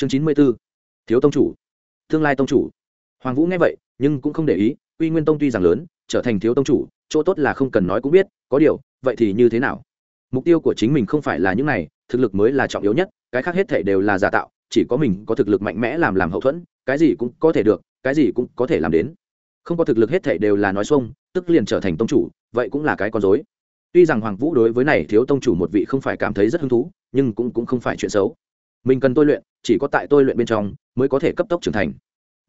chương chín mươi b ố thiếu tông chủ. Tương lai tông chủ. Hoàng vũ nghe vậy, nhưng cũng không để ý uy nguyên tông tuy rằng lớn, trở thành thiếu tông chủ, chỗ tốt là không cần nói cũng biết, có điều, vậy thì như thế nào? Mục tiêu của chính mình không phải là những này, thực lực mới là trọng yếu nhất, cái khác hết thể đều là giả tạo, chỉ có mình có thực lực mạnh mẽ làm làm hậu thuẫn, cái gì cũng có thể được, cái gì cũng có thể làm đến. Không có thực lực hết thể đều là nói xuông, tức liền trở thành tông chủ, vậy cũng là cái con dối tuy rằng hoàng vũ đối với này thiếu tông chủ một vị không phải cảm thấy rất hứng thú, nhưng cũng cũng không phải chuyện xấu. Mình cần tôi luyện chỉ có tại tôi luyện bên trong mới có thể cấp tốc trưởng thành.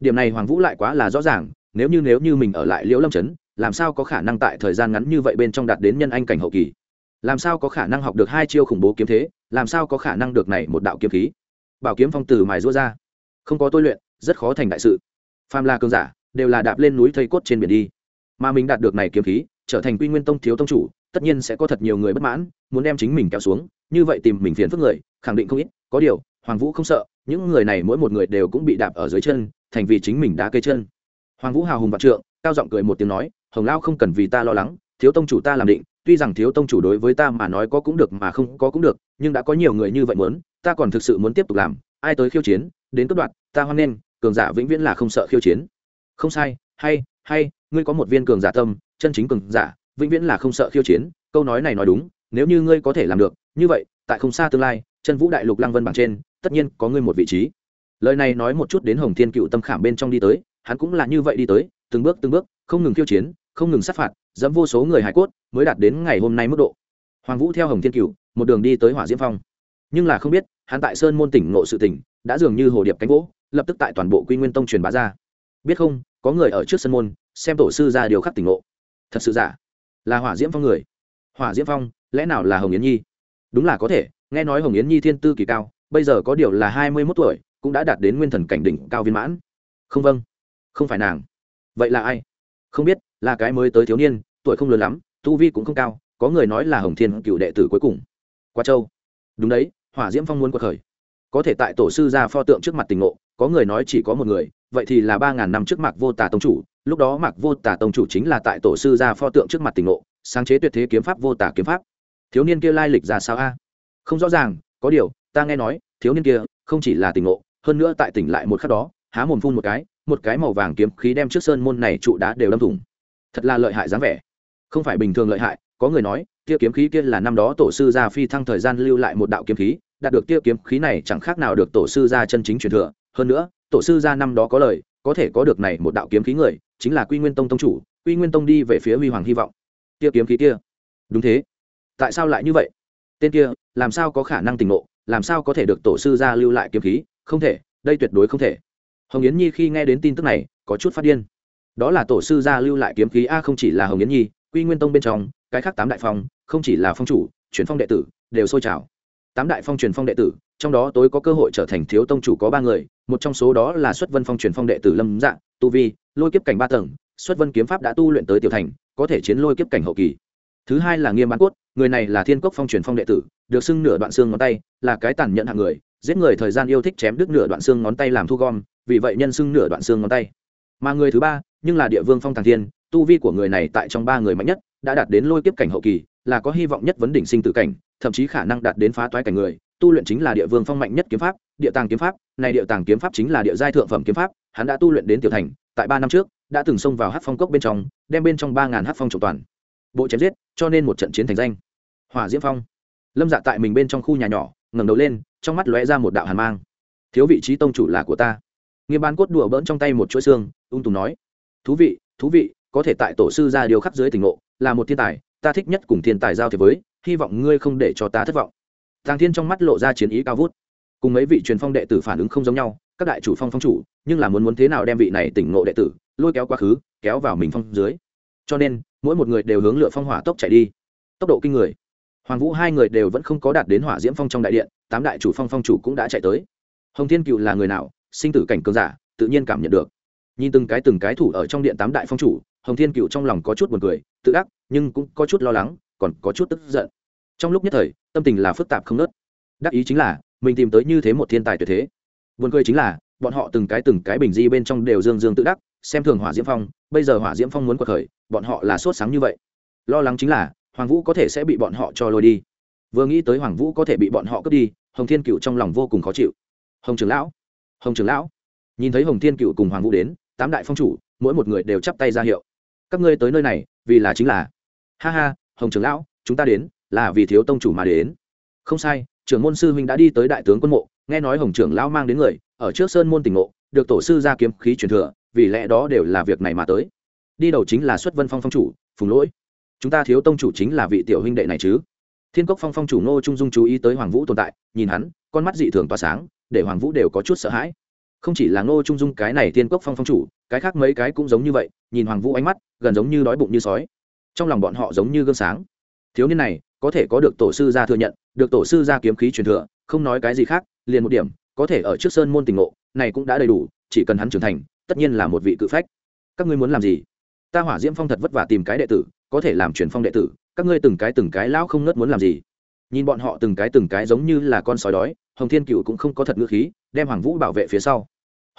Điểm này hoàng vũ lại quá là rõ ràng, nếu như nếu như mình ở lại liễu lâm trấn làm sao có khả năng tại thời gian ngắn như vậy bên trong đạt đến nhân anh cảnh hậu kỳ? Làm sao có khả năng học được hai chiêu khủng bố kiếm thế, làm sao có khả năng được này một đạo kiếm khí? Bảo kiếm phong từ mài rũa ra. Không có tôi luyện, rất khó thành đại sự. Phàm là cường giả, đều là đạp lên núi thây cốt trên biển đi. Mà mình đạt được này kiếm khí, trở thành quy nguyên tông thiếu tông chủ, tất nhiên sẽ có thật nhiều người bất mãn, muốn đem chính mình kéo xuống, như vậy tìm mình phiền phức người, khẳng định không ít. Có điều, hoàng vũ không sợ những người này mỗi một người đều cũng bị đạp ở dưới chân, thành vì chính mình đá cây chân. Hoàng vũ hào hùng vạn trượng, cao giọng cười một tiếng nói, hồng lao không cần vì ta lo lắng, thiếu tông chủ ta làm định, tuy rằng thiếu tông chủ đối với ta mà nói có cũng được mà không có cũng được, nhưng đã có nhiều người như vậy muốn, ta còn thực sự muốn tiếp tục làm, ai tới khiêu chiến, đến tốt đoạt, ta hoan nghênh, cường giả vĩnh viễn là không sợ khiêu chiến. Không sai, hay hay, ngươi có một viên cường giả tâm, chân chính cường giả, vĩnh viễn là không sợ khiêu chiến, câu nói này nói đúng, nếu như ngươi có thể làm được, như vậy, tại không xa tương lai, chân vũ đại lục lăng vân bảng trên tất nhiên có ngươi một vị trí. Lời này nói một chút đến hồng thiên cựu tâm khảm bên trong đi tới, hắn cũng là như vậy đi tới, từng bước từng bước, không ngừng khiêu chiến, không ngừng sát phạt, dẫm vô số người hải cốt, mới đạt đến ngày hôm nay mức độ. Hoàng vũ theo hồng thiên cựu, một đường đi tới hỏa diễm phong. Nhưng là không biết, hắn tại sơn môn tỉnh ngộ sự tỉnh, đã dường như hồ điệp cánh gỗ, lập tức tại toàn bộ quy nguyên tông truyền bá ra. Biết không, có người ở trước sân môn, xem tổ sư ra điều khắc tỉnh ngộ. Thật sự giả? Là hỏa diễm phong người. Hỏa diễm phong, lẽ nào là hồng yến nhi? Đúng là có thể, nghe nói hồng yến nhi thiên tư kỳ cao bây giờ có điều là hai mươi mốt tuổi, cũng đã đạt đến nguyên thần cảnh đỉnh cao viên mãn. Không vâng không phải nàng. Vậy là ai? Không biết, là cái mới tới thiếu niên, tuổi không lớn lắm, tu vi cũng không cao, có người nói là hồng thiên cựu đệ tử cuối cùng. Qua châu đúng đấy, hỏa diễm phong muốn quật khởi. Có thể tại tổ sư ra pho tượng trước mặt tình ngộ, có người nói chỉ có một người, vậy thì là ba ngàn năm trước mạc vô tà tông chủ, lúc đó mạc vô tà tông chủ chính là tại tổ sư ra pho tượng trước mặt tình ngộ, sáng chế tuyệt thế kiếm pháp vô tà kiếm pháp. Thiếu niên kia lai lịch ra sao a? Không rõ ràng, có điều ta nghe nói, thiếu niên kia không chỉ là tỉnh ngộ, hơn nữa tại tỉnh lại một khắc đó, há mồm phun một cái một cái màu vàng kiếm khí đem trước sơn môn này trụ đá đều đâm thủng. Thật là lợi hại dáng vẻ. Không phải bình thường lợi hại, có người nói, tia kiếm khí kia là năm đó tổ sư gia phi thăng thời gian lưu lại một đạo kiếm khí, đạt được tia kiếm khí này chẳng khác nào được tổ sư gia chân chính truyền thừa. Hơn nữa, tổ sư gia năm đó có lời, có thể có được này một đạo kiếm khí người, chính là quy nguyên tông tông chủ, quy nguyên tông đi về phía huy hoàng hy vọng. Tia kiếm khí kia. Đúng thế. Tại sao lại như vậy? Tên kia, làm sao có khả năng tỉnh ngộ? Làm sao có thể được tổ sư gia lưu lại kiếm khí? Không thể, đây tuyệt đối không thể. Hồng yến nhi khi nghe đến tin tức này, có chút phát điên. Đó là tổ sư gia lưu lại kiếm khí a không chỉ là hồng yến nhi, quy nguyên tông bên trong, cái khác tám đại phong, không chỉ là phong chủ, truyền phong đệ tử, đều sôi trào. Tám đại phong truyền phong đệ tử, trong đó tối có cơ hội trở thành thiếu tông chủ có ba người, một trong số đó là xuất vân phong truyền phong đệ tử lâm dạng tu vi, lôi kiếp cảnh ba tầng, xuất vân kiếm pháp đã tu luyện tới tiểu thành, có thể chiến lôi kiếp cảnh hậu kỳ. Thứ hai là nghiêm bán cốt người này là thiên cốc phong truyền phong đệ tử, được xưng nửa đoạn xương ngón tay, là cái tàn nhẫn hạng người, giết người thời gian yêu thích chém đứt nửa đoạn xương ngón tay làm thu gom, vì vậy nhân xưng nửa đoạn xương ngón tay. Mà người thứ ba, nhưng là địa vương phong tàng thiên, tu vi của người này tại trong ba người mạnh nhất, đã đạt đến lôi kiếp cảnh hậu kỳ, là có hy vọng nhất vấn đỉnh sinh tử cảnh, thậm chí khả năng đạt đến phá toái cảnh người. Tu luyện chính là địa vương phong mạnh nhất kiếm pháp, địa tàng kiếm pháp, này địa tàng kiếm pháp chính là địa giai thượng phẩm kiếm pháp, hắn đã tu luyện đến tiểu thành, tại ba năm trước, đã từng xông vào hát phong cốc bên trong, đem bên trong ba ngàn hát phong trộm toàn. Bộ chém giết, cho nên một trận chiến thành danh hỏa diễm phong. Lâm dạ tại mình bên trong khu nhà nhỏ, ngẩng đầu lên, trong mắt lóe ra một đạo hàn mang. Thiếu vị trí tông chủ là của ta. Nghiêm bán cốt đùa bỡn trong tay một chuỗi xương, ung tùng nói. Thú vị thú vị, có thể tại tổ sư ra điều khắc dưới tình ngộ, là một thiên tài, ta thích nhất cùng thiên tài giao thế với, hy vọng ngươi không để cho ta thất vọng. Tàng thiên trong mắt lộ ra chiến ý cao vút. Cùng mấy vị truyền phong đệ tử phản ứng không giống nhau, các đại chủ phong phong chủ, nhưng là muốn muốn thế nào đem vị này tỉnh ngộ đệ tử, lôi kéo quá khứ, kéo vào mình phong dưới. Cho nên, mỗi một người đều hướng lựa phong hỏa tốc chạy đi. Tốc độ kinh người hoàng vũ hai người đều vẫn không có đạt đến hỏa diễm phong trong đại điện, tám đại chủ phong phong chủ cũng đã chạy tới. Hồng thiên cựu là người nào? Sinh tử cảnh cường giả, tự nhiên cảm nhận được. Nhìn từng cái từng cái thủ ở trong điện tám đại phong chủ, hồng thiên cựu trong lòng có chút buồn cười, tự đắc, nhưng cũng có chút lo lắng, còn có chút tức giận. Trong lúc nhất thời, tâm tình là phức tạp không nớt đắc ý chính là, mình tìm tới như thế một thiên tài tuyệt thế. Buồn cười chính là, bọn họ từng cái từng cái bình di bên trong đều dương dương tự đắc, xem thường hỏa diễm phong, bây giờ hỏa diễm phong muốn quật khởi, bọn họ là sốt sáng như vậy. Lo lắng chính là hoàng vũ có thể sẽ bị bọn họ cho lôi đi. Vừa nghĩ tới hoàng vũ có thể bị bọn họ cướp đi, hồng thiên cựu trong lòng vô cùng khó chịu. Hồng trưởng lão, hồng trưởng lão. Nhìn thấy hồng thiên cựu cùng hoàng vũ đến, tám đại phong chủ, mỗi một người đều chắp tay ra hiệu. Các ngươi tới nơi này, vì là chính là. Ha ha, hồng trưởng lão, chúng ta đến, là vì thiếu tông chủ mà đến. Không sai, trưởng môn sư huynh đã đi tới đại tướng quân mộ, nghe nói hồng trưởng lão mang đến người, ở trước sơn môn tỉnh ngộ, được tổ sư ra kiếm khí truyền thừa, vì lẽ đó đều là việc này mà tới. Đi đầu chính là xuất vân phong phong chủ, phùng lỗi chúng ta thiếu tông chủ chính là vị tiểu huynh đệ này chứ? Thiên cốc phong phong chủ ngô trung dung chú ý tới hoàng vũ tồn tại, nhìn hắn, con mắt dị thường tỏa sáng, để hoàng vũ đều có chút sợ hãi. Không chỉ là ngô trung dung cái này thiên cốc phong phong chủ, cái khác mấy cái cũng giống như vậy, nhìn hoàng vũ ánh mắt, gần giống như đói bụng như sói. Trong lòng bọn họ giống như gương sáng. Thiếu niên này, có thể có được tổ sư gia thừa nhận, được tổ sư gia kiếm khí truyền thừa, không nói cái gì khác, liền một điểm, có thể ở trước sơn môn tình ngộ, này cũng đã đầy đủ, chỉ cần hắn trưởng thành, tất nhiên là một vị cự phách. Các ngươi muốn làm gì? Ta hỏa diễm phong thật vất vả tìm cái đệ tử, có thể làm truyền phong đệ tử, các ngươi từng cái từng cái lão không nớt muốn làm gì? Nhìn bọn họ từng cái từng cái giống như là con sói đói, hồng thiên cựu cũng không có thật ngữ khí, đem hoàng vũ bảo vệ phía sau.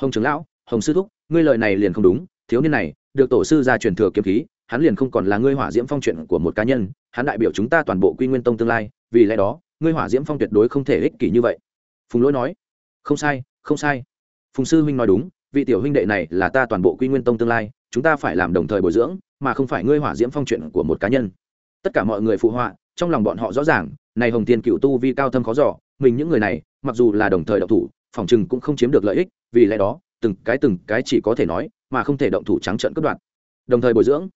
Hồng trưởng lão, hồng sư thúc, ngươi lời này liền không đúng, thiếu niên này, được tổ sư ra truyền thừa kiếm khí, hắn liền không còn là ngươi hỏa diễm phong chuyện của một cá nhân, hắn đại biểu chúng ta toàn bộ quy nguyên tông tương lai, vì lẽ đó, ngươi hỏa diễm phong tuyệt đối không thể ích kỷ như vậy. Phùng lỗi nói, không sai không sai. Phùng sư huynh nói đúng, vị tiểu huynh đệ này là ta toàn bộ quy nguyên tông tương lai chúng ta phải làm đồng thời bồi dưỡng, mà không phải ngươi hỏa diễm phong chuyện của một cá nhân. Tất cả mọi người phụ họa, trong lòng bọn họ rõ ràng, này hồng tiên cựu tu vi cao thâm khó giỏ mình những người này, mặc dù là đồng thời động thủ, phòng chừng cũng không chiếm được lợi ích, vì lẽ đó, từng cái từng cái chỉ có thể nói, mà không thể động thủ trắng trợn cướp đoạt. Đồng thời bồi dưỡng.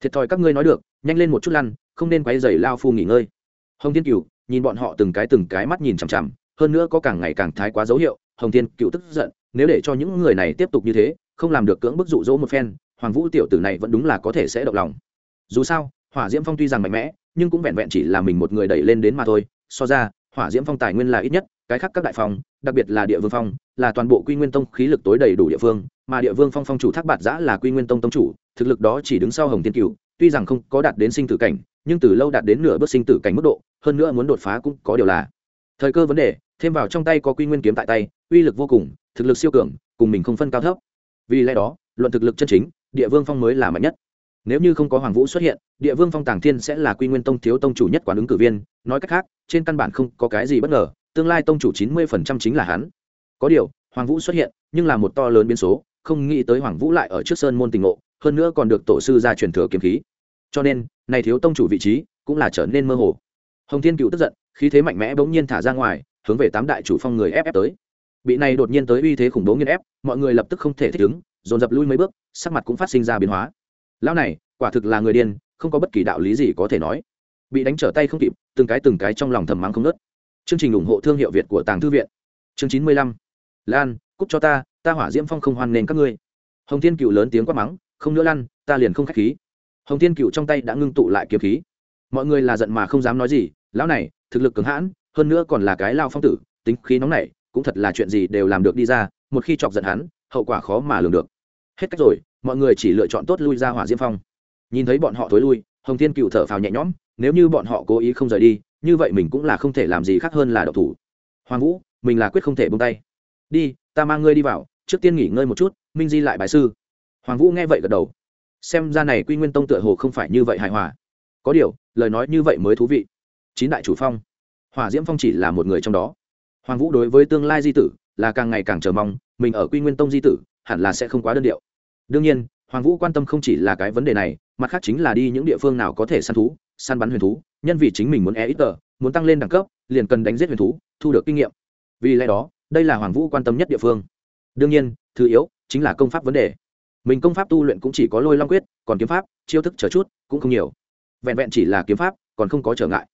Thiệt thòi các ngươi nói được, nhanh lên một chút lăn, không nên quay dày lao phu nghỉ ngơi. Hồng tiên cựu nhìn bọn họ từng cái từng cái mắt nhìn chằm chằm, hơn nữa có càng ngày càng thái quá dấu hiệu, hồng tiên cựu tức giận, nếu để cho những người này tiếp tục như thế, không làm được cưỡng bức dụ dỗ một phen hoàng vũ tiểu tử này vẫn đúng là có thể sẽ động lòng. Dù sao, hỏa diễm phong tuy rằng mạnh mẽ, nhưng cũng vẹn vẹn chỉ là mình một người đẩy lên đến mà thôi. So ra, hỏa diễm phong tài nguyên là ít nhất, cái khác các đại phong, đặc biệt là địa vương phong, là toàn bộ quy nguyên tông khí lực tối đầy đủ địa phương, mà địa vương phong phong chủ thác bạt giã là quy nguyên tông tông chủ, thực lực đó chỉ đứng sau hồng tiên Cựu. tuy rằng không có đạt đến sinh tử cảnh, nhưng từ lâu đạt đến nửa bước sinh tử cảnh mức độ, hơn nữa muốn đột phá cũng có điều là. Thời cơ vấn đề, thêm vào trong tay có quy nguyên kiếm tại tay, uy lực vô cùng, thực lực siêu cường, cùng mình không phân cao thấp. Vì lẽ đó, luận thực lực chân chính địa vương phong mới là mạnh nhất. Nếu như không có hoàng vũ xuất hiện, địa vương phong tàng thiên sẽ là quy nguyên tông thiếu tông chủ nhất quán ứng cử viên. Nói cách khác, trên căn bản không có cái gì bất ngờ, tương lai tông chủ chín mươi phần trăm chính là hắn. Có điều, hoàng vũ xuất hiện, nhưng là một to lớn biến số, không nghĩ tới hoàng vũ lại ở trước sơn môn tình ngộ, hơn nữa còn được tổ sư ra truyền thừa kiếm khí. Cho nên, này thiếu tông chủ vị trí cũng là trở nên mơ hồ. Hồng thiên cựu tức giận, khí thế mạnh mẽ bỗng nhiên thả ra ngoài, hướng về tám đại chủ phong người ép ép tới. Bị này đột nhiên tới uy thế khủng bố nghiên ép, mọi người lập tức không thể thích ứng dồn dập lui mấy bước, sắc mặt cũng phát sinh ra biến hóa. Lão này, quả thực là người điên, không có bất kỳ đạo lý gì có thể nói. Bị đánh trở tay không kịp, từng cái từng cái trong lòng thầm mắng không nớt chương trình ủng hộ thương hiệu việt của tàng thư viện. Chương chín mươi lăm. Lan cúc cho ta ta hỏa diễm phong không hoan nên các ngươi. Hồng thiên cựu lớn tiếng quát mắng, không nữa lăn ta liền không k h á c h khí. Hồng thiên cựu trong tay đã ngưng tụ lại kiếm khí. Mọi người là giận mà không dám nói gì, lão này, thực lực cường hãn, hơn nữa còn là cái lao phong tử, tính khí nóng nảy, cũng thật là chuyện gì đều làm được đi ra, một khi chọc giận hắn hậu quả khó mà lường được. Hết cách rồi, mọi người chỉ lựa chọn tốt lui ra hỏa diễm phong. Nhìn thấy bọn họ thối lui, hồng thiên cựu thở phào nhẹ nhõm, nếu như bọn họ cố ý không rời đi, như vậy mình cũng là không thể làm gì khác hơn là độc thủ. Hoàng vũ, mình là quyết không thể bông tay. Đi, ta mang ngươi đi vào, trước tiên nghỉ ngơi một chút, minh di lại bài sư. Hoàng vũ nghe vậy gật đầu. Xem ra này quy nguyên tông tựa hồ không phải như vậy hài hòa. Có điều, lời nói như vậy mới thú vị. Chín đại chủ phong. Hỏa diễm phong chỉ là một người trong đó. Hoàng vũ đối với tương lai di tử là càng ngày càng chờ mong mình ở quy nguyên tông di tử, hẳn là sẽ không quá đơn điệu. Đương nhiên, hoàng vũ quan tâm không chỉ là cái vấn đề này mặt khác chính là đi những địa phương nào có thể săn thú, săn bắn huyền thú. Nhân vì chính mình muốn e ít tờ, muốn tăng lên đẳng cấp, liền cần đánh giết huyền thú, thu được kinh nghiệm. Vì lẽ đó, đây là hoàng vũ quan tâm nhất địa phương. Đương nhiên, thứ yếu chính là công pháp vấn đề. Mình công pháp tu luyện cũng chỉ có lôi long quyết, còn kiếm pháp, chiêu thức chờ chút cũng không nhiều. Vẹn vẹn chỉ là kiếm pháp, còn không có trở ngại.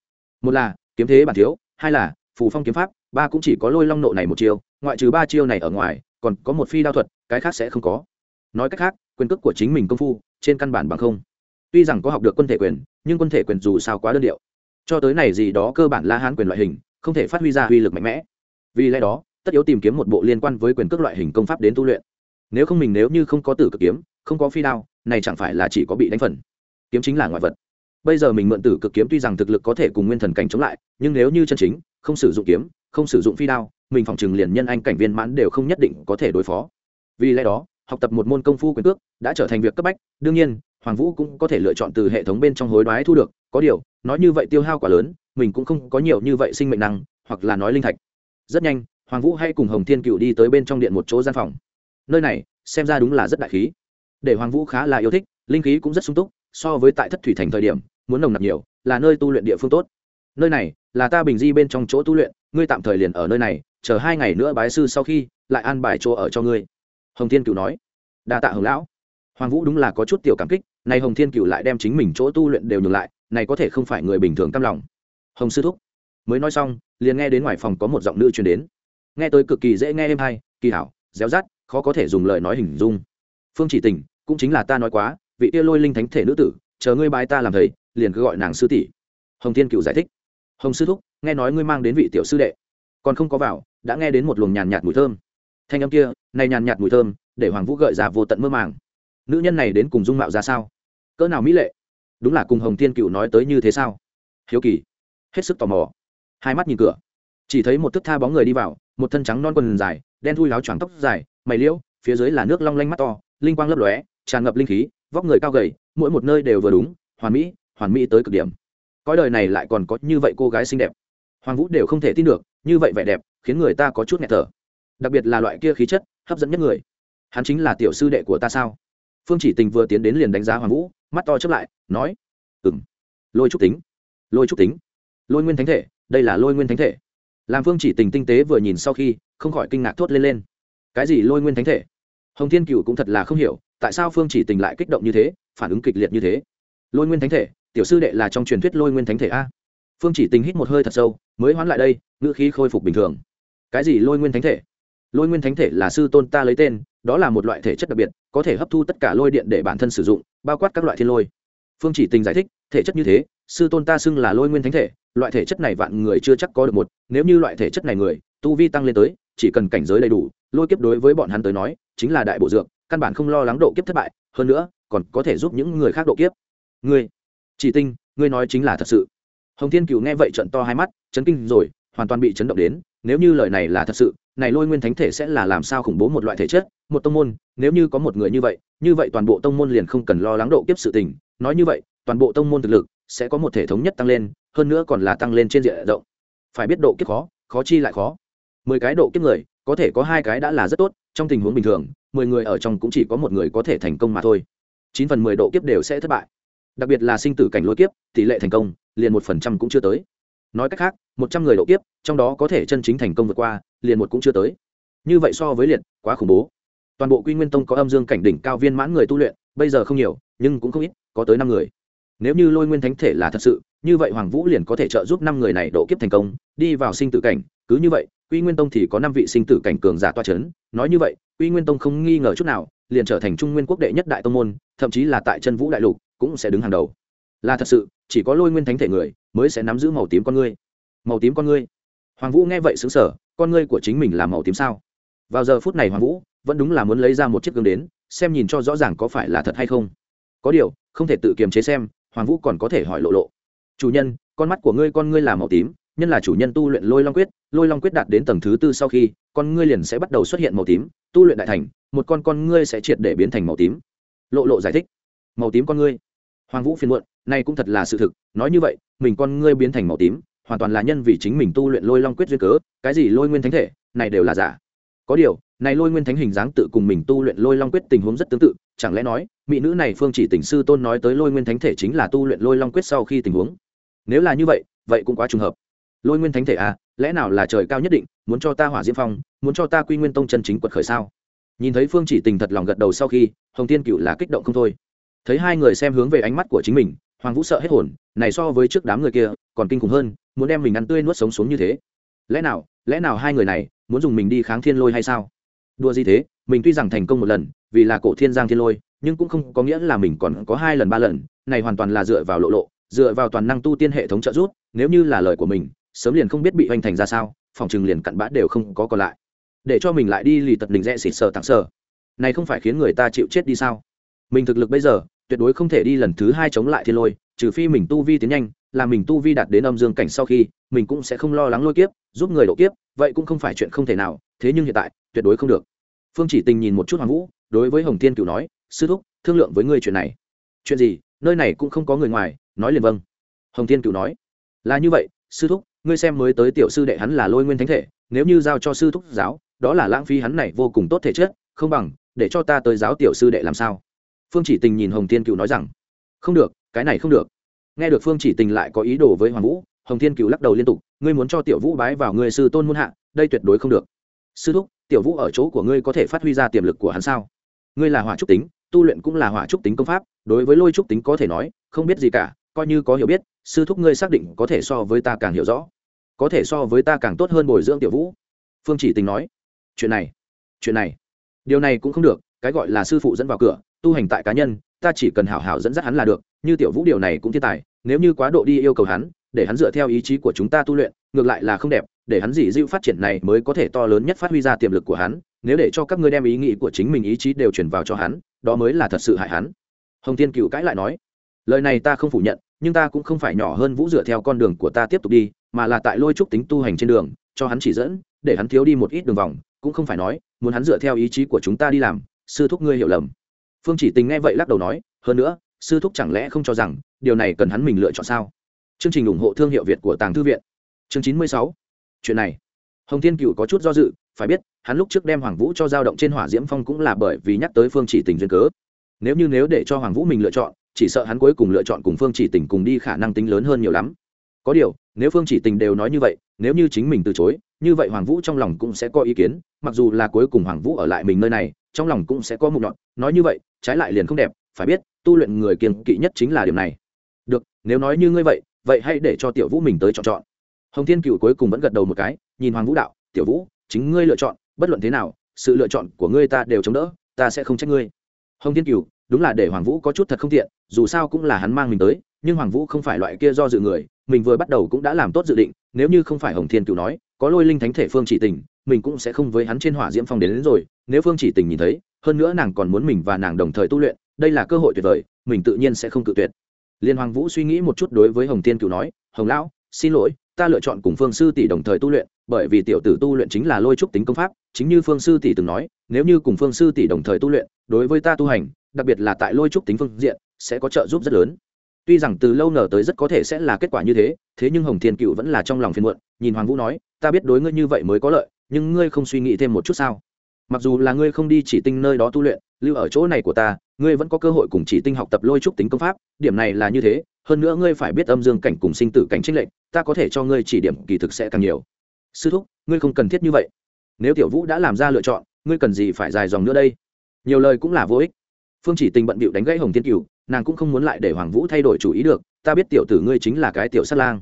Một là, kiếm thế bản thiếu, hai là, phù phong kiếm pháp, ba cũng chỉ có lôi long nộ này một chiêu, ngoại trừ ba chiêu này ở ngoài còn có một phi đao thuật, cái khác sẽ không có. Nói cách khác, quyền cước của chính mình công phu, trên căn bản bằng không. Tuy rằng có học được quân thể quyền, nhưng quân thể quyền dù sao quá đơn điệu. Cho tới này gì đó cơ bản la hán quyền loại hình, không thể phát huy ra uy lực mạnh mẽ. Vì lẽ đó, tất yếu tìm kiếm một bộ liên quan với quyền cước loại hình công pháp đến tu luyện. Nếu không mình nếu như không có tử cực kiếm, không có phi đao, này chẳng phải là chỉ có bị đánh phần. Kiếm chính là ngoại vật. Bây giờ mình mượn tử cực kiếm tuy rằng thực lực có thể cùng nguyên thần cảnh chống lại, nhưng nếu như chân chính, không sử dụng kiếm không sử dụng phi đao, mình phòng trừng liền nhân anh cảnh viên mãn đều không nhất định có thể đối phó. Vì lẽ đó, học tập một môn công phu quyền cước đã trở thành việc cấp bách, đương nhiên, hoàng vũ cũng có thể lựa chọn từ hệ thống bên trong hối đoái thu được, có điều, nói như vậy tiêu hao quá lớn, mình cũng không có nhiều như vậy sinh mệnh năng, hoặc là nói linh thạch. Rất nhanh, hoàng vũ hay cùng hồng thiên cựu đi tới bên trong điện một chỗ gian phòng. Nơi này, xem ra đúng là rất đại khí. Để hoàng vũ khá là yêu thích, linh khí cũng rất sung túc, so với tại thất thủy thành thời điểm, muốn nồng nặc nhiều, là nơi tu luyện địa phương tốt. Nơi này, là ta bình di bên trong chỗ tu luyện ngươi tạm thời liền ở nơi này, chờ hai ngày nữa bái sư sau khi, lại an bài chỗ ở cho ngươi. Hồng thiên cựu nói. Đa tạ hồng lão. Hoàng vũ đúng là có chút tiểu cảm kích, nay hồng thiên cựu lại đem chính mình chỗ tu luyện đều nhường lại, này có thể không phải người bình thường căm lòng. Hồng sư thúc. Mới nói xong, liền nghe đến ngoài phòng có một giọng nữ truyền đến. Nghe tới cực kỳ dễ nghe êm hay, kỳ hảo, réo rát khó có thể dùng lời nói hình dung. Phương chỉ tình, cũng chính là ta nói quá, vị tia lôi linh thánh thể nữ tử, chờ ngươi bái ta làm thầy, liền cứ gọi nàng sư tỷ. Hồng thiên cựu giải thích. Hồng sư thúc nghe nói ngươi mang đến vị tiểu sư đệ. Còn không có vào, đã nghe đến một luồng nhàn nhạt mùi thơm. Thanh âm kia, này nhàn nhạt mùi thơm, để hoàng vũ gợi ra vô tận mơ màng. Nữ nhân này đến cùng dung mạo ra sao? Cỡ nào mỹ lệ? Đúng là cùng hồng thiên cựu nói tới như thế sao? Hiếu kỳ. Hết sức tò mò. Hai mắt nhìn cửa. Chỉ thấy một thức tha bóng người đi vào, một thân trắng non quần dài, đen thui láo choàng tóc dài, mày liễu, phía dưới là nước long lanh mắt to, linh quang lấp lóe, tràn ngập linh khí, vóc người cao gầy, mỗi một nơi đều vừa đúng, hoàn mỹ hoàn mỹ tới cực điểm. Cõi đời này lại còn có như vậy cô gái xinh đẹp hoàng vũ đều không thể tin được, như vậy vẻ đẹp, khiến người ta có chút nghẹt thở. Đặc biệt là loại kia khí chất, hấp dẫn nhất người. Hắn chính là tiểu sư đệ của ta sao? Phương chỉ tình vừa tiến đến liền đánh giá hoàng vũ, mắt to chớp lại, nói ừng lôi trúc tính, lôi trúc tính, lôi nguyên thánh thể, đây là lôi nguyên thánh thể. Làm phương chỉ tình tinh tế vừa nhìn sau khi, không khỏi kinh ngạc thốt lên lên. Cái gì lôi nguyên thánh thể? Hồng thiên cựu cũng thật là không hiểu, tại sao phương chỉ tình lại kích động như thế, phản ứng kịch liệt như thế. Lôi nguyên thánh thể, tiểu sư đệ là trong truyền thuyết lôi nguyên thánh thể a? Phương chỉ tình hít một hơi thật sâu, mới hoán lại đây, ngữ khí khôi phục bình thường. Cái gì lôi nguyên thánh thể? Lôi nguyên thánh thể là sư tôn ta lấy tên, đó là một loại thể chất đặc biệt, có thể hấp thu tất cả lôi điện để bản thân sử dụng, bao quát các loại thiên lôi. Phương chỉ tình giải thích, thể chất như thế, sư tôn ta xưng là lôi nguyên thánh thể, loại thể chất này vạn người chưa chắc có được một, nếu như loại thể chất này người, tu vi tăng lên tới, chỉ cần cảnh giới đầy đủ, lôi kiếp đối với bọn hắn tới nói, chính là đại bộ dược, căn bản không lo lắng độ kiếp thất bại, hơn nữa, còn có thể giúp những người khác độ kiếp. Ngươi, chỉ tinh ngươi nói chính là thật sự hồng thiên cựu nghe vậy trận to hai mắt, chấn kinh rồi, hoàn toàn bị chấn động đến, nếu như lời này là thật sự, này lôi nguyên thánh thể sẽ là làm sao khủng bố một loại thể chất, một tông môn, nếu như có một người như vậy như vậy toàn bộ tông môn liền không cần lo lắng độ kiếp sự tình. Nói như vậy, toàn bộ tông môn thực lực sẽ có một thể thống nhất tăng lên, hơn nữa còn là tăng lên trên diện rộng. Phải biết độ kiếp khó khó chi lại khó. Mười cái độ kiếp người, có thể có hai cái đã là rất tốt, trong tình huống bình thường, mười người ở trong cũng chỉ có một người có thể thành công mà thôi. Chín phần mười độ kiếp đều sẽ thất bại. Đặc biệt là sinh tử cảnh lôi kiếp, tỷ lệ thành công liền một phần trăm cũng chưa tới. Nói cách khác, một trăm người độ kiếp, trong đó có thể chân chính thành công vượt qua, liền một cũng chưa tới. Như vậy so với liệt, quá khủng bố. Toàn bộ quy nguyên tông có âm dương cảnh đỉnh cao viên mãn người tu luyện, bây giờ không nhiều, nhưng cũng không ít, có tới năm người. Nếu như lôi nguyên thánh thể là thật sự, như vậy hoàng vũ liền có thể trợ giúp năm người này độ kiếp thành công, đi vào sinh tử cảnh. Cứ như vậy, quy nguyên tông thì có năm vị sinh tử cảnh cường giả toa c h ấ n nói như vậy, quy nguyên tông không nghi ngờ chút nào, liền trở thành trung nguyên quốc đệ nhất đại tông môn, thậm chí là tại chân vũ đại lục, cũng sẽ đứng hàng đầu là thật sự, chỉ có lôi nguyên thánh thể người mới sẽ nắm giữ màu tím con ngươi. Màu tím con ngươi? Hoàng vũ nghe vậy xứng sở con ngươi của chính mình là màu tím sao? Vào giờ phút này hoàng vũ vẫn đúng là muốn lấy ra một chiếc gương đến, xem nhìn cho rõ ràng có phải là thật hay không. Có điều, không thể tự kiềm chế xem, hoàng vũ còn có thể hỏi lộ lộ. Chủ nhân, con mắt của ngươi, con ngươi là màu tím, nhân là chủ nhân tu luyện lôi long quyết, lôi long quyết đạt đến tầng thứ tư sau khi, con ngươi liền sẽ bắt đầu xuất hiện màu tím, tu luyện đại thành, một con con ngươi sẽ triệt để biến thành màu tím. Lộ lộ giải thích. Màu tím con ngươi. Hoàng vũ phiền muộn này cũng thật là sự thực, nói như vậy, mình con ngươi biến thành màu tím, hoàn toàn là nhân vì chính mình tu luyện lôi long quyết duyên cớ, cái gì lôi nguyên thánh thể, này đều là giả. Có điều, này lôi nguyên thánh hình dáng tự cùng mình tu luyện lôi long quyết tình huống rất tương tự, chẳng lẽ nói, mỹ nữ này phương chỉ tỉnh sư tôn nói tới lôi nguyên thánh thể chính là tu luyện lôi long quyết sau khi tình huống? Nếu là như vậy vậy cũng quá trùng hợp. Lôi nguyên thánh thể à lẽ nào là trời cao nhất định, muốn cho ta hỏa diễm phong, muốn cho ta quy nguyên tông chân chính quật khởi sao? Nhìn thấy phương chỉ tình thật lòng gật đầu sau khi, hồng tiên cựu là kích động không thôi. Thấy hai người xem hướng về ánh mắt của chính mình hoàng vũ sợ hết hồn, này so với trước đám người kia, còn kinh khủng hơn, muốn đem mình ăn tươi nuốt sống xuống như thế. Lẽ nào lẽ nào hai người này muốn dùng mình đi kháng thiên lôi hay sao? Đua gì thế, mình tuy rằng thành công một lần, vì là cổ thiên giang thiên lôi, nhưng cũng không có nghĩa là mình còn có hai lần, ba lần, này hoàn toàn là dựa vào lộ lộ, dựa vào toàn năng tu tiên hệ thống trợ giúp, nếu như là lời của mình, sớm liền không biết bị hoành thành ra sao, phòng chừng liền cặn bã đều không có còn lại. Để cho mình lại đi lì tật đình rẽ xịt sờ tặng sờ. Này không phải khiến người ta chịu chết đi sao? Mình thực lực bây giờ tuyệt đối không thể đi lần thứ hai chống lại thiên lôi, trừ phi mình tu vi tiến nhanh, là mình tu vi đạt đến âm dương cảnh sau khi, mình cũng sẽ không lo lắng lôi kiếp, giúp người độ kiếp, vậy cũng không phải chuyện không thể nào, thế nhưng hiện tại, tuyệt đối không được. Phương chỉ tình nhìn một chút hoàng vũ, đối với hồng thiên cửu nói, sư thúc, thương lượng với ngươi chuyện này. Chuyện gì? Nơi này cũng không có người ngoài, nói liền vâng. Hồng thiên cửu nói, là như vậy, sư thúc, ngươi xem mới tới tiểu sư đệ hắn là lôi nguyên thánh thể, nếu như giao cho sư thúc giáo, đó là lãng phí hắn này vô cùng tốt thể chất, không bằng, để cho ta tới giáo tiểu sư đệ làm sao? Phương chỉ tình nhìn hồng thiên cựu nói rằng, không được, cái này không được. Nghe được phương chỉ tình lại có ý đồ với hoàng vũ, hồng thiên cựu lắc đầu liên tục, ngươi muốn cho tiểu vũ bái vào người sư tôn muôn hạ, đây tuyệt đối không được. Sư thúc, tiểu vũ ở chỗ của ngươi có thể phát huy ra tiềm lực của hắn sao? Ngươi là hỏa trúc tính, tu luyện cũng là hỏa trúc tính công pháp, đối với lôi trúc tính có thể nói, không biết gì cả, coi như có hiểu biết, sư thúc ngươi xác định có thể so với ta càng hiểu rõ, có thể so với ta càng tốt hơn bồi dưỡng tiểu vũ. Phương chỉ tình nói, chuyện này chuyện này, điều này cũng không được, cái gọi là sư phụ dẫn vào cửa tu hành tại cá nhân, ta chỉ cần hảo hảo dẫn dắt hắn là được, như tiểu vũ điều này cũng thiên tài, nếu như quá độ đi yêu cầu hắn, để hắn dựa theo ý chí của chúng ta tu luyện, ngược lại là không đẹp, để hắn dị dịu phát triển này mới có thể to lớn nhất phát huy ra tiềm lực của hắn, nếu để cho các ngươi đem ý nghĩ của chính mình ý chí đều chuyển vào cho hắn, đó mới là thật sự hại hắn. Hồng tiên cựu cãi lại nói, lời này ta không phủ nhận, nhưng ta cũng không phải nhỏ hơn vũ dựa theo con đường của ta tiếp tục đi, mà là tại lôi trúc tính tu hành trên đường, cho hắn chỉ dẫn, để hắn thiếu đi một ít đường vòng, cũng không phải nói, muốn hắn dựa theo ý chí của chúng ta đi làm, sư thúc ngươi hiểu lầm phương chỉ tình nghe vậy lắc đầu nói, hơn nữa, sư thúc chẳng lẽ không cho rằng điều này cần hắn mình lựa chọn sao? Chương trình ủng hộ thương hiệu việt của tàng thư viện. Chương chín mươi sáu. Chuyện này. Hồng thiên cựu có chút do dự, phải biết, hắn lúc trước đem hoàng vũ cho dao động trên hỏa diễm phong cũng là bởi vì nhắc tới phương chỉ tình duyên cớ. Nếu như nếu để cho hoàng vũ mình lựa chọn, chỉ sợ hắn cuối cùng lựa chọn cùng phương chỉ tình cùng đi khả năng tính lớn hơn nhiều lắm có điều, nếu phương chỉ tình đều nói như vậy, nếu như chính mình từ chối, như vậy hoàng vũ trong lòng cũng sẽ có ý kiến, mặc dù là cuối cùng hoàng vũ ở lại mình nơi này, trong lòng cũng sẽ có mục nhọn. Nói như vậy, trái lại liền không đẹp, phải biết, tu luyện người kiên kỵ nhất chính là điều này. Được, nếu nói như ngươi vậy vậy hãy để cho tiểu vũ mình tới chọn chọn. Hồng thiên cựu cuối cùng vẫn gật đầu một cái, nhìn hoàng vũ đạo, tiểu vũ, chính ngươi lựa chọn, bất luận thế nào, sự lựa chọn của ngươi ta đều chống đỡ, ta sẽ không trách ngươi. Hồng thiên cựu đúng là để hoàng vũ có chút thật không tiện dù sao cũng là hắn mang mình tới nhưng hoàng vũ không phải loại kia do dự người mình vừa bắt đầu cũng đã làm tốt dự định nếu như không phải hồng thiên cựu nói có lôi linh thánh thể phương chỉ tình mình cũng sẽ không với hắn trên hỏa diễm phong đến, đến rồi nếu phương chỉ tình nhìn thấy hơn nữa nàng còn muốn mình và nàng đồng thời tu luyện đây là cơ hội tuyệt vời mình tự nhiên sẽ không cự tuyệt. Liên hoàng vũ suy nghĩ một chút đối với hồng thiên cựu nói hồng lão xin lỗi ta lựa chọn cùng phương sư tỷ đồng thời tu luyện bởi vì tiểu tử tu luyện chính là lôi trúc tính công pháp chính như phương sư tỷ từng nói nếu như cùng phương sư tỷ đồng thời tu luyện đối với ta tu hành đặc biệt là tại lôi trúc tính phương diện, sẽ có trợ giúp rất lớn. Tuy rằng từ lâu nở tới rất có thể sẽ là kết quả như thế thế nhưng hồng thiên cựu vẫn là trong lòng phiền muộn, nhìn hoàng vũ nói, ta biết đối ngươi như vậy mới có lợi, nhưng ngươi không suy nghĩ thêm một chút sao? Mặc dù là ngươi không đi chỉ tinh nơi đó tu luyện, lưu ở chỗ này của ta, ngươi vẫn có cơ hội cùng chỉ tinh học tập lôi trúc tính công pháp, điểm này là như thế, hơn nữa ngươi phải biết âm dương cảnh cùng sinh tử cảnh trích lệnh ta có thể cho ngươi chỉ điểm kỳ thực sẽ càng nhiều. Sư thúc, ngươi không cần thiết như vậy. Nếu tiểu vũ đã làm ra lựa chọn, ngươi cần gì phải dài dòng nữa đây? Nhiều lời cũng là vô ích phương chỉ tình bận bịu đánh gãy hồng thiên Cựu, nàng cũng không muốn lại để hoàng vũ thay đổi chủ ý được ta biết tiểu tử ngươi chính là cái tiểu sát lang.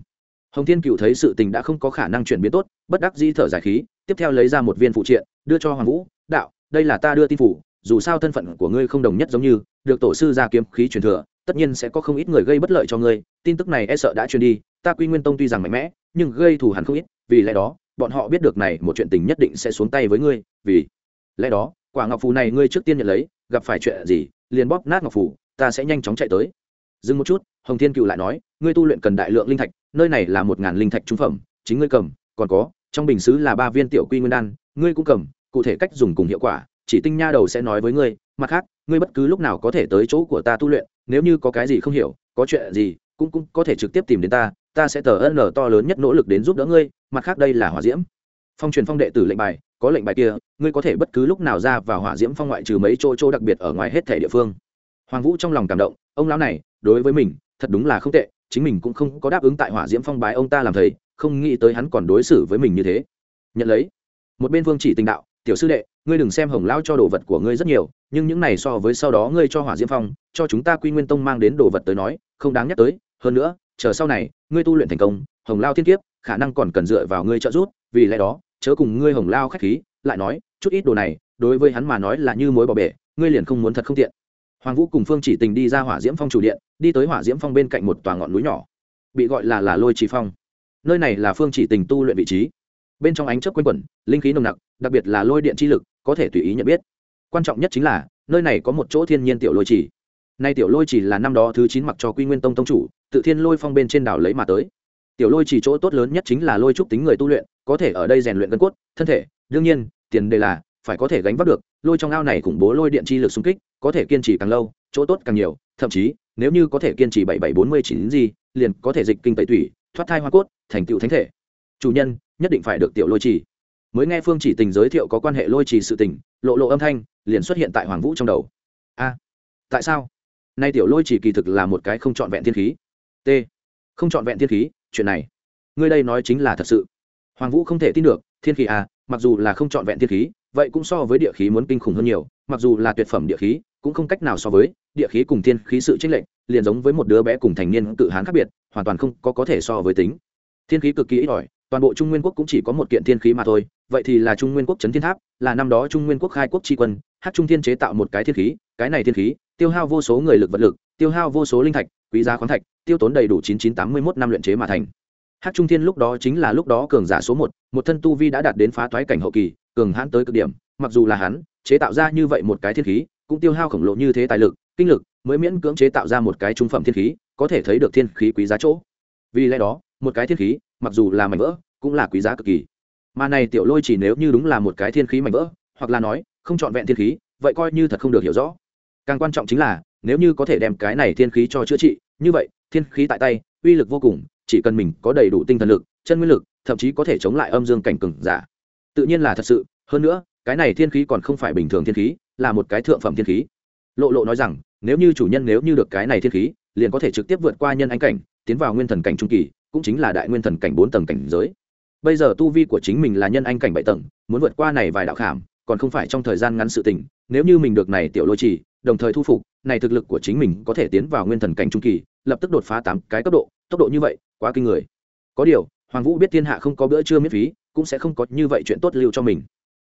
Hồng thiên Cựu thấy sự tình đã không có khả năng chuyển biến tốt bất đắc di thở dài khí tiếp theo lấy ra một viên phụ triện đưa cho hoàng vũ đạo đây là ta đưa tin phủ dù sao thân phận của ngươi không đồng nhất giống như được tổ sư ra kiếm khí truyền thừa tất nhiên sẽ có không ít người gây bất lợi cho ngươi tin tức này e sợ đã truyền đi ta quy nguyên tông tuy rằng mạnh mẽ nhưng gây thù hẳn không ít vì lẽ đó bọn họ biết được này một chuyện tình nhất định sẽ xuống tay với ngươi vì lẽ đó quả ngọc phù này ngươi trước tiên nhận lấy gặp phải chuyện gì, liền bóp nát ngọc phù ta sẽ nhanh chóng chạy tới. Dừng một chút, hồng thiên cựu lại nói, ngươi tu luyện cần đại lượng linh thạch, nơi này là một ngàn linh thạch trung phẩm, chính ngươi cầm, còn có, trong bình xứ là ba viên tiểu quy nguyên đan, ngươi cũng cầm, cụ thể cách dùng cùng hiệu quả, chỉ tinh nha đầu sẽ nói với ngươi, mặt khác, ngươi bất cứ lúc nào có thể tới chỗ của ta tu luyện, nếu như có cái gì không hiểu, có chuyện gì, cũng cũng có thể trực tiếp tìm đến ta ta sẽ tờ ân to lớn nhất nỗ lực đến giúp đỡ ngươi, mặt khác đây là hỏa diễm phong truyền phong đệ tử lệnh bài, có lệnh bài kia, ngươi có thể bất cứ lúc nào ra vào hỏa diễm phong ngoại trừ mấy chỗ chỗ đặc biệt ở ngoài hết thể địa phương. Hoàng vũ trong lòng cảm động, ông lão này, đối với mình, thật đúng là không tệ, chính mình cũng không có đáp ứng tại hỏa diễm phong bái ông ta làm thầy, không nghĩ tới hắn còn đối xử với mình như thế. Nhận lấy, một bên vương chỉ tình đạo, tiểu sư đệ, ngươi đừng xem hồng lão cho đồ vật của ngươi rất nhiều, nhưng những này so với sau đó ngươi cho hỏa diễm phong, cho chúng ta quy nguyên tông mang đến đồ vật tới nói, không đáng nhắc tới. Hơn nữa, chờ sau này, ngươi tu luyện thành công, hồng lao thiên kiếp, khả năng còn cần dựa vào ngươi trợ giúp vì lẽ đó, chớ cùng ngươi hồng lao khách khí, lại nói, chút ít đồ này, đối với hắn mà nói là như mối bỏ bể, ngươi liền không muốn thật không tiện. Hoàng vũ cùng phương chỉ tình đi ra hỏa diễm phong chủ điện, đi tới hỏa diễm phong bên cạnh một tòa ngọn núi nhỏ. Bị gọi là là lôi trì phong. Nơi này là phương chỉ tình tu luyện vị trí. Bên trong ánh chớp quanh quẩn, linh khí nồng nặc, đặc biệt là lôi điện chi lực, có thể tùy ý nhận biết. Quan trọng nhất chính là, nơi này có một chỗ thiên nhiên tiểu lôi trì. Nay tiểu lôi chỉ là năm đó thứ chín mặc cho quy nguyên tông tông chủ, tự thiên lôi phong bên trên đảo lấy mà tới tiểu lôi chỉ chỗ tốt lớn nhất chính là lôi trúc tính người tu luyện, có thể ở đây rèn luyện gân cốt, thân thể, đương nhiên, tiền đề là phải có thể gánh vác được, lôi trong ao này khủng bố lôi điện chi lực xung kích, có thể kiên trì càng lâu, chỗ tốt càng nhiều, thậm chí, nếu như có thể kiên trì bảy bảy bốn mươi chín gì, liền có thể dịch kinh tẩy thủy thoát thai hoa cốt, thành tựu thánh thể. Chủ nhân, nhất định phải được tiểu lôi trì mới nghe phương chỉ tình giới thiệu có quan hệ lôi trì sự tình, lộ lộ âm thanh, liền xuất hiện tại hoàng vũ trong đầu. A, tại sao? Nay tiểu lôi chỉ kỳ thực là một cái không trọn vẹn thiên khí. T, không trọn vẹn thiên khí chuyện này. Ngươi đây nói chính là thật sự. Hoàng vũ không thể tin được, thiên khí à mặc dù là không trọn vẹn thiên khí, vậy cũng so với địa khí muốn kinh khủng hơn nhiều, mặc dù là tuyệt phẩm địa khí, cũng không cách nào so với địa khí cùng thiên khí sự chênh lệch, liền giống với một đứa bé cùng thành niên cự hán khác biệt, hoàn toàn không có có thể so với tính. Thiên khí cực kỳ ít ỏi, toàn bộ trung nguyên quốc cũng chỉ có một kiện thiên khí mà thôi, vậy thì là trung nguyên quốc trấn thiên tháp, là năm đó trung nguyên quốc khai quốc tri quân, hát trung thiên chế tạo một cái thiên khí, cái này thiên khí, tiêu hao vô số người lực vật lực, tiêu hao vô số linh thạch quý giá khoáng thạch, tiêu tốn đầy đủ chín chín tám mươi một năm luyện chế mà thành. Hát trung thiên lúc đó chính là lúc đó cường giả số một một thân tu vi đã đạt đến phá toái cảnh hậu kỳ, cường hãn tới cực điểm, mặc dù là hắn, chế tạo ra như vậy một cái thiên khí, cũng tiêu hao khổng lồ như thế tài lực, kinh lực, mới miễn cưỡng chế tạo ra một cái trung phẩm thiên khí, có thể thấy được thiên khí quý giá chỗ. Vì lẽ đó, một cái thiên khí, mặc dù là mảnh vỡ, cũng là quý giá cực kỳ. Mà này tiểu lôi chỉ nếu như đúng là một cái thiên khí mảnh vỡ, hoặc là nói, không trọn vẹn thiên khí, vậy coi như thật không được hiểu rõ. Càng quan trọng chính là, nếu như có thể đem cái này thiên khí cho chữa trị như vậy, thiên khí tại tay, uy lực vô cùng, chỉ cần mình có đầy đủ tinh thần lực, chân nguyên lực, thậm chí có thể chống lại âm dương cảnh cừng giả. Tự nhiên là thật sự, hơn nữa, cái này thiên khí còn không phải bình thường thiên khí, là một cái thượng phẩm thiên khí. Lộ lộ nói rằng, nếu như chủ nhân nếu như được cái này thiên khí, liền có thể trực tiếp vượt qua nhân anh cảnh, tiến vào nguyên thần cảnh trung kỳ, cũng chính là đại nguyên thần cảnh bốn tầng cảnh giới. Bây giờ tu vi của chính mình là nhân anh cảnh bảy tầng, muốn vượt qua này vài đạo khảm còn không phải trong thời gian ngắn sự tình, nếu như mình được này tiểu lôi trì, đồng thời thu phục, này thực lực của chính mình có thể tiến vào nguyên thần cảnh trung kỳ, lập tức đột phá tám cái cấp độ, tốc độ như vậy, quá kinh người. Có điều, hoàng vũ biết thiên hạ không có bữa trưa miễn phí, cũng sẽ không có như vậy chuyện tốt lưu cho mình.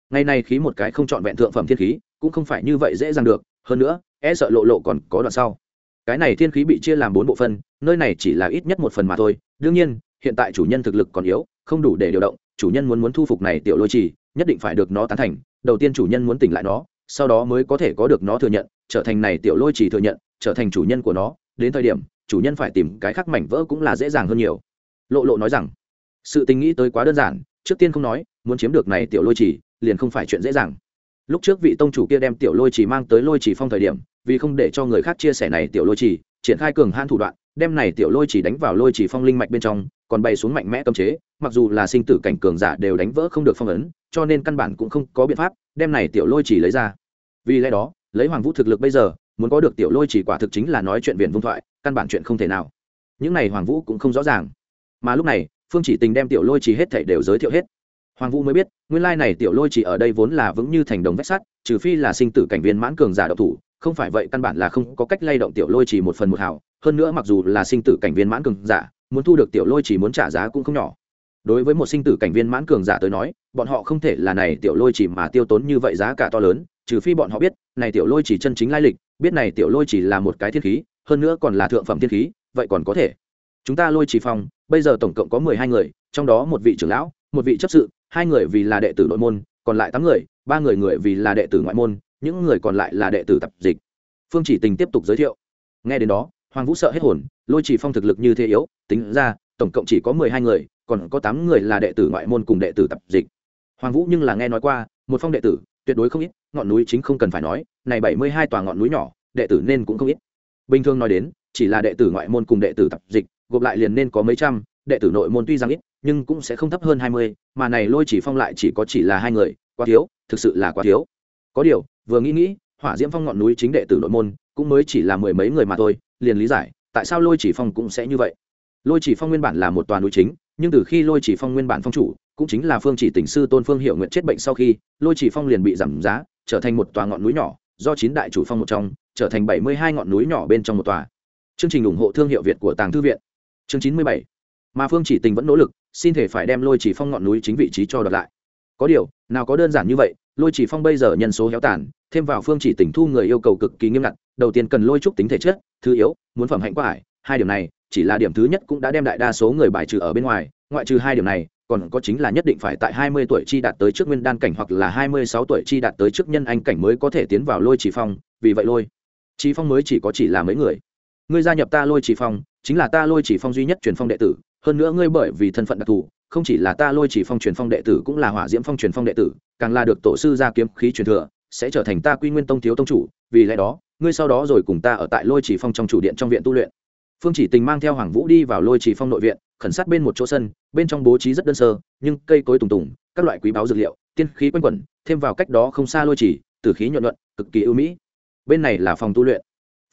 Ngày nay khí một cái không chọn vẹn thượng phẩm thiên khí, cũng không phải như vậy dễ dàng được, hơn nữa e sợ lộ lộ còn có đoạn sau. Cái này thiên khí bị chia làm bốn bộ phân, nơi này chỉ là ít nhất một phần mà thôi, đương nhiên, hiện tại chủ nhân thực lực còn yếu, không đủ để điều động, chủ nhân muốn muốn thu phục này tiểu lôi trì nhất định phải được nó tán thành, đầu tiên chủ nhân muốn tỉnh lại nó, sau đó mới có thể có được nó thừa nhận, trở thành này tiểu lôi chỉ thừa nhận, trở thành chủ nhân của nó, đến thời điểm, chủ nhân phải tìm cái khác mảnh vỡ cũng là dễ dàng hơn nhiều. Lộ lộ nói rằng. Sự tình nghĩ tới quá đơn giản, trước tiên không nói, muốn chiếm được này tiểu lôi chỉ, liền không phải chuyện dễ dàng. Lúc trước vị tông chủ kia đem tiểu lôi chỉ mang tới lôi chỉ phong thời điểm, vì không để cho người khác chia sẻ này tiểu lôi chỉ, triển khai cường han thủ đoạn, đem này tiểu lôi chỉ đánh vào lôi chỉ phong linh mạch bên trong còn bay xuống mạnh mẽ cấm chế, mặc dù là sinh tử cảnh cường giả đều đánh vỡ không được phong ấn, cho nên căn bản cũng không có biện pháp, đem này tiểu lôi chỉ lấy ra. Vì lẽ đó, lấy hoàng vũ thực lực bây giờ, muốn có được tiểu lôi chỉ quả thực chính là nói chuyện viền vung thoại, căn bản chuyện không thể nào. Những này hoàng vũ cũng không rõ ràng. Mà lúc này, phương chỉ tình đem tiểu lôi chỉ hết thảy đều giới thiệu hết. Hoàng vũ mới biết, nguyên lai này tiểu lôi chỉ ở đây vốn là vững như thành đồng vách sắt, trừ phi là sinh tử cảnh viên mãn cường giả độc thủ, không phải vậy căn bản là không có cách lay động tiểu lôi chỉ một phần một hào. Hơn nữa mặc dù là sinh tử cảnh viên mãn cường giả muốn thu được tiểu lôi chỉ muốn trả giá cũng không nhỏ. Đối với một sinh tử cảnh viên mãn cường giả tới nói, bọn họ không thể là này tiểu lôi chỉ mà tiêu tốn như vậy giá cả to lớn, trừ phi bọn họ biết, này tiểu lôi chỉ chân chính lai lịch, biết này tiểu lôi chỉ là một cái thiên khí, hơn nữa còn là thượng phẩm thiên khí, vậy còn có thể. Chúng ta lôi chỉ phòng, bây giờ tổng cộng có mười hai người, trong đó một vị trưởng lão, một vị chấp sự, hai người vì là đệ tử nội môn, còn lại tám người, ba người người vì là đệ tử ngoại môn, những người còn lại là đệ tử tập dịch. Phương chỉ tình tiếp tục giới thiệu. Nghe đến đó hoàng vũ sợ hết hồn, lôi chỉ phong thực lực như thế yếu, tính ra, tổng cộng chỉ có mười hai người, còn có tám người là đệ tử ngoại môn cùng đệ tử tập dịch. Hoàng vũ nhưng là nghe nói qua, một phong đệ tử, tuyệt đối không ít, ngọn núi chính không cần phải nói, này bảy mươi hai tòa ngọn núi nhỏ, đệ tử nên cũng không ít. Bình thường nói đến, chỉ là đệ tử ngoại môn cùng đệ tử tập dịch, gộp lại liền nên có mấy trăm, đệ tử nội môn tuy rằng ít, nhưng cũng sẽ không thấp hơn hai mươi, mà này lôi chỉ phong lại chỉ có chỉ là hai người, quá thiếu, thực sự là quá thiếu. Có điều, vừa nghĩ nghĩ, hỏa diễm phong ngọn núi chính đệ tử nội môn, cũng mới chỉ là mười mấy người mà thôi liền lý giải tại sao lôi chỉ phong cũng sẽ như vậy. Lôi chỉ phong nguyên bản là một tòa núi chính, nhưng từ khi lôi chỉ phong nguyên bản phong chủ, cũng chính là phương chỉ tỉnh sư tôn phương hiệu nguyện chết bệnh sau khi, lôi chỉ phong liền bị giảm giá, trở thành một tòa ngọn núi nhỏ, do chín đại chủ phong một trong, trở thành bảy mươi hai ngọn núi nhỏ bên trong một tòa. Chương trình ủng hộ thương hiệu việt của tàng thư viện. Chương chín mươi bảy. Mà phương chỉ tình vẫn nỗ lực, xin thể phải đem lôi chỉ phong ngọn núi chính vị trí cho đợt lại. Có điều, nào có đơn giản như vậy lôi chỉ phong bây giờ nhân số héo tàn, thêm vào phương chỉ Tỉnh thu người yêu cầu cực kỳ nghiêm ngặt, đầu tiên cần lôi trúc tính thể chất, thứ yếu, muốn phẩm hạnh quá ải. Hai điểm này, chỉ là điểm thứ nhất cũng đã đem đại đa số người bài trừ ở bên ngoài, ngoại trừ hai điểm này, còn có chính là nhất định phải tại hai mươi tuổi chi đạt tới trước nguyên đan cảnh hoặc là hai mươi sáu tuổi chi đạt tới trước nhân anh cảnh mới có thể tiến vào lôi chỉ phong, vì vậy lôi chỉ phong mới chỉ có chỉ là mấy người. Ngươi gia nhập ta lôi chỉ phong, chính là ta lôi chỉ phong duy nhất truyền phong đệ tử, hơn nữa ngươi bởi vì thân phận đặc thù không chỉ là ta lôi chỉ phong truyền phong đệ tử cũng là hỏa diễm phong truyền phong đệ tử, càng là được tổ sư gia kiếm khí truyền thừa, sẽ trở thành ta quy nguyên tông thiếu tông chủ, vì lẽ đó, ngươi sau đó rồi cùng ta ở tại lôi chỉ phong trong chủ điện trong viện tu luyện. Phương chỉ tình mang theo hoàng vũ đi vào lôi chỉ phong nội viện, khẩn sát bên một chỗ sân, bên trong bố trí rất đơn sơ, nhưng cây cối tùng tùng, các loại quý báo dược liệu, tiên khí quanh quẩn, thêm vào cách đó không xa lôi chỉ từ khí nhuận luận, cực kỳ ưu mỹ. Bên này là phòng tu luyện.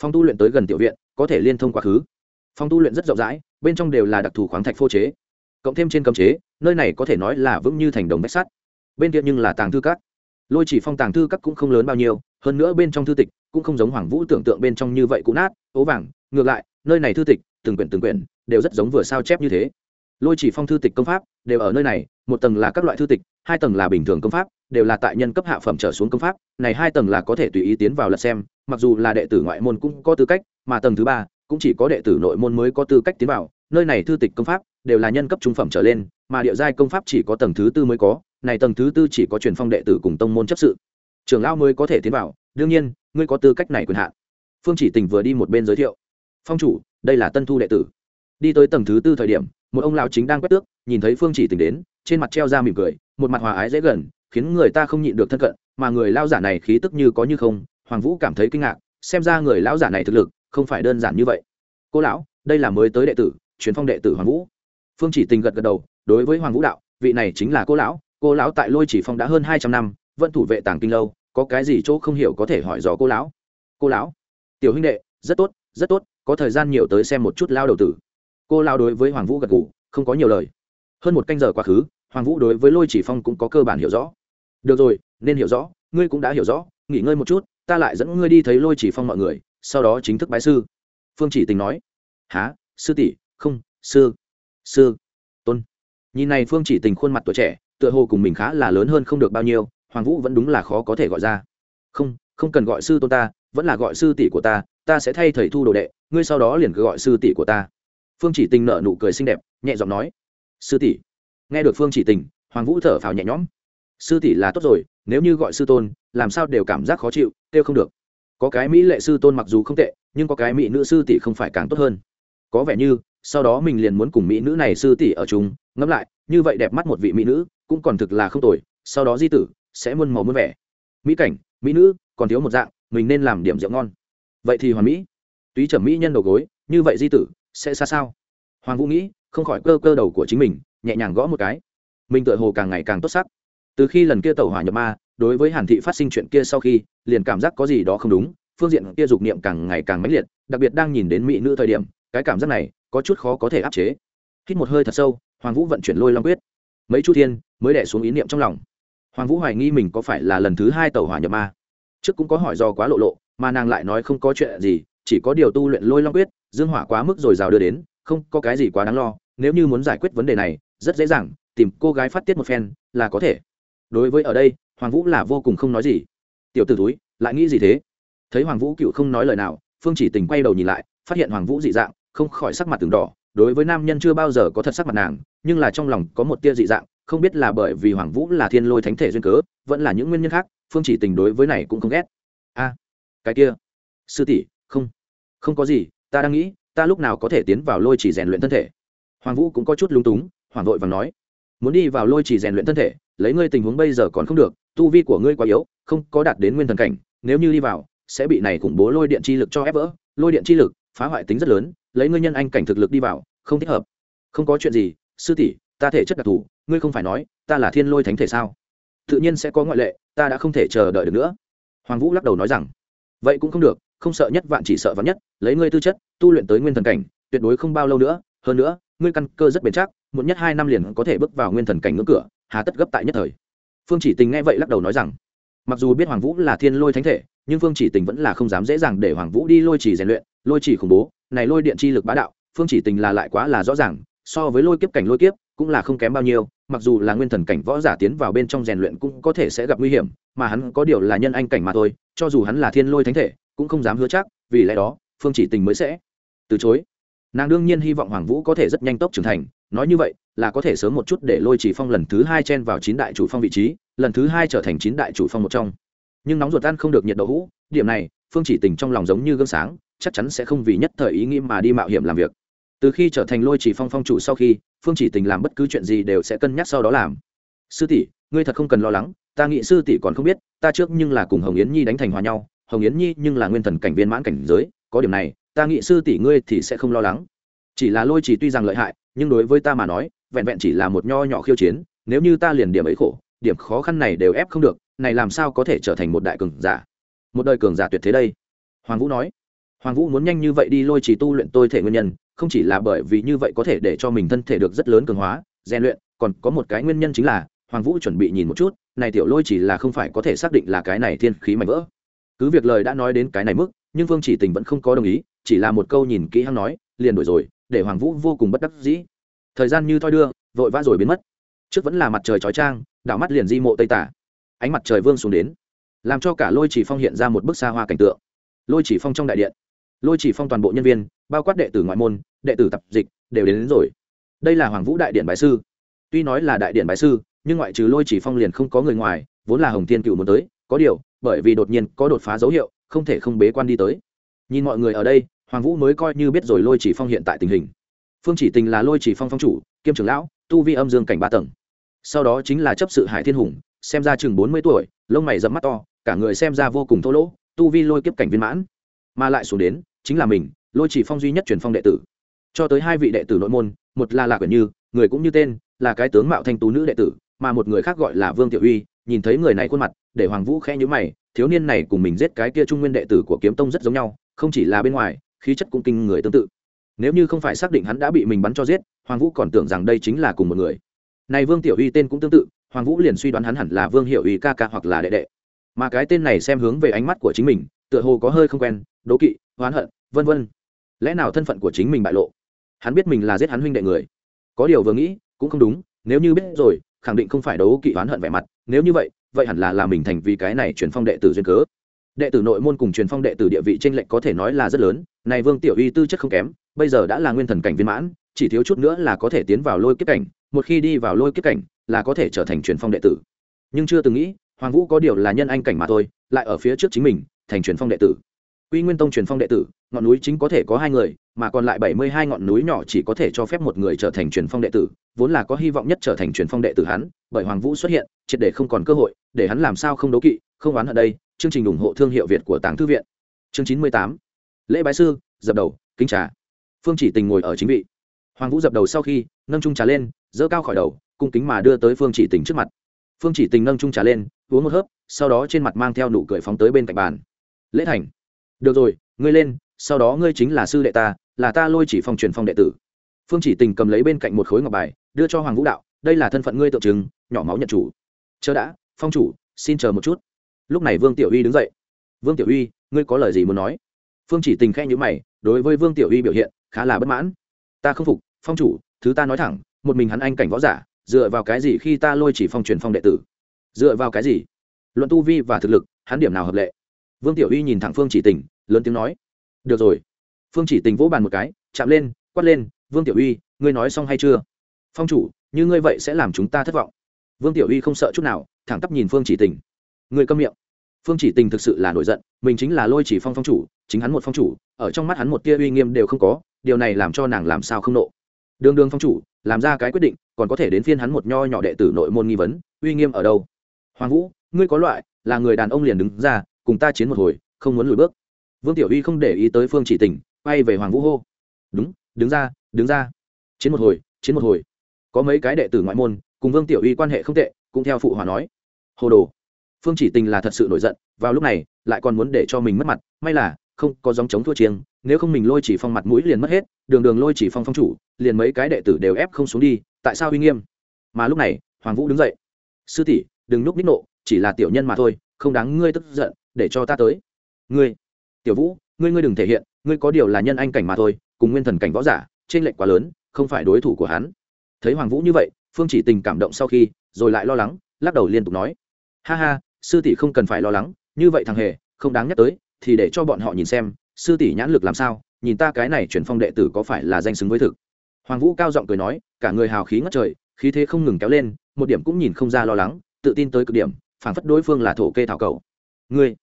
Phòng tu luyện tới gần tiểu viện, có thể liên thông quá khứ. Phòng tu luyện rất rộng rãi, bên trong đều là đặc thù khoáng thạch phô chế cộng thêm trên cấm chế, nơi này có thể nói là vững như thành đồng bách sắt. Bên kia nhưng là tàng thư các. Lôi chỉ phong tàng thư các cũng không lớn bao nhiêu, hơn nữa bên trong thư tịch cũng không giống hoàng vũ tưởng tượng bên trong như vậy cũ nát, ố vàng. Ngược lại, nơi này thư tịch, từng quyển từng quyển, đều rất giống vừa sao chép như thế. Lôi chỉ phong thư tịch công pháp đều ở nơi này, một tầng là các loại thư tịch, hai tầng là bình thường công pháp, đều là tại nhân cấp hạ phẩm trở xuống công pháp, này hai tầng là có thể tùy ý tiến vào lật xem, mặc dù là đệ tử ngoại môn cũng có tư cách, mà tầng thứ ba cũng chỉ có đệ tử nội môn mới có tư cách tiến vào nơi này thư tịch công pháp đều là nhân cấp trung phẩm trở lên, mà địa giai công pháp chỉ có tầng thứ tư mới có, này tầng thứ tư chỉ có truyền phong đệ tử cùng tông môn chấp sự. Trưởng lão mới có thể tiến vào, đương nhiên, ngươi có tư cách này quyền hạn. Phương chỉ tình vừa đi một bên giới thiệu. Phong chủ, đây là tân thu đệ tử. Đi tới tầng thứ tư thời điểm, một ông lão chính đang quét tước, nhìn thấy phương chỉ tình đến, trên mặt treo ra mỉm cười, một mặt hòa ái dễ gần, khiến người ta không nhịn được thân cận, mà người lao giả này khí tức như có như không, hoàng vũ cảm thấy kinh ngạc, xem ra người lão giả này thực lực không phải đơn giản như vậy. Cô lão, đây là mới tới đệ tử truyền phong đệ tử hoàng vũ. Phương chỉ tình gật gật đầu, đối với hoàng vũ đạo, vị này chính là cô lão cô lão tại lôi chỉ phong đã hơn hai trăm năm, vẫn thủ vệ tàng kinh lâu, có cái gì chỗ không hiểu có thể hỏi dò cô lão? Cô lão, tiểu huynh đệ, rất tốt rất tốt, có thời gian nhiều tới xem một chút lao đầu tử. Cô lao đối với hoàng vũ gật gù, không có nhiều lời. Hơn một canh giờ quá khứ, hoàng vũ đối với lôi chỉ phong cũng có cơ bản hiểu rõ. Được rồi, nên hiểu rõ, ngươi cũng đã hiểu rõ, nghỉ ngơi một chút, ta lại dẫn ngươi đi thấy lôi chỉ phong mọi người, sau đó chính thức bái sư. Phương chỉ tình nói. Há sư tỷ không, sư sư, tôn. Nhìn này phương chỉ tình khuôn mặt tuổi trẻ, tựa hồ cùng mình khá là lớn hơn không được bao nhiêu, hoàng vũ vẫn đúng là khó có thể gọi ra. Không không cần gọi sư tôn ta, vẫn là gọi sư tỷ của ta ta sẽ thay thầy thu đồ đệ, ngươi sau đó liền cứ gọi sư tỷ của ta. Phương chỉ tình nợ nụ cười xinh đẹp, nhẹ giọng nói. Sư tỷ. Nghe được phương chỉ tình, hoàng vũ thở phào nhẹ nhõm. Sư tỷ là tốt rồi, nếu như gọi sư tôn, làm sao đều cảm giác khó chịu, kêu không được. Có cái mỹ lệ sư tôn mặc dù không tệ, nhưng có cái mỹ nữ sư tỷ không phải càng tốt hơn. Có vẻ như sau đó mình liền muốn cùng mỹ nữ này sư tỷ ở chung. Ngẫm lại, như vậy đẹp mắt một vị mỹ nữ, cũng còn thực là không tồi, sau đó di tử sẽ muôn màu muôn vẻ. Mỹ cảnh, mỹ nữ, còn thiếu một dạng, mình nên làm điểm rượu ngon. Vậy thì hoàn mỹ. Túy trầm mỹ nhân đầu gối, như vậy di tử sẽ xa sao? Hoàng vũ nghĩ, không khỏi cơ cơ đầu của chính mình, nhẹ nhàng gõ một cái. Mình tựa hồ càng ngày càng tốt sắc. Từ khi lần kia tàu hỏa nhập ma, đối với hàn thị phát sinh chuyện kia sau khi, liền cảm giác có gì đó không đúng, phương diện kia dục niệm càng ngày càng mãnh liệt, đặc biệt đang nhìn đến mỹ nữ thời điểm, cái cảm giác này có chút khó có thể áp chế. Hít một hơi thật sâu, hoàng vũ vận chuyển lôi long quyết. Mấy chu thiên mới đẻ xuống ý niệm trong lòng. Hoàng vũ hoài nghi mình có phải là lần thứ hai tàu hỏa nhập ma. Trước cũng có hỏi do quá lộ lộ, mà nàng lại nói không có chuyện gì, chỉ có điều tu luyện lôi long quyết, dương hỏa quá mức rồi rào đưa đến, không có cái gì quá đáng lo, nếu như muốn giải quyết vấn đề này, rất dễ dàng, tìm cô gái phát tiết một phen là có thể. Đối với ở đây, hoàng vũ là vô cùng không nói gì. Tiểu t ử túi lại nghĩ gì thế? Thấy hoàng vũ cựu không nói lời nào, phương chỉ tình quay đầu nhìn lại, phát hiện hoàng vũ dị dạng không khỏi sắc mặt từng đỏ, đối với nam nhân chưa bao giờ có thật sắc mặt nàng, nhưng là trong lòng có một tia dị dạng, không biết là bởi vì hoàng vũ là thiên lôi thánh thể duyên cớ, vẫn là những nguyên nhân khác, phương chỉ tình đối với này cũng không ghét. A, cái kia, sư tỷ, không không có gì, ta đang nghĩ, ta lúc nào có thể tiến vào lôi chỉ rèn luyện thân thể? Hoàng vũ cũng có chút lúng túng hoàng vội và nói, muốn đi vào lôi chỉ rèn luyện thân thể, lấy ngươi tình huống bây giờ còn không được, tu vi của ngươi quá yếu, không có đạt đến nguyên thần cảnh, nếu như đi vào, sẽ bị này khủng bố lôi điện chi lực cho ép vỡ, lôi điện chi lực phá hoại tính rất lớn lấy ngươi nhân anh cảnh thực lực đi vào, không thích hợp. Không có chuyện gì, sư tỷ, ta thể chất đặc thù, ngươi không phải nói, ta là thiên lôi thánh thể sao? Tự nhiên sẽ có ngoại lệ, ta đã không thể chờ đợi được nữa. Hoàng vũ lắc đầu nói rằng, vậy cũng không được, không sợ nhất vạn chỉ sợ vạn nhất, lấy ngươi tư chất, tu luyện tới nguyên thần cảnh, tuyệt đối không bao lâu nữa. Hơn nữa, ngươi căn cơ rất bền chắc, muộn nhất hai năm liền có thể bước vào nguyên thần cảnh ngưỡng cửa, hà tất gấp tại nhất thời. Phương chỉ tình nghe vậy lắc đầu nói rằng mặc dù biết hoàng vũ là thiên lôi thánh thể, nhưng phương chỉ tình vẫn là không dám dễ dàng để hoàng vũ đi lôi chỉ rèn luyện, lôi chỉ khủng bố, này lôi điện chi lực bá đạo, phương chỉ tình là lại quá là rõ ràng, so với lôi kiếp cảnh lôi kiếp, cũng là không kém bao nhiêu, mặc dù là nguyên thần cảnh võ giả tiến vào bên trong rèn luyện cũng có thể sẽ gặp nguy hiểm, mà hắn có điều là nhân anh cảnh mà thôi, cho dù hắn là thiên lôi thánh thể, cũng không dám hứa chắc, vì lẽ đó, phương chỉ tình mới sẽ từ chối. Nàng đương nhiên hy vọng hoàng vũ có thể rất nhanh tốc trưởng thành, nói như vậy là có thể sớm một chút để lôi chỉ phong lần thứ hai chen vào chín đại chủ phong vị trí lần thứ hai trở thành chín đại chủ phong một trong. Nhưng nóng ruột ăn không được nhiệt độ hũ, điểm này, phương chỉ tình trong lòng giống như gương sáng, chắc chắn sẽ không vì nhất thời ý nghĩ mà đi mạo hiểm làm việc. Từ khi trở thành lôi chỉ phong phong chủ sau khi, phương chỉ tình làm bất cứ chuyện gì đều sẽ cân nhắc sau đó làm. Sư tỷ, ngươi thật không cần lo lắng, ta nghĩ sư tỷ còn không biết, ta trước nhưng là cùng hồng yến nhi đánh thành hòa nhau, hồng yến nhi nhưng là nguyên thần cảnh viên mãn cảnh giới, có điểm này, ta nghĩ sư tỷ ngươi thì sẽ không lo lắng. Chỉ là lôi chỉ tuy rằng lợi hại, nhưng đối với ta mà nói, vẹn vẹn chỉ là một nho nhỏ khiêu chiến, nếu như ta liền điểm ấy khổ điểm khó khăn này đều ép không được, này làm sao có thể trở thành một đại cường giả? Một đời cường giả tuyệt thế đây. Hoàng vũ nói. Hoàng vũ muốn nhanh như vậy đi lôi trì tu luyện tôi thể nguyên nhân, không chỉ là bởi vì như vậy có thể để cho mình thân thể được rất lớn cường hóa, rèn luyện, còn có một cái nguyên nhân chính là, hoàng vũ chuẩn bị nhìn một chút, này tiểu lôi chỉ là không phải có thể xác định là cái này thiên khí mạnh vỡ. Cứ việc lời đã nói đến cái này mức, nhưng vương chỉ tình vẫn không có đồng ý, chỉ là một câu nhìn kỹ hăng nói, liền đổi rồi, để hoàng vũ vô cùng bất đắc dĩ. Thời gian như thoi đưa, vội vã rồi biến mất. Trước vẫn là mặt trời chói trang đảo mắt liền di mộ tây tả. Ánh mặt trời vương xuống đến làm cho cả lôi chỉ phong hiện ra một bức xa hoa cảnh tượng. Lôi chỉ phong trong đại điện lôi chỉ phong toàn bộ nhân viên bao quát đệ tử ngoại môn đệ tử tập dịch đều đến, đến rồi. Đây là hoàng vũ đại điện bái sư. Tuy nói là đại điện bái sư nhưng ngoại trừ lôi chỉ phong liền không có người ngoài vốn là hồng thiên cựu muốn tới có điều bởi vì đột nhiên có đột phá dấu hiệu không thể không bế quan đi tới. Nhìn mọi người ở đây hoàng vũ mới coi như biết rồi lôi chỉ phong hiện tại tình hình. Phương chỉ tình là lôi chỉ phong phong chủ kiêm trưởng lão tu vi âm dương cảnh ba tầng sau đó chính là chấp sự hải thiên hùng, xem ra chừng bốn mươi tuổi, lông mày dẫm mắt to, cả người xem ra vô cùng thô lỗ, tu vi lôi kiếp cảnh viên mãn. Mà lại xuống đến, chính là mình, lôi chỉ phong duy nhất truyền phong đệ tử. Cho tới hai vị đệ tử nội môn, một là lạc quyển như, người cũng như tên, là cái tướng mạo thanh tú nữ đệ tử, mà một người khác gọi là vương tiểu uy, nhìn thấy người này khuôn mặt, để hoàng vũ khẽ nhữ mày, thiếu niên này cùng mình giết cái kia trung nguyên đệ tử của kiếm tông rất giống nhau, không chỉ là bên ngoài, khí chất cũng kinh người tương tự. Nếu như không phải xác định hắn đã bị mình bắn cho giết, hoàng vũ còn tưởng rằng đây chính là cùng một người này vương tiểu uy tên cũng tương tự, hoàng vũ liền suy đoán hắn hẳn là vương hiệu uy ca ca hoặc là đệ đệ. Mà cái tên này xem hướng về ánh mắt của chính mình, tựa hồ có hơi không quen, đố kỵ, oán hận, vân vân. Lẽ nào thân phận của chính mình bại lộ? Hắn biết mình là giết hắn huynh đệ người. Có điều vừa nghĩ, cũng không đúng, nếu như biết rồi, khẳng định không phải đấu kỵ oán hận vẻ mặt, nếu như vậy vậy hẳn là là mình thành vì cái này truyền phong đệ tử duyên cớ. Đệ tử nội môn cùng truyền phong đệ tử địa vị t r ê n lệch có thể nói là rất lớn, này vương tiểu uy tư chất không kém, bây giờ đã là nguyên thần cảnh viên mãn chỉ thiếu chút nữa là có thể tiến vào lôi kiếp cảnh một khi đi vào lôi kiếp cảnh là có thể trở thành truyền phong đệ tử nhưng chưa từng nghĩ hoàng vũ có điều là nhân anh cảnh mà thôi lại ở phía trước chính mình thành truyền phong đệ tử Quy Nguyên Tông truyền phong đệ tử, ngọn núi chính có thể có hai người, mà còn lại bảy mươi hai ngọn núi nhỏ chỉ có thể cho phép một người trở thành truyền phong đệ tử, vốn là có hy vọng nhất trở thành truyền phong đệ tử hắn, bởi Hoàng Vũ xuất hiện, triệt để không còn cơ hội, để hắn làm sao không đấu kỵ, không oán ở đây, chương trình ủng hộ thương hiệu Việt của Tàng Thư viện. Chương chín mươi tám Lễ bái sư, dập đầu, kính trà. Phương Chỉ Tình ngồi ở chính vị. Hoàng Vũ dập đầu sau khi, nâng trung trà lên, dỡ cao khỏi đầu, cung kính mà đưa tới Phương Chỉ Tình trước mặt. Phương Chỉ Tình nâng trung trà lên, uống một hớp, sau đó trên mặt mang theo nụ cười phóng tới bên cạnh bàn. Lễ thành. Được rồi ngươi lên sau đó ngươi chính là sư đệ ta là ta lôi chỉ phong truyền phong đệ tử. Phương chỉ tình cầm lấy bên cạnh một khối ngọc bài đưa cho hoàng vũ đạo đây là thân phận ngươi tượng trưng nhỏ máu nhận chủ. Chờ đã phong chủ xin chờ một chút. Lúc này vương tiểu uy đứng dậy. Vương tiểu uy ngươi có lời gì muốn nói? Phương chỉ tình khẽ nhữ mày đối với vương tiểu uy biểu hiện khá là bất mãn ta không phục, phong chủ, thứ ta nói thẳng, một mình hắn anh cảnh võ giả, dựa vào cái gì khi ta lôi chỉ phong truyền phong đệ tử? Dựa vào cái gì? Luận tu vi và thực lực, hắn điểm nào hợp lệ? Vương tiểu uy nhìn thẳng phương chỉ tình, lớn tiếng nói. Được rồi. Phương chỉ tình vỗ bàn một cái, chạm lên, quát lên, vương tiểu uy, ngươi nói xong hay chưa? Phong chủ, như ngươi vậy sẽ làm chúng ta thất vọng. Vương tiểu uy không sợ chút nào, thẳng tắp nhìn phương chỉ tình. Ngươi câm miệng phương chỉ tình thực sự là nổi giận, mình chính là lôi chỉ phong phong chủ, chính hắn một phong chủ, ở trong mắt hắn một tia uy nghiêm đều không có, điều này làm cho nàng làm sao không nộ. Đường đường phong chủ, làm ra cái quyết định, còn có thể đến phiên hắn một nho nhỏ đệ tử nội môn nghi vấn, uy nghiêm ở đâu? Hoàng vũ, ngươi có loại, là người đàn ông liền đứng ra, cùng ta chiến một hồi, không muốn lùi bước. Vương tiểu uy không để ý tới phương chỉ tình, quay về hoàng vũ hô. Đúng, đứng ra đứng ra. Chiến một hồi, chiến một hồi. Có mấy cái đệ tử ngoại môn, cùng vương tiểu uy quan hệ không tệ, cũng theo phụ hòa nói. Hồ đồ phương chỉ tình là thật sự nổi giận, vào lúc này, lại còn muốn để cho mình mất mặt, may là, không có dòng chống thua chiêng, nếu không mình lôi chỉ phong mặt mũi liền mất hết, đường đường lôi chỉ phong phong chủ, liền mấy cái đệ tử đều ép không xuống đi, tại sao uy nghiêm? Mà lúc này, hoàng vũ đứng dậy. Sư tỷ, đừng núp ních nộ, chỉ là tiểu nhân mà thôi, không đáng ngươi tức giận, để cho ta tới. Ngươi, tiểu vũ, ngươi ngươi đừng thể hiện, ngươi có điều là nhân anh cảnh mà thôi, cùng nguyên thần cảnh võ giả trên lệnh quá lớn, không phải đối thủ của hắn. Thấy hoàng vũ như vậy, phương chỉ tình cảm động sau khi, rồi lại lo lắng, lắc đầu liên tục nói. Ha ha sư tỷ không cần phải lo lắng, như vậy thằng hề, không đáng nhắc tới, thì để cho bọn họ nhìn xem, sư tỷ nhãn lực làm sao, nhìn ta cái này chuyển phong đệ tử có phải là danh xứng với thực. Hoàng vũ cao giọng cười nói, cả người hào khí ngất trời, khí thế không ngừng kéo lên, một điểm cũng nhìn không ra lo lắng, tự tin tới cực điểm, phảng phất đối phương là thổ kê thảo cầu ngươi,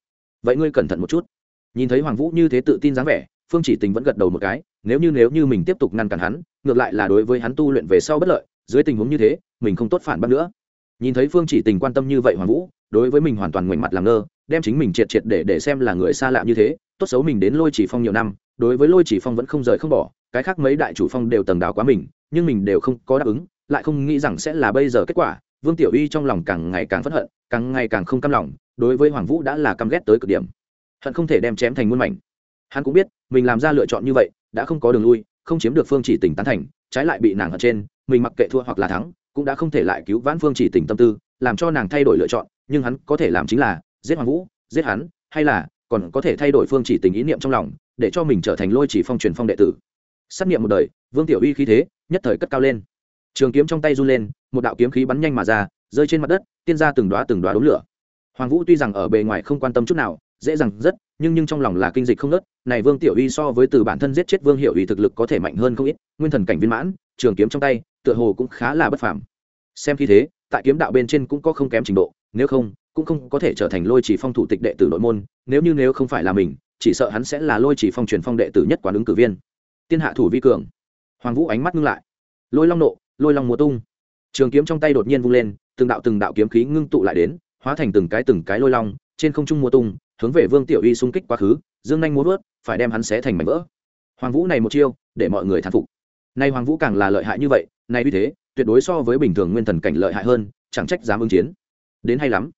vậy ngươi cẩn thận một chút. Nhìn thấy hoàng vũ như thế tự tin dáng vẻ, phương chỉ tình vẫn gật đầu một cái, nếu như nếu như mình tiếp tục ngăn cản hắn, ngược lại là đối với hắn tu luyện về sau bất lợi, dưới tình huống như thế, mình không tốt phản bác nữa. Nhìn thấy phương chỉ tình quan tâm như vậy hoàng vũ đối với mình hoàn toàn ngoảnh mặt làm ngơ, đem chính mình triệt triệt để để xem là người xa lạ như thế, tốt xấu mình đến lôi chỉ phong nhiều năm, đối với lôi chỉ phong vẫn không rời không bỏ, cái khác mấy đại chủ phong đều tầng đào quá mình, nhưng mình đều không có đáp ứng, lại không nghĩ rằng sẽ là bây giờ kết quả, vương tiểu uy trong lòng càng ngày càng phẫn hận, càng ngày càng không căm lòng, đối với hoàng vũ đã là căm ghét tới cực điểm. Hận không thể đem chém thành muôn mảnh. Hắn cũng biết, mình làm ra lựa chọn như vậy, đã không có đường lui, không chiếm được phương chỉ tình tán thành, trái lại bị nàng ở trên, mình mặc kệ thua hoặc là thắng, cũng đã không thể lại cứu vãn phương chỉ tình tâm tư làm cho nàng thay đổi lựa chọn, nhưng hắn có thể làm chính là giết hoàng vũ, giết hắn, hay là còn có thể thay đổi phương chỉ tình ý niệm trong lòng, để cho mình trở thành lôi chỉ phong truyền phong đệ tử. Sát nghiệm một đời, vương tiểu uy khí thế, nhất thời cất cao lên. Trường kiếm trong tay run lên, một đạo kiếm khí bắn nhanh mà ra, rơi trên mặt đất, tiên ra từng đoá từng đoá đống lửa. Hoàng vũ tuy rằng ở bề ngoài không quan tâm chút nào, dễ dàng rất, nhưng nhưng trong lòng là kinh dịch không nớt này vương tiểu uy so với từ bản thân giết chết vương hiệu uy thực lực có thể mạnh hơn không ít, nguyên thần cảnh viên mãn, trường kiếm trong tay, tựa hồ cũng khá là bất phàm. Xem khi thế tại kiếm đạo bên trên cũng có không kém trình độ, nếu không, cũng không có thể trở thành lôi chỉ phong thủ tịch đệ tử nội môn, nếu như nếu không phải là mình, chỉ sợ hắn sẽ là lôi chỉ phong truyền phong đệ tử nhất quán ứng cử viên. Tiên hạ thủ vi cường. Hoàng vũ ánh mắt ngưng lại. Lôi long nộ, lôi long mùa tung. Trường kiếm trong tay đột nhiên vung lên, từng đạo từng đạo kiếm khí ngưng tụ lại đến, hóa thành từng cái từng cái lôi long, trên không trung mùa tung, hướng về vương tiểu uy xung kích quá khứ, dương nhanh muốn vớt, phải đem hắn xé thành mảnh vỡ. Hoàng vũ này một chiêu, để mọi người thán phục. Nay hoàng vũ càng là lợi hại như vậy, nay uy thế tuyệt đối so với bình thường nguyên thần cảnh lợi hại hơn, chẳng trách dám ứng chiến. Đến hay lắm.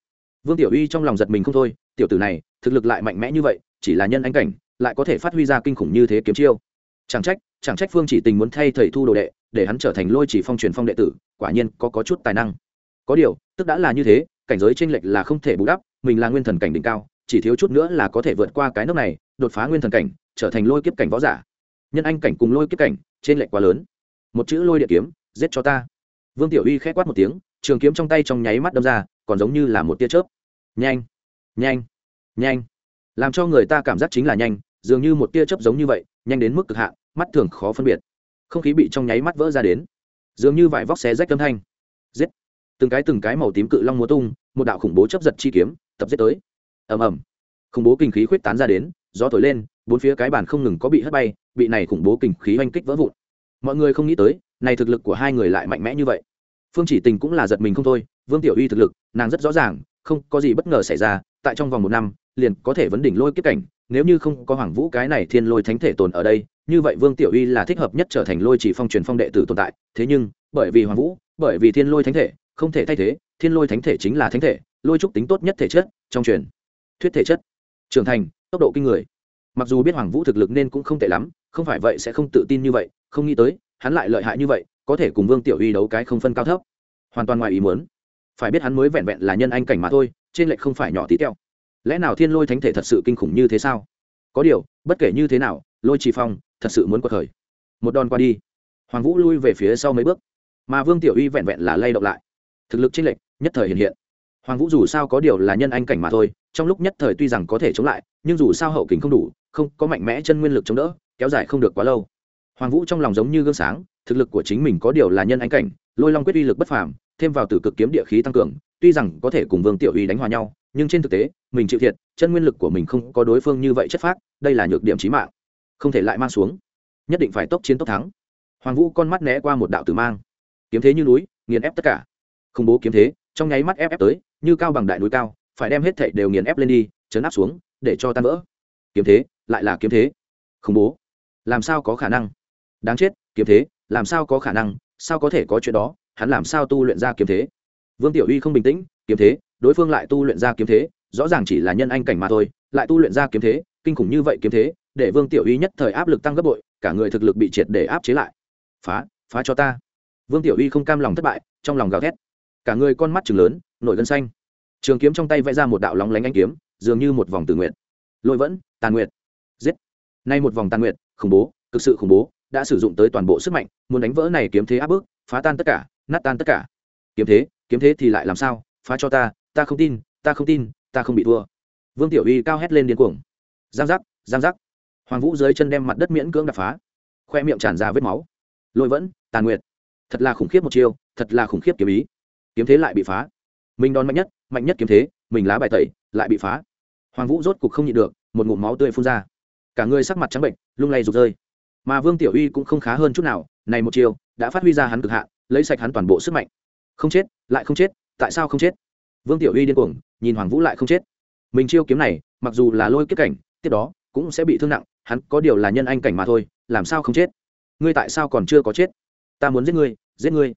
Vương tiểu uy trong lòng giật mình không thôi, tiểu tử này, thực lực lại mạnh mẽ như vậy, chỉ là nhân anh cảnh, lại có thể phát huy ra kinh khủng như thế kiếm chiêu. Chẳng trách chẳng trách phương chỉ tình muốn thay thầy thu đồ đệ, để hắn trở thành lôi chỉ phong truyền phong đệ tử, quả nhiên có có chút tài năng. Có điều, tức đã là như thế, cảnh giới tranh lệch là không thể bù đắp, mình là nguyên thần cảnh đỉnh cao, chỉ thiếu chút nữa là có thể vượt qua cái nước này, đột phá nguyên thần cảnh, trở thành lôi kiếp cảnh võ giả. Nhân anh cảnh cùng lôi kiếp cảnh trên lệch quá lớn. Một chữ lôi địa kiếm giết cho ta. Vương tiểu uy khẽ quát một tiếng, trường kiếm trong tay trong nháy mắt đâm ra, còn giống như là một tia chớp. Nhanh nhanh nhanh. Làm cho người ta cảm giác chính là nhanh, dường như một tia chớp giống như vậy, nhanh đến mức cực hạn, mắt thường khó phân biệt. Không khí bị trong nháy mắt vỡ ra đến. Dường như vải vóc xé rách âm thanh. Giết. Từng cái từng cái màu tím cự long múa tung, một đạo khủng bố chấp giật chi kiếm, tập giết tới. Ầm ầm. Khủng bố kinh khí khuyết tán ra đến, gió thổi lên, bốn phía cái bàn không ngừng có bị hất bay, bị này khủng bố kinh khí oanh kích vỡ vụn. Mọi người không nghĩ tới này thực lực của hai người lại mạnh mẽ như vậy. Phương chỉ tình cũng là giật mình không thôi, vương tiểu uy thực lực, nàng rất rõ ràng, không có gì bất ngờ xảy ra, tại trong vòng một năm, liền có thể vấn đỉnh lôi kiếp cảnh, nếu như không có hoàng vũ cái này thiên lôi thánh thể tồn ở đây, như vậy vương tiểu uy là thích hợp nhất trở thành lôi chỉ phong truyền phong đệ tử tồn tại, thế nhưng, bởi vì hoàng vũ, bởi vì thiên lôi thánh thể, không thể thay thế, thiên lôi thánh thể chính là thánh thể, lôi trúc tính tốt nhất thể chất, trong truyền, thuyết thể chất, trưởng thành, tốc độ kinh người. Mặc dù biết hoàng vũ thực lực nên cũng không tệ lắm, không phải vậy sẽ không tự tin như vậy, không nghĩ tới hắn lại lợi hại như vậy, có thể cùng vương tiểu uy đấu cái không phân cao thấp. Hoàn toàn ngoài ý muốn. Phải biết hắn mới vẹn vẹn là nhân anh cảnh mà thôi, trên lệch không phải nhỏ tí teo. Lẽ nào thiên lôi thánh thể thật sự kinh khủng như thế sao? Có điều, bất kể như thế nào, lôi trì phong thật sự muốn qua khởi. Một đòn qua đi, hoàng vũ lui về phía sau mấy bước, mà vương tiểu uy vẹn vẹn là lay động lại. Thực lực chênh lệch nhất thời hiện hiện. Hoàng vũ dù sao có điều là nhân anh cảnh mà thôi, trong lúc nhất thời tuy rằng có thể chống lại, nhưng dù sao hậu kính không đủ, không có mạnh mẽ chân nguyên lực chống đỡ, kéo dài không được quá lâu hoàng vũ trong lòng giống như gương sáng, thực lực của chính mình có điều là nhân ánh cảnh, lôi long quyết uy lực bất phàm, thêm vào tử cực kiếm địa khí tăng cường, tuy rằng có thể cùng vương tiểu uy đánh hòa nhau, nhưng trên thực tế, mình chịu thiệt, chân nguyên lực của mình không có đối phương như vậy chất phác, đây là nhược điểm trí mạng. Không thể lại mang xuống. Nhất định phải tốc chiến tốc thắng. Hoàng vũ con mắt né qua một đạo tử mang. Kiếm thế như núi, nghiền ép tất cả. Khủng bố kiếm thế, trong nháy mắt ép ép tới, như cao bằng đại núi cao, phải đem hết thảy đều nghiền ép lên đi, chấn áp xuống, để cho tan vỡ. Kiếm thế, lại là kiếm thế. Khủng bố. Làm sao có khả năng? Đáng chết, kiếm thế, làm sao có khả năng, sao có thể có chuyện đó, hắn làm sao tu luyện ra kiếm thế? Vương tiểu uy không bình tĩnh, kiếm thế, đối phương lại tu luyện ra kiếm thế, rõ ràng chỉ là nhân anh cảnh mà thôi, lại tu luyện ra kiếm thế, kinh khủng như vậy kiếm thế, để vương tiểu uy nhất thời áp lực tăng gấp bội, cả người thực lực bị triệt để áp chế lại. Phá phá cho ta. Vương tiểu uy không cam lòng thất bại, trong lòng gào thét. Cả người con mắt chừng lớn nổi gân xanh. Trường kiếm trong tay vẽ ra một đạo lóng lánh anh kiếm, dường như một vòng tự nguyện. Lôi vẫn, tàn nguyện. Giết. Nay một vòng tàn nguyện, khủng bố, cực sự khủng bố đã sử dụng tới toàn bộ sức mạnh, muốn đánh vỡ này kiếm thế áp bức, phá tan tất cả, nát tan tất cả. Kiếm thế kiếm thế thì lại làm sao? Phá cho ta ta không tin, ta không tin, ta không bị thua. Vương tiểu uy cao hét lên điên cuồng. Giang giác giang giác. Hoàng vũ dưới chân đem mặt đất miễn cưỡng đập phá. Khoe miệng tràn ra vết máu. Lôi vẫn, tàn nguyệt. Thật là khủng khiếp một chiêu, thật là khủng khiếp kiếm ý. Kiếm thế lại bị phá. Mình đòn mạnh nhất mạnh nhất kiếm thế, mình lá bài tẩy, lại bị phá. Hoàng vũ rốt cục không nhịn được, một ngụm máu tươi phun ra. Cả người sắc mặt trắng bệnh, lung lay rụt rơi mà vương tiểu uy cũng không khá hơn chút nào, này một chiêu, đã phát huy ra hắn cực hạn, lấy sạch hắn toàn bộ sức mạnh. Không chết, lại không chết, tại sao không chết? Vương tiểu uy điên cuồng, nhìn hoàng vũ lại không chết. Mình chiêu kiếm này, mặc dù là lôi kết cảnh, tiếp đó, cũng sẽ bị thương nặng, hắn có điều là nhân anh cảnh mà thôi, làm sao không chết? Ngươi tại sao còn chưa có chết? Ta muốn giết ngươi giết ngươi.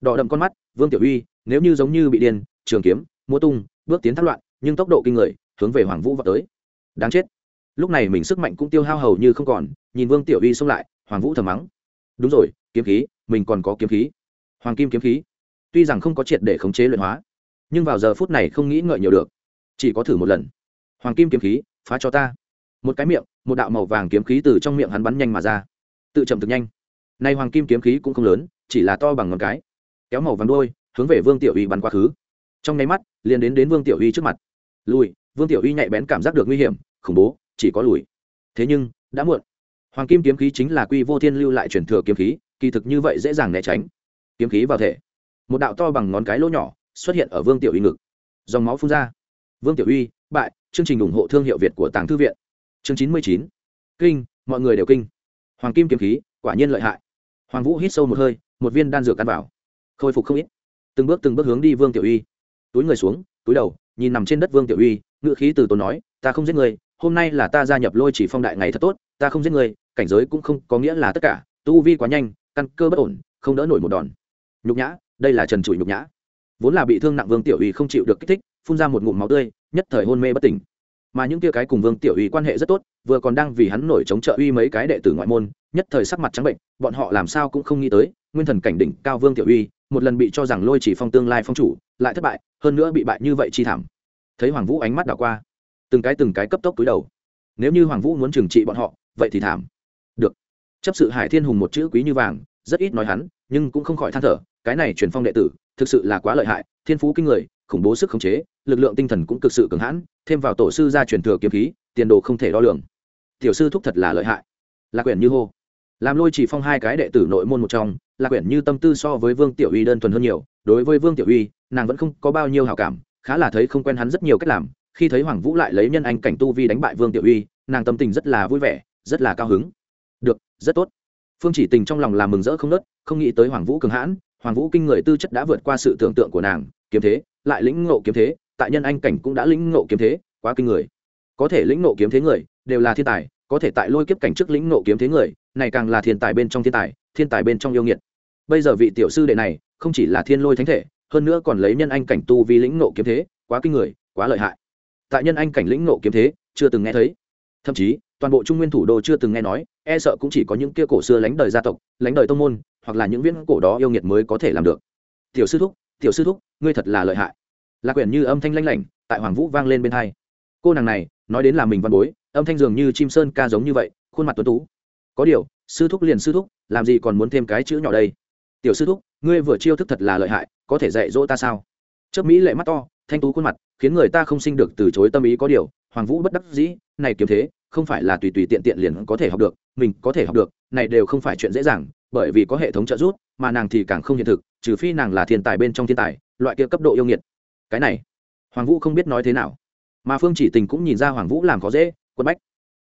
Đỏ đậm con mắt, vương tiểu uy, nếu như giống như bị điên, trường kiếm mua tung, bước tiến thác loạn, nhưng tốc độ kinh người, hướng về hoàng vũ vào tới. Đáng chết lúc này mình sức mạnh cũng tiêu hao hầu như không còn, nhìn vương tiểu uy xông lại, hoàng vũ thầm mắng. Đúng rồi, kiếm khí, mình còn có kiếm khí. Hoàng kim kiếm khí. Tuy rằng không có triệt để khống chế luyện hóa, nhưng vào giờ phút này không nghĩ ngợi nhiều được. Chỉ có thử một lần. Hoàng kim kiếm khí, phá cho ta. Một cái miệng, một đạo màu vàng kiếm khí từ trong miệng hắn bắn nhanh mà ra. Tự chậm thực nhanh. Nay hoàng kim kiếm khí cũng không lớn, chỉ là to bằng ngón cái. Kéo màu vàng đôi hướng về vương tiểu uy bắn quá khứ. Trong nháy mắt, liền đến đến vương tiểu uy trước mặt. Lùi, vương tiểu uy nhạy bén cảm giác được nguy hiểm, khủng bố chỉ có lùi. Thế nhưng, đã muộn. Hoàng kim kiếm khí chính là quy vô thiên lưu lại truyền thừa kiếm khí, kỳ thực như vậy dễ dàng né tránh. Kiếm khí vào thể. Một đạo to bằng ngón cái lỗ nhỏ xuất hiện ở vương tiểu uy ngực. Dòng máu phun ra. Vương tiểu uy, bại. Chương trình ủng hộ thương hiệu việt của tàng thư viện. Chương chín mươi chín. Kinh, mọi người đều kinh. Hoàng kim kiếm khí, quả nhiên lợi hại. Hoàng vũ hít sâu một hơi, một viên đan dược ăn vào. Khôi phục không ít. Từng bước từng bước hướng đi vương tiểu uy. Túi người xuống, túi đầu, nhìn nằm trên đất vương tiểu uy ngự khí từ tốn nói, ta không giết người hôm nay là ta gia nhập lôi chỉ phong đại ngày thật tốt, ta không giết người, cảnh giới cũng không có nghĩa là tất cả, tu vi quá nhanh, căn cơ bất ổn, không đỡ nổi một đòn. Nhục nhã, đây là trần trụi nhục nhã. Vốn là bị thương nặng vương tiểu uy không chịu được kích thích, phun ra một ngụm máu tươi, nhất thời hôn mê bất tỉnh. Mà những kia cái cùng vương tiểu uy quan hệ rất tốt, vừa còn đang vì hắn nổi chống trợ uy mấy cái đệ tử ngoại môn, nhất thời sắc mặt trắng bệnh, bọn họ làm sao cũng không nghĩ tới, nguyên thần cảnh đỉnh cao vương tiểu uy, một lần bị cho rằng lôi chỉ phong tương lai phong chủ, lại thất bại, hơn nữa bị bại như vậy chi thảm. Thấy hoàng vũ ánh mắt đảo qua từng cái từng cái cấp tốc túi đầu. Nếu như hoàng vũ muốn trừng trị bọn họ, vậy thì thảm. Được. Chấp sự hải thiên hùng một chữ quý như vàng, rất ít nói hắn, nhưng cũng không khỏi than thở, cái này truyền phong đệ tử, thực sự là quá lợi hại, thiên phú kinh người, khủng bố sức khống chế, lực lượng tinh thần cũng cực sự cường hãn, thêm vào tổ sư gia truyền thừa kiếm khí, tiền đồ không thể đo lường. Tiểu sư thúc thật là lợi hại. Lạc quyển như hô. Làm lôi chỉ phong hai cái đệ tử nội môn một trong, lạc quyển như tâm tư so với vương tiểu uy đơn thuần hơn nhiều, đối với vương tiểu uy, nàng vẫn không có bao nhiêu hảo cảm, khá là thấy không quen hắn rất nhiều cách làm khi thấy hoàng vũ lại lấy nhân anh cảnh tu vi đánh bại vương tiểu uy, nàng tâm tình rất là vui vẻ, rất là cao hứng. Được, rất tốt. Phương chỉ tình trong lòng làm mừng rỡ không nớt, không nghĩ tới hoàng vũ cường hãn, hoàng vũ kinh người tư chất đã vượt qua sự tưởng tượng của nàng, kiếm thế, lại lĩnh ngộ kiếm thế, tại nhân anh cảnh cũng đã lĩnh ngộ kiếm thế, quá kinh người. Có thể lĩnh ngộ kiếm thế người, đều là thiên tài, có thể tại lôi kiếp cảnh trước lĩnh ngộ kiếm thế người, này càng là thiên tài bên trong thiên tài thiên tài bên trong yêu nghiệt. Bây giờ vị tiểu sư đệ này, không chỉ là thiên lôi thánh thể, hơn nữa còn lấy nhân anh cảnh tu vì lĩnh ngộ kiếm thế, quá kinh người, quá lợi hại tại nhân anh cảnh lĩnh ngộ kiếm thế, chưa từng nghe thấy. Thậm chí, toàn bộ trung nguyên thủ đô chưa từng nghe nói e sợ cũng chỉ có những kia cổ xưa lánh đời gia tộc lánh đời tông môn, hoặc là những viễn cổ đó yêu nghiệt mới có thể làm được. Tiểu sư thúc, tiểu sư thúc, ngươi thật là lợi hại. Lạc quyển như âm thanh lanh lảnh, tại hoàng vũ vang lên bên hai. Cô nàng này, nói đến là mình văn bối, âm thanh dường như chim sơn ca giống như vậy, khuôn mặt tuấn tú. Có điều, sư thúc liền sư thúc, làm gì còn muốn thêm cái chữ nhỏ đây? Tiểu sư thúc, ngươi vừa chiêu thức thật là lợi hại, có thể dạy dỗ ta sao? Chớp mỹ lệ mắt to, thanh tú khuôn mặt, khiến người ta không sinh được từ chối tâm ý có điều. Hoàng vũ bất đắc dĩ, này kiếm thế, không phải là tùy tùy tiện tiện liền có thể học được, mình có thể học được, này đều không phải chuyện dễ dàng, bởi vì có hệ thống trợ giúp, mà nàng thì càng không hiện thực, trừ phi nàng là thiên tài bên trong thiên tài, loại kia cấp độ yêu nghiệt. Cái này, hoàng vũ không biết nói thế nào. Mà phương chỉ tình cũng nhìn ra hoàng vũ làm khó dễ, quân bách,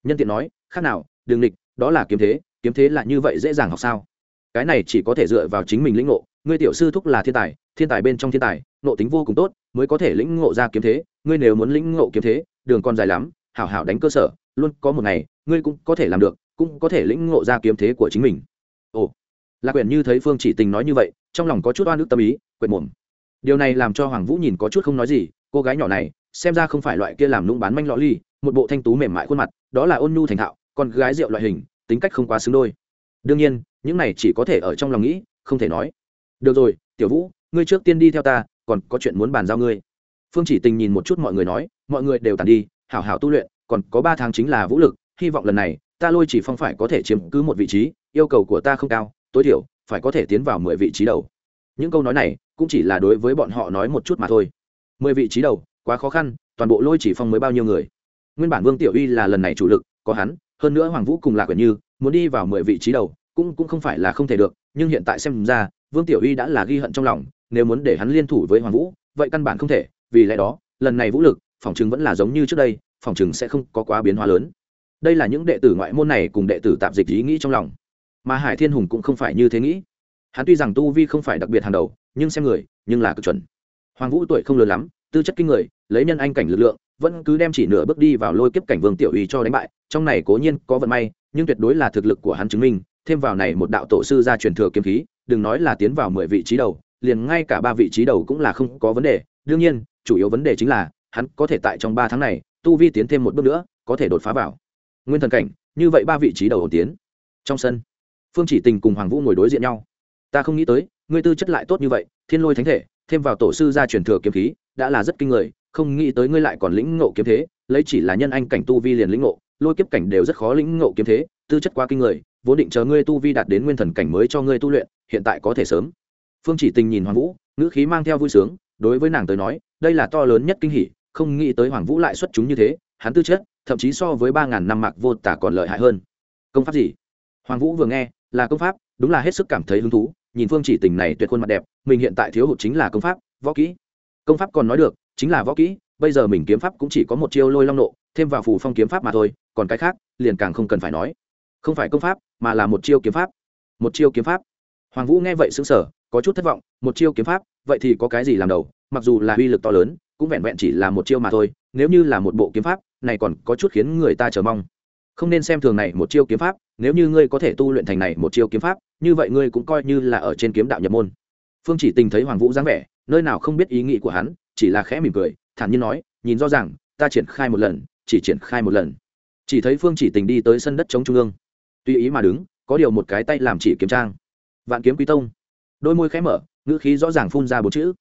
nhân tiện nói, khác nào đường lịch đó là kiếm thế kiếm thế là như vậy dễ dàng học sao? Cái này chỉ có thể dựa vào chính mình lĩnh ngộ ngươi tiểu sư thúc là thiên tài thiên tài bên trong thiên tài nộ tính vô cùng tốt, mới có thể lĩnh ngộ ra kiếm thế. Ngươi nếu muốn lĩnh ngộ kiếm thế, đường còn dài lắm, hảo hảo đánh cơ sở, luôn có một ngày, ngươi cũng có thể làm được, cũng có thể lĩnh ngộ ra kiếm thế của chính mình. Ồ, lạc quyển như thấy phương chỉ tình nói như vậy, trong lòng có chút oan ức tâm ý quyệt mồm. Điều này làm cho hoàng vũ nhìn có chút không nói gì, cô gái nhỏ này, xem ra không phải loại kia làm nũng bán manh lọ ly, một bộ thanh tú mềm mại khuôn mặt, đó là ôn nhu thành thạo còn gái rượu loại hình, tính cách không quá xứng đôi. Đương nhiên, những này chỉ có thể ở trong lòng nghĩ, không thể nói được rồi, tiểu vũ, ngươi trước tiên đi theo ta, còn có chuyện muốn bàn giao ngươi. Phương chỉ tình nhìn một chút mọi người nói, mọi người đều tàn đi, hảo hảo tu luyện, còn có ba tháng chính là vũ lực, hy vọng lần này, ta lôi chỉ phong phải có thể chiếm cứ một vị trí, yêu cầu của ta không cao, tối thiểu, phải có thể tiến vào mười vị trí đầu. Những câu nói này, cũng chỉ là đối với bọn họ nói một chút mà thôi. Mười vị trí đầu, quá khó khăn, toàn bộ lôi chỉ phong mới bao nhiêu người? Nguyên bản vương tiểu uy là lần này chủ lực, có hắn, hơn nữa hoàng vũ cùng lạc quyển như, muốn đi vào mười vị trí đầu, cũng cũng không phải là không thể được, nhưng hiện tại xem ra vương tiểu uy đã là ghi hận trong lòng, nếu muốn để hắn liên thủ với hoàng vũ, vậy căn bản không thể, vì lẽ đó, lần này vũ lực, phòng chừng vẫn là giống như trước đây, phòng chừng sẽ không có quá biến hóa lớn. Đây là những đệ tử ngoại môn này cùng đệ tử tạp dịch ý nghĩ trong lòng. Mà hải thiên hùng cũng không phải như thế nghĩ. Hắn tuy rằng tu vi không phải đặc biệt hàng đầu, nhưng xem người, nhưng là cực chuẩn. Hoàng vũ tuổi không lớn lắm, tư chất kinh người, lấy nhân anh cảnh lực lượng, vẫn cứ đem chỉ nửa bước đi vào lôi kiếp cảnh vương tiểu uy cho đánh bại, trong này cố nhiên có vận may, nhưng tuyệt đối là thực lực của hắn chứng minh, thêm vào này một đạo tổ sư ra truyền thừa kiếm khí đừng nói là tiến vào mười vị trí đầu, liền ngay cả ba vị trí đầu cũng là không có vấn đề. Đương nhiên, chủ yếu vấn đề chính là, hắn có thể tại trong ba tháng này, tu vi tiến thêm một bước nữa, có thể đột phá vào. Nguyên thần cảnh, như vậy ba vị trí đầu ổn tiến. Trong sân, phương chỉ tình cùng hoàng vũ ngồi đối diện nhau. Ta không nghĩ tới, ngươi tư chất lại tốt như vậy, thiên lôi thánh thể, thêm vào tổ sư gia truyền thừa kiếm khí, đã là rất kinh người, không nghĩ tới ngươi lại còn lĩnh ngộ kiếm thế, lấy chỉ là nhân anh cảnh tu vi liền lĩnh ngộ, lôi kiếp cảnh đều rất khó lĩnh ngộ kiếm thế tư chất quá kinh người, vốn định chờ ngươi tu vi đạt đến nguyên thần cảnh mới cho ngươi tu luyện, hiện tại có thể sớm. Phương chỉ tình nhìn hoàng vũ, ngữ khí mang theo vui sướng, đối với nàng tới nói, đây là to lớn nhất kinh hỉ, không nghĩ tới hoàng vũ lại xuất chúng như thế, hắn tư chất, thậm chí so với ba ngàn năm mạc vô tả còn lợi hại hơn. Công pháp gì? Hoàng vũ vừa nghe, là công pháp, đúng là hết sức cảm thấy hứng thú, nhìn phương chỉ tình này tuyệt khuôn mặt đẹp, mình hiện tại thiếu hụt chính là công pháp, võ kỹ. Công pháp còn nói được, chính là võ kỹ, bây giờ mình kiếm pháp cũng chỉ có một chiêu lôi long nộ, thêm vào phù phong kiếm pháp mà thôi, còn cái khác, liền càng không cần phải nói không phải công pháp, mà là một chiêu kiếm pháp. Một chiêu kiếm pháp. Hoàng vũ nghe vậy xứng sở có chút thất vọng, một chiêu kiếm pháp, vậy thì có cái gì làm đầu? Mặc dù là uy lực to lớn, cũng vẹn vẹn chỉ là một chiêu mà thôi, nếu như là một bộ kiếm pháp, này còn có chút khiến người ta chờ mong. Không nên xem thường này một chiêu kiếm pháp, nếu như ngươi có thể tu luyện thành này một chiêu kiếm pháp, như vậy ngươi cũng coi như là ở trên kiếm đạo nhập môn. Phương chỉ tình thấy hoàng vũ dáng vẻ, nơi nào không biết ý nghĩ của hắn, chỉ là khẽ mỉm cười, thản nhiên nói, nhìn rõ ràng, ta triển khai một lần, chỉ triển khai một lần. Chỉ thấy phương chỉ tình đi tới sân đất chống trung ương tùy ý mà đứng, có điều một cái tay làm chỉ kiếm trang. Vạn kiếm quý tông. Đôi môi khẽ mở, ngữ khí rõ ràng phun ra bốn chữ.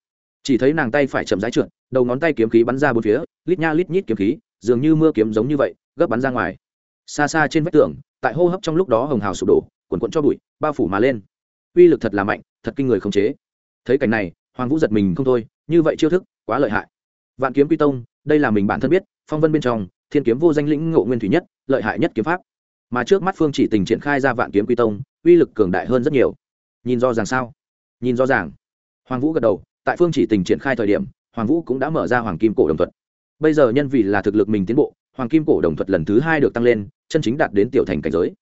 Chỉ thấy nàng tay phải chậm rãi trượt, đầu ngón tay kiếm khí bắn ra bốn phía, lít nha lít nhít kiếm khí, dường như mưa kiếm giống như vậy, gấp bắn ra ngoài. Xa xa trên vách tường, tại hô hấp trong lúc đó hồng hào sụp đổ quần quận cho bụi, bao phủ mà lên. Uy lực thật là mạnh, thật kinh người không chế. Thấy cảnh này, hoàng vũ giật mình không thôi, như vậy chiêu thức, quá lợi hại. Vạn kiếm quy tông, đây là mình bản thân biết, phong vân bên trong, thiên kiếm vô danh lĩnh ngộ nguyên thủy nhất, lợi hại nhất kiếm pháp mà trước mắt phương chỉ tình triển khai ra vạn kiếm quy tông, uy lực cường đại hơn rất nhiều. Nhìn rõ ràng sao? Nhìn rõ ràng. Hoàng vũ gật đầu, tại phương chỉ tình triển khai thời điểm, hoàng vũ cũng đã mở ra hoàng kim cổ đồng thuật. Bây giờ nhân vì là thực lực mình tiến bộ, hoàng kim cổ đồng thuật lần thứ hai được tăng lên, chân chính đạt đến tiểu thành cảnh giới.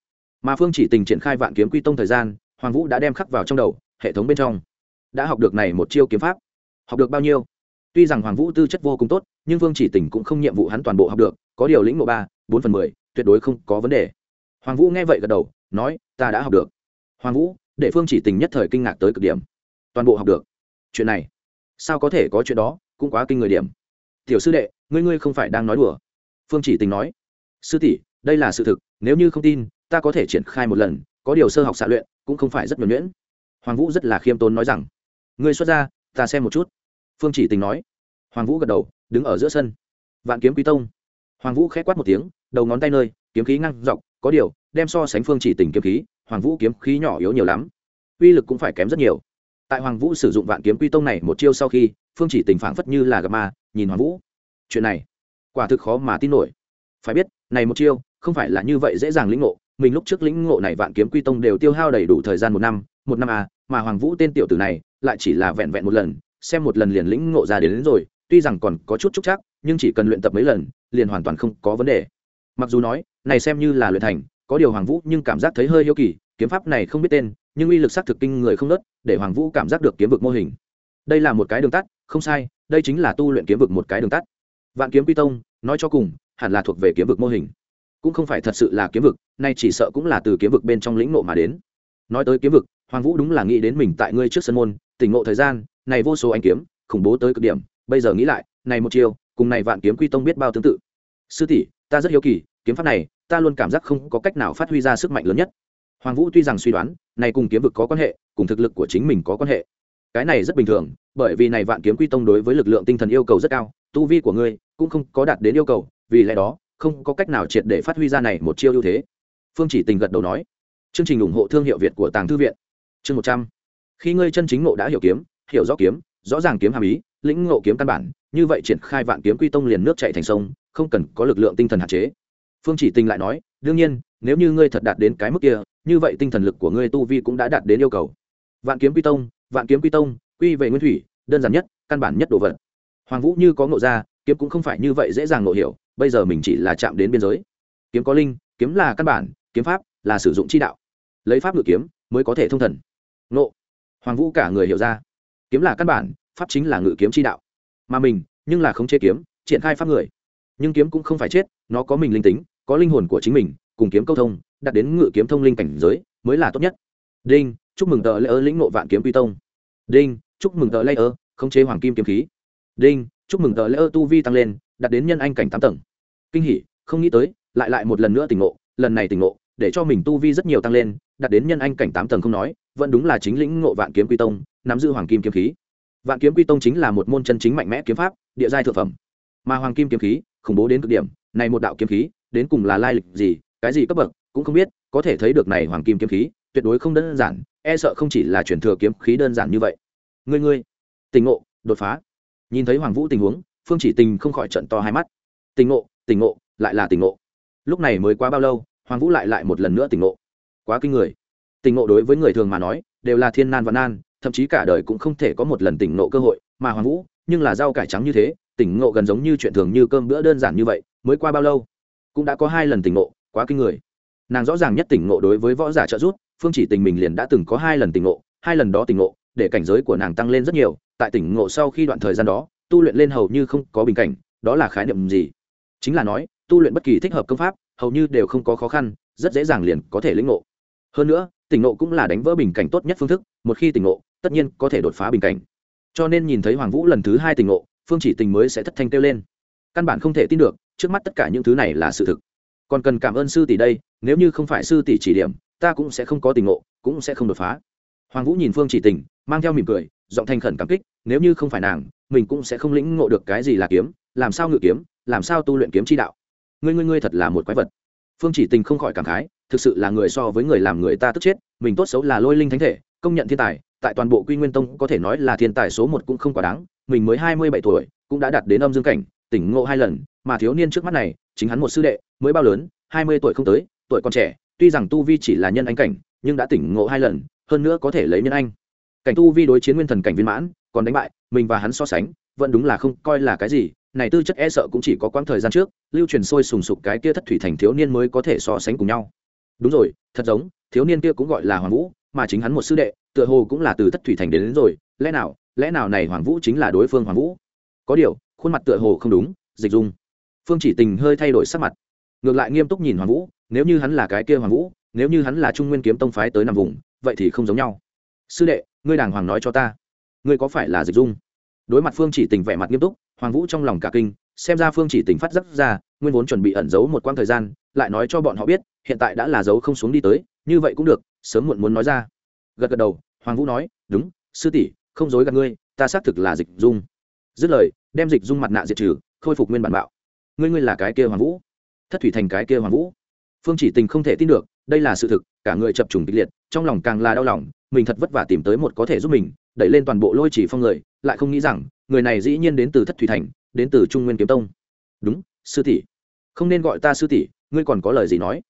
Mà phương chỉ tình triển khai vạn kiếm quy tông thời gian, hoàng vũ đã đem khắc vào trong đầu, hệ thống bên trong. Đã học được này một chiêu kiếm pháp. Học được bao nhiêu? Tuy rằng hoàng vũ tư chất vô cùng tốt, nhưng phương chỉ tình cũng không nhiệm vụ hắn toàn bộ học được, có điều lĩnh mộ ba, bốn phần mười, tuyệt đối không có vấn đề hoàng vũ nghe vậy gật đầu, nói, ta đã học được. Hoàng vũ, để phương chỉ tình nhất thời kinh ngạc tới cực điểm. Toàn bộ học được? Chuyện này? Sao có thể có chuyện đó? Cũng quá kinh người điểm. Tiểu sư đệ, ngươi ngươi không phải đang nói đùa. Phương chỉ tình nói. Sư tỷ, đây là sự thực, nếu như không tin, ta có thể triển khai một lần, có điều sơ học xạ luyện cũng không phải rất nhuẩn nhuyễn. Hoàng vũ rất là khiêm tốn nói rằng. Ngươi xuất ra, ta xem một chút. Phương chỉ tình nói. Hoàng vũ gật đầu, đứng ở giữa sân. Vạn kiếm quý tông. Hoàng vũ k h ẽ quát một tiếng, đầu ngón tay nơi, kiếm khí ngăn dọc có điều đem so sánh phương chỉ tình kiếm khí hoàng vũ kiếm khí nhỏ yếu nhiều lắm. Uy lực cũng phải kém rất nhiều. Tại hoàng vũ sử dụng vạn kiếm quy tông này một chiêu sau khi phương chỉ tình phảng phất như là gặp ma nhìn hoàng vũ. Chuyện này quả thực khó mà tin nổi. Phải biết này một chiêu không phải là như vậy dễ dàng lĩnh ngộ. Mình lúc trước lĩnh ngộ này vạn kiếm quy tông đều tiêu hao đầy đủ thời gian một năm một năm à mà hoàng vũ tên tiểu tử này lại chỉ là vẹn vẹn một lần xem một lần liền lĩnh ngộ ra đến, đến rồi tuy rằng còn có chút trúc chắc nhưng chỉ cần luyện tập mấy lần liền hoàn toàn không có vấn đề. Mặc dù nói này xem như là luyện thành, có điều hoàng vũ nhưng cảm giác thấy hơi hiếu kỳ, kiếm pháp này không biết tên, nhưng uy lực s thực kinh người không nớt để hoàng vũ cảm giác được kiếm vực mô hình. Đây là một cái đường tắt, không sai, đây chính là tu luyện kiếm vực một cái đường tắt. Vạn kiếm pi tông, nói cho cùng, hẳn là thuộc về kiếm vực mô hình. Cũng không phải thật sự là kiếm vực, nay chỉ sợ cũng là từ kiếm vực bên trong lĩnh nộ mà đến. Nói tới kiếm vực, hoàng vũ đúng là nghĩ đến mình tại ngươi trước sân môn, tỉnh ngộ thời gian, này vô số anh kiếm, khủng bố tới cực điểm, bây giờ nghĩ lại, này một chiều cùng này vạn kiếm quy tông biết bao tương tự. Sư tỷ, ta rất hiếu kỳ, kiếm pháp này ta luôn cảm giác không có cách nào phát huy ra sức mạnh lớn nhất. Hoàng vũ tuy rằng suy đoán, này cùng kiếm vực có quan hệ, cùng thực lực của chính mình có quan hệ. Cái này rất bình thường, bởi vì này vạn kiếm quy tông đối với lực lượng tinh thần yêu cầu rất cao, tu vi của ngươi cũng không có đạt đến yêu cầu, vì lẽ đó, không có cách nào triệt để phát huy ra này một chiêu ưu thế. Phương chỉ tình gật đầu nói, chương trình ủng hộ thương hiệu việt của tàng thư viện. Chương một trăm. Khi ngươi chân chính ngộ đã hiểu kiếm, hiểu rõ kiếm, rõ ràng kiếm hàm ý, lĩnh ngộ kiếm căn bản, như vậy triển khai vạn kiếm quy tông liền nước chạy thành sông, không cần có lực lượng tinh thần hạn chế phương chỉ tình lại nói, đương nhiên, nếu như ngươi thật đạt đến cái mức kia, như vậy tinh thần lực của ngươi tu vi cũng đã đạt đến yêu cầu. Vạn kiếm quy tông, vạn kiếm quy tông, quy về nguyên thủy, đơn giản nhất, căn bản nhất đồ vật. Hoàng vũ như có ngộ ra, kiếm cũng không phải như vậy dễ dàng ngộ hiểu, bây giờ mình chỉ là chạm đến biên giới. Kiếm có linh, kiếm là căn bản, kiếm pháp là sử dụng chi đạo. Lấy pháp ngự kiếm mới có thể thông thần. Ngộ. Hoàng vũ cả người hiểu ra. Kiếm là căn bản, pháp chính là ngự kiếm chi đạo. Mà mình, nhưng là khống chế kiếm, triển khai pháp người. Nhưng kiếm cũng không phải chết, nó có mình linh tính có linh hồn của chính mình, cùng kiếm câu thông đạt đến ngự kiếm thông linh cảnh giới, mới là tốt nhất. Đinh, chúc mừng tờ lễ ơ lĩnh nộ vạn kiếm quy tông. Đinh, chúc mừng tờ layer, khống chế hoàng kim kiếm khí. Đinh, chúc mừng tờ layer tu vi tăng lên đạt đến nhân anh cảnh tám tầng. Kinh hỉ, không nghĩ tới, lại lại một lần nữa tỉnh ngộ, lần này tỉnh ngộ, để cho mình tu vi rất nhiều tăng lên đạt đến nhân anh cảnh tám tầng không nói, vẫn đúng là chính lĩnh ngộ vạn kiếm quy tông, nắm giữ hoàng kim kiếm khí. Vạn kiếm quy tông chính là một môn chân chính mạnh mẽ kiếm pháp, địa giai thượng phẩm. Mà hoàng kim kiếm khí, khủng bố đến cực điểm, này một đạo kiếm khí đến cùng là lai lịch gì, cái gì cấp bậc, cũng không biết, có thể thấy được này hoàng kim kiếm khí, tuyệt đối không đơn giản e sợ không chỉ là chuyển thừa kiếm khí đơn giản như vậy. Ngươi ngươi, tình ngộ, đột phá. Nhìn thấy hoàng vũ tình huống, phương chỉ tình không khỏi trận to hai mắt. Tình ngộ tình ngộ, lại là tình ngộ. Lúc này mới quá bao lâu, hoàng vũ lại lại một lần nữa tình ngộ. Quá kinh người. Tình ngộ đối với người thường mà nói, đều là thiên nan và nan, thậm chí cả đời cũng không thể có một lần tỉnh ngộ cơ hội, mà hoàng vũ, nhưng là rau cải trắng như thế tỉnh ngộ gần giống như chuyện thường như cơm bữa đơn giản như vậy, mới qua bao lâu cũng đã có hai lần tỉnh ngộ, quá kinh người. Nàng rõ ràng nhất tỉnh ngộ đối với võ giả trợ giúp, phương chỉ tình mình liền đã từng có hai lần tỉnh ngộ, hai lần đó tỉnh ngộ, để cảnh giới của nàng tăng lên rất nhiều, tại tỉnh ngộ sau khi đoạn thời gian đó, tu luyện lên hầu như không có bình cảnh, đó là khái niệm gì? Chính là nói, tu luyện bất kỳ thích hợp công pháp, hầu như đều không có khó khăn, rất dễ dàng liền có thể lĩnh ngộ. Hơn nữa, tỉnh ngộ cũng là đánh vỡ bình cảnh tốt nhất phương thức, một khi tỉnh ngộ, tất nhiên có thể đột phá bình cảnh. Cho nên nhìn thấy hoàng vũ lần thứ hai tỉnh ngộ, phương chỉ tình mới sẽ thất thanh kêu lên. Căn bản không thể tin được trước mắt tất cả những thứ này là sự thực. Còn cần cảm ơn sư tỷ đây, nếu như không phải sư tỷ chỉ điểm, ta cũng sẽ không có tình ngộ, cũng sẽ không đột phá. Hoàng vũ nhìn phương chỉ tình, mang theo mỉm cười, giọng thanh khẩn cảm kích, nếu như không phải nàng, mình cũng sẽ không lĩnh ngộ được cái gì là kiếm, làm sao ngự kiếm, làm sao tu luyện kiếm chi đạo. Ngươi ngươi ngươi thật là một quái vật. Phương chỉ tình không khỏi cảm khái, thực sự là người so với người làm người ta tức chết, mình tốt xấu là lôi linh thánh thể, công nhận thiên tài, tại toàn bộ quy nguyên tông có thể nói là thiên tài số một cũng không quá đáng, mình mới hai mươi bảy tuổi, cũng đã đạt đến âm dương cảnh, tỉnh ngộ hai lần mà thiếu niên trước mắt này chính hắn một sư đệ mới bao lớn hai mươi tuổi không tới tuổi còn trẻ tuy rằng tu vi chỉ là nhân anh cảnh nhưng đã tỉnh ngộ hai lần hơn nữa có thể lấy nhân anh. Cảnh tu vi đối chiến nguyên thần cảnh viên mãn còn đánh bại mình và hắn so sánh vẫn đúng là không coi là cái gì này tư chất e sợ cũng chỉ có quãng thời gian trước lưu truyền sôi sùng sục cái kia thất thủy thành thiếu niên mới có thể so sánh cùng nhau. Đúng rồi thật giống thiếu niên kia cũng gọi là hoàng vũ mà chính hắn một sư đệ tựa hồ cũng là từ thất thủy thành đến, đến rồi lẽ nào lẽ nào này hoàng vũ chính là đối phương hoàng vũ? Có điều khuôn mặt tựa hồ không đúng dịch dung phương chỉ tình hơi thay đổi sắc mặt. Ngược lại nghiêm túc nhìn hoàng vũ, nếu như hắn là cái kia hoàng vũ, nếu như hắn là trung nguyên kiếm tông phái tới nằm vùng, vậy thì không giống nhau. Sư đệ, ngươi đàng hoàng nói cho ta, ngươi có phải là dịch dung? Đối mặt phương chỉ tình vẻ mặt nghiêm túc, hoàng vũ trong lòng cả kinh, xem ra phương chỉ tình phát giác ra, nguyên vốn chuẩn bị ẩn giấu một quãng thời gian, lại nói cho bọn họ biết, hiện tại đã là giấu không xuống đi tới, như vậy cũng được, sớm muộn muốn nói ra. Gật gật đầu, hoàng vũ nói, đúng, sư tỷ, không dối gạt ngươi, ta xác thực là dịch dung. Dứt lời, đem dịch dung mặt nạ diệt trừ, khôi phục nguyên bản bạo ngươi ngươi là cái kia hoàng vũ. Thất thủy thành cái kia hoàng vũ. Phương chỉ tình không thể tin được, đây là sự thực, cả người chập trùng kịch liệt, trong lòng càng là đau lòng, mình thật vất vả tìm tới một có thể giúp mình, đẩy lên toàn bộ lôi chỉ phong người, lại không nghĩ rằng, người này dĩ nhiên đến từ thất thủy thành, đến từ trung nguyên kiếm tông. Đúng, sư tỷ. Không nên gọi ta sư tỷ, ngươi còn có lời gì nói?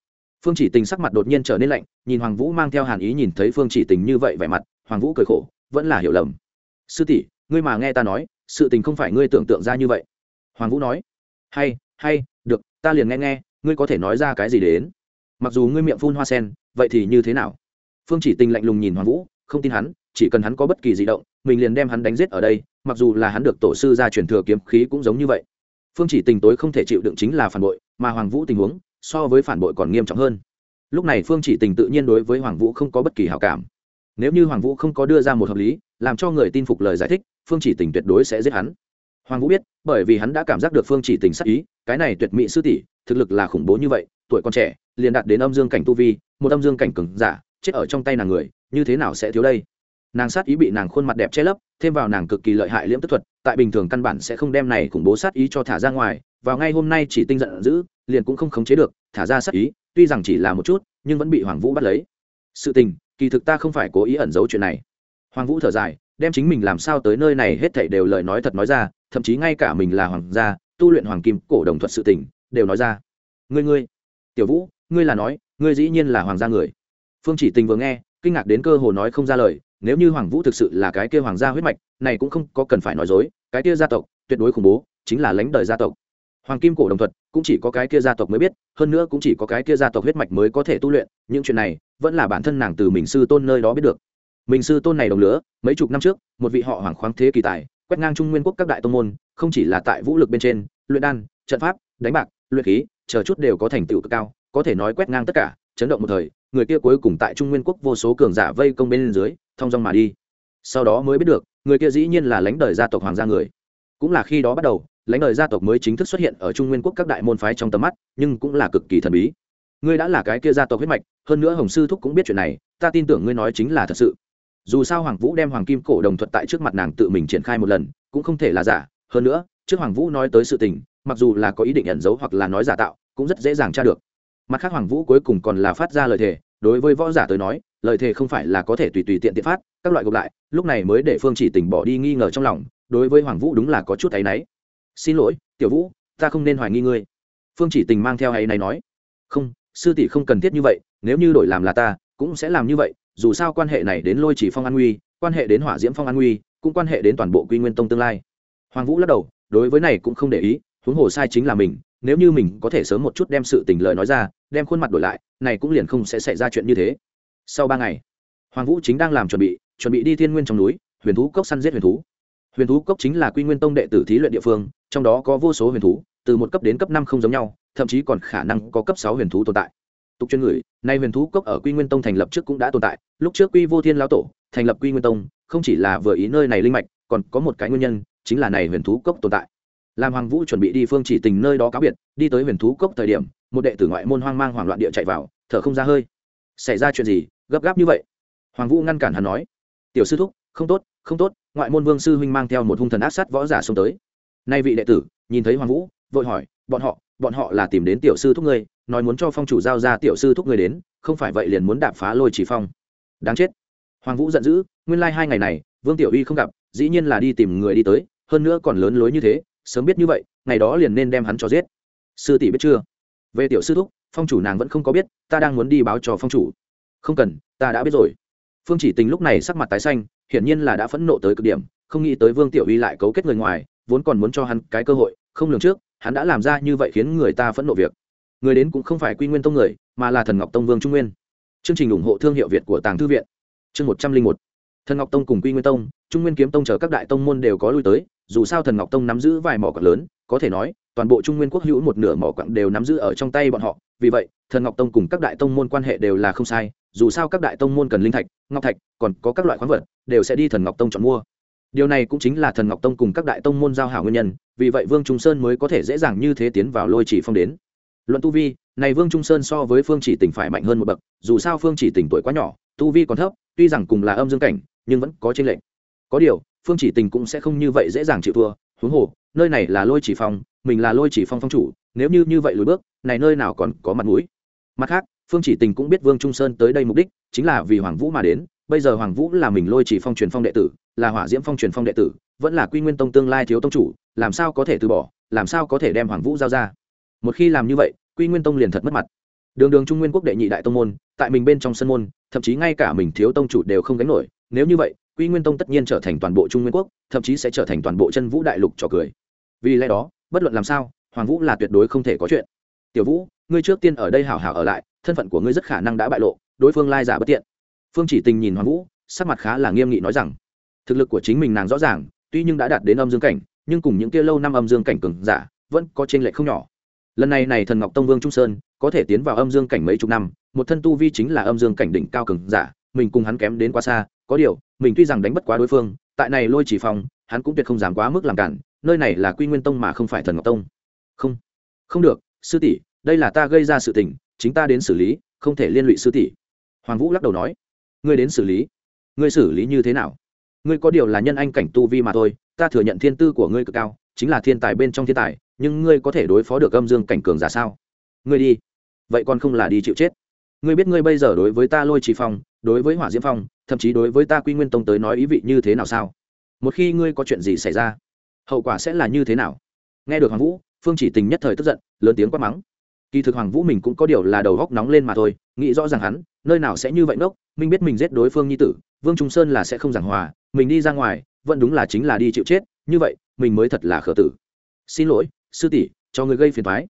Phương chỉ tình sắc mặt đột nhiên trở nên lạnh, nhìn hoàng vũ mang theo hàn ý nhìn thấy phương chỉ tình như vậy vẻ mặt, hoàng vũ cười khổ, vẫn là hiểu lầm. Sư tỷ, ngươi mà nghe ta nói, sự tình không phải ngươi tưởng tượng ra như vậy. Hoàng vũ nói hay hay, được, ta liền nghe nghe, ngươi có thể nói ra cái gì đến? Mặc dù ngươi miệng phun hoa sen, vậy thì như thế nào? Phương chỉ tình lạnh lùng nhìn hoàng vũ, không tin hắn, chỉ cần hắn có bất kỳ di động, mình liền đem hắn đánh giết ở đây, mặc dù là hắn được tổ sư ra truyền thừa kiếm khí cũng giống như vậy. Phương chỉ tình tối không thể chịu đựng chính là phản bội, mà hoàng vũ tình huống so với phản bội còn nghiêm trọng hơn. Lúc này phương chỉ tình tự nhiên đối với hoàng vũ không có bất kỳ hảo cảm. Nếu như hoàng vũ không có đưa ra một hợp lý, làm cho người tin phục lời giải thích, phương chỉ tình tuyệt đối sẽ giết hắn hoàng vũ biết, bởi vì hắn đã cảm giác được phương chỉ tình sắc ý, cái này tuyệt mỹ sư tỷ, thực lực là khủng bố như vậy, tuổi còn trẻ, liền đạt đến âm dương cảnh tu vi, một âm dương cảnh cừng giả, chết ở trong tay nàng người, như thế nào sẽ thiếu đây? Nàng sát ý bị nàng khuôn mặt đẹp che lấp, thêm vào nàng cực kỳ lợi hại liễm tức thuật, tại bình thường căn bản sẽ không đem này khủng bố sát ý cho thả ra ngoài, vào ngay hôm nay chỉ tinh giận dữ, liền cũng không khống chế được, thả ra sát ý, tuy rằng chỉ là một chút, nhưng vẫn bị hoàng vũ bắt lấy. Sự tình, kỳ thực ta không phải cố ý ẩn giấu chuyện này. Hoàng vũ thở dài, đem chính mình làm sao tới nơi này hết thảy đều lời nói thật nói ra thậm chí ngay cả mình là hoàng gia, tu luyện hoàng kim, cổ đồng thuật sự tình, đều nói ra. Ngươi ngươi, tiểu vũ, ngươi là nói, ngươi dĩ nhiên là hoàng gia người. Phương chỉ tình vừa nghe, kinh ngạc đến cơ hồ nói không ra lời, nếu như hoàng vũ thực sự là cái kia hoàng gia huyết mạch, này cũng không có cần phải nói dối, cái kia gia tộc, tuyệt đối khủng bố, chính là lãnh đời gia tộc. Hoàng kim, cổ đồng thuật, cũng chỉ có cái kia gia tộc mới biết, hơn nữa cũng chỉ có cái kia gia tộc huyết mạch mới có thể tu luyện, những chuyện này, vẫn là bản thân nàng từ mình sư tôn nơi đó biết được. Mình sư tôn này đồng lứa mấy chục năm trước, một vị họ hoàng khoáng thế kỳ tài quét ngang trung nguyên quốc các đại tông môn, không chỉ là tại vũ lực bên trên, luyện đan, trận pháp, đánh bạc, luyện khí, chờ chút đều có thành tựu cực cao, có thể nói quét ngang tất cả, chấn động một thời, người kia cuối cùng tại trung nguyên quốc vô số cường giả vây công bên dưới, thong dong mà đi. Sau đó mới biết được, người kia dĩ nhiên là lãnh đời gia tộc hoàng gia người. Cũng là khi đó bắt đầu, lãnh đời gia tộc mới chính thức xuất hiện ở trung nguyên quốc các đại môn phái trong tầm mắt, nhưng cũng là cực kỳ thần bí. Ngươi đã là cái kia gia tộc huyết mạch, hơn nữa hồng sư thúc cũng biết chuyện này, ta tin tưởng ngươi nói chính là thật sự dù sao hoàng vũ đem hoàng kim cổ đồng thuật tại trước mặt nàng tự mình triển khai một lần, cũng không thể là giả. Hơn nữa, trước hoàng vũ nói tới sự tình, mặc dù là có ý định ẩn giấu hoặc là nói giả tạo, cũng rất dễ dàng tra được. Mặt khác hoàng vũ cuối cùng còn là phát ra lời thề, đối với võ giả tới nói, lời thề không phải là có thể tùy tùy tiện tiện phát, các loại gộp lại, lúc này mới để phương chỉ tình bỏ đi nghi ngờ trong lòng, đối với hoàng vũ đúng là có chút áy náy. Xin lỗi, tiểu vũ, ta không nên hoài nghi ngươi. Phương chỉ tình mang theo áy náy nói. Không, sư tỷ không cần thiết như vậy, nếu như đổi làm là ta cũng sẽ làm như vậy, dù sao quan hệ này đến lôi chỉ phong an nguy, quan hệ đến hỏa diễm phong an nguy, cũng quan hệ đến toàn bộ quy nguyên tông tương lai. Hoàng vũ lắc đầu, đối với này cũng không để ý, huống hồ sai chính là mình, nếu như mình có thể sớm một chút đem sự tình lời nói ra, đem khuôn mặt đổi lại, này cũng liền không sẽ xảy ra chuyện như thế. Sau ba ngày, hoàng vũ chính đang làm chuẩn bị chuẩn bị đi thiên nguyên trong núi, huyền thú cốc săn giết huyền thú. Huyền thú cốc chính là quy nguyên tông đệ tử thí luyện địa phương, trong đó có vô số huyền thú, từ một cấp đến cấp năm không giống nhau, thậm chí còn khả năng có cấp sáu huyền thú tồn tại tục chuyên người nay huyền thú cốc ở quy nguyên tông thành lập trước cũng đã tồn tại, lúc trước quy vô thiên lão tổ thành lập quy nguyên tông, không chỉ là vừa ý nơi này linh mạch, còn có một cái nguyên nhân, chính là này huyền thú cốc tồn tại. Làm hoàng vũ chuẩn bị đi phương chỉ tình nơi đó cáo biệt, đi tới huyền thú cốc thời điểm, một đệ tử ngoại môn hoang mang hoảng loạn địa chạy vào, thở không ra hơi. Xảy ra chuyện gì? Gấp gáp như vậy? Hoàng vũ ngăn cản hắn nói. Tiểu sư thúc, không tốt không tốt, ngoại môn vương sư huynh mang theo một hung thần ác sát võ giả xông tới. Nay vị đệ tử, nhìn thấy hoàng vũ, vội hỏi, bọn họ bọn họ là tìm đến tiểu sư thúc ngươi, nói muốn cho phong chủ giao ra tiểu sư thúc ngươi đến, không phải vậy liền muốn đạp phá lôi chỉ phong. Đáng chết. Hoàng vũ giận dữ, nguyên lai hai ngày này, vương tiểu uy không gặp, dĩ nhiên là đi tìm người đi tới, hơn nữa còn lớn lối như thế, sớm biết như vậy, ngày đó liền nên đem hắn cho giết. Sư tỷ biết chưa? Về tiểu sư thúc, phong chủ nàng vẫn không có biết, ta đang muốn đi báo cho phong chủ. Không cần, ta đã biết rồi. Phương chỉ tình lúc này sắc mặt tái xanh, hiển nhiên là đã phẫn nộ tới cực điểm, không nghĩ tới vương tiểu uy lại cấu kết người ngoài, vốn còn muốn cho hắn cái cơ hội, không lường trước hắn đã làm ra như vậy khiến người ta phẫn nộ việc. Người đến cũng không phải quy nguyên tông người, mà là thần ngọc tông vương trung nguyên. Chương trình ủng hộ thương hiệu việt của tàng thư viện. Chương một trăm linh một. Thần ngọc tông cùng quy nguyên tông, trung nguyên kiếm tông chờ các đại tông môn đều có lui tới, dù sao thần ngọc tông nắm giữ vài mỏ quặng lớn, có thể nói, toàn bộ trung nguyên quốc hữu một nửa mỏ quặng đều nắm giữ ở trong tay bọn họ. Vì vậy, thần ngọc tông cùng các đại tông môn quan hệ đều là không sai, dù sao các đại tông môn cần linh thạch, ngọc thạch, còn có các loại khoáng vật, đều sẽ đi thần ngọc tông chọn mua điều này cũng chính là thần ngọc tông cùng các đại tông môn giao hảo nguyên nhân, vì vậy vương trung sơn mới có thể dễ dàng như thế tiến vào lôi chỉ phong đến. Luận tu vi, này vương trung sơn so với phương chỉ tỉnh phải mạnh hơn một bậc, dù sao phương chỉ tỉnh tuổi quá nhỏ, tu vi còn thấp, tuy rằng cùng là âm dương cảnh, nhưng vẫn có tranh lệch. Có điều, phương chỉ tình cũng sẽ không như vậy dễ dàng chịu thua, huống hồ, nơi này là lôi chỉ phong, mình là lôi chỉ phong phong chủ, nếu như như vậy lùi bước, này nơi nào còn có mặt mũi. Mặt khác, phương chỉ tình cũng biết vương trung sơn tới đây mục đích, chính là vì hoàng vũ mà đến, bây giờ hoàng vũ là mình lôi chỉ phong truyền phong đệ tử là hỏa diễm phong truyền phong đệ tử, vẫn là quy nguyên tông tương lai thiếu tông chủ, làm sao có thể từ bỏ, làm sao có thể đem hoàng vũ giao ra? Một khi làm như vậy, quy nguyên tông liền thật mất mặt. Đường đường trung nguyên quốc đệ nhị đại tông môn, tại mình bên trong sân môn, thậm chí ngay cả mình thiếu tông chủ đều không gánh nổi. Nếu như vậy, quy nguyên tông tất nhiên trở thành toàn bộ trung nguyên quốc, thậm chí sẽ trở thành toàn bộ chân vũ đại lục trò cười. Vì lẽ đó, bất luận làm sao, hoàng vũ là tuyệt đối không thể có chuyện. Tiểu vũ, ngươi trước tiên ở đây hảo hảo ở lại, thân phận của ngươi rất khả năng đã bại lộ, đối phương lai giả bất tiện. Phương chỉ tình nhìn hoàng vũ, sắc mặt khá là nghiêm nghị nói rằng thực lực của chính mình nàng rõ ràng, tuy nhưng đã đạt đến âm dương cảnh, nhưng cùng những kia lâu năm âm dương cảnh cường giả, vẫn có trên lệ không nhỏ. Lần này này thần ngọc tông vương trung sơn, có thể tiến vào âm dương cảnh mấy chục năm, một thân tu vi chính là âm dương cảnh đỉnh cao cường giả, mình cùng hắn kém đến quá xa, có điều, mình tuy rằng đánh bất quá đối phương, tại này lôi chỉ phòng, hắn cũng tuyệt không dám quá mức làm cản, nơi này là quy nguyên tông mà không phải thần ngọc tông. Không không được, sư tỷ, đây là ta gây ra sự tình, chính ta đến xử lý, không thể liên lụy sư tỷ. Hoàng vũ lắc đầu nói, ngươi đến xử lý, ngươi xử lý như thế nào? Ngươi có điều là nhân anh cảnh tu vi mà thôi, ta thừa nhận thiên tư của ngươi cực cao, chính là thiên tài bên trong thiên tài, nhưng ngươi có thể đối phó được âm dương cảnh cường giả sao? Ngươi đi. Vậy còn không là đi chịu chết. Ngươi biết ngươi bây giờ đối với ta lôi trì phong, đối với hỏa diễm phong, thậm chí đối với ta quy nguyên tông tới nói ý vị như thế nào sao? Một khi ngươi có chuyện gì xảy ra, hậu quả sẽ là như thế nào? Nghe được hoàng vũ, phương chỉ tình nhất thời tức giận, lớn tiếng quát mắng. Kỳ thực hoàng vũ mình cũng có điều là đầu góc nóng lên mà thôi, nghĩ rõ ràng hắn, nơi nào sẽ như vậy ngốc minh biết mình giết đối phương nhi tử, vương trung sơn là sẽ không giảng hòa mình đi ra ngoài, vẫn đúng là chính là đi chịu chết, như vậy, mình mới thật là khở tử. Xin lỗi, sư tỷ, cho người gây phiền thoái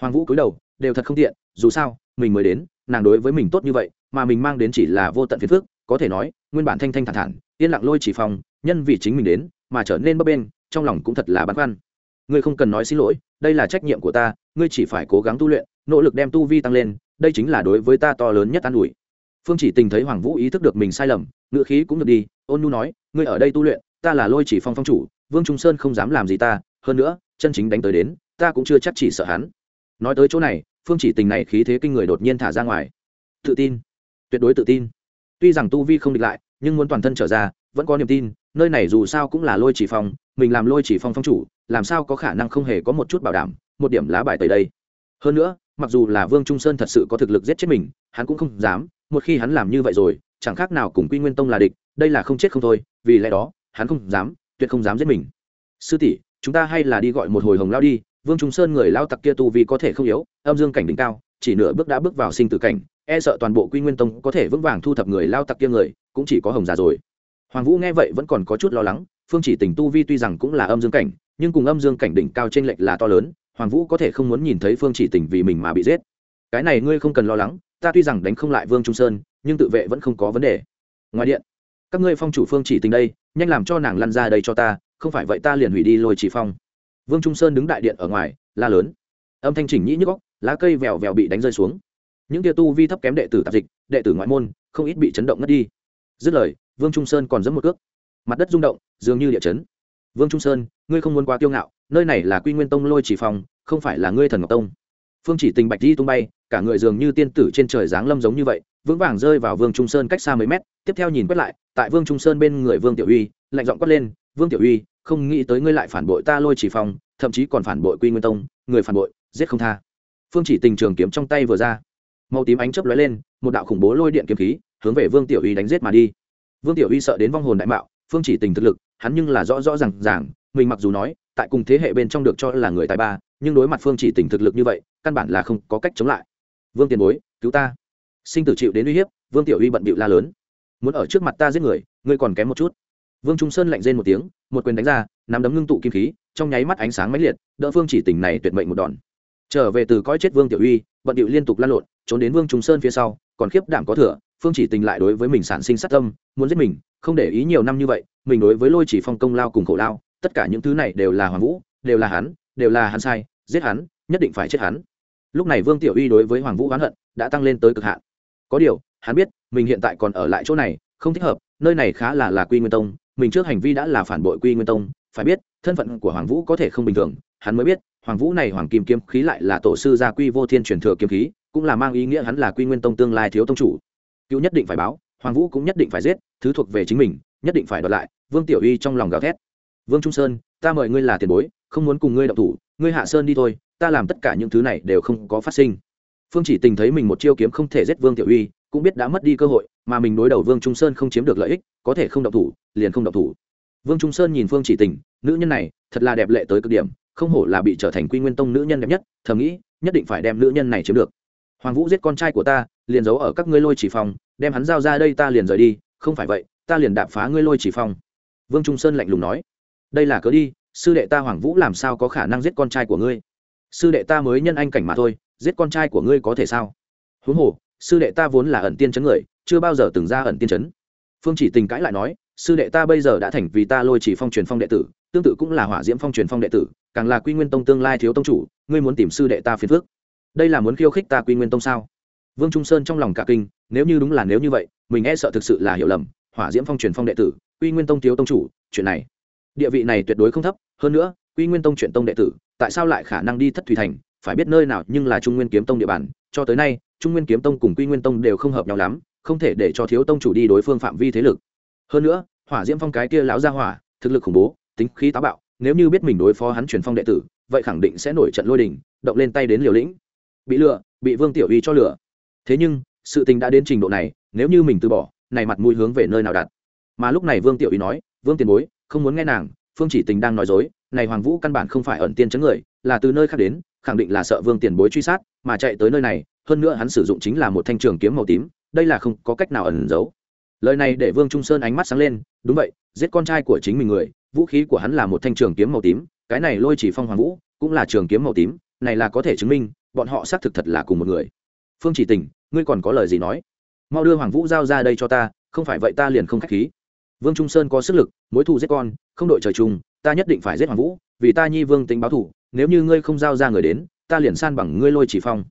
hoàng vũ cúi đầu, đều thật không tiện, dù sao, mình mới đến, nàng đối với mình tốt như vậy, mà mình mang đến chỉ là vô tận phiền phức, có thể nói, nguyên bản thanh thanh thản thản, yên lặng lôi chỉ phòng, nhân vì chính mình đến, mà trở nên bấp bên trong lòng cũng thật là băn khoăn. Ngươi không cần nói xin lỗi, đây là trách nhiệm của ta, ngươi chỉ phải cố gắng tu luyện, nỗ lực đem tu vi tăng lên, đây chính là đối với ta to lớn nhất an ủi phương chỉ tình thấy hoàng vũ ý thức được mình sai lầm ngựa khí cũng được đi, ôn nu nói, ngươi ở đây tu luyện, ta là lôi chỉ phong phong chủ, vương trung sơn không dám làm gì ta, hơn nữa, chân chính đánh tới đến, ta cũng chưa chắc chỉ sợ hắn. Nói tới chỗ này, phương chỉ tình này khí thế kinh người đột nhiên thả ra ngoài. Tự tin, tuyệt đối tự tin. Tuy rằng tu vi không địch lại, nhưng muốn toàn thân trở ra, vẫn có niềm tin, nơi này dù sao cũng là lôi chỉ phong, mình làm lôi chỉ phong phong chủ, làm sao có khả năng không hề có một chút bảo đảm, một điểm lá bài tới đây. Hơn nữa, mặc dù là vương trung sơn thật sự có thực lực giết chết mình, hắn cũng không dám một khi hắn làm như vậy rồi, chẳng khác nào cùng quy nguyên tông là địch, đây là không chết không thôi, vì lẽ đó, hắn không dám, tuyệt không dám giết mình. Sư tỷ, chúng ta hay là đi gọi một hồi hồng lao đi, vương trung sơn người lao tặc kia tu vì có thể không yếu, âm dương cảnh đỉnh cao, chỉ nửa bước đã bước vào sinh tử cảnh e sợ toàn bộ quy nguyên tông có thể vững vàng thu thập người lao tặc kia người, cũng chỉ có hồng già rồi. Hoàng vũ nghe vậy vẫn còn có chút lo lắng, phương chỉ tình tu vi tuy rằng cũng là âm dương cảnh, nhưng cùng âm dương cảnh đỉnh cao trên lệch là to lớn, hoàng vũ có thể không muốn nhìn thấy phương chỉ tình vì mình mà bị giết. Cái này ngươi không cần lo lắng ta tuy rằng đánh không lại vương trung sơn, nhưng tự vệ vẫn không có vấn đề. Ngoài điện, các ngươi phong chủ phương chỉ tình đây, nhanh làm cho nàng lăn ra đây cho ta, không phải vậy ta liền hủy đi lôi chỉ phong. Vương trung sơn đứng đại điện ở ngoài, la lớn. Âm thanh chỉnh nhĩ nhức góc lá cây vèo vèo bị đánh rơi xuống. Những tia tu vi thấp kém đệ tử tạp dịch, đệ tử ngoại môn, không ít bị chấn động ngất đi. Dứt lời, vương trung sơn còn dẫm một cước. Mặt đất rung động, dường như địa chấn. Vương trung sơn, ngươi không muốn quá kiêu ngạo, nơi này là quy nguyên tông lôi chỉ phòng không phải là ngươi thần ngọc tông phương chỉ tình bạch di tung bay, cả người dường như tiên tử trên trời giáng lâm giống như vậy, vững vàng rơi vào vương trung sơn cách xa mấy mét, tiếp theo nhìn quét lại, tại vương trung sơn bên người vương tiểu uy, lạnh giọng quát lên, vương tiểu uy, không nghĩ tới ngươi lại phản bội ta lôi chỉ phòng thậm chí còn phản bội quy nguyên tông, người phản bội, giết không tha. Phương chỉ tình trường kiếm trong tay vừa ra. Màu tím ánh chớp lóe lên, một đạo khủng bố lôi điện kiếm khí, hướng về vương tiểu uy đánh giết mà đi. Vương tiểu uy sợ đến vong hồn đại mạo, phương chỉ tình thực lực, hắn nhưng là rõ rõ ràng ràng, mình mặc dù nói, tại cùng thế hệ bên trong được cho là người tài ba nhưng đối mặt phương chỉ tỉnh thực lực như vậy, căn bản là không có cách chống lại. Vương tiền bối, cứu ta. Sinh tử chịu đến uy hiếp, vương tiểu uy bận bịu la lớn. Muốn ở trước mặt ta giết người, ngươi còn kém một chút. Vương trung sơn lạnh rên một tiếng, một quyền đánh ra, nắm đấm ngưng tụ kim khí, trong nháy mắt ánh sáng mãnh liệt, đỡ phương chỉ tỉnh này tuyệt mệnh một đòn. Trở về từ coi chết vương tiểu uy bận điệu liên tục lan lộn, trốn đến vương trung sơn phía sau, còn khiếp đảm có thừa, phương chỉ tình lại đối với mình sản sinh sát tâm, muốn giết mình, không để ý nhiều năm như vậy, mình đối với lôi chỉ phong công lao cùng khổ lao, tất cả những thứ này đều là hoàng vũ, đều là hắn đều là hắn sai, giết hắn, nhất định phải chết hắn. Lúc này vương tiểu uy đối với hoàng vũ oán hận đã tăng lên tới cực hạn. Có điều, hắn biết, mình hiện tại còn ở lại chỗ này, không thích hợp, nơi này khá là là quy nguyên tông, mình trước hành vi đã là phản bội quy nguyên tông, phải biết, thân phận của hoàng vũ có thể không bình thường, hắn mới biết, hoàng vũ này hoàng kim kiếm khí lại là tổ sư gia quy vô thiên truyền thừa kiếm khí, cũng là mang ý nghĩa hắn là quy nguyên tông tương lai thiếu tông chủ. Cứu nhất định phải báo, hoàng vũ cũng nhất định phải giết, thứ thuộc về chính mình, nhất định phải đoạt lại, vương tiểu uy trong lòng gào thét. Vương trung sơn ta mời ngươi là tiền bối, không muốn cùng ngươi đọc thủ, ngươi hạ sơn đi thôi, ta làm tất cả những thứ này đều không có phát sinh. Phương chỉ tình thấy mình một chiêu kiếm không thể giết vương tiểu uy, cũng biết đã mất đi cơ hội, mà mình đối đầu vương trung sơn không chiếm được lợi ích, có thể không động thủ, liền không động thủ. Vương trung sơn nhìn phương chỉ tình, nữ nhân này, thật là đẹp lệ tới cực điểm, không hổ là bị trở thành quy nguyên tông nữ nhân đẹp nhất, thầm nghĩ, nhất định phải đem nữ nhân này chiếm được. Hoàng vũ giết con trai của ta, liền giấu ở các ngươi lôi chỉ phòng, đem hắn giao ra đây ta liền rời đi, không phải vậy, ta liền đạp phá ngươi lôi chỉ phòng. Vương trung sơn lạnh lùng nói đây là cớ đi, sư đệ ta hoàng vũ làm sao có khả năng giết con trai của ngươi? Sư đệ ta mới nhân anh cảnh mà thôi, giết con trai của ngươi có thể sao? Huống hồ, sư đệ ta vốn là ẩn tiên chấn người, chưa bao giờ từng ra ẩn tiên chấn. Phương chỉ tình cãi lại nói, sư đệ ta bây giờ đã thành vì ta lôi chỉ phong truyền phong đệ tử, tương tự cũng là hỏa diễm phong truyền phong đệ tử, càng là quy nguyên tông tương lai thiếu tông chủ, ngươi muốn tìm sư đệ ta phiền phước đây là muốn khiêu khích ta quy nguyên tông sao? Vương trung sơn trong lòng cả kinh, nếu như đúng là nếu như vậy, mình e sợ thực sự là hiểu lầm, hỏa diễm phong truyền phong đệ tử, quy nguyên tông thiếu tông chủ, chuyện này địa vị này tuyệt đối không thấp, hơn nữa, quy nguyên tông chuyện tông đệ tử, tại sao lại khả năng đi thất thủy thành? Phải biết nơi nào nhưng là trung nguyên kiếm tông địa bàn, cho tới nay, trung nguyên kiếm tông cùng quy nguyên tông đều không hợp nhau lắm, không thể để cho thiếu tông chủ đi đối phương phạm vi thế lực. Hơn nữa, hỏa diễm phong cái kia lão gia hỏa, thực lực khủng bố, tính khí táo bạo, nếu như biết mình đối phó hắn truyền phong đệ tử, vậy khẳng định sẽ nổi trận lôi đình, động lên tay đến liều lĩnh. Bị lừa, bị vương tiểu uy cho lừa. Thế nhưng, sự tình đã đến trình độ này, nếu như mình từ bỏ, này mặt mũi hướng về nơi nào đặt? Mà lúc này vương tiểu uy nói, vương tiền bối không muốn nghe nàng, phương chỉ tình đang nói dối, này hoàng vũ căn bản không phải ẩn tiên chấn người, là từ nơi khác đến, khẳng định là sợ vương tiền bối truy sát, mà chạy tới nơi này, hơn nữa hắn sử dụng chính là một thanh trường kiếm màu tím, đây là không có cách nào ẩn giấu. Lời này để vương trung sơn ánh mắt sáng lên, đúng vậy, giết con trai của chính mình người, vũ khí của hắn là một thanh trường kiếm màu tím, cái này lôi chỉ phong hoàng vũ, cũng là trường kiếm màu tím, này là có thể chứng minh, bọn họ xác thực thật là cùng một người. Phương chỉ tình, ngươi còn có lời gì nói? Mau đưa hoàng vũ giao ra đây cho ta, không phải vậy ta liền không k h á c h khí. Vương trung sơn có sức lực mối thù giết con, không đội trời chung, ta nhất định phải giết hoàng vũ, vì ta nhi vương tính báo thù, nếu như ngươi không giao ra người đến, ta liền san bằng ngươi lôi chỉ phong.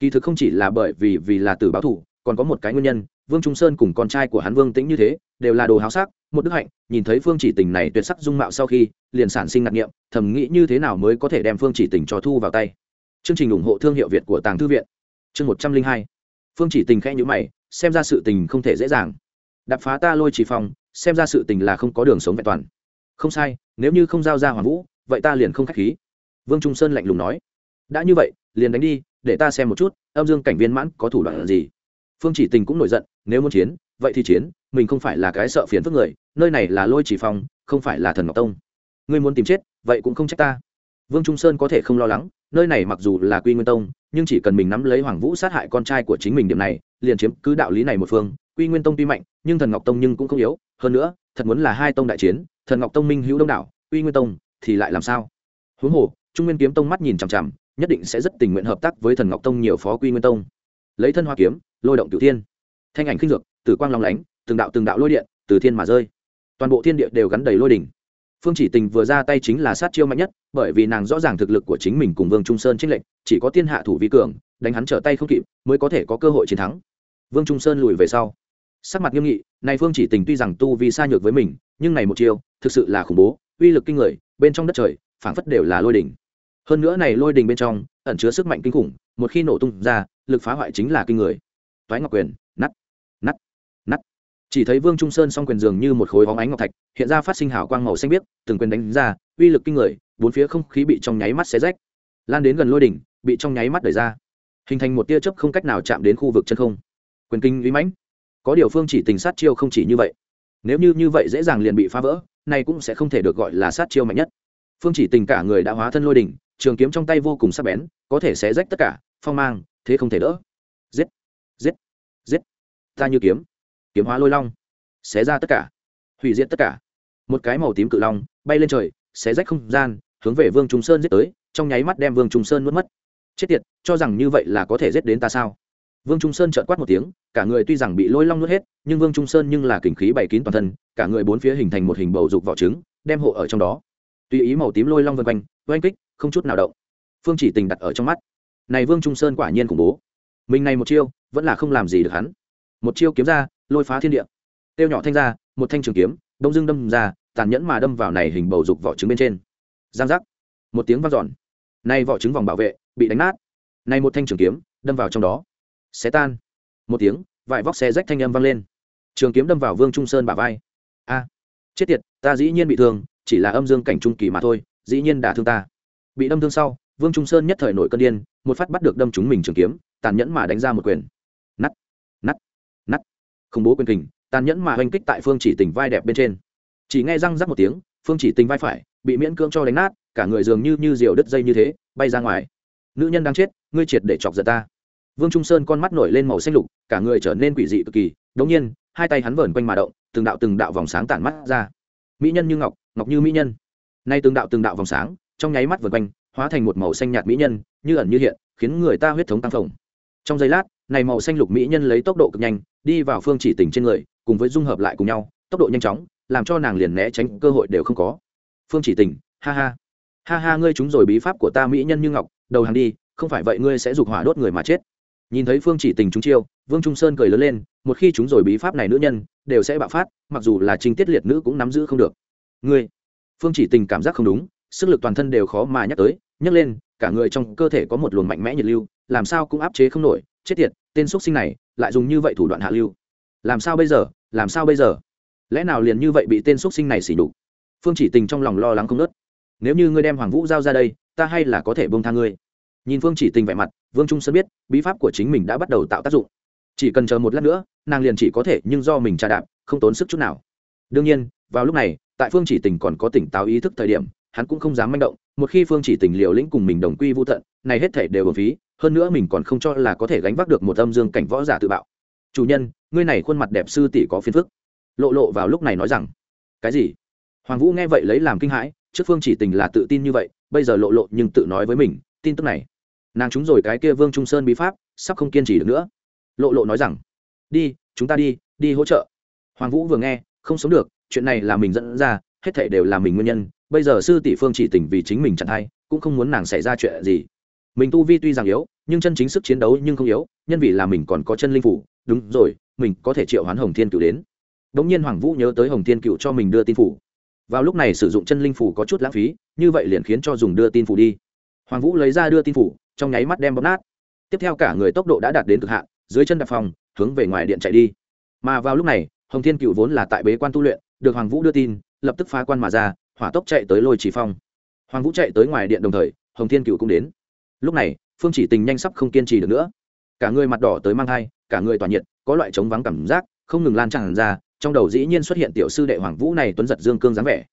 Kỳ thực không chỉ là bởi vì vì là tử báo thù, còn có một cái nguyên nhân, vương trung sơn cùng con trai của hắn vương tĩnh như thế, đều là đồ háo sắc, một đức hạnh, nhìn thấy phương chỉ tình này tuyệt sắc dung mạo sau khi, liền sản sinh ngạc nghiệm, thầm nghĩ như thế nào mới có thể đem phương chỉ tình cho thu vào tay. Chương trình ủng hộ thương hiệu việt của tàng thư viện. Chương một trăm linh hai. Phương chỉ tình khẽ nhữ mày, xem ra sự tình không thể dễ dàng. Đập phá ta lôi chỉ phòng xem ra sự tình là không có đường sống vẹn toàn. Không sai, nếu như không giao ra hoàng vũ, vậy ta liền không k h á c h khí. Vương trung sơn lạnh lùng nói. Đã như vậy, liền đánh đi, để ta xem một chút, âm dương cảnh viên mãn có thủ đoạn gì. Phương chỉ tình cũng nổi giận, nếu muốn chiến, vậy thì chiến, mình không phải là cái sợ phiền phức người, nơi này là lôi chỉ phòng không phải là thần ngọc tông. Ngươi muốn tìm chết, vậy cũng không trách ta. Vương trung sơn có thể không lo lắng, nơi này mặc dù là quy nguyên tông, nhưng chỉ cần mình nắm lấy hoàng vũ sát hại con trai của chính mình điểm này, liền chiếm cứ đạo lý này một phương. Quy nguyên tông tuy mạnh, nhưng thần ngọc tông nhưng cũng không yếu hơn nữa, thật muốn là hai tông đại chiến, thần ngọc tông minh hữu đông đảo, uy nguyên tông, thì lại làm sao? Huống hồ, trung nguyên kiếm tông mắt nhìn chằm chằm, nhất định sẽ rất tình nguyện hợp tác với thần ngọc tông nhiều phó quy nguyên tông. Lấy thân hoa kiếm, lôi động cửu thiên. Thanh ảnh khinh dược, tử quang long lánh, từng đạo từng đạo lôi điện, từ thiên mà rơi. Toàn bộ thiên địa đều gắn đầy lôi đỉnh. Phương chỉ tình vừa ra tay chính là sát chiêu mạnh nhất, bởi vì nàng rõ ràng thực lực của chính mình cùng vương trung sơn trích lệnh chỉ có tiên hạ thủ vi cường, đánh hắn trở tay không kịp, mới có thể có cơ hội chiến thắng. Vương trung sơn lùi về sau sắc mặt nghiêm nghị, này phương chỉ tình tuy rằng tu vì xa nhược với mình, nhưng này một chiêu, thực sự là khủng bố, uy lực kinh người, bên trong đất trời, phảng phất đều là lôi đỉnh. Hơn nữa này lôi đỉnh bên trong, ẩn chứa sức mạnh kinh khủng, một khi nổ tung ra, lực phá hoại chính là kinh người. Toái ngọc quyền nắt nắt nắt chỉ thấy vương trung sơn s quyền dường như một khối hóng ánh ngọc thạch, hiện ra phát sinh hào quang màu xanh biếc, từng quyền đánh ra, uy lực kinh người, bốn phía không khí bị trong nháy mắt xé rách. Lan đến gần lôi đỉnh, bị trong nháy mắt đẩy ra. Hình thành một tia chớp không cách nào chạm đến khu vực chân không. Quyền kinh uy mãnh có điều phương chỉ tình sát chiêu không chỉ như vậy. Nếu như như vậy dễ dàng liền bị phá vỡ, này cũng sẽ không thể được gọi là sát chiêu mạnh nhất. Phương chỉ tình cả người đã hóa thân lôi đỉnh, trường kiếm trong tay vô cùng sắc bén, có thể xé rách tất cả, phong mang, thế không thể đỡ. Giết! Giết! Giết! Ta như kiếm. Kiếm hóa lôi long. Xé ra tất cả. Hủy diệt tất cả. Một cái màu tím cự long bay lên trời, xé rách không gian, hướng về vương trung sơn giết tới, trong nháy mắt đem vương trung sơn nuốt mất. Chết tiệt, cho rằng như vậy là có thể giết đến ta sao? Vương trung sơn trợn quát một tiếng, cả người tuy rằng bị lôi long nuốt hết, nhưng vương trung sơn nhưng là kình khí bày kín toàn thân, cả người bốn phía hình thành một hình bầu dục vỏ trứng, đem hộ ở trong đó. Tùy ý màu tím lôi long vân quanh, oanh kích, không chút nào động. Phương chỉ tình đặt ở trong mắt. Này vương trung sơn quả nhiên khủng bố. Mình này một chiêu, vẫn là không làm gì được hắn. Một chiêu kiếm ra, lôi phá thiên địa. Tiêu nhỏ thanh ra, một thanh trường kiếm, đông dương đâm ra, tàn nhẫn mà đâm vào này hình bầu dục vỏ trứng bên trên. Giang giác. Một tiếng vang dọn. Nay vỏ trứng vòng bảo vệ, bị đánh nát. Nay một thanh trường kiếm, đâm vào trong đó xé tan. Một tiếng, vải vóc xe rách thanh âm vang lên. Trường kiếm đâm vào vương trung sơn bả vai. A! Chết tiệt, ta dĩ nhiên bị thương, chỉ là âm dương cảnh trung kỳ mà thôi, dĩ nhiên đả thương ta. Bị đâm thương sau, vương trung sơn nhất thời nổi cơn điên, một phát bắt được đâm chúng mình trường kiếm, tàn nhẫn mà đánh ra một quyền. Nắt nắt nắt. Khủng bố quyền kình, tàn nhẫn mà hành kích tại phương chỉ tình vai đẹp bên trên. Chỉ nghe răng rắc một tiếng, phương chỉ tình vai phải bị miễn cưỡng cho đánh nát, cả người dường như như diều đứt dây như thế, bay ra ngoài. Nữ nhân đang chết, ngươi triệt để chọc giận ta vương trung sơn con mắt nổi lên màu xanh lục, cả người trở nên quỷ dị cực kỳ. Đống nhiên, hai tay hắn vờn quanh mà động, từng đạo từng đạo vòng sáng tản mắt ra. Mỹ nhân như ngọc ngọc như mỹ nhân. Nay từng đạo từng đạo vòng sáng, trong nháy mắt vờn quanh, hóa thành một màu xanh nhạt mỹ nhân, như ẩn như hiện, khiến người ta huyết thống tăng phồng. Trong giây lát, này màu xanh lục mỹ nhân lấy tốc độ cực nhanh, đi vào phương chỉ tình trên người, cùng với dung hợp lại cùng nhau, tốc độ nhanh chóng, làm cho nàng liền né tránh cơ hội đều không có. Phương chỉ tình ha ha. Ha ha, ngươi trúng rồi bí pháp của ta mỹ nhân như ngọc, đầu hàng đi, không phải vậy ngươi sẽ dục hỏa đốt người mà chết nhìn thấy phương chỉ tình chúng chiêu, vương trung sơn cười lớn lên, một khi chúng rồi bí pháp này nữ nhân, đều sẽ bạo phát, mặc dù là trinh tiết liệt nữ cũng nắm giữ không được. Ngươi? Phương chỉ tình cảm giác không đúng, sức lực toàn thân đều khó mà nhắc tới nhấc lên, cả người trong cơ thể có một luồng mạnh mẽ nhiệt lưu, làm sao cũng áp chế không nổi, chết tiệt, tên x sinh này, lại dùng như vậy thủ đoạn hạ lưu. Làm sao bây giờ, làm sao bây giờ? Lẽ nào liền như vậy bị tên x sinh này xỉ đục phương chỉ tình trong lòng lo lắng không nớt nếu như ngươi đem hoàng vũ giao ra đây, ta hay là có thể bông tha ngươi. Nhìn phương chỉ tình vẻ mặt vương trung sơn biết, bí pháp của chính mình đã bắt đầu tạo tác dụng. Chỉ cần chờ một lát nữa, nàng liền chỉ có thể nhưng do mình trà đạp, không tốn sức chút nào. Đương nhiên, vào lúc này, tại phương chỉ tình còn có tỉnh táo ý thức thời điểm, hắn cũng không dám manh động, một khi phương chỉ tình liều lĩnh cùng mình đồng quy vô tận, này hết thể đều ở phí, hơn nữa mình còn không cho là có thể gánh vác được một âm dương cảnh võ giả tự bạo. Chủ nhân, ngươi này khuôn mặt đẹp sư tỷ có phiền phức. Lộ lộ vào lúc này nói rằng, cái gì? Hoàng vũ nghe vậy lấy làm kinh hãi, trước phương chỉ tình là tự tin như vậy, bây giờ lộ lộ nhưng tự nói với mình, tin tức này nàng chúng rồi cái kia vương trung sơn bí pháp, sắp không kiên trì được nữa. Lộ lộ nói rằng, đi, chúng ta đi đi hỗ trợ. Hoàng vũ vừa nghe, không sống được, chuyện này là mình dẫn ra, hết thể đều là mình nguyên nhân. Bây giờ sư tỷ phương chỉ tỉnh vì chính mình chẳng hay cũng không muốn nàng xảy ra chuyện gì. Mình tu vi tuy rằng yếu, nhưng chân chính sức chiến đấu nhưng không yếu, nhân vì là mình còn có chân linh phủ. Đúng rồi, mình có thể triệu hoán hồng thiên cửu đến. Đ ỗ n g nhiên hoàng vũ nhớ tới hồng thiên cựu cho mình đưa tin phủ. Vào lúc này sử dụng chân linh phủ có chút lãng phí, như vậy liền khiến cho dùng đưa tin phủ đi. Hoàng vũ lấy ra đưa tin phủ trong nháy mắt đem bóp nát. Tiếp theo cả người tốc độ đã đạt đến cực hạn, dưới chân đạp phòng, hướng về ngoài điện chạy đi. Mà vào lúc này, hồng thiên cựu vốn là tại bế quan tu luyện, được hoàng vũ đưa tin, lập tức phá quan mà ra, hỏa tốc chạy tới lôi chỉ phong. Hoàng vũ chạy tới ngoài điện đồng thời, hồng thiên cựu cũng đến. Lúc này, phương chỉ tình nhanh sắp không kiên trì được nữa. Cả người mặt đỏ tới mang thai, cả người tỏa nhiệt, có loại trống vắng cảm giác, không ngừng lan tràn ra, trong đầu dĩ nhiên xuất hiện tiểu sư đệ hoàng vũ này tuấn giật dương cương dáng vẻ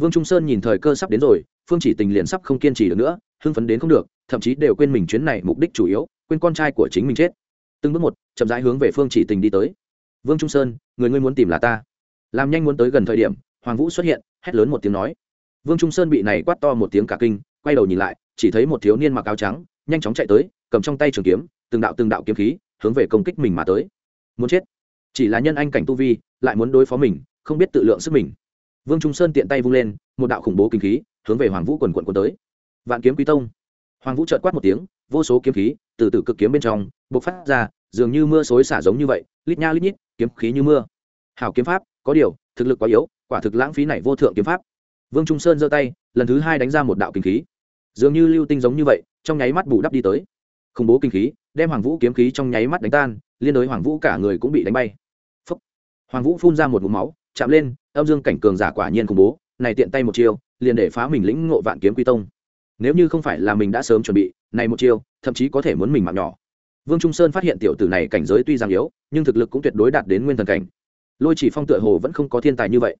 vương trung sơn nhìn thời cơ sắp đến rồi, phương chỉ tình liền sắp không kiên trì được nữa, hưng phấn đến không được, thậm chí đều quên mình chuyến này mục đích chủ yếu, quên con trai của chính mình chết. Từng bước một, chậm rãi hướng về phương chỉ tình đi tới. Vương trung sơn, người ngươi muốn tìm là ta. Làm nhanh muốn tới gần thời điểm, hoàng vũ xuất hiện, hét lớn một tiếng nói. Vương trung sơn bị này quát to một tiếng cả kinh, quay đầu nhìn lại, chỉ thấy một thiếu niên mặc áo trắng, nhanh chóng chạy tới, cầm trong tay trường kiếm, từng đạo từng đạo kiếm khí, hướng về công kích mình mà tới. Muốn chết. Chỉ là nhân anh cảnh tu vi, lại muốn đối phó mình, không biết tự lượng sức mình vương trung sơn tiện tay vung lên, một đạo khủng bố kinh khí, hướng về hoàng vũ quần quận quần tới. Vạn kiếm quý tông. Hoàng vũ trợt quát một tiếng, vô số kiếm khí từ từ cực kiếm bên trong bộc phát ra, dường như mưa xối xả giống như vậy, lít nha lít nhít, kiếm khí như mưa. Hảo kiếm pháp, có điều, thực lực quá yếu, quả thực lãng phí này vô thượng kiếm pháp. Vương trung sơn giơ tay, lần thứ hai đánh ra một đạo kinh khí. Dường như lưu tinh giống như vậy, trong nháy mắt bù đắp đi tới. Khủng bố kinh khí, đem hoàng vũ kiếm khí trong nháy mắt đánh tan, liên đối hoàng vũ cả người cũng bị đánh bay. Phúc. hoàng vũ phun ra một mũ máu chạm lên, âm dương cảnh cường giả quả nhiên khủng bố, này tiện tay một chiêu, liền để phá mình lĩnh ngộ vạn kiếm quy tông. Nếu như không phải là mình đã sớm chuẩn bị, này một chiêu, thậm chí có thể muốn mình mạng nhỏ. Vương trung sơn phát hiện tiểu tử này cảnh giới tuy rằng yếu, nhưng thực lực cũng tuyệt đối đạt đến nguyên thần cảnh. Lôi chỉ phong tựa hồ vẫn không có thiên tài như vậy.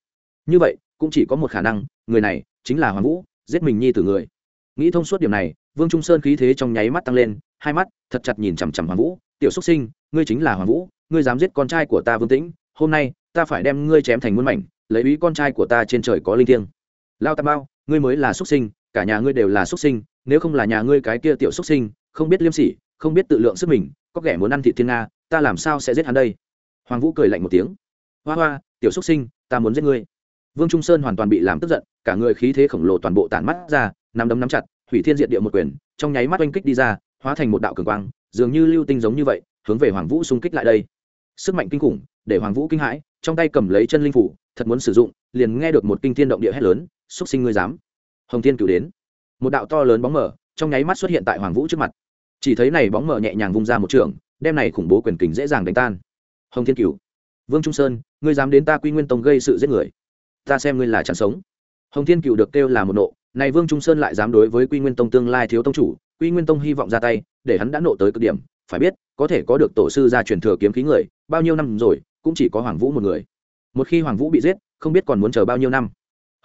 Như vậy, cũng chỉ có một khả năng, người này chính là hoàng vũ, giết mình nhi tử người. Nghĩ thông suốt điểm này, vương trung sơn khí thế trong nháy mắt tăng lên, hai mắt, thật chặt nhìn chằm chằm hoàng vũ, tiểu xúc sinh, ngươi chính là hoàng vũ, ngươi dám giết con trai của ta vương tĩnh hôm nay, ta phải đem ngươi chém thành muôn mảnh, lấy ý con trai của ta trên trời có linh thiêng. Lao tà bao ngươi mới là xuất sinh, cả nhà ngươi đều là xuất sinh, nếu không là nhà ngươi cái kia tiểu xuất sinh, không biết liêm sỉ, không biết tự lượng sức mình, có kẻ muốn ăn thị thiên nga, ta làm sao sẽ giết hắn đây? Hoàng vũ cười lạnh một tiếng. Hoa hoa, tiểu xuất sinh, ta muốn giết ngươi. Vương trung sơn hoàn toàn bị làm tức giận, cả người khí thế khổng lồ toàn bộ tản mắt ra, nắm đấm nắm chặt, hủy thiên diện địa một quyền, trong nháy mắt oanh kích đi ra, hóa thành một đạo cường quang, dường như lưu tinh giống như vậy, hướng về hoàng vũ xung kích lại đây sức mạnh kinh khủng, để hoàng vũ kinh hãi, trong tay cầm lấy chân linh phủ, thật muốn sử dụng, liền nghe được một kinh thiên động địa hét lớn xúc sinh ngươi dám! Hồng thiên cửu đến. Một đạo to lớn bóng mở, trong nháy mắt xuất hiện tại hoàng vũ trước mặt. Chỉ thấy này bóng mở nhẹ nhàng vung ra một trường, đem này khủng bố quyền kình dễ dàng đánh tan. Hồng thiên cửu, vương trung sơn, ngươi dám đến ta quy nguyên tông gây sự giết người? Ta xem ngươi là chẳng sống. Hồng thiên cựu được kêu là một nộ, này vương trung sơn lại dám đối với quy nguyên tông tương lai thiếu tông chủ, quy nguyên tông hy vọng ra tay, để hắn đã nộ tới cực điểm phải biết, có thể có được tổ sư ra truyền thừa kiếm khí người, bao nhiêu năm rồi, cũng chỉ có hoàng vũ một người. Một khi hoàng vũ bị giết, không biết còn muốn chờ bao nhiêu năm.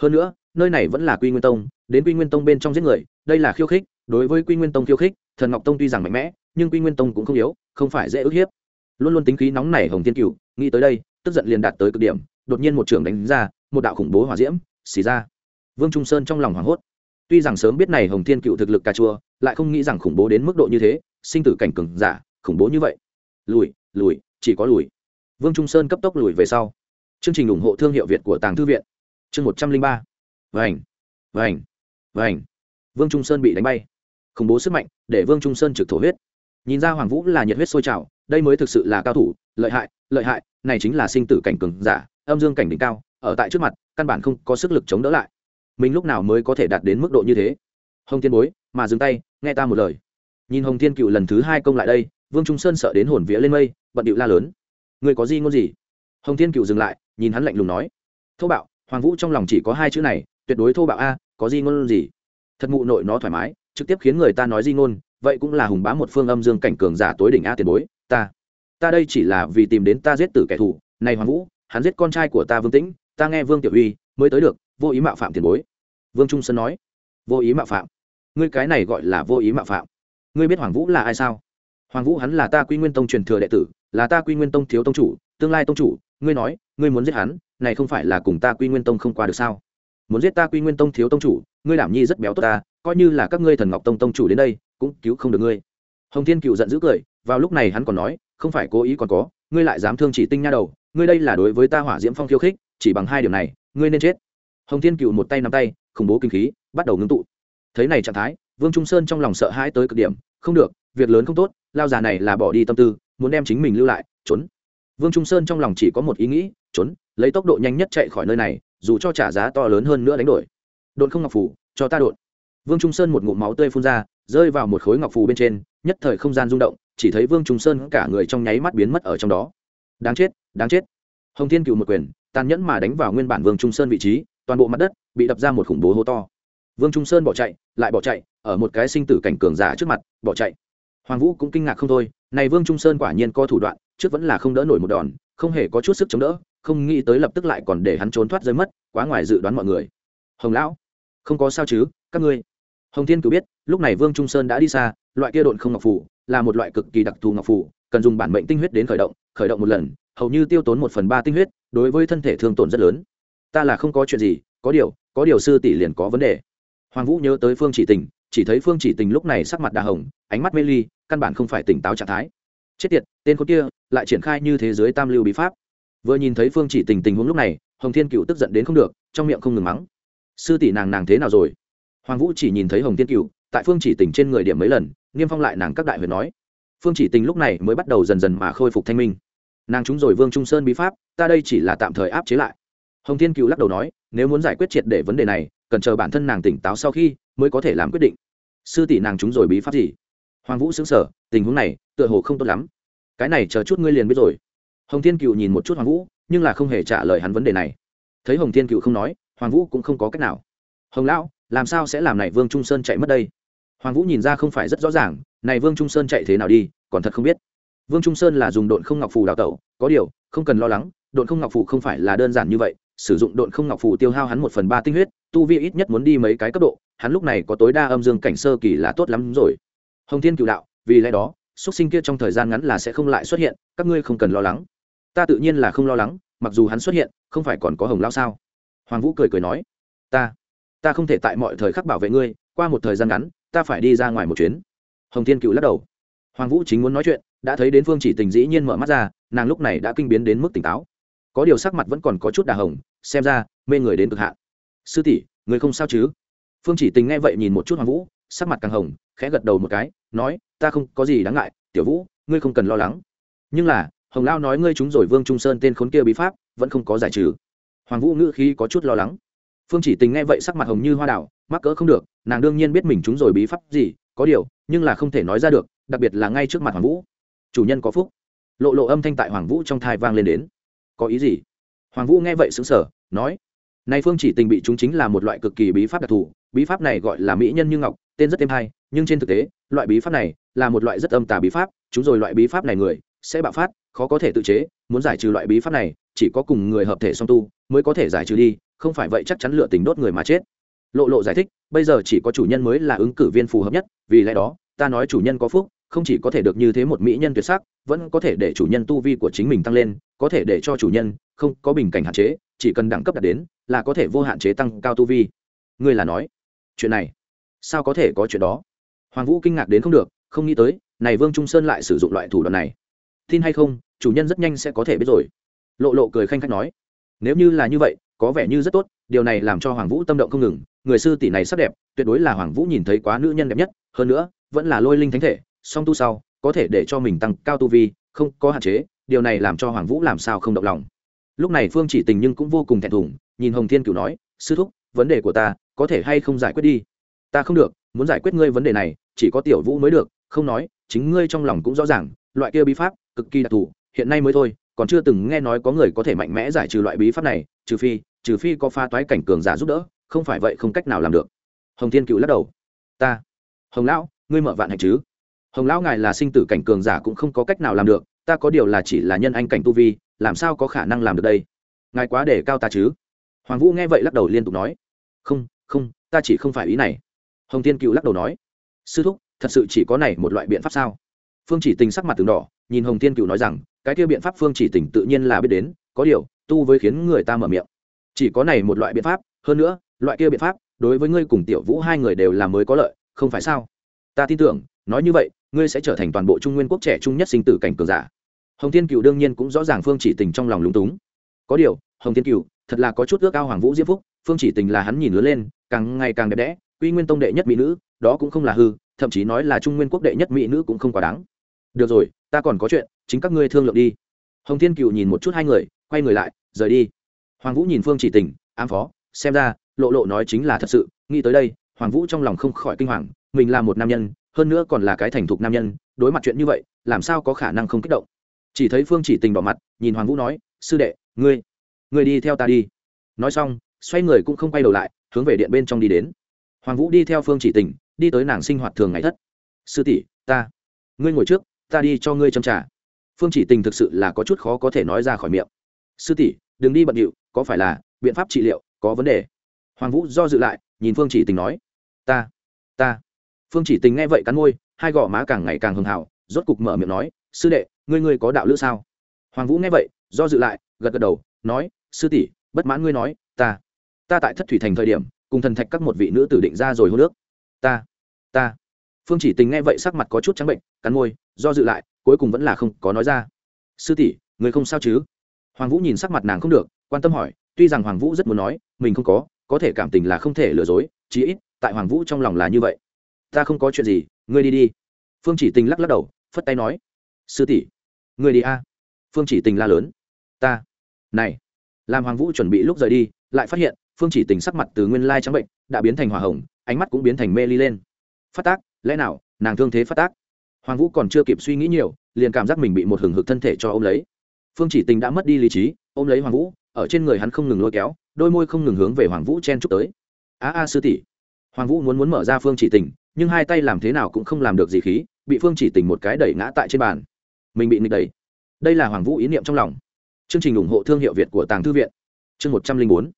Hơn nữa, nơi này vẫn là quy nguyên tông, đến quy nguyên tông bên trong giết người, đây là khiêu khích, đối với quy nguyên tông khiêu khích, thần ngọc tông tuy rằng mạnh mẽ, nhưng quy nguyên tông cũng không yếu, không phải dễ ức hiếp. Luôn luôn tính khí nóng nảy hồng thiên cựu nghĩ tới đây, tức giận liền đạt tới cực điểm, đột nhiên một trưởng đánh ra, một đạo khủng bố hỏa diễm xì ra. Vương trung sơn trong lòng hoảng hốt. Tuy rằng sớm biết này hồng thiên cựu thực lực cà chua, lại không nghĩ rằng khủng bố đến mức độ như thế sinh tử cảnh cường giả, khủng bố như vậy. Lùi lùi, chỉ có lùi. Vương trung sơn cấp tốc lùi về sau. Chương trình ủng hộ thương hiệu việt của tàng thư viện. Chương một trăm linh ba. Vành vành vành. Vương trung sơn bị đánh bay. Khủng bố sức mạnh để vương trung sơn trực thổ huyết. Nhìn ra hoàng vũ là nhiệt huyết sôi trào, đây mới thực sự là cao thủ, lợi hại lợi hại, này chính là sinh tử cảnh cường giả, âm dương cảnh đỉnh cao, ở tại trước mặt, căn bản không có sức lực chống đỡ lại. Mình lúc nào mới có thể đạt đến mức độ như thế? Hồng tiên bối, mà dừng tay, nghe ta một lời nhìn hồng thiên cựu lần thứ hai công lại đây, vương trung sơn sợ đến hồn vía lên mây, bận điệu la lớn. Người có gì ngôn gì? Hồng thiên cựu dừng lại, nhìn hắn lạnh lùng nói. Thô bạo, hoàng vũ trong lòng chỉ có hai chữ này, tuyệt đối thô bạo a, có gì ngôn gì? Thật mụ nội nó thoải mái, trực tiếp khiến người ta nói di ngôn, vậy cũng là hùng bá một phương âm dương cảnh cường giả tối đỉnh a tiền bối, ta. Ta đây chỉ là vì tìm đến ta giết tử kẻ thù, này hoàng vũ, hắn giết con trai của ta vương tĩnh, ta nghe vương tiểu uy mới tới được, vô ý mạo phạm tiền bối. Vương trung sơn nói. Vô ý mạo phạm. Ngươi cái này gọi là vô ý mạo phạm ngươi biết hoàng vũ là ai sao? Hoàng vũ hắn là ta quy nguyên tông truyền thừa đệ tử, là ta quy nguyên tông thiếu tông chủ, tương lai tông chủ, ngươi nói, ngươi muốn giết hắn, này không phải là cùng ta quy nguyên tông không qua được sao? Muốn giết ta quy nguyên tông thiếu tông chủ, ngươi đảm nhi rất béo tốt ta, coi như là các ngươi thần ngọc tông tông chủ đến đây, cũng cứu không được ngươi. Hồng thiên cựu giận dữ cười, vào lúc này hắn còn nói, không phải cố ý còn có, ngươi lại dám thương chỉ tinh nha đầu, ngươi đây là đối với ta hỏa diễm phong khiêu khích, chỉ bằng hai điều này, ngươi nên chết. Hồng thiên cựu một tay nắm tay, khủng bố kinh khí, bắt đầu ngưng tụ. Thấy này trạng thái vương trung sơn trong lòng sợ hãi tới cực điểm, không được, việc lớn không tốt, lao già này là bỏ đi tâm tư, muốn đem chính mình lưu lại, trốn. Vương trung sơn trong lòng chỉ có một ý nghĩ, trốn, lấy tốc độ nhanh nhất chạy khỏi nơi này, dù cho trả giá to lớn hơn nữa đánh đổi. Đột không ngọc phủ, cho ta đột. vương trung sơn một ngụm máu tươi phun ra, rơi vào một khối ngọc phù bên trên, nhất thời không gian rung động, chỉ thấy vương trung sơn cả người trong nháy mắt biến mất ở trong đó. Đáng chết đáng chết. Hồng thiên cựu một quyền, tàn nhẫn mà đánh vào nguyên bản vương trung sơn vị trí, toàn bộ mặt đất bị đập ra một khủng bố hố to vương trung sơn bỏ chạy, lại bỏ chạy, ở một cái sinh tử cảnh cường giả trước mặt, bỏ chạy. Hoàng vũ cũng kinh ngạc không thôi, này vương trung sơn quả nhiên có thủ đoạn, trước vẫn là không đỡ nổi một đòn, không hề có chút sức chống đỡ, không nghĩ tới lập tức lại còn để hắn trốn thoát rơi mất, quá ngoài dự đoán mọi người. Hồng lão, không có sao chứ, các ngươi. Hồng thiên cử biết, lúc này vương trung sơn đã đi xa, loại kia độn không ngọc phủ, là một loại cực kỳ đặc thù ngọc phủ, cần dùng bản mệnh tinh huyết đến khởi động khởi động một lần, hầu như tiêu tốn một phần ba tinh huyết, đối với thân thể thương tổn rất lớn. Ta là không có chuyện gì, có điều có điều sư tỷ liền có vấn đề hoàng vũ nhớ tới phương chỉ tình, chỉ thấy phương chỉ tình lúc này sắc mặt đà hồng, ánh mắt mê ly, căn bản không phải tỉnh táo trạng thái. Chết tiệt, tên con kia lại triển khai như thế giới tam lưu bí pháp. Vừa nhìn thấy phương chỉ tình tình huống lúc này, hồng thiên cựu tức giận đến không được, trong miệng không ngừng mắng. Sư tỷ nàng nàng thế nào rồi? Hoàng vũ chỉ nhìn thấy hồng thiên cựu tại phương chỉ tình trên người điểm mấy lần, niêm phong lại nàng các đại huyền nói. Phương chỉ tình lúc này mới bắt đầu dần dần mà khôi phục thanh minh. Nàng chúng rồi vương trung sơn bí pháp, ta đây chỉ là tạm thời áp chế lại. Hồng thiên cựu lắc đầu nói, nếu muốn giải quyết triệt để vấn đề này cần chờ bản thân nàng tỉnh táo sau khi mới có thể làm quyết định. Sư tỷ nàng chúng rồi bí pháp gì? Hoàng vũ xứng sở tình huống này tựa hồ không tốt lắm. Cái này chờ chút ngươi liền biết rồi. Hồng thiên cựu nhìn một chút hoàng vũ, nhưng là không hề trả lời hắn vấn đề này. Thấy hồng thiên cựu không nói, hoàng vũ cũng không có cách nào. Hồng lão, làm sao sẽ làm này vương trung sơn chạy mất đây? Hoàng vũ nhìn ra không phải rất rõ ràng, này vương trung sơn chạy thế nào đi, còn thật không biết. Vương trung sơn là dùng độn không ngọc phù đào tẩu, có điều, không cần lo lắng, độn không ngọc phù không phải là đơn giản như vậy, sử dụng độn không ngọc phù tiêu hao hắn một phần ba tinh huyết tu vi ít nhất muốn đi mấy cái cấp độ, hắn lúc này có tối đa âm dương cảnh sơ kỳ là tốt lắm rồi. Hồng thiên cựu đạo, vì lẽ đó xuất sinh kia trong thời gian ngắn là sẽ không lại xuất hiện, các ngươi không cần lo lắng. Ta tự nhiên là không lo lắng, mặc dù hắn xuất hiện, không phải còn có hồng lao sao? Hoàng vũ cười cười nói, ta ta không thể tại mọi thời khắc bảo vệ ngươi, qua một thời gian ngắn, ta phải đi ra ngoài một chuyến. Hồng thiên cựu lắc đầu. Hoàng vũ chính muốn nói chuyện, đã thấy đến phương chỉ tình dĩ nhiên mở mắt ra, nàng lúc này đã kinh biến đến mức tỉnh táo. Có điều sắc mặt vẫn còn có chút đà hồng, xem ra, mê người đến cực hạn sư tỷ, người không sao chứ? Phương chỉ tình nghe vậy nhìn một chút hoàng vũ, sắc mặt càng hồng, khẽ gật đầu một cái, nói, ta không có gì đáng ngại, tiểu vũ, ngươi không cần lo lắng. Nhưng là, hồng lao nói ngươi chúng rồi vương trung sơn tên khốn kia bí pháp, vẫn không có giải trừ. Hoàng vũ ngữ khi có chút lo lắng. Phương chỉ tình nghe vậy sắc mặt hồng như hoa đào, mắc cỡ không được, nàng đương nhiên biết mình chúng rồi bí pháp gì, có điều, nhưng là không thể nói ra được, đặc biệt là ngay trước mặt hoàng vũ. Chủ nhân có phúc. Lộ lộ âm thanh tại hoàng vũ trong thai vang lên đến. Có ý gì? Hoàng vũ nghe vậy xứng sở nói này phương chỉ tình bị chúng chính là một loại cực kỳ bí pháp đặc thù, bí pháp này gọi là mỹ nhân như ngọc, tên rất êm hay, nhưng trên thực tế, loại bí pháp này là một loại rất âm tà bí pháp, chúng rồi loại bí pháp này người sẽ bạo phát, khó có thể tự chế, muốn giải trừ loại bí pháp này, chỉ có cùng người hợp thể song tu mới có thể giải trừ đi, không phải vậy chắc chắn lựa tình đốt người mà chết. Lộ lộ giải thích, bây giờ chỉ có chủ nhân mới là ứng cử viên phù hợp nhất, vì lẽ đó, ta nói chủ nhân có phúc không chỉ có thể được như thế một mỹ nhân tuyệt sắc, vẫn có thể để chủ nhân tu vi của chính mình tăng lên, có thể để cho chủ nhân không có bình cảnh hạn chế, chỉ cần đẳng cấp đạt đến, là có thể vô hạn chế tăng cao tu vi. Ngươi là nói, chuyện này, sao có thể có chuyện đó? Hoàng vũ kinh ngạc đến không được, không nghĩ tới, này vương trung sơn lại sử dụng loại thủ đoạn này. Tin hay không, chủ nhân rất nhanh sẽ có thể biết rồi. Lộ lộ cười khanh khách nói, nếu như là như vậy, có vẻ như rất tốt, điều này làm cho hoàng vũ tâm động không ngừng, người sư tỷ này sắc đẹp, tuyệt đối là hoàng vũ nhìn thấy quá nữ nhân đẹp nhất, hơn nữa, vẫn là lôi linh thánh thể song tu sau, có thể để cho mình tăng cao tu vi, không có hạn chế, điều này làm cho hoàng vũ làm sao không động lòng. Lúc này phương chỉ tình nhưng cũng vô cùng thẹn thùng, nhìn hồng thiên cửu nói, sư thúc, vấn đề của ta có thể hay không giải quyết đi? Ta không được, muốn giải quyết ngươi vấn đề này, chỉ có tiểu vũ mới được, không nói, chính ngươi trong lòng cũng rõ ràng, loại kia bí pháp, cực kỳ đặc thù, hiện nay mới thôi, còn chưa từng nghe nói có người có thể mạnh mẽ giải trừ loại bí pháp này, trừ phi trừ phi có pha toái cảnh cường giả giúp đỡ, không phải vậy không cách nào làm được. Hồng thiên cựu lắc đầu. Ta, hồng lão, ngươi mở vạn hạnh chứ? Hồng lão ngài là sinh tử cảnh cường giả cũng không có cách nào làm được, ta có điều là chỉ là nhân anh cảnh tu vi, làm sao có khả năng làm được đây? Ngài quá để cao ta chứ? Hoàng vũ nghe vậy lắc đầu liên tục nói. Không không, ta chỉ không phải ý này. Hồng thiên cựu lắc đầu nói. Sư thúc, thật sự chỉ có này một loại biện pháp sao? Phương chỉ tình sắc mặt từng đỏ, nhìn hồng thiên cựu nói rằng, cái kia biện pháp phương chỉ tình tự nhiên là biết đến, có điều, tu với khiến người ta mở miệng. Chỉ có này một loại biện pháp, hơn nữa, loại kia biện pháp, đối với ngươi cùng tiểu vũ hai người đều là mới có lợi, không phải sao? Ta tin tưởng, nói như vậy ngươi sẽ trở thành toàn bộ trung nguyên quốc trẻ trung nhất sinh tử cảnh cường giả. Hồng thiên cựu đương nhiên cũng rõ ràng phương chỉ tình trong lòng lúng túng. Có điều, hồng thiên cựu thật là có chút ước ao hoàng vũ diễm phúc, phương chỉ tình là hắn nhìn lớn lên, càng ngày càng đẹp đẽ uy nguyên tông đệ nhất mỹ nữ, đó cũng không là hư, thậm chí nói là trung nguyên quốc đệ nhất mỹ nữ cũng không quá đáng. Được rồi, ta còn có chuyện, chính các ngươi thương lượng đi. Hồng thiên cựu nhìn một chút hai người, quay người lại, rời đi. Hoàng vũ nhìn phương chỉ tình, ám phó, xem ra, lộ lộ nói chính là thật sự, nghĩ tới đây, hoàng vũ trong lòng không khỏi kinh hoàng, mình là một nam nhân hơn nữa còn là cái thành thục nam nhân, đối mặt chuyện như vậy, làm sao có khả năng không kích động? Chỉ thấy phương chỉ tình đỏ mặt, nhìn hoàng vũ nói, sư đệ, ngươi ngươi đi theo ta đi. Nói xong, xoay người cũng không quay đầu lại, hướng về điện bên trong đi đến. Hoàng vũ đi theo phương chỉ tình, đi tới nàng sinh hoạt thường ngày thất. Sư tỷ, ta, ngươi ngồi trước, ta đi cho ngươi châm trả phương chỉ tình thực sự là có chút khó có thể nói ra khỏi miệng. Sư tỷ, đừng đi bận điệu, có phải là biện pháp trị liệu có vấn đề? Hoàng vũ do dự lại, nhìn phương chỉ tình nói, ta ta phương chỉ tình nghe vậy cắn môi, hai gò má càng ngày càng hưng hào, rốt cục mở miệng nói, sư đệ, ngươi ngươi có đạo lữ sao? Hoàng vũ nghe vậy, do dự lại, gật gật đầu, nói, sư tỷ, bất mãn ngươi nói, ta ta tại thất thủy thành thời điểm, cùng thần thạch các một vị nữ tử định ra rồi hô nước ta ta. Phương chỉ tình nghe vậy sắc mặt có chút trắng bệnh, cắn môi, do dự lại, cuối cùng vẫn là không có nói ra. Sư tỷ người không sao chứ? Hoàng vũ nhìn sắc mặt nàng không được, quan tâm hỏi, tuy rằng hoàng vũ rất muốn nói, mình không có có thể cảm tình là không thể lừa dối, chí ít, tại hoàng vũ trong lòng là như vậy ta không có chuyện gì, ngươi đi đi. Phương chỉ tình lắc lắc đầu, phất tay nói, sư tỷ, ngươi đi a. Phương chỉ tình la lớn, ta, này, làm hoàng vũ chuẩn bị lúc rời đi, lại phát hiện, phương chỉ tình sắc mặt từ nguyên lai trắng bệnh, đã biến thành hỏa hồng, ánh mắt cũng biến thành mê ly lên. Phát tác, lẽ nào, nàng thương thế phát tác? Hoàng vũ còn chưa kịp suy nghĩ nhiều, liền cảm giác mình bị một hừng hực thân thể cho ôm lấy. Phương chỉ tình đã mất đi lý trí, ôm lấy hoàng vũ, ở trên người hắn không ngừng lôi kéo, đôi môi không ngừng hướng về hoàng vũ chen chúc tới. A a sư tỷ. Hoàng vũ muốn muốn mở ra phương chỉ tình nhưng hai tay làm thế nào cũng không làm được gì khí, bị phương chỉ tình một cái đẩy ngã tại trên bàn. Mình bị nịch đẩy. Đây là hoàng vũ ý niệm trong lòng. Chương trình ủng hộ thương hiệu việt của tàng thư viện. Chương một trăm linh bốn.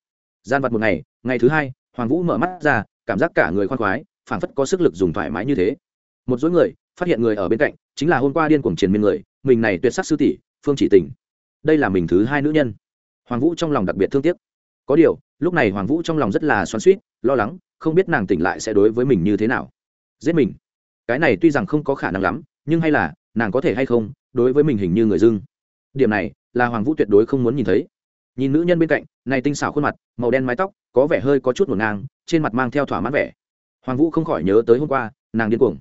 Gian vặt một ngày ngày thứ hai, hoàng vũ mở mắt ra, cảm giác cả người khoan khoái, phảng phất có sức lực dùng thoải mái như thế. Một dối người, phát hiện người ở bên cạnh, chính là hôm qua điên cuồng triền miên người, mình này tuyệt sắc sư tỷ, phương chỉ tình. Đây là mình thứ hai nữ nhân. Hoàng vũ trong lòng đặc biệt thương tiếc. Có điều, lúc này hoàng vũ trong lòng rất là xoắn suýt lo lắng, không biết nàng tỉnh lại sẽ đối với mình như thế nào giết mình. Cái này tuy rằng không có khả năng lắm, nhưng hay là, nàng có thể hay không, đối với mình hình như người dưng. Điểm này, là hoàng vũ tuyệt đối không muốn nhìn thấy. Nhìn nữ nhân bên cạnh, này tinh xảo khuôn mặt, màu đen mái tóc, có vẻ hơi có chút ngổn ngang, trên mặt mang theo thỏa mãn vẻ. Hoàng vũ không khỏi nhớ tới hôm qua, nàng điên cuồng.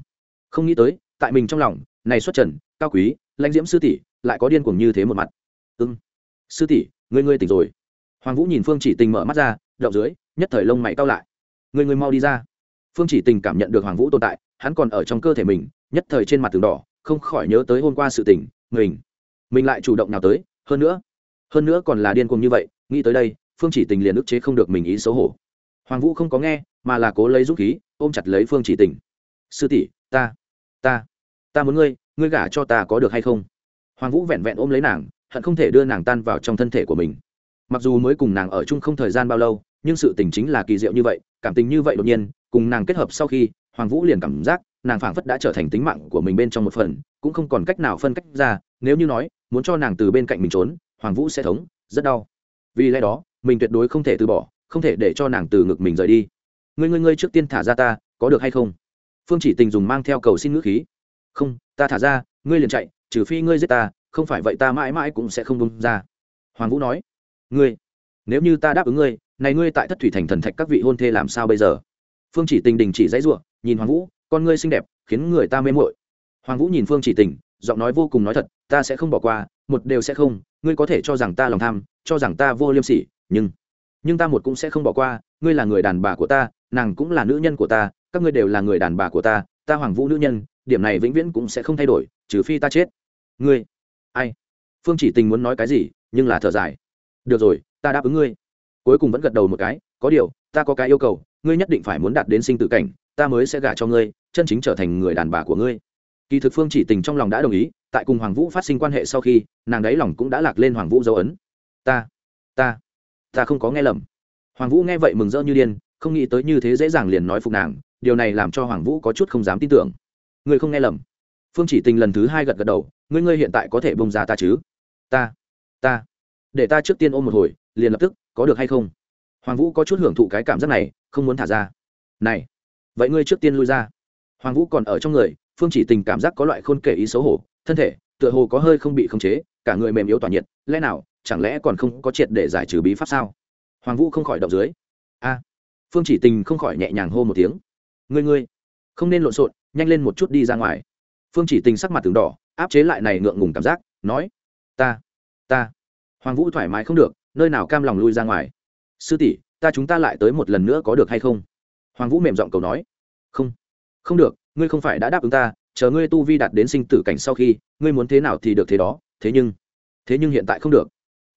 Không nghĩ tới, tại mình trong lòng, này xuất trần, cao quý, lãnh diễm sư tỷ, lại có điên cuồng như thế một mặt. Ưng sư tỷ, ngươi ngươi tỉnh rồi. Hoàng vũ nhìn phương chỉ tình mở mắt ra, đậu dưới, nhất thời lông mày cao lại. Ngươi ngươi mau đi ra phương chỉ tình cảm nhận được hoàng vũ tồn tại, hắn còn ở trong cơ thể mình, nhất thời trên mặt tường đỏ, không khỏi nhớ tới hôm qua sự tình, mình mình lại chủ động nào tới, hơn nữa hơn nữa còn là điên cuồng như vậy, nghĩ tới đây, phương chỉ tình liền ức chế không được mình ý xấu hổ. Hoàng vũ không có nghe, mà là cố lấy dũng khí, ôm chặt lấy phương chỉ tình. Sư tỷ, ta ta ta muốn ngươi ngươi gả cho ta có được hay không? Hoàng vũ vẹn vẹn ôm lấy nàng, hận không thể đưa nàng tan vào trong thân thể của mình. Mặc dù mới cùng nàng ở chung không thời gian bao lâu, nhưng sự tình chính là kỳ diệu như vậy, cảm tình như vậy đột nhiên cùng nàng kết hợp sau khi, hoàng vũ liền cảm giác nàng phảng phất đã trở thành tính mạng của mình bên trong một phần, cũng không còn cách nào phân cách ra, nếu như nói, muốn cho nàng từ bên cạnh mình trốn, hoàng vũ sẽ thống, rất đau. Vì lẽ đó, mình tuyệt đối không thể từ bỏ, không thể để cho nàng từ ngực mình rời đi. Ngươi ngươi ngươi trước tiên thả ra ta, có được hay không? Phương chỉ tình dùng mang theo cầu xin ngữ khí. Không, ta thả ra, ngươi liền chạy, trừ phi ngươi giết ta, không phải vậy ta mãi mãi cũng sẽ không bông ra. Hoàng vũ nói. Ngươi, nếu như ta đáp ứng ngươi, này ngươi tại thất thủy thành thần thạch các vị hôn thê làm sao bây giờ? Phương chỉ tình đình chỉ dãy ruộng nhìn hoàng vũ, con ngươi xinh đẹp, khiến người ta mê mội hoàng vũ nhìn phương chỉ tình, giọng nói vô cùng nói thật, ta sẽ không bỏ qua, một đều sẽ không, ngươi có thể cho rằng ta lòng tham, cho rằng ta vô liêm sỉ, nhưng nhưng ta một cũng sẽ không bỏ qua, ngươi là người đàn bà của ta, nàng cũng là nữ nhân của ta, các ngươi đều là người đàn bà của ta ta hoàng vũ nữ nhân, điểm này vĩnh viễn cũng sẽ không thay đổi, trừ phi ta chết. Ngươi, ai? Phương chỉ tình muốn nói cái gì, nhưng là thở dài. Được rồi, ta đáp ứng ngươi. Cuối cùng vẫn gật đầu một cái, có điều, ta có cái yêu cầu ngươi nhất định phải muốn đạt đến sinh tử cảnh, ta mới sẽ gả cho ngươi, chân chính trở thành người đàn bà của ngươi. Kỳ thực phương chỉ tình trong lòng đã đồng ý, tại cùng hoàng vũ phát sinh quan hệ sau khi, nàng đáy lòng cũng đã lạc lên hoàng vũ dấu ấn. Ta ta ta không có nghe lầm. Hoàng vũ nghe vậy mừng rỡ như điên, không nghĩ tới như thế dễ dàng liền nói phục nàng, điều này làm cho hoàng vũ có chút không dám tin tưởng. Ngươi không nghe lầm. Phương chỉ tình lần thứ hai gật gật đầu, ngươi ngươi hiện tại có thể bông ra ta chứ? Ta ta, để ta trước tiên ôm một hồi, liền lập tức, có được hay không? Hoàng vũ có chút hưởng thụ cái cảm giác này không muốn thả ra. Này, vậy ngươi trước tiên lui ra. Hoàng vũ còn ở trong người, phương chỉ tình cảm giác có loại khôn kể ý xấu hổ, thân thể, tựa hồ có hơi không bị khống chế, cả người mềm yếu tỏa nhiệt, lẽ nào, chẳng lẽ còn không có triệt để giải trừ bí pháp sao? Hoàng vũ không khỏi động dưới. A. Phương chỉ tình không khỏi nhẹ nhàng hô một tiếng. Ngươi ngươi, không nên lộn xộn, nhanh lên một chút đi ra ngoài. Phương chỉ tình sắc mặt từng đỏ, áp chế lại này ngượng ngùng cảm giác, nói, ta ta. Hoàng vũ thoải mái không được, nơi nào cam lòng lui ra ngoài. Sư tỷ ta chúng ta lại tới một lần nữa có được hay không? Hoàng vũ mềm giọng cầu nói. Không. Không được, ngươi không phải đã đáp ứng ta, chờ ngươi tu vi đạt đến sinh tử cảnh sau khi, ngươi muốn thế nào thì được thế đó, thế nhưng thế nhưng hiện tại không được.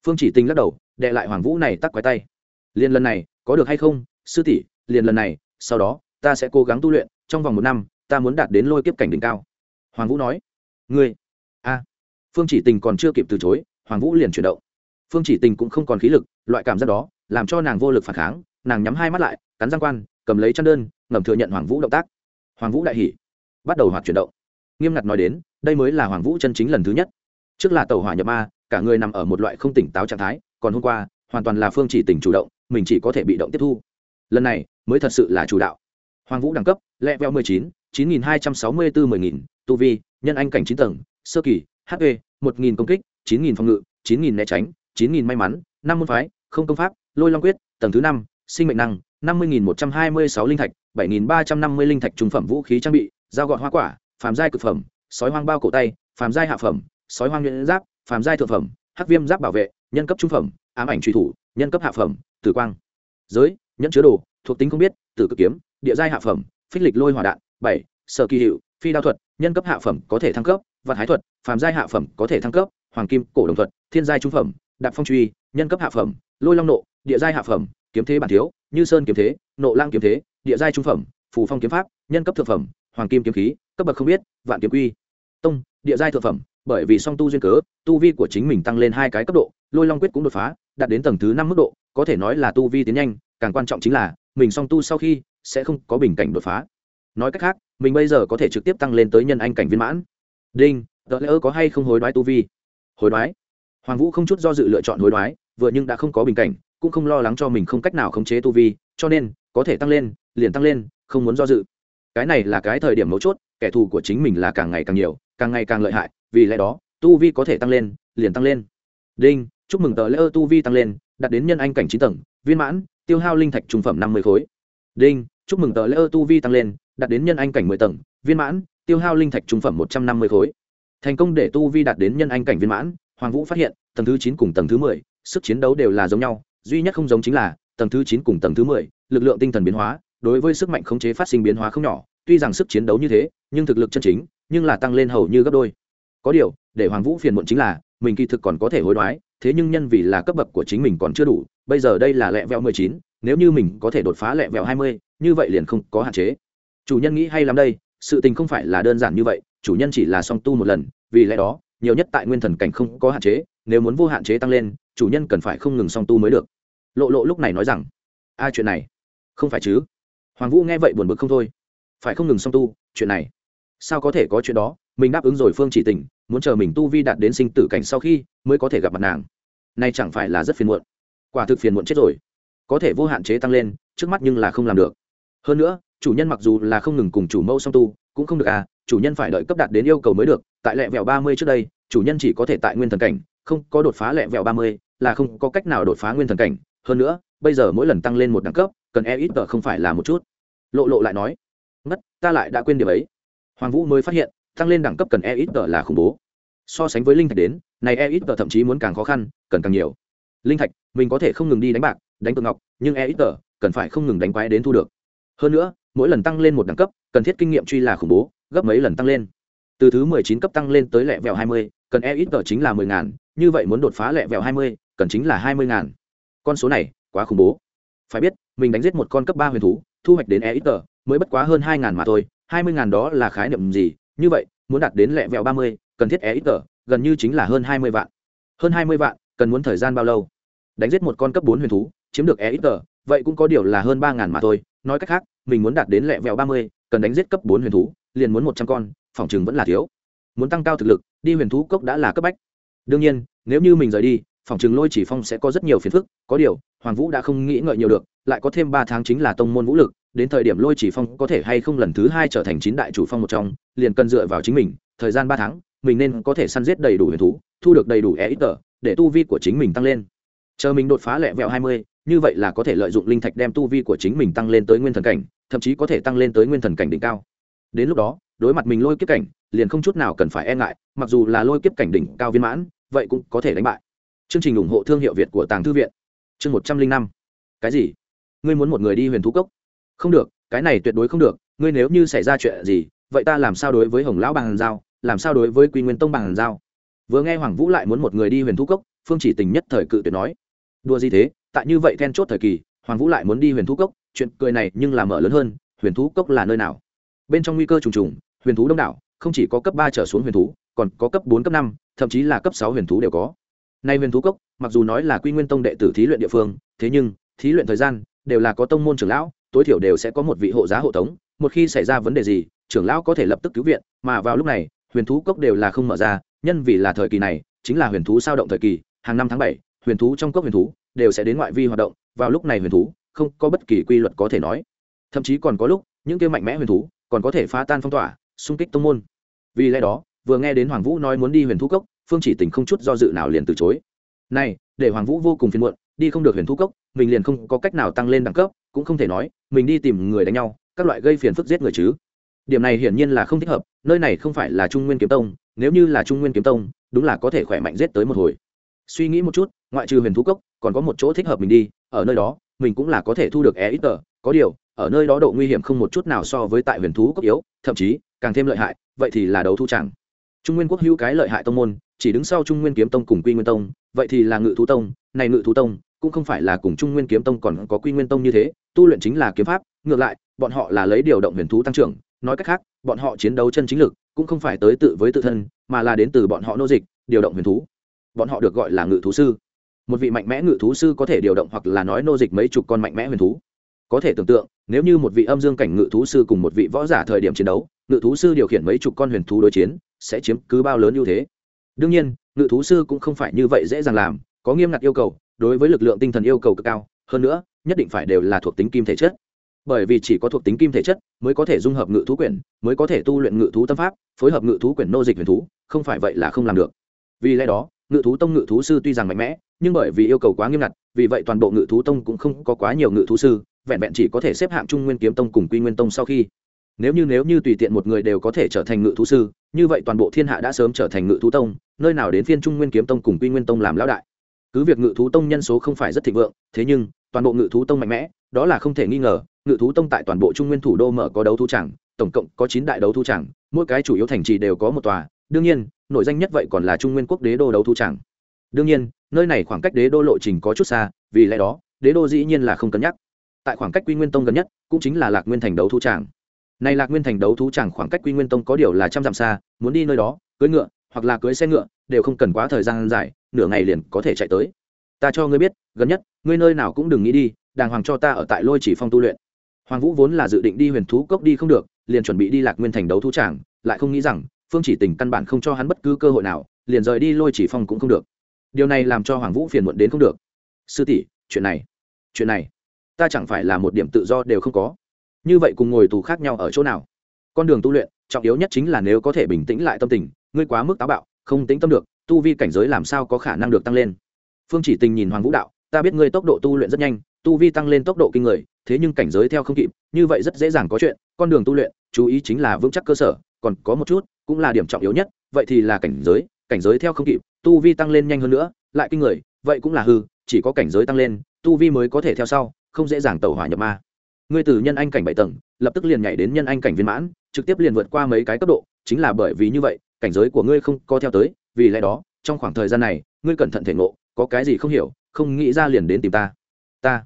Phương chỉ tinh lắc đầu đệ lại hoàng vũ này tắc quái tay. Liền lần này, có được hay không? Sư tỷ liền lần này, sau đó, ta sẽ cố gắng tu luyện, trong vòng một năm, ta muốn đạt đến lôi kiếp cảnh đỉnh cao. Hoàng vũ nói. Ngươi. A. Phương chỉ tình còn chưa kịp từ chối, hoàng vũ liền chuyển động phương chỉ tình cũng không còn khí lực, loại cảm giác đó làm cho nàng vô lực phản kháng, nàng nhắm hai mắt lại, cắn răng quan, cầm lấy chăn đơn, ngầm thừa nhận hoàng vũ động tác. Hoàng vũ đại hỉ, bắt đầu hoạt chuyển động. Nghiêm ngặt nói đến, đây mới là hoàng vũ chân chính lần thứ nhất. Trước là tàu hỏa nhập ma, cả người nằm ở một loại không tỉnh táo trạng thái, còn hôm qua, hoàn toàn là phương chỉ tình chủ động, mình chỉ có thể bị động tiếp thu. Lần này, mới thật sự là chủ đạo. Hoàng vũ đẳng cấp lẹ veo mười chín chín nghìn hai trăm sáu mươi bốn mười nghìn, tu vi, nhân anh cảnh chín tầng, sơ kỳ hp một nghìn công kích, chín nghìn phòng ngự, chín nghìn né tránh chín nghìn may mắn, năm môn phái, không công pháp, lôi long quyết, tầng thứ năm, sinh mệnh năng, năm mươi nghìn một trăm hai mươi sáu linh thạch, bảy nghìn ba trăm năm mươi linh thạch trung phẩm vũ khí trang bị, dao gọn hoa quả, phàm giai cực phẩm, sói hoang bao cổ tay, phàm giai hạ phẩm, sói hoang nhuyễn giáp, phàm giai thượng phẩm, hắc viêm giáp bảo vệ, nhân cấp trung phẩm, ám ảnh truy thủ, nhân cấp hạ phẩm, tử quang. Giới, nhẫn chứa đồ, thuộc tính không biết, tử cực kiếm, địa giai hạ phẩm, phích lịch lôi hỏa đạn, bảy, sở kỳ hiệu, phi đao thuật, nhân cấp hạ phẩm có thể thăng cấp, vật hái thuật, phàm giai hạ phẩm có thể thăng cấp, hoàng kim, cổ đồng thuật, thiên giai trung phẩm đạp phong truy, nhân cấp hạ phẩm, lôi long nộ, địa giai hạ phẩm, kiếm thế bản thiếu, như sơn kiếm thế, nộ lang kiếm thế, địa giai trung phẩm, phù phong kiếm pháp, nhân cấp thượng phẩm, hoàng kim kiếm khí, cấp bậc không biết, vạn kiếm quy. Tông, địa giai thượng phẩm, bởi vì song tu duyên cớ, tu vi của chính mình tăng lên hai cái cấp độ, lôi long quyết cũng đột phá, đạt đến tầng thứ năm mức độ, có thể nói là tu vi tiến nhanh, càng quan trọng chính là, mình song tu sau khi, sẽ không có bình cảnh đột phá. Nói cách khác, mình bây giờ có thể trực tiếp tăng lên tới nhân anh cảnh viên mãn. Đinh tờ lỡ có hay không hối đoái tu vi? Hối đoái? Hoàng vũ không chút do dự lựa chọn hối đoái, vừa nhưng đã không có bình cảnh, cũng không lo lắng cho mình không cách nào khống chế tu vi, cho nên, có thể tăng lên, liền tăng lên, không muốn do dự. Cái này là cái thời điểm mấu chốt, kẻ thù của chính mình là càng ngày càng nhiều, càng ngày càng lợi hại, vì lẽ đó, tu vi có thể tăng lên, liền tăng lên. Đinh, chúc mừng tờ lễ ơ tu vi tăng lên, đạt đến nhân anh cảnh chín tầng, viên mãn, tiêu hao linh thạch trung phẩm năm mươi khối. Đinh, chúc mừng tờ lễ ơ tu vi tăng lên, đạt đến nhân anh cảnh mười tầng, viên mãn, tiêu hao linh thạch trung phẩm một trăm năm mươi khối. Thành công để tu vi đạt đến nhân anh cảnh viên mãn, hoàng vũ phát hiện tầng thứ chín cùng tầng thứ mười, sức chiến đấu đều là giống nhau, duy nhất không giống chính là tầng thứ chín cùng tầng thứ mười, lực lượng tinh thần biến hóa, đối với sức mạnh khống chế phát sinh biến hóa không nhỏ, tuy rằng sức chiến đấu như thế, nhưng thực lực chân chính, nhưng là tăng lên hầu như gấp đôi. Có điều, để hoàng vũ phiền muộn chính là, mình kỳ thực còn có thể hối đoái, thế nhưng nhân vì là cấp bậc của chính mình còn chưa đủ, bây giờ đây là lẹ vẹo mười chín, nếu như mình có thể đột phá lẹ vẹo hai mươi, như vậy liền không có hạn chế. Chủ nhân nghĩ hay lắm đây, sự tình không phải là đơn giản như vậy, chủ nhân chỉ là song tu một lần, vì lẽ đó nhiều nhất tại nguyên thần cảnh không có hạn chế, nếu muốn vô hạn chế tăng lên, chủ nhân cần phải không ngừng song tu mới được. Lộ lộ lúc này nói rằng, a, chuyện này không phải chứ? Hoàng vũ nghe vậy buồn bực không thôi. Phải không ngừng song tu, chuyện này sao có thể có chuyện đó? Mình đáp ứng rồi phương chỉ tình, muốn chờ mình tu vi đạt đến sinh tử cảnh sau khi mới có thể gặp mặt nàng. Nay chẳng phải là rất phiền muộn. Quả thực phiền muộn chết rồi. Có thể vô hạn chế tăng lên, trước mắt nhưng là không làm được. Hơn nữa, chủ nhân mặc dù là không ngừng cùng chủ mẫu song tu, cũng không được à chủ nhân phải đợi cấp đạt đến yêu cầu mới được, tại lẹ vẹo ba mươi trước đây, chủ nhân chỉ có thể tại nguyên thần cảnh, không có đột phá lẹ vẹo ba mươi, là không có cách nào đột phá nguyên thần cảnh. Hơn nữa, bây giờ mỗi lần tăng lên một đẳng cấp, cần e ít tờ không phải là một chút. Lộ lộ lại nói, ngất, ta lại đã quên điều ấy. Hoàng vũ mới phát hiện, tăng lên đẳng cấp cần e ít tờ là khủng bố. So sánh với linh thạch đến, này e ít tờ thậm chí muốn càng khó khăn, cần càng nhiều. Linh thạch, mình có thể không ngừng đi đánh bạc, đánh cược ngọc, nhưng e ít tờ cần phải không ngừng đánh quái đến thu được. Hơn nữa, mỗi lần tăng lên một đẳng cấp, cần thiết kinh nghiệm truy là khủng bố gấp mấy lần tăng lên. Từ thứ mười chín cấp tăng lên tới lẹ vẹo hai mươi, cần e ít tờ chính là mười ngàn, như vậy muốn đột phá lẹ vẹo hai mươi, cần chính là hai mươi ngàn. Con số này, quá khủng bố. Phải biết, mình đánh giết một con cấp ba huyền thú, thu hoạch đến e ít tờ, mới bất quá hơn hai ngàn mà thôi, hai mươi ngàn đó là khái niệm gì? Như vậy, muốn đạt đến lẹ vẹo ba mươi, cần thiết e ít tờ, gần như chính là hơn hai mươi vạn. Hơn hai mươi vạn, cần muốn thời gian bao lâu? Đánh giết một con cấp bốn huyền thú, chiếm được e ít tờ, vậy cũng có điều là hơn ba ngàn mà thôi. Nói cách khác, mình muốn đạt đến lẹ vẹo ba mươi cần đánh giết cấp bốn huyền thú, liền muốn một trăm con, phòng chừng vẫn là thiếu. Muốn tăng cao thực lực, đi huyền thú cốc đã là cấp bách. Đương nhiên, nếu như mình rời đi, phòng chừng lôi chỉ phong sẽ có rất nhiều phiền phức, có điều, hoàng vũ đã không nghĩ ngợi nhiều được, lại có thêm ba tháng chính là tông môn vũ lực, đến thời điểm lôi chỉ phong có thể hay không lần thứ hai trở thành chín đại chủ phong một trong, liền cần dựa vào chính mình, thời gian ba tháng, mình nên có thể săn giết đầy đủ huyền thú, thu được đầy đủ e ít tờ, để tu vi của chính mình tăng lên. Chờ mình đột phá lẹ vẹo hai mươi như vậy là có thể lợi dụng linh thạch đem tu vi của chính mình tăng lên tới nguyên thần cảnh, thậm chí có thể tăng lên tới nguyên thần cảnh đỉnh cao. Đến lúc đó, đối mặt mình lôi kiếp cảnh, liền không chút nào cần phải e ngại, mặc dù là lôi kiếp cảnh đỉnh cao viên mãn, vậy cũng có thể đánh bại. Chương trình ủng hộ thương hiệu việt của tàng thư viện. Chương một trăm linh năm. Cái gì? Ngươi muốn một người đi huyền thú cốc? Không được, cái này tuyệt đối không được, ngươi nếu như xảy ra chuyện gì, vậy ta làm sao đối với hồng lão bằng giao? Làm sao đối với quy nguyên tông bằng giao? Vừa nghe hoàng vũ lại muốn một người đi huyền thú cốc, phương chỉ tình nhất thời cự tuyệt nói. Đua gì thế? Tại như vậy then chốt thời kỳ, hoàng vũ lại muốn đi huyền thú cốc, chuyện cười này nhưng làm mở lớn hơn, huyền thú cốc là nơi nào? Bên trong nguy cơ trùng trùng, huyền thú đông đảo, không chỉ có cấp ba trở xuống huyền thú, còn có cấp bốn, cấp năm, thậm chí là cấp sáu huyền thú đều có. Nay huyền thú cốc, mặc dù nói là quy nguyên tông đệ tử thí luyện địa phương, thế nhưng, thí luyện thời gian đều là có tông môn trưởng lão, tối thiểu đều sẽ có một vị hộ giá hộ tống, một khi xảy ra vấn đề gì, trưởng lão có thể lập tức cứu viện, mà vào lúc này, huyền thú cốc đều là không mở ra, nhân vì là thời kỳ này, chính là huyền thú sao động thời kỳ, hàng năm tháng bảy, huyền thú trong cốc huyền thú đều sẽ đến ngoại vi hoạt động, vào lúc này huyền thú, không có bất kỳ quy luật có thể nói. Thậm chí còn có lúc, những kia mạnh mẽ huyền thú còn có thể phá tan phong tỏa, xung kích tông môn. Vì lẽ đó, vừa nghe đến hoàng vũ nói muốn đi huyền thú cốc, phương chỉ tình không chút do dự nào liền từ chối. Này, để hoàng vũ vô cùng phiền muộn, đi không được huyền thú cốc, mình liền không có cách nào tăng lên đẳng cấp, cũng không thể nói, mình đi tìm người đánh nhau, các loại gây phiền phức giết người chứ. Điểm này hiển nhiên là không thích hợp, nơi này không phải là trung nguyên kiếm tông, nếu như là trung nguyên kiếm tông, đúng là có thể khỏe mạnh giết tới một hồi suy nghĩ một chút, ngoại trừ huyền thú cốc, còn có một chỗ thích hợp mình đi, ở nơi đó, mình cũng là có thể thu được e ít tờ. Có điều, ở nơi đó độ nguy hiểm không một chút nào so với tại huyền thú cốc yếu, thậm chí, càng thêm lợi hại, vậy thì là đấu thu chẳng. Trung nguyên quốc hữu cái lợi hại tông môn, chỉ đứng sau trung nguyên kiếm tông cùng quy nguyên tông, vậy thì là ngự thú tông. Này ngự thú tông, cũng không phải là cùng trung nguyên kiếm tông còn có quy nguyên tông như thế, tu luyện chính là kiếm pháp, ngược lại, bọn họ là lấy điều động huyền thú tăng trưởng. Nói cách khác, bọn họ chiến đấu chân chính lực, cũng không phải tới tự với tự thân, mà là đến từ bọn họ nô dịch, điều động huyền thú bọn họ được gọi là ngự thú sư. Một vị mạnh mẽ ngự thú sư có thể điều động hoặc là nói nô dịch mấy chục con mạnh mẽ huyền thú. Có thể tưởng tượng, nếu như một vị âm dương cảnh ngự thú sư cùng một vị võ giả thời điểm chiến đấu, ngự thú sư điều khiển mấy chục con huyền thú đối chiến, sẽ chiếm cứ bao lớn ưu thế. Đương nhiên, ngự thú sư cũng không phải như vậy dễ dàng làm, có nghiêm ngặt yêu cầu, đối với lực lượng tinh thần yêu cầu cực cao, hơn nữa, nhất định phải đều là thuộc tính kim thể chất. Bởi vì chỉ có thuộc tính kim thể chất mới có thể dung hợp ngự thú quyển, mới có thể tu luyện ngự thú tâm pháp, phối hợp ngự thú quyển nô dịch huyền thú, không phải vậy là không làm được. Vì lẽ đó ngự thú tông ngự thú sư tuy rằng mạnh mẽ nhưng bởi vì yêu cầu quá nghiêm ngặt vì vậy toàn bộ ngự thú tông cũng không có quá nhiều ngự thú sư vẹn vẹn chỉ có thể xếp hạng trung nguyên kiếm tông cùng quy nguyên tông sau khi. Nếu như nếu như tùy tiện một người đều có thể trở thành ngự thú sư như vậy toàn bộ thiên hạ đã sớm trở thành ngự thú tông nơi nào đến phiên trung nguyên kiếm tông cùng quy nguyên tông làm lão đại. Cứ việc ngự thú tông nhân số không phải rất thịnh vượng thế nhưng toàn bộ ngự thú tông mạnh mẽ đó là không thể nghi ngờ ngự thú tông tại toàn bộ trung nguyên thủ đô mở có đấu thú chẳng, tổng cộng có chín đại đấu thú chẳng, mỗi cái chủ yếu thành trì đều có một tòa đương nhiên nội danh nhất vậy còn là trung nguyên quốc đế đô đấu thu tràng đương nhiên, nơi này khoảng cách đế đô lộ trình có chút xa, vì lẽ đó, đế đô dĩ nhiên là không cân nhắc. Tại khoảng cách quy nguyên tông gần nhất, cũng chính là lạc nguyên thành đấu thu tràng này lạc nguyên thành đấu thú tràng khoảng cách quy nguyên tông có điều là trăm dặm xa, muốn đi nơi đó, cưỡi ngựa, hoặc là cưỡi xe ngựa, đều không cần quá thời gian dài, nửa ngày liền có thể chạy tới. Ta cho ngươi biết, gần nhất, ngươi nơi nào cũng đừng nghĩ đi, đàng hoàng cho ta ở tại lôi chỉ phong tu luyện. Hoàng vũ vốn là dự định đi huyền thú cốc đi không được, liền chuẩn bị đi lạc nguyên thành đấu thú tràng lại không nghĩ rằng phương chỉ tình căn bản không cho hắn bất cứ cơ hội nào, liền rời đi, lôi chỉ phong cũng không được. Điều này làm cho hoàng vũ phiền muộn đến không được. Sư tỷ, chuyện này chuyện này, ta chẳng phải là một điểm tự do đều không có. Như vậy cùng ngồi tù khác nhau ở chỗ nào? Con đường tu luyện, trọng yếu nhất chính là nếu có thể bình tĩnh lại tâm tình, ngươi quá mức táo bạo, không tính tâm được, tu vi cảnh giới làm sao có khả năng được tăng lên? Phương chỉ tình nhìn hoàng vũ đạo, ta biết ngươi tốc độ tu luyện rất nhanh, tu vi tăng lên tốc độ kinh người, thế nhưng cảnh giới theo không kịp, như vậy rất dễ dàng có chuyện, con đường tu luyện, chú ý chính là vững chắc cơ sở, còn có một chút cũng là điểm trọng yếu nhất, vậy thì là cảnh giới cảnh giới theo không kịp, tu vi tăng lên nhanh hơn nữa, lại kinh người, vậy cũng là hư, chỉ có cảnh giới tăng lên, tu vi mới có thể theo sau, không dễ dàng tẩu hỏa nhập ma. Ngươi từ nhân anh cảnh bảy tầng, lập tức liền nhảy đến nhân anh cảnh viên mãn, trực tiếp liền vượt qua mấy cái cấp độ, chính là bởi vì như vậy, cảnh giới của ngươi không có theo tới, vì lẽ đó, trong khoảng thời gian này, ngươi cẩn thận thể ngộ, có cái gì không hiểu, không nghĩ ra liền đến tìm ta. Ta.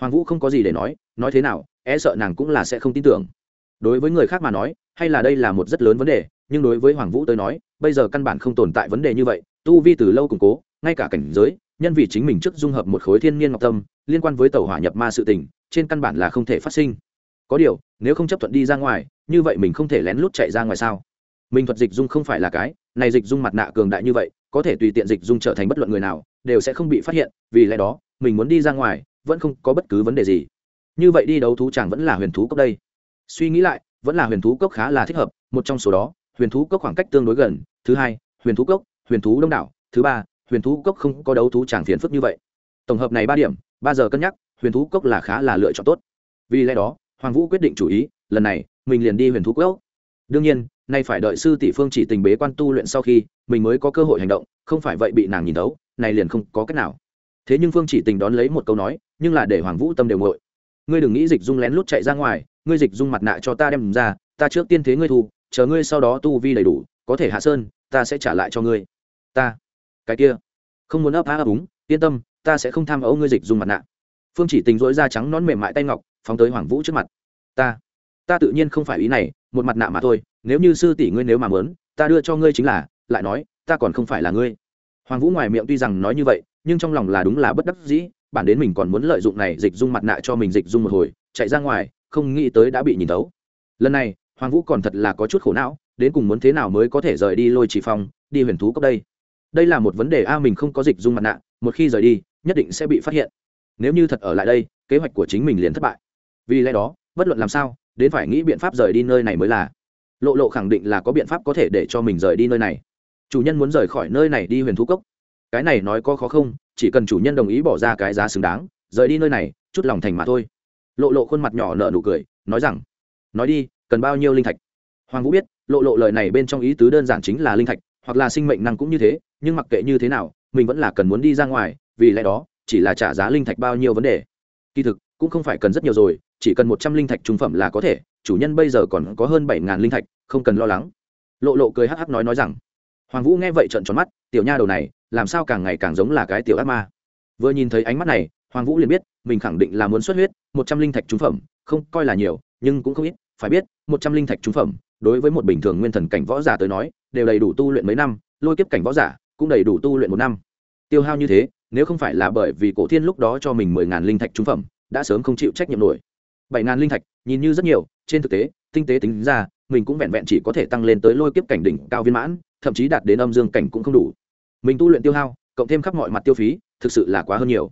Hoàng vũ không có gì để nói nói thế nào e sợ nàng cũng là sẽ không tin tưởng. Đối với người khác mà nói, hay là đây là một rất lớn vấn đề nhưng đối với hoàng vũ tới nói, bây giờ căn bản không tồn tại vấn đề như vậy, tu vi từ lâu củng cố, ngay cả cảnh giới, nhân vì chính mình trước dung hợp một khối thiên nhiên ngọc tâm, liên quan với tàu hỏa nhập ma sự tình, trên căn bản là không thể phát sinh. Có điều, nếu không chấp thuận đi ra ngoài, như vậy mình không thể lén lút chạy ra ngoài sao? Mình thuật dịch dung không phải là cái, này dịch dung mặt nạ cường đại như vậy, có thể tùy tiện dịch dung trở thành bất luận người nào, đều sẽ không bị phát hiện, vì lẽ đó, mình muốn đi ra ngoài, vẫn không có bất cứ vấn đề gì. Như vậy đi đấu thú chẳng vẫn là huyền thú cốc đây. Suy nghĩ lại, vẫn là huyền thú cốc khá là thích hợp, một trong số đó huyền thú cốc khoảng cách tương đối gần, thứ hai, huyền thú cốc, huyền thú đông đảo, thứ ba, huyền thú cốc không có đấu thú chẳng phiền phức như vậy. Tổng hợp này ba điểm, ba giờ cân nhắc, huyền thú cốc là khá là lựa chọn tốt. Vì lẽ đó, hoàng vũ quyết định chủ ý, lần này, mình liền đi huyền thú cốc. Đương nhiên, nay phải đợi sư tỷ phương chỉ tình bế quan tu luyện sau khi, mình mới có cơ hội hành động, không phải vậy bị nàng nhìn thấu, này liền không có cách nào. Thế nhưng phương chỉ tình đón lấy một câu nói, nhưng là để hoàng vũ tâm đều ngội ngươi đừng nghĩ dịch dung lén lút chạy ra ngoài, ngươi dịch dung mặt nạ cho ta đem ra, ta trước tiên thế ngươi thu chờ ngươi sau đó tu vi đầy đủ, có thể hạ sơn, ta sẽ trả lại cho ngươi. Ta, cái kia, không muốn ấp á ấp úng, yên tâm, ta sẽ không tham ấu ngươi dịch dung mặt nạ. Phương chỉ tình dỗi da trắng nón mềm mại tay ngọc, phóng tới hoàng vũ trước mặt. Ta ta tự nhiên không phải ý này, một mặt nạ mà thôi, nếu như sư tỷ ngươi nếu mà mớn ta đưa cho ngươi chính là, lại nói, ta còn không phải là ngươi. Hoàng vũ ngoài miệng tuy rằng nói như vậy, nhưng trong lòng là đúng là bất đắc dĩ, bản đến mình còn muốn lợi dụng này dịch dung mặt nạ cho mình dịch dung một hồi, chạy ra ngoài, không nghĩ tới đã bị nhìn tấu lần này hoàng vũ còn thật là có chút khổ não, đến cùng muốn thế nào mới có thể rời đi lôi chỉ phong, đi huyền thú cốc đây? Đây là một vấn đề a, mình không có dịch dung mặt nạ, một khi rời đi, nhất định sẽ bị phát hiện. Nếu như thật ở lại đây, kế hoạch của chính mình liền thất bại. Vì lẽ đó, bất luận làm sao, đến phải nghĩ biện pháp rời đi nơi này mới là. Lộ lộ khẳng định là có biện pháp có thể để cho mình rời đi nơi này. Chủ nhân muốn rời khỏi nơi này đi huyền thú cốc. Cái này nói có khó không, chỉ cần chủ nhân đồng ý bỏ ra cái giá xứng đáng, rời đi nơi này, chút lòng thành mà thôi. Lộ lộ khuôn mặt nhỏ nở nụ cười, nói rằng, nói đi cần bao nhiêu linh thạch? Hoàng vũ biết, lộ lộ lời này bên trong ý tứ đơn giản chính là linh thạch, hoặc là sinh mệnh năng cũng như thế, nhưng mặc kệ như thế nào, mình vẫn là cần muốn đi ra ngoài, vì lẽ đó, chỉ là trả giá linh thạch bao nhiêu vấn đề. Kỳ thực, cũng không phải cần rất nhiều rồi, chỉ cần một trăm linh thạch trung phẩm là có thể, chủ nhân bây giờ còn có hơn bảy ngàn linh thạch, không cần lo lắng. Lộ lộ cười hắc hắc nói nói rằng, hoàng vũ nghe vậy trợn tròn mắt, tiểu nha đầu này, làm sao càng ngày càng giống là cái tiểu ác ma. Vừa nhìn thấy ánh mắt này, hoàng vũ liền biết, mình khẳng định là muốn xuất huyết, một trăm linh thạch trung phẩm, không coi là nhiều, nhưng cũng không ít phải biết, một trăm linh thạch trung phẩm, đối với một bình thường nguyên thần cảnh võ giả tới nói, đều đầy đủ tu luyện mấy năm, lôi kiếp cảnh võ giả cũng đầy đủ tu luyện một năm. Tiêu hao như thế, nếu không phải là bởi vì cổ thiên lúc đó cho mình mười ngàn linh thạch trung phẩm, đã sớm không chịu trách nhiệm nổi. Bảy ngàn linh thạch, nhìn như rất nhiều, trên thực tế, tinh tế tính ra, mình cũng vẹn vẹn chỉ có thể tăng lên tới lôi kiếp cảnh đỉnh cao viên mãn, thậm chí đạt đến âm dương cảnh cũng không đủ. Mình tu luyện tiêu hao, cộng thêm khắp mọi mặt tiêu phí, thực sự là quá hơn nhiều.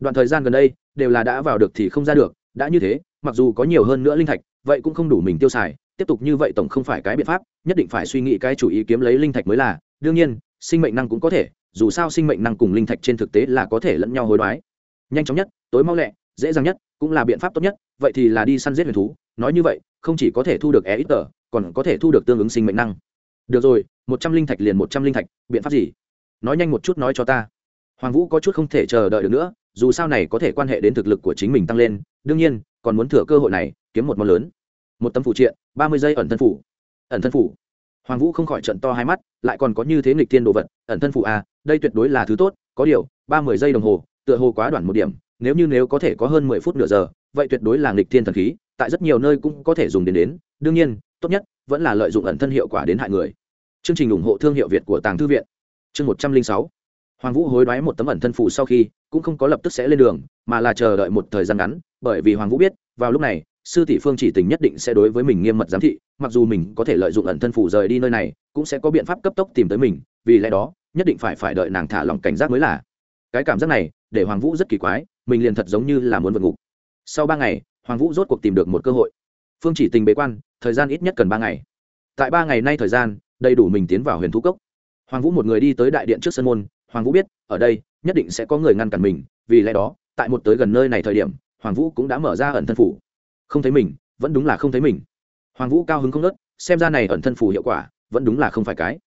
Đoạn thời gian gần đây, đều là đã vào được thì không ra được, đã như thế, mặc dù có nhiều hơn nữa linh thạch vậy cũng không đủ mình tiêu xài, tiếp tục như vậy tổng không phải cái biện pháp, nhất định phải suy nghĩ cái chủ ý kiếm lấy linh thạch mới là. Đương nhiên, sinh mệnh năng cũng có thể, dù sao sinh mệnh năng cùng linh thạch trên thực tế là có thể lẫn nhau hối đoái. Nhanh chóng nhất, tối mau lẹ, dễ dàng nhất, cũng là biện pháp tốt nhất, vậy thì là đi săn giết huyền thú. Nói như vậy, không chỉ có thể thu được e ít tờ còn có thể thu được tương ứng sinh mệnh năng. Được rồi, một trăm linh thạch liền một trăm linh thạch, biện pháp gì? Nói nhanh một chút nói cho ta. Hoàng vũ có chút không thể chờ đợi được nữa, dù sao này có thể quan hệ đến thực lực của chính mình tăng lên. Đương nhiên còn muốn thừa cơ hội này, kiếm một món lớn. Một tấm phụ triện, ba mươi giây ẩn thân phủ. Ẩn thân phủ. Hoàng vũ không khỏi trận to hai mắt, lại còn có như thế nghịch thiên đồ vật, ẩn thân phủ à đây tuyệt đối là thứ tốt, có điều, ba mươi giây đồng hồ, tựa hồ quá đoạn một điểm, nếu như nếu có thể có hơn mười phút nửa giờ, vậy tuyệt đối là nghịch thiên thần khí, tại rất nhiều nơi cũng có thể dùng đến đến. Đương nhiên, tốt nhất vẫn là lợi dụng ẩn thân hiệu quả đến hại người. Chương trình ủng hộ thương hiệu việt của tàng thư viện. Chương một trăm linh sáu. Hoàng vũ hối đoái một tấm ẩn thân phủ sau khi, cũng không có lập tức sẽ lên đường, mà là chờ đợi một thời gian ngắn bởi vì hoàng vũ biết, vào lúc này, sư tỷ phương chỉ tình nhất định sẽ đối với mình nghiêm mật giám thị, mặc dù mình có thể lợi dụng ẩn thân phủ rời đi nơi này, cũng sẽ có biện pháp cấp tốc tìm tới mình, vì lẽ đó, nhất định phải phải đợi nàng thả lòng cảnh giác mới là. Cái cảm giác này, để hoàng vũ rất kỳ quái, mình liền thật giống như là muốn vượt ngục. Sau ba ngày, hoàng vũ rốt cuộc tìm được một cơ hội. Phương chỉ tình bế quan, thời gian ít nhất cần ba ngày. Tại ba ngày nay thời gian, đầy đủ mình tiến vào huyền thú cốc. Hoàng vũ một người đi tới đại điện trước sân môn, hoàng vũ biết, ở đây, nhất định sẽ có người ngăn cản mình, vì lẽ đó, tại một tới gần nơi này thời điểm hoàng vũ cũng đã mở ra ẩn thân phủ. Không thấy mình, vẫn đúng là không thấy mình. Hoàng vũ cao hứng không nớt xem ra này ẩn thân phủ hiệu quả, vẫn đúng là không phải cái.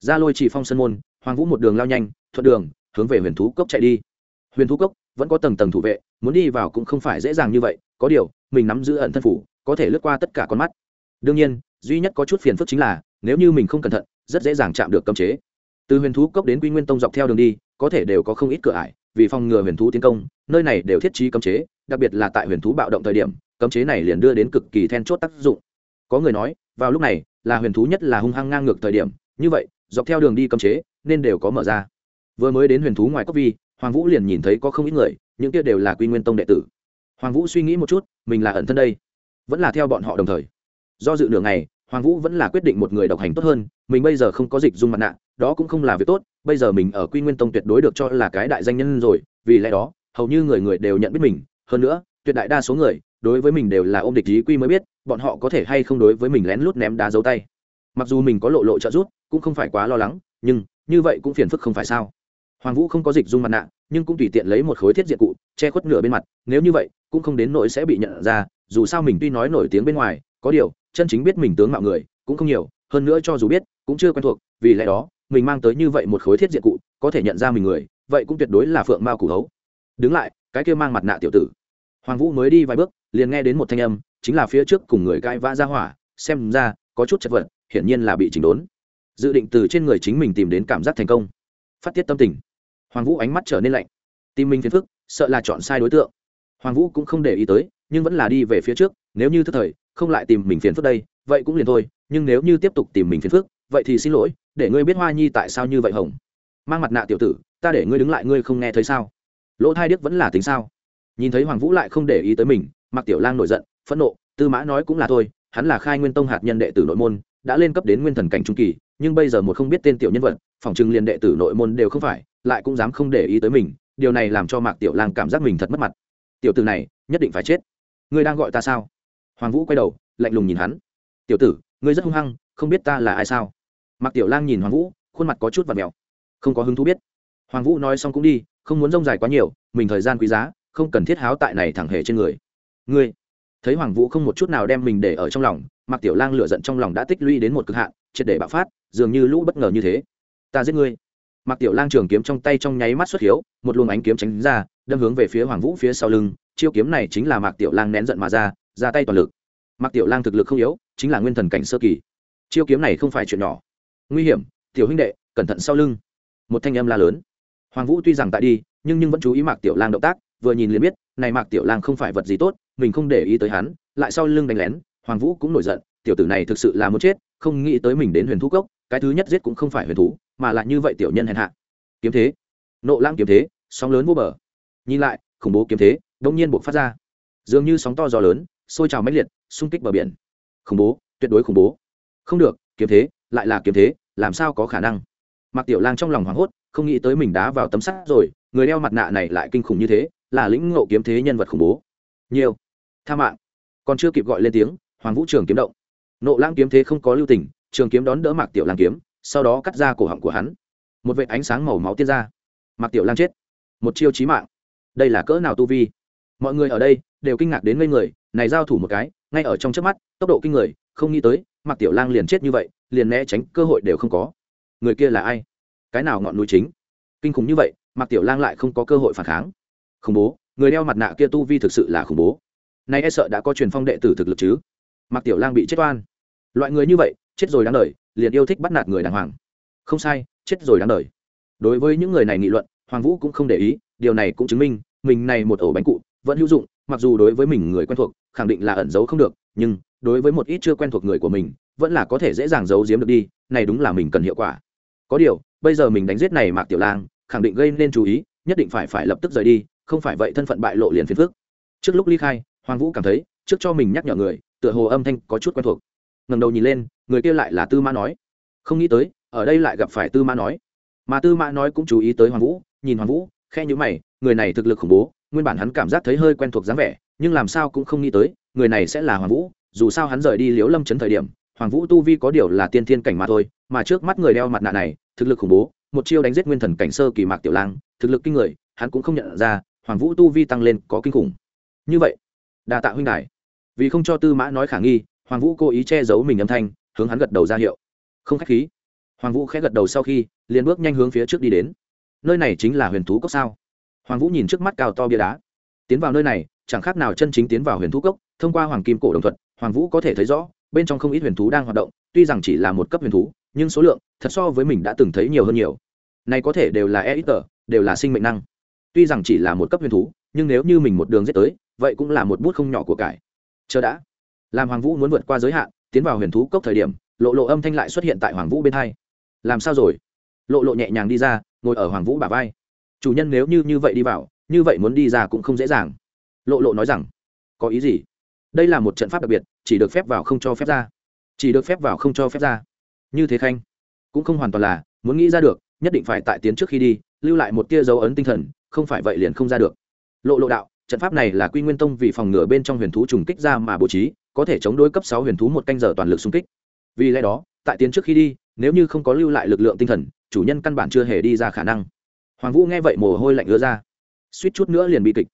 Ra lôi chỉ phong sân môn, hoàng vũ một đường lao nhanh, thuận đường, hướng về huyền thú cốc chạy đi. Huyền thú cốc, vẫn có tầng tầng thủ vệ, muốn đi vào cũng không phải dễ dàng như vậy, có điều, mình nắm giữ ẩn thân phủ, có thể lướt qua tất cả con mắt. Đương nhiên, duy nhất có chút phiền phức chính là, nếu như mình không cẩn thận, rất dễ dàng chạm được cấm chế. Từ huyền thú cốc đến quy nguyên tông dọc theo đường đi, có thể đều có không ít cửa ải vì phòng ngừa huyền thú tiến công, nơi này đều thiết trí cấm chế, đặc biệt là tại huyền thú bạo động thời điểm, cấm chế này liền đưa đến cực kỳ then chốt tác dụng. Có người nói, vào lúc này, là huyền thú nhất là hung hăng ngang ngược thời điểm, như vậy, dọc theo đường đi cấm chế, nên đều có mở ra. Vừa mới đến huyền thú ngoài cốc vi, hoàng vũ liền nhìn thấy có không ít người, những kia đều là quy nguyên tông đệ tử. Hoàng vũ suy nghĩ một chút, mình là ẩn thân đây, vẫn là theo bọn họ đồng thời. Do dự nửa ngày, hoàng vũ vẫn là quyết định một người độc hành tốt hơn, mình bây giờ không có dịch dung mặt nạ, đó cũng không là việc tốt bây giờ mình ở quy nguyên tông tuyệt đối được cho là cái đại danh nhân rồi, vì lẽ đó, hầu như người người đều nhận biết mình. Hơn nữa, tuyệt đại đa số người, đối với mình đều là ôm địch ý quy mới biết, bọn họ có thể hay không đối với mình lén lút ném đá dấu tay. Mặc dù mình có lộ lộ trợ giúp, cũng không phải quá lo lắng, nhưng như vậy cũng phiền phức không phải sao? Hoàng vũ không có dịch dung mặt nạ, nhưng cũng tùy tiện lấy một khối thiết diện cụ, che khuất nửa bên mặt, nếu như vậy, cũng không đến nỗi sẽ bị nhận ra, dù sao mình tuy nói nổi tiếng bên ngoài, có điều, chân chính biết mình tướng mạo người, cũng không nhiều, hơn nữa cho dù biết, cũng chưa quen thuộc, vì lẽ đó mình mang tới như vậy một khối thiết diện cụ, có thể nhận ra mình người, vậy cũng tuyệt đối là phượng mao cụ hấu. Đứng lại, cái kia mang mặt nạ tiểu tử. Hoàng vũ mới đi vài bước, liền nghe đến một thanh âm, chính là phía trước cùng người cãi vã ra hỏa, xem ra, có chút chật vật, hiển nhiên là bị chỉnh đốn. Dự định từ trên người chính mình tìm đến cảm giác thành công. Phát tiết tâm tình. Hoàng vũ ánh mắt trở nên lạnh. Tim minh phiền phức, sợ là chọn sai đối tượng. Hoàng vũ cũng không để ý tới, nhưng vẫn là đi về phía trước, nếu như thức thời, không lại tìm mình phiền phức đây, vậy cũng liền thôi, nhưng nếu như tiếp tục tìm mình phiền phức, vậy thì xin lỗi để ngươi biết hoa nhi tại sao như vậy hồng. Mang mặt nạ tiểu tử, ta để ngươi đứng lại, ngươi không nghe thấy sao? Lỗ thai điếc vẫn là tính sao? Nhìn thấy hoàng vũ lại không để ý tới mình mặc tiểu lang nổi giận, phẫn nộ, tư mã nói cũng là thôi, hắn là khai nguyên tông hạt nhân đệ tử nội môn, đã lên cấp đến nguyên thần cảnh trung kỳ, nhưng bây giờ một không biết tên tiểu nhân vật, phòng trừng liền đệ tử nội môn đều không phải, lại cũng dám không để ý tới mình, điều này làm cho mạc tiểu lang cảm giác mình thật mất mặt. Tiểu tử này, nhất định phải chết. Ngươi đang gọi ta sao? Hoàng vũ quay đầu, lạnh lùng nhìn hắn. Tiểu tử, ngươi rất hung hăng, không biết ta là ai sao? Mạc tiểu lang nhìn hoàng vũ, khuôn mặt có chút và mèo. Không có hứng thú biết. Hoàng vũ nói xong cũng đi, không muốn rông dài quá nhiều, mình thời gian quý giá, không cần thiết háo tại này thẳng hề trên người. Ngươi. Thấy hoàng vũ không một chút nào đem mình để ở trong lòng, mạc tiểu lang lựa giận trong lòng đã tích lũy đến một cực hạn, triệt để bạo phát, dường như lũ bất ngờ như thế. Ta giết ngươi. Mạc tiểu lang trường kiếm trong tay trong nháy mắt xuất hiếu, một luồng ánh kiếm tránh ra, đâm hướng về phía hoàng vũ phía sau lưng, chiêu kiếm này chính là mạc tiểu lang nén giận mà ra ra tay toàn lực. Mạc tiểu lang thực lực không yếu, chính là nguyên thần cảnh sơ kỳ. Chiêu kiếm này không phải chuyện nhỏ nguy hiểm, tiểu huynh đệ, cẩn thận sau lưng. Một thanh âm la lớn. Hoàng vũ tuy rằng tại đi, nhưng nhưng vẫn chú ý mạc tiểu lang động tác, vừa nhìn liền biết, này mạc tiểu lang không phải vật gì tốt, mình không để ý tới hắn, lại sau lưng đánh lén, hoàng vũ cũng nổi giận, tiểu tử này thực sự là muốn chết, không nghĩ tới mình đến huyền thú cốc, cái thứ nhất giết cũng không phải huyền thú, mà lại như vậy tiểu nhân hèn hạ. Kiếm thế. Nộ lang kiếm thế, sóng lớn vô bờ. Nhìn lại, khủng bố kiếm thế đông nhiên buộc phát ra. Dường như sóng to gió lớn, sôi trào mãnh liệt, xung kích bờ biển. Khủng bố, tuyệt đối khủng bố. Không được, kiếm thế lại là kiếm thế, làm sao có khả năng? Mặc tiểu lang trong lòng hoảng hốt, không nghĩ tới mình đá vào tấm sắt rồi, người đeo mặt nạ này lại kinh khủng như thế, là lĩnh ngộ kiếm thế nhân vật khủng bố. Nhiều. Tha mạng. Còn chưa kịp gọi lên tiếng, hoàng vũ trường kiếm động. Nộ Lang kiếm thế không có lưu tình, trường kiếm đón đỡ mạc tiểu lang kiếm, sau đó cắt ra cổ họng của hắn. Một vệt ánh sáng màu máu tiên ra. Mạc tiểu lang chết. Một chiêu chí mạng. Đây là cỡ nào tu vi? Mọi người ở đây đều kinh ngạc đến ngây người, này giao thủ một cái, ngay ở trong trước mắt, tốc độ kinh người, không nghĩ tới mạc tiểu lang liền chết như vậy, liền né tránh cơ hội đều không có. Người kia là ai? Cái nào ngọn núi chính? Kinh khủng như vậy, mạc tiểu lang lại không có cơ hội phản kháng. Khủng bố, người đeo mặt nạ kia tu vi thực sự là khủng bố. Nay e sợ đã có truyền phong đệ tử thực lực chứ? Mạc tiểu lang bị chết oan. Loại người như vậy, chết rồi đáng đời, liền yêu thích bắt nạt người đàng hoàng. Không sai, chết rồi đáng đời. Đối với những người này nghị luận, hoàng vũ cũng không để ý, điều này cũng chứng minh, mình này một ổ bánh cụ, vẫn hữu dụng, mặc dù đối với mình người quen thuộc, khẳng định là ẩn giấu không được, nhưng đối với một ít chưa quen thuộc người của mình, vẫn là có thể dễ dàng giấu giếm được đi, này đúng là mình cần hiệu quả. Có điều, bây giờ mình đánh giết này mạc tiểu lang, khẳng định gây nên chú ý, nhất định phải phải lập tức rời đi, không phải vậy thân phận bại lộ liền phiền phức. Trước lúc ly khai, hoàng vũ cảm thấy, trước cho mình nhắc nhở người, tựa hồ âm thanh có chút quen thuộc. Ngầm đầu nhìn lên, người kia lại là tư mã nói. Không nghĩ tới, ở đây lại gặp phải tư mã nói. Mà tư mã nói cũng chú ý tới hoàng vũ, nhìn hoàng vũ khe nhữ mày, người này thực lực khủng bố, nguyên bản hắn cảm giác thấy hơi quen thuộc dáng vẻ, nhưng làm sao cũng không nghĩ tới, người này sẽ là hoàng vũ dù sao hắn rời đi liễu lâm chấn thời điểm, hoàng vũ tu vi có điều là tiên thiên cảnh mà thôi, mà trước mắt người đeo mặt nạ này, thực lực khủng bố, một chiêu đánh giết nguyên thần cảnh sơ kỳ mạc tiểu lang, thực lực kinh người, hắn cũng không nhận ra, hoàng vũ tu vi tăng lên có kinh khủng. Như vậy, đa tạ huynh đài. Vì không cho tư mã nói khả nghi, hoàng vũ cố ý che giấu mình âm thanh, hướng hắn gật đầu ra hiệu. Không khách khí. Hoàng vũ khẽ gật đầu sau khi, liền bước nhanh hướng phía trước đi đến. Nơi này chính là huyền thú cốc sao? Hoàng vũ nhìn trước mắt cao to bia đá. Tiến vào nơi này, chẳng khác nào chân chính tiến vào huyền thú cốc thông qua hoàng kim cổ đồng thuật, hoàng vũ có thể thấy rõ, bên trong không ít huyền thú đang hoạt động, tuy rằng chỉ là một cấp huyền thú, nhưng số lượng thật so với mình đã từng thấy nhiều hơn nhiều. Này có thể đều là e ít tờ, đều là sinh mệnh năng. Tuy rằng chỉ là một cấp huyền thú, nhưng nếu như mình một đường giết tới, vậy cũng là một bút không nhỏ của cải. Chờ đã. Làm hoàng vũ muốn vượt qua giới hạn, tiến vào huyền thú cốc thời điểm, lộ lộ âm thanh lại xuất hiện tại hoàng vũ bên hai. Làm sao rồi? Lộ lộ nhẹ nhàng đi ra, ngồi ở hoàng vũ bà vai. Chủ nhân nếu như như vậy đi vào, như vậy muốn đi ra cũng không dễ dàng. Lộ lộ nói rằng, có ý gì? Đây là một trận pháp đặc biệt, chỉ được phép vào không cho phép ra. Chỉ được phép vào không cho phép ra. Như thế khanh, cũng không hoàn toàn là, muốn nghĩ ra được, nhất định phải tại tiến trước khi đi, lưu lại một tia dấu ấn tinh thần, không phải vậy liền không ra được. Lộ lộ đạo, trận pháp này là quy nguyên tông vì phòng ngừa bên trong huyền thú trùng kích ra mà bố trí, có thể chống đối cấp sáu huyền thú một canh giờ toàn lực xung kích. Vì lẽ đó, tại tiến trước khi đi, nếu như không có lưu lại lực lượng tinh thần, chủ nhân căn bản chưa hề đi ra khả năng. Hoàng vũ nghe vậy mồ hôi lạnh ứa ra. Suýt chút nữa liền bị kịch.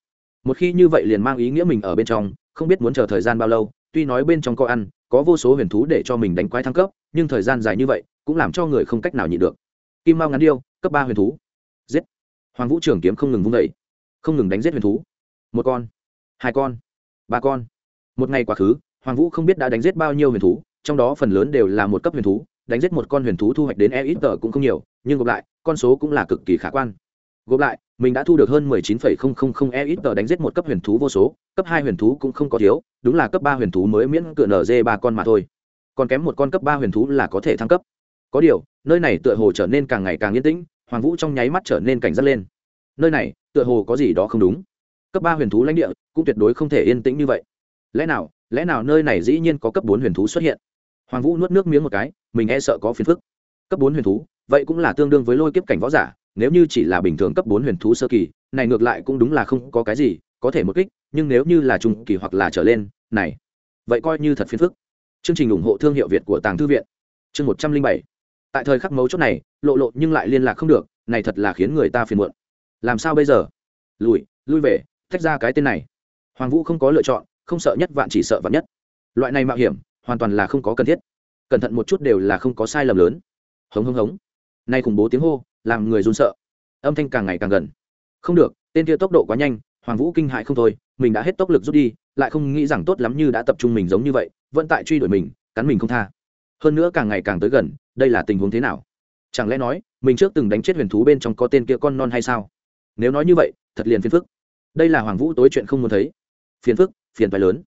Một khi như vậy liền mang ý nghĩa mình ở bên trong không biết muốn chờ thời gian bao lâu, tuy nói bên trong có ăn, có vô số huyền thú để cho mình đánh quái thăng cấp, nhưng thời gian dài như vậy cũng làm cho người không cách nào nhịn được. Kim mao ngắn điêu, cấp ba huyền thú. Giết. Hoàng vũ trường kiếm không ngừng vung vẩy không ngừng đánh giết huyền thú. Một con. Hai con. Ba con. Một ngày quá khứ, hoàng vũ không biết đã đánh giết bao nhiêu huyền thú, trong đó phần lớn đều là một cấp huyền thú, đánh giết một con huyền thú thu hoạch đến e ít tờ cũng không nhiều, nhưng gộp lại, con số cũng là cực kỳ khả quan. Gộp lại mình đã thu được hơn mười chín phẩy không không không e ít đánh giết một cấp huyền thú vô số, cấp hai huyền thú cũng không có thiếu, đúng là cấp ba huyền thú mới miễn cửa nở dê ba con mà thôi. Còn kém một con cấp ba huyền thú là có thể thăng cấp. Có điều, nơi này tựa hồ trở nên càng ngày càng yên tĩnh, hoàng vũ trong nháy mắt trở nên cảnh giác lên. Nơi này, tựa hồ có gì đó không đúng. Cấp ba huyền thú lãnh địa cũng tuyệt đối không thể yên tĩnh như vậy. Lẽ nào lẽ nào nơi này dĩ nhiên có cấp bốn huyền thú xuất hiện? Hoàng vũ nuốt nước miếng một cái, mình e sợ có phiền phức. Cấp bốn huyền thú, vậy cũng là tương đương với lôi kiếp cảnh võ giả nếu như chỉ là bình thường cấp bốn huyền thú sơ kỳ, này ngược lại cũng đúng là không có cái gì, có thể một kích, nhưng nếu như là trung kỳ hoặc là trở lên, này, vậy coi như thật phiền phức. Chương trình ủng hộ thương hiệu việt của tàng thư viện. Chương một trăm linh bảy. Tại thời khắc mấu chốt này, lộ lộ nhưng lại liên lạc không được, này thật là khiến người ta phiền muộn. Làm sao bây giờ? Lùi, lui về, tách ra cái tên này. Hoàng vũ không có lựa chọn, không sợ nhất vạn chỉ sợ vạn nhất. Loại này mạo hiểm, hoàn toàn là không có cần thiết. Cẩn thận một chút đều là không có sai lầm lớn. Hống hống hống. Nay khủng bố tiếng hô làm người run sợ. Âm thanh càng ngày càng gần. Không được, tên kia tốc độ quá nhanh, hoàng vũ kinh hại không thôi, mình đã hết tốc lực rút đi, lại không nghĩ rằng tốt lắm như đã tập trung mình giống như vậy, vẫn tại truy đuổi mình, cắn mình không tha. Hơn nữa càng ngày càng tới gần, đây là tình huống thế nào? Chẳng lẽ nói, mình trước từng đánh chết huyền thú bên trong có tên kia con non hay sao? Nếu nói như vậy, thật liền phiền phức. Đây là hoàng vũ tối chuyện không muốn thấy. Phiền phức, phiền phái lớn.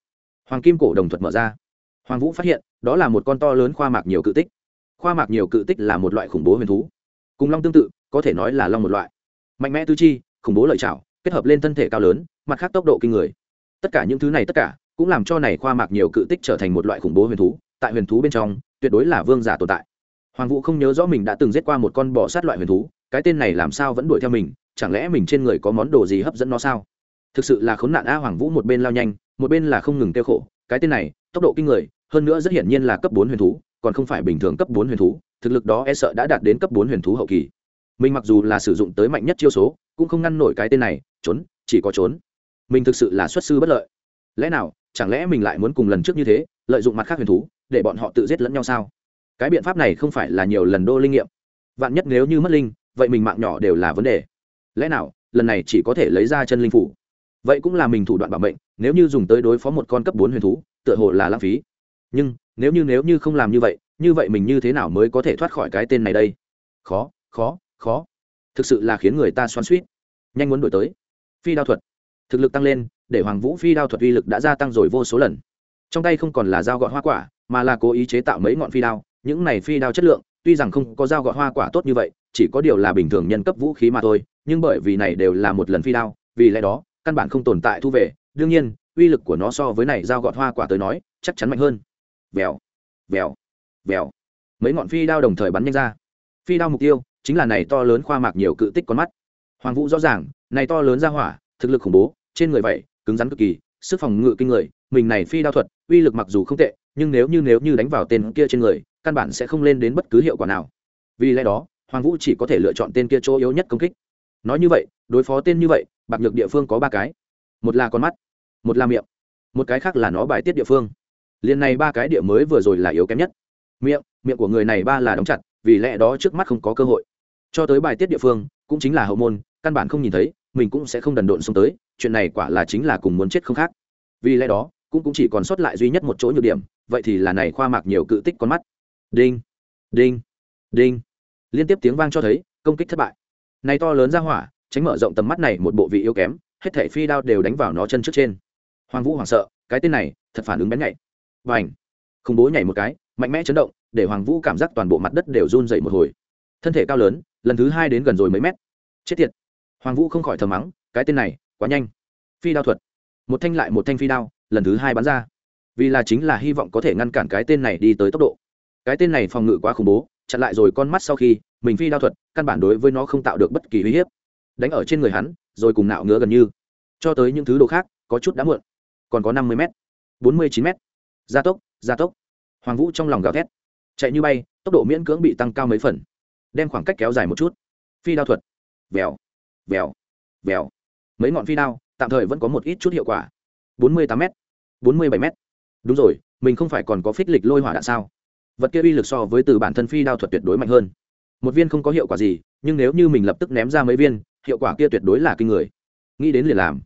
Hoàng kim cổ đồng thuật mở ra. Hoàng vũ phát hiện, đó là một con to lớn khoa mạc nhiều cự tích. Khoa mạc nhiều cự tích là một loại khủng bố huyền thú cùng long tương tự, có thể nói là long một loại. Mạnh mẽ tư chi, khủng bố lợi chảo kết hợp lên thân thể cao lớn, mặt khác tốc độ kinh người. Tất cả những thứ này tất cả, cũng làm cho này khoa mạc nhiều cự tích trở thành một loại khủng bố huyền thú, tại huyền thú bên trong, tuyệt đối là vương giả tồn tại. Hoàng vũ không nhớ rõ mình đã từng giết qua một con bò sát loại huyền thú, cái tên này làm sao vẫn đuổi theo mình, chẳng lẽ mình trên người có món đồ gì hấp dẫn nó sao? Thực sự là khốn nạn a hoàng vũ một bên lao nhanh, một bên là không ngừng kêu khổ, cái tên này, tốc độ kinh người, hơn nữa rất hiển nhiên là cấp bốn huyền thú, còn không phải bình thường cấp bốn huyền thú thực lực đó e sợ đã đạt đến cấp bốn huyền thú hậu kỳ. Mình mặc dù là sử dụng tới mạnh nhất chiêu số, cũng không ngăn nổi cái tên này, trốn, chỉ có trốn. Mình thực sự là xuất sư bất lợi. Lẽ nào, chẳng lẽ mình lại muốn cùng lần trước như thế, lợi dụng mặt khác huyền thú, để bọn họ tự giết lẫn nhau sao? Cái biện pháp này không phải là nhiều lần đô linh nghiệm. Vạn nhất nếu như mất linh, vậy mình mạng nhỏ đều là vấn đề. Lẽ nào, lần này chỉ có thể lấy ra chân linh phủ? Vậy cũng là mình thủ đoạn bảo mệnh, nếu như dùng tới đối phó một con cấp bốn huyền thú, tựa hồ là lãng phí. Nhưng, nếu như nếu như không làm như vậy như vậy mình như thế nào mới có thể thoát khỏi cái tên này đây? Khó khó khó. Thực sự là khiến người ta xoắn suýt nhanh muốn đổi tới. Phi đao thuật. Thực lực tăng lên, để hoàng vũ phi đao thuật uy lực đã gia tăng rồi vô số lần. Trong tay không còn là dao gọt hoa quả, mà là cố ý chế tạo mấy ngọn phi đao. Những này phi đao chất lượng, tuy rằng không có dao gọt hoa quả tốt như vậy, chỉ có điều là bình thường nhân cấp vũ khí mà thôi. Nhưng bởi vì này đều là một lần phi đao, vì lẽ đó, căn bản không tồn tại thu về. Đương nhiên, uy lực của nó so với này dao gọt hoa quả tới nói, chắc chắn mạnh hơn. Vèo vèo vèo. Mấy ngọn phi đao đồng thời bắn nhanh ra. Phi đao mục tiêu chính là này to lớn khoa mạc nhiều cự tích con mắt. Hoàng vũ rõ ràng, này to lớn ra hỏa, thực lực khủng bố, trên người vậy, cứng rắn cực kỳ, sức phòng ngự kinh người, mình này phi đao thuật, uy lực mặc dù không tệ, nhưng nếu như nếu như đánh vào tên kia trên người, căn bản sẽ không lên đến bất cứ hiệu quả nào. Vì lẽ đó, hoàng vũ chỉ có thể lựa chọn tên kia chỗ yếu nhất công kích. Nói như vậy, đối phó tên như vậy, bạc nhược địa phương có ba cái. Một là con mắt, một là miệng, một cái khác là nó bài tiết địa phương. Liền này ba cái địa mới vừa rồi là yếu kém nhất miệng miệng của người này ba là đóng chặt, vì lẽ đó trước mắt không có cơ hội. Cho tới bài tiết địa phương, cũng chính là hậu môn, căn bản không nhìn thấy, mình cũng sẽ không đần độn xuống tới, chuyện này quả là chính là cùng muốn chết không khác. Vì lẽ đó, cũng cũng chỉ còn sót lại duy nhất một chỗ nhược điểm, vậy thì là này khoa mạc nhiều cự tích con mắt. Đinh đinh đinh. Liên tiếp tiếng vang cho thấy, công kích thất bại. Này to lớn ra hỏa, tránh mở rộng tầm mắt này một bộ vị yếu kém, hết thảy phi đao đều đánh vào nó chân trước trên. Hoàng vũ hoảng sợ, cái tên này, thật phản ứng bén nhạy. Và ảnh khủng bố nhảy một cái mạnh mẽ chấn động, để hoàng vũ cảm giác toàn bộ mặt đất đều run dậy một hồi. Thân thể cao lớn, lần thứ hai đến gần rồi mấy mét. Chết tiệt. Hoàng vũ không khỏi thờ mắng, cái tên này, quá nhanh. Phi đao thuật. Một thanh lại một thanh phi đao, lần thứ hai bắn ra. Vì là chính là hy vọng có thể ngăn cản cái tên này đi tới tốc độ. Cái tên này phòng ngự quá khủng bố, chặn lại rồi con mắt sau khi, mình phi đao thuật, căn bản đối với nó không tạo được bất kỳ uy hiếp. Đánh ở trên người hắn, rồi cùng nạo ngứa gần như. Cho tới những thứ đồ khác, có chút đã muộn. Còn có năm mươi m bốn mươi chín m gia tốc gia tốc hoàng vũ trong lòng gào thét. Chạy như bay, tốc độ miễn cưỡng bị tăng cao mấy phần. Đem khoảng cách kéo dài một chút. Phi đao thuật. Vèo. Vèo. Vèo. Mấy ngọn phi đao, tạm thời vẫn có một ít chút hiệu quả. Bốn mươi tám m bốn mươi bảy m đúng rồi, mình không phải còn có phích lịch lôi hỏa đạn sao? Vật kia uy lực so với từ bản thân phi đao thuật tuyệt đối mạnh hơn. Một viên không có hiệu quả gì, nhưng nếu như mình lập tức ném ra mấy viên, hiệu quả kia tuyệt đối là kinh người. Nghĩ đến liền làm.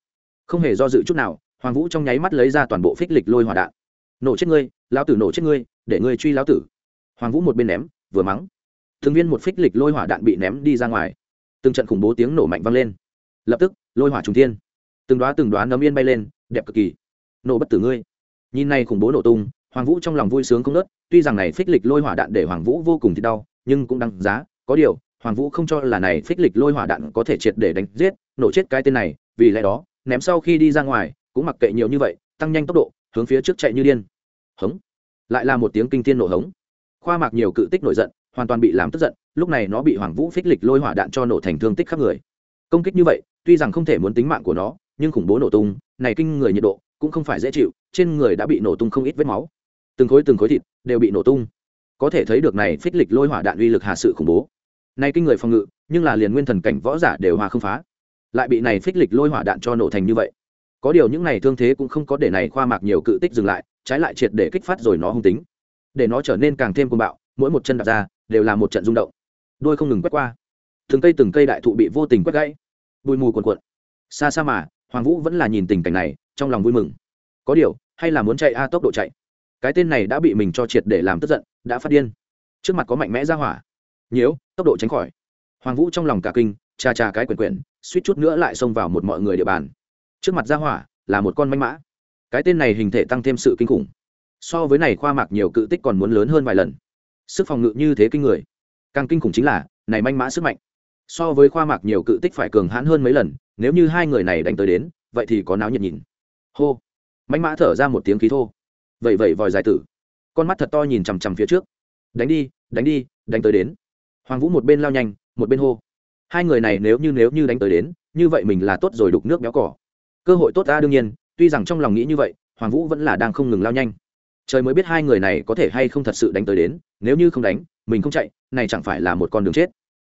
Không hề do dự chút nào, hoàng vũ trong nháy mắt lấy ra toàn bộ phích lịch lôi hỏa đạn nổ chết ngươi, lão tử nổ chết ngươi, để ngươi truy lão tử. Hoàng vũ một bên ném, vừa mắng. Thường viên một phích lịch lôi hỏa đạn bị ném đi ra ngoài. Từng trận khủng bố tiếng nổ mạnh vang lên. Lập tức, lôi hỏa trùng thiên. Từng đoá từng đoá nấm yên bay lên, đẹp cực kỳ. Nổ bất tử ngươi. Nhìn này khủng bố nổ tung, hoàng vũ trong lòng vui sướng không nớt tuy rằng này phích lịch lôi hỏa đạn để hoàng vũ vô cùng thì đau, nhưng cũng đăng giá, có điều, hoàng vũ không cho là này phích lịch lôi hỏa đạn có thể triệt để đánh giết, nổ chết cái tên này, vì lẽ đó, ném sau khi đi ra ngoài, cũng mặc kệ nhiều như vậy, tăng nhanh tốc độ hướng phía trước chạy như điên. Hống. Lại là một tiếng kinh thiên nổ hống. Khoa mạc nhiều cự tích nổi giận, hoàn toàn bị làm tức giận, lúc này nó bị hoàng vũ phích lịch lôi hỏa đạn cho nổ thành thương tích khắp người. Công kích như vậy, tuy rằng không thể muốn tính mạng của nó, nhưng khủng bố nổ tung, này kinh người nhiệt độ cũng không phải dễ chịu, trên người đã bị nổ tung không ít vết máu. Từng khối từng khối thịt đều bị nổ tung. Có thể thấy được này phích lịch lôi hỏa đạn uy lực hà sự khủng bố. Này kinh người phòng ngự, nhưng là liền nguyên thần cảnh võ giả đều hòa không phá. Lại bị này phích lịch lôi hỏa đạn cho nổ thành như vậy có điều những này thương thế cũng không có để này khoa mạc nhiều cự tích dừng lại, trái lại triệt để kích phát rồi nó hung tính. Để nó trở nên càng thêm cuồng bạo, mỗi một chân đặt ra, đều là một trận rung động. Đôi không ngừng quét qua. Từng cây từng cây đại thụ bị vô tình quét gãy. Bụi mù cuồn cuộn. Xa xa mà, hoàng vũ vẫn là nhìn tình cảnh này, trong lòng vui mừng. Có điều, hay là muốn chạy a tốc độ chạy? Cái tên này đã bị mình cho triệt để làm tức giận, đã phát điên. Trước mặt có mạnh mẽ ra hỏa. Nhiễu, tốc độ tránh khỏi. Hoàng vũ trong lòng cả kinh, cha cha cái quyển quyển suýt chút nữa lại xông vào một mọi người địa bàn trước mặt ra hỏa là một con manh mã. Cái tên này hình thể tăng thêm sự kinh khủng. So với này khoa mạc nhiều cự tích còn muốn lớn hơn vài lần. Sức phòng ngự như thế kinh người. Càng kinh khủng chính là, này manh mã sức mạnh. So với khoa mạc nhiều cự tích phải cường hãn hơn mấy lần, nếu như hai người này đánh tới đến, vậy thì có náo nhiệt nhìn. Hô. Manh mã thở ra một tiếng khí thô. Vậy vậy vòi dài tử. Con mắt thật to nhìn chằm chằm phía trước. Đánh đi đánh đi, đánh tới đến. Hoàng vũ một bên lao nhanh, một bên hô. Hai người này nếu như nếu như đánh tới đến, như vậy mình là tốt rồi đục nước béo cỏ cơ hội tốt ta đương nhiên, tuy rằng trong lòng nghĩ như vậy, hoàng vũ vẫn là đang không ngừng lao nhanh. Trời mới biết hai người này có thể hay không thật sự đánh tới đến, nếu như không đánh, mình không chạy, này chẳng phải là một con đường chết.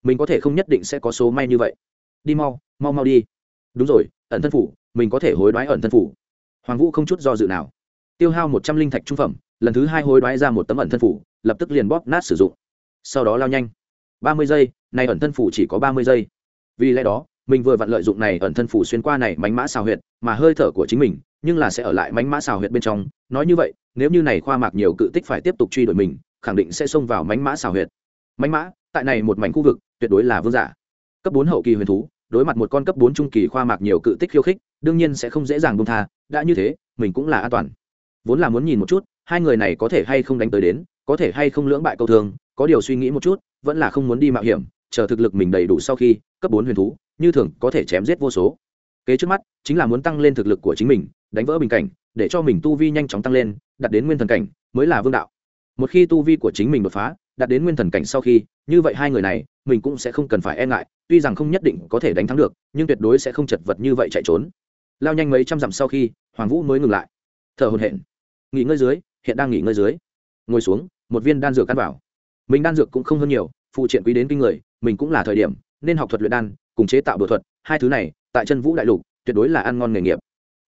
Mình có thể không nhất định sẽ có số may như vậy. Đi mau mau mau đi. Đúng rồi, ẩn thân phủ, mình có thể hối đoái ẩn thân phủ. Hoàng vũ không chút do dự nào. Tiêu hao một trăm linh thạch trung phẩm, lần thứ hai hối đoái ra một tấm ẩn thân phủ, lập tức liền bóp nát sử dụng. Sau đó lao nhanh. ba mươi giây, này ẩn thân phủ chỉ có ba mươi giây. Vì lẽ đó mình vừa vặn lợi dụng này ẩn thân phủ xuyên qua này mánh mã xào huyệt, mà hơi thở của chính mình, nhưng là sẽ ở lại mánh mã xào huyệt bên trong. Nói như vậy, nếu như này khoa mạc nhiều cự tích phải tiếp tục truy đuổi mình, khẳng định sẽ xông vào mánh mã xào huyệt. Mánh mã, tại này một mảnh khu vực, tuyệt đối là vương giả. Cấp bốn hậu kỳ huyền thú, đối mặt một con cấp bốn trung kỳ khoa mạc nhiều cự tích khiêu khích, đương nhiên sẽ không dễ dàng bông tha, đã như thế, mình cũng là an toàn. Vốn là muốn nhìn một chút, hai người này có thể hay không đánh tới đến, có thể hay không lưỡng bại câu thường có điều suy nghĩ một chút, vẫn là không muốn đi mạo hiểm, chờ thực lực mình đầy đủ sau khi cấp bốn huyền thú, như thường có thể chém giết vô số. Kế trước mắt, chính là muốn tăng lên thực lực của chính mình, đánh vỡ bình cảnh, để cho mình tu vi nhanh chóng tăng lên, đạt đến nguyên thần cảnh, mới là vương đạo. Một khi tu vi của chính mình đột phá, đạt đến nguyên thần cảnh sau khi, như vậy hai người này, mình cũng sẽ không cần phải e ngại, tuy rằng không nhất định có thể đánh thắng được, nhưng tuyệt đối sẽ không chật vật như vậy chạy trốn. Lao nhanh mấy trăm dặm sau khi, hoàng vũ mới ngừng lại. Thở hồn hển. Nghỉ ngơi dưới, hiện đang nghỉ ngơi dưới. Ngồi xuống, một viên đan dược ăn vào. Mình đan dược cũng không hơn nhiều, phụ triện quý đến kinh người, mình cũng là thời điểm nên học thuật luyện đan, cùng chế tạo đồ thuật, hai thứ này, tại chân vũ đại lục, tuyệt đối là ăn ngon nghề nghiệp.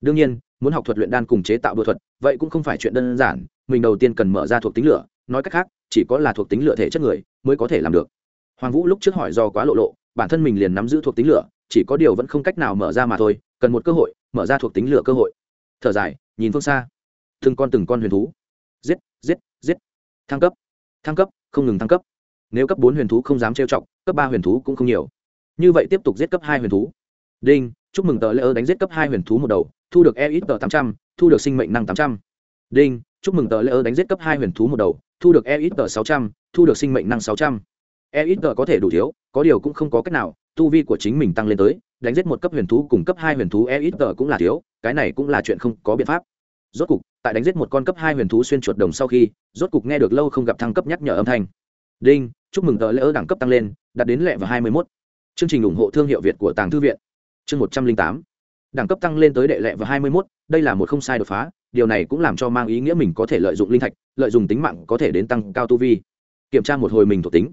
Đương nhiên, muốn học thuật luyện đan cùng chế tạo đồ thuật, vậy cũng không phải chuyện đơn giản, mình đầu tiên cần mở ra thuộc tính lửa, nói cách khác, chỉ có là thuộc tính lửa thể chất người, mới có thể làm được. Hoàng vũ lúc trước hỏi do quá lộ lộ, bản thân mình liền nắm giữ thuộc tính lửa, chỉ có điều vẫn không cách nào mở ra mà thôi, cần một cơ hội, mở ra thuộc tính lửa cơ hội. Thở dài, nhìn phương xa. Từng con từng con huyền thú. Giết giết giết. Thăng cấp. Thăng cấp, không ngừng thăng cấp nếu cấp bốn huyền thú không dám trêu chọc, cấp ba huyền thú cũng không nhiều. Như vậy tiếp tục giết cấp hai huyền thú. Đinh, chúc mừng tờ lễ ơ đánh giết cấp hai huyền thú một đầu, thu được e ít tờ tám trăm, thu được sinh mệnh năng tám trăm. Đinh, chúc mừng tờ lễ ơ đánh giết cấp hai huyền thú một đầu, thu được e ít tờ sáu trăm, thu được sinh mệnh năng sáu trăm. E ít tờ có thể đủ thiếu, có điều cũng không có cách nào, tu vi của chính mình tăng lên tới, đánh giết một cấp huyền thú cùng cấp hai huyền thú e ít tờ cũng là thiếu, cái này cũng là chuyện không có biện pháp. Rốt cục, tại đánh giết một con cấp hai huyền thú xuyên chuột đồng sau khi, rốt cục nghe được lâu không gặp thăng cấp nhắc nhở âm thanh. Đinh chúc mừng tờ lễ ơ đẳng cấp tăng lên, đạt đến lẹ và hai mươi mốt. Chương trình ủng hộ thương hiệu việt của tàng thư viện. Chương một trăm linh tám. Đẳng cấp tăng lên tới đệ lệ và hai mươi mốt, đây là một không sai đột phá, điều này cũng làm cho mang ý nghĩa mình có thể lợi dụng linh thạch, lợi dụng tính mạng có thể đến tăng cao tu vi. Kiểm tra một hồi mình thuộc tính.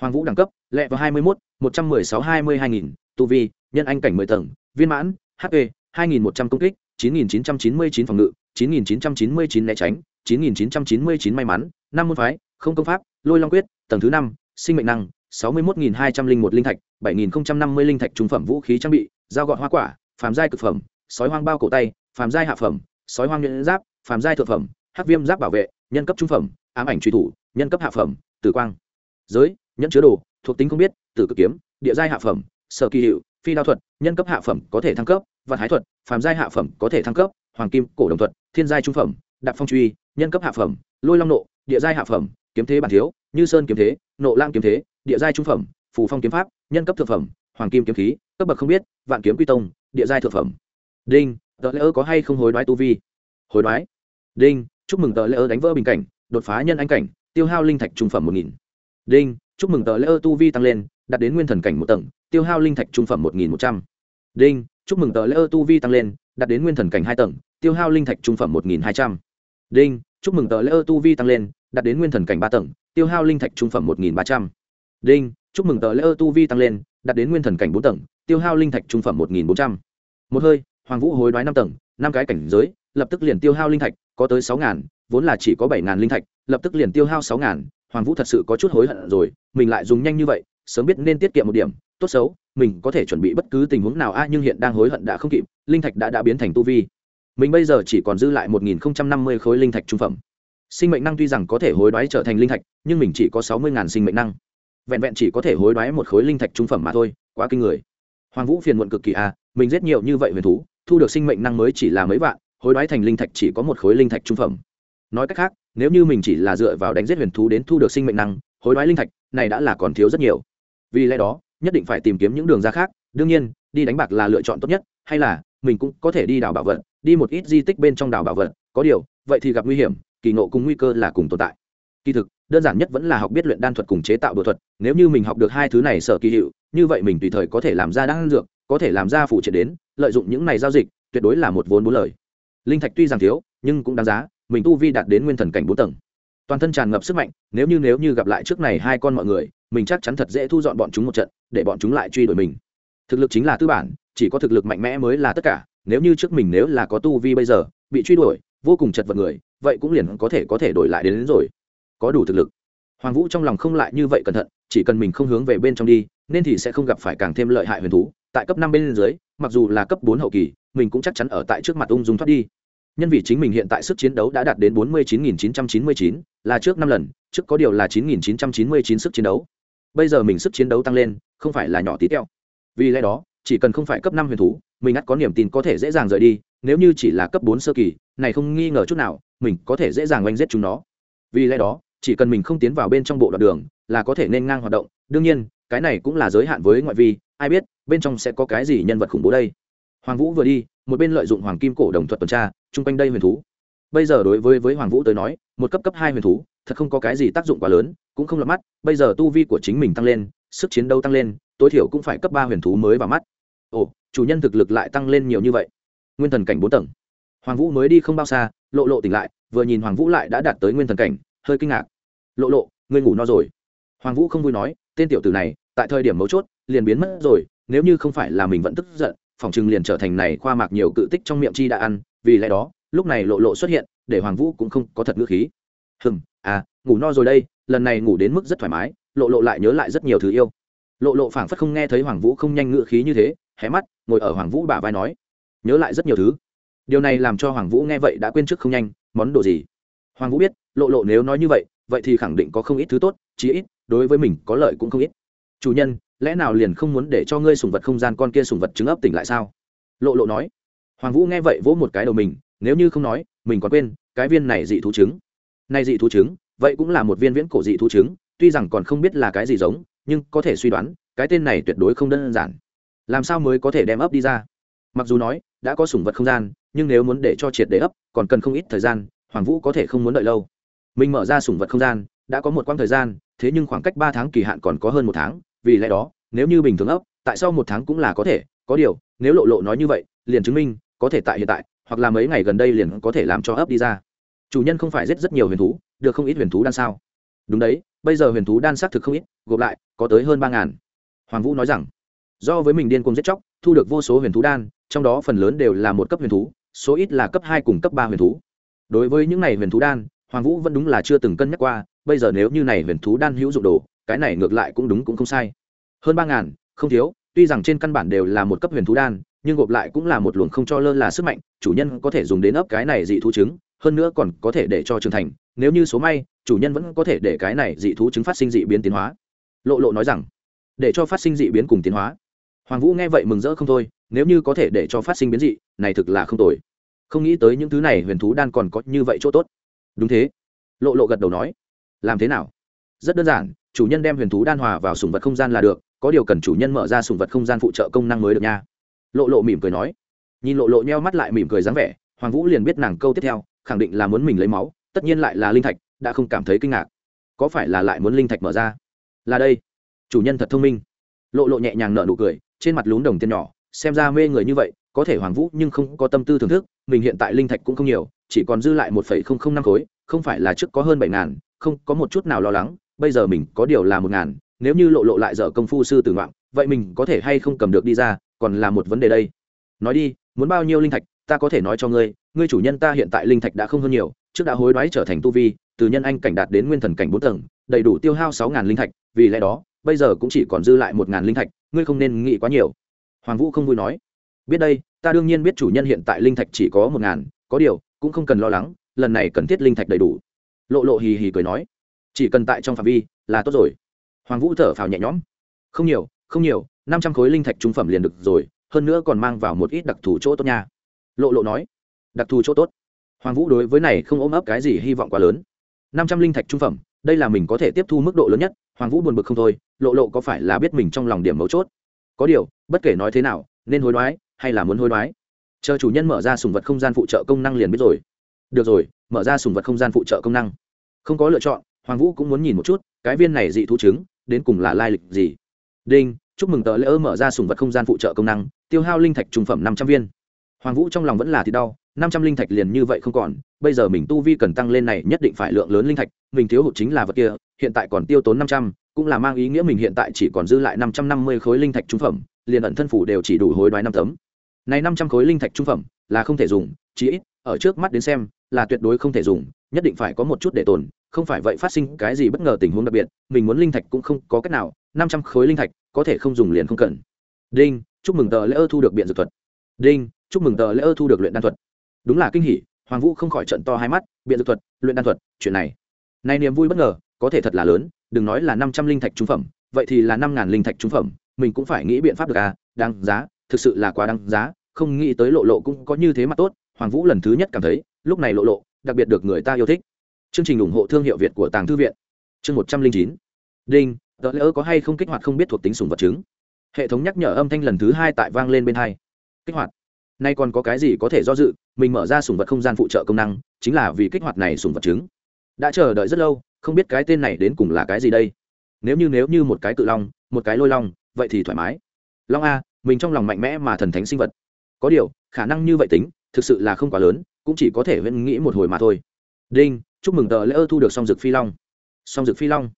Hoàng vũ đẳng cấp lệ và hai mươi mốt, một trăm mười sáu hai mươi hai nghìn. Tu vi, nhân anh cảnh mười tầng, viên mãn hp hai nghìn một trăm công kích, chín nghìn chín trăm chín mươi chín phòng ngự, chín nghìn chín trăm chín mươi chín né tránh, chín nghìn chín trăm chín mươi chín may mắn, năm môn phái, không công pháp lôi long quyết, tầng thứ năm, sinh mệnh năng, sáu mươi một nghìn hai trăm linh một linh thạch, bảy nghìn năm mươi linh thạch trung phẩm vũ khí trang bị, dao gọt hoa quả, phàm giai cực phẩm, sói hoang bao cổ tay, phàm giai hạ phẩm, sói hoang nhuyễn giáp, phàm giai thượng phẩm, hắc viêm giáp bảo vệ, nhân cấp trung phẩm, ám ảnh truy thủ, nhân cấp hạ phẩm, tử quang. Giới, nhẫn chứa đồ, thuộc tính không biết, tử cực kiếm, địa giai hạ phẩm, sở kỳ hiệu, phi đao thuật, nhân cấp hạ phẩm có thể thăng cấp, vạn hái thuật, phàm giai hạ phẩm có thể thăng cấp, hoàng kim, cổ đồng thuật, thiên giai trung phẩm, đạp phong truy, nhân cấp hạ phẩm, lôi long nộ, địa giai hạ phẩm kiếm thế bản thiếu, như sơn kiếm thế, nộ lang kiếm thế, địa giai trung phẩm, phù phong kiếm pháp, nhân cấp thượng phẩm, hoàng kim kiếm khí, cấp bậc không biết, vạn kiếm quy tông, địa giai thượng phẩm. Đinh tờ lễ ơ có hay không hối đoái tu vi? Hối đoái. Đinh, chúc mừng tờ lễ ơ đánh vỡ bình cảnh, đột phá nhân anh cảnh, tiêu hao linh thạch trung phẩm một nghìn. Đinh, chúc mừng tờ lễ ơ tu vi tăng lên, đạt đến nguyên thần cảnh một tầng, tiêu hao linh thạch trung phẩm một nghìn một trăm. Đinh, chúc mừng tờ lễ ơ tu vi tăng lên, đạt đến nguyên thần cảnh hai tầng, tiêu hao linh thạch trung phẩm một nghìn hai trăm. Đinh, chúc mừng tờ lễ ơ tu vi tăng lên đạt đến nguyên thần cảnh ba tầng, tiêu hao linh thạch trung phẩm một nghìn ba trăm. Đinh, chúc mừng tờ lễ ơ tu vi tăng lên, đạt đến nguyên thần cảnh bốn tầng, tiêu hao linh thạch trung phẩm một nghìn bốn trăm. Một hơi, hoàng vũ hối đoái năm tầng, năm cái cảnh giới, lập tức liền tiêu hao linh thạch, có tới sáu ngàn, vốn là chỉ có bảy ngàn linh thạch, lập tức liền tiêu hao sáu ngàn. Hoàng vũ thật sự có chút hối hận rồi, mình lại dùng nhanh như vậy, sớm biết nên tiết kiệm một điểm, tốt xấu, mình có thể chuẩn bị bất cứ tình huống nào a, nhưng hiện đang hối hận đã không kịp, linh thạch đã đã biến thành tu vi. Mình bây giờ chỉ còn dư lại một nghìn năm mươi khối linh thạch trung phẩm sinh mệnh năng tuy rằng có thể hối đoái trở thành linh thạch, nhưng mình chỉ có sáu mươi sinh mệnh năng. Vẹn vẹn chỉ có thể hối đoái một khối linh thạch trung phẩm mà thôi, quá kinh người. Hoàng vũ phiền muộn cực kỳ à? mình giết nhiều như vậy huyền thú, thu được sinh mệnh năng mới chỉ là mấy vạn, hối đoái thành linh thạch chỉ có một khối linh thạch trung phẩm. Nói cách khác, nếu như mình chỉ là dựa vào đánh giết huyền thú đến thu được sinh mệnh năng, hối đoái linh thạch này đã là còn thiếu rất nhiều. Vì lẽ đó, nhất định phải tìm kiếm những đường ra khác, đương nhiên, đi đánh bạc là lựa chọn tốt nhất, hay là mình cũng có thể đi đào bảo vật, đi một ít di tích bên trong đào bảo vật, có điều, vậy thì gặp nguy hiểm kỳ nộ cùng nguy cơ là cùng tồn tại. Kỳ thực, đơn giản nhất vẫn là học biết luyện đan thuật cùng chế tạo đồ thuật, nếu như mình học được hai thứ này sở kỳ hiệu, như vậy mình tùy thời có thể làm ra đan dược, có thể làm ra phụ triệt đến, lợi dụng những này giao dịch, tuyệt đối là một vốn bốn lời. Linh thạch tuy rằng thiếu, nhưng cũng đáng giá, mình tu vi đạt đến nguyên thần cảnh bốn tầng. Toàn thân tràn ngập sức mạnh, nếu như nếu như gặp lại trước này hai con mọi người, mình chắc chắn thật dễ thu dọn bọn chúng một trận, để bọn chúng lại truy đuổi mình. Thực lực chính là tư bản, chỉ có thực lực mạnh mẽ mới là tất cả, nếu như trước mình nếu là có tu vi bây giờ, bị truy đuổi, vô cùng chật vật người vậy cũng liền có thể có thể đổi lại đến, đến rồi. Có đủ thực lực. Hoàng vũ trong lòng không lại như vậy cẩn thận chỉ cần mình không hướng về bên trong đi nên thì sẽ không gặp phải càng thêm lợi hại huyền thú. Tại cấp năm bên dưới mặc dù là cấp bốn hậu kỳ mình cũng chắc chắn ở tại trước mặt ung dung thoát đi. Nhân vì chính mình hiện tại sức chiến đấu đã đạt đến bốn mươi chín nghìn chín trăm chín mươi chín là trước năm lần trước có điều là chín nghìn chín trăm chín mươi chín sức chiến đấu. Bây giờ mình sức chiến đấu tăng lên không phải là nhỏ tí teo. Vì lẽ đó chỉ cần không phải cấp năm huyền thú mình ắt có niềm tin có thể dễ dàng rời đi nếu như chỉ là cấp bốn sơ kỳ này không nghi ngờ chút nào mình có thể dễ dàng oanh giết chúng nó. Vì lẽ đó, chỉ cần mình không tiến vào bên trong bộ đoạn đường là có thể nên ngang hoạt động. Đương nhiên, cái này cũng là giới hạn với ngoại vi, ai biết bên trong sẽ có cái gì nhân vật khủng bố đây. Hoàng vũ vừa đi, một bên lợi dụng hoàng kim cổ đồng thuật tuần tra, chung quanh đây huyền thú. Bây giờ đối với với hoàng vũ tới nói, một cấp cấp hai huyền thú, thật không có cái gì tác dụng quá lớn, cũng không lọt mắt, bây giờ tu vi của chính mình tăng lên, sức chiến đấu tăng lên, tối thiểu cũng phải cấp ba huyền thú mới vào mắt. Ồ, chủ nhân thực lực lại tăng lên nhiều như vậy. Nguyên thần cảnh bốn tầng hoàng vũ mới đi không bao xa lộ lộ tỉnh lại vừa nhìn hoàng vũ lại đã đạt tới nguyên thần cảnh hơi kinh ngạc. Lộ lộ ngươi ngủ no rồi? Hoàng vũ không vui nói tên tiểu tử này tại thời điểm mấu chốt liền biến mất rồi nếu như không phải là mình vẫn tức giận phòng chừng liền trở thành này khoa mạc nhiều cự tích trong miệng chi đã ăn vì lẽ đó lúc này lộ lộ xuất hiện để hoàng vũ cũng không có thật ngữ khí. Hừm, à ngủ no rồi đây lần này ngủ đến mức rất thoải mái lộ lộ lại nhớ lại rất nhiều thứ yêu. Lộ lộ phảng phất không nghe thấy hoàng vũ không nhanh ngữ khí như thế hé mắt ngồi ở hoàng vũ bả vai nói nhớ lại rất nhiều thứ điều này làm cho hoàng vũ nghe vậy đã quên trước không nhanh, món đồ gì? Hoàng vũ biết, lộ lộ nếu nói như vậy vậy thì khẳng định có không ít thứ tốt, chí ít, đối với mình có lợi cũng không ít. Chủ nhân, lẽ nào liền không muốn để cho ngươi sùng vật không gian con kia sùng vật trứng ấp tỉnh lại sao? Lộ lộ nói. Hoàng vũ nghe vậy vỗ một cái đầu mình, nếu như không nói, mình còn quên, cái viên này dị thú trứng. Này dị thú trứng, vậy cũng là một viên viễn cổ dị thú trứng, tuy rằng còn không biết là cái gì giống, nhưng có thể suy đoán, cái tên này tuyệt đối không đơn giản. Làm sao mới có thể đem ấp đi ra? Mặc dù nói, đã có sủng vật không gian, nhưng nếu muốn để cho triệt để ấp, còn cần không ít thời gian, hoàng vũ có thể không muốn đợi lâu. Mình mở ra sủng vật không gian, đã có một quãng thời gian, thế nhưng khoảng cách ba tháng kỳ hạn còn có hơn một tháng, vì lẽ đó, nếu như bình thường ấp, tại sao một tháng cũng là có thể. Có điều, nếu lộ lộ nói như vậy, liền chứng minh, có thể tại hiện tại, hoặc là mấy ngày gần đây liền có thể làm cho ấp đi ra. Chủ nhân không phải giết rất nhiều huyền thú, được không ít huyền thú đan sao? Đúng đấy, bây giờ huyền thú đan xác thực không ít, gộp lại, có tới hơn ba ngàn. Hoàng vũ nói rằng do với mình điên cuồng giết chóc, thu được vô số huyền thú đan, trong đó phần lớn đều là một cấp huyền thú, số ít là cấp hai cùng cấp ba huyền thú. Đối với những này huyền thú đan, hoàng vũ vẫn đúng là chưa từng cân nhắc qua, bây giờ nếu như này huyền thú đan hữu dụng đồ, cái này ngược lại cũng đúng cũng không sai. Hơn ba ngàn, không thiếu, tuy rằng trên căn bản đều là một cấp huyền thú đan, nhưng gộp lại cũng là một luồng không cho lơ là sức mạnh, chủ nhân có thể dùng đến ấp cái này dị thú trứng, hơn nữa còn có thể để cho trưởng thành, nếu như số may, chủ nhân vẫn có thể để cái này dị thú trứng phát sinh dị biến tiến hóa. Lộ lộ nói rằng, để cho phát sinh dị biến cùng tiến hóa hoàng vũ nghe vậy mừng rỡ không thôi, nếu như có thể để cho phát sinh biến dị, này thực là không tồi. Không nghĩ tới những thứ này huyền thú đan còn có như vậy chỗ tốt. Đúng thế. Lộ lộ gật đầu nói. Làm thế nào? Rất đơn giản, chủ nhân đem huyền thú đan hòa vào sùng vật không gian là được, có điều cần chủ nhân mở ra sùng vật không gian phụ trợ công năng mới được nha. Lộ lộ mỉm cười nói. Nhìn lộ lộ nheo mắt lại mỉm cười dáng vẻ, hoàng vũ liền biết nàng câu tiếp theo, khẳng định là muốn mình lấy máu, tất nhiên lại là linh thạch, đã không cảm thấy kinh ngạc. Có phải là lại muốn linh thạch mở ra? Là đây. Chủ nhân thật thông minh. Lộ lộ nhẹ nhàng nở nụ cười trên mặt lún đồng tiền nhỏ, xem ra mê người như vậy, có thể hoàng vũ nhưng không có tâm tư thưởng thức, mình hiện tại linh thạch cũng không nhiều, chỉ còn dư lại một phẩy không không năm khối, không phải là trước có hơn bảy ngàn, không có một chút nào lo lắng, bây giờ mình có điều là một ngàn, nếu như lộ lộ lại dở công phu sư tử ngoạn, vậy mình có thể hay không cầm được đi ra, còn là một vấn đề đây. Nói đi, muốn bao nhiêu linh thạch, ta có thể nói cho ngươi ngươi chủ nhân ta hiện tại linh thạch đã không hơn nhiều, trước đã hối đoái trở thành tu vi, từ nhân anh cảnh đạt đến nguyên thần cảnh bốn tầng, đầy đủ tiêu hao sáu ngàn linh thạch, vì lẽ đó, bây giờ cũng chỉ còn dư lại một ngàn linh thạch ngươi không nên nghĩ quá nhiều. Hoàng vũ không vui nói, biết đây, ta đương nhiên biết chủ nhân hiện tại linh thạch chỉ có một ngàn, có điều, cũng không cần lo lắng, lần này cần thiết linh thạch đầy đủ. Lộ lộ hì hì cười nói, chỉ cần tại trong phạm vi là tốt rồi. Hoàng vũ thở phào nhẹ nhõm, không nhiều không nhiều, năm trăm khối linh thạch trung phẩm liền được rồi, hơn nữa còn mang vào một ít đặc thù chỗ tốt nha. Lộ lộ nói, đặc thù chỗ tốt. Hoàng vũ đối với này không ôm ấp cái gì hy vọng quá lớn. Năm trăm linh thạch trung phẩm, đây là mình có thể tiếp thu mức độ lớn nhất. Hoàng vũ buồn bực không thôi lộ lộ có phải là biết mình trong lòng điểm mấu chốt? Có điều, bất kể nói thế nào, nên hối đoái hay là muốn hối đoái? Chờ chủ nhân mở ra sùng vật không gian phụ trợ công năng liền biết rồi. Được rồi, mở ra sùng vật không gian phụ trợ công năng. Không có lựa chọn, hoàng vũ cũng muốn nhìn một chút, cái viên này dị thú trứng, đến cùng là lai lịch gì? Đinh, chúc mừng tờ lễ ơ mở ra sùng vật không gian phụ trợ công năng, tiêu hao linh thạch trung phẩm năm trăm viên. Hoàng vũ trong lòng vẫn là thì đau, năm trăm linh thạch liền như vậy không còn, bây giờ mình tu vi cần tăng lên này nhất định phải lượng lớn linh thạch, mình thiếu hụt chính là vật kia, hiện tại còn tiêu tốn năm trăm cũng là mang ý nghĩa mình hiện tại chỉ còn dư lại năm trăm năm mươi khối linh thạch trung phẩm, liền ẩn thân phủ đều chỉ đủ hối đoái năm tấm. Này năm trăm khối linh thạch trung phẩm là không thể dùng, chí ít ở trước mắt đến xem là tuyệt đối không thể dùng, nhất định phải có một chút để tồn, không phải vậy phát sinh cái gì bất ngờ tình huống đặc biệt, mình muốn linh thạch cũng không có cách nào, năm trăm khối linh thạch có thể không dùng liền không cần. Đinh, chúc mừng tờ lễ ơ thu được biện dược thuật. Đinh, chúc mừng tờ lễ ơ thu được luyện đan thuật. Đúng là kinh hỉ, hoàng vũ không khỏi trận to hai mắt, biện dược thuật, luyện đan thuật, chuyện này. Này niềm vui bất ngờ có thể thật là lớn, đừng nói là năm trăm linh thạch trung phẩm, vậy thì là năm ngàn linh thạch trung phẩm, mình cũng phải nghĩ biện pháp được à đáng giá, thực sự là quá đáng giá, không nghĩ tới lộ lộ cũng có như thế mà tốt, hoàng vũ lần thứ nhất cảm thấy, lúc này lộ lộ, đặc biệt được người ta yêu thích. Chương trình ủng hộ thương hiệu việt của tàng thư viện. Chương một trăm linh chín. Đinh tờ lỡ có hay không kích hoạt không biết thuộc tính sùng vật chứng. Hệ thống nhắc nhở âm thanh lần thứ hai tại vang lên bên hai. Kích hoạt. Nay còn có cái gì có thể do dự, mình mở ra sùng vật không gian phụ trợ công năng, chính là vì kích hoạt này sùng vật chứng. Đã chờ đợi rất lâu không biết cái tên này đến cùng là cái gì đây. Nếu như nếu như một cái cự long, một cái lôi long, vậy thì thoải mái. Long a, mình trong lòng mạnh mẽ mà thần thánh sinh vật. Có điều, khả năng như vậy tính, thực sự là không quá lớn, cũng chỉ có thể vẫn nghĩ một hồi mà thôi. Đinh, chúc mừng tờ lễ ơ thu được song dược phi long. Song dược phi long?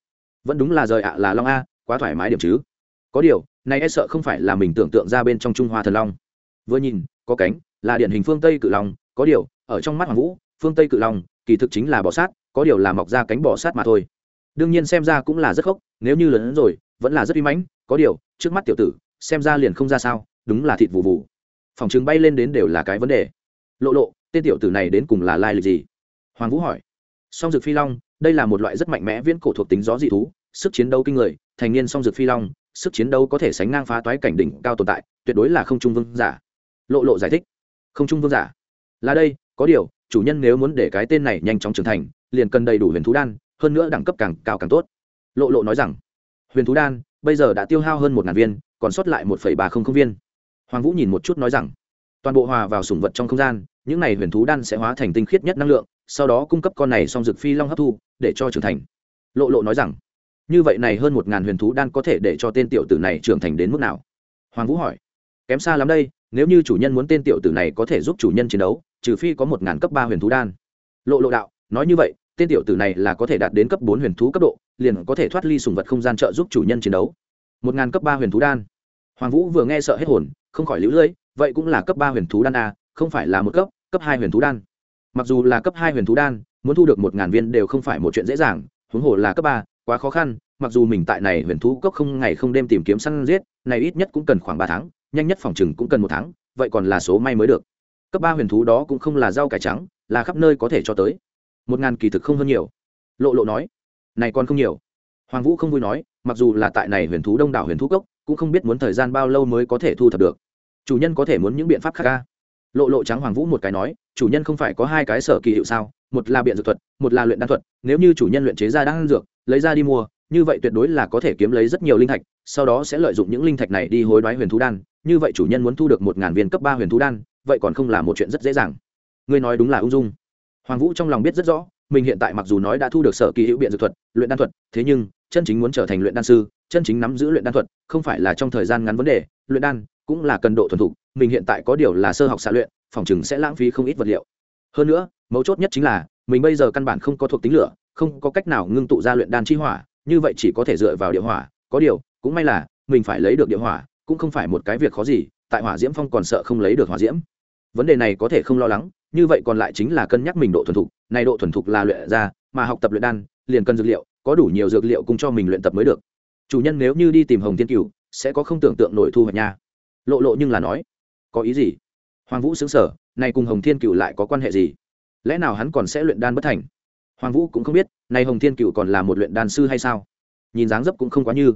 Vẫn đúng là rời ạ, là long a, quá thoải mái điểm chứ. Có điều, này e sợ không phải là mình tưởng tượng ra bên trong trung hoa thần long. Vừa nhìn, có cánh, là điển hình phương tây cự long, có điều, ở trong mắt hoàng vũ, phương tây cự long, kỳ thực chính là bọ sát có điều là mọc ra cánh bò sát mà thôi. Đương nhiên xem ra cũng là rất khốc, nếu như lớn hơn rồi, vẫn là rất uy mãnh, có điều, trước mắt tiểu tử, xem ra liền không ra sao, đúng là thịt vụ vụ phòng chứng bay lên đến đều là cái vấn đề. Lộ lộ, tên tiểu tử này đến cùng là lai lịch gì? Hoàng vũ hỏi. Song dược phi long, đây là một loại rất mạnh mẽ viễn cổ thuộc tính gió dị thú, sức chiến đấu kinh người, thành niên song dược phi long, sức chiến đấu có thể sánh ngang phá toái cảnh đỉnh cao tồn tại, tuyệt đối là không trung vương giả. Lộ lộ giải thích. Không trung vương giả. Là đây, có điều, chủ nhân nếu muốn để cái tên này nhanh chóng trưởng thành liền cần đầy đủ huyền thú đan, hơn nữa đẳng cấp càng cao càng tốt. Lộ lộ nói rằng, huyền thú đan, bây giờ đã tiêu hao hơn một ngàn viên, còn sót lại một ba không không viên. Hoàng vũ nhìn một chút nói rằng, toàn bộ hòa vào sủng vật trong không gian, những này huyền thú đan sẽ hóa thành tinh khiết nhất năng lượng, sau đó cung cấp con này song dược phi long hấp thu, để cho trưởng thành. Lộ lộ nói rằng, như vậy này hơn một ngàn huyền thú đan có thể để cho tên tiểu tử này trưởng thành đến mức nào? Hoàng vũ hỏi. Kém xa lắm đây, nếu như chủ nhân muốn tên tiểu tử này có thể giúp chủ nhân chiến đấu, trừ phi có một ngàn cấp ba huyền thú đan. Lộ lộ đạo nói như vậy, tên tiểu tử này là có thể đạt đến cấp bốn huyền thú cấp độ, liền có thể thoát ly sùng vật không gian trợ giúp chủ nhân chiến đấu. Một ngàn cấp ba huyền thú đan. Hoàng vũ vừa nghe sợ hết hồn, không khỏi lũ lưỡi vậy cũng là cấp ba huyền thú đan a không phải là một cấp cấp hai huyền thú đan. Mặc dù là cấp hai huyền thú đan, muốn thu được một ngàn viên đều không phải một chuyện dễ dàng, huống hồ là cấp ba, quá khó khăn, mặc dù mình tại này huyền thú cốc không ngày không đêm tìm kiếm săn giết, này ít nhất cũng cần khoảng ba tháng, nhanh nhất phòng chừng cũng cần một tháng, vậy còn là số may mới được. Cấp ba huyền thú đó cũng không là rau cải trắng, là khắp nơi có thể cho tới một ngàn kỳ thực không hơn nhiều. Lộ lộ nói, này còn không nhiều. Hoàng vũ không vui nói, mặc dù là tại này huyền thú đông đảo huyền thú cốc, cũng không biết muốn thời gian bao lâu mới có thể thu thập được. Chủ nhân có thể muốn những biện pháp khác ca lộ lộ trắng hoàng vũ một cái nói, chủ nhân không phải có hai cái sở kỳ hiệu sao? Một là biện dược thuật, một là luyện đan thuật, nếu như chủ nhân luyện chế ra đan dược, lấy ra đi mua, như vậy tuyệt đối là có thể kiếm lấy rất nhiều linh thạch, sau đó sẽ lợi dụng những linh thạch này đi hối đoái huyền thú đan, như vậy chủ nhân muốn thu được một ngàn viên cấp ba huyền thú đan, vậy còn không là một chuyện rất dễ dàng. Ngươi nói đúng là ung dung hoàng vũ trong lòng biết rất rõ, mình hiện tại mặc dù nói đã thu được sở kỳ hữu biện dược thuật, luyện đan thuật, thế nhưng, chân chính muốn trở thành luyện đan sư, chân chính nắm giữ luyện đan thuật, không phải là trong thời gian ngắn vấn đề, luyện đan cũng là cần độ thuần thục, mình hiện tại có điều là sơ học xạ luyện, phòng chừng sẽ lãng phí không ít vật liệu. Hơn nữa, mấu chốt nhất chính là, mình bây giờ căn bản không có thuộc tính lửa, không có cách nào ngưng tụ ra luyện đan chi hỏa, như vậy chỉ có thể dựa vào địa hỏa. Có điều, cũng may là, mình phải lấy được địa hỏa, cũng không phải một cái việc khó gì, tại hỏa diễm phong còn sợ không lấy được hỏa diễm. Vấn đề này có thể không lo lắng như vậy còn lại chính là cân nhắc mình độ thuần thục, này độ thuần thục là luyện ra, mà học tập luyện đan, liền cần dược liệu, có đủ nhiều dược liệu cùng cho mình luyện tập mới được. Chủ nhân nếu như đi tìm hồng thiên cửu, sẽ có không tưởng tượng nổi thu hoạch nha. Lộ lộ nhưng là nói, có ý gì? Hoàng vũ xứng sở này cùng hồng thiên cửu lại có quan hệ gì? Lẽ nào hắn còn sẽ luyện đan bất thành? Hoàng vũ cũng không biết, này hồng thiên cửu còn là một luyện đan sư hay sao? Nhìn dáng dấp cũng không quá như.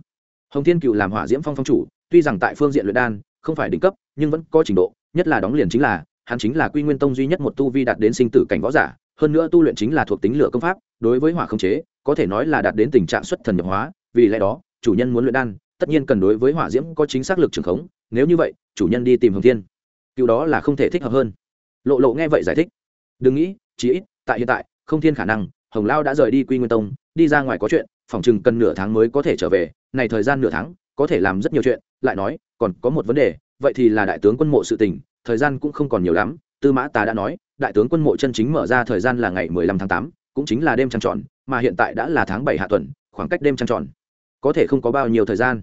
Hồng thiên cửu làm hỏa diễm phong phong chủ, tuy rằng tại phương diện luyện đan, không phải đỉnh cấp, nhưng vẫn có trình độ, nhất là đóng liền chính là hắn chính là quy nguyên tông duy nhất một tu vi đạt đến sinh tử cảnh võ giả, hơn nữa tu luyện chính là thuộc tính lửa công pháp, đối với hỏa không chế, có thể nói là đạt đến tình trạng xuất thần nhập hóa, vì lẽ đó, chủ nhân muốn luyện đan, tất nhiên cần đối với hỏa diễm có chính xác lực trường khống, nếu như vậy, chủ nhân đi tìm hồng thiên. Cựu đó là không thể thích hợp hơn. Lộ lộ nghe vậy giải thích. Đừng nghĩ, chí ít, tại hiện tại, không thiên khả năng, hồng lao đã rời đi quy nguyên tông, đi ra ngoài có chuyện, phòng chừng cần nửa tháng mới có thể trở về, này thời gian nửa tháng, có thể làm rất nhiều chuyện, lại nói, còn có một vấn đề, vậy thì là đại tướng quân mộ sự tình thời gian cũng không còn nhiều lắm, tư mã tà đã nói, đại tướng quân mộ chân chính mở ra thời gian là ngày mười lăm tháng tám, cũng chính là đêm trăng tròn, mà hiện tại đã là tháng bảy hạ tuần, khoảng cách đêm trăng tròn. Có thể không có bao nhiêu thời gian.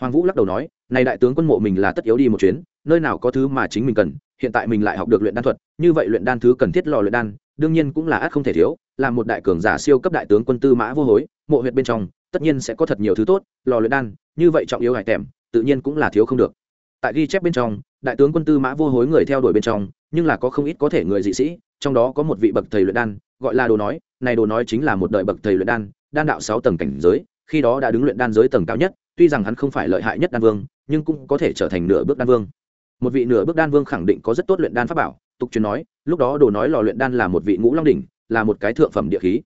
Hoàng vũ lắc đầu nói, này đại tướng quân mộ mình là tất yếu đi một chuyến, nơi nào có thứ mà chính mình cần, hiện tại mình lại học được luyện đan thuật, như vậy luyện đan thứ cần thiết lò luyện đan, đương nhiên cũng là ắt không thể thiếu, là một đại cường giả siêu cấp đại tướng quân tư mã vô hối, mộ huyệt bên trong, tất nhiên sẽ có thật nhiều thứ tốt, lò luyện đan, như vậy trọng yếu hải tèm, tự nhiên cũng là thiếu không được tại ghi chép bên trong, đại tướng quân tư mã vô hối người theo đuổi bên trong, nhưng là có không ít có thể người dị sĩ, trong đó có một vị bậc thầy luyện đan, gọi là đồ nói. Này đồ nói chính là một đời bậc thầy luyện đan đan đạo sáu tầng cảnh giới, khi đó đã đứng luyện đan giới tầng cao nhất, tuy rằng hắn không phải lợi hại nhất đan vương, nhưng cũng có thể trở thành nửa bước đan vương. Một vị nửa bước đan vương khẳng định có rất tốt luyện đan pháp bảo, tục truyền nói, lúc đó đồ nói lò luyện đan là một vị ngũ long đỉnh, là một cái thượng phẩm địa khí.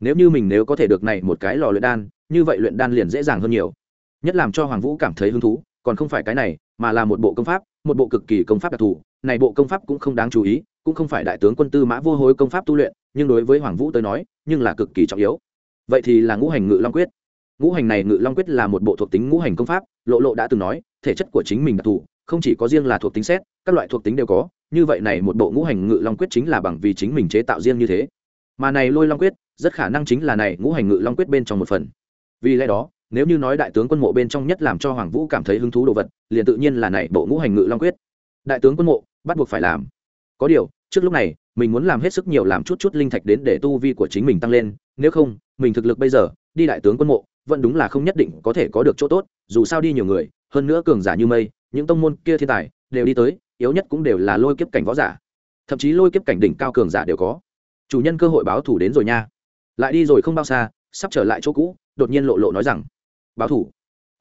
Nếu như mình nếu có thể được này một cái lò luyện đan, như vậy luyện đan liền dễ dàng hơn nhiều. Nhất làm cho hoàng vũ cảm thấy hứng thú, còn không phải cái này mà là một bộ công pháp, một bộ cực kỳ công pháp đặc thù. Này bộ công pháp cũng không đáng chú ý, cũng không phải đại tướng quân tư mã vô hối công pháp tu luyện, nhưng đối với hoàng vũ tới nói, nhưng là cực kỳ trọng yếu. Vậy thì là ngũ hành ngự long quyết. Ngũ hành này ngự long quyết là một bộ thuộc tính ngũ hành công pháp, lộ lộ đã từng nói, thể chất của chính mình đặc thù, không chỉ có riêng là thuộc tính xét, các loại thuộc tính đều có, như vậy này một bộ ngũ hành ngự long quyết chính là bằng vì chính mình chế tạo riêng như thế. Mà này lôi long quyết, rất khả năng chính là này ngũ hành ngự long quyết bên trong một phần. Vì lẽ đó nếu như nói đại tướng quân mộ bên trong nhất làm cho hoàng vũ cảm thấy hứng thú đồ vật, liền tự nhiên là này bộ ngũ hành ngự long quyết. Đại tướng quân mộ, bắt buộc phải làm. Có điều, trước lúc này, mình muốn làm hết sức nhiều làm chút chút linh thạch đến để tu vi của chính mình tăng lên. Nếu không, mình thực lực bây giờ, đi đại tướng quân mộ, vẫn đúng là không nhất định có thể có được chỗ tốt. Dù sao đi nhiều người, hơn nữa cường giả như mây, những tông môn kia thiên tài, đều đi tới, yếu nhất cũng đều là lôi kiếp cảnh võ giả. Thậm chí lôi kiếp cảnh đỉnh cao cường giả đều có. Chủ nhân cơ hội báo thủ đến rồi nha. Lại đi rồi không bao xa, sắp trở lại chỗ cũ, đột nhiên lộ lộ nói rằng báo thủ.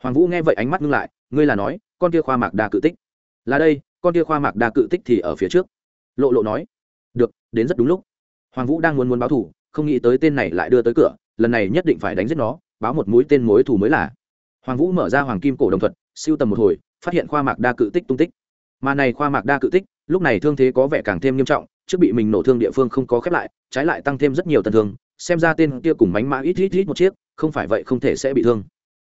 Hoàng vũ nghe vậy ánh mắt ngưng lại, ngươi là nói, con kia khoa mạc đa cự tích. Là đây, con kia khoa mạc đa cự tích thì ở phía trước. Lộ lộ nói, được, đến rất đúng lúc. Hoàng vũ đang muốn muốn báo thủ, không nghĩ tới tên này lại đưa tới cửa, lần này nhất định phải đánh giết nó, báo một mũi tên mối thủ mới là. Hoàng vũ mở ra hoàng kim cổ đồng thuật, siêu tầm một hồi, phát hiện khoa mạc đa cự tích tung tích. Mà này khoa mạc đa cự tích, lúc này thương thế có vẻ càng thêm nghiêm trọng, trước bị mình nổ thương địa phương không có khép lại, trái lại tăng thêm rất nhiều tần thương, xem ra tên kia cùng bánh mã ít ít ít một chiếc, không phải vậy không thể sẽ bị thương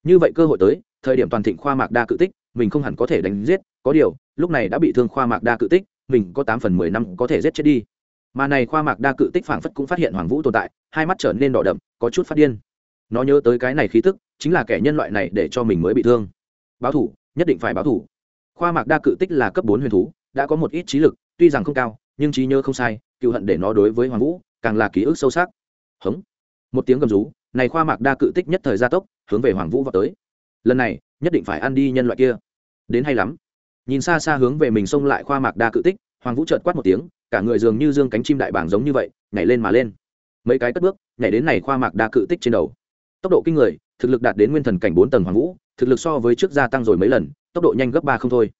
như vậy cơ hội tới, thời điểm toàn thịnh khoa mạc đa cự tích, mình không hẳn có thể đánh giết, có điều, lúc này đã bị thương khoa mạc đa cự tích, mình có tám phần mười năm có thể giết chết đi. Mà này khoa mạc đa cự tích phảng phất cũng phát hiện hoàng vũ tồn tại, hai mắt trở nên đỏ đậm, có chút phát điên. Nó nhớ tới cái này khí tức, chính là kẻ nhân loại này để cho mình mới bị thương. Báo thủ, nhất định phải báo thủ. Khoa mạc đa cự tích là cấp bốn huyền thú, đã có một ít trí lực, tuy rằng không cao, nhưng trí nhớ không sai, cựu hận để nó đối với hoàng vũ, càng là ký ức sâu sắc. Hống. Một tiếng gầm rú này khoa mạc đa cự tích nhất thời gia tốc, hướng về hoàng vũ vào tới. Lần này, nhất định phải ăn đi nhân loại kia. Đến hay lắm. Nhìn xa xa hướng về mình xông lại khoa mạc đa cự tích, hoàng vũ trợt quát một tiếng, cả người dường như dương cánh chim đại bảng giống như vậy, nhảy lên mà lên. Mấy cái cất bước, nhảy đến này khoa mạc đa cự tích trên đầu. Tốc độ kinh người, thực lực đạt đến nguyên thần cảnh bốn tầng hoàng vũ, thực lực so với trước gia tăng rồi mấy lần, tốc độ nhanh gấp ba không thôi.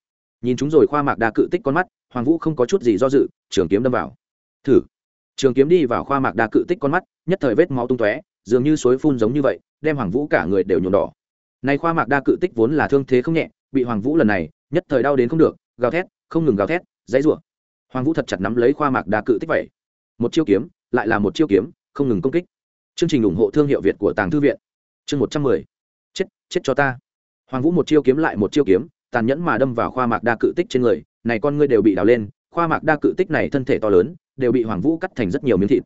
Nhìn chúng rồi khoa mạc đa cự tích con mắt, hoàng vũ không có chút gì do dự, trường kiếm đâm vào. Thử. Trường kiếm đi vào khoa mạc đa cự tích con mắt, nhất thời vết máu tung tóe dường như suối phun giống như vậy, đem hoàng vũ cả người đều nhuộm đỏ. Này khoa mạc đa cự tích vốn là thương thế không nhẹ, bị hoàng vũ lần này, nhất thời đau đến không được, gào thét, không ngừng gào thét, dãy rủa. Hoàng vũ thật chặt nắm lấy khoa mạc đa cự tích vậy. Một chiêu kiếm, lại là một chiêu kiếm, không ngừng công kích. Chương trình ủng hộ thương hiệu việt của tàng thư viện. Chương một trăm mười. Chết chết cho ta. Hoàng vũ một chiêu kiếm lại một chiêu kiếm, tàn nhẫn mà đâm vào khoa mạc đa cự tích trên người, này con ngươi đều bị đào lên, khoa mạc đa cự tích này thân thể to lớn, đều bị hoàng vũ cắt thành rất nhiều miếng thịt.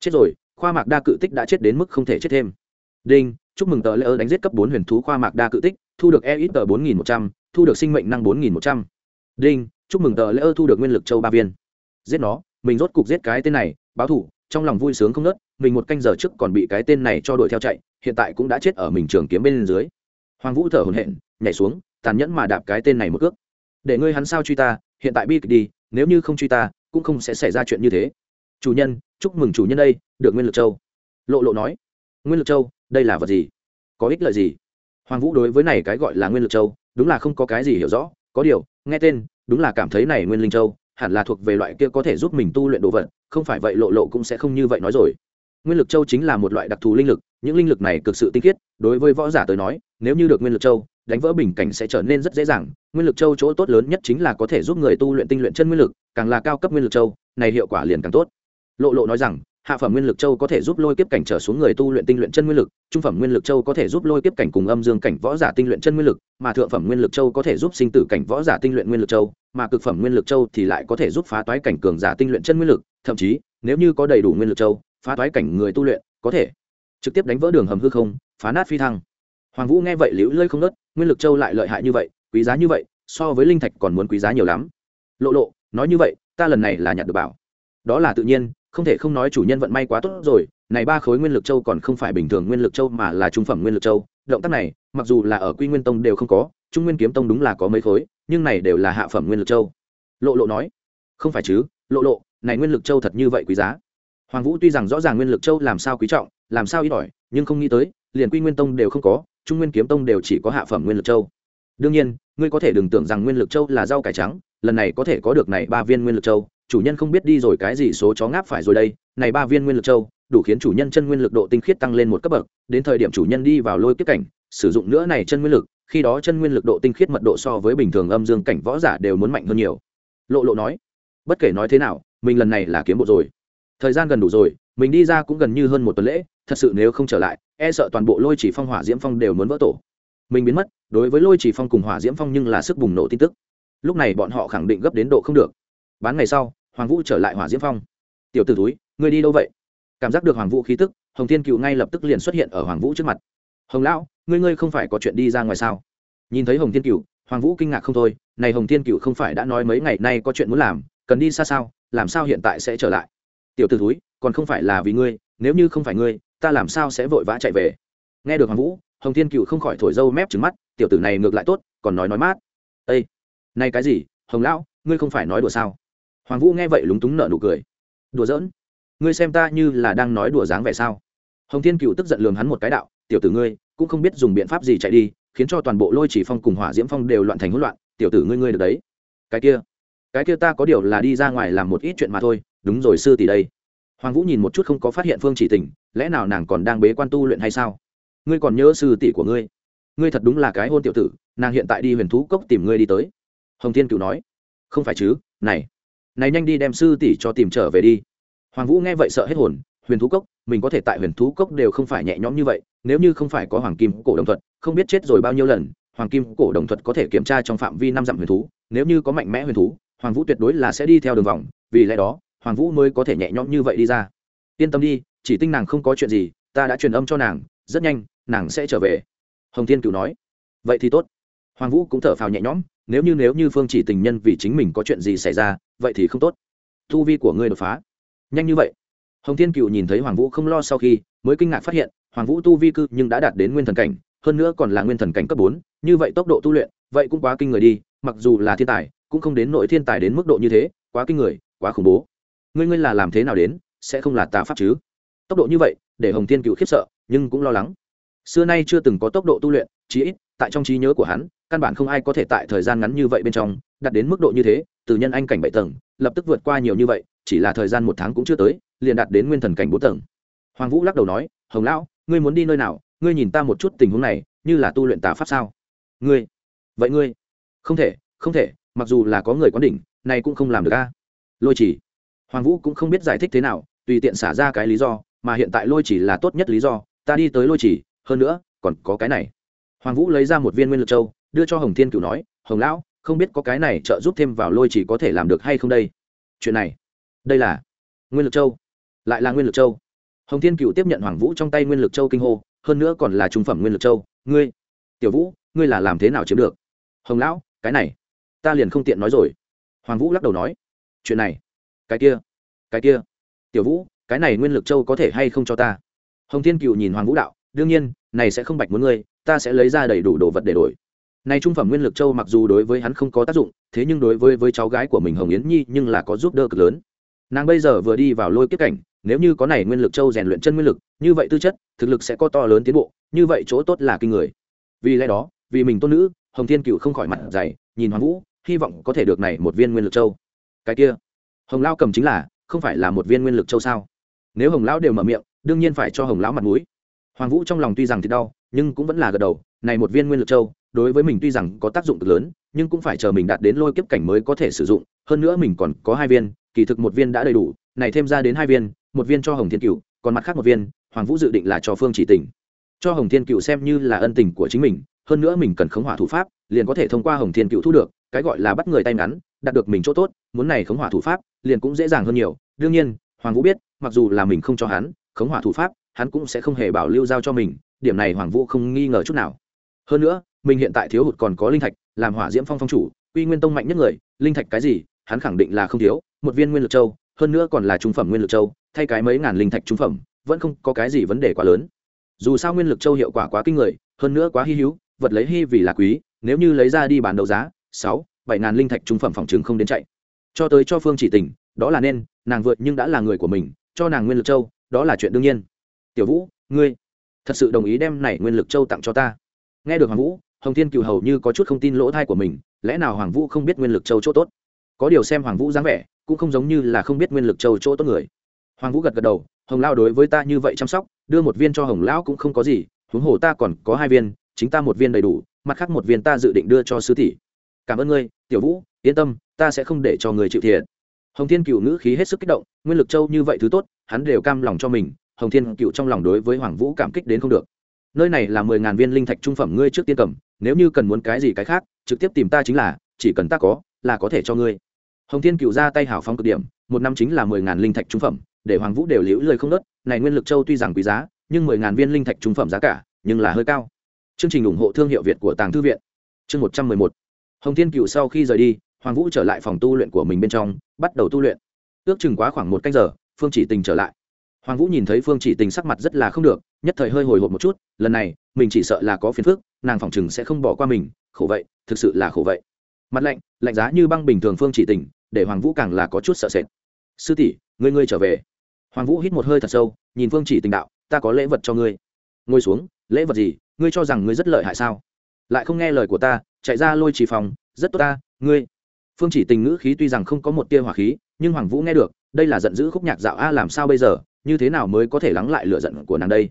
Chết rồi khoa mạc đa cự tích đã chết đến mức không thể chết thêm. Đinh, chúc mừng tờ lễ ơ đánh giết cấp bốn huyền thú khoa mạc đa cự tích, thu được e ít tờ bốn nghìn một trăm, thu được sinh mệnh năng bốn nghìn một trăm. Đinh, chúc mừng tờ lễ ơ thu được nguyên lực châu ba viên. Giết nó, mình rốt cục giết cái tên này, báo thủ, trong lòng vui sướng không nớt, mình một canh giờ trước còn bị cái tên này cho đuổi theo chạy, hiện tại cũng đã chết ở mình trường kiếm bên dưới. Hoàng vũ thở hổn hển, nhảy xuống, tàn nhẫn mà đạp cái tên này một cước. Để ngươi hắn sao truy ta, hiện tại bi kịch đi, nếu như không truy ta, cũng không sẽ xảy ra chuyện như thế chủ nhân, chúc mừng chủ nhân đây, được nguyên lực châu. Lộ lộ nói, nguyên lực châu, đây là vật gì? Có ích lợi gì? Hoàng vũ đối với này cái gọi là nguyên lực châu, đúng là không có cái gì hiểu rõ. Có điều, nghe tên, đúng là cảm thấy này nguyên linh châu, hẳn là thuộc về loại kia có thể giúp mình tu luyện đồ vật, không phải vậy lộ lộ cũng sẽ không như vậy nói rồi. Nguyên lực châu chính là một loại đặc thù linh lực, những linh lực này cực sự tinh khiết, đối với võ giả tới nói, nếu như được nguyên lực châu, đánh vỡ bình cảnh sẽ trở nên rất dễ dàng. Nguyên lực châu chỗ tốt lớn nhất chính là có thể giúp người tu luyện tinh luyện chân nguyên lực, càng là cao cấp nguyên lực châu, này hiệu quả liền càng tốt lộ lộ nói rằng, hạ phẩm nguyên lực châu có thể giúp lôi kiếp cảnh trở xuống người tu luyện tinh luyện chân nguyên lực, trung phẩm nguyên lực châu có thể giúp lôi kiếp cảnh cùng âm dương cảnh võ giả tinh luyện chân nguyên lực, mà thượng phẩm nguyên lực châu có thể giúp sinh tử cảnh võ giả tinh luyện nguyên lực châu, mà cực phẩm nguyên lực châu thì lại có thể giúp phá toái cảnh cường giả tinh luyện chân nguyên lực, thậm chí, nếu như có đầy đủ nguyên lực châu, phá toái cảnh người tu luyện có thể trực tiếp đánh vỡ đường hầm hư không, phá nát phi thăng. Hoàng vũ nghe vậy liễu lơi không nớt, nguyên lực châu lại lợi hại như vậy, quý giá như vậy, so với linh thạch còn muốn quý giá nhiều lắm. Lộ lộ, nói như vậy, ta lần này là nhặt được bảo. Đó là tự nhiên không thể không nói chủ nhân vận may quá tốt rồi, này ba khối nguyên lực châu còn không phải bình thường nguyên lực châu mà là trung phẩm nguyên lực châu, động tác này, mặc dù là ở quy nguyên tông đều không có, trung nguyên kiếm tông đúng là có mấy khối, nhưng này đều là hạ phẩm nguyên lực châu. Lộ lộ nói, không phải chứ, lộ lộ, này nguyên lực châu thật như vậy quý giá. Hoàng vũ tuy rằng rõ ràng nguyên lực châu làm sao quý trọng, làm sao ít ỏi, nhưng không nghĩ tới, liền quy nguyên tông đều không có, trung nguyên kiếm tông đều chỉ có hạ phẩm nguyên lực châu. Đương nhiên, ngươi có thể đừng tưởng rằng nguyên lực châu là rau cải trắng, lần này có thể có được này ba viên nguyên lực châu chủ nhân không biết đi rồi cái gì số chó ngáp phải rồi đây, này ba viên nguyên lực châu, đủ khiến chủ nhân chân nguyên lực độ tinh khiết tăng lên một cấp bậc, đến thời điểm chủ nhân đi vào lôi kiếp cảnh, sử dụng nữa này chân nguyên lực, khi đó chân nguyên lực độ tinh khiết mật độ so với bình thường âm dương cảnh võ giả đều muốn mạnh hơn nhiều. Lộ lộ nói, bất kể nói thế nào, mình lần này là kiếm bộ rồi. Thời gian gần đủ rồi, mình đi ra cũng gần như hơn một tuần lễ, thật sự nếu không trở lại e sợ toàn bộ lôi chỉ phong hỏa diễm phong đều muốn vỡ tổ. Mình biến mất, đối với lôi chỉ phong cùng hỏa diễm phong nhưng là sức bùng nổ tin tức. Lúc này bọn họ khẳng định gấp đến độ không được bán ngày sau, hoàng vũ trở lại hỏa diễm phong. Tiểu t ử túi người đi đâu vậy? Cảm giác được hoàng vũ khí tức, hồng thiên cựu ngay lập tức liền xuất hiện ở hoàng vũ trước mặt. Hồng lão, ngươi ngươi không phải có chuyện đi ra ngoài sao? Nhìn thấy hồng thiên cựu, hoàng vũ kinh ngạc không thôi, này hồng thiên cựu không phải đã nói mấy ngày nay có chuyện muốn làm, cần đi xa sao, làm sao hiện tại sẽ trở lại? Tiểu t ử túi còn không phải là vì ngươi, nếu như không phải ngươi, ta làm sao sẽ vội vã chạy về? Nghe được hoàng vũ, hồng thiên cựu không khỏi thổi dâu mép trứng mắt, tiểu tử này ngược lại tốt, còn nói nói mát. Ây này cái gì? Hồng lão, ngươi không phải nói đùa sao? Hoàng vũ nghe vậy lúng túng nợ nụ cười. Đùa giỡn, ngươi xem ta như là đang nói đùa dáng vẻ sao? Hồng thiên cựu tức giận lường hắn một cái đạo, tiểu tử ngươi, cũng không biết dùng biện pháp gì chạy đi, khiến cho toàn bộ lôi chỉ phong cùng hỏa diễm phong đều loạn thành hỗn loạn, tiểu tử ngươi ngươi được đấy. Cái kia cái kia ta có điều là đi ra ngoài làm một ít chuyện mà thôi, đúng rồi sư tỷ đây. Hoàng vũ nhìn một chút không có phát hiện phương chỉ tình, lẽ nào nàng còn đang bế quan tu luyện hay sao? Ngươi còn nhớ sư tỷ của ngươi? Ngươi thật đúng là cái hôn tiểu tử, nàng hiện tại đi huyền thú cốc tìm ngươi đi tới. Hồng thiên cựu nói, không phải chứ, này này nhanh đi đem sư tỷ cho tìm trở về đi. Hoàng vũ nghe vậy sợ hết hồn, huyền thú cốc, mình có thể tại huyền thú cốc đều không phải nhẹ nhõm như vậy, nếu như không phải có hoàng kim cổ đồng thuật, không biết chết rồi bao nhiêu lần, hoàng kim cổ đồng thuật có thể kiểm tra trong phạm vi năm dặm huyền thú, nếu như có mạnh mẽ huyền thú, hoàng vũ tuyệt đối là sẽ đi theo đường vòng, vì lẽ đó, hoàng vũ mới có thể nhẹ nhõm như vậy đi ra. Yên tâm đi, chỉ tinh nàng không có chuyện gì, ta đã truyền âm cho nàng, rất nhanh, nàng sẽ trở về. Hồng thiên cửu nói. Vậy thì tốt hoàng vũ cũng thở phào nhẹ nhõm, nếu như nếu như phương chỉ tình nhân vì chính mình có chuyện gì xảy ra, vậy thì không tốt. Thu vi của ngươi đột phá. Nhanh như vậy. Hồng thiên cựu nhìn thấy hoàng vũ không lo sau khi, mới kinh ngạc phát hiện, hoàng vũ tu vi cư nhưng đã đạt đến nguyên thần cảnh, hơn nữa còn là nguyên thần cảnh cấp bốn, như vậy tốc độ tu luyện, vậy cũng quá kinh người đi, mặc dù là thiên tài, cũng không đến nội thiên tài đến mức độ như thế, quá kinh người, quá khủng bố. Ngươi ngươi là làm thế nào đến, sẽ không là tà pháp chứ? Tốc độ như vậy, để hồng thiên cựu khiếp sợ, nhưng cũng lo lắng. Xưa nay chưa từng có tốc độ tu luyện, chí ít, tại trong trí nhớ của hắn căn bản không ai có thể tại thời gian ngắn như vậy bên trong đạt đến mức độ như thế, từ nhân anh cảnh bảy tầng, lập tức vượt qua nhiều như vậy, chỉ là thời gian một tháng cũng chưa tới, liền đạt đến nguyên thần cảnh bốn tầng. Hoàng vũ lắc đầu nói, hồng lão, ngươi muốn đi nơi nào? Ngươi nhìn ta một chút tình huống này, như là tu luyện tà pháp sao? Ngươi? Vậy ngươi? Không thể không thể, mặc dù là có người quán đỉnh này cũng không làm được a. Lôi chỉ? Hoàng vũ cũng không biết giải thích thế nào, tùy tiện xả ra cái lý do, mà hiện tại lôi chỉ là tốt nhất lý do, ta đi tới lôi chỉ, hơn nữa, còn có cái này. Hoàng vũ lấy ra một viên nguyên lực châu đưa cho hồng thiên cựu nói, hồng lão, không biết có cái này trợ giúp thêm vào lôi chỉ có thể làm được hay không đây? Chuyện này, đây là nguyên lực châu, lại là nguyên lực châu. Hồng thiên cựu tiếp nhận hoàng vũ trong tay nguyên lực châu kinh hô, hơn nữa còn là trung phẩm nguyên lực châu, ngươi, tiểu vũ, ngươi là làm thế nào chiếm được? Hồng lão, cái này, ta liền không tiện nói rồi. Hoàng vũ lắc đầu nói, chuyện này, cái kia cái kia, tiểu vũ, cái này nguyên lực châu có thể hay không cho ta? Hồng thiên cựu nhìn hoàng vũ đạo, đương nhiên, này sẽ không bạch muốn ngươi, ta sẽ lấy ra đầy đủ đồ vật để đổi này trung phẩm nguyên lực châu mặc dù đối với hắn không có tác dụng, thế nhưng đối với với cháu gái của mình hồng yến nhi nhưng là có giúp đỡ cực lớn. Nàng bây giờ vừa đi vào lôi kiếp cảnh, nếu như có này nguyên lực châu rèn luyện chân nguyên lực, như vậy tư chất, thực lực sẽ có to lớn tiến bộ, như vậy chỗ tốt là kinh người. Vì lẽ đó, vì mình tôn nữ, hồng thiên cựu không khỏi mặt dày, nhìn hoàng vũ, hy vọng có thể được này một viên nguyên lực châu. Cái kia, hồng lao cầm chính là, không phải là một viên nguyên lực châu sao? Nếu hồng lão đều mở miệng, đương nhiên phải cho hồng lão mặt mũi. Hoàng vũ trong lòng tuy rằng thì đau, nhưng cũng vẫn là gật đầu, này một viên nguyên lực châu đối với mình tuy rằng có tác dụng cực lớn, nhưng cũng phải chờ mình đạt đến lôi kiếp cảnh mới có thể sử dụng, hơn nữa mình còn có hai viên, kỳ thực một viên đã đầy đủ, này thêm ra đến hai viên, một viên cho hồng thiên cựu còn mặt khác một viên, hoàng vũ dự định là cho phương chỉ Tỉnh cho hồng thiên cựu xem như là ân tình của chính mình, hơn nữa mình cần khống hỏa thủ pháp, liền có thể thông qua hồng thiên cựu thu được, cái gọi là bắt người tay ngắn, đạt được mình chỗ tốt, muốn này khống hỏa thủ pháp, liền cũng dễ dàng hơn nhiều. Đương nhiên, hoàng vũ biết, mặc dù là mình không cho hắn khống hỏa thủ pháp, hắn cũng sẽ không hề bảo lưu giao cho mình, điểm này hoàng vũ không nghi ngờ chút nào. Hơn nữa mình hiện tại thiếu hụt còn có linh thạch, làm hỏa diễm phong phong chủ uy nguyên tông mạnh nhất người, linh thạch cái gì, hắn khẳng định là không thiếu, một viên nguyên lực châu, hơn nữa còn là trung phẩm nguyên lực châu, thay cái mấy ngàn linh thạch trung phẩm, vẫn không có cái gì vấn đề quá lớn. Dù sao nguyên lực châu hiệu quả quá kinh người, hơn nữa quá hy hữu, vật lấy hy vì là quý, nếu như lấy ra đi bán đấu giá, sáu, bảy ngàn linh thạch trung phẩm phòng chứng không đến chạy. Cho tới cho phương chỉ tình, đó là nên, nàng vượt nhưng đã là người của mình, cho nàng nguyên lực châu, đó là chuyện đương nhiên. Tiểu vũ, ngươi thật sự đồng ý đem này nguyên lực châu tặng cho ta? Nghe được hoàng vũ hồng thiên cựu hầu như có chút không tin lỗ thai của mình, lẽ nào hoàng vũ không biết nguyên lực châu chỗ tốt? Có điều xem hoàng vũ dáng vẻ, cũng không giống như là không biết nguyên lực châu chỗ tốt người. Hoàng vũ gật gật đầu, hồng lao đối với ta như vậy chăm sóc, đưa một viên cho hồng lão cũng không có gì, huống hồ ta còn có hai viên, chính ta một viên đầy đủ, mặt khác một viên ta dự định đưa cho sứ tỷ. Cảm ơn ngươi, tiểu vũ, yên tâm, ta sẽ không để cho người chịu thiệt. Hồng thiên cựu ngữ khí hết sức kích động, nguyên lực châu như vậy thứ tốt, hắn đều cam lòng cho mình, hồng thiên cựu trong lòng đối với hoàng vũ cảm kích đến không được nơi này là mười ngàn viên linh thạch trung phẩm ngươi trước tiên cầm, nếu như cần muốn cái gì cái khác, trực tiếp tìm ta chính là, chỉ cần ta có, là có thể cho ngươi. Hồng thiên cựu ra tay hảo phong cực điểm, một năm chính là mười ngàn linh thạch trung phẩm, để hoàng vũ đều liễu lời không nớt, này nguyên lực châu tuy rằng quý giá, nhưng mười ngàn viên linh thạch trung phẩm giá cả, nhưng là hơi cao. Chương trình ủng hộ thương hiệu việt của tàng thư viện. Chương một trăm mười một. Hồng thiên cựu sau khi rời đi, hoàng vũ trở lại phòng tu luyện của mình bên trong, bắt đầu tu luyện. Ước chừng quá khoảng một canh giờ, phương chỉ tình trở lại hoàng vũ nhìn thấy phương chỉ tình sắc mặt rất là không được, nhất thời hơi hồi hộp một chút, lần này, mình chỉ sợ là có phiền phức, nàng phòng chừng sẽ không bỏ qua mình, khổ vậy, thực sự là khổ vậy. Mặt lạnh lạnh giá như băng bình thường phương chỉ tình, để hoàng vũ càng là có chút sợ sệt. Sư tỷ, ngươi ngươi trở về. Hoàng vũ hít một hơi thật sâu, nhìn phương chỉ tình đạo, ta có lễ vật cho ngươi. Ngồi xuống, lễ vật gì? Ngươi cho rằng ngươi rất lợi hại sao? Lại không nghe lời của ta, chạy ra lôi trì phòng, rất tốt ta, ngươi. Phương chỉ tình ngữ khí tuy rằng không có một tia hỏa khí, nhưng hoàng vũ nghe được, đây là giận dữ khúc nhạc dạo, a, làm sao bây giờ? Như thế nào mới có thể lắng lại lựa giận của nàng đây?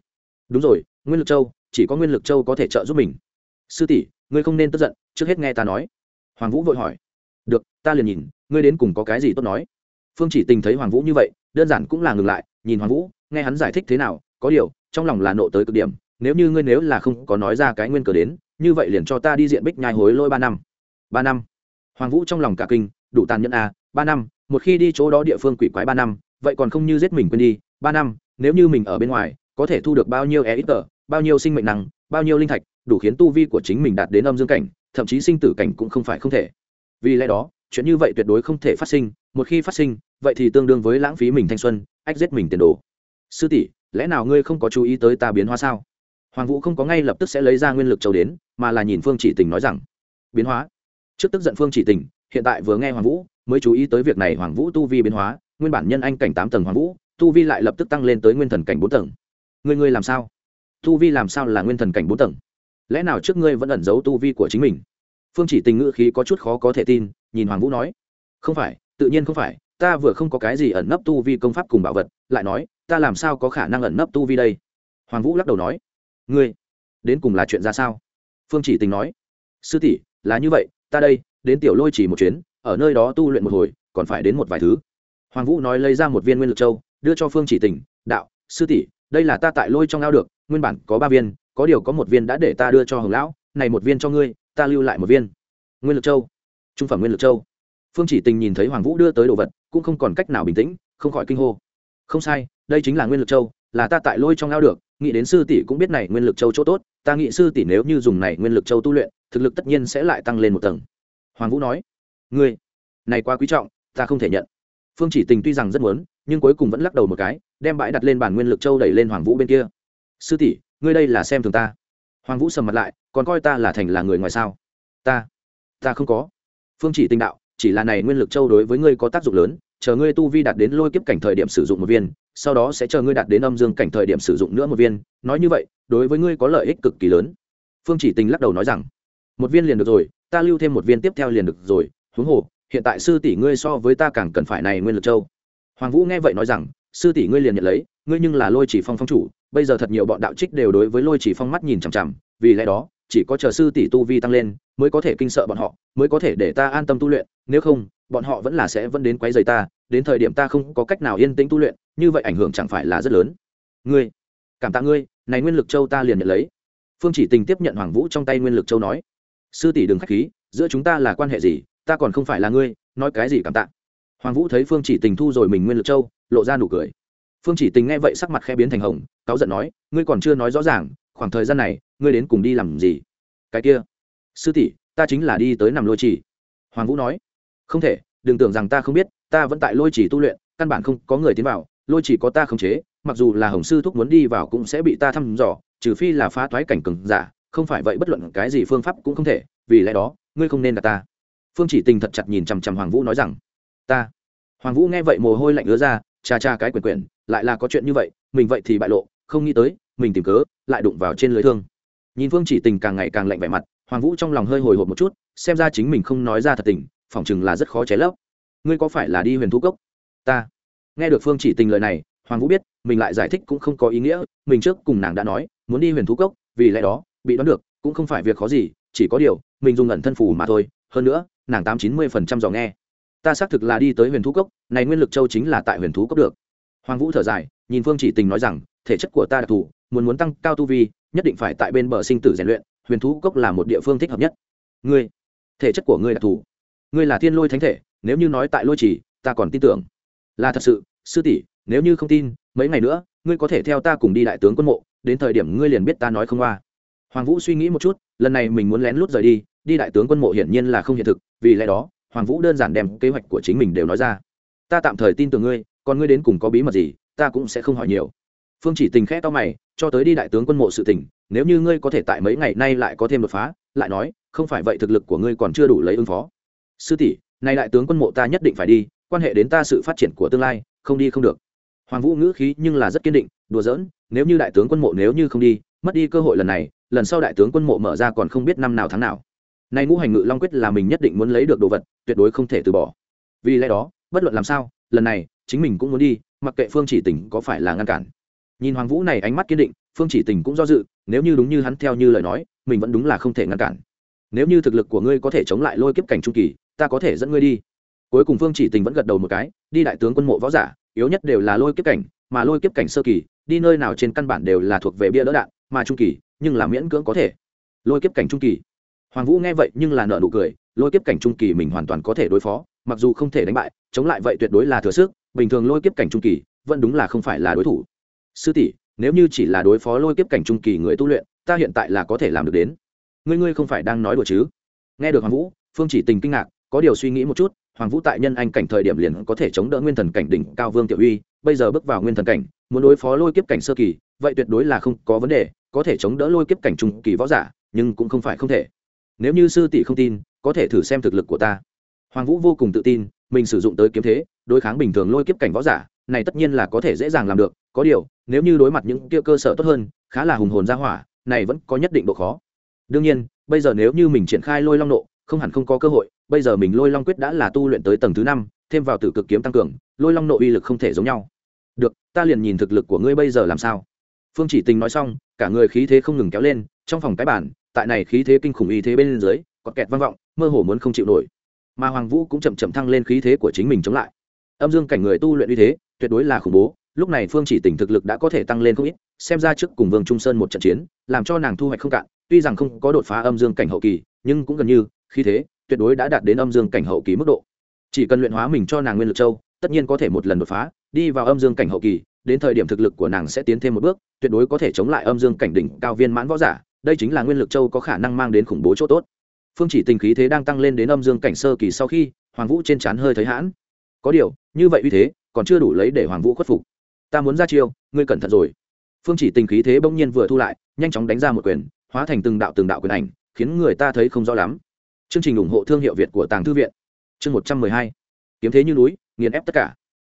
Đúng rồi, nguyên lực châu, chỉ có nguyên lực châu có thể trợ giúp mình. Sư tỷ, ngươi không nên tức giận, trước hết nghe ta nói. Hoàng vũ vội hỏi. Được, ta liền nhìn, ngươi đến cùng có cái gì tốt nói? Phương chỉ tình thấy hoàng vũ như vậy, đơn giản cũng là ngừng lại, nhìn hoàng vũ, nghe hắn giải thích thế nào, có điều, trong lòng là nộ tới cực điểm, nếu như ngươi nếu là không có nói ra cái nguyên cờ đến, như vậy liền cho ta đi diện bích nhai hối lôi ba năm. Ba năm. Hoàng vũ trong lòng cả kinh, đủ tàn nhẫn à ba năm, một khi đi chỗ đó địa phương quỷ quái ba năm, vậy còn không như giết mình quên đi ba năm, nếu như mình ở bên ngoài, có thể thu được bao nhiêu e ít tờ, bao nhiêu sinh mệnh năng, bao nhiêu linh thạch, đủ khiến tu vi của chính mình đạt đến âm dương cảnh, thậm chí sinh tử cảnh cũng không phải không thể. Vì lẽ đó, chuyện như vậy tuyệt đối không thể phát sinh, một khi phát sinh, vậy thì tương đương với lãng phí mình thanh xuân, ách giết mình tiền đồ. Sư tỷ, lẽ nào ngươi không có chú ý tới ta biến hóa sao? Hoàng vũ không có ngay lập tức sẽ lấy ra nguyên lực châu đến, mà là nhìn phương chỉ tình nói rằng, biến hóa. Trước tức giận phương chỉ tình, hiện tại vừa nghe hoàng vũ, mới chú ý tới việc này hoàng vũ tu vi biến hóa, nguyên bản nhân anh cảnh tám tầng hoàng vũ tu vi lại lập tức tăng lên tới nguyên thần cảnh bốn tầng. Người ngươi làm sao? Tu vi làm sao là nguyên thần cảnh bốn tầng? Lẽ nào trước ngươi vẫn ẩn giấu tu vi của chính mình? Phương chỉ tình ngữ khí có chút khó có thể tin, nhìn hoàng vũ nói, không phải, tự nhiên không phải, ta vừa không có cái gì ẩn nấp tu vi công pháp cùng bảo vật, lại nói, ta làm sao có khả năng ẩn nấp tu vi đây? Hoàng vũ lắc đầu nói, ngươi, đến cùng là chuyện ra sao? Phương chỉ tình nói, sư tỷ, là như vậy, ta đây, đến tiểu lôi chỉ một chuyến, ở nơi đó tu luyện một hồi, còn phải đến một vài thứ. Hoàng vũ nói lấy ra một viên nguyên lực châu đưa cho phương chỉ tình, đạo, sư tỷ, đây là ta tại lôi trong ao được, nguyên bản có ba viên, có điều có một viên đã để ta đưa cho hồng lão, này một viên cho ngươi, ta lưu lại một viên. Nguyên lực châu. Trung phẩm nguyên lực châu. Phương chỉ tình nhìn thấy hoàng vũ đưa tới đồ vật, cũng không còn cách nào bình tĩnh, không khỏi kinh hô. Không sai, đây chính là nguyên lực châu, là ta tại lôi trong ao được, nghĩ đến sư tỷ cũng biết này nguyên lực châu chỗ tốt, ta nghĩ sư tỷ nếu như dùng này nguyên lực châu tu luyện, thực lực tất nhiên sẽ lại tăng lên một tầng. Hoàng vũ nói. Ngươi, này quá quý trọng, ta không thể nhận. Phương chỉ tình tuy rằng rất muốn nhưng cuối cùng vẫn lắc đầu một cái, đem bãi đặt lên bàn nguyên lực châu đẩy lên hoàng vũ bên kia. Sư tỷ, ngươi đây là xem thường ta. Hoàng vũ sầm mặt lại, còn coi ta là thành là người ngoài sao? Ta ta không có. Phương chỉ tinh đạo, chỉ là này nguyên lực châu đối với ngươi có tác dụng lớn, chờ ngươi tu vi đạt đến lôi kiếp cảnh thời điểm sử dụng một viên, sau đó sẽ chờ ngươi đạt đến âm dương cảnh thời điểm sử dụng nữa một viên. Nói như vậy, đối với ngươi có lợi ích cực kỳ lớn. Phương chỉ tình lắc đầu nói rằng, một viên liền được rồi, ta lưu thêm một viên tiếp theo liền được rồi, huống hồ, hiện tại sư tỷ ngươi so với ta càng cần phải này nguyên lực châu hoàng vũ nghe vậy nói rằng, sư tỷ ngươi liền nhận lấy, ngươi nhưng là lôi chỉ phong phong chủ, bây giờ thật nhiều bọn đạo trích đều đối với lôi chỉ phong mắt nhìn chằm chằm, vì lẽ đó, chỉ có chờ sư tỷ tu vi tăng lên, mới có thể kinh sợ bọn họ, mới có thể để ta an tâm tu luyện, nếu không, bọn họ vẫn là sẽ vẫn đến quấy rầy ta, đến thời điểm ta không có cách nào yên tĩnh tu luyện, như vậy ảnh hưởng chẳng phải là rất lớn. Ngươi, cảm tạ ngươi, này nguyên lực châu ta liền nhận lấy. Phương chỉ tình tiếp nhận hoàng vũ trong tay nguyên lực châu nói, sư tỷ đừng khách khí, giữa chúng ta là quan hệ gì, ta còn không phải là ngươi, nói cái gì cảm tạ hoàng vũ thấy phương chỉ tình thu rồi mình nguyên lực châu, lộ ra nụ cười. Phương chỉ tình nghe vậy sắc mặt khe biến thành hồng, cáu giận nói, ngươi còn chưa nói rõ ràng, khoảng thời gian này, ngươi đến cùng đi làm gì? Cái kia, sư tỷ, ta chính là đi tới nằm lôi trì. Hoàng vũ nói, không thể, đừng tưởng rằng ta không biết, ta vẫn tại lôi trì tu luyện, căn bản không có người tiến vào, lôi chỉ có ta khống chế, mặc dù là hồng sư thúc muốn đi vào cũng sẽ bị ta thăm dò, trừ phi là phá thoái cảnh cừng giả, không phải vậy bất luận cái gì phương pháp cũng không thể, vì lẽ đó, ngươi không nên là ta. Phương chỉ tình thật chặt nhìn chằm chằm hoàng vũ nói rằng ta. Hoàng vũ nghe vậy mồ hôi lạnh ứa ra, cha cha cái quyền quyền, lại là có chuyện như vậy, mình vậy thì bại lộ, không nghĩ tới, mình tìm cớ, lại đụng vào trên lưới thương. Nhìn phương chỉ tình càng ngày càng lạnh vẻ mặt, hoàng vũ trong lòng hơi hồi hộp một chút, xem ra chính mình không nói ra thật tình, phỏng chừng là rất khó cháy lấp. Ngươi có phải là đi huyền thú cốc? Ta. Nghe được phương chỉ tình lời này, hoàng vũ biết, mình lại giải thích cũng không có ý nghĩa, mình trước cùng nàng đã nói, muốn đi huyền thú cốc, vì lẽ đó, bị đoán được, cũng không phải việc khó gì, chỉ có điều, mình dùng ẩn thân phù mà thôi, hơn nữa, nàng tám chín mươi phần trăm dò nghe ta xác thực là đi tới huyền thú cốc, này nguyên lực châu chính là tại huyền thú cốc được. Hoàng vũ thở dài, nhìn phương chỉ tình nói rằng, thể chất của ta đặc thù, muốn muốn tăng cao tu vi, nhất định phải tại bên bờ sinh tử rèn luyện, huyền thú cốc là một địa phương thích hợp nhất. Ngươi, thể chất của ngươi đặc thù. Ngươi là thiên lôi thánh thể, nếu như nói tại lôi trì ta còn tin tưởng. Là thật sự, sư tỷ, nếu như không tin, mấy ngày nữa, ngươi có thể theo ta cùng đi đại tướng quân mộ, đến thời điểm ngươi liền biết ta nói không qua. Hoàng vũ suy nghĩ một chút, lần này mình muốn lén lút rời đi đi đại tướng quân mộ hiển nhiên là không hiện thực, vì lẽ đó hoàng vũ đơn giản đem kế hoạch của chính mình đều nói ra. Ta tạm thời tin tưởng ngươi, còn ngươi đến cùng có bí mật gì, ta cũng sẽ không hỏi nhiều. Phương chỉ tình khẽ to mày, cho tới đi đại tướng quân mộ sự tình, nếu như ngươi có thể tại mấy ngày nay lại có thêm đột phá, lại nói, không phải vậy thực lực của ngươi còn chưa đủ lấy ứng phó. Sư tỷ, nay đại tướng quân mộ ta nhất định phải đi, quan hệ đến ta sự phát triển của tương lai, không đi không được. Hoàng vũ ngữ khí nhưng là rất kiên định, đùa giỡn, nếu như đại tướng quân mộ nếu như không đi, mất đi cơ hội lần này, lần sau đại tướng quân mộ mở ra còn không biết năm nào tháng nào nay ngũ hành ngự long quyết là mình nhất định muốn lấy được đồ vật, tuyệt đối không thể từ bỏ. Vì lẽ đó, bất luận làm sao, lần này, chính mình cũng muốn đi, mặc kệ phương chỉ tình có phải là ngăn cản. Nhìn hoàng vũ này ánh mắt kiên định, phương chỉ tình cũng do dự, nếu như đúng như hắn theo như lời nói, mình vẫn đúng là không thể ngăn cản. Nếu như thực lực của ngươi có thể chống lại lôi kiếp cảnh trung kỳ, ta có thể dẫn ngươi đi. Cuối cùng phương chỉ tình vẫn gật đầu một cái, đi đại tướng quân mộ võ giả, yếu nhất đều là lôi kiếp cảnh, mà lôi kiếp cảnh sơ kỳ, đi nơi nào trên căn bản đều là thuộc về bia đỡ đạn, mà trung kỳ, nhưng là miễn cưỡng có thể. Lôi kiếp cảnh trung kỳ hoàng vũ nghe vậy nhưng là nợ nụ cười, lôi kiếp cảnh trung kỳ mình hoàn toàn có thể đối phó, mặc dù không thể đánh bại, chống lại vậy tuyệt đối là thừa sức, bình thường lôi kiếp cảnh trung kỳ vẫn đúng là không phải là đối thủ. Sư tỷ, nếu như chỉ là đối phó lôi kiếp cảnh trung kỳ người tu luyện, ta hiện tại là có thể làm được đến. Ngươi ngươi không phải đang nói đùa chứ? Nghe được hoàng vũ, phương chỉ tình kinh ngạc, có điều suy nghĩ một chút, hoàng vũ tại nhân anh cảnh thời điểm liền có thể chống đỡ nguyên thần cảnh đỉnh cao vương tiểu uy, bây giờ bước vào nguyên thần cảnh, muốn đối phó lôi kiếp cảnh sơ kỳ, vậy tuyệt đối là không có vấn đề, có thể chống đỡ lôi kiếp cảnh trung kỳ võ giả, nhưng cũng không phải không thể nếu như sư tỷ không tin, có thể thử xem thực lực của ta. Hoàng vũ vô cùng tự tin, mình sử dụng tới kiếm thế, đối kháng bình thường lôi kiếp cảnh võ giả, này tất nhiên là có thể dễ dàng làm được, có điều, nếu như đối mặt những kia cơ sở tốt hơn, khá là hùng hồn ra hỏa, này vẫn có nhất định độ khó. Đương nhiên, bây giờ nếu như mình triển khai lôi long nộ, không hẳn không có cơ hội, bây giờ mình lôi long quyết đã là tu luyện tới tầng thứ năm, thêm vào tử cực kiếm tăng cường, lôi long nộ uy lực không thể giống nhau. Được, ta liền nhìn thực lực của ngươi bây giờ làm sao. Phương chỉ tình nói xong, cả người khí thế không ngừng kéo lên, trong phòng cái bản tại này khí thế kinh khủng y thế bên dưới còn kẹt vang vọng, mơ hồ muốn không chịu nổi. Mà hoàng vũ cũng chậm chậm thăng lên khí thế của chính mình chống lại. Âm dương cảnh người tu luyện uy thế, tuyệt đối là khủng bố, lúc này phương chỉ tỉnh thực lực đã có thể tăng lên không ít, xem ra trước cùng vương trung sơn một trận chiến, làm cho nàng thu hoạch không cạn, tuy rằng không có đột phá âm dương cảnh hậu kỳ, nhưng cũng gần như, khí thế, tuyệt đối đã đạt đến âm dương cảnh hậu kỳ mức độ. Chỉ cần luyện hóa mình cho nàng nguyên lực châu, tất nhiên có thể một lần đột phá, đi vào âm dương cảnh hậu kỳ, đến thời điểm thực lực của nàng sẽ tiến thêm một bước, tuyệt đối có thể chống lại âm dương cảnh đỉnh cao viên mãn võ giả đây chính là nguyên lực châu có khả năng mang đến khủng bố chỗ tốt. Phương chỉ tình khí thế đang tăng lên đến âm dương cảnh sơ kỳ sau khi, hoàng vũ trên trán hơi thấy hãn. Có điều, như vậy uy thế, còn chưa đủ lấy để hoàng vũ khuất phục. Ta muốn ra chiêu, ngươi cẩn thận rồi. Phương chỉ tình khí thế bỗng nhiên vừa thu lại, nhanh chóng đánh ra một quyền, hóa thành từng đạo từng đạo quyền ảnh, khiến người ta thấy không rõ lắm. Chương trình ủng hộ thương hiệu việt của tàng thư viện. Chương một trăm mười hai. Kiếm thế như núi, nghiền ép tất cả.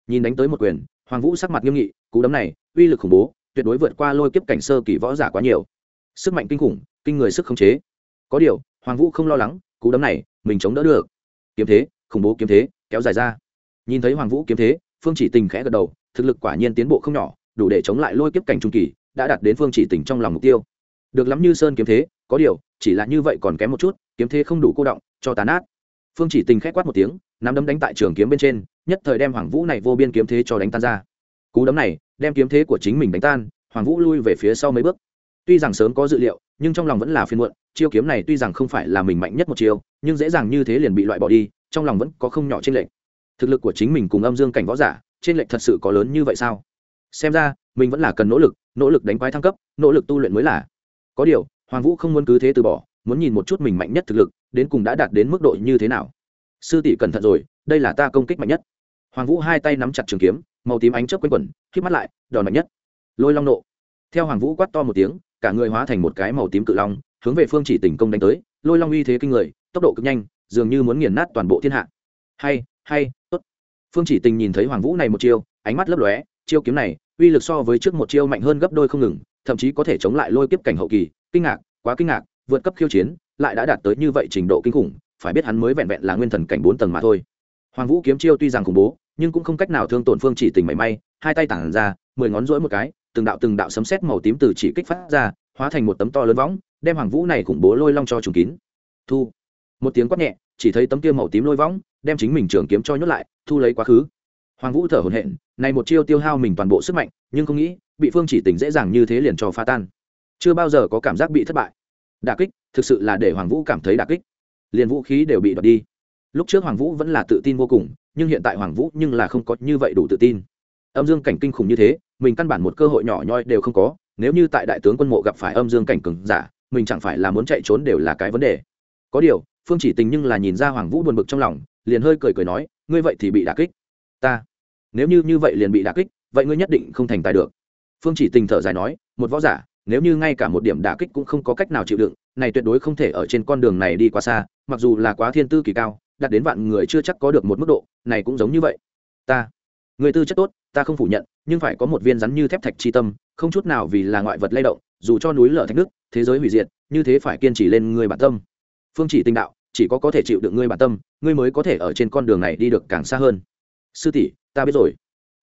Nhìn đánh tới một quyền, hoàng vũ sắc mặt nghiêm nghị, cú đấm này, uy lực khủng bố, tuyệt đối vượt qua lôi kiếp cảnh sơ kỳ võ giả quá nhiều sức mạnh kinh khủng, kinh người sức khống chế. Có điều, hoàng vũ không lo lắng, cú đấm này, mình chống đỡ được. Kiếm thế, khủng bố kiếm thế, kéo dài ra. Nhìn thấy hoàng vũ kiếm thế, phương chỉ tình khẽ gật đầu, thực lực quả nhiên tiến bộ không nhỏ, đủ để chống lại lôi kiếp cảnh trung kỳ, đã đạt đến phương chỉ tình trong lòng mục tiêu. Được lắm như sơn kiếm thế, có điều, chỉ là như vậy còn kém một chút, kiếm thế không đủ cô động, cho tán át phương chỉ tình khẽ quát một tiếng, nắm đấm đánh tại trường kiếm bên trên, nhất thời đem hoàng vũ này vô biên kiếm thế cho đánh tan ra. Cú đấm này, đem kiếm thế của chính mình đánh tan, hoàng vũ lui về phía sau mấy bước tuy rằng sớm có dự liệu, nhưng trong lòng vẫn là phiên muộn, chiêu kiếm này tuy rằng không phải là mình mạnh nhất một chiêu, nhưng dễ dàng như thế liền bị loại bỏ đi, trong lòng vẫn có không nhỏ trên lệnh thực lực của chính mình cùng âm dương cảnh võ giả trên lệnh thật sự có lớn như vậy sao? Xem ra, mình vẫn là cần nỗ lực nỗ lực đánh quái thăng cấp, nỗ lực tu luyện mới là. Có điều, hoàng vũ không muốn cứ thế từ bỏ, muốn nhìn một chút mình mạnh nhất thực lực, đến cùng đã đạt đến mức độ như thế nào. Sư tỷ cẩn thận rồi, đây là ta công kích mạnh nhất. Hoàng vũ hai tay nắm chặt trường kiếm, màu tím ánh chớp quanh quẩn k mắt lại, đòn mạnh nhất. Lôi long nộ. Theo hoàng vũ quát to một tiếng cả người hóa thành một cái màu tím cự long, hướng về phương chỉ tình công đánh tới, lôi long uy thế kinh người, tốc độ cực nhanh, dường như muốn nghiền nát toàn bộ thiên hạ. Hay hay, tốt. Phương chỉ tình nhìn thấy hoàng vũ này một chiêu, ánh mắt lấp lóe, chiêu kiếm này, uy lực so với trước một chiêu mạnh hơn gấp đôi không ngừng, thậm chí có thể chống lại lôi kiếp cảnh hậu kỳ, kinh ngạc, quá kinh ngạc, vượt cấp khiêu chiến, lại đã đạt tới như vậy trình độ kinh khủng, phải biết hắn mới vẹn vẹn là nguyên thần cảnh bốn tầng mà thôi. Hoàng vũ kiếm chiêu tuy rằng khủng bố, nhưng cũng không cách nào thương tổn phương chỉ tình mảy may, hai tay tản ra, mười ngón rỗi một cái từng đạo từng đạo sấm sét màu tím từ chỉ kích phát ra, hóa thành một tấm to lớn võng, đem hoàng vũ này khủng bố lôi long cho trùng kín. Thu. Một tiếng quát nhẹ, chỉ thấy tấm kia màu tím lôi võng đem chính mình trường kiếm cho nhốt lại, thu lấy quá khứ. Hoàng vũ thở hổn hển, này một chiêu tiêu hao mình toàn bộ sức mạnh, nhưng không nghĩ, bị phương chỉ tình dễ dàng như thế liền cho phá tan. Chưa bao giờ có cảm giác bị thất bại. Đà kích, thực sự là để hoàng vũ cảm thấy đà kích. Liền vũ khí đều bị đoạt đi. Lúc trước hoàng vũ vẫn là tự tin vô cùng, nhưng hiện tại hoàng vũ nhưng là không có như vậy đủ tự tin. Âm dương cảnh kinh khủng như thế mình căn bản một cơ hội nhỏ nhoi đều không có, nếu như tại đại tướng quân mộ gặp phải âm dương cảnh cừng giả, mình chẳng phải là muốn chạy trốn đều là cái vấn đề. Có điều, phương chỉ tình nhưng là nhìn ra hoàng vũ buồn bực trong lòng, liền hơi cười cười nói, ngươi vậy thì bị đà kích. Ta? Nếu như như vậy liền bị đà kích, vậy ngươi nhất định không thành tài được. Phương chỉ tình thở dài nói, một võ giả, nếu như ngay cả một điểm đả kích cũng không có cách nào chịu đựng, này tuyệt đối không thể ở trên con đường này đi quá xa, mặc dù là quá thiên tư kỳ cao, đạt đến vạn người chưa chắc có được một mức độ, này cũng giống như vậy. Ta? Người tư chất tốt ta không phủ nhận, nhưng phải có một viên rắn như thép thạch chi tâm, không chút nào vì là ngoại vật lay động, dù cho núi lở thạch nước, thế giới hủy diệt, như thế phải kiên trì lên người bản tâm. Phương chỉ tinh đạo, chỉ có có thể chịu được ngươi bản tâm, ngươi mới có thể ở trên con đường này đi được càng xa hơn. Sư tỷ, ta biết rồi.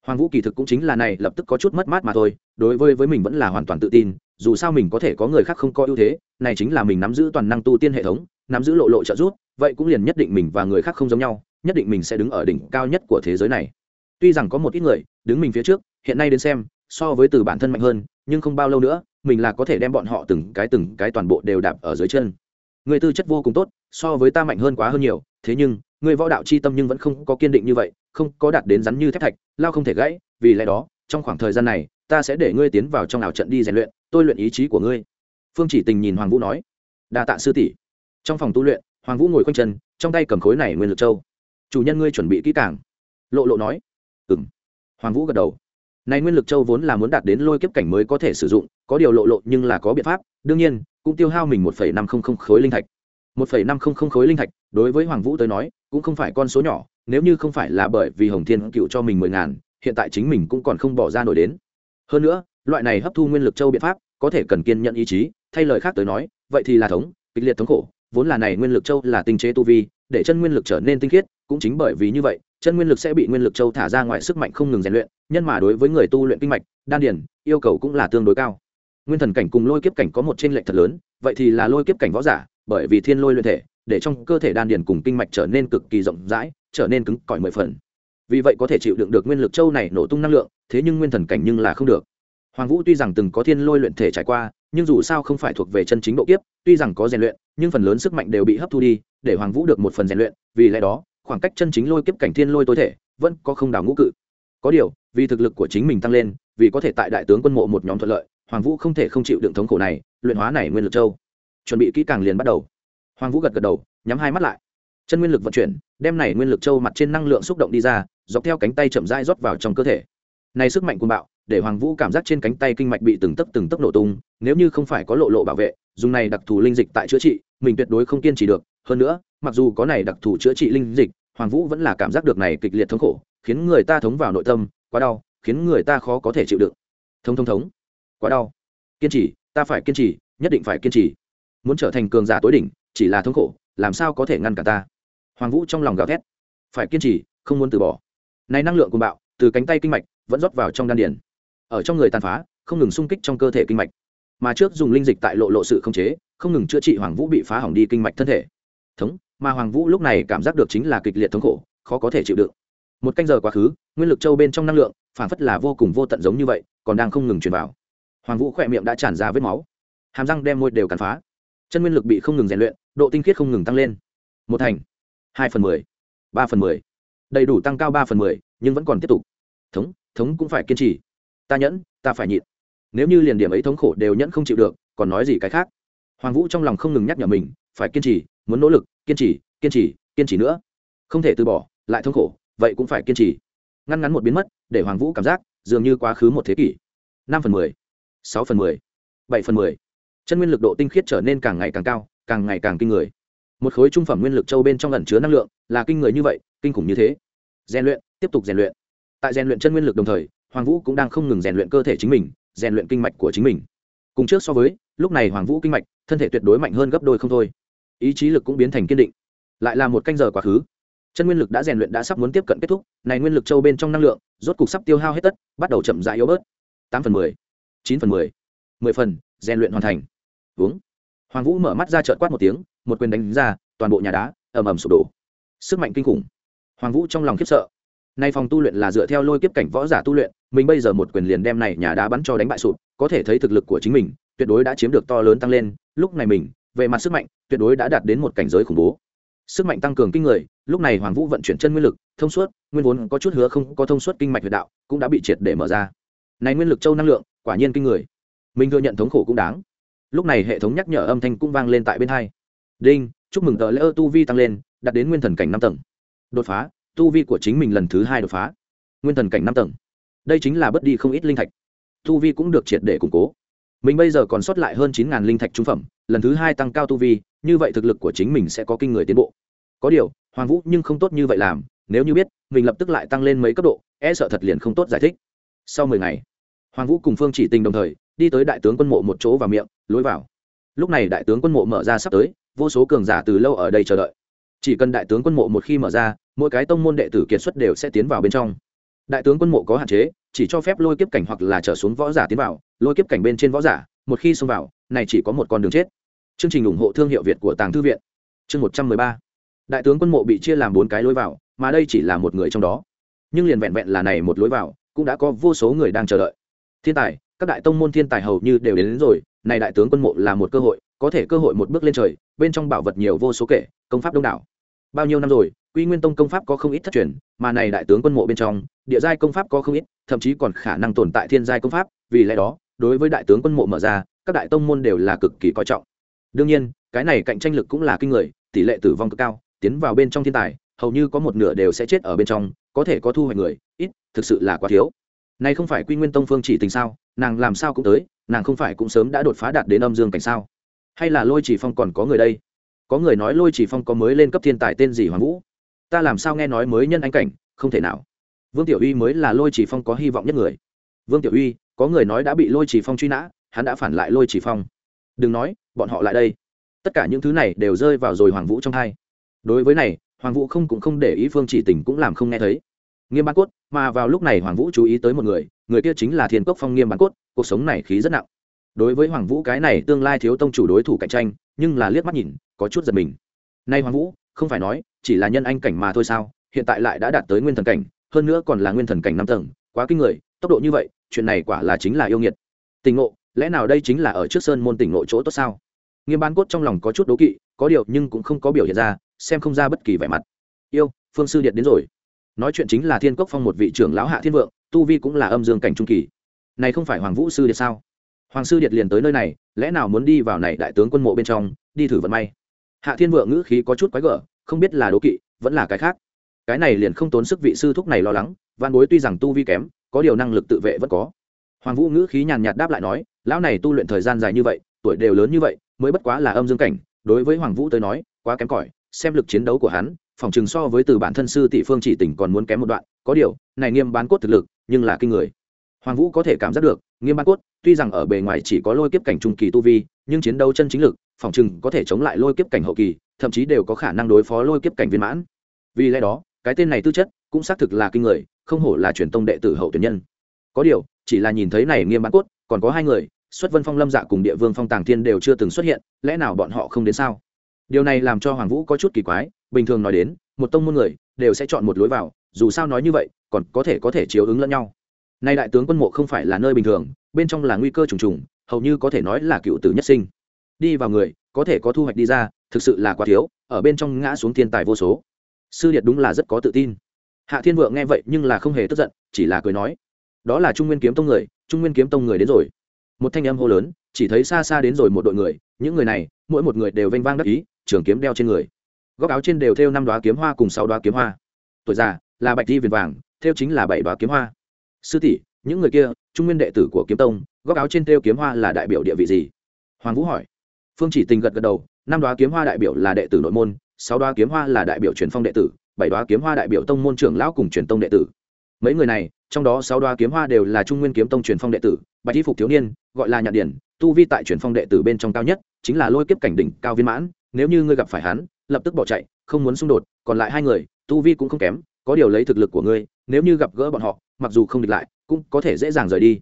Hoàng vũ kỳ thực cũng chính là này, lập tức có chút mất mát mà thôi, đối với với mình vẫn là hoàn toàn tự tin, dù sao mình có thể có người khác không có ưu thế, này chính là mình nắm giữ toàn năng tu tiên hệ thống, nắm giữ lộ lộ trợ giúp, vậy cũng liền nhất định mình và người khác không giống nhau, nhất định mình sẽ đứng ở đỉnh cao nhất của thế giới này. Tuy rằng có một ít người đứng mình phía trước, hiện nay đến xem, so với từ bản thân mạnh hơn, nhưng không bao lâu nữa, mình là có thể đem bọn họ từng cái từng cái toàn bộ đều đạp ở dưới chân. Người tư chất vô cùng tốt, so với ta mạnh hơn quá hơn nhiều, thế nhưng, người võ đạo c h i tâm nhưng vẫn không có kiên định như vậy, không có đạt đến rắn như thép thạch, lao không thể gãy, vì lẽ đó, trong khoảng thời gian này, ta sẽ để ngươi tiến vào trong ảo trận đi rèn luyện, tôi luyện ý chí của ngươi. Phương chỉ tình nhìn hoàng vũ nói. Đa tạ sư tỷ. Trong phòng tu luyện, hoàng vũ ngồi quanh chân, trong tay cầm khối này nguyên lực châu. Chủ nhân ngươi chuẩn bị kỹ càng. Lộ lộ nói. Ừng hoàng vũ gật đầu. Này nguyên lực châu vốn là muốn đạt đến lôi kiếp cảnh mới có thể sử dụng, có điều lộ lộ nhưng là có biện pháp, đương nhiên, cũng tiêu hao mình một phẩy năm không không khối linh thạch. một phẩy năm không không khối linh thạch, đối với hoàng vũ tới nói, cũng không phải con số nhỏ, nếu như không phải là bởi vì hồng thiên cựu cho mình mười ngàn, hiện tại chính mình cũng còn không bỏ ra nổi đến. Hơn nữa, loại này hấp thu nguyên lực châu biện pháp, có thể cần kiên nhận ý chí, thay lời khác tới nói, vậy thì là thống, kịch liệt thống khổ, vốn là này nguyên lực châu là tinh chế tu vi, để chân nguyên lực trở nên tinh khiết, cũng chính bởi vì như vậy chân nguyên lực sẽ bị nguyên lực châu thả ra ngoài sức mạnh không ngừng rèn luyện, nhân mà đối với người tu luyện kinh mạch, đan điền, yêu cầu cũng là tương đối cao. Nguyên thần cảnh cùng lôi kiếp cảnh có một trên lệch thật lớn, vậy thì là lôi kiếp cảnh võ giả, bởi vì thiên lôi luyện thể, để trong cơ thể đan điền cùng kinh mạch trở nên cực kỳ rộng rãi, trở nên cứng cỏi mười phần. Vì vậy có thể chịu đựng được nguyên lực châu này nổ tung năng lượng, thế nhưng nguyên thần cảnh nhưng là không được. Hoàng vũ tuy rằng từng có thiên lôi luyện thể trải qua, nhưng dù sao không phải thuộc về chân chính độ kiếp, tuy rằng có rèn luyện, nhưng phần lớn sức mạnh đều bị hấp thu đi, để hoàng vũ được một phần rèn luyện, vì lẽ đó khoảng cách chân chính lôi kiếp cảnh thiên lôi tối thể vẫn có không đảo ngũ cự. Có điều, vì thực lực của chính mình tăng lên, vì có thể tại đại tướng quân mộ một nhóm thuận lợi, hoàng vũ không thể không chịu đựng thống khổ này, luyện hóa này nguyên lực châu. Chuẩn bị kỹ càng liền bắt đầu. Hoàng vũ gật gật đầu, nhắm hai mắt lại. Chân nguyên lực vận chuyển, đem này nguyên lực châu mặt trên năng lượng xúc động đi ra, dọc theo cánh tay chậm rãi rót vào trong cơ thể. Này sức mạnh cuồng bạo, để hoàng vũ cảm giác trên cánh tay kinh mạch bị từng tấc từng tấc nổ tung, nếu như không phải có lộ lộ bảo vệ, dùng này đặc thù linh dịch tại chữa trị, mình tuyệt đối không kiên trì được hơn nữa, mặc dù có này đặc thù chữa trị linh dịch, hoàng vũ vẫn là cảm giác được này kịch liệt thống khổ, khiến người ta thống vào nội tâm, quá đau, khiến người ta khó có thể chịu đựng. Thống thống thống. Quá đau. Kiên trì, ta phải kiên trì, nhất định phải kiên trì. Muốn trở thành cường giả tối đỉnh, chỉ là thống khổ, làm sao có thể ngăn cả ta? Hoàng vũ trong lòng gào thét. Phải kiên trì, không muốn từ bỏ. Này năng lượng của bạo, từ cánh tay kinh mạch, vẫn rót vào trong đan điền. Ở trong người tàn phá, không ngừng xung kích trong cơ thể kinh mạch. Mà trước dùng linh dịch tại lộ lộ sự không chế, không ngừng chữa trị hoàng vũ bị phá hỏng đi kinh mạch thân thể thống, mà hoàng vũ lúc này cảm giác được chính là kịch liệt thống khổ, khó có thể chịu đựng. Một canh giờ quá khứ, nguyên lực châu bên trong năng lượng, phản phất là vô cùng vô tận giống như vậy, còn đang không ngừng truyền vào. Hoàng vũ khỏe miệng đã tràn ra vết máu. Hàm răng đem môi đều cắn phá. Chân nguyên lực bị không ngừng rèn luyện, độ tinh khiết không ngừng tăng lên. Một thành, hai phần mười, ba phần mười. Đầy đủ tăng cao ba phần mười, nhưng vẫn còn tiếp tục. Thống thống cũng phải kiên trì. Ta nhẫn, ta phải nhịn. Nếu như liền điểm ấy thống khổ đều nhẫn không chịu được, còn nói gì cái khác? Hoàng vũ trong lòng không ngừng nhắc nhở mình, phải kiên trì muốn nỗ lực, kiên trì kiên trì kiên trì nữa. Không thể từ bỏ, lại thống khổ, vậy cũng phải kiên trì. Ngăn ngắn một biến mất, để hoàng vũ cảm giác dường như quá khứ một thế kỷ. Năm phần mười, sáu phần mười, bảy phần mười. Chân nguyên lực độ tinh khiết trở nên càng ngày càng cao, càng ngày càng kinh người. Một khối trung phẩm nguyên lực châu bên trong ẩn chứa năng lượng, là kinh người như vậy, kinh khủng như thế. Rèn luyện, tiếp tục rèn luyện. Tại rèn luyện chân nguyên lực đồng thời, hoàng vũ cũng đang không ngừng rèn luyện cơ thể chính mình, rèn luyện kinh mạch của chính mình. Cùng trước so với, lúc này hoàng vũ kinh mạch, thân thể tuyệt đối mạnh hơn gấp đôi không thôi ý chí lực cũng biến thành kiên định. Lại là một canh giờ quá khứ. Chân nguyên lực đã rèn luyện đã sắp muốn tiếp cận kết thúc, này nguyên lực châu bên trong năng lượng, rốt cục sắp tiêu hao hết tất, bắt đầu chậm rãi yếu bớt. Tám phần mười, chín phần mười mười phần, rèn luyện hoàn thành. Uống. Hoàng vũ mở mắt ra trợn quát một tiếng, một quyền đánh ra, toàn bộ nhà đá ầm ầm sụp đổ. Sức mạnh kinh khủng. Hoàng vũ trong lòng khiếp sợ. Nay phòng tu luyện là dựa theo lôi kiếp cảnh võ giả tu luyện, mình bây giờ một quyền liền đem này nhà đá bắn cho đánh bại sụp, có thể thấy thực lực của chính mình, tuyệt đối đã chiếm được to lớn tăng lên, lúc này mình về mặt sức mạnh, tuyệt đối đã đạt đến một cảnh giới khủng bố. Sức mạnh tăng cường kinh người, lúc này hoàng vũ vận chuyển chân nguyên lực, thông suốt, nguyên vốn có chút hứa không có thông suốt kinh mạch huyệt đạo, cũng đã bị triệt để mở ra. Này nguyên lực châu năng lượng, quả nhiên kinh người. Mình thừa nhận thống khổ cũng đáng. Lúc này hệ thống nhắc nhở âm thanh cũng vang lên tại bên hai. Đinh, chúc mừng tờ lễ ơ tu vi tăng lên, đạt đến nguyên thần cảnh năm tầng. Đột phá, tu vi của chính mình lần thứ hai đột phá. Nguyên thần cảnh năm tầng. Đây chính là bất đi không ít linh thạch. Tu vi cũng được triệt để củng cố mình bây giờ còn sót lại hơn chín linh thạch trung phẩm, lần thứ hai tăng cao tu vi, như vậy thực lực của chính mình sẽ có kinh người tiến bộ. Có điều, hoàng vũ nhưng không tốt như vậy làm, nếu như biết, mình lập tức lại tăng lên mấy cấp độ e sợ thật liền không tốt giải thích. Sau mười ngày, hoàng vũ cùng phương chỉ tình đồng thời, đi tới đại tướng quân mộ một chỗ vào miệng, lối vào. Lúc này đại tướng quân mộ mở ra sắp tới, vô số cường giả từ lâu ở đây chờ đợi. Chỉ cần đại tướng quân mộ một khi mở ra, mỗi cái tông môn đệ tử kiệt xuất đều sẽ tiến vào bên trong. Đại tướng quân mộ có hạn chế chỉ cho phép lôi kiếp cảnh hoặc là trở xuống võ giả tiến vào lôi kiếp cảnh bên trên võ giả một khi xông vào này chỉ có một con đường chết. Chương trình ủng hộ thương hiệu việt của tàng thư viện. Chương một trăm mười ba. Đại tướng quân mộ bị chia làm bốn cái lối vào mà đây chỉ là một người trong đó. Nhưng liền vẹn vẹn là này một lối vào cũng đã có vô số người đang chờ đợi. Thiên tài các đại tông môn thiên tài hầu như đều đến, đến rồi này đại tướng quân mộ là một cơ hội có thể cơ hội một bước lên trời bên trong bảo vật nhiều vô số kể công pháp đông đảo bao nhiêu năm rồi, quy nguyên tông công pháp có không ít thất truyền, mà này đại tướng quân mộ bên trong, địa giai công pháp có không ít, thậm chí còn khả năng tồn tại thiên giai công pháp, vì lẽ đó, đối với đại tướng quân mộ mở ra, các đại tông môn đều là cực kỳ coi trọng. Đương nhiên, cái này cạnh tranh lực cũng là kinh người, tỷ lệ tử vong cực cao, tiến vào bên trong thiên tài, hầu như có một nửa đều sẽ chết ở bên trong, có thể có thu hoạch người, ít, thực sự là quá thiếu. Này không phải quy nguyên tông phương chỉ tình sao, nàng làm sao cũng tới, nàng không phải cũng sớm đã đột phá đạt đến âm dương cảnh sao? Hay là lôi chỉ phong còn có người đây? Có người nói lôi chỉ phong có mới lên cấp thiên tài tên gì hoàng vũ? Ta làm sao nghe nói mới nhân anh cảnh, không thể nào. Vương tiểu uy mới là lôi chỉ phong có hy vọng nhất người. Vương tiểu uy, có người nói đã bị lôi chỉ phong truy nã, hắn đã phản lại lôi chỉ phong. Đừng nói, bọn họ lại đây. Tất cả những thứ này đều rơi vào rồi hoàng vũ trong hai đối với này, hoàng vũ không cũng không để ý phương chỉ tình cũng làm không nghe thấy. Nghiêm bán cốt, mà vào lúc này hoàng vũ chú ý tới một người người kia chính là thiên cốc phong nghiêm bán cốt, cuộc sống này khí rất nặng đối với hoàng vũ cái này tương lai thiếu tông chủ đối thủ cạnh tranh, nhưng là liếc mắt nhìn, có chút giật mình. Nay hoàng vũ, không phải nói, chỉ là nhân anh cảnh mà thôi sao, hiện tại lại đã đạt tới nguyên thần cảnh, hơn nữa còn là nguyên thần cảnh năm tầng, quá kinh người, tốc độ như vậy, chuyện này quả là chính là yêu nghiệt. Tình ngộ, lẽ nào đây chính là ở trước sơn môn tỉnh ngộ chỗ tốt sao? Nghiêm bán cốt trong lòng có chút đố kỵ, có điều nhưng cũng không có biểu hiện ra, xem không ra bất kỳ vẻ mặt. Yêu, phương sư điện đến rồi. Nói chuyện chính là thiên cốc phong một vị trưởng lão hạ thiên vượng, tu vi cũng là âm dương cảnh trung kỳ. Này không phải hoàng vũ sư điện sao? Hoàng sư điện liền tới nơi này, lẽ nào muốn đi vào này đại tướng quân mộ bên trong, đi thử vận may? Hạ thiên vượng ngữ khí có chút quái gở, không biết là đố kỵ, vẫn là cái khác. Cái này liền không tốn sức vị sư thúc này lo lắng, văn bối tuy rằng tu vi kém, có điều năng lực tự vệ vẫn có. Hoàng vũ ngữ khí nhàn nhạt đáp lại nói, lão này tu luyện thời gian dài như vậy, tuổi đều lớn như vậy, mới bất quá là âm dương cảnh, đối với hoàng vũ tới nói, quá kém cỏi, xem lực chiến đấu của hắn, phòng chừng so với từ bản thân sư tỷ phương chỉ tỉnh còn muốn kém một đoạn, có điều, này nghiêm bán cốt thực lực, nhưng là kinh người hoàng vũ có thể cảm giác được, nghiêm ban cốt, tuy rằng ở bề ngoài chỉ có lôi kiếp cảnh trung kỳ tu vi, nhưng chiến đấu chân chính lực, phòng chừng có thể chống lại lôi kiếp cảnh hậu kỳ, thậm chí đều có khả năng đối phó lôi kiếp cảnh viên mãn. Vì lẽ đó, cái tên này tư chất cũng xác thực là kinh người, không hổ là truyền tông đệ tử hậu tuyển nhân. Có điều, chỉ là nhìn thấy này nghiêm bán cốt, còn có hai người, xuất vân phong lâm dạ cùng địa vương phong tàng thiên đều chưa từng xuất hiện, lẽ nào bọn họ không đến sao? Điều này làm cho hoàng vũ có chút kỳ quái, bình thường nói đến, một tông môn người đều sẽ chọn một lối vào, dù sao nói như vậy, còn có thể có thể chiếu ứng lẫn nhau nay đại tướng quân mộ không phải là nơi bình thường, bên trong là nguy cơ trùng trùng, hầu như có thể nói là cựu tử nhất sinh. Đi vào người, có thể có thu hoạch đi ra, thực sự là quá thiếu, ở bên trong ngã xuống thiên tài vô số. Sư điệt đúng là rất có tự tin. Hạ thiên vượng nghe vậy nhưng là không hề tức giận, chỉ là cười nói, đó là trung nguyên kiếm tông người, trung nguyên kiếm tông người đến rồi. Một thanh âm hô lớn, chỉ thấy xa xa đến rồi một đội người, những người này, mỗi một người đều vênh vang đắc ý, trường kiếm đeo trên người. Góc áo trên đều thêu năm đoá kiếm hoa cùng sáu đoá kiếm hoa. Tuổi già là bạch đi viền vàng, thêu chính là bảy đoá kiếm hoa sư tỷ, những người kia, trung nguyên đệ tử của kiếm tông, góc áo trên thêu kiếm hoa là đại biểu địa vị gì? Hoàng vũ hỏi. Phương chỉ tình gật gật đầu, năm đoá kiếm hoa đại biểu là đệ tử nội môn, sáu đoá kiếm hoa là đại biểu truyền phong đệ tử, bảy đoá kiếm hoa đại biểu tông môn trưởng lão cùng truyền tông đệ tử. Mấy người này, trong đó sáu đoá kiếm hoa đều là trung nguyên kiếm tông truyền phong đệ tử, bạch y phục thiếu niên, gọi là nhạn điển, tu vi tại truyền phong đệ tử bên trong cao nhất, chính là lôi kiếp cảnh đỉnh cao viên mãn, nếu như ngươi gặp phải hắn, lập tức bỏ chạy, không muốn xung đột, còn lại hai người, tu vi cũng không kém, có điều lấy thực lực của ngươi, nếu như gặp gỡ bọn họ mặc dù không địch lại, cũng có thể dễ dàng rời đi.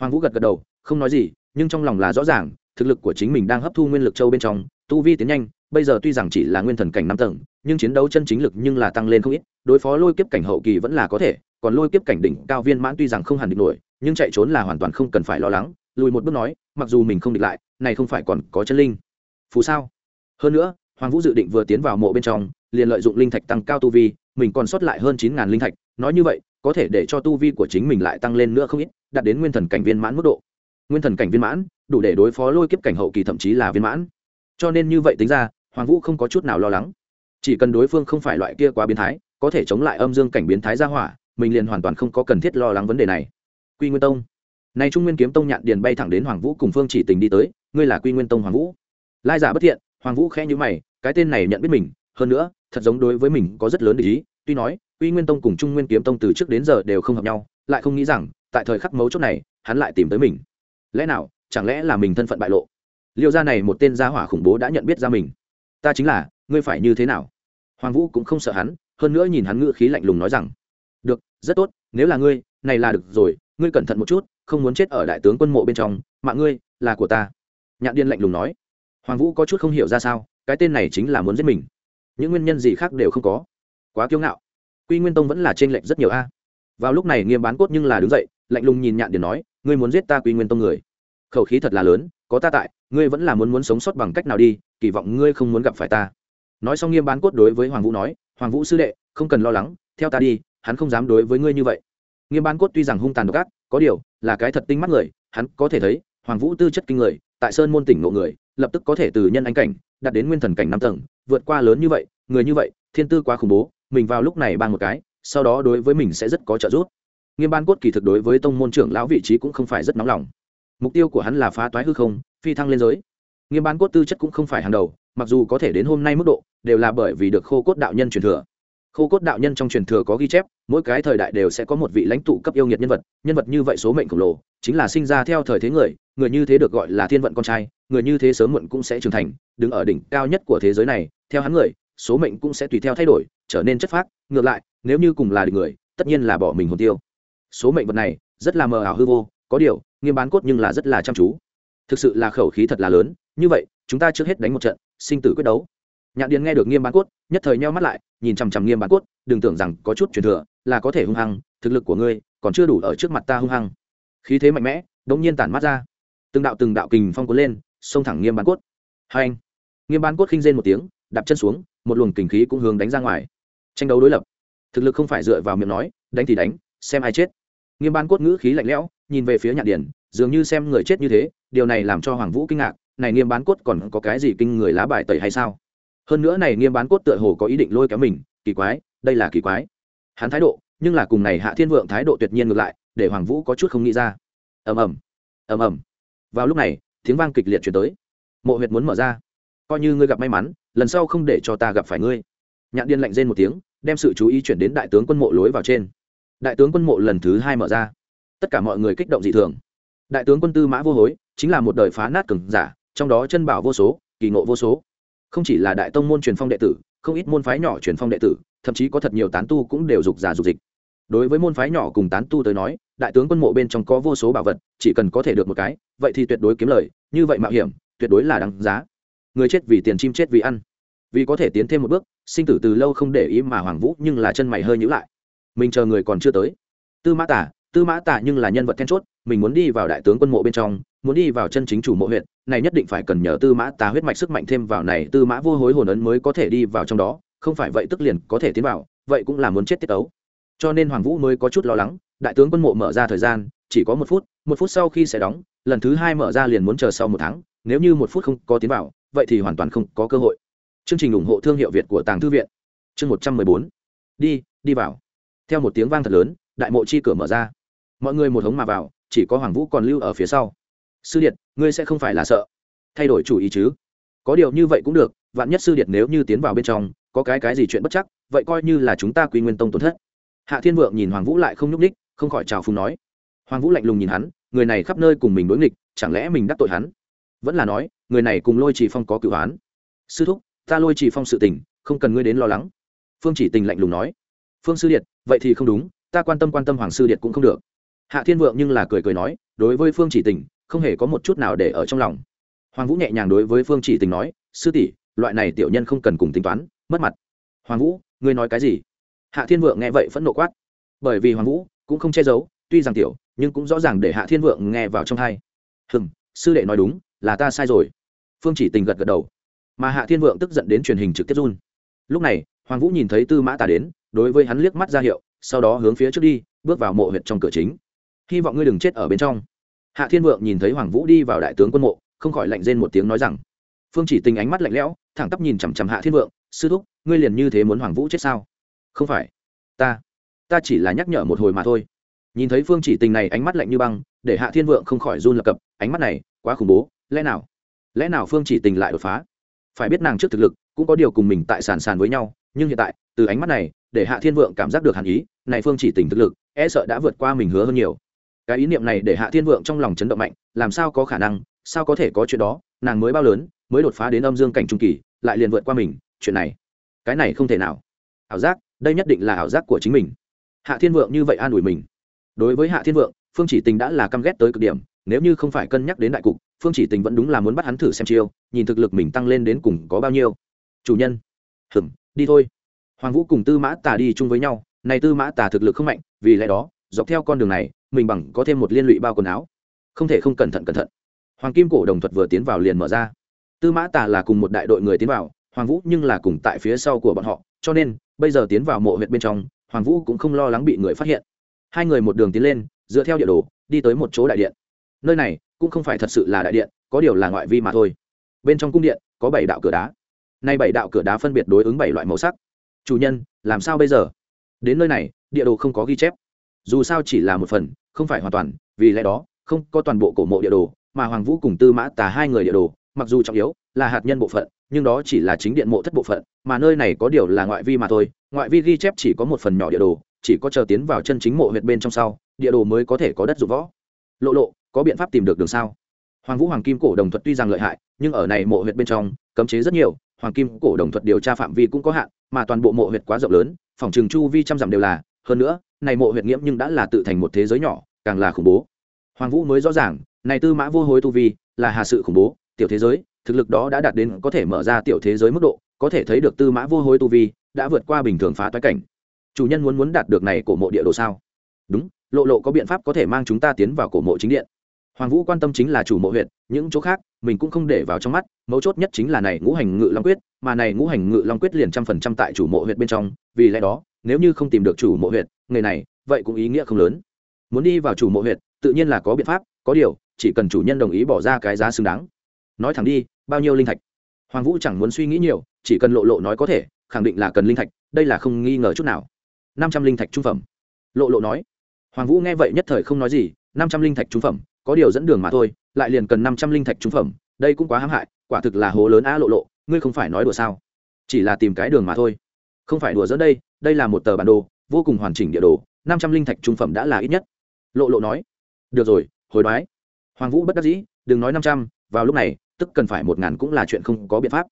Hoàng vũ gật gật đầu, không nói gì, nhưng trong lòng là rõ ràng, thực lực của chính mình đang hấp thu nguyên lực châu bên trong, tu vi tiến nhanh, bây giờ tuy rằng chỉ là nguyên thần cảnh năm tầng, nhưng chiến đấu chân chính lực nhưng là tăng lên không ít, đối phó lôi kiếp cảnh hậu kỳ vẫn là có thể, còn lôi kiếp cảnh đỉnh cao viên mãn tuy rằng không hẳn địch nổi, nhưng chạy trốn là hoàn toàn không cần phải lo lắng, lùi một bước nói, mặc dù mình không địch lại, này không phải còn có chân linh. Phú sao? Hơn nữa, hoàng vũ dự định vừa tiến vào mộ bên trong, liền lợi dụng linh thạch tăng cao tu vi, mình còn sót lại hơn chín ngàn linh thạch, nói như vậy có thể để cho tu vi của chính mình lại tăng lên nữa không ít, đạt đến nguyên thần cảnh viên mãn mức độ. Nguyên thần cảnh viên mãn, đủ để đối phó lôi kiếp cảnh hậu kỳ thậm chí là viên mãn. Cho nên như vậy tính ra, hoàng vũ không có chút nào lo lắng. Chỉ cần đối phương không phải loại kia quá biến thái, có thể chống lại âm dương cảnh biến thái ra hỏa, mình liền hoàn toàn không có cần thiết lo lắng vấn đề này. Quy nguyên tông. Nay trung nguyên kiếm tông nhạn điền bay thẳng đến hoàng vũ cùng phương chỉ tình đi tới, ngươi là quy nguyên tông hoàng vũ. Lai giả bất thiện, hoàng vũ khẽ nhữ mày, cái tên này nhận biết mình, hơn nữa, thật giống đối với mình có rất lớn để ý tuy nói uy nguyên tông cùng trung nguyên kiếm tông từ trước đến giờ đều không hợp nhau, lại không nghĩ rằng, tại thời khắc mấu chốt này, hắn lại tìm tới mình. Lẽ nào, chẳng lẽ là mình thân phận bại lộ? Liệu ra này một tên gia hỏa khủng bố đã nhận biết ra mình. Ta chính là, ngươi phải như thế nào? Hoàng vũ cũng không sợ hắn, hơn nữa nhìn hắn ngữ khí lạnh lùng nói rằng, được, rất tốt, nếu là ngươi, này là được rồi, ngươi cẩn thận một chút, không muốn chết ở đại tướng quân mộ bên trong, mạng ngươi, là của ta. Nhạn điên lạnh lùng nói. Hoàng vũ có chút không hiểu ra sao, cái tên này chính là muốn giết mình. Những nguyên nhân gì khác đều không có quá kiêu ngạo. Quy nguyên tông vẫn là t r ê n lệch rất nhiều a. Vào lúc này nghiêm bán cốt nhưng là đứng dậy, lạnh lùng nhìn nhạn điền nói, ngươi muốn giết ta quy nguyên tông người? Khẩu khí thật là lớn, có ta tại, ngươi vẫn là muốn muốn sống sót bằng cách nào đi, kỳ vọng ngươi không muốn gặp phải ta. Nói xong nghiêm bán cốt đối với hoàng vũ nói, hoàng vũ sư đệ, không cần lo lắng, theo ta đi, hắn không dám đối với ngươi như vậy. Nghiêm bán cốt tuy rằng hung tàn độc ác, có điều, là cái thật tinh mắt người, hắn có thể thấy, hoàng vũ tư chất kinh người, tại sơn môn tỉnh ngộ người, lập tức có thể từ nhân anh cảnh, đạt đến nguyên thần cảnh năm tầng, vượt qua lớn như vậy, người như vậy, thiên tư quá khủng bố mình vào lúc này ban một cái, sau đó đối với mình sẽ rất có trợ giúp. Nghiêm ban cốt kỳ thực đối với tông môn trưởng lão vị trí cũng không phải rất nóng lòng. Mục tiêu của hắn là phá toái hư không, phi thăng lên giới. Nghiêm ban cốt tư chất cũng không phải hàng đầu, mặc dù có thể đến hôm nay mức độ, đều là bởi vì được khô cốt đạo nhân truyền thừa. Khô cốt đạo nhân trong truyền thừa có ghi chép, mỗi cái thời đại đều sẽ có một vị lãnh tụ cấp yêu nghiệt nhân vật nhân vật như vậy số mệnh khổng lồ, chính là sinh ra theo thời thế người người như thế được gọi là thiên vận con trai, người như thế sớm muộn cũng sẽ trưởng thành, đứng ở đỉnh cao nhất của thế giới này, theo hắn người, số mệnh cũng sẽ tùy theo thay đổi trở nên chất phác, ngược lại, nếu như cùng là địch người, tất nhiên là bỏ mình hồn tiêu. Số mệnh vật này, rất là mờ ảo hư vô, có điều, nghiêm bán cốt nhưng là rất là chăm chú. Thực sự là khẩu khí thật là lớn, như vậy, chúng ta trước hết đánh một trận, sinh tử quyết đấu. Nhạn điền nghe được nghiêm bán cốt, nhất thời nheo mắt lại, nhìn chằm chằm nghiêm bán cốt, đừng tưởng rằng có chút truyền thừa, là có thể hung hăng, thực lực của ngươi, còn chưa đủ ở trước mặt ta hung hăng. Khí thế mạnh mẽ, đống nhiên tản mắt ra. Từng đạo từng đạo kình phong cuốn lên, xông thẳng nghiêm bán cốt. Hai anh, nghiêm bán cốt khinh rên một tiếng, đạp chân xuống, một luồng kình khí cũng hướng đánh ra ngoài tranh đấu đối lập. Thực lực không phải dựa vào miệng nói, đánh thì đánh, xem ai chết. Nghiêm ban cốt ngữ khí lạnh lẽo, nhìn về phía nhạn điển dường như xem người chết như thế, điều này làm cho hoàng vũ kinh ngạc, này nghiêm bán cốt còn có cái gì kinh người lá bài tẩy hay sao? Hơn nữa này nghiêm bán cốt tựa hồ có ý định lôi kéo mình, kỳ quái, đây là kỳ quái. Hắn thái độ, nhưng là cùng này hạ thiên vượng thái độ tuyệt nhiên ngược lại, để hoàng vũ có chút không nghĩ ra. Ầm ầm ầm ầm. Vào lúc này, tiếng vang kịch liệt chuyển tới. Mộ huyệt muốn mở ra. Coi như ngươi gặp may mắn, lần sau không để cho ta gặp phải ngươi nhạn điên lạnh rên một tiếng, đem sự chú ý chuyển đến đại tướng quân mộ lối vào trên. Đại tướng quân mộ lần thứ hai mở ra. Tất cả mọi người kích động dị thường. Đại tướng quân tư mã vô hối, chính là một đời phá nát cừng giả, trong đó chân bảo vô số, kỳ ngộ vô số. Không chỉ là đại tông môn truyền phong đệ tử, không ít môn phái nhỏ truyền phong đệ tử, thậm chí có thật nhiều tán tu cũng đều dục giả dục dịch. Đối với môn phái nhỏ cùng tán tu tới nói, đại tướng quân mộ bên trong có vô số bảo vật, chỉ cần có thể được một cái, vậy thì tuyệt đối kiếm lời, như vậy mạo hiểm, tuyệt đối là đáng giá. Người chết vì tiền, chim chết vì ăn vì có thể tiến thêm một bước, sinh tử từ lâu không để ý mà hoàng vũ nhưng là chân mày hơi nhữ lại. Mình chờ người còn chưa tới. Tư mã tả, tư mã tả nhưng là nhân vật then chốt, mình muốn đi vào đại tướng quân mộ bên trong, muốn đi vào chân chính chủ mộ huyện, này nhất định phải cần nhờ tư mã tà huyết mạch sức mạnh thêm vào này, tư mã vô hối hồn ấn mới có thể đi vào trong đó, không phải vậy tức liền có thể tiến vào, vậy cũng là muốn chết tiết ấu cho nên hoàng vũ mới có chút lo lắng, đại tướng quân mộ mở ra thời gian, chỉ có một phút một phút sau khi sẽ đóng, lần thứ hai mở ra liền muốn chờ sau một tháng, nếu như một phút không có tiến vào, vậy thì hoàn toàn không có cơ hội chương trình ủng hộ thương hiệu việt của tàng thư viện. Chương một trăm mười bốn. Đi đi vào. Theo một tiếng vang thật lớn, đại mộ chi cửa mở ra. Mọi người một hống mà vào, chỉ có hoàng vũ còn lưu ở phía sau. Sư điện ngươi sẽ không phải là sợ. Thay đổi chủ ý chứ. Có điều như vậy cũng được, vạn nhất sư điện nếu như tiến vào bên trong, có cái cái gì chuyện bất chắc, vậy coi như là chúng ta quy nguyên tông tổn thất. Hạ thiên vượng nhìn hoàng vũ lại không nhúc ních không khỏi trào phùng nói. Hoàng vũ lạnh lùng nhìn hắn, người này khắp nơi cùng mình đối nghịch, chẳng lẽ mình đắc tội hắn? Vẫn là nói, người này cùng lôi trì phong có cựu án sư thúc ta lôi chỉ phong sự tình, không cần ngươi đến lo lắng. Phương chỉ tình lạnh lùng nói. Phương sư điện vậy thì không đúng, ta quan tâm quan tâm hoàng sư điện cũng không được. Hạ thiên vượng nhưng là cười cười nói, đối với phương chỉ tình, không hề có một chút nào để ở trong lòng. Hoàng vũ nhẹ nhàng đối với phương chỉ tình nói, sư tỷ, loại này tiểu nhân không cần cùng tính toán, mất mặt. Hoàng vũ, ngươi nói cái gì? Hạ thiên vượng nghe vậy phẫn nộ quát. Bởi vì hoàng vũ cũng không che giấu, tuy rằng tiểu, nhưng cũng rõ ràng để hạ thiên vượng nghe vào trong thai hừng sư đệ nói đúng, là ta sai rồi. Phương chỉ tình gật gật đầu mà hạ thiên vượng tức giận đến truyền hình trực tiếp run. Lúc này, hoàng vũ nhìn thấy tư mã Tả đến, đối với hắn liếc mắt ra hiệu, sau đó hướng phía trước đi, bước vào mộ huyện trong cửa chính. Hy vọng ngươi đừng chết ở bên trong. Hạ thiên vượng nhìn thấy hoàng vũ đi vào đại tướng quân mộ, không khỏi lạnh rên một tiếng nói rằng, phương chỉ tình ánh mắt lạnh lẽo, thẳng tắp nhìn chằm chằm hạ thiên vượng, sư thúc, ngươi liền như thế muốn hoàng vũ chết sao? Không phải, ta ta chỉ là nhắc nhở một hồi mà thôi. Nhìn thấy phương chỉ tình này ánh mắt lạnh như băng, để hạ thiên vượng không khỏi run lập cập, ánh mắt này quá khủng bố, lẽ nào lẽ nào phương chỉ tình lại đột phá? Phải biết nàng trước thực lực cũng có điều cùng mình tại sàn sàn với nhau, nhưng hiện tại, từ ánh mắt này, để hạ thiên vượng cảm giác được hàn ý, này phương chỉ tình thực lực e sợ đã vượt qua mình hứa hơn nhiều. Cái ý niệm này để hạ thiên vượng trong lòng chấn động mạnh, làm sao có khả năng, sao có thể có chuyện đó, nàng mới bao lớn, mới đột phá đến âm dương cảnh trung kỳ, lại liền vượt qua mình, chuyện này, cái này không thể nào. Ảo giác, đây nhất định là ảo giác của chính mình. Hạ thiên vượng như vậy an ủi mình. Đối với hạ thiên vượng, phương chỉ tình đã là căm ghét tới cực điểm nếu như không phải cân nhắc đến đại cục, phương chỉ tình vẫn đúng là muốn bắt hắn thử xem chiêu, nhìn thực lực mình tăng lên đến cùng có bao nhiêu. Chủ nhân. Hừm, đi thôi. Hoàng vũ cùng tư mã tà đi chung với nhau này tư mã tà thực lực không mạnh, vì lẽ đó, dọc theo con đường này, mình bằng có thêm một liên lụy bao quần áo. Không thể không cẩn thận cẩn thận. Hoàng kim cổ đồng thuật vừa tiến vào liền mở ra. Tư mã tà là cùng một đại đội người tiến vào, hoàng vũ nhưng là cùng tại phía sau của bọn họ, cho nên, bây giờ tiến vào mộ huyện bên trong, hoàng vũ cũng không lo lắng bị người phát hiện. Hai người một đường tiến lên, dựa theo địa đồ, đi tới một chỗ đại điện nơi này cũng không phải thật sự là đại điện, có điều là ngoại vi mà thôi. Bên trong cung điện có bảy đạo cửa đá. Nay bảy đạo cửa đá phân biệt đối ứng bảy loại màu sắc. Chủ nhân, làm sao bây giờ? Đến nơi này, địa đồ không có ghi chép. Dù sao chỉ là một phần, không phải hoàn toàn, vì lẽ đó, không có toàn bộ cổ mộ địa đồ, mà hoàng vũ cùng tư mã tà hai người địa đồ, mặc dù trọng yếu, là hạt nhân bộ phận, nhưng đó chỉ là chính điện mộ thất bộ phận, mà nơi này có điều là ngoại vi mà thôi. Ngoại vi ghi chép chỉ có một phần nhỏ địa đồ, chỉ có chờ tiến vào chân chính mộ huyệt bên trong sau, địa đồ mới có thể có đất dụng võ. Lộ lộ có biện pháp tìm được đường sao? Hoàng vũ, hoàng kim cổ đồng thuật tuy rằng lợi hại, nhưng ở này mộ huyệt bên trong, cấm chế rất nhiều, hoàng kim cổ đồng thuật điều tra phạm vi cũng có hạn, mà toàn bộ mộ huyệt quá rộng lớn, phòng trường chu vi trăm dặm đều là, hơn nữa, này mộ huyệt nghiễm nhưng đã là tự thành một thế giới nhỏ, càng là khủng bố. Hoàng vũ mới rõ ràng, này tư mã vô hối tu vi, là hà sự khủng bố, tiểu thế giới, thực lực đó đã đạt đến có thể mở ra tiểu thế giới mức độ, có thể thấy được tư mã vô hối tu vi, đã vượt qua bình thường phá toái cảnh. Chủ nhân muốn muốn đạt được này cổ mộ địa đồ sao? Đúng, lộ lộ có biện pháp có thể mang chúng ta tiến vào cổ mộ chính điện hoàng vũ quan tâm chính là chủ mộ huyện những chỗ khác, mình cũng không để vào trong mắt, mấu chốt nhất chính là này ngũ hành ngự long quyết, mà này ngũ hành ngự long quyết liền trăm phần trăm tại chủ mộ huyện bên trong, vì lẽ đó, nếu như không tìm được chủ mộ huyện nghề này, vậy cũng ý nghĩa không lớn. Muốn đi vào chủ mộ huyện tự nhiên là có biện pháp, có điều, chỉ cần chủ nhân đồng ý bỏ ra cái giá xứng đáng. Nói thẳng đi, bao nhiêu linh thạch? Hoàng vũ chẳng muốn suy nghĩ nhiều, chỉ cần lộ lộ nói có thể, khẳng định là cần linh thạch, đây là không nghi ngờ chút nào. Năm trăm linh thạch trung phẩm. Lộ lộ nói. Hoàng vũ nghe vậy nhất thời không nói gì, năm trăm linh thạch trung phẩm có điều dẫn đường mà thôi, lại liền cần năm trăm linh thạch trung phẩm, đây cũng quá hãm hại, quả thực là hố lớn á lộ lộ, ngươi không phải nói đùa sao? Chỉ là tìm cái đường mà thôi. Không phải đùa dẫn đây đây là một tờ bản đồ, vô cùng hoàn chỉnh địa đồ, năm trăm linh thạch trung phẩm đã là ít nhất. Lộ lộ nói. Được rồi, hồi đoái. Hoàng vũ bất đắc dĩ, đừng nói năm trăm, vào lúc này, tức cần phải một ngàn cũng là chuyện không có biện pháp.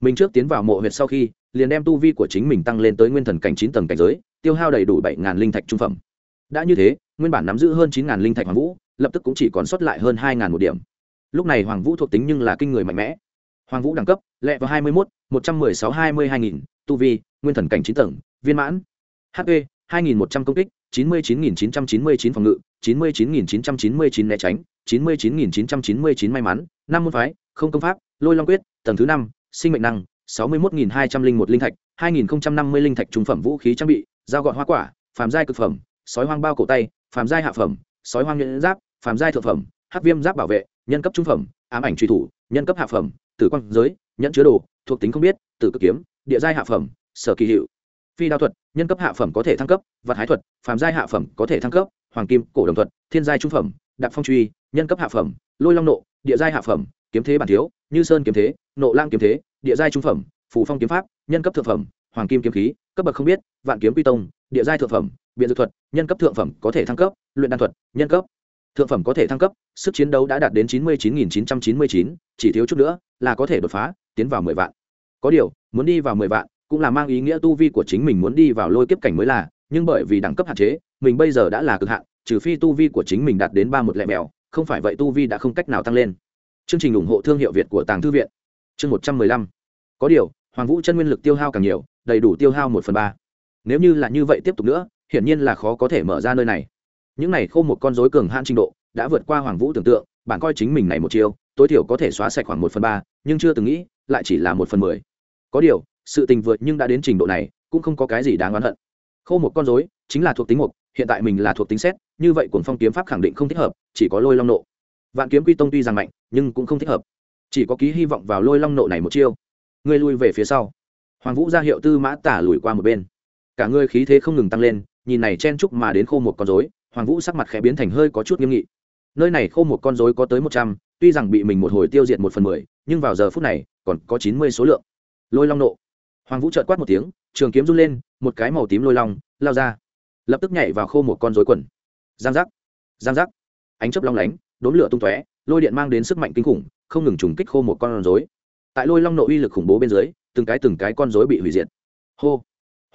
Mình trước tiến vào mộ huyệt sau khi, liền đem tu vi của chính mình tăng lên tới nguyên thần cảnh chín tầng cảnh giới, tiêu hao đầy đủ bảy ngàn linh thạch trung phẩm. Đã như thế, nguyên bản nắm giữ hơn chín ngàn linh thạch hoàng vũ lập tức cũng chỉ còn sót lại hơn hai ngàn một điểm. Lúc này hoàng vũ thuộc tính nhưng là kinh người mạnh mẽ. Hoàng vũ đẳng cấp, lẹ vào hai mươi một một trăm mười sáu, hai mươi hai nghìn, tu vi, nguyên thần cảnh chín tầng, viên mãn. Hp hai nghìn một trăm công kích, chín mươi chín nghìn chín trăm chín mươi chín phòng ngự, chín mươi chín nghìn chín trăm chín mươi chín né tránh, chín mươi chín nghìn chín trăm chín mươi chín may mắn, năm môn phái, không công pháp, lôi long quyết, tầng thứ năm, sinh mệnh năng, sáu mươi một nghìn hai trăm linh một linh thạch, hai nghìn năm mươi linh thạch trung phẩm vũ khí trang bị, dao gọn hoa quả, phàm giai cực phẩm, sói hoang bao cổ tay, phàm giai hạ phẩm, sói hoang nhuyễn giáp phàm giai thượng phẩm hát viêm giáp bảo vệ, nhân cấp trung phẩm, ám ảnh truy thủ, nhân cấp hạ phẩm, tử quang giới, nhẫn chứa đồ, thuộc tính không biết, tử cực kiếm, địa giai hạ phẩm, sở kỳ hiệu. Phi đao thuật, nhân cấp hạ phẩm có thể thăng cấp vật hái thuật, phàm giai hạ phẩm có thể thăng cấp, hoàng kim, cổ đồng thuật, thiên giai trung phẩm, đạp phong truy, nhân cấp hạ phẩm, lôi long nộ, địa giai hạ phẩm, kiếm thế bản thiếu, như sơn kiếm thế, nộ lang kiếm thế, địa giai trung phẩm phủ phong kiếm pháp, nhân cấp thượng phẩm, hoàng kim kiếm khí, cấp bậc không biết, vạn kiếm quy tông, địa giai thượng phẩm, biện dược thuật, nhân cấp thượng phẩm có thể thăng cấp, luyện đan thuật, nhân cấp thượng phẩm có thể thăng cấp, sức chiến đấu đã đạt đến chín mươi chín nghìn chín trăm chín mươi chín, chỉ thiếu chút nữa là có thể đột phá, tiến vào mười vạn. Có điều, muốn đi vào mười vạn cũng là mang ý nghĩa tu vi của chính mình muốn đi vào lôi kiếp cảnh mới là, nhưng bởi vì đẳng cấp hạn chế, mình bây giờ đã là cực hạn, trừ phi tu vi của chính mình đạt đến ba một lẻ mèo, không phải vậy tu vi đã không cách nào tăng lên. Chương trình ủng hộ thương hiệu việt của tàng thư viện. Chương một trăm mười lăm. Có điều, hoàng vũ chân nguyên lực tiêu hao càng nhiều, đầy đủ tiêu hao một phần ba. Nếu như là như vậy tiếp tục nữa, hiển nhiên là khó có thể mở ra nơi này những này khô một con rối cường hãn trình độ, đã vượt qua hoàng vũ tưởng tượng, bạn coi chính mình này một chiêu, tối thiểu có thể xóa sạch khoảng một phần ba, nhưng chưa từng nghĩ, lại chỉ là một phần mười. Có điều, sự tình vượt nhưng đã đến trình độ này, cũng không có cái gì đáng oán hận. Khô một con rối chính là thuộc tính mục, hiện tại mình là thuộc tính xét, như vậy cuồng phong kiếm pháp khẳng định không thích hợp, chỉ có lôi long nộ. Vạn kiếm quy tông tuy rằng mạnh, nhưng cũng không thích hợp. Chỉ có ký hy vọng vào lôi long nộ này một chiêu. Ngươi lui về phía sau. Hoàng vũ ra hiệu tư mã tả lùi qua một bên. Cả ngươi khí thế không ngừng tăng lên, nhìn này chen chúc mà đến khô một con rối hoàng vũ sắc mặt khẽ biến thành hơi có chút nghiêm nghị. Nơi này khô một con rối có tới một trăm, tuy rằng bị mình một hồi tiêu diệt một phần mười, nhưng vào giờ phút này, còn có chín mươi số lượng. Lôi long nộ. Hoàng vũ trợt quát một tiếng, trường kiếm run lên, một cái màu tím lôi long, lao ra. Lập tức nhảy vào khô một con rối quần. Giang giác. Giang giác. Ánh chớp long lánh đốn lửa tung tóe, lôi điện mang đến sức mạnh kinh khủng, không ngừng trùng kích khô một con rối. Tại lôi long nộ uy lực khủng bố bên dưới, từng cái từng cái con rối bị hủy diệt. Hô.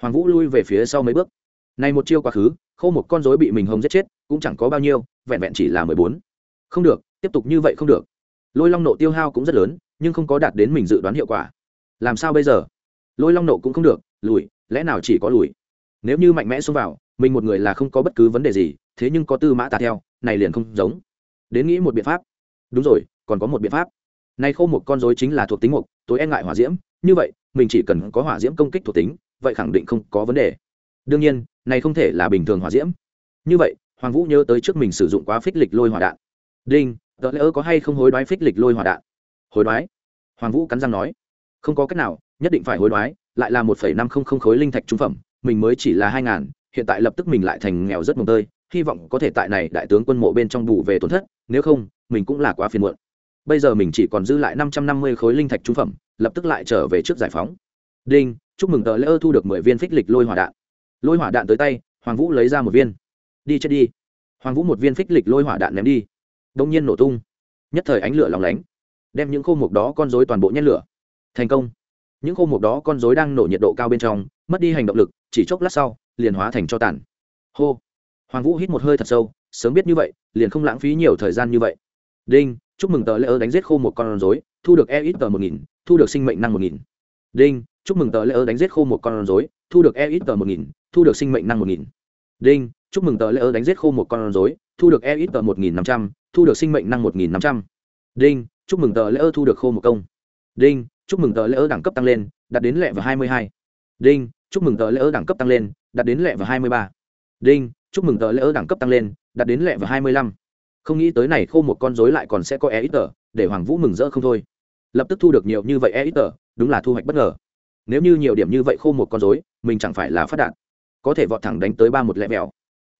Hoàng vũ lui về phía sau mấy bước. Này một chiêu quá khứ khô một con rối bị mình hồng giết chết, cũng chẳng có bao nhiêu, vẹn vẹn chỉ là mười bốn. Không được, tiếp tục như vậy không được. Lôi long nộ tiêu hao cũng rất lớn, nhưng không có đạt đến mình dự đoán hiệu quả. Làm sao bây giờ? Lôi long nộ cũng không được, lùi, lẽ nào chỉ có lùi? Nếu như mạnh mẽ xông vào, mình một người là không có bất cứ vấn đề gì, thế nhưng có tư mã tà theo, này liền không giống. Đến nghĩ một biện pháp. Đúng rồi, còn có một biện pháp. Nay khô một con dối chính là thuộc tính mục, tối e ngại hỏa diễm, như vậy, mình chỉ cần có hỏa diễm công kích thuộc tính, vậy khẳng định không có vấn đề. Đương nhiên này không thể là bình thường hỏa diễm. Như vậy, hoàng vũ nhớ tới trước mình sử dụng quá phích lịch lôi hỏa đạn. Đinh tờ lỡ có hay không hối đoái phích lịch lôi hỏa đạn? Hối đoái? Hoàng vũ cắn răng nói. Không có cách nào, nhất định phải hối đoái, lại là một phẩy năm không không khối linh thạch trung phẩm, mình mới chỉ là hai ngàn, hiện tại lập tức mình lại thành nghèo rất mồng tơi, hy vọng có thể tại này đại tướng quân mộ bên trong bù về tổn thất, nếu không, mình cũng là quá phiền muộn. Bây giờ mình chỉ còn dư lại năm trăm năm mươi khối linh thạch trung phẩm, lập tức lại trở về trước giải phóng. Đinh, chúc mừng tờ lễ ơ thu được mười viên phích lịch lôi hỏa đạn lôi hỏa đạn tới tay, hoàng vũ lấy ra một viên. Đi chết đi. Hoàng vũ một viên phích lịch lôi hỏa đạn ném đi. Đông nhiên nổ tung. Nhất thời ánh lửa lóng lánh. Đem những khô mục đó con dối toàn bộ nhét lửa. Thành công. Những khô mục đó con dối đang nổ nhiệt độ cao bên trong, mất đi hành động lực, chỉ chốc lát sau, liền hóa thành cho tàn. Hô. Hoàng vũ hít một hơi thật sâu, sớm biết như vậy, liền không lãng phí nhiều thời gian như vậy. Đinh, chúc mừng tờ lễ ơ đánh giết khô một con rối, thu được e ít tờ một nghìn, thu được sinh mệnh năng một nghìn. Đinh, chúc mừng tờ lễ ơ đánh giết khô một con rối thu được e ít tờ một nghìn, thu được sinh mệnh năng một nghìn. Đinh, chúc mừng tờ lễ ơ đánh giết khô một con rối, thu được e ít tờ một nghìn năm trăm, thu được sinh mệnh năng một nghìn năm trăm. Đinh, chúc mừng tờ lễ ơ thu được khô một công. Đinh, chúc mừng tờ lễ ơ đẳng cấp tăng lên, đạt đến lẹ và hai mươi hai. Đinh, chúc mừng tờ lễ ơ đẳng cấp tăng lên, đạt đến lẹ và hai mươi ba. Đinh, chúc mừng tờ lễ ơ đẳng cấp tăng lên, đạt đến lẹ và hai mươi lăm. Không nghĩ tới này khô một con rối lại còn sẽ có e ít tờ, để hoàng vũ mừng rỡ không thôi. Lập tức thu được nhiều như vậy e ít tờ, đúng là thu hoạch bất ngờ nếu như nhiều điểm như vậy khô một con dối mình chẳng phải là phát đạt. Có thể vọt thẳng đánh tới ba một lẻ mèo.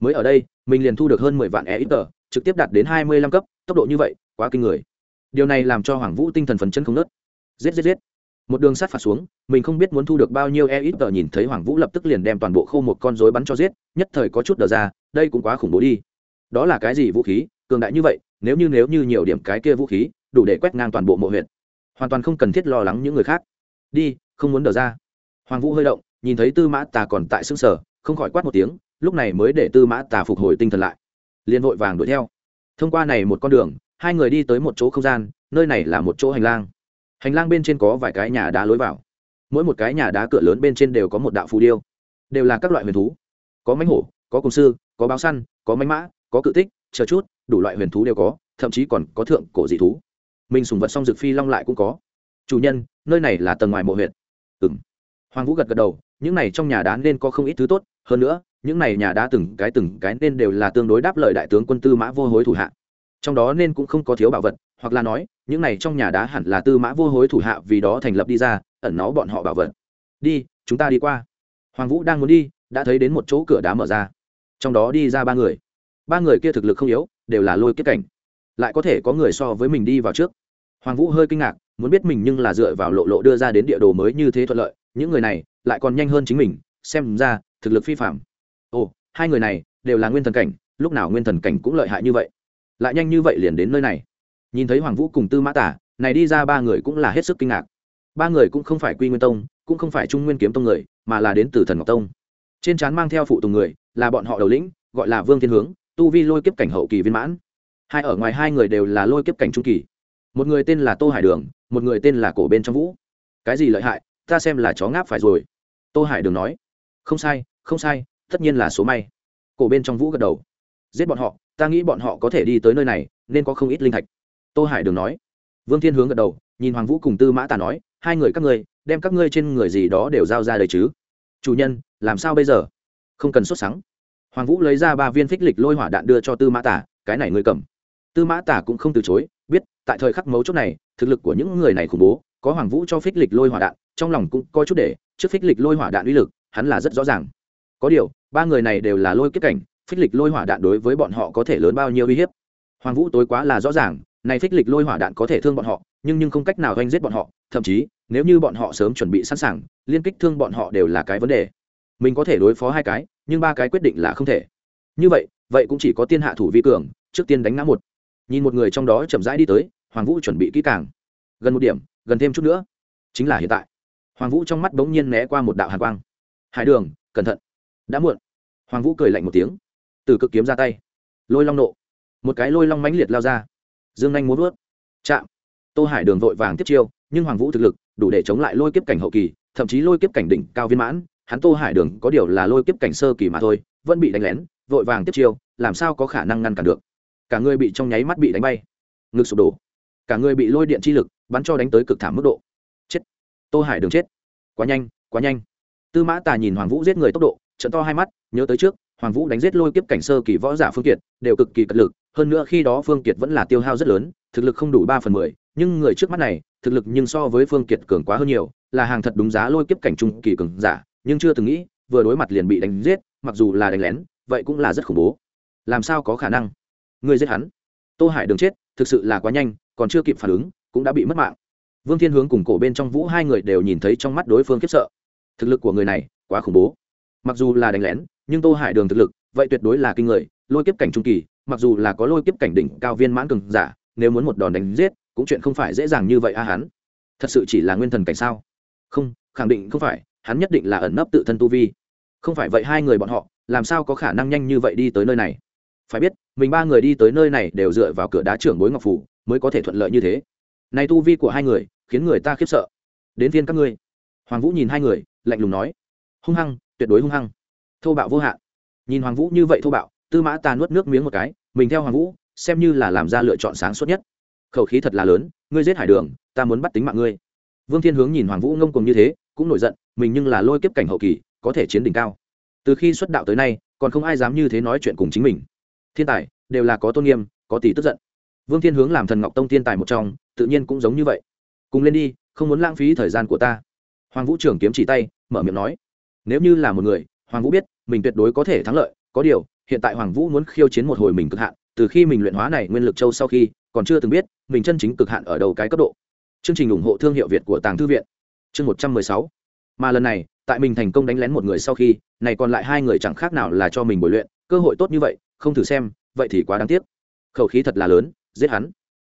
Mới ở đây, mình liền thu được hơn mười vạn e ít tờ, trực tiếp đạt đến hai mươi lăm cấp, tốc độ như vậy, quá kinh người. Điều này làm cho hoàng vũ tinh thần phấn chân không nớt giết giết giết. Một đường sát phạt xuống, mình không biết muốn thu được bao nhiêu e ít tờ nhìn thấy hoàng vũ lập tức liền đem toàn bộ khô một con rối bắn cho giết, nhất thời có chút đờ ra, đây cũng quá khủng bố đi. Đó là cái gì vũ khí? Cường đại như vậy, nếu như nếu như nhiều điểm cái kia vũ khí, đủ để quét ngang toàn bộ mộ huyện hoàn toàn không cần thiết lo lắng những người khác. Đi không muốn đờ ra. Hoàng vũ hơi động, nhìn thấy tư mã tà còn tại xương sở không khỏi quát một tiếng, lúc này mới để tư mã tà phục hồi tinh thần lại. Liền vội vàng đuổi theo. Thông qua này một con đường, hai người đi tới một chỗ không gian, nơi này là một chỗ hành lang. Hành lang bên trên có vài cái nhà đá lối vào. Mỗi một cái nhà đá cửa lớn bên trên đều có một đạo phù điêu. Đều là các loại huyền thú. Có mánh hổ, có cùng sư, có báo săn, có mánh mã, có cự tích, chờ chút, đủ loại huyền thú đều có, thậm chí còn có thượng cổ dị thú. Mình sùng vật song dược phi long lại cũng có. Chủ nhân, nơi này là tầng ngoài mộ huyện ừng hoàng vũ gật gật đầu, những này trong nhà đá nên có không ít thứ tốt, hơn nữa, những này nhà đá từng cái từng cái nên đều là tương đối đáp lời đại tướng quân tư mã vô hối thủ hạ. Trong đó nên cũng không có thiếu bảo vật, hoặc là nói, những này trong nhà đá hẳn là tư mã vô hối thủ hạ vì đó thành lập đi ra, ẩn nó bọn họ bảo vật. Đi, chúng ta đi qua. Hoàng vũ đang muốn đi, đã thấy đến một chỗ cửa đá mở ra. Trong đó đi ra ba người. Ba người kia thực lực không yếu, đều là lôi kết cảnh. Lại có thể có người so với mình đi vào trước. Hoàng vũ hơi kinh ngạc muốn biết mình nhưng là dựa vào lộ lộ đưa ra đến địa đồ mới như thế thuận lợi, những người này lại còn nhanh hơn chính mình, xem ra thực lực phi phạm ồ, hai người này đều là nguyên thần cảnh, lúc nào nguyên thần cảnh cũng lợi hại như vậy. Lại nhanh như vậy liền đến nơi này. Nhìn thấy hoàng vũ cùng tư mã tả, này đi ra ba người cũng là hết sức kinh ngạc. Ba người cũng không phải quy nguyên tông, cũng không phải trung nguyên kiếm tông người, mà là đến từ thần ngọc tông. Trên trán mang theo phụ tùng người, là bọn họ đầu lĩnh, gọi là vương thiên hướng, tu vi lôi kiếp cảnh hậu kỳ viên mãn. Hai ở ngoài hai người đều là lôi kiếp cảnh trung kỳ một người tên là tô hải đường, một người tên là cổ bên trong vũ. Cái gì lợi hại, ta xem là chó ngáp phải rồi. Tô hải đường nói. Không sai không sai, tất nhiên là số may. Cổ bên trong vũ gật đầu. Giết bọn họ, ta nghĩ bọn họ có thể đi tới nơi này, nên có không ít linh thạch. Tô hải đường nói. Vương thiên hướng gật đầu, nhìn hoàng vũ cùng tư mã tà nói, hai người các ngươi, đem các ngươi trên người gì đó đều giao ra đây chứ. Chủ nhân, làm sao bây giờ? Không cần xuất sáng hoàng vũ lấy ra ba viên phích lịch lôi hỏa đạn đưa cho tư mã tả, cái này ngươi cầm. Tư mã tả cũng không từ chối tại thời khắc mấu chốt này, thực lực của những người này khủng bố, có hoàng vũ cho phích lịch lôi hỏa đạn, trong lòng cũng coi chút để, trước phích lịch lôi hỏa đạn uy lực, hắn là rất rõ ràng. Có điều, ba người này đều là lôi kiếp cảnh, phích lịch lôi hỏa đạn đối với bọn họ có thể lớn bao nhiêu uy hiếp? Hoàng vũ tối quá là rõ ràng, này phích lịch lôi hỏa đạn có thể thương bọn họ, nhưng nhưng không cách nào oanh giết bọn họ, thậm chí, nếu như bọn họ sớm chuẩn bị sẵn sàng, liên kích thương bọn họ đều là cái vấn đề. Mình có thể đối phó hai cái, nhưng ba cái quyết định là không thể. Như vậy vậy cũng chỉ có tiên hạ thủ vi cường, trước tiên đánh ngã một nhìn một người trong đó chậm rãi đi tới, hoàng vũ chuẩn bị kỹ càng. Gần một điểm, gần thêm chút nữa. Chính là hiện tại. Hoàng vũ trong mắt bỗng nhiên né qua một đạo hàn quang. Hải đường, cẩn thận. Đã muộn. Hoàng vũ cười lạnh một tiếng. Từ cực kiếm ra tay. Lôi long nộ. Một cái lôi long mãnh liệt lao ra. Dương anh muốn vớt. Chạm. Tô hải đường vội vàng tiếp chiêu, nhưng hoàng vũ thực lực đủ để chống lại lôi kiếp cảnh hậu kỳ, thậm chí lôi kiếp cảnh đỉnh cao viên mãn. Hắn tô hải đường có điều là lôi kiếp cảnh sơ kỳ mà thôi, vẫn bị đánh lén, vội vàng tiếp chiêu, làm sao có khả năng ngăn cản được? Cả người bị trong nháy mắt bị đánh bay. Ngực sụp đổ. Cả người bị lôi điện chi lực bắn cho đánh tới cực thảm mức độ. Chết. Tô hải đường chết. Quá nhanh quá nhanh. Tư mã tà nhìn hoàng vũ giết người tốc độ trận to hai mắt, nhớ tới trước, hoàng vũ đánh giết lôi kiếp cảnh sơ kỳ võ giả phương kiệt, đều cực kỳ cật lực, hơn nữa khi đó phương kiệt vẫn là tiêu hao rất lớn, thực lực không đủ ba phần mười, nhưng người trước mắt này, thực lực nhưng so với phương kiệt cường quá hơn nhiều, là hàng thật đúng giá lôi kiếp cảnh trung kỳ cường giả, nhưng chưa từng nghĩ, vừa đối mặt liền bị đánh giết, mặc dù là đánh lén, vậy cũng là rất khủng bố. Làm sao có khả năng? Ngươi giết hắn. Tô hải đường chết, thực sự là quá nhanh, còn chưa kịp phản ứng, cũng đã bị mất mạng. Vương thiên hướng cùng cổ bên trong vũ hai người đều nhìn thấy trong mắt đối phương khiếp sợ. Thực lực của người này, quá khủng bố. Mặc dù là đánh lén, nhưng tô hải đường thực lực, vậy tuyệt đối là kinh người, lôi kiếp cảnh trung kỳ, mặc dù là có lôi kiếp cảnh đỉnh cao viên mãn cường giả, nếu muốn một đòn đánh giết, cũng chuyện không phải dễ dàng như vậy a hắn. Thật sự chỉ là nguyên thần cảnh sao? Không, khẳng định không phải, hắn nhất định là ẩn nấp tự thân tu vi. Không phải vậy hai người bọn họ, làm sao có khả năng nhanh như vậy đi tới nơi này? Phải biết, mình ba người đi tới nơi này đều dựa vào cửa đá trưởng bối ngọc phủ mới có thể thuận lợi như thế. Này tu vi của hai người, khiến người ta khiếp sợ. Đến viên các ngươi. Hoàng vũ nhìn hai người, lạnh lùng nói. Hung hăng, tuyệt đối hung hăng. Thô bạo vô hạn. Nhìn hoàng vũ như vậy thô bạo, tư mã ta nuốt nước miếng một cái, mình theo hoàng vũ, xem như là làm ra lựa chọn sáng suốt nhất. Khẩu khí thật là lớn, ngươi giết hải đường, ta muốn bắt tính mạng ngươi. Vương thiên hướng nhìn hoàng vũ ngông cùng như thế, cũng nổi giận, mình nhưng là lôi kiếp cảnh hậu kỳ, có thể chiến đỉnh cao. Từ khi xuất đạo tới nay, còn không ai dám như thế nói chuyện cùng chính mình thiên tài, đều là có tôn nghiêm, có tỷ tức giận. Vương thiên hướng làm thần ngọc tông thiên tài một trong, tự nhiên cũng giống như vậy. Cùng lên đi, không muốn lãng phí thời gian của ta. Hoàng vũ trưởng kiếm chỉ tay, mở miệng nói. Nếu như là một người, hoàng vũ biết, mình tuyệt đối có thể thắng lợi, có điều, hiện tại hoàng vũ muốn khiêu chiến một hồi mình cực hạn, từ khi mình luyện hóa này nguyên lực châu sau khi, còn chưa từng biết, mình chân chính cực hạn ở đầu cái cấp độ. Chương trình ủng hộ thương hiệu việt của tàng thư viện. Chương một trăm mười sáu. Mà lần này, tại mình thành công đánh lén một người sau khi, này còn lại hai người chẳng khác nào là cho mình bồi luyện, cơ hội tốt như vậy không thử xem, vậy thì quá đáng tiếc. Khẩu khí thật là lớn, giết hắn.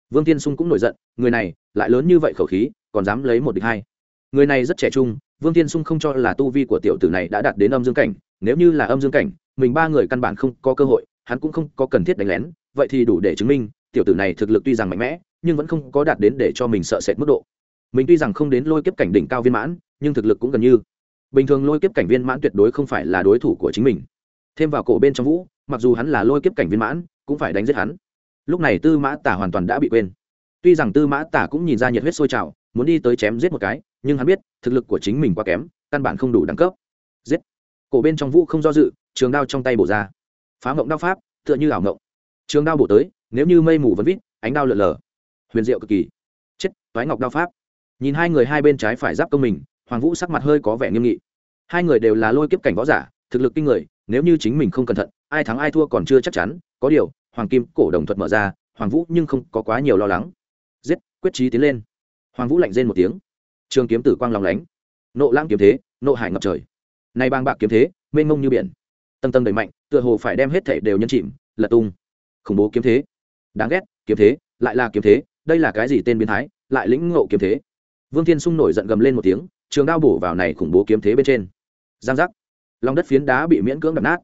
Vương tiên sung cũng nổi giận, người này, lại lớn như vậy khẩu khí, còn dám lấy một địch hai. Người này rất trẻ trung, vương tiên sung không cho là tu vi của tiểu tử này đã đạt đến âm dương cảnh, nếu như là âm dương cảnh, mình ba người căn bản không có cơ hội, hắn cũng không có cần thiết đánh lén, vậy thì đủ để chứng minh, tiểu tử này thực lực tuy rằng mạnh mẽ, nhưng vẫn không có đạt đến để cho mình sợ sệt mức độ. Mình tuy rằng không đến lôi kiếp cảnh đỉnh cao viên mãn, nhưng thực lực cũng gần như. Bình thường lôi kiếp cảnh viên mãn tuyệt đối không phải là đối thủ của chính mình. Thêm vào cổ bên trong vũ mặc dù hắn là lôi kiếp cảnh viên mãn, cũng phải đánh giết hắn. Lúc này tư mã tả hoàn toàn đã bị quên. Tuy rằng tư mã tả cũng nhìn ra nhiệt huyết sôi trào, muốn đi tới chém giết một cái, nhưng hắn biết, thực lực của chính mình quá kém, căn bản không đủ đẳng cấp. Giết! Cổ bên trong vũ không do dự, trường đao trong tay bổ ra. Phá mộng đao pháp, tựa như ảo mộng. Trường đao bổ tới, nếu như mây mù vẫn vít, ánh đao lượn lờ. Huyền diệu cực kỳ. Chết, toái ngọc đao pháp. Nhìn hai người hai bên trái phải giáp công mình, hoàng vũ sắc mặt hơi có vẻ nghiêm nghị. Hai người đều là lôi kiếp cảnh võ giả, thực lực kinh người, nếu như chính mình không cẩn thận ai thắng ai thua còn chưa chắc chắn, có điều, hoàng kim cổ đồng thuật mở ra, hoàng vũ nhưng không có quá nhiều lo lắng. Giết, quyết trí tiến lên. Hoàng vũ lạnh rên một tiếng. Trường kiếm tử quang lòng lánh. Nộ lãng kiếm thế, nộ hải ngập trời. Nay bang bạc kiếm thế, mênh mông như biển. Tầng tầng đẩy mạnh, tựa hồ phải đem hết thể đều nhân chìm, lật tung. Khủng bố kiếm thế. Đáng ghét, kiếm thế, lại là kiếm thế, đây là cái gì tên biến thái, lại lĩnh ngộ kiếm thế. Vương thiên sung nổi giận gầm lên một tiếng, trường đao bổ vào này khủng bố kiếm thế bên trên. Giang giác. Lòng đất phiến đá bị miễn cưỡng đập nát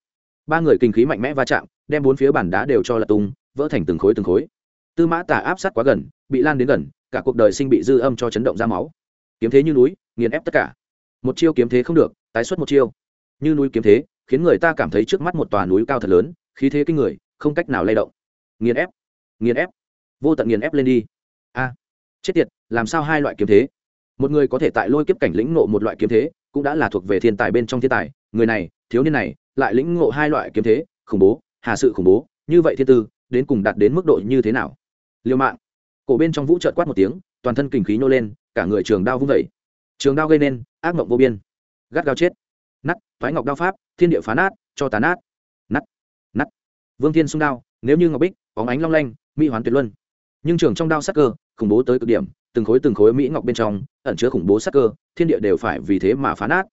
ba người kinh khí mạnh mẽ va chạm, đem bốn phía bản đá đều cho lật tung, vỡ thành từng khối từng khối. Tư mã tả áp sát quá gần, bị lan đến gần, cả cuộc đời sinh bị dư âm cho chấn động ra máu. Kiếm thế như núi, nghiền ép tất cả. Một chiêu kiếm thế không được, tái xuất một chiêu. Như núi kiếm thế, khiến người ta cảm thấy trước mắt một tòa núi cao thật lớn, khí thế kinh người, không cách nào lay động. Nghiền ép nghiền ép, vô tận nghiền ép lên đi. A, chết tiệt, làm sao hai loại kiếm thế? Một người có thể tại lôi kiếp cảnh lĩnh ngộ một loại kiếm thế, cũng đã là thuộc về thiên tài bên trong thiên tài. Người này, thiếu niên này lại lĩnh ngộ hai loại kiếm thế, khủng bố, hà sự khủng bố, như vậy thiên tư, đến cùng đạt đến mức độ như thế nào? Liêu mạng. Cổ bên trong vũ trợt quát một tiếng, toàn thân kinh khí nhô lên, cả người trường đao vung vẩy trường đao gây nên ác mộng vô biên. Gắt gao chết. Nắt thoái ngọc đao pháp, thiên địa phá nát, cho tán nát. Nắt nắt vương thiên sung đao, nếu như ngọc bích, bóng ánh long lanh, mỹ hoán tuyệt luân. Nhưng trường trong đao sắc cơ, khủng bố tới cực điểm, từng khối từng khối mỹ ngọc bên trong, ẩn chứa khủng bố sắc cơ, thiên địa đều phải vì thế mà phá nát.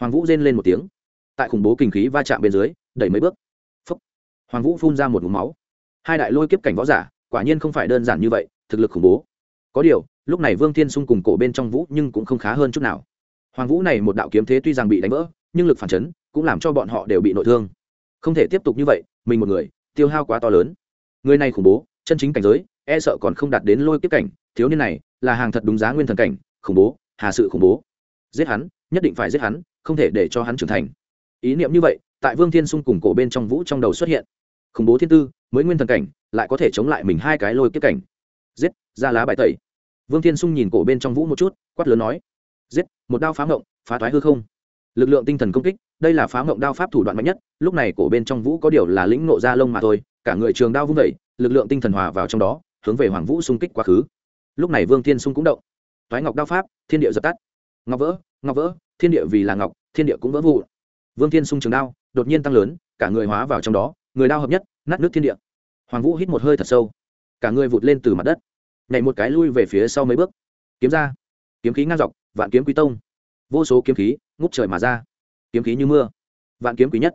Hoàng vũ rên lên một tiếng tại khủng bố kinh khí va chạm bên dưới, đẩy mấy bước. Phúc. hoàng vũ phun ra một mũ máu. Hai đại lôi kiếp cảnh võ giả, quả nhiên không phải đơn giản như vậy, thực lực khủng bố. Có điều, lúc này vương thiên sung cùng cổ bên trong vũ nhưng cũng không khá hơn chút nào. Hoàng vũ này một đạo kiếm thế tuy rằng bị đánh vỡ, nhưng lực phản chấn cũng làm cho bọn họ đều bị nội thương. Không thể tiếp tục như vậy, mình một người, tiêu hao quá to lớn. Người này khủng bố, chân chính cảnh giới e sợ còn không đạt đến lôi kiếp cảnh, thiếu niên này là hàng thật đúng giá nguyên thần cảnh, khủng bố, hà sự khủng bố. Giết hắn, nhất định phải giết hắn, không thể để cho hắn trưởng thành ý niệm như vậy, tại vương thiên sung cùng cổ bên trong vũ trong đầu xuất hiện. Khủng bố thiên tư, mới nguyên thần cảnh, lại có thể chống lại mình hai cái lôi kiếp cảnh. Giết, ra lá bài tẩy. Vương thiên sung nhìn cổ bên trong vũ một chút, quát lớn nói. Giết, một đao phá ngộng, phá thoái hư không. Lực lượng tinh thần công kích, đây là phá ngộng đao pháp thủ đoạn mạnh nhất, lúc này cổ bên trong vũ có điều là lĩnh nộ ra lông mà thôi, cả người trường đao vung vẩy lực lượng tinh thần hòa vào trong đó, hướng về hoàng vũ xung kích quá khứ. Lúc này vương thiên sung cũng động. Thoái ngọc đao pháp, thiên địa dập tắt. Ngọc vỡ ngọc vỡ, thiên địa vì là ngọc, thiên địa cũng vỡ vụ vương thiên sung trường đao đột nhiên tăng lớn, cả người hóa vào trong đó, người đao hợp nhất, nát nước thiên địa. Hoàng vũ hít một hơi thật sâu, cả người vụt lên từ mặt đất, nhảy một cái lui về phía sau mấy bước. Kiếm ra, kiếm khí ngang dọc, vạn kiếm quý tông. Vô số kiếm khí ngút trời mà ra, kiếm khí như mưa, vạn kiếm quý nhất.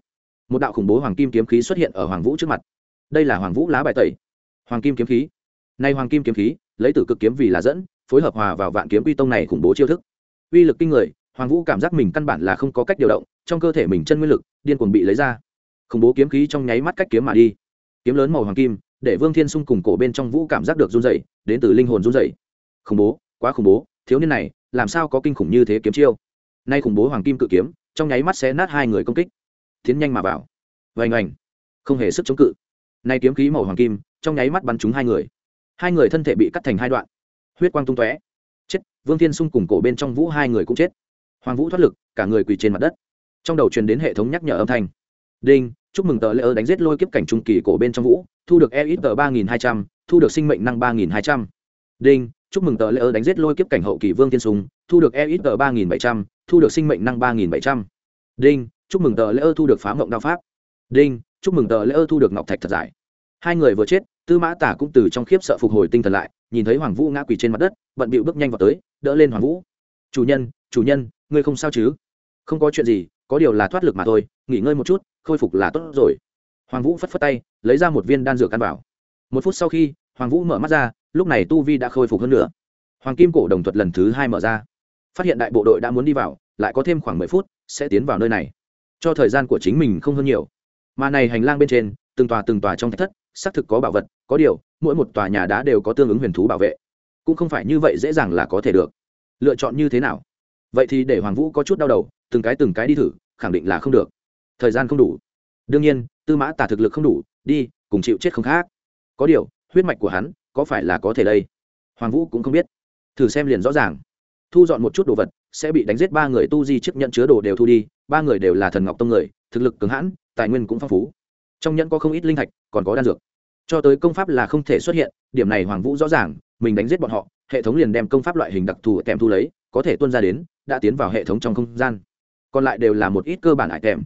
Một đạo khủng bố hoàng kim kiếm khí xuất hiện ở hoàng vũ trước mặt. Đây là hoàng vũ lá bài tẩy. Hoàng kim kiếm khí. Nay hoàng kim kiếm khí, lấy từ cực kiếm vì là dẫn, phối hợp hòa vào vạn kiếm quy tông này khủng bố chiêu thức. Uy lực kinh người hoàng vũ cảm giác mình căn bản là không có cách điều động, trong cơ thể mình chân nguyên lực, điên cuồng bị lấy ra. Khủng bố kiếm khí trong nháy mắt cách kiếm mà đi. Kiếm lớn màu hoàng kim, để vương thiên sung cùng cổ bên trong vũ cảm giác được run dày đến từ linh hồn run dày khủng bố, quá khủng bố, thiếu niên này, làm sao có kinh khủng như thế kiếm chiêu? Nay khủng bố hoàng kim cự kiếm, trong nháy mắt sẽ nát hai người công kích. Tiến nhanh mà vào. Vành ảnh không hề sức chống cự. Nay kiếm khí màu hoàng kim, trong nháy mắt bắn trúng hai người. Hai người thân thể bị cắt thành hai đoạn. Huyết quang tung tóe. Chết, vương thiên sung cùng cổ bên trong vũ hai người cũng chết hoàng vũ thoát lực, cả người quỳ trên mặt đất. Trong đầu truyền đến hệ thống nhắc nhở âm thanh. Đinh, chúc mừng tờ lễ ơ đánh giết lôi kiếp cảnh trung kỳ cổ bên trong vũ, thu được e ít tờ ba nghìn hai trăm, thu được sinh mệnh năng ba nghìn hai trăm. Đinh, chúc mừng tờ lễ ơ đánh giết lôi kiếp cảnh hậu kỳ vương tiên sùng, thu được e ít tờ ba nghìn bảy trăm, thu được sinh mệnh năng ba nghìn bảy trăm. Đinh, chúc mừng tờ lễ ơ thu được phá mộng đao pháp. Đinh, chúc mừng tờ lễ ơ thu được ngọc thạch thật giải. Hai người vừa chết, tư mã tả cũng từ trong khiếp sợ phục hồi tinh thần lại, nhìn thấy hoàng vũ ngã quỳ trên mặt đất, bận bịu bước nhanh vào tới, đỡ lên hoàng vũ. Chủ nhân chủ nhân ngươi không sao chứ? Không có chuyện gì, có điều là thoát lực mà thôi, nghỉ ngơi một chút, khôi phục là tốt rồi. Hoàng vũ phất phất tay, lấy ra một viên đan dược ăn vào. Một phút sau khi, hoàng vũ mở mắt ra, lúc này tu vi đã khôi phục hơn nữa. Hoàng kim cổ đồng thuật lần thứ hai mở ra. Phát hiện đại bộ đội đã muốn đi vào, lại có thêm khoảng mười phút, sẽ tiến vào nơi này. Cho thời gian của chính mình không hơn nhiều. Mà này hành lang bên trên, từng tòa từng tòa trong thạch thất, xác thực có bảo vật, có điều, mỗi một tòa nhà đá đều có tương ứng huyền thú bảo vệ. Cũng không phải như vậy dễ dàng là có thể được. Lựa chọn như thế nào? Vậy thì để hoàng vũ có chút đau đầu, từng cái từng cái đi thử, khẳng định là không được. Thời gian không đủ. Đương nhiên, tư mã tả thực lực không đủ, đi, cùng chịu chết không khác. Có điều, huyết mạch của hắn, có phải là có thể đây? Hoàng vũ cũng không biết. Thử xem liền rõ ràng. Thu dọn một chút đồ vật, sẽ bị đánh giết ba người tu di chức nhận chứa đồ đều thu đi, ba người đều là thần ngọc tông người, thực lực cứng hãn, tài nguyên cũng phong phú. Trong nhẫn có không ít linh thạch, còn có đan dược. Cho tới công pháp là không thể xuất hiện, điểm này hoàng vũ rõ ràng, mình đánh giết bọn họ, hệ thống liền đem công pháp loại hình đặc thù kèm thu lấy có thể tuân ra đến, đã tiến vào hệ thống trong không gian. Còn lại đều là một ít cơ bản ải kèm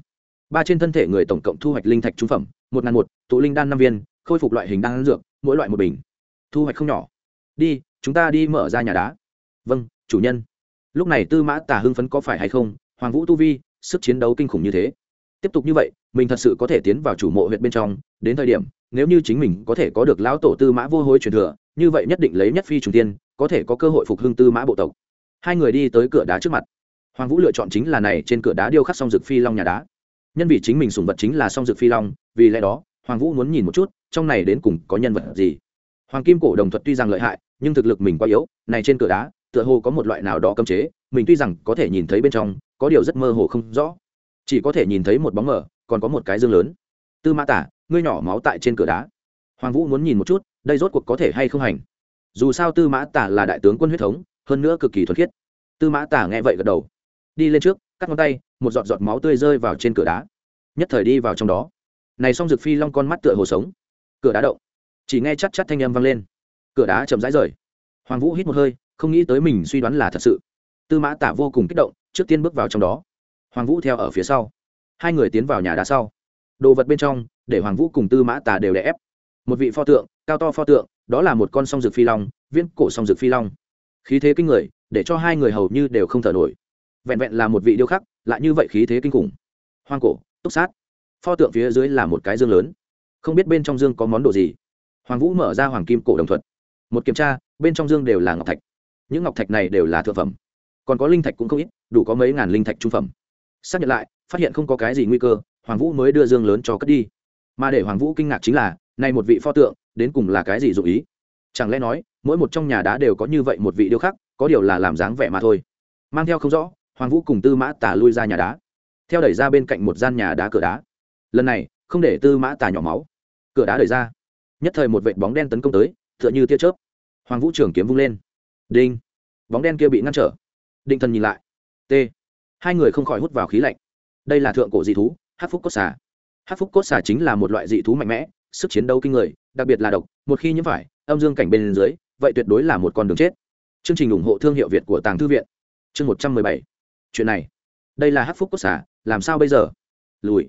ba trên thân thể người tổng cộng thu hoạch linh thạch trung phẩm, một ngàn một, tụ linh đan năm viên, khôi phục loại hình đan dược, mỗi loại một bình. Thu hoạch không nhỏ. Đi, chúng ta đi mở ra nhà đá. Vâng chủ nhân. Lúc này tư mã tả hưng phấn có phải hay không? Hoàng vũ tu vi, sức chiến đấu kinh khủng như thế. Tiếp tục như vậy, mình thật sự có thể tiến vào chủ mộ huyện bên trong. Đến thời điểm, nếu như chính mình có thể có được lão tổ tư mã vô hối truyền thừa, như vậy nhất định lấy nhất phi trùng tiên, có thể có cơ hội phục hưng tư mã bộ tộc hai người đi tới cửa đá trước mặt. Hoàng vũ lựa chọn chính là này trên cửa đá điêu khắc song dực phi long nhà đá. Nhân vì chính mình sùng vật chính là song dực phi long, vì lẽ đó, hoàng vũ muốn nhìn một chút, trong này đến cùng có nhân vật gì. Hoàng kim cổ đồng thuật tuy rằng lợi hại, nhưng thực lực mình quá yếu, này trên cửa đá, tựa hồ có một loại nào đó cấm chế, mình tuy rằng có thể nhìn thấy bên trong, có điều rất mơ hồ không rõ. Chỉ có thể nhìn thấy một bóng mờ, còn có một cái dương lớn. Tư mã tả, ngươi nhỏ máu tại trên cửa đá. Hoàng vũ muốn nhìn một chút, đây rốt cuộc có thể hay không hành. Dù sao tư mã tả là đại tướng quân huyết thống hơn nữa cực kỳ thuần khiết. Tư mã tả nghe vậy gật đầu. Đi lên trước, cắt ngón tay, một giọt giọt máu tươi rơi vào trên cửa đá. Nhất thời đi vào trong đó. Này xong rực phi long con mắt tựa hồ sống. Cửa đá động. Chỉ nghe chắc chắc thanh âm vang lên. Cửa đá chậm rãi rời. Hoàng vũ hít một hơi, không nghĩ tới mình suy đoán là thật sự. Tư mã tả vô cùng kích động, trước tiên bước vào trong đó. Hoàng vũ theo ở phía sau. Hai người tiến vào nhà đá sau. Đồ vật bên trong, để hoàng vũ cùng tư mã tả đều đè ép. Một vị pho tượng, cao to pho tượng, đó là một con song dược phi long, viễn cổ song dược phi long khí thế kinh người, để cho hai người hầu như đều không thở nổi. Vẹn vẹn là một vị điêu khắc, lại như vậy khí thế kinh khủng. Hoang cổ, túc sát. Pho tượng phía dưới là một cái dương lớn. Không biết bên trong dương có món đồ gì. Hoàng vũ mở ra hoàng kim cổ đồng thuật. Một kiểm tra, bên trong dương đều là ngọc thạch. Những ngọc thạch này đều là thượng phẩm. Còn có linh thạch cũng không ít, đủ có mấy ngàn linh thạch trung phẩm. Xác nhận lại, phát hiện không có cái gì nguy cơ, hoàng vũ mới đưa dương lớn cho cất đi. Mà để hoàng vũ kinh ngạc chính là, nay một vị pho tượng, đến cùng là cái gì dụ ý? Chẳng lẽ nói mỗi một trong nhà đá đều có như vậy một vị điêu khắc, có điều là làm dáng vẻ mà thôi. Mang theo không rõ, hoàng vũ cùng tư mã tả lui ra nhà đá, theo đẩy ra bên cạnh một gian nhà đá cửa đá. Lần này, không để tư mã tả nhỏ máu. Cửa đá đẩy ra, nhất thời một vệ bóng đen tấn công tới, tựa như tia chớp. Hoàng vũ trường kiếm vung lên. Đinh. Bóng đen kia bị ngăn trở. Định thần nhìn lại. T. Hai người không khỏi hút vào khí lạnh. Đây là thượng cổ dị thú, hát phúc cốt xà. Hát phúc cốt xà chính là một loại dị thú mạnh mẽ, sức chiến đấu kinh người, đặc biệt là độc, một khi nhiễm phải, âm dương cảnh bên dưới vậy tuyệt đối là một con đường chết. Chương trình ủng hộ thương hiệu việt của tàng thư viện. Chương một trăm mười bảy. Chuyện này. Đây là Hắc phúc cốt xà, làm sao bây giờ? Lùi.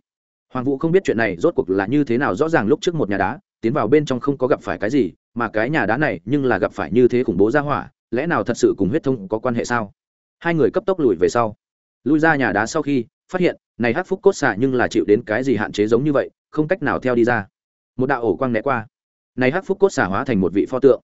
Hoàng vũ không biết chuyện này rốt cuộc là như thế nào, rõ ràng lúc trước một nhà đá, tiến vào bên trong không có gặp phải cái gì, mà cái nhà đá này nhưng là gặp phải như thế khủng bố ra hỏa, lẽ nào thật sự cùng huyết thông có quan hệ sao? Hai người cấp tốc lùi về sau. Lui ra nhà đá sau khi, phát hiện, này hát phúc cốt xạ nhưng là chịu đến cái gì hạn chế giống như vậy, không cách nào theo đi ra. Một đạo ổ quang né qua. Này hát phúc cốt xả hóa thành một vị pho tượng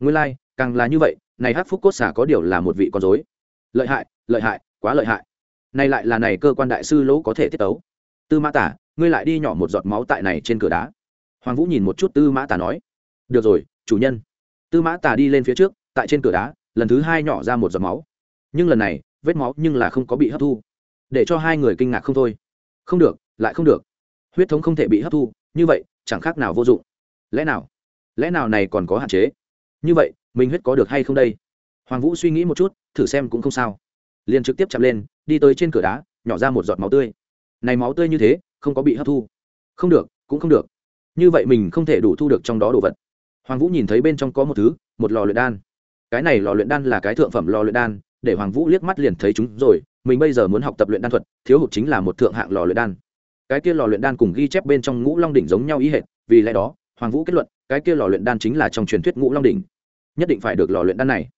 nguyên lai、like, càng là như vậy này hát phúc cốt xả có điều là một vị con dối lợi hại lợi hại quá lợi hại. Này lại là này cơ quan đại sư lỗ có thể tiết tấu. Tư mã tả ngươi lại đi nhỏ một giọt máu tại này trên cửa đá. Hoàng vũ nhìn một chút tư mã tả nói. Được rồi chủ nhân. Tư mã tả đi lên phía trước tại trên cửa đá lần thứ hai nhỏ ra một giọt máu. Nhưng lần này vết máu nhưng là không có bị hấp thu. Để cho hai người kinh ngạc không thôi. Không được lại không được. Huyết thống không thể bị hấp thu như vậy chẳng khác nào vô dụng. Lẽ nào? Lẽ nào này còn có hạn chế? Như vậy, mình huyết có được hay không đây? Hoàng vũ suy nghĩ một chút, thử xem cũng không sao. Liền trực tiếp chạm lên, đi tới trên cửa đá, nhỏ ra một giọt máu tươi. Này máu tươi như thế, không có bị hấp thu. Không được, cũng không được. Như vậy mình không thể đủ thu được trong đó đồ vật. Hoàng vũ nhìn thấy bên trong có một thứ, một lò luyện đan. Cái này lò luyện đan là cái thượng phẩm lò luyện đan, để hoàng vũ liếc mắt liền thấy chúng rồi, mình bây giờ muốn học tập luyện đan thuật, thiếu hụt chính là một thượng hạng lò luyện đan. Cái kia lò luyện đan cùng ghi chép bên trong ngũ long đỉnh giống nhau ý hệt, vì lẽ đó, hoàng vũ kết luận, cái kia lò luyện đan chính là trong truyền thuyết ngũ long đỉnh nhất định phải được lò luyện đan này.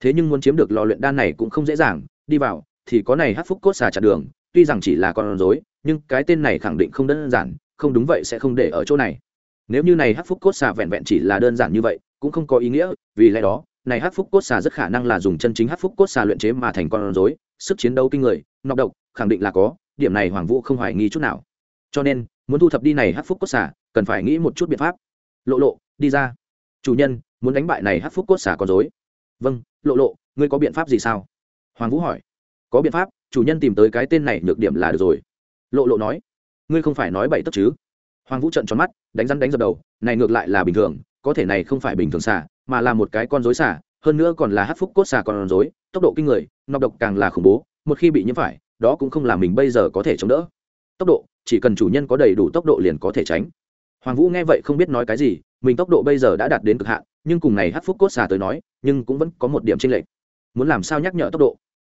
Thế nhưng muốn chiếm được lò luyện đan này cũng không dễ dàng, đi vào thì có này hát phúc cốt xà chặt đường, tuy rằng chỉ là con rối, nhưng cái tên này khẳng định không đơn giản, không đúng vậy sẽ không để ở chỗ này. Nếu như này hát phúc cốt xà vẹn vẹn chỉ là đơn giản như vậy, cũng không có ý nghĩa, vì lẽ đó, này hát phúc cốt xà rất khả năng là dùng chân chính hát phúc cốt xà luyện chế mà thành con rối, sức chiến đấu kinh người, nọc độc, khẳng định là có, điểm này hoàng vũ không hoài nghi chút nào. Cho nên, muốn thu thập đi này hát phúc cốt xà, cần phải nghĩ một chút biện pháp. Lộ lộ, đi ra. Chủ nhân muốn đánh bại này hát phúc cốt xà con dối vâng lộ lộ, ngươi có biện pháp gì sao? Hoàng vũ hỏi. Có biện pháp, chủ nhân tìm tới cái tên này nhược điểm là được rồi. Lộ lộ nói. Ngươi không phải nói bậy tất chứ? Hoàng vũ trận tròn mắt, đánh rắn đánh dập đầu, này ngược lại là bình thường, có thể này không phải bình thường xà mà là một cái con dối xà hơn nữa còn là hát phúc cốt xà con dối tốc độ kinh người, nọc độc càng là khủng bố, một khi bị nhiễm phải, đó cũng không là mình bây giờ có thể chống đỡ. Tốc độ, chỉ cần chủ nhân có đầy đủ tốc độ liền có thể tránh hoàng vũ nghe vậy không biết nói cái gì, mình tốc độ bây giờ đã đạt đến cực hạn, nhưng cùng này hát phúc cốt xà tới nói, nhưng cũng vẫn có một điểm tranh lệch. Muốn làm sao nhắc nhở tốc độ?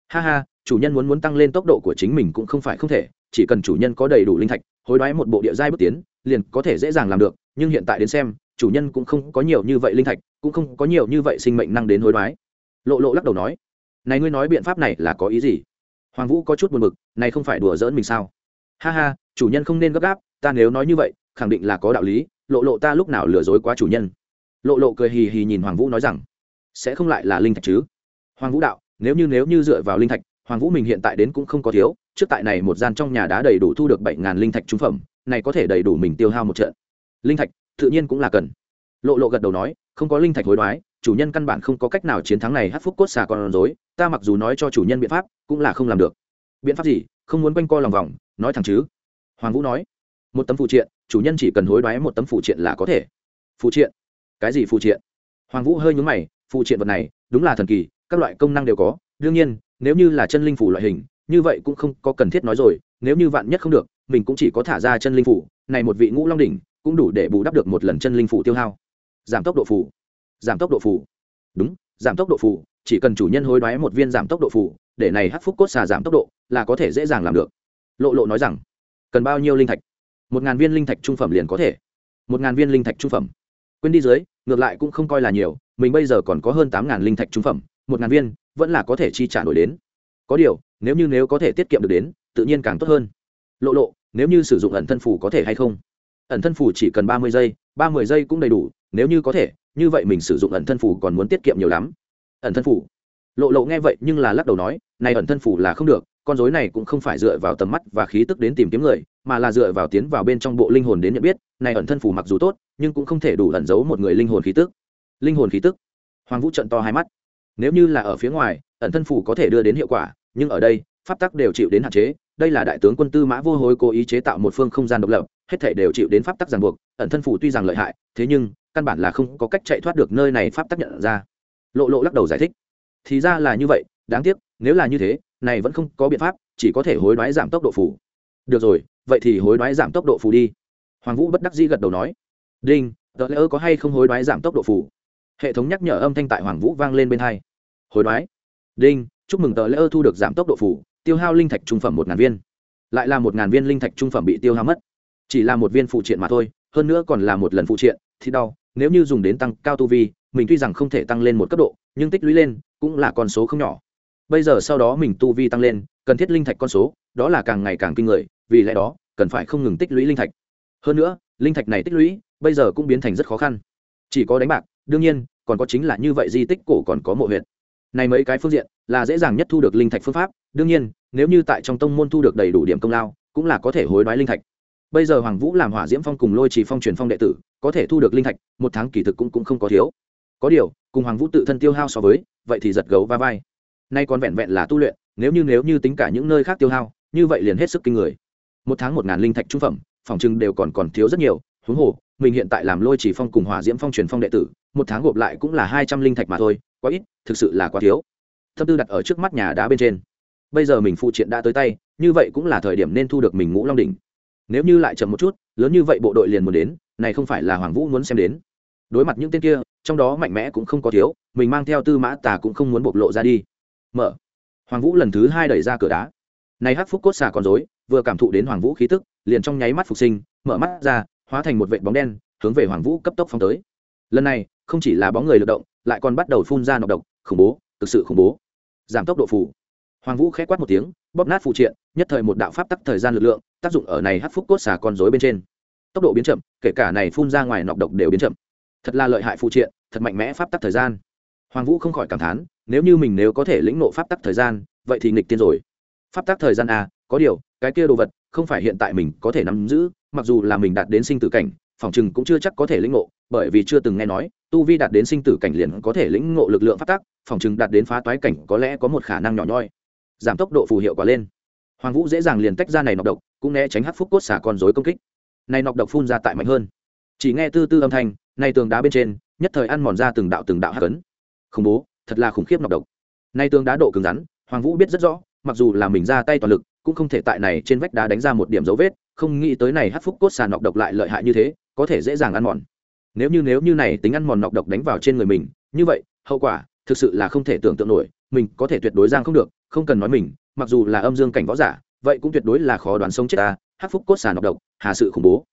Ha ha, chủ nhân muốn muốn tăng lên tốc độ của chính mình cũng không phải không thể, chỉ cần chủ nhân có đầy đủ linh thạch, hối đoái một bộ địa giai bước tiến, liền có thể dễ dàng làm được, nhưng hiện tại đến xem, chủ nhân cũng không có nhiều như vậy linh thạch, cũng không có nhiều như vậy sinh mệnh năng đến hối đoái. Lộ lộ lắc đầu nói, này ngươi nói biện pháp này là có ý gì? Hoàng vũ có chút buồn bực, này không phải đùa giỡn mình sao? Ha ha, chủ nhân không nên gấp gáp, ta nếu nói như vậy khẳng định là có đạo lý, lộ lộ ta lúc nào lừa dối quá chủ nhân. Lộ lộ cười hì hì nhìn hoàng vũ nói rằng, sẽ không lại là linh thạch chứ? Hoàng vũ đạo, nếu như nếu như dựa vào linh thạch, hoàng vũ mình hiện tại đến cũng không có thiếu, trước tại này một gian trong nhà đã đầy đủ thu được bảy ngàn linh thạch trung phẩm, này có thể đầy đủ mình tiêu hao một trận. Linh thạch, tự nhiên cũng là cần. Lộ lộ gật đầu nói, không có linh thạch hối đoái, chủ nhân căn bản không có cách nào chiến thắng này hát phúc cốt xà con rối, ta mặc dù nói cho chủ nhân biện pháp, cũng là không làm được. Biện pháp gì? Không muốn quanh co lòng vòng, nói thẳng chứ. Hoàng vũ nói, một tấm phụ triện chủ nhân chỉ cần hối đoái một tấm phụ triện là có thể. Phụ triện? Cái gì phụ triện? Hoàng vũ hơi nhúng mày phụ triện vật này, đúng là thần kỳ, các loại công năng đều có. Đương nhiên, nếu như là chân linh phủ loại hình, như vậy cũng không có cần thiết nói rồi, nếu như vạn nhất không được, mình cũng chỉ có thả ra chân linh phủ này một vị ngũ long đỉnh, cũng đủ để bù đắp được một lần chân linh phủ tiêu hao. Giảm tốc độ phủ giảm tốc độ phủ đúng, giảm tốc độ phủ chỉ cần chủ nhân hối đoái một viên giảm tốc độ phủ để này hắc phúc cốt xà giảm tốc độ, là có thể dễ dàng làm được. Lộ lộ nói rằng, cần bao nhiêu linh thạch? Một ngàn viên linh thạch trung phẩm liền có thể. Một ngàn viên linh thạch trung phẩm. Quên đi dưới, ngược lại cũng không coi là nhiều, mình bây giờ còn có hơn tám ngàn linh thạch trung phẩm, một ngàn viên vẫn là có thể chi trả nổi đến. Có điều, nếu như nếu có thể tiết kiệm được đến, tự nhiên càng tốt hơn. Lộ lộ, nếu như sử dụng ẩn thân phủ có thể hay không? Ẩn thân phủ chỉ cần ba mươi giây, ba mươi giây cũng đầy đủ, nếu như có thể, như vậy mình sử dụng ẩn thân phủ còn muốn tiết kiệm nhiều lắm. Ẩn thân phủ lộ lộ nghe vậy nhưng là lắc đầu nói, này ẩn thân phủ là không được con rối này cũng không phải dựa vào tầm mắt và khí tức đến tìm kiếm người, mà là dựa vào tiến vào bên trong bộ linh hồn đến nhận biết, này ẩn thân phủ mặc dù tốt, nhưng cũng không thể đủ ẩn giấu một người linh hồn khí tức. Linh hồn khí tức? Hoàng vũ trận to hai mắt. Nếu như là ở phía ngoài, ẩn thân phủ có thể đưa đến hiệu quả, nhưng ở đây, pháp tắc đều chịu đến hạn chế, đây là đại tướng quân tư mã vô hối cố ý chế tạo một phương không gian độc lập, hết thể đều chịu đến pháp tắc ràng buộc, ẩn thân phủ tuy rằng lợi hại, thế nhưng, căn bản là không có cách chạy thoát được nơi này pháp tắc nhận ra. Lộ lộ lắc đầu giải thích. Thì ra là như vậy, đáng tiếc, nếu là như thế này vẫn không có biện pháp, chỉ có thể hối đoái giảm tốc độ phủ được rồi, vậy thì hối đoái giảm tốc độ phủ đi. Hoàng vũ bất đắc dĩ gật đầu nói. Đinh tờ lỡ có hay không hối đoái giảm tốc độ phủ hệ thống nhắc nhở âm thanh tại hoàng vũ vang lên bên hai. Hối đoái. Đinh, chúc mừng tờ lỡ thu được giảm tốc độ phủ tiêu hao linh thạch trung phẩm một ngàn viên. Lại là một ngàn viên linh thạch trung phẩm bị tiêu hao mất. Chỉ là một viên phụ triện mà thôi, hơn nữa còn là một lần phụ triện, thì đau, nếu như dùng đến tăng cao tu vi, mình tuy rằng không thể tăng lên một cấp độ, nhưng tích lũy lên, cũng là con số không nhỏ bây giờ sau đó mình tu vi tăng lên cần thiết linh thạch con số đó là càng ngày càng kinh người vì lẽ đó cần phải không ngừng tích lũy linh thạch. Hơn nữa linh thạch này tích lũy bây giờ cũng biến thành rất khó khăn. Chỉ có đánh bạc đương nhiên còn có chính là như vậy di tích cổ còn có mộ huyện này mấy cái phương diện là dễ dàng nhất thu được linh thạch phương pháp đương nhiên nếu như tại trong tông môn thu được đầy đủ điểm công lao cũng là có thể hối đoái linh thạch. Bây giờ hoàng vũ làm hỏa diễm phong cùng lôi trì phong truyền phong đệ tử có thể thu được linh thạch một tháng kỳ thực cũng, cũng không có thiếu. Có điều cùng hoàng vũ tự thân tiêu hao so với vậy thì giật gấu va vai nay còn vẹn vẹn là tu luyện, nếu như nếu như tính cả những nơi khác tiêu hao, như vậy liền hết sức kinh người. Một tháng một ngàn linh thạch trung phẩm, phòng trưng đều còn còn thiếu rất nhiều, huống hồ, mình hiện tại làm lôi chỉ phong cùng hỏa diễm phong truyền phong đệ tử, một tháng gộp lại cũng là hai trăm linh thạch mà thôi, quá ít, thực sự là quá thiếu. Tâm tư đặt ở trước mắt nhà đá bên trên. Bây giờ mình phụ triện đã tới tay, như vậy cũng là thời điểm nên thu được mình ngũ long đỉnh. Nếu như lại chậm một chút, lớn như vậy bộ đội liền muốn đến, này không phải là hoàng vũ muốn xem đến. Đối mặt những tên kia, trong đó mạnh mẽ cũng không có thiếu, mình mang theo tư mã tà cũng không muốn bộc lộ ra đi mở. Hoàng vũ lần thứ hai đẩy ra cửa đá. Này hắc phúc cốt xà còn dối, vừa cảm thụ đến hoàng vũ khí tức, liền trong nháy mắt phục sinh, mở mắt ra, hóa thành một vệ bóng đen, hướng về hoàng vũ cấp tốc phóng tới. Lần này, không chỉ là bóng người lực động, lại còn bắt đầu phun ra nọc độc, khủng bố, thực sự khủng bố. Giảm tốc độ phủ hoàng vũ khẽ quát một tiếng, bóp nát phụ triện, nhất thời một đạo pháp tắc thời gian lực lượng, tác dụng ở này hắc phúc cốt xà con rối bên trên. Tốc độ biến chậm, kể cả này phun ra ngoài nọc độc đều biến chậm. Thật là lợi hại phụ triện, thật mạnh mẽ pháp tắc thời gian hoàng vũ không khỏi cảm thán nếu như mình nếu có thể lĩnh nộ pháp tắc thời gian vậy thì nghịch tiên rồi. Pháp tắc thời gian a có điều cái kia đồ vật không phải hiện tại mình có thể nắm giữ mặc dù là mình đạt đến sinh tử cảnh phòng chừng cũng chưa chắc có thể lĩnh ngộ bởi vì chưa từng nghe nói tu vi đạt đến sinh tử cảnh liền có thể lĩnh ngộ lực lượng pháp tắc, phòng chừng đạt đến phá toái cảnh có lẽ có một khả năng nhỏ nhoi. Giảm tốc độ phù hiệu quả lên. Hoàng vũ dễ dàng liền tách ra này nọc độc cũng né tránh hắc phúc cốt xả con dối công kích. Này nọc độc phun ra tại mạnh hơn. Chỉ nghe tư tư âm thanh này tường đá bên trên nhất thời ăn mòn ra từng đạo từng đạo hắc ấn khủng bố, thật là khủng khiếp nọc độc. Nay tường đá độ cứng rắn, hoàng vũ biết rất rõ, mặc dù là mình ra tay toàn lực, cũng không thể tại này trên vách đá đánh ra một điểm dấu vết, không nghĩ tới này hát phúc cốt sàn nọc độc lại lợi hại như thế, có thể dễ dàng ăn mòn. Nếu như nếu như này tính ăn mòn nọc độc đánh vào trên người mình, như vậy, hậu quả, thực sự là không thể tưởng tượng nổi, mình có thể tuyệt đối giang không được, không cần nói mình, mặc dù là âm dương cảnh võ giả, vậy cũng tuyệt đối là khó đoán sống chết ta, hát phúc cốt sàn nọc độc, hà sự khủng bố.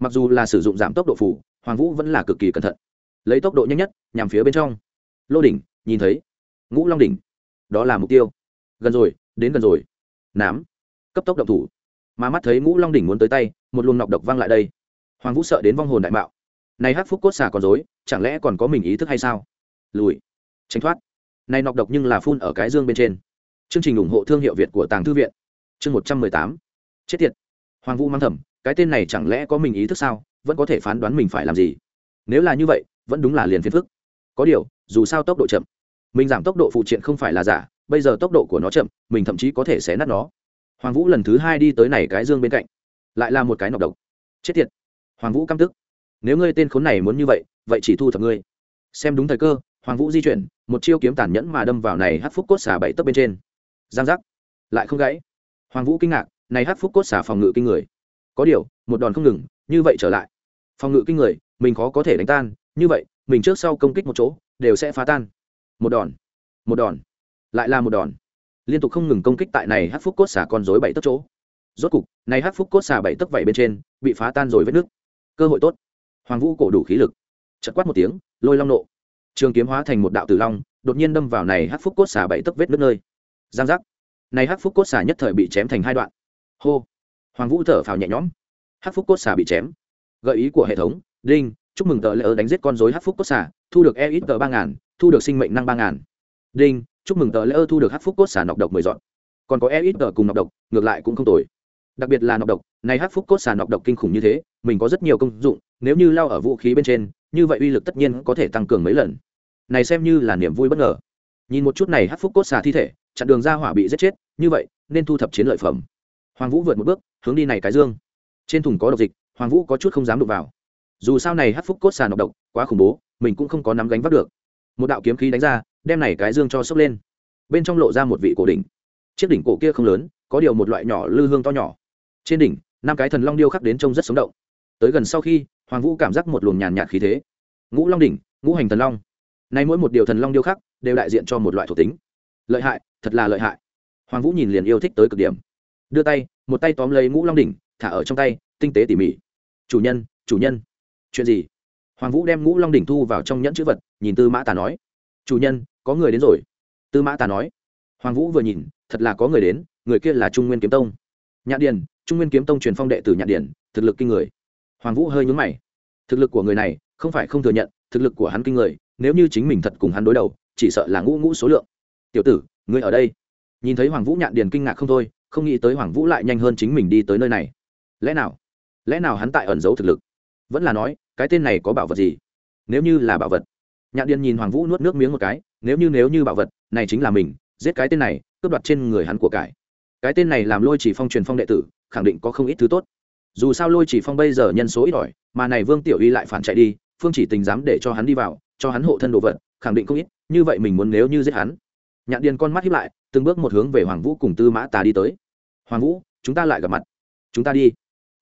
Mặc dù là sử dụng giảm tốc độ phủ hoàng vũ vẫn là cực kỳ cẩn thận. Lấy tốc độ nhanh nhất, nhằm phía bên trong lô đỉnh, nhìn thấy. Ngũ long đỉnh. Đó là mục tiêu. Gần rồi, đến gần rồi. Nám. Cấp tốc động thủ. Mà mắt thấy ngũ long đỉnh muốn tới tay, một luồng nọc độc văng lại đây. Hoàng vũ sợ đến vong hồn đại mạo. Này hát phúc cốt xà còn dối, chẳng lẽ còn có mình ý thức hay sao? Lùi. Tránh thoát. Này nọc độc nhưng là phun ở cái dương bên trên. Chương trình ủng hộ thương hiệu việt của tàng thư viện. Chương một trăm mười tám. Chết tiệt. Hoàng vũ mang thầm, cái tên này chẳng lẽ có mình ý thức sao? Vẫn có thể phán đoán mình phải làm gì? Nếu là như vậy, vẫn đúng là liền phiền phức. Có điều dù sao tốc độ chậm. Mình giảm tốc độ phụ triện không phải là giả, bây giờ tốc độ của nó chậm, mình thậm chí có thể xé nát nó. Hoàng vũ lần thứ hai đi tới này cái dương bên cạnh, lại là một cái nọc độc. Chết tiệt. Hoàng vũ căm tức. Nếu ngươi tên khốn này muốn như vậy vậy chỉ thu thập ngươi. Xem đúng thời cơ, hoàng vũ di chuyển, một chiêu kiếm tàn nhẫn mà đâm vào này hát phúc cốt xà bảy tấp bên trên. Giang giác. Lại không gãy. Hoàng vũ kinh ngạc, này hát phúc cốt xà phòng ngự kinh người. Có điều, một đòn không ngừng, như vậy trở lại. Phòng ngự kinh người, mình khó có thể đánh tan, như vậy, mình trước sau công kích một chỗ đều sẽ phá tan. Một đòn một đòn, lại là một đòn. Liên tục không ngừng công kích tại này hát phúc cốt xà con dối bảy tấc chỗ. Rốt cục, này hát phúc cốt xà bảy tấc vẩy bên trên, bị phá tan rồi vết nước cơ hội tốt. Hoàng vũ cổ đủ khí lực. Chật quát một tiếng, lôi long nộ. Trường kiếm hóa thành một đạo tử long, đột nhiên đâm vào này hát phúc cốt xà bảy tấc vết nước nơi. Giang giác. Này hát phúc cốt xà nhất thời bị chém thành hai đoạn. Hô. Hoàng vũ thở phào nhẹ nhõm. Hát phúc cốt xà bị chém. Gợi ý của hệ thống, đinh chúc mừng tờ lỡ đánh giết con dối hát phúc cốt xà, thu được e ít tờ ba ngàn, thu được sinh mệnh năng ba ngàn. Đinh, chúc mừng tờ lỡ thu được hát phúc cốt xà nọc độc mười dọn. Còn có e ít tờ cùng nọc độc, ngược lại cũng không tồi. Đặc biệt là nọc độc này hát phúc cốt xà nọc độc kinh khủng như thế, mình có rất nhiều công dụng, nếu như lao ở vũ khí bên trên, như vậy uy lực tất nhiên có thể tăng cường mấy lần. Này xem như là niềm vui bất ngờ. Nhìn một chút này hát phúc cốt xà thi thể, chặn đường ra hỏa bị giết chết, như vậy, nên thu thập chiến lợi phẩm. Hoàng vũ vượt một bước, hướng đi này cái dương. Trên thùng có độc dịch, hoàng vũ có chút không dám đụng vào dù sao này hát phúc cốt xà nọc độc, quá khủng bố, mình cũng không có nắm gánh vác được. Một đạo kiếm khí đánh ra, đem này cái dương cho sốc lên. Bên trong lộ ra một vị cổ đỉnh. Chiếc đỉnh cổ kia không lớn, có điều một loại nhỏ lư hương to nhỏ. Trên đỉnh, năm cái thần long điêu khắc đến trông rất sống động. Tới gần sau khi, hoàng vũ cảm giác một luồng nhàn nhạt khí thế. Ngũ long đỉnh, ngũ hành thần long. Nay mỗi một điều thần long điêu khắc, đều đại diện cho một loại thuộc tính. Lợi hại, thật là lợi hại. Hoàng vũ nhìn liền yêu thích tới cực điểm. Đưa tay, một tay tóm lấy ngũ long đỉnh, thả ở trong tay, tinh tế tỉ mỉ. Chủ nhân chủ nhân chuyện gì? Hoàng vũ đem ngũ long đỉnh thu vào trong nhẫn chữ vật, nhìn tư mã tà nói. Chủ nhân, có người đến rồi. Tư mã tà nói. Hoàng vũ vừa nhìn, thật là có người đến, người kia là trung nguyên kiếm tông. Nhạn điền, trung nguyên kiếm tông truyền phong đệ tử nhạn điền, thực lực kinh người. Hoàng vũ hơi nhúng mày. Thực lực của người này, không phải không thừa nhận, thực lực của hắn kinh người, nếu như chính mình thật cùng hắn đối đầu, chỉ sợ là ngũ ngũ số lượng. Tiểu tử, ngươi ở đây. Nhìn thấy hoàng vũ, nhạn điền kinh ngạc không thôi, không nghĩ tới hoàng vũ lại nhanh hơn chính mình đi tới nơi này. Lẽ nào? Lẽ nào hắn tại ẩn giấu thực lực? Vẫn là nói, cái tên này có bảo vật gì? Nếu như là bảo vật. Nhạn điền nhìn hoàng vũ nuốt nước miếng một cái, nếu như nếu như bảo vật, này chính là mình, giết cái tên này, cướp đoạt trên người hắn của cải. Cái tên này làm lôi chỉ phong truyền phong đệ tử, khẳng định có không ít thứ tốt. Dù sao lôi chỉ phong bây giờ nhân số ít ỏi, mà này vương tiểu y lại phản chạy đi, phương chỉ tình dám để cho hắn đi vào, cho hắn hộ thân đồ vật, khẳng định không ít, như vậy mình muốn nếu như giết hắn. Nhạn điền con mắt hiếp lại, từng bước một hướng về hoàng vũ cùng tư mã tà đi tới. Hoàng vũ, chúng ta lại gặp mặt. Chúng ta đi.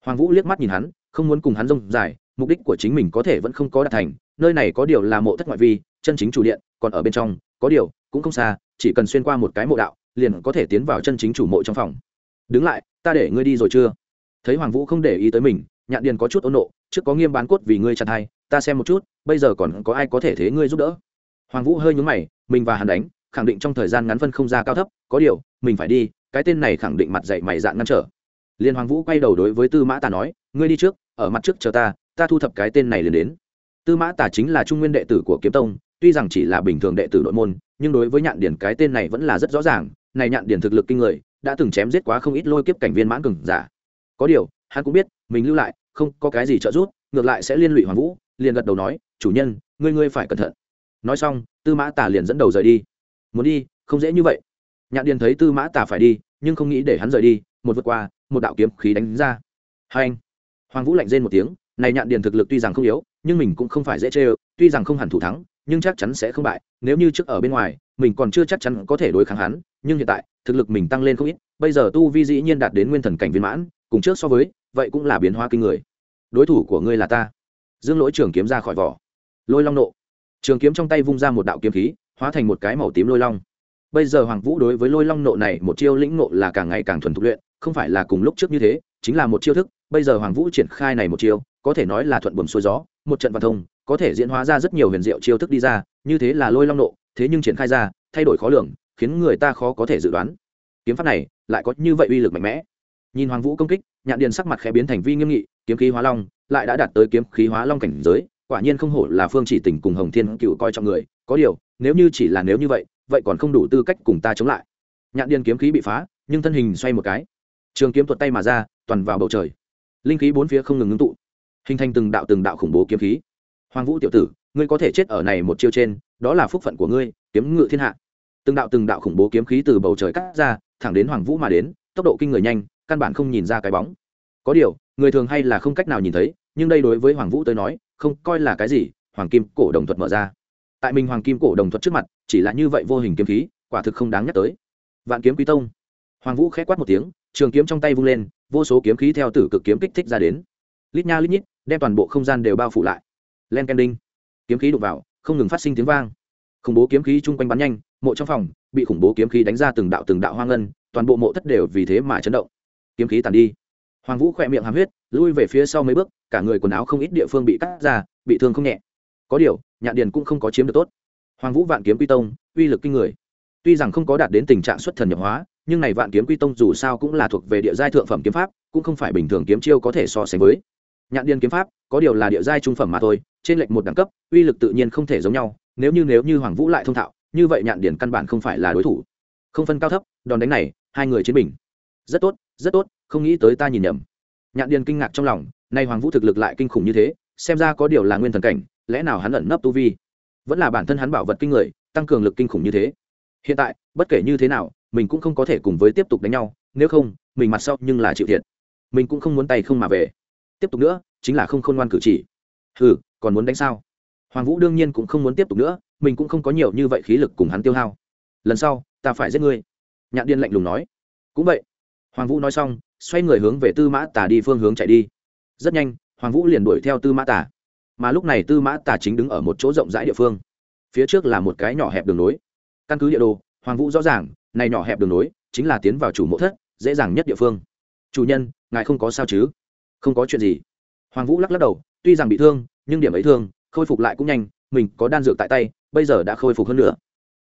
Hoàng vũ liếc mắt nhìn hắn không muốn cùng hắn rông dài, mục đích của chính mình có thể vẫn không có đạt thành, nơi này có điều là mộ thất ngoại vi, chân chính chủ điện, còn ở bên trong, có điều, cũng không xa, chỉ cần xuyên qua một cái mộ đạo, liền có thể tiến vào chân chính chủ mộ trong phòng. Đứng lại, ta để ngươi đi rồi chưa? Thấy hoàng vũ không để ý tới mình, nhạn điền có chút ôn nộ, trước có nghiêm bán cốt vì ngươi chặt hay ta xem một chút, bây giờ còn có ai có thể thế ngươi giúp đỡ? Hoàng vũ hơi nhúng mày, mình và hắn đánh, khẳng định trong thời gian ngắn phân không ra cao thấp, có điều, mình phải đi, cái tên này khẳng định mặt dạy mày dạn ngăn trở. Liên hoàng vũ quay đầu đối với tư mã tà nói, ngươi đi trước ở mặt trước chờ ta ta thu thập cái tên này liền đến. Tư mã Tả chính là trung nguyên đệ tử của kiếm tông, tuy rằng chỉ là bình thường đệ tử nội môn, nhưng đối với nhạn điển cái tên này vẫn là rất rõ ràng, này nhạn điển thực lực kinh người, đã từng chém giết quá không ít lôi kiếp cảnh viên mãn cừng giả. Có điều, hắn cũng biết, mình lưu lại, không có cái gì trợ giúp, ngược lại sẽ liên lụy hoàng vũ, liền gật đầu nói, chủ nhân, ngươi ngươi phải cẩn thận. Nói xong, tư mã Tả liền dẫn đầu rời đi. Muốn đi, không dễ như vậy. Nhạn điền thấy tư mã Tả phải đi, nhưng không nghĩ để hắn rời đi, một vượt qua, một đạo kiếm khí đánh ra. Hai anh hoàng vũ lạnh rên một tiếng, này nhạn điền thực lực tuy rằng không yếu, nhưng mình cũng không phải dễ chê tuy rằng không hẳn thủ thắng, nhưng chắc chắn sẽ không bại, nếu như trước ở bên ngoài, mình còn chưa chắc chắn có thể đối kháng hắn, nhưng hiện tại, thực lực mình tăng lên không ít, bây giờ tu vi dĩ nhiên đạt đến nguyên thần cảnh viên mãn, cùng trước so với, vậy cũng là biến hóa kinh người. Đối thủ của ngươi là ta. Dương lỗi trường kiếm ra khỏi vỏ. Lôi long nộ. Trường kiếm trong tay vung ra một đạo kiếm khí, hóa thành một cái màu tím lôi long. Bây giờ hoàng vũ đối với lôi long nộ này một chiêu lĩnh nộ là càng ngày càng thuần thục luyện, không phải là cùng lúc trước như thế chính là một chiêu thức, bây giờ hoàng vũ triển khai này một chiêu, có thể nói là thuận buồm xuôi gió, một trận văn thông, có thể diễn hóa ra rất nhiều huyền diệu chiêu thức đi ra, như thế là lôi long nộ, thế nhưng triển khai ra, thay đổi khó lường, khiến người ta khó có thể dự đoán. Kiếm pháp này lại có như vậy uy lực mạnh mẽ. Nhìn hoàng vũ công kích, nhạn điền sắc mặt khẽ biến thành vi nghiêm nghị, kiếm khí hóa long, lại đã đạt tới kiếm khí hóa long cảnh giới, quả nhiên không hổ là phương chỉ tình cùng hồng thiên cựu coi trọng người, có điều, nếu như chỉ là nếu như vậy vậy còn không đủ tư cách cùng ta chống lại. Nhạn điền kiếm khí bị phá, nhưng thân hình xoay một cái. Trường kiếm tuột tay mà ra toàn vào bầu trời. Linh khí bốn phía không ngừng ngưng tụ, hình thành từng đạo từng đạo khủng bố kiếm khí. Hoàng vũ tiểu tử, ngươi có thể chết ở này một chiêu trên, đó là phúc phận của ngươi, kiếm ngự thiên hạ. Từng đạo từng đạo khủng bố kiếm khí từ bầu trời cắt ra, thẳng đến hoàng vũ mà đến, tốc độ kinh người nhanh, căn bản không nhìn ra cái bóng. Có điều, người thường hay là không cách nào nhìn thấy, nhưng đây đối với hoàng vũ tới nói, không coi là cái gì, hoàng kim cổ đồng thuật mở ra. Tại mình hoàng kim cổ đồng thuật trước mặt, chỉ là như vậy vô hình kiếm khí, quả thực không đáng nhắc tới. Vạn kiếm quý tông. Hoàng vũ khẽ quát một tiếng trường kiếm trong tay vung lên, vô số kiếm khí theo tử cực kiếm kích thích ra đến. Lít nha lít nhít, đem toàn bộ không gian đều bao phủ lại. Len ken đinh kiếm khí đục vào, không ngừng phát sinh tiếng vang. Khủng bố kiếm khí chung quanh bắn nhanh, mộ trong phòng, bị khủng bố kiếm khí đánh ra từng đạo từng đạo hoang ngân, toàn bộ mộ thất đều vì thế mà chấn động. Kiếm khí tàn đi. Hoàng vũ khỏe miệng hàm huyết, lui về phía sau mấy bước, cả người quần áo không ít địa phương bị cắt ra, bị thương không nhẹ. Có điều, nhạn điền cũng không có chiếm được tốt. Hoàng vũ vạn kiếm quy tông, uy lực kinh người. Tuy rằng không có đạt đến tình trạng xuất thần nhập hóa nhưng này vạn kiếm quy tông dù sao cũng là thuộc về địa giai thượng phẩm kiếm pháp, cũng không phải bình thường kiếm chiêu có thể so sánh với. Nhạn điền kiếm pháp, có điều là địa giai trung phẩm mà thôi, trên lệnh một đẳng cấp, uy lực tự nhiên không thể giống nhau, nếu như nếu như hoàng vũ lại thông thạo, như vậy nhạn điền căn bản không phải là đối thủ. Không phân cao thấp, đòn đánh này, hai người chiến bình. Rất tốt rất tốt, không nghĩ tới ta nhìn nhầm. Nhạn điền kinh ngạc trong lòng, nay hoàng vũ thực lực lại kinh khủng như thế, xem ra có điều là nguyên thần cảnh, lẽ nào hắn ẩn nấp tu vi? Vẫn là bản thân hắn bảo vật kinh người, tăng cường lực kinh khủng như thế. Hiện tại, bất kể như thế nào mình cũng không có thể cùng với tiếp tục đánh nhau, nếu không, mình mặt sau nhưng là chịu thiệt. Mình cũng không muốn tay không mà về. Tiếp tục nữa, chính là không khôn ngoan cử chỉ. Hừ, còn muốn đánh sao? Hoàng vũ đương nhiên cũng không muốn tiếp tục nữa, mình cũng không có nhiều như vậy khí lực cùng hắn tiêu hao. Lần sau, ta phải giết ngươi. Nhạn điên lạnh lùng nói. Cũng vậy. Hoàng vũ nói xong, xoay người hướng về tư mã tả đi phương hướng chạy đi. Rất nhanh, hoàng vũ liền đuổi theo tư mã tả mà lúc này tư mã tả chính đứng ở một chỗ rộng rãi địa phương. Phía trước là một cái nhỏ hẹp đường nối. Căn cứ địa đồ, hoàng vũ rõ ràng này nhỏ hẹp đường nối, chính là tiến vào chủ mộ thất, dễ dàng nhất địa phương. Chủ nhân, ngài không có sao chứ? Không có chuyện gì. Hoàng vũ lắc lắc đầu, tuy rằng bị thương, nhưng điểm ấy thương, khôi phục lại cũng nhanh, mình có đan dược tại tay, bây giờ đã khôi phục hơn nữa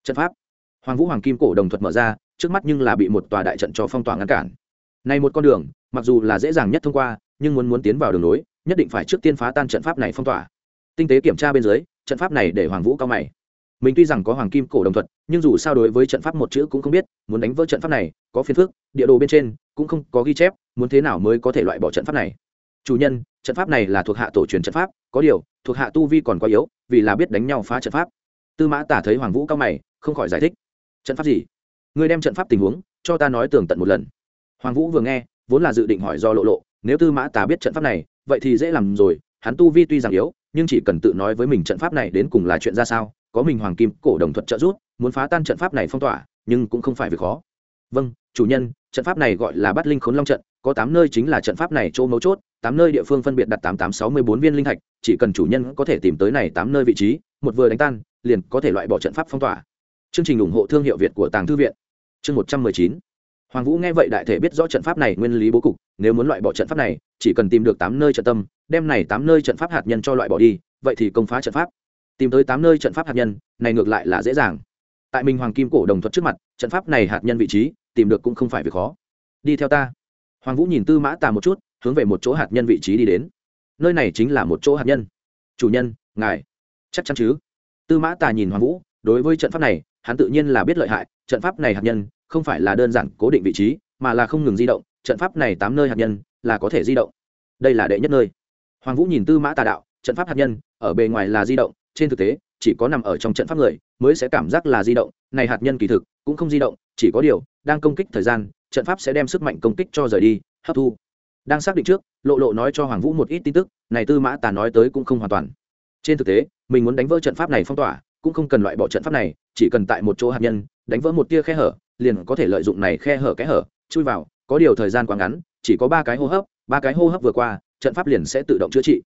trận pháp. Hoàng vũ hoàng kim cổ đồng thuật mở ra, trước mắt nhưng là bị một tòa đại trận cho phong tỏa ngăn cản. Này một con đường, mặc dù là dễ dàng nhất thông qua, nhưng muốn muốn tiến vào đường nối, nhất định phải trước tiên phá tan trận pháp này phong tỏa. Tinh tế kiểm tra bên dưới, trận pháp này để hoàng vũ cao mày mình tuy rằng có hoàng kim cổ đồng thuật, nhưng dù sao đối với trận pháp một chữ cũng không biết, muốn đánh vỡ trận pháp này, có phiền phức, địa đồ bên trên cũng không có ghi chép, muốn thế nào mới có thể loại bỏ trận pháp này? Chủ nhân, trận pháp này là thuộc hạ tổ truyền trận pháp, có điều, thuộc hạ tu vi còn quá yếu, vì là biết đánh nhau phá trận pháp. Tư mã tả thấy hoàng vũ cao mày, không khỏi giải thích. Trận pháp gì? Người đem trận pháp tình huống, cho ta nói tường tận một lần. Hoàng vũ vừa nghe, vốn là dự định hỏi do lộ lộ, nếu tư mã tả biết trận pháp này, vậy thì dễ làm rồi, hắn tu vi tuy rằng yếu, nhưng chỉ cần tự nói với mình trận pháp này đến cùng là chuyện ra sao có mình hoàng kim cổ đồng thuật trợ giúp, muốn phá tan trận pháp này phong tỏa, nhưng cũng không phải việc khó. Vâng chủ nhân, trận pháp này gọi là bắt linh khốn long trận, có tám nơi chính là trận pháp này chỗ mấu chốt, tám nơi địa phương phân biệt đặt tám tám sáu mươi bốn viên linh thạch, chỉ cần chủ nhân có thể tìm tới này tám nơi vị trí, một vừa đánh tan, liền có thể loại bỏ trận pháp phong tỏa. Chương trình ủng hộ thương hiệu việt của tàng thư viện. Chương một trăm mười chín. Hoàng vũ nghe vậy đại thể biết rõ trận pháp này nguyên lý bố cục, nếu muốn loại bỏ trận pháp này, chỉ cần tìm được tám nơi trận tâm, đem này tám nơi trận pháp hạt nhân cho loại bỏ đi, vậy thì công phá trận pháp tìm tới tám nơi trận pháp hạt nhân, này ngược lại là dễ dàng. Tại minh hoàng kim cổ đồng thuật trước mặt, trận pháp này hạt nhân vị trí, tìm được cũng không phải việc khó. Đi theo ta. Hoàng vũ nhìn tư mã tà một chút, hướng về một chỗ hạt nhân vị trí đi đến. Nơi này chính là một chỗ hạt nhân. Chủ nhân, ngài. Chắc chắn chứ? Tư mã tà nhìn hoàng vũ, đối với trận pháp này, hắn tự nhiên là biết lợi hại, trận pháp này hạt nhân, không phải là đơn giản cố định vị trí, mà là không ngừng di động, trận pháp này tám nơi hạt nhân, là có thể di động. Đây là đệ nhất nơi. Hoàng vũ nhìn tư mã tà đạo, trận pháp hạt nhân, ở bề ngoài là di động trên thực tế, chỉ có nằm ở trong trận pháp người mới sẽ cảm giác là di động, này hạt nhân kỳ thực cũng không di động, chỉ có điều, đang công kích thời gian, trận pháp sẽ đem sức mạnh công kích cho rời đi, hấp thu. Đang xác định trước, lộ lộ nói cho hoàng vũ một ít tin tức, này tư mã tà nói tới cũng không hoàn toàn. Trên thực tế, mình muốn đánh vỡ trận pháp này phong tỏa, cũng không cần loại bỏ trận pháp này, chỉ cần tại một chỗ hạt nhân, đánh vỡ một tia khe hở, liền có thể lợi dụng này khe hở kẽ hở, chui vào, có điều thời gian quá ngắn, chỉ có ba cái hô hấp, ba cái hô hấp vừa qua, trận pháp liền sẽ tự động chữa trị.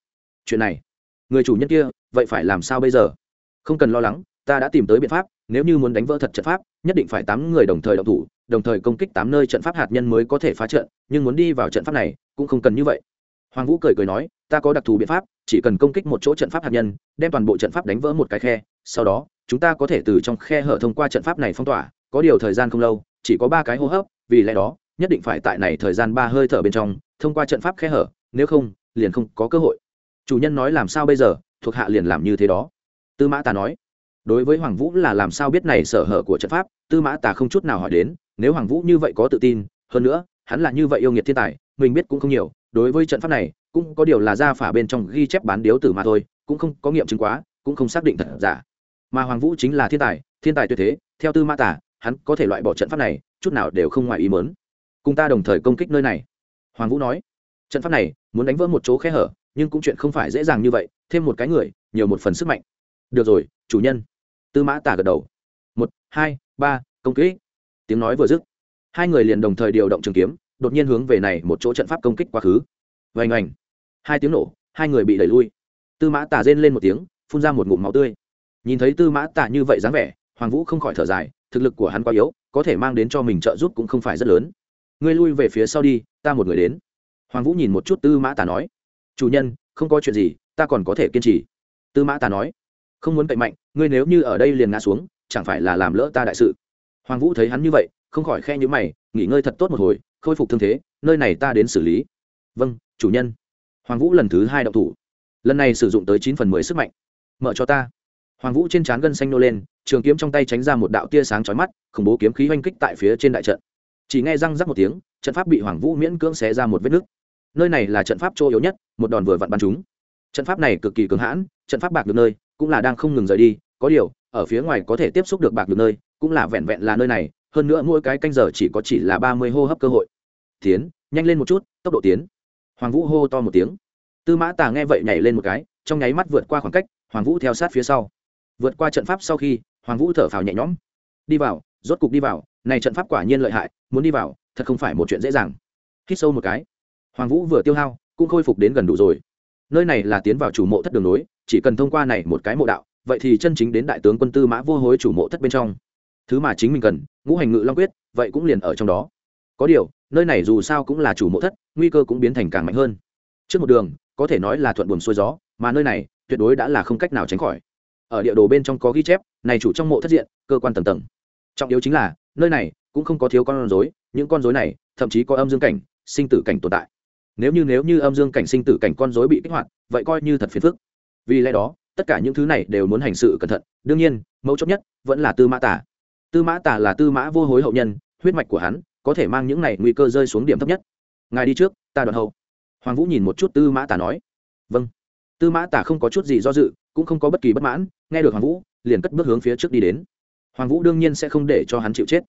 Chuyện này người chủ nhân kia, vậy phải làm sao bây giờ? Không cần lo lắng, ta đã tìm tới biện pháp, nếu như muốn đánh vỡ thật trận pháp, nhất định phải tám người đồng thời động thủ, đồng thời công kích tám nơi trận pháp hạt nhân mới có thể phá trận, nhưng muốn đi vào trận pháp này, cũng không cần như vậy. Hoàng vũ cười cười nói, ta có đặc thù biện pháp, chỉ cần công kích một chỗ trận pháp hạt nhân, đem toàn bộ trận pháp đánh vỡ một cái khe, sau đó, chúng ta có thể từ trong khe hở thông qua trận pháp này phong tỏa, có điều thời gian không lâu, chỉ có ba cái hô hấp, vì lẽ đó, nhất định phải tại này thời gian ba hơi thở bên trong, thông qua trận pháp khe hở, nếu không, liền không có cơ hội chủ nhân nói làm sao bây giờ, thuộc hạ liền làm như thế đó. Tư mã tà nói, đối với hoàng vũ là làm sao biết này sở hở của trận pháp, tư mã tà không chút nào hỏi đến, nếu hoàng vũ như vậy có tự tin, hơn nữa, hắn là như vậy yêu nghiệt thiên tài, mình biết cũng không nhiều, đối với trận pháp này, cũng có điều là ra phả bên trong ghi chép bán điếu tử mà thôi, cũng không có nghiệm chứng quá, cũng không xác định thật giả. Mà hoàng vũ chính là thiên tài thiên tài tuyệt thế, theo tư mã tả hắn có thể loại bỏ trận pháp này, chút nào đều không ngoài ý mớn cùng ta đồng thời công kích nơi này. Hoàng vũ nói, trận pháp này, muốn đánh vỡ một chỗ khe hở nhưng cũng chuyện không phải dễ dàng như vậy, thêm một cái người, nhiều một phần sức mạnh. Được rồi, chủ nhân. Tư mã tả gật đầu. Một, hai, ba, công kích. Tiếng nói vừa dứt, hai người liền đồng thời điều động trường kiếm, đột nhiên hướng về này một chỗ trận pháp công kích quá khứ. Vành ảnh hai tiếng nổ, hai người bị đẩy lui. Tư mã tả rên lên một tiếng, phun ra một ngụm máu tươi. Nhìn thấy tư mã tả như vậy dáng vẻ, hoàng vũ không khỏi thở dài, thực lực của hắn quá yếu, có thể mang đến cho mình trợ giúp cũng không phải rất lớn. Ngươi lui về phía sau đi, ta một người đến. Hoàng vũ nhìn một chút tư mã tả nói chủ nhân, không có chuyện gì, ta còn có thể kiên trì. Tư mã ta nói. Không muốn cậy mạnh, ngươi nếu như ở đây liền ngã xuống, chẳng phải là làm lỡ ta đại sự? Hoàng vũ thấy hắn như vậy, không khỏi khe nhữ mày, nghỉ ngơi thật tốt một hồi, khôi phục thương thế, nơi này ta đến xử lý. Vâng chủ nhân. Hoàng vũ lần thứ hai đậu thủ. Lần này sử dụng tới chín phần mười sức mạnh. Mở cho ta. Hoàng vũ trên trán gân xanh nô lên, trường kiếm trong tay tránh ra một đạo tia sáng chói mắt, khủng bố kiếm khí oanh kích tại phía trên đại trận. Chỉ nghe răng rắc một tiếng, trận pháp bị hoàng vũ miễn cưỡng xé ra một vết nứt nơi này là trận pháp chỗ yếu nhất, một đòn vừa vặn bắn chúng. Trận pháp này cực kỳ cứng hãn, trận pháp bạc được nơi, cũng là đang không ngừng rời đi, có điều, ở phía ngoài có thể tiếp xúc được bạc được nơi, cũng là vẹn vẹn là nơi này, hơn nữa mỗi cái canh giờ chỉ có chỉ là ba mươi hô hấp cơ hội. Tiến, nhanh lên một chút, tốc độ tiến. Hoàng vũ hô to một tiếng. Tư mã tà nghe vậy nhảy lên một cái, trong nháy mắt vượt qua khoảng cách, hoàng vũ theo sát phía sau. Vượt qua trận pháp sau khi, hoàng vũ thở phào nhẹ nhõm. Đi vào, rốt cục đi vào, này trận pháp quả nhiên lợi hại, muốn đi vào, thật không phải một chuyện dễ dàng. Hít sâu một cái hoàng vũ vừa tiêu hao, cũng khôi phục đến gần đủ rồi. Nơi này là tiến vào chủ mộ thất đường nối, chỉ cần thông qua này một cái mộ đạo, vậy thì chân chính đến đại tướng quân tư mã vô hối chủ mộ thất bên trong. Thứ mà chính mình cần, ngũ hành ngự long quyết, vậy cũng liền ở trong đó. Có điều, nơi này dù sao cũng là chủ mộ thất, nguy cơ cũng biến thành càng mạnh hơn. Trước một đường, có thể nói là thuận buồm xuôi gió, mà nơi này, tuyệt đối đã là không cách nào tránh khỏi. Ở địa đồ bên trong có ghi chép, này chủ trong mộ thất diện, cơ quan tầng tầng. Trọng yếu chính là, nơi này cũng không có thiếu con rối, những con rối này, thậm chí có âm dương cảnh, sinh tử cảnh tồn tại nếu như nếu như âm dương cảnh sinh tử cảnh con rối bị kích hoạt, vậy coi như thật phiền phức. Vì lẽ đó, tất cả những thứ này đều muốn hành sự cẩn thận. Đương nhiên, mấu chốt nhất vẫn là tư mã tả tư mã tả là tư mã vô hối hậu nhân, huyết mạch của hắn có thể mang những này nguy cơ rơi xuống điểm thấp nhất. Ngài đi trước, ta đoạn hậu. Hoàng vũ nhìn một chút tư mã tả nói. Vâng. Tư mã tả không có chút gì do dự, cũng không có bất kỳ bất mãn, nghe được hoàng vũ, liền cất bước hướng phía trước đi đến. Hoàng vũ đương nhiên sẽ không để cho hắn chịu chết.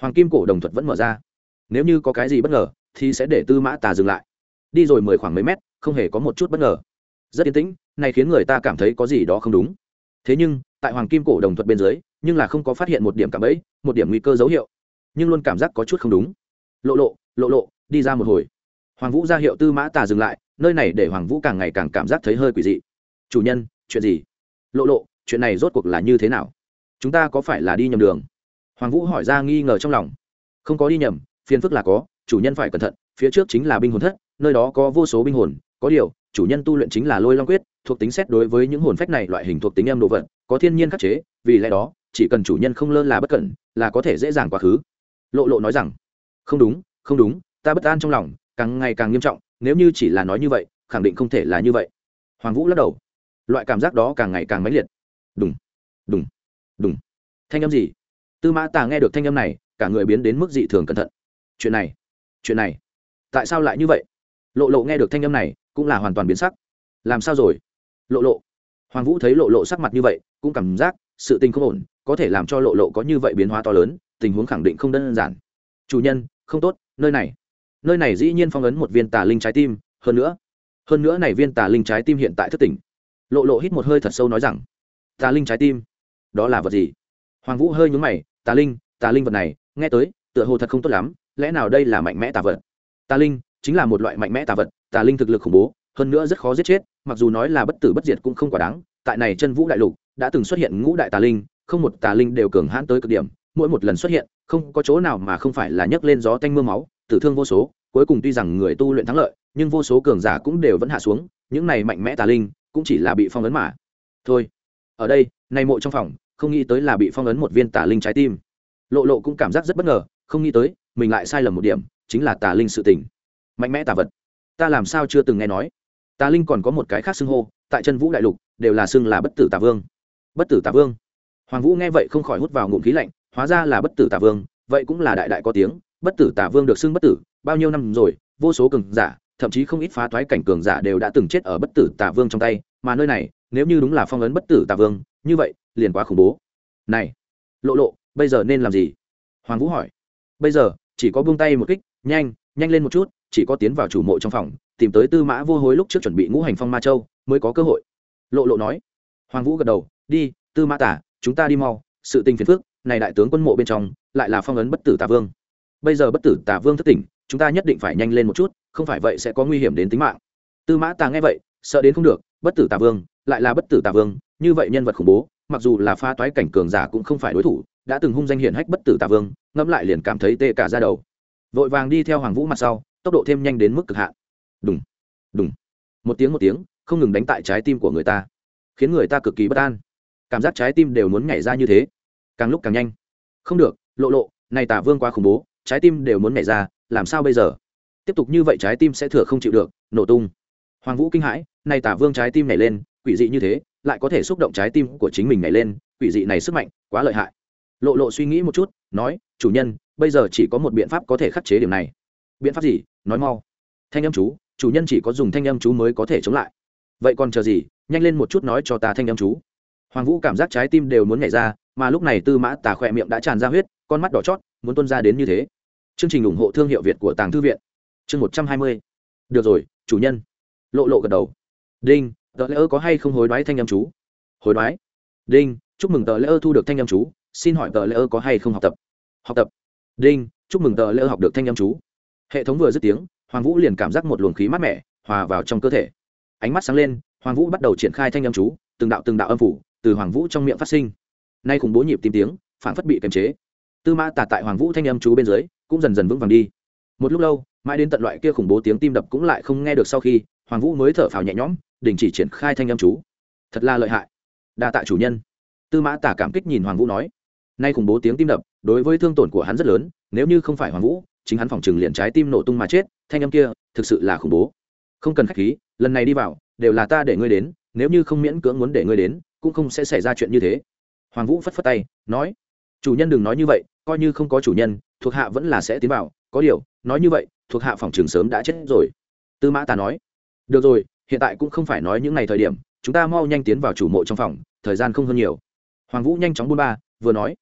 Hoàng kim cổ đồng thuật vẫn mở ra. Nếu như có cái gì bất ngờ, thì sẽ để tư mã Tả dừng lại đi rồi mười khoảng mấy mét, không hề có một chút bất ngờ. Rất yên tĩnh, này khiến người ta cảm thấy có gì đó không đúng. Thế nhưng, tại hoàng kim cổ đồng thuật bên dưới, nhưng là không có phát hiện một điểm cảm ấy một điểm nguy cơ dấu hiệu, nhưng luôn cảm giác có chút không đúng. Lộ lộ lộ lộ, đi ra một hồi. Hoàng vũ ra hiệu tư mã tà dừng lại, nơi này để hoàng vũ càng ngày càng cảm giác thấy hơi quỷ dị. Chủ nhân, chuyện gì? Lộ lộ, chuyện này rốt cuộc là như thế nào? Chúng ta có phải là đi nhầm đường? Hoàng vũ hỏi ra nghi ngờ trong lòng. Không có đi nhầm, phiền phức là có, chủ nhân phải cẩn thận, phía trước chính là binh hồn thất nơi đó có vô số binh hồn, có điều, chủ nhân tu luyện chính là lôi long quyết, thuộc tính xét đối với những hồn phách này loại hình thuộc tính em đồ vật, có thiên nhiên khắc chế, vì lẽ đó, chỉ cần chủ nhân không lơ là bất cẩn, là có thể dễ dàng quá khứ. Lộ lộ nói rằng, không đúng không đúng, ta bất an trong lòng, càng ngày càng nghiêm trọng, nếu như chỉ là nói như vậy, khẳng định không thể là như vậy. Hoàng vũ lắc đầu. Loại cảm giác đó càng ngày càng mãnh liệt. Đúng đúng đúng thanh âm gì? Tư mã tà nghe được thanh âm này, cả người biến đến mức dị thường cẩn thận. Chuyện này chuyện này, tại sao lại như vậy? Lộ lộ nghe được thanh âm này, cũng là hoàn toàn biến sắc. Làm sao rồi? Lộ lộ. Hoàng vũ thấy lộ lộ sắc mặt như vậy, cũng cảm giác sự tình không ổn, có thể làm cho lộ lộ có như vậy biến hóa to lớn, tình huống khẳng định không đơn giản. Chủ nhân, không tốt, nơi này. Nơi này dĩ nhiên phong ấn một viên tà linh trái tim, hơn nữa hơn nữa này viên tà linh trái tim hiện tại thất tỉnh lộ lộ hít một hơi thật sâu nói rằng, tà linh trái tim? Đó là vật gì? Hoàng vũ hơi nhúng mày, tà linh tà linh vật này, nghe tới, tựa hồ thật không tốt lắm, lẽ nào đây là mạnh mẽ tà vật? Tà linh chính là một loại mạnh mẽ tà vật, tà linh thực lực khủng bố, hơn nữa rất khó giết chết, mặc dù nói là bất tử bất diệt cũng không quá đáng, tại này chân vũ đại lục, đã từng xuất hiện ngũ đại tà linh, không một tà linh đều cường hãn tới cực điểm, mỗi một lần xuất hiện, không có chỗ nào mà không phải là nhấc lên gió tanh mưa máu, tử thương vô số, cuối cùng tuy rằng người tu luyện thắng lợi, nhưng vô số cường giả cũng đều vẫn hạ xuống, những này mạnh mẽ tà linh cũng chỉ là bị phong ấn mà. Thôi, ở đây này mộ trong phòng, không nghĩ tới là bị phong ấn một viên tà linh trái tim. Lộ lộ cũng cảm giác rất bất ngờ, không nghĩ tới, mình lại sai lầm một điểm, chính là tà linh sự tình mạnh mẽ tà vật. Ta làm sao chưa từng nghe nói. Tà linh còn có một cái khác xưng hô, tại chân vũ đại lục, đều là xưng là bất tử tà vương. Bất tử tà vương. Hoàng vũ nghe vậy không khỏi hút vào ngụm khí lạnh, hóa ra là bất tử tà vương, vậy cũng là đại đại có tiếng. Bất tử tà vương được xưng bất tử, bao nhiêu năm rồi, vô số cường giả, thậm chí không ít phá thoái cảnh cường giả đều đã từng chết ở bất tử tà vương trong tay, mà nơi này, nếu như đúng là phong ấn bất tử tà vương, như vậy, liền quá khủng bố. Này, lộ lộ, bây giờ nên làm gì? Hoàng vũ hỏi. Bây giờ, chỉ có buông tay một kích, nhanh nhanh lên một chút chỉ có tiến vào chủ mộ trong phòng, tìm tới tư mã vô hối lúc trước chuẩn bị ngũ hành phong ma châu, mới có cơ hội. Lộ lộ nói. Hoàng vũ gật đầu, đi, tư mã tả, chúng ta đi mau, sự tình phiền phước này đại tướng quân mộ bên trong, lại là phong ấn bất tử tà vương. Bây giờ bất tử tà vương thất tỉnh, chúng ta nhất định phải nhanh lên một chút, không phải vậy sẽ có nguy hiểm đến tính mạng. Tư mã tà nghe vậy, sợ đến không được, bất tử tà vương, lại là bất tử tà vương, như vậy nhân vật khủng bố, mặc dù là pha toái cảnh cường giả cũng không phải đối thủ, đã từng hung danh hiển hách bất tử tà vương, ngẫm lại liền cảm thấy tê cả ra đầu. Vội vàng đi theo hoàng vũ mặt sau tốc độ thêm nhanh đến mức cực hạn. Đúng đúng một tiếng một tiếng, không ngừng đánh tại trái tim của người ta, khiến người ta cực kỳ bất an. Cảm giác trái tim đều muốn nhảy ra như thế, càng lúc càng nhanh. Không được, lộ lộ, này tả vương quá khủng bố, trái tim đều muốn nhảy ra, làm sao bây giờ? Tiếp tục như vậy trái tim sẽ thừa không chịu được, nổ tung. Hoàng vũ kinh hãi, này tả vương trái tim nhảy lên, quỷ dị như thế, lại có thể xúc động trái tim của chính mình nhảy lên, quỷ dị này sức mạnh, quá lợi hại. Lộ lộ suy nghĩ một chút, nói, chủ nhân, bây giờ chỉ có một biện pháp có thể khắc chế điểm này biện pháp gì? Nói mau. Thanh âm chú, chủ nhân chỉ có dùng thanh âm chú mới có thể chống lại. Vậy còn chờ gì? Nhanh lên một chút nói cho ta thanh âm chú. Hoàng vũ cảm giác trái tim đều muốn nhảy ra, mà lúc này tư mã tà khỏe miệng đã tràn ra huyết, con mắt đỏ chót, muốn tuân ra đến như thế. Chương trình ủng hộ thương hiệu việt của tàng thư viện. Chương một trăm hai mươi. Được rồi, chủ nhân. Lộ lộ gật đầu. Đinh, tờ lễ ơ có hay không hối đoái thanh âm chú? Hối đoái. Đinh, chúc mừng tờ lễ ơ thu được thanh âm chú. Xin hỏi tờ lễ ơ có hay không học tập? Học tập. Đinh, chúc mừng tờ lễ ơ học được thanh âm chú hệ thống vừa dứt tiếng, hoàng vũ liền cảm giác một luồng khí mát mẻ hòa vào trong cơ thể. Ánh mắt sáng lên, hoàng vũ bắt đầu triển khai thanh âm chú, từng đạo từng đạo âm phủ từ hoàng vũ trong miệng phát sinh. Nay khủng bố nhịp tìm tiếng phản phất bị kiềm chế. Tư mã Tả tại hoàng vũ thanh âm chú bên dưới, cũng dần dần vững vàng đi. Một lúc lâu, mãi đến tận loại kia khủng bố tiếng tim đập cũng lại không nghe được sau khi, hoàng vũ mới thở phào nhẹ nhõm, đình chỉ triển khai thanh âm chú. Thật là lợi hại. Đa tạ chủ nhân. Tư mã tả cảm kích nhìn hoàng vũ nói. Nay khủng bố tiếng tim đập, đối với thương tổn của hắn rất lớn, nếu như không phải hoàng vũ chính hắn phòng trừng liền trái tim nổ tung mà chết, thanh âm kia, thực sự là khủng bố. Không cần khách khí, lần này đi vào, đều là ta để ngươi đến, nếu như không miễn cưỡng muốn để ngươi đến, cũng không sẽ xảy ra chuyện như thế. Hoàng vũ phất phất tay, nói, chủ nhân đừng nói như vậy, coi như không có chủ nhân, thuộc hạ vẫn là sẽ tiến vào, có điều, nói như vậy, thuộc hạ phòng trường sớm đã chết rồi. Tư mã ta nói, được rồi, hiện tại cũng không phải nói những ngày thời điểm, chúng ta mau nhanh tiến vào chủ mộ trong phòng, thời gian không hơn nhiều. Hoàng vũ nhanh chóng buôn ba, vừa nói,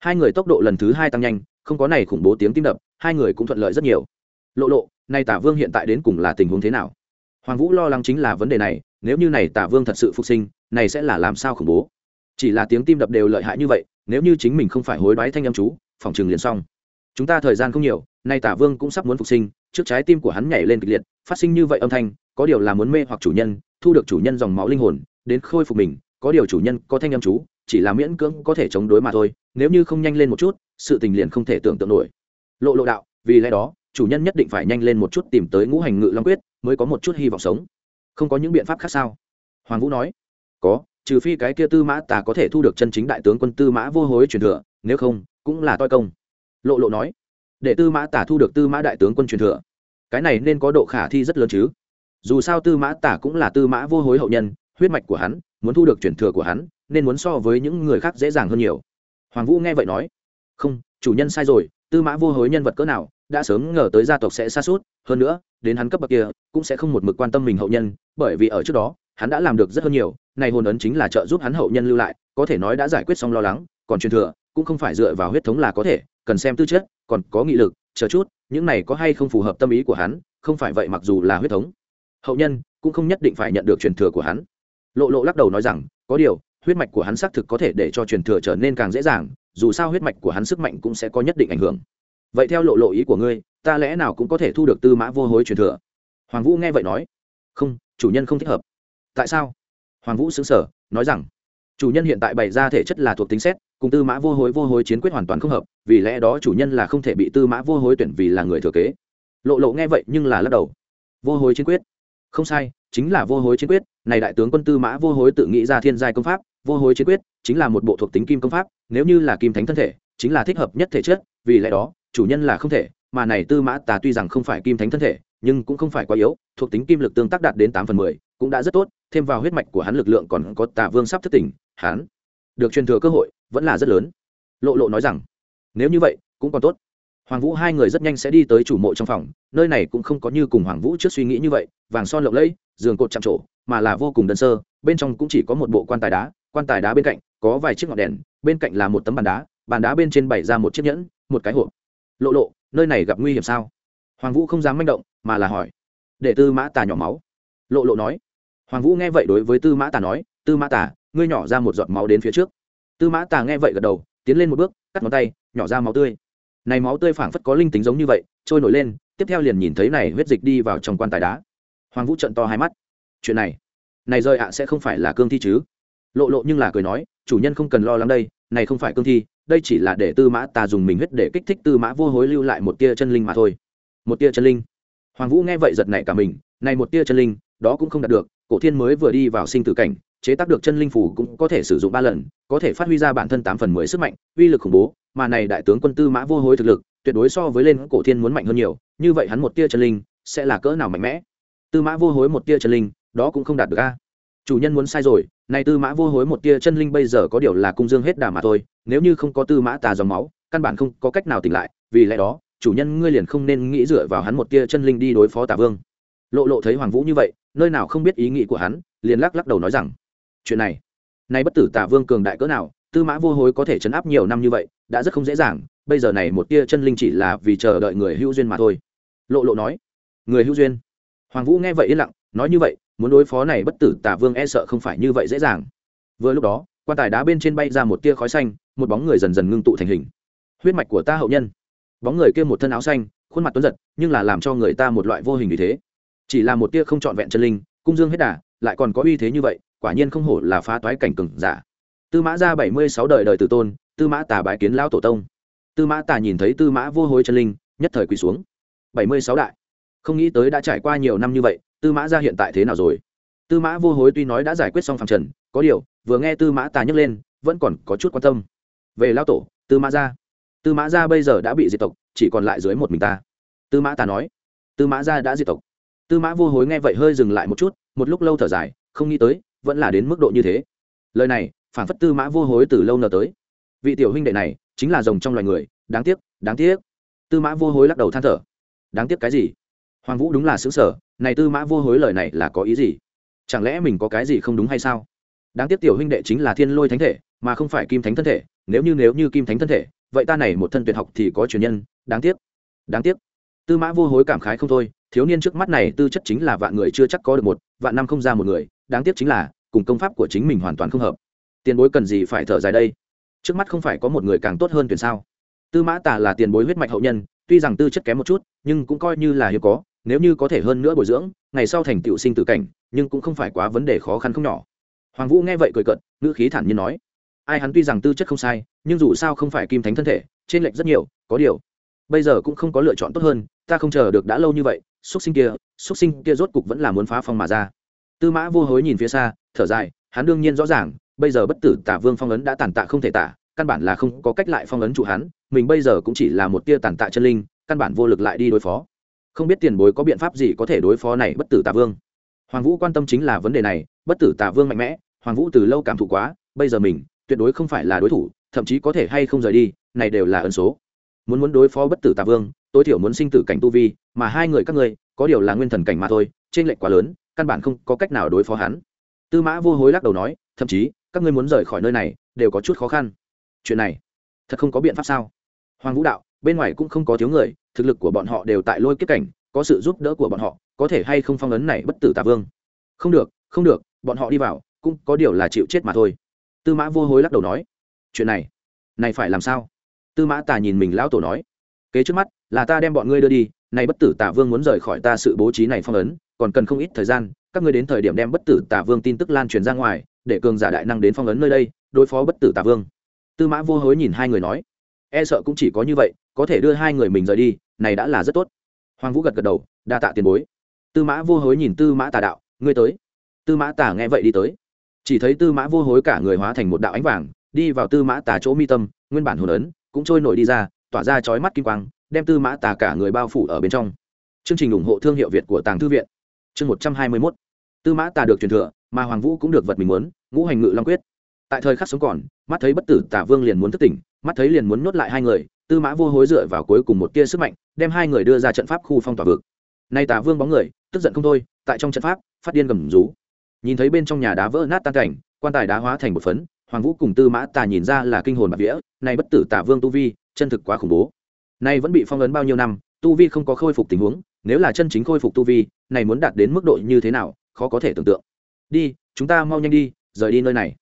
hai người tốc độ lần thứ hai tăng nhanh không có này khủng bố tiếng tim đập, hai người cũng thuận lợi rất nhiều. Lộ lộ, nay tả vương hiện tại đến cùng là tình huống thế nào? Hoàng vũ lo lắng chính là vấn đề này, nếu như này tả vương thật sự phục sinh, này sẽ là làm sao khủng bố? Chỉ là tiếng tim đập đều lợi hại như vậy, nếu như chính mình không phải hối đoái thanh âm chú, phòng trường liền xong. Chúng ta thời gian không nhiều, nay tả vương cũng sắp muốn phục sinh, trước trái tim của hắn nhảy lên kịch liệt, phát sinh như vậy âm thanh, có điều là muốn mê hoặc chủ nhân, thu được chủ nhân dòng máu linh hồn, đến khôi phục mình, có điều chủ nhân có thanh âm chú chỉ là miễn cưỡng có thể chống đối mà thôi, nếu như không nhanh lên một chút, sự tình liền không thể tưởng tượng nổi. Lộ lộ đạo, vì lẽ đó, chủ nhân nhất định phải nhanh lên một chút tìm tới ngũ hành ngự long quyết, mới có một chút hy vọng sống. Không có những biện pháp khác sao? Hoàng vũ nói. Có, trừ phi cái kia tư mã tà có thể thu được chân chính đại tướng quân tư mã vô hối truyền thừa, nếu không, cũng là toi công. Lộ lộ nói. Để tư mã tả thu được tư mã đại tướng quân truyền thừa. Cái này nên có độ khả thi rất lớn chứ. Dù sao tư mã tả cũng là tư mã vô hối hậu nhân, huyết mạch của hắn, muốn thu được truyền thừa của hắn nên muốn so với những người khác dễ dàng hơn nhiều. Hoàng vũ nghe vậy nói, không, chủ nhân sai rồi, tư mã vô hối nhân vật cỡ nào, đã sớm ngờ tới gia tộc sẽ xa suốt hơn nữa, đến hắn cấp bậc kia, cũng sẽ không một mực quan tâm mình hậu nhân, bởi vì ở trước đó, hắn đã làm được rất hơn nhiều, này hồn ấn chính là trợ giúp hắn hậu nhân lưu lại, có thể nói đã giải quyết xong lo lắng, còn truyền thừa, cũng không phải dựa vào huyết thống là có thể, cần xem tư chất, còn có nghị lực, chờ chút, những này có hay không phù hợp tâm ý của hắn, không phải vậy mặc dù là huyết thống, hậu nhân, cũng không nhất định phải nhận được truyền thừa của hắn. Lộ lộ lắc đầu nói rằng, có điều huyết mạch của hắn xác thực có thể để cho truyền thừa trở nên càng dễ dàng, dù sao huyết mạch của hắn sức mạnh cũng sẽ có nhất định ảnh hưởng. Vậy theo lộ lộ ý của ngươi, ta lẽ nào cũng có thể thu được tư mã vô hối truyền thừa? Hoàng vũ nghe vậy nói, không, chủ nhân không thích hợp. Tại sao? Hoàng vũ xứng sở nói rằng, chủ nhân hiện tại bày ra thể chất là thuộc tính xét, cùng tư mã vô hối vô hối chiến quyết hoàn toàn không hợp, vì lẽ đó chủ nhân là không thể bị tư mã vô hối tuyển vì là người thừa kế. Lộ lộ nghe vậy nhưng là lắc đầu. Vô hối chiến quyết? Không sai, chính là vô hối chiến quyết, này đại tướng quân tư mã vô hối tự nghĩ ra thiên giai công pháp vô hối chiến quyết chính là một bộ thuộc tính kim công pháp, nếu như là kim thánh thân thể, chính là thích hợp nhất thể chất, vì lẽ đó, chủ nhân là không thể, mà này tư mã tà tuy rằng không phải kim thánh thân thể, nhưng cũng không phải quá yếu, thuộc tính kim lực tương tác đạt đến tám phần mười, cũng đã rất tốt, thêm vào huyết mạch của hắn lực lượng còn có tà vương sắp thất tỉnh, hắn được truyền thừa cơ hội vẫn là rất lớn. Lộ lộ nói rằng, nếu như vậy, cũng còn tốt. Hoàng vũ hai người rất nhanh sẽ đi tới chủ mộ trong phòng, nơi này cũng không có như cùng hoàng vũ trước suy nghĩ như vậy, vàng son lộng lẫy, giường cột chạm trổ, mà là vô cùng đơn sơ, bên trong cũng chỉ có một bộ quan tài đá quan tài đá bên cạnh, có vài chiếc ngọn đèn, bên cạnh là một tấm bàn đá bàn đá bên trên bày ra một chiếc nhẫn, một cái hộp. Lộ lộ, nơi này gặp nguy hiểm sao? Hoàng vũ không dám manh động, mà là hỏi. Để tư mã tà nhỏ máu. Lộ lộ nói. Hoàng vũ nghe vậy đối với tư mã tà nói, tư mã tà, ngươi nhỏ ra một giọt máu đến phía trước. Tư mã tà nghe vậy gật đầu, tiến lên một bước, cắt ngón tay, nhỏ ra máu tươi. Này máu tươi phảng phất có linh tính giống như vậy, trôi nổi lên, tiếp theo liền nhìn thấy này huyết dịch đi vào trong quan tài đá. Hoàng vũ trận to hai mắt. Chuyện này này rơi ạ sẽ không phải là cương thi chứ? Lộ lộ nhưng là cười nói, chủ nhân không cần lo lắng đây, này không phải cương thi, đây chỉ là để tư mã ta dùng mình huyết để kích thích tư mã vô hối lưu lại một tia chân linh mà thôi. Một tia chân linh. Hoàng vũ nghe vậy giật nảy cả mình, này một tia chân linh, đó cũng không đạt được, cổ thiên mới vừa đi vào sinh tử cảnh, chế tác được chân linh phủ cũng có thể sử dụng ba lần, có thể phát huy ra bản thân tám phần mười sức mạnh, uy lực khủng bố, mà này đại tướng quân tư mã vô hối thực lực, tuyệt đối so với lên cổ thiên muốn mạnh hơn nhiều, như vậy hắn một tia chân linh, sẽ là cỡ nào mạnh mẽ? Tư mã vô hối một tia chân linh, đó cũng không đạt được a. Chủ nhân muốn sai rồi này tư mã vô hối một tia chân linh bây giờ có điều là cung dương hết đà mà thôi, nếu như không có tư mã tà dòng máu, căn bản không có cách nào tỉnh lại, vì lẽ đó, chủ nhân ngươi liền không nên nghĩ dựa vào hắn một tia chân linh đi đối phó tả vương. Lộ lộ thấy hoàng vũ như vậy, nơi nào không biết ý nghĩ của hắn, liền lắc lắc đầu nói rằng, chuyện này nay bất tử tả vương cường đại cỡ nào, tư mã vô hối có thể chấn áp nhiều năm như vậy, đã rất không dễ dàng, bây giờ này một tia chân linh chỉ là vì chờ đợi người hữu duyên mà thôi. Lộ lộ nói, người hữu duyên? Hoàng vũ nghe vậy yên lặng, nói như vậy muốn đối phó này bất tử tả vương e sợ không phải như vậy dễ dàng. Vừa lúc đó, quan tài đá bên trên bay ra một tia khói xanh, một bóng người dần dần ngưng tụ thành hình. Huyết mạch của ta hậu nhân. Bóng người kia một thân áo xanh, khuôn mặt tuấn giật, nhưng là làm cho người ta một loại vô hình vì thế. Chỉ là một tia không trọn vẹn chân linh, cung dương hết đà, lại còn có uy thế như vậy, quả nhiên không hổ là phá toái cảnh cừng giả. Tư mã ra bảy mươi sáu đời đời tử tôn, tư mã tà bái kiến lão tổ tông. Tư mã tà nhìn thấy tư mã vô hối chân linh, nhất thời quỳ xuống. bảy mươi sáu đại. Không nghĩ tới đã trải qua nhiều năm như vậy tư mã ra hiện tại thế nào rồi? Tư mã vô hối tuy nói đã giải quyết xong phạm trần, có điều, vừa nghe tư mã tà nhấc lên, vẫn còn có chút quan tâm. Về lao tổ, tư mã gia tư mã gia bây giờ đã bị diệt tộc, chỉ còn lại dưới một mình ta. Tư mã tà nói. Tư mã gia đã diệt tộc. Tư mã vô hối nghe vậy hơi dừng lại một chút, một lúc lâu thở dài, không nghĩ tới, vẫn là đến mức độ như thế. Lời này, phản phất tư mã vô hối từ lâu nờ tới. Vị tiểu huynh đệ này, chính là rồng trong loài người, đáng tiếc đáng tiếc. Tư mã vô hối lắc đầu than thở. Đáng tiếc cái gì? Hoàng vũ đúng là xứng sở này tư mã vô hối lời này là có ý gì? Chẳng lẽ mình có cái gì không đúng hay sao? Đáng tiếc tiểu huynh đệ chính là thiên lôi thánh thể, mà không phải kim thánh thân thể. Nếu như nếu như kim thánh thân thể, vậy ta này một thân tuyệt học thì có truyền nhân. Đáng tiếc. Đáng tiếc. Tư mã vô hối cảm khái không thôi. Thiếu niên trước mắt này tư chất chính là vạn người chưa chắc có được một, vạn năm không ra một người. Đáng tiếc chính là, cùng công pháp của chính mình hoàn toàn không hợp. Tiền bối cần gì phải thở dài đây? Trước mắt không phải có một người càng tốt hơn tuyển sao? Tư mã tả là tiền bối huyết mạch hậu nhân, tuy rằng tư chất kém một chút, nhưng cũng coi như là hiếm có nếu như có thể hơn nữa bồi dưỡng, ngày sau thành tựu sinh tử cảnh, nhưng cũng không phải quá vấn đề khó khăn không nhỏ. Hoàng vũ nghe vậy cười cận ngữ khí thản nhiên nói, ai hắn tuy rằng tư chất không sai, nhưng dù sao không phải kim thánh thân thể, trên lệch rất nhiều, có điều, bây giờ cũng không có lựa chọn tốt hơn, ta không chờ được đã lâu như vậy xuất sinh kia xuất sinh kia rốt cục vẫn là muốn phá phong mà ra. Tư mã vô hối nhìn phía xa, thở dài, hắn đương nhiên rõ ràng, bây giờ bất tử tả vương phong ấn đã tàn tạ không thể tả, căn bản là không có cách lại phong ấn trụ hắn, mình bây giờ cũng chỉ là một tia tàn tạ chân linh, căn bản vô lực lại đi đối phó không biết tiền bối có biện pháp gì có thể đối phó này bất tử tà vương. Hoàng vũ quan tâm chính là vấn đề này, bất tử tà vương mạnh mẽ, hoàng vũ từ lâu cảm thụ quá, bây giờ mình, tuyệt đối không phải là đối thủ, thậm chí có thể hay không rời đi, này đều là ẩn số. Muốn muốn đối phó bất tử tà vương, tối thiểu muốn sinh tử cảnh tu vi, mà hai người các ngươi, có điều là nguyên thần cảnh mà thôi trên lệnh quá lớn, căn bản không có cách nào đối phó hắn. Tư mã vô hối lắc đầu nói, thậm chí, các ngươi muốn rời khỏi nơi này, đều có chút khó khăn. Chuyện này, thật không có biện pháp sao? Hoàng vũ đạo, bên ngoài cũng không có thiếu người thực lực của bọn họ đều tại lôi kiếp cảnh, có sự giúp đỡ của bọn họ, có thể hay không phong ấn này bất tử tà vương. Không được không được, bọn họ đi vào, cũng có điều là chịu chết mà thôi. Tư mã vô hối lắc đầu nói, chuyện này này phải làm sao? Tư mã tà nhìn mình lão tổ nói, kế trước mắt, là ta đem bọn ngươi đưa đi, này bất tử tà vương muốn rời khỏi ta sự bố trí này phong ấn, còn cần không ít thời gian, các ngươi đến thời điểm đem bất tử tà vương tin tức lan truyền ra ngoài, để cường giả đại năng đến phong ấn nơi đây, đối phó bất tử tà vương. Tư mã vô hối nhìn hai người nói e sợ cũng chỉ có như vậy, có thể đưa hai người mình rời đi này đã là rất tốt. Hoàng vũ gật gật đầu, đa tạ tiền bối. Tư mã vô hối nhìn tư mã tà đạo, ngươi tới. Tư mã tà nghe vậy đi tới. Chỉ thấy tư mã vô hối cả người hóa thành một đạo ánh vàng, đi vào tư mã tà chỗ mi tâm, nguyên bản hồn ấn cũng trôi nổi đi ra, tỏa ra chói mắt kim quang, đem tư mã tà cả người bao phủ ở bên trong. Chương trình ủng hộ thương hiệu việt của tàng thư viện. Chương một trăm hai mươi mốt. Tư mã tà được truyền thừa, mà hoàng vũ cũng được vật mình muốn, ngũ hành ngự long quyết. Tại thời khắc sống còn, mắt thấy bất tử tà vương liền muốn thức tỉnh mắt thấy liền muốn nuốt lại hai người, tư mã vô hối dựa vào cuối cùng một tia sức mạnh, đem hai người đưa ra trận pháp khu phong tỏa vực. Nay tà vương bóng người, tức giận không thôi, tại trong trận pháp, phát điên gầm rú. Nhìn thấy bên trong nhà đá vỡ nát tan cảnh, quan tài đá hóa thành một phấn, hoàng vũ cùng tư mã tà nhìn ra là kinh hồn bạc vĩa nay bất tử tà vương tu vi, chân thực quá khủng bố. Nay vẫn bị phong ấn bao nhiêu năm, tu vi không có khôi phục tình huống, nếu là chân chính khôi phục tu vi này muốn đạt đến mức độ như thế nào, khó có thể tưởng tượng. Đi, chúng ta mau nhanh đi, rời đi nơi này.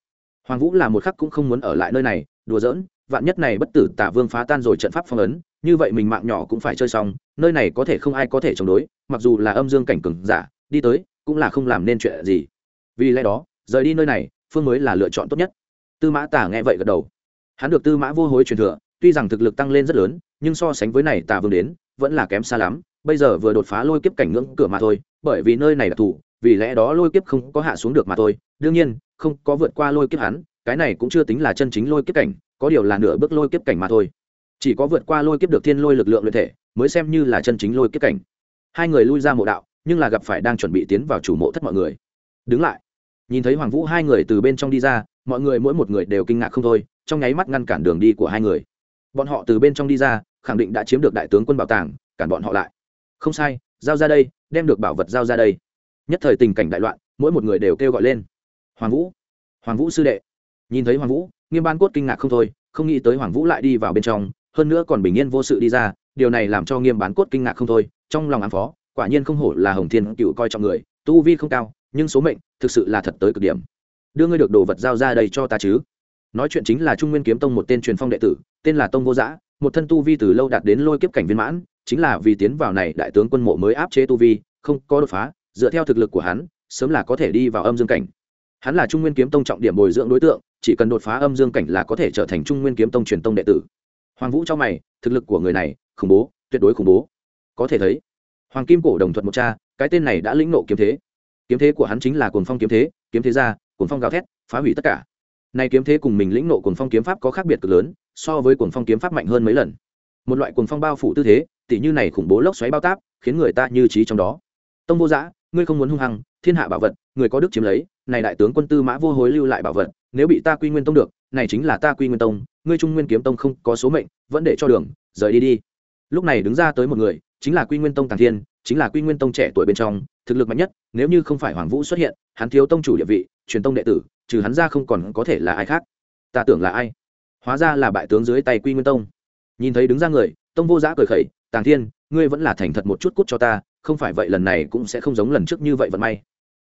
Hoàng vũ là một khắc cũng không muốn ở lại nơi này, đùa giỡn vạn nhất này bất tử tả vương phá tan rồi trận pháp phong ấn, như vậy mình mạng nhỏ cũng phải chơi xong, nơi này có thể không ai có thể chống đối, mặc dù là âm dương cảnh cừng giả, đi tới cũng là không làm nên chuyện gì. Vì lẽ đó, rời đi nơi này, phương mới là lựa chọn tốt nhất. Tư mã tả nghe vậy gật đầu. Hắn được tư mã vô hối truyền thừa, tuy rằng thực lực tăng lên rất lớn, nhưng so sánh với này tả vương đến, vẫn là kém xa lắm. Bây giờ vừa đột phá lôi kiếp cảnh ngưỡng cửa mà thôi, bởi vì nơi này là thủ, vì lẽ đó lôi kiếp không có hạ xuống được mà thôi. Đương nhiên, không có vượt qua lôi kiếp hắn, cái này cũng chưa tính là chân chính lôi kiếp cảnh có điều là nửa bước lôi kiếp cảnh mà thôi. Chỉ có vượt qua lôi kiếp được thiên lôi lực lượng luyện thể, mới xem như là chân chính lôi kiếp cảnh. Hai người lui ra mộ đạo, nhưng là gặp phải đang chuẩn bị tiến vào chủ mộ thất mọi người. Đứng lại. Nhìn thấy hoàng vũ hai người từ bên trong đi ra, mọi người mỗi một người đều kinh ngạc không thôi, trong nháy mắt ngăn cản đường đi của hai người. Bọn họ từ bên trong đi ra, khẳng định đã chiếm được đại tướng quân bảo tàng, cản bọn họ lại. Không sai, giao ra đây, đem được bảo vật giao ra đây. Nhất thời tình cảnh đại loạn, mỗi một người đều kêu gọi lên. Hoàng vũ. Hoàng vũ sư đệ. Nhìn thấy hoàng vũ nghiêm ban cốt kinh ngạc không thôi, không nghĩ tới hoàng vũ lại đi vào bên trong, hơn nữa còn bình yên vô sự đi ra, điều này làm cho nghiêm bán cốt kinh ngạc không thôi, trong lòng ám phó, quả nhiên không hổ là hồng thiên cựu coi trọng người, tu vi không cao, nhưng số mệnh thực sự là thật tới cực điểm. Đưa ngươi được đồ vật giao ra đây cho ta chứ. Nói chuyện chính là trung nguyên kiếm tông một tên truyền phong đệ tử, tên là tông vô giã, một thân tu vi từ lâu đạt đến lôi kiếp cảnh viên mãn, chính là vì tiến vào này đại tướng quân mộ mới áp chế tu vi, không có đột phá, dựa theo thực lực của hắn, sớm là có thể đi vào âm dương cảnh hắn là trung nguyên kiếm tông trọng điểm bồi dưỡng đối tượng, chỉ cần đột phá âm dương cảnh là có thể trở thành trung nguyên kiếm tông truyền tông đệ tử. Hoàng vũ cho mày, thực lực của người này, khủng bố, tuyệt đối khủng bố. Có thể thấy, hoàng kim cổ đồng thuận một cha, cái tên này đã lĩnh nộ kiếm thế. Kiếm thế của hắn chính là cuồng phong kiếm thế kiếm thế ra, cuồng phong gào thét, phá hủy tất cả. Này kiếm thế cùng mình lĩnh nộ cuồng phong kiếm pháp có khác biệt cực lớn, so với cuồng phong kiếm pháp mạnh hơn mấy lần. Một loại cuồng phong bao phủ tư thế, tỉ như này khủng bố lốc xoáy bao táp, khiến người ta như trí trong đó. Tông vô giã, ngươi không muốn hung hăng, thiên hạ bảo vật, người có đức chiếm lấy này đại tướng quân tư mã vô hối lưu lại bảo vật, nếu bị ta quy nguyên tông được, này chính là ta quy nguyên tông, ngươi trung nguyên kiếm tông không có số mệnh, vẫn để cho đường, rời đi đi. Lúc này đứng ra tới một người, chính là quy nguyên tông tàng thiên, chính là quy nguyên tông trẻ tuổi bên trong, thực lực mạnh nhất, nếu như không phải hoàng vũ xuất hiện, hắn thiếu tông chủ địa vị, truyền tông đệ tử, trừ hắn ra không còn có thể là ai khác. Ta tưởng là ai? Hóa ra là bại tướng dưới tay quy nguyên tông. Nhìn thấy đứng ra người, tông vô giã cười khẩy, tàng thiên, ngươi vẫn là thành thật một chút cút cho ta, không phải vậy lần này cũng sẽ không giống lần trước như vậy vận may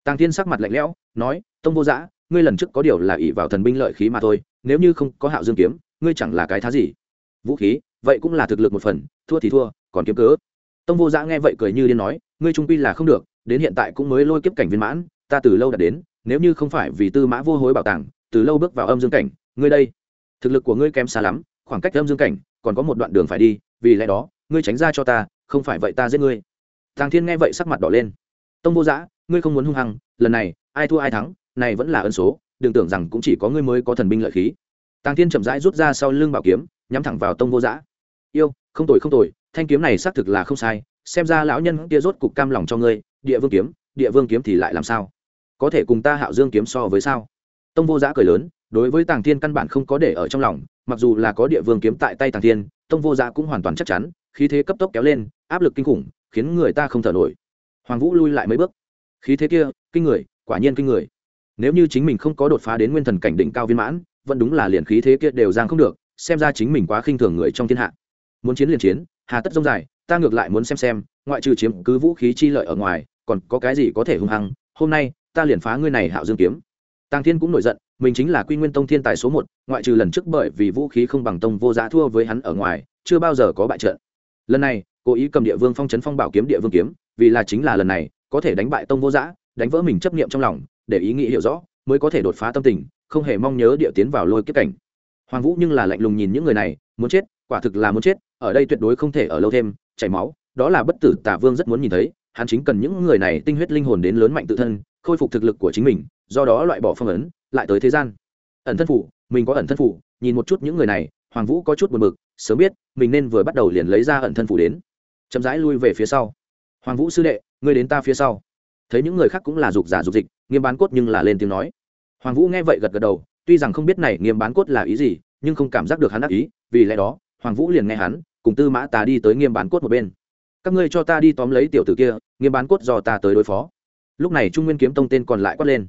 tàng thiên sắc mặt lạnh lẽo, nói, tông vô giã ngươi lần trước có điều là ỷ vào thần binh lợi khí mà thôi, nếu như không có hạo dương kiếm, ngươi chẳng là cái thá gì. Vũ khí, vậy cũng là thực lực một phần, thua thì thua, còn kiếm cớ. Tông vô giã nghe vậy cười như điên nói, ngươi trung pi là không được, đến hiện tại cũng mới lôi kiếp cảnh viên mãn, ta từ lâu đã đến, nếu như không phải vì tư mã vô hối bảo tàng, từ lâu bước vào âm dương cảnh, ngươi đây, thực lực của ngươi kém xa lắm, khoảng cách âm dương cảnh còn có một đoạn đường phải đi, vì lẽ đó, ngươi tránh ra cho ta, không phải vậy ta giết ngươi. Tang thiên nghe vậy sắc mặt đỏ lên. Tông vô giã ngươi không muốn hung hăng lần này ai thua ai thắng này vẫn là ân số đừng tưởng rằng cũng chỉ có ngươi mới có thần binh lợi khí. Tàng thiên chậm rãi rút ra sau lưng bảo kiếm nhắm thẳng vào tông vô giã. Yêu không tội không tội, thanh kiếm này xác thực là không sai xem ra lão nhân kia rốt cục cam lòng cho ngươi địa vương kiếm địa vương kiếm thì lại làm sao? Có thể cùng ta hạo dương kiếm so với sao? Tông vô giã cười lớn đối với tàng thiên căn bản không có để ở trong lòng mặc dù là có địa vương kiếm tại tay tàng thiên tông vô giã cũng hoàn toàn chắc chắn khí thế cấp tốc kéo lên áp lực kinh khủng khiến người ta không thở nổi. Hoàng vũ lui lại mấy bước khí thế kia, kinh người, quả nhiên kinh người. Nếu như chính mình không có đột phá đến nguyên thần cảnh đỉnh cao viên mãn, vẫn đúng là liền khí thế kia đều giang không được, xem ra chính mình quá khinh thường người trong thiên hạ. Muốn chiến liền chiến, hà tất dông dài, ta ngược lại muốn xem xem, ngoại trừ chiếm cứ vũ khí chi lợi ở ngoài, còn có cái gì có thể hung hăng, hôm nay, ta liền phá ngươi này hạo dương kiếm. Tàng thiên cũng nổi giận, mình chính là quy nguyên tông thiên tài số một, ngoại trừ lần trước bởi vì vũ khí không bằng tông vô giá thua với hắn ở ngoài, chưa bao giờ có bại trận. Lần này, cố ý cầm địa vương phong trấn phong bảo kiếm địa vương kiếm, vì là chính là lần này có thể đánh bại tông vô giã, đánh vỡ mình chấp niệm trong lòng, để ý nghĩ hiểu rõ, mới có thể đột phá tâm tình, không hề mong nhớ địa tiến vào lôi kiếp cảnh. Hoàng vũ nhưng là lạnh lùng nhìn những người này, muốn chết, quả thực là muốn chết, ở đây tuyệt đối không thể ở lâu thêm, chảy máu, đó là bất tử tả vương rất muốn nhìn thấy, hắn chính cần những người này tinh huyết linh hồn đến lớn mạnh tự thân, khôi phục thực lực của chính mình, do đó loại bỏ phong ấn, lại tới thế gian. Ẩn thân phủ, mình có ẩn thân phủ, nhìn một chút những người này, hoàng vũ có chút buồn bực, sớm biết, mình nên vừa bắt đầu liền lấy ra ẩn thân phủ đến. Chậm rãi lui về phía sau hoàng vũ sư đệ, ngươi đến ta phía sau. Thấy những người khác cũng là dục giả dục dịch, nghiêm bán cốt nhưng là lên tiếng nói. Hoàng vũ nghe vậy gật gật đầu, tuy rằng không biết này nghiêm bán cốt là ý gì, nhưng không cảm giác được hắn đắc ý, vì lẽ đó, hoàng vũ liền nghe hắn, cùng tư mã tà đi tới nghiêm bán cốt một bên. Các ngươi cho ta đi tóm lấy tiểu tử kia, nghiêm bán cốt do ta tới đối phó. Lúc này trung nguyên kiếm tông tên còn lại quát lên.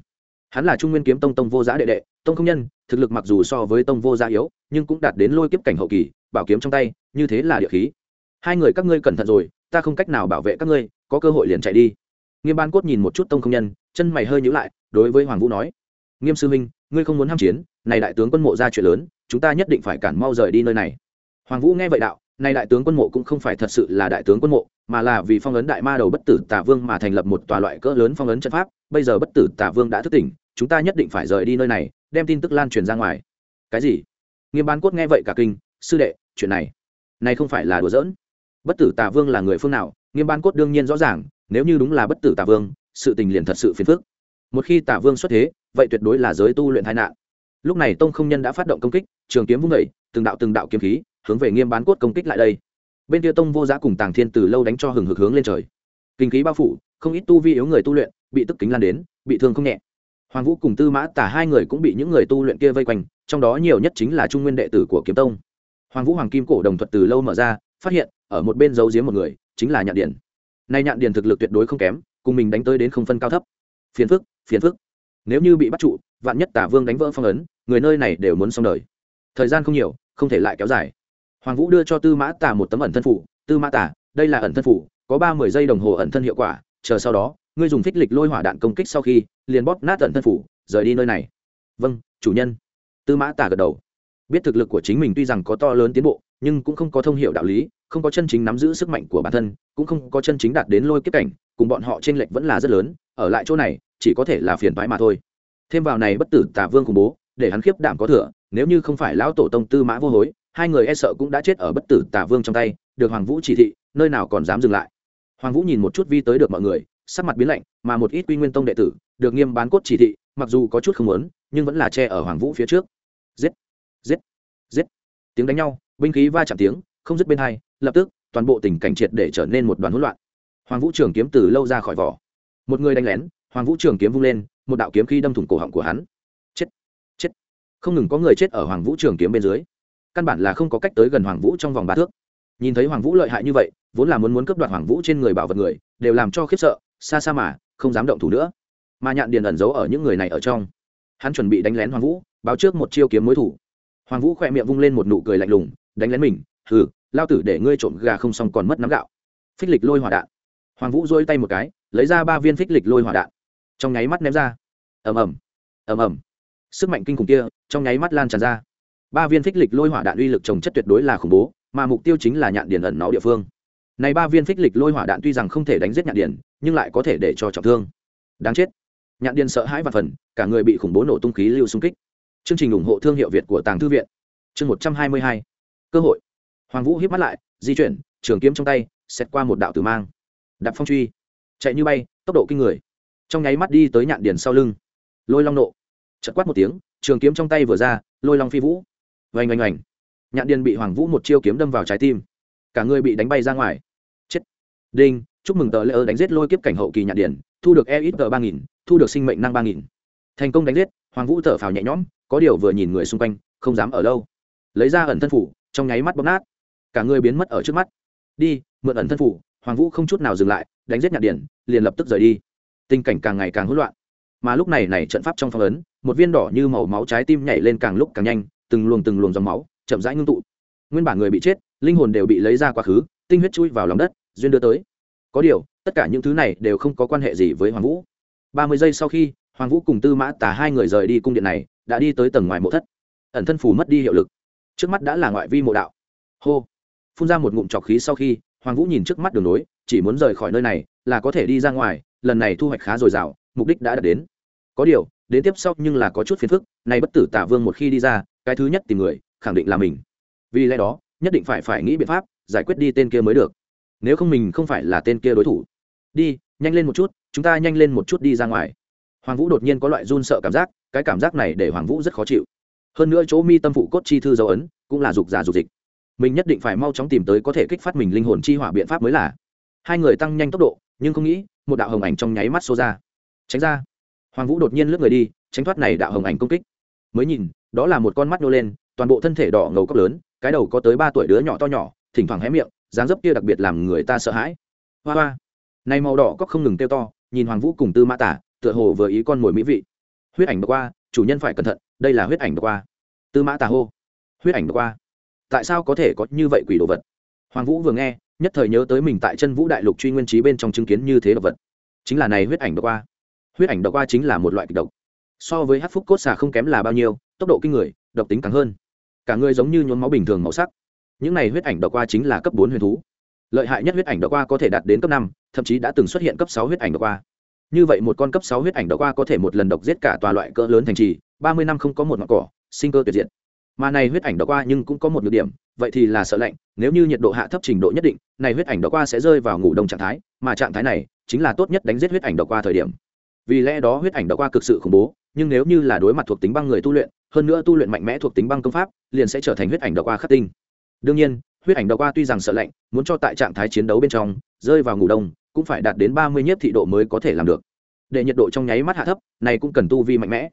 Hắn là trung nguyên kiếm tông tông vô giá đệ đệ, tông công nhân, thực lực mặc dù so với tông vô giá yếu, nhưng cũng đạt đến lôi kiếp cảnh hậu kỳ, bảo kiếm trong tay, như thế là địa khí. Hai người các ngươi cẩn thận rồi ta không cách nào bảo vệ các ngươi, có cơ hội liền chạy đi. Nghiêm ban cốt nhìn một chút tông công nhân, chân mày hơi nhữ lại, đối với hoàng vũ nói, nghiêm sư minh ngươi không muốn ham chiến, này đại tướng quân mộ ra chuyện lớn, chúng ta nhất định phải cản mau rời đi nơi này. Hoàng vũ nghe vậy đạo, này đại tướng quân mộ cũng không phải thật sự là đại tướng quân mộ, mà là vì phong ấn đại ma đầu bất tử tả vương mà thành lập một tòa loại cỡ lớn phong ấn trận pháp, bây giờ bất tử tả vương đã thức tỉnh, chúng ta nhất định phải rời đi nơi này, đem tin tức lan truyền ra ngoài. Cái gì? Nghiêm bán cốt nghe vậy cả kinh, sư đệ, chuyện này này không phải là đùa giỡn bất tử tà vương là người phương nào, nghiêm ban cốt đương nhiên rõ ràng, nếu như đúng là bất tử tà vương, sự tình liền thật sự phiền phức. Một khi tà vương xuất thế, vậy tuyệt đối là giới tu luyện tai nạn. Lúc này tông không nhân đã phát động công kích, trường kiếm vung vẩy từng đạo từng đạo kiếm khí, hướng về nghiêm bán cốt công kích lại đây. Bên kia tông vô giá cùng tàng thiên từ lâu đánh cho hừng hực hướng lên trời. Kinh khí bao phủ, không ít tu vi yếu người tu luyện, bị tức kính lan đến, bị thương không nhẹ. Hoàng vũ cùng tư mã tả hai người cũng bị những người tu luyện kia vây quanh, trong đó nhiều nhất chính là trung nguyên đệ tử của kiếm tông. Hoàng vũ hoàng kim cổ đồng thuật từ lâu mở ra phát hiện, ở một bên giấu giếm một người, chính là nhạn điền. Nay nhạn điền thực lực tuyệt đối không kém, cùng mình đánh tới đến không phân cao thấp. Phiền phức phiền phức. Nếu như bị bắt trụ, vạn nhất tả vương đánh vỡ phong ấn, người nơi này đều muốn xong đời. Thời gian không nhiều, không thể lại kéo dài. Hoàng vũ đưa cho tư mã tả một tấm ẩn thân phủ. Tư mã tả, đây là ẩn thân phủ, có ba mươi giây đồng hồ ẩn thân hiệu quả, chờ sau đó, ngươi dùng phích lịch lôi hỏa đạn công kích sau khi, liền bóp nát ẩn thân phủ, rời đi nơi này. Vâng chủ nhân. Tư mã tả gật đầu. Biết thực lực của chính mình tuy rằng có to lớn tiến bộ nhưng cũng không có thông hiểu đạo lý, không có chân chính nắm giữ sức mạnh của bản thân, cũng không có chân chính đạt đến lôi kiếp cảnh, cùng bọn họ trên lệch vẫn là rất lớn, ở lại chỗ này, chỉ có thể là phiền toái mà thôi. Thêm vào này bất tử tả vương khủng bố, để hắn khiếp đảm có thừa, nếu như không phải lão tổ tông tư mã vô hối, hai người e sợ cũng đã chết ở bất tử tả vương trong tay, được hoàng vũ chỉ thị, nơi nào còn dám dừng lại. Hoàng vũ nhìn một chút vi tới được mọi người, sắc mặt biến lạnh, mà một ít quy nguyên tông đệ tử, được nghiêm bán cốt chỉ thị, mặc dù có chút không muốn, nhưng vẫn là che ở hoàng vũ phía trước. Giết! Giết! Giết! Tiếng đánh nhau binh khí va chạm tiếng, không dứt bên hai, lập tức, toàn bộ tình cảnh triệt để trở nên một đoàn hỗn loạn. Hoàng vũ trường kiếm từ lâu ra khỏi vỏ. Một người đánh lén, hoàng vũ trường kiếm vung lên, một đạo kiếm khi đâm thủng cổ họng của hắn. Chết! Chết! Không ngừng có người chết ở hoàng vũ trường kiếm bên dưới. Căn bản là không có cách tới gần hoàng vũ trong vòng ba thước. Nhìn thấy hoàng vũ lợi hại như vậy, vốn là muốn muốn cướp đoạt hoàng vũ trên người bảo vật người, đều làm cho khiếp sợ, xa xa mà, không dám động thủ nữa. Mà nhạn điền ẩn giấu ở những người này ở trong. Hắn chuẩn bị đánh lén hoàng vũ, báo trước một chiêu kiếm mối thủ. Hoàng vũ khỏe miệng vung lên một nụ cười lạnh lùng đánh lén mình, hừ, lao tử để ngươi trộm gà không xong còn mất nắm gạo. Phích lịch lôi hỏa đạn. Hoàng vũ dôi tay một cái, lấy ra ba viên phích lịch lôi hỏa đạn. Trong nháy mắt ném ra. Ầm ầm. Ầm ầm. Sức mạnh kinh khủng kia, trong nháy mắt lan tràn ra. Ba viên phích lịch lôi hỏa đạn uy lực trồng chất tuyệt đối là khủng bố, mà mục tiêu chính là nhạn điền ẩn nó địa phương. Này ba viên phích lịch lôi hỏa đạn tuy rằng không thể đánh giết nhạn điền, nhưng lại có thể để cho trọng thương. Đáng chết. Nhạn điền sợ hãi và phần, cả người bị khủng bố nổ tung khí lưu xung kích. Chương trình ủng hộ thương hiệu việt của tàng thư viện. Chương một trăm hai mươi hai cơ hội. Hoàng vũ hiếp mắt lại, di chuyển, trường kiếm trong tay xét qua một đạo tử mang. Đạp phong truy. Chạy như bay, tốc độ kinh người. Trong nháy mắt đi tới nhạn điền sau lưng. Lôi long nộ. Chật quát một tiếng, trường kiếm trong tay vừa ra, lôi long phi vũ. Vành oanh oanh. Nhạn điền bị hoàng vũ một chiêu kiếm đâm vào trái tim. Cả người bị đánh bay ra ngoài. Chết. Đinh, chúc mừng tờ lễ ơ đánh giết lôi kiếp cảnh hậu kỳ nhạn điền, thu được e ít tờ ba nghìn, thu được sinh mệnh năng ba nghìn. Thành công đánh giết, hoàng vũ thở phào nhẹ nhõm, có điều vừa nhìn người xung quanh, không dám ở lâu. Lấy ra ẩn thân phủ trong nháy mắt bóp nát. Cả người biến mất ở trước mắt. Đi, mượn ẩn thân phủ, hoàng vũ không chút nào dừng lại, đánh giết nhạn điển, liền lập tức rời đi. Tình cảnh càng ngày càng hỗn loạn. Mà lúc này này trận pháp trong phong ấn, một viên đỏ như màu máu trái tim nhảy lên càng lúc càng nhanh, từng luồng từng luồng dòng máu chậm rãi ngưng tụ. Nguyên bản người bị chết, linh hồn đều bị lấy ra quá khứ, tinh huyết chui vào lòng đất, duyên đưa tới. Có điều, tất cả những thứ này đều không có quan hệ gì với hoàng vũ. Ba mươi giây sau khi, hoàng vũ cùng tư mã tả hai người rời đi cung điện này, đã đi tới tầng ngoài mộ thất. Ẩn thân phủ mất đi hiệu lực trước mắt đã là ngoại vi mộ đạo. Hô. Phun ra một ngụm trọc khí sau khi, hoàng vũ nhìn trước mắt đường nối, chỉ muốn rời khỏi nơi này, là có thể đi ra ngoài, lần này thu hoạch khá dồi dào, mục đích đã đạt đến. Có điều, đến tiếp sau nhưng là có chút phiền phức, nay bất tử tả vương một khi đi ra, cái thứ nhất tìm người, khẳng định là mình. Vì lẽ đó, nhất định phải phải nghĩ biện pháp, giải quyết đi tên kia mới được. Nếu không mình không phải là tên kia đối thủ. Đi, nhanh lên một chút, chúng ta nhanh lên một chút đi ra ngoài. Hoàng vũ đột nhiên có loại run sợ cảm giác, cái cảm giác này để hoàng vũ rất khó chịu hơn nữa chỗ mi tâm phụ cốt chi thư dấu ấn cũng là dục giả dục dịch. Mình nhất định phải mau chóng tìm tới có thể kích phát mình linh hồn chi hỏa biện pháp mới là. Hai người tăng nhanh tốc độ, nhưng không nghĩ, một đạo hồng ảnh trong nháy mắt xô ra. Tránh ra. Hoàng vũ đột nhiên lướt người đi, tránh thoát này đạo hồng ảnh công kích. Mới nhìn, đó là một con mắt nô lên, toàn bộ thân thể đỏ ngầu cốc lớn, cái đầu có tới ba tuổi đứa nhỏ to nhỏ, thỉnh thoảng hé miệng, dáng dấp kia đặc biệt làm người ta sợ hãi. Hoa hoa. Này màu đỏ cốc không ngừng kêu to, nhìn hoàng vũ cùng tư mã tả, tựa hồ vừa ý con mồi mỹ vị. Huyết ảnh qua, chủ nhân phải cẩn thận, đây là huyết ảnh qua tư mã tà hô. Huyết ảnh qua. Tại sao có thể có như vậy quỷ đồ vật? Hoàng vũ vừa nghe, nhất thời nhớ tới mình tại chân vũ đại lục truy nguyên trí bên trong chứng kiến như thế đồ vật. Chính là này huyết ảnh độc qua. Huyết ảnh độc qua chính là một loại kịch độc. So với hát phúc cốt xà không kém là bao nhiêu, tốc độ kinh người, độc tính càng hơn. Cả người giống như nhuốm máu bình thường màu sắc. Những này huyết ảnh độc qua chính là cấp bốn huyền thú. Lợi hại nhất huyết ảnh độc qua có thể đạt đến cấp năm, thậm chí đã từng xuất hiện cấp sáu huyết ảnh độc qua. Như vậy một con cấp sáu huyết ảnh độc qua có thể một lần độc giết cả tòa loại cỡ lớn thành trì, ba mươi năm không có một ngọn cỏ sinh cơ tuyệt diệt. Mà này huyết ảnh độc qua nhưng cũng có một nhược điểm, vậy thì là sợ lạnh, nếu như nhiệt độ hạ thấp trình độ nhất định, này huyết ảnh độc qua sẽ rơi vào ngủ đông trạng thái, mà trạng thái này chính là tốt nhất đánh giết huyết ảnh độc qua thời điểm. Vì lẽ đó huyết ảnh độc qua cực sự khủng bố, nhưng nếu như là đối mặt thuộc tính băng người tu luyện, hơn nữa tu luyện mạnh mẽ thuộc tính băng công pháp, liền sẽ trở thành huyết ảnh độc qua khắc tinh. Đương nhiên, huyết ảnh độc qua tuy rằng sợ lạnh, muốn cho tại trạng thái chiến đấu bên trong, rơi vào ngủ đông, cũng phải đạt đến ba mươi nhất thị độ mới có thể làm được. Để nhiệt độ trong nháy mắt hạ thấp, này cũng cần tu vi mạnh mẽ.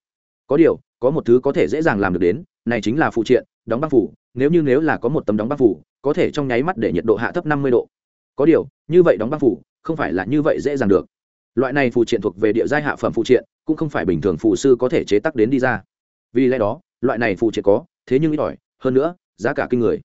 Có điều có một thứ có thể dễ dàng làm được đến, này chính là phụ triện, đóng băng phủ, nếu như nếu là có một tấm đóng băng phủ, có thể trong nháy mắt để nhiệt độ hạ thấp năm mươi độ. Có điều, như vậy đóng băng phủ, không phải là như vậy dễ dàng được. Loại này phụ triện thuộc về địa giai hạ phẩm phụ triện, cũng không phải bình thường phụ sư có thể chế tác đến đi ra. Vì lẽ đó, loại này phụ triện có, thế nhưng ít ỏi, hơn nữa, giá cả kinh người.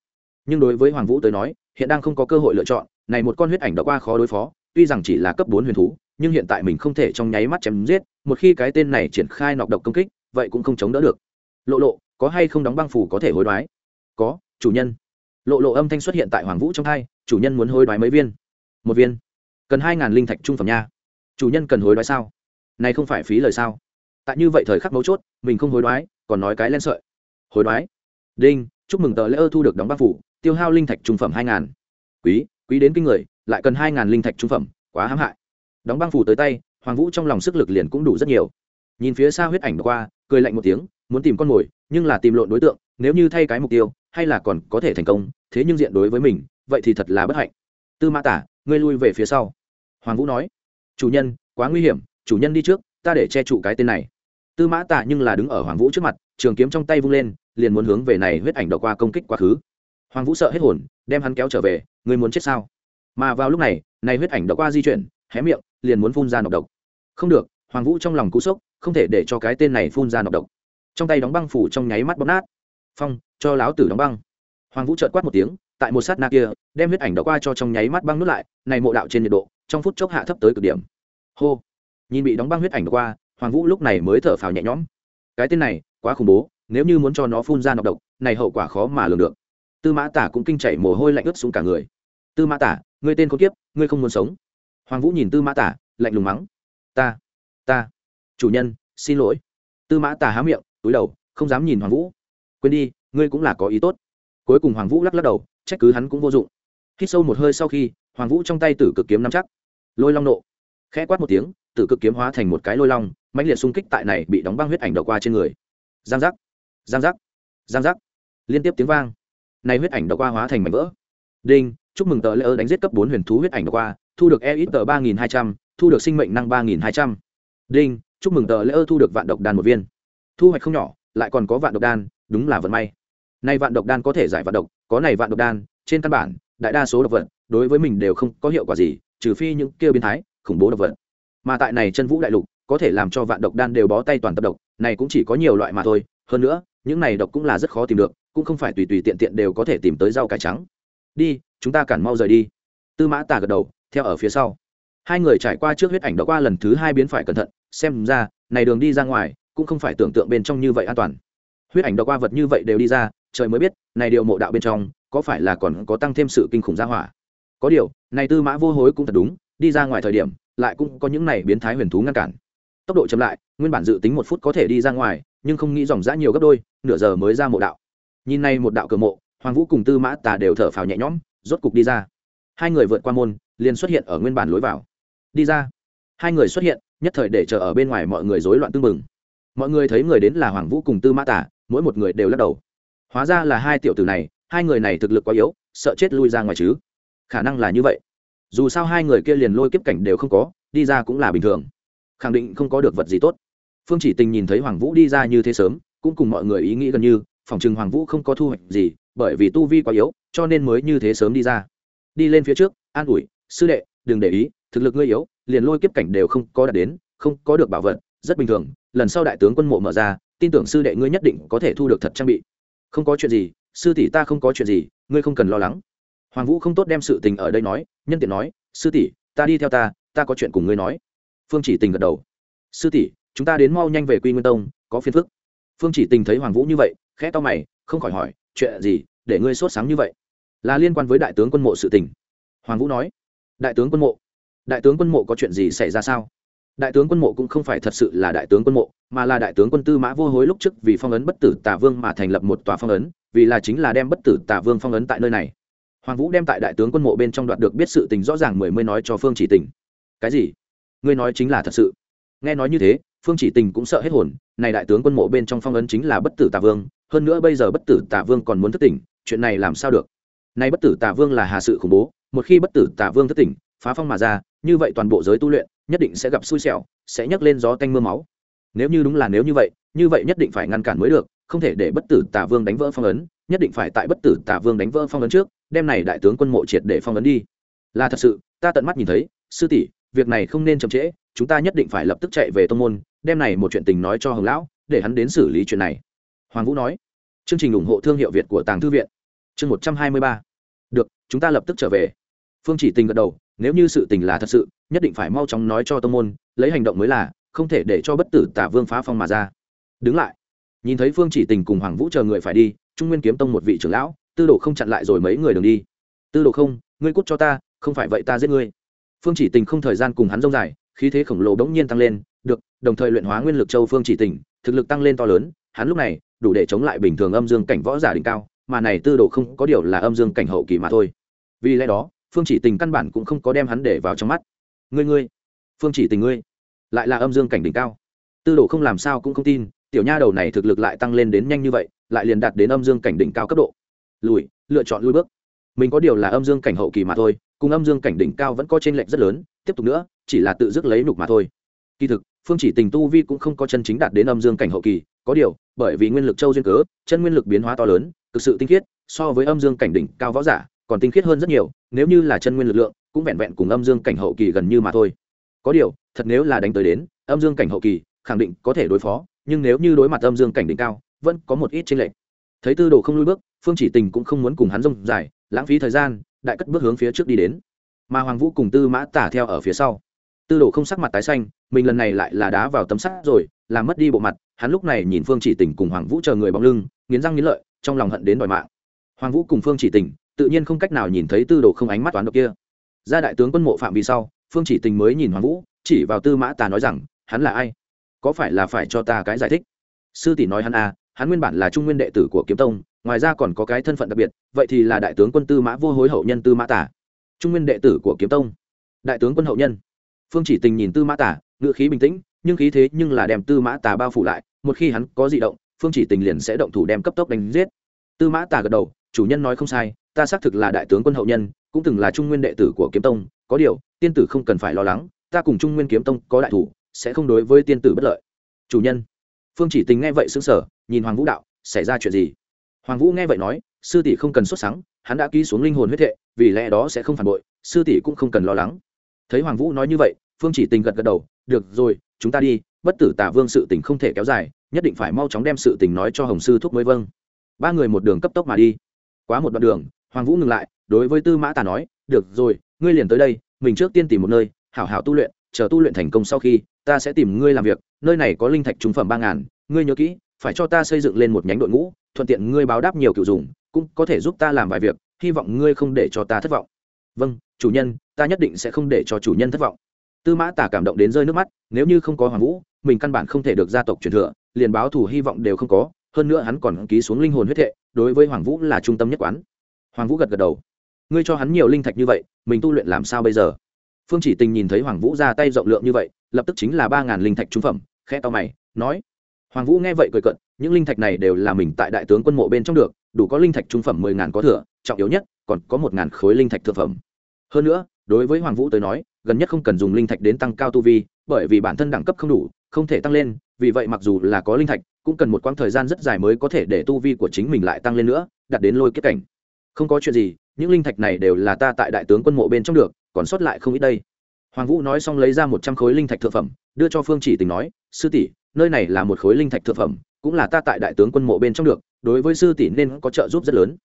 Nhưng đối với hoàng vũ tới nói, hiện đang không có cơ hội lựa chọn, này một con huyết ảnh đã qua khó đối phó, tuy rằng chỉ là cấp bốn huyền thú, nhưng hiện tại mình không thể trong nháy mắt chém giết, một khi cái tên này triển khai nọc độc công kích vậy cũng không chống đỡ được. Lộ lộ, có hay không đóng băng phủ có thể hối đoái? Có, chủ nhân. Lộ lộ âm thanh xuất hiện tại hoàng vũ trong hai chủ nhân muốn hối đoái mấy viên? Một viên. Cần hai ngàn linh thạch trung phẩm nha. Chủ nhân cần hối đoái sao? Này không phải phí lời sao? Tại như vậy thời khắc mấu chốt, mình không hối đoái, còn nói cái len sợi. Hối đoái. Đinh, chúc mừng tờ lễ ơ thu được đóng băng phủ, tiêu hao linh thạch trung phẩm hai ngàn. Quý quý đến kinh người, lại cần hai ngàn linh thạch trung phẩm, quá hãm hại. Đóng băng phủ tới tay, hoàng vũ trong lòng sức lực liền cũng đủ rất nhiều nhìn phía xa huyết ảnh qua, cười lạnh một tiếng, muốn tìm con mồi, nhưng là tìm lộn đối tượng, nếu như thay cái mục tiêu, hay là còn có thể thành công, thế nhưng diện đối với mình, vậy thì thật là bất hạnh. Tư mã tả, ngươi lui về phía sau. Hoàng vũ nói, chủ nhân, quá nguy hiểm, chủ nhân đi trước, ta để che trụ cái tên này. Tư mã tả nhưng là đứng ở hoàng vũ trước mặt, trường kiếm trong tay vung lên, liền muốn hướng về này huyết ảnh đậu qua công kích quá khứ. Hoàng vũ sợ hết hồn, đem hắn kéo trở về, ngươi muốn chết sao? Mà vào lúc này này huyết ảnh đậu qua di chuyển, hé miệng, liền muốn phun ra nọc độc. Không được. Hoàng vũ trong lòng cú sốc không thể để cho cái tên này phun ra nọc độc. Trong tay đóng băng phủ trong nháy mắt bóp nát. Phong, cho láo tử đóng băng. Hoàng vũ trợt quát một tiếng, tại một sát na kia, đem huyết ảnh đó qua cho trong nháy mắt băng nút lại, này mộ đạo trên nhiệt độ, trong phút chốc hạ thấp tới cực điểm. Hô. Nhìn bị đóng băng huyết ảnh qua, hoàng vũ lúc này mới thở phào nhẹ nhõm. Cái tên này, quá khủng bố, nếu như muốn cho nó phun ra nọc độc, này hậu quả khó mà lường được. Tư mã tả cũng kinh chảy mồ hôi lạnh ướt xuống cả người. Tư mã tả, ngươi tên khốn kiếp, ngươi không muốn sống. Hoàng vũ nhìn tư mã tả, lạnh lùng mắng. Ta ta chủ nhân, xin lỗi. Tư mã tà há miệng, túi đầu, không dám nhìn hoàng vũ. Quên đi, ngươi cũng là có ý tốt. Cuối cùng hoàng vũ lắc lắc đầu, trách cứ hắn cũng vô dụng. Hít sâu một hơi sau khi, hoàng vũ trong tay tử cực kiếm nắm chắc. Lôi long nộ. Khẽ quát một tiếng, tử cực kiếm hóa thành một cái lôi long, mãnh liệt xung kích tại này bị đóng băng huyết ảnh đầu qua trên người. Giang giác giang giác giang giác. Liên tiếp tiếng vang. Này huyết ảnh đầu qua hóa thành mảnh vỡ. Đinh, chúc mừng tờ lễ ơ đánh giết cấp bốn huyền thú huyết ảnh đầu qua, thu được e ít tờ ba nghìn hai trăm, thu được sinh mệnh năng ba nghìn hai trăm. Đinh chúc mừng tờ lễ ơ thu được vạn độc đan một viên. Thu hoạch không nhỏ, lại còn có vạn độc đan, đúng là vận may. Nay vạn độc đan có thể giải vạn độc, có này vạn độc đan, trên căn bản, đại đa số độc vật, đối với mình đều không có hiệu quả gì, trừ phi những kia biến thái, khủng bố độc vật. Mà tại này chân vũ đại lục, có thể làm cho vạn độc đan đều bó tay toàn tập độc, này cũng chỉ có nhiều loại mà thôi. Hơn nữa, những này độc cũng là rất khó tìm được, cũng không phải tùy tùy tiện tiện đều có thể tìm tới rau cải trắng. Đi, chúng ta cản mau rời đi. Tư mã tà gật đầu, theo ở phía sau. Hai người trải qua trước huyết ảnh đó qua lần thứ hai biến phải cẩn thận xem ra, này đường đi ra ngoài, cũng không phải tưởng tượng bên trong như vậy an toàn. Huyết ảnh đã qua vật như vậy đều đi ra, trời mới biết, này điều mộ đạo bên trong, có phải là còn có tăng thêm sự kinh khủng gia hỏa. Có điều, này tư mã vô hối cũng thật đúng, đi ra ngoài thời điểm, lại cũng có những này biến thái huyền thú ngăn cản. Tốc độ chậm lại, nguyên bản dự tính một phút có thể đi ra ngoài, nhưng không nghĩ dòng dã nhiều gấp đôi, nửa giờ mới ra mộ đạo. Nhìn này một đạo cửa mộ, hoàng vũ cùng tư mã tà đều thở phào nhẹ nhõm, rốt cục đi ra. Hai người vượt qua môn, liền xuất hiện ở nguyên bản lối vào. Đi ra. Hai người xuất hiện nhất thời để chờ ở bên ngoài mọi người rối loạn tưng bừng. Mọi người thấy người đến là hoàng vũ cùng tư mã tả, mỗi một người đều lắc đầu. Hóa ra là hai tiểu tử này, hai người này thực lực quá yếu, sợ chết lui ra ngoài chứ. Khả năng là như vậy. Dù sao hai người kia liền lôi kiếp cảnh đều không có, đi ra cũng là bình thường. Khẳng định không có được vật gì tốt. Phương chỉ tình nhìn thấy hoàng vũ đi ra như thế sớm, cũng cùng mọi người ý nghĩ gần như, phòng chừng hoàng vũ không có thu hoạch gì, bởi vì tu vi quá yếu, cho nên mới như thế sớm đi ra. Đi lên phía trước, an ủi, sư đệ, đừng để ý thực lực ngươi yếu, liền lôi kiếp cảnh đều không có đạt đến, không có được bảo vật, rất bình thường, lần sau đại tướng quân mộ mở ra, tin tưởng sư đệ ngươi nhất định có thể thu được thật trang bị. Không có chuyện gì, sư tỷ ta không có chuyện gì, ngươi không cần lo lắng. Hoàng vũ không tốt đem sự tình ở đây nói, nhân tiện nói, sư tỷ, ta đi theo ta ta có chuyện cùng ngươi nói. Phương chỉ tình gật đầu. Sư tỷ, chúng ta đến mau nhanh về quy nguyên tông, có phiền phức. Phương chỉ tình thấy hoàng vũ như vậy, khẽ to mày, không khỏi hỏi, chuyện gì, để ngươi sốt sáng như vậy? Là liên quan với đại tướng quân mộ sự tình. Hoàng vũ nói. Đại tướng quân mộ đại tướng quân mộ có chuyện gì xảy ra sao? Đại tướng quân mộ cũng không phải thật sự là đại tướng quân mộ, mà là đại tướng quân tư mã vô hối lúc trước vì phong ấn bất tử tả vương mà thành lập một tòa phong ấn, vì là chính là đem bất tử tả vương phong ấn tại nơi này. Hoàng vũ đem tại đại tướng quân mộ bên trong đoạt được biết sự tình rõ ràng mười mươi nói cho phương chỉ tình. Cái gì? Ngươi nói chính là thật sự. Nghe nói như thế, phương chỉ tình cũng sợ hết hồn, này đại tướng quân mộ bên trong phong ấn chính là bất tử tả vương, hơn nữa bây giờ bất tử tả vương còn muốn thất tỉnh, chuyện này làm sao được? Nay bất tử tả vương là hà sự khủng bố, một khi bất tử tả vương thất tỉnh, phá phong mà ra như vậy toàn bộ giới tu luyện, nhất định sẽ gặp xui xẻo, sẽ nhấc lên gió tanh mưa máu. Nếu như đúng là nếu như vậy như vậy nhất định phải ngăn cản mới được, không thể để bất tử tả vương đánh vỡ phong ấn, nhất định phải tại bất tử tả vương đánh vỡ phong ấn trước, đem này đại tướng quân mộ triệt để phong ấn đi. Là thật sự, ta tận mắt nhìn thấy, sư tỷ, việc này không nên chậm trễ, chúng ta nhất định phải lập tức chạy về tô môn, đem này một chuyện tình nói cho hồng lão, để hắn đến xử lý chuyện này. Hoàng vũ nói. Chương trình ủng hộ thương hiệu việt của tàng thư viện. Chương một trăm hai mươi ba. Được, chúng ta lập tức trở về. Phương chỉ tình gật đầu nếu như sự tình là thật sự, nhất định phải mau chóng nói cho tông môn, lấy hành động mới là, không thể để cho bất tử tả vương phá phong mà ra. Đứng lại. Nhìn thấy phương chỉ tình cùng hoàng vũ chờ người phải đi, trung nguyên kiếm tông một vị trưởng lão, tư đồ không chặn lại rồi mấy người đường đi. Tư đồ không, ngươi cút cho ta, không phải vậy ta giết ngươi. Phương chỉ tình không thời gian cùng hắn rông dài, khí thế khổng lồ bỗng nhiên tăng lên, được, đồng thời luyện hóa nguyên lực châu phương chỉ tình, thực lực tăng lên to lớn, hắn lúc này, đủ để chống lại bình thường âm dương cảnh võ giả đỉnh cao, mà này tư đồ không có điều là âm dương cảnh hậu kỳ mà thôi. Vì lẽ đó phương chỉ tình căn bản cũng không có đem hắn để vào trong mắt. Ngươi ngươi, phương chỉ tình ngươi, lại là âm dương cảnh đỉnh cao. Tư đồ không làm sao cũng không tin, tiểu nha đầu này thực lực lại tăng lên đến nhanh như vậy, lại liền đạt đến âm dương cảnh đỉnh cao cấp độ. Lùi, lựa chọn lui bước. Mình có điều là âm dương cảnh hậu kỳ mà thôi, cùng âm dương cảnh đỉnh cao vẫn có t r ê n lệch rất lớn, tiếp tục nữa, chỉ là tự dứt lấy nục mà thôi. Kỳ thực, phương chỉ tình tu vi cũng không có chân chính đạt đến âm dương cảnh hậu kỳ, có điều, bởi vì nguyên lực châu duyên cớ, chân nguyên lực biến hóa to lớn, thực sự tinh khiết, so với âm dương cảnh đỉnh cao võ giả còn tinh khiết hơn rất nhiều, nếu như là chân nguyên lực lượng, cũng vẹn vẹn cùng âm dương cảnh hậu kỳ gần như mà thôi. Có điều, thật nếu là đánh tới đến, âm dương cảnh hậu kỳ, khẳng định có thể đối phó, nhưng nếu như đối mặt âm dương cảnh đỉnh cao, vẫn có một ít chênh lệch. Thấy tư đồ không lui bước, phương chỉ tình cũng không muốn cùng hắn rông dài, lãng phí thời gian, đại cất bước hướng phía trước đi đến. Mà hoàng vũ cùng tư mã tả theo ở phía sau. Tư đồ không sắc mặt tái xanh, mình lần này lại là đá vào tấm sắt rồi, làm mất đi bộ mặt, hắn lúc này nhìn phương chỉ tình cùng hoàng vũ chờ người bóng lưng, nghiến răng nghiến lợi, trong lòng hận đến đòi mạng. Hoàng vũ cùng phương chỉ tình tự nhiên không cách nào nhìn thấy tư đồ không ánh mắt toán độc kia. Ra đại tướng quân mộ phạm vì sau, phương chỉ tình mới nhìn hoàng vũ, chỉ vào tư mã tà nói rằng, hắn là ai? Có phải là phải cho ta cái giải thích? Sư tỷ nói hắn à hắn nguyên bản là trung nguyên đệ tử của kiếm tông, ngoài ra còn có cái thân phận đặc biệt, vậy thì là đại tướng quân tư mã vô hối hậu nhân tư mã tả trung nguyên đệ tử của kiếm tông. Đại tướng quân hậu nhân. Phương chỉ tình nhìn tư mã tả ngự khí bình tĩnh, nhưng khí thế nhưng là đem tư mã tả bao phủ lại, một khi hắn có di động, phương chỉ tình liền sẽ động thủ đem cấp tốc đánh giết. Tư mã tả gật đầu, chủ nhân nói không sai ta xác thực là đại tướng quân hậu nhân, cũng từng là trung nguyên đệ tử của kiếm tông, có điều, tiên tử không cần phải lo lắng, ta cùng trung nguyên kiếm tông có đại thủ, sẽ không đối với tiên tử bất lợi. Chủ nhân. Phương chỉ tình nghe vậy xứng sở nhìn hoàng vũ đạo, xảy ra chuyện gì? Hoàng vũ nghe vậy nói, sư tỷ không cần xuất sáng hắn đã ký xuống linh hồn huyết thệ, vì lẽ đó sẽ không phản bội, sư tỷ cũng không cần lo lắng. Thấy hoàng vũ nói như vậy, phương chỉ tình gật gật đầu, được rồi, chúng ta đi, bất tử tả vương sự tình không thể kéo dài, nhất định phải mau chóng đem sự tình nói cho hồng sư thúc mới vâng. Ba người một đường cấp tốc mà đi. Quá một đoạn đường hoàng vũ ngừng lại, đối với tư mã tà nói, được rồi, ngươi liền tới đây, mình trước tiên tìm một nơi, hảo hảo tu luyện, chờ tu luyện thành công sau khi, ta sẽ tìm ngươi làm việc, nơi này có linh thạch trung phẩm ba ngàn, ngươi nhớ kỹ, phải cho ta xây dựng lên một nhánh đội ngũ, thuận tiện ngươi báo đáp nhiều kiểu dùng, cũng có thể giúp ta làm vài việc, hy vọng ngươi không để cho ta thất vọng. Vâng chủ nhân, ta nhất định sẽ không để cho chủ nhân thất vọng. Tư mã tả cảm động đến rơi nước mắt, nếu như không có hoàng vũ, mình căn bản không thể được gia tộc truyền thừa, liền báo thủ hy vọng đều không có, hơn nữa hắn còn ký xuống linh hồn huyết thệ đối với hoàng vũ là trung tâm nhất quán hoàng vũ gật gật đầu. Ngươi cho hắn nhiều linh thạch như vậy, mình tu luyện làm sao bây giờ? Phương chỉ tình nhìn thấy hoàng vũ ra tay rộng lượng như vậy, lập tức chính là ba ngàn linh thạch trung phẩm khe to mày, nói, hoàng vũ nghe vậy cười cận những linh thạch này đều là mình tại đại tướng quân mộ bên trong được, đủ có linh thạch trung phẩm mười ngàn có thừa, trọng yếu nhất, còn có một ngàn khối linh thạch thượng phẩm. Hơn nữa, đối với hoàng vũ tới nói, gần nhất không cần dùng linh thạch đến tăng cao tu vi, bởi vì bản thân đẳng cấp không đủ, không thể tăng lên, vì vậy mặc dù là có linh thạch, cũng cần một quãng thời gian rất dài mới có thể để tu vi của chính mình lại tăng lên nữa, đạt đến lôi kết cảnh không có chuyện gì những linh thạch này đều là ta tại đại tướng quân mộ bên trong được còn sót lại không ít đây. Hoàng vũ nói xong lấy ra một trăm khối linh thạch thượng phẩm đưa cho phương chỉ tình nói sư tỷ nơi này là một khối linh thạch thượng phẩm cũng là ta tại đại tướng quân mộ bên trong được đối với sư tỷ nên có trợ giúp rất lớn.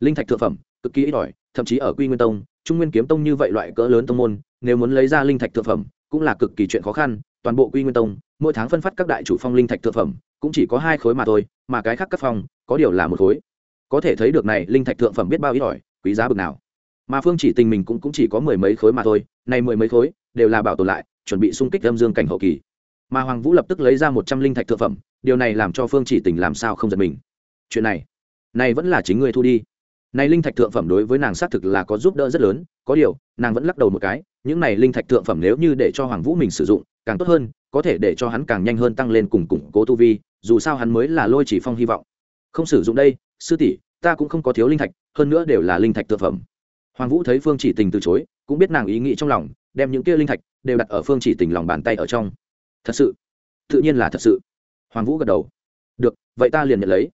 Linh thạch thượng phẩm cực kỳ ít ỏi thậm chí ở quy nguyên tông trung nguyên kiếm tông như vậy loại cỡ lớn tông môn nếu muốn lấy ra linh thạch thượng phẩm cũng là cực kỳ chuyện khó khăn toàn bộ quy nguyên tông mỗi tháng phân phát các đại chủ phong linh thạch thượng phẩm cũng chỉ có hai khối mà thôi mà cái khác các phòng, có điều là một khối có thể thấy được này linh thạch thượng phẩm biết bao ít ỏi quý giá bực nào. Mà phương chỉ tình mình cũng, cũng chỉ có mười mấy khối mà thôi này mười mấy khối đều là bảo tồn lại chuẩn bị xung kích âm dương cảnh hậu kỳ. Mà hoàng vũ lập tức lấy ra một trăm linh thạch thượng phẩm điều này làm cho phương chỉ tình làm sao không giật mình. Chuyện này này vẫn là chính người thu đi. Này linh thạch thượng phẩm đối với nàng xác thực là có giúp đỡ rất lớn có điều nàng vẫn lắc đầu một cái những này linh thạch thượng phẩm nếu như để cho hoàng vũ mình sử dụng càng tốt hơn có thể để cho hắn càng nhanh hơn tăng lên cùng củng cố tu vi dù sao hắn mới là lôi chỉ phong hy vọng. Không sử dụng đây sư tỷ, ta cũng không có thiếu linh thạch, hơn nữa đều là linh thạch thượng phẩm. Hoàng vũ thấy phương chỉ tình từ chối, cũng biết nàng ý nghĩ trong lòng, đem những kia linh thạch đều đặt ở phương chỉ tình lòng bàn tay ở trong. Thật sự? Tự nhiên là thật sự. Hoàng vũ gật đầu. Được, vậy ta liền nhận lấy.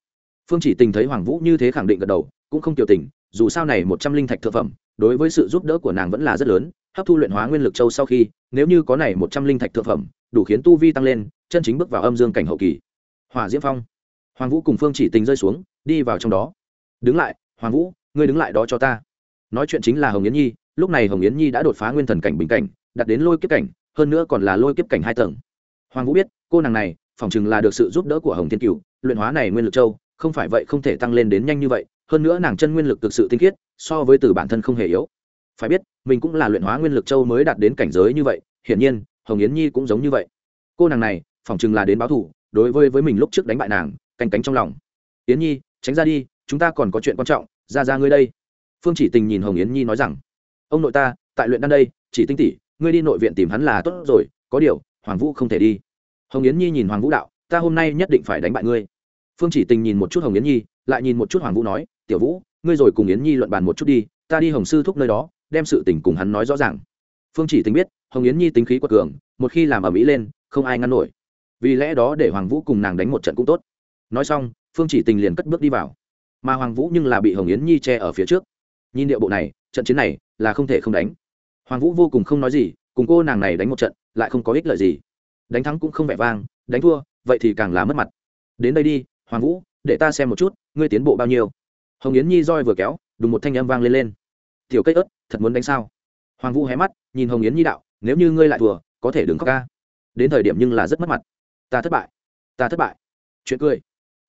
Phương chỉ tình thấy hoàng vũ như thế khẳng định gật đầu, cũng không tiểu tình, dù sao này một trăm linh thạch thực phẩm, đối với sự giúp đỡ của nàng vẫn là rất lớn, hấp thu luyện hóa nguyên lực châu sau khi, nếu như có này một trăm linh thạch thực phẩm, đủ khiến tu vi tăng lên, chân chính bước vào âm dương cảnh hậu kỳ. Hỏa diễm phong hoàng vũ cùng phương chỉ tình rơi xuống, đi vào trong đó. Đứng lại, hoàng vũ, ngươi đứng lại đó cho ta. Nói chuyện chính là hồng yến nhi, lúc này hồng yến nhi đã đột phá nguyên thần cảnh bình cảnh đặt đến lôi kiếp cảnh, hơn nữa còn là lôi kiếp cảnh hai tầng. Hoàng vũ biết, cô nàng này, phỏng chừng là được sự giúp đỡ của hồng thiên cựu luyện hóa này nguyên lực châu, không phải vậy không thể tăng lên đến nhanh như vậy, hơn nữa nàng chân nguyên lực thực sự tinh khiết, so với từ bản thân không hề yếu. Phải biết, mình cũng là luyện hóa nguyên lực châu mới đạt đến cảnh giới như vậy, hiển nhiên, hồng yến nhi cũng giống như vậy. Cô nàng này, phỏng chừng là đến báo thủ đối với với mình lúc trước đánh bại nàng canh cánh trong lòng. Yến nhi, tránh ra đi, chúng ta còn có chuyện quan trọng, ra ra ngươi đây. Phương chỉ tình nhìn hồng yến nhi nói rằng, ông nội ta, tại luyện đan đây, chỉ tinh tỷ ngươi đi nội viện tìm hắn là tốt rồi, có điều, hoàng vũ không thể đi. Hồng yến nhi nhìn hoàng vũ đạo, ta hôm nay nhất định phải đánh bại ngươi. Phương chỉ tình nhìn một chút hồng yến nhi, lại nhìn một chút hoàng vũ nói, tiểu vũ, ngươi rồi cùng yến nhi luận bàn một chút đi, ta đi hồng sư thúc nơi đó, đem sự tình cùng hắn nói rõ ràng. Phương chỉ tình biết, hồng yến nhi tính khí quật cường, một khi làm ở mỹ lên, không ai ngăn nổi. Vì lẽ đó để hoàng vũ cùng nàng đánh một trận cũng tốt nói xong, phương chỉ tình liền cất bước đi vào. Mà hoàng vũ nhưng là bị hồng yến nhi che ở phía trước. Nhìn điệu bộ này, trận chiến này là không thể không đánh. Hoàng vũ vô cùng không nói gì, cùng cô nàng này đánh một trận, lại không có ích lợi gì. Đánh thắng cũng không vẻ vang, đánh thua, vậy thì càng là mất mặt. Đến đây đi, hoàng vũ, để ta xem một chút, ngươi tiến bộ bao nhiêu. Hồng yến nhi roi vừa kéo, đùng một thanh âm vang lên lên. Tiểu cây ớt, thật muốn đánh sao? Hoàng vũ hé mắt, nhìn hồng yến nhi đạo, nếu như ngươi lại thua, có thể đừng khóc ca. Đến thời điểm nhưng là rất mất mặt. Ta thất bại, ta thất bại. Chuyện cười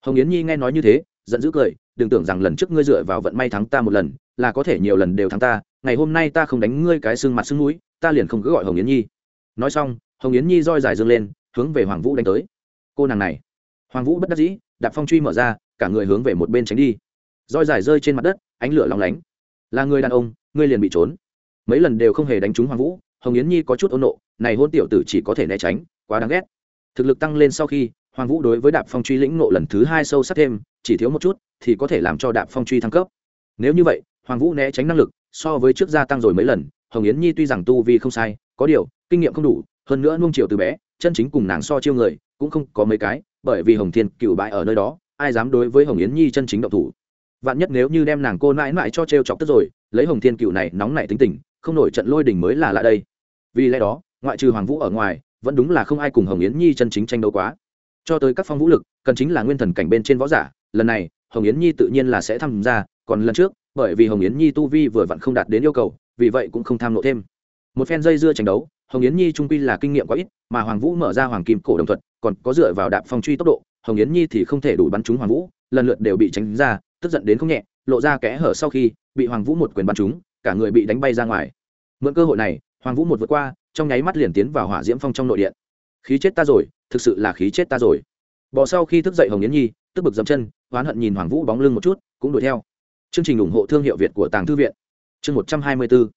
hồng yến nhi nghe nói như thế, giận dữ cười, đừng tưởng rằng lần trước ngươi dựa vào vận may thắng ta một lần, là có thể nhiều lần đều thắng ta, ngày hôm nay ta không đánh ngươi cái xương mặt xương mũi, ta liền không cứ gọi hồng yến nhi. Nói xong, hồng yến nhi roi dài dâng lên, hướng về hoàng vũ đánh tới. Cô nàng này, hoàng vũ bất đắc dĩ, đạp phong truy mở ra, cả người hướng về một bên tránh đi. Roi dài rơi trên mặt đất, ánh lửa lóng lánh. Là người đàn ông, ngươi liền bị trốn. Mấy lần đều không hề đánh trúng hoàng vũ, hồng yến nhi có chút ôn nộ, này hôn tiểu tử chỉ có thể né tránh, quá đáng ghét. Thực lực tăng lên sau khi hoàng vũ đối với đạp phong truy lĩnh nộ lần thứ hai sâu sắc thêm, chỉ thiếu một chút thì có thể làm cho đạp phong truy thăng cấp. Nếu như vậy, hoàng vũ né tránh năng lực, so với trước gia tăng rồi mấy lần, hồng yến nhi tuy rằng tu vi không sai, có điều, kinh nghiệm không đủ, hơn nữa nuông chiều từ bé, chân chính cùng nàng so chiêu người, cũng không có mấy cái, bởi vì hồng thiên cựu bại ở nơi đó, ai dám đối với hồng yến nhi chân chính động thủ. Vạn nhất nếu như đem nàng cô mãi mãi cho t r e o chọc tức rồi, lấy hồng thiên cựu này nóng nảy tính tình, không nổi trận lôi đình mới là lạ đây. Vì lẽ đó, ngoại trừ hoàng vũ ở ngoài, vẫn đúng là không ai cùng hồng yến nhi chân chính tranh đấu quá cho tới các phong vũ lực, cần chính là nguyên thần cảnh bên trên võ giả, lần này, hồng yến nhi tự nhiên là sẽ tham gia, còn lần trước, bởi vì hồng yến nhi tu vi vừa vặn không đạt đến yêu cầu, vì vậy cũng không tham nộ thêm. Một phen dây dưa tranh đấu, hồng yến nhi trung quy là kinh nghiệm quá ít, mà hoàng vũ mở ra hoàng kim cổ đồng thuật, còn có dựa vào đạp phong truy tốc độ, hồng yến nhi thì không thể đủ bắn trúng hoàng vũ, lần lượt đều bị tránh ra, tức giận đến không nhẹ, lộ ra kẽ hở sau khi, bị hoàng vũ một quyền bắn trúng, cả người bị đánh bay ra ngoài. Mượn cơ hội này, hoàng vũ một vượt qua, trong nháy mắt liền tiến vào hỏa diễm phong trong nội điện. Khí chết ta rồi thực sự là khí chết ta rồi. Bỏ sau khi thức dậy hồng yến nhi, tức bực dậm chân, oán hận nhìn hoàng vũ bóng lưng một chút, cũng đuổi theo. Chương trình ủng hộ thương hiệu việt của tàng thư viện. Chương một trăm hai mươi bốn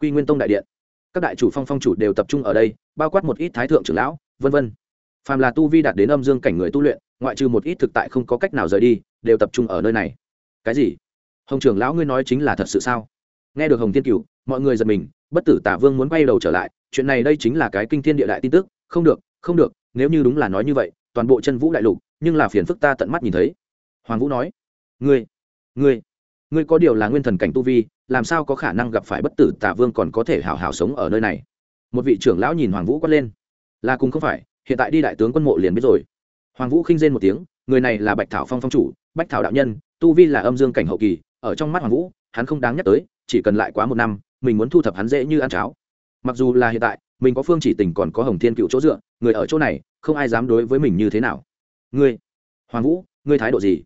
quy nguyên tông đại điện. Các đại chủ phong phong chủ đều tập trung ở đây, bao quát một ít thái thượng trưởng lão, vân vân. Phàm là tu vi đạt đến âm dương cảnh người tu luyện, ngoại trừ một ít thực tại không có cách nào rời đi, đều tập trung ở nơi này. Cái gì? Hồng trưởng lão ngươi nói chính là thật sự sao? Nghe được hồng thiên cửu, mọi người giật mình, bất tử tả vương muốn quay đầu trở lại, chuyện này đây chính là cái kinh thiên địa đại tin tức. Không được không được nếu như đúng là nói như vậy, toàn bộ chân vũ đại lục, nhưng là phiền phức ta tận mắt nhìn thấy. Hoàng vũ nói, ngươi ngươi ngươi có điều là nguyên thần cảnh tu vi, làm sao có khả năng gặp phải bất tử tả vương còn có thể hào hào sống ở nơi này? Một vị trưởng lão nhìn hoàng vũ quát lên, là cùng không phải, hiện tại đi đại tướng quân mộ liền biết rồi. Hoàng vũ khinh rên một tiếng, người này là bạch thảo phong phong chủ, bạch thảo đạo nhân, tu vi là âm dương cảnh hậu kỳ, ở trong mắt hoàng vũ, hắn không đáng nhắc tới, chỉ cần lại quá một năm, mình muốn thu thập hắn dễ như ăn cháo. Mặc dù là hiện tại, mình có phương chỉ tình còn có hồng thiên cựu chỗ dựa người ở chỗ này, không ai dám đối với mình như thế nào. Ngươi, hoàng vũ, ngươi thái độ gì?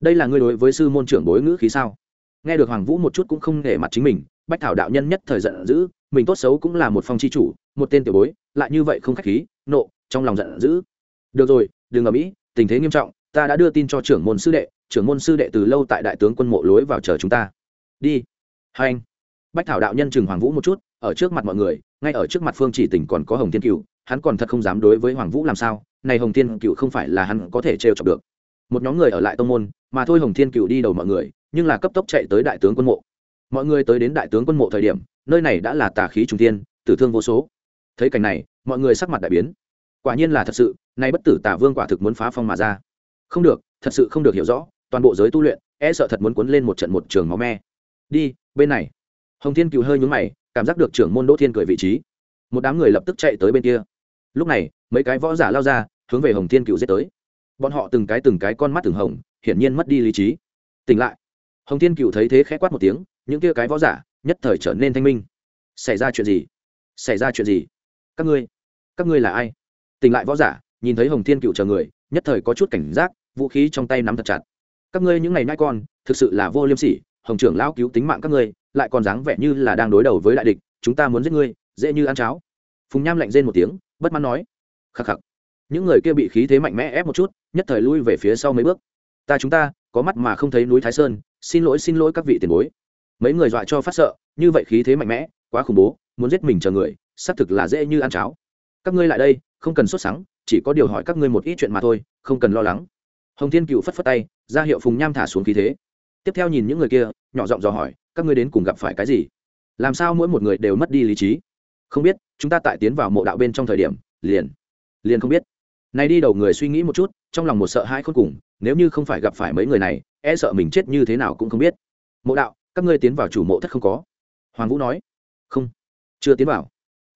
Đây là ngươi đối với sư môn trưởng bối ngữ khí sao? Nghe được hoàng vũ một chút cũng không nể mặt chính mình, bách thảo đạo nhân nhất thời giận dữ, mình tốt xấu cũng là một phong chi chủ, một tên tiểu bối, lại như vậy không khách khí, nộ, trong lòng giận dữ. Được rồi, đừng ở mỹ tình thế nghiêm trọng, ta đã đưa tin cho trưởng môn sư đệ, trưởng môn sư đệ từ lâu tại đại tướng quân mộ lối vào chờ chúng ta. Đi. Hai anh. Bách thảo đạo nhân chừng hoàng vũ một chút, ở trước mặt mọi người, ngay ở trước mặt phương chỉ Tỉnh còn có hồng thiên cựu hắn còn thật không dám đối với hoàng vũ làm sao, này hồng thiên cựu không phải là hắn có thể trêu chọc được. Một nhóm người ở lại tông môn, mà thôi hồng thiên cựu đi đầu mọi người, nhưng là cấp tốc chạy tới đại tướng quân mộ. Mọi người tới đến đại tướng quân mộ thời điểm, nơi này đã là tà khí trung tiên tử thương vô số. Thấy cảnh này, mọi người sắc mặt đại biến. Quả nhiên là thật sự, nay bất tử tà vương quả thực muốn phá phong mà ra. Không được, thật sự không được hiểu rõ, toàn bộ giới tu luyện e sợ thật muốn cuốn lên một trận một trường máu me. Đi, bên này. Hồng thiên cựu hơi nhúng mày, cảm giác được trưởng môn đỗ thiên cười vị trí. Một đám người lập tức chạy tới bên kia lúc này, mấy cái võ giả lao ra, hướng về hồng thiên cựu giết tới. Bọn họ từng cái từng cái con mắt từng hồng, hiển nhiên mất đi lý trí. Tỉnh lại. Hồng thiên cựu thấy thế khẽ quát một tiếng, những kia cái võ giả, nhất thời trở nên thanh minh. Xảy ra chuyện gì? Xảy ra chuyện gì? Các ngươi các ngươi là ai? Tỉnh lại võ giả, nhìn thấy hồng thiên cựu chờ người, nhất thời có chút cảnh giác, vũ khí trong tay nắm thật chặt. Các ngươi những ngày nay con, thực sự là vô liêm sỉ, hồng trưởng lão cứu tính mạng các ngươi, lại còn dáng vẻ như là đang đối đầu với đại địch, chúng ta muốn giết ngươi, dễ như ăn cháo. Phùng nham lạnh rên một tiếng bất mãn nói, khắc khắc, những người kia bị khí thế mạnh mẽ ép một chút, nhất thời lui về phía sau mấy bước. Ta chúng ta, có mắt mà không thấy núi thái sơn, xin lỗi xin lỗi các vị tiền bối. Mấy người dọa cho phát sợ, như vậy khí thế mạnh mẽ, quá khủng bố, muốn giết mình chờ người, xác thực là dễ như ăn cháo. Các ngươi lại đây, không cần sốt sắng, chỉ có điều hỏi các ngươi một ít chuyện mà thôi, không cần lo lắng. Hồng thiên cựu phất phất tay, ra hiệu phùng nham thả xuống khí thế. Tiếp theo nhìn những người kia, nhỏ giọng dò hỏi, các ngươi đến cùng gặp phải cái gì? Làm sao mỗi một người đều mất đi lý trí? Không biết chúng ta tại tiến vào mộ đạo bên trong thời điểm, liền liền không biết. Nay đi đầu người suy nghĩ một chút, trong lòng một sợ hãi khôn cùng, nếu như không phải gặp phải mấy người này e sợ mình chết như thế nào cũng không biết. Mộ đạo, các ngươi tiến vào chủ mộ thất không có? Hoàng vũ nói. Không, chưa tiến vào.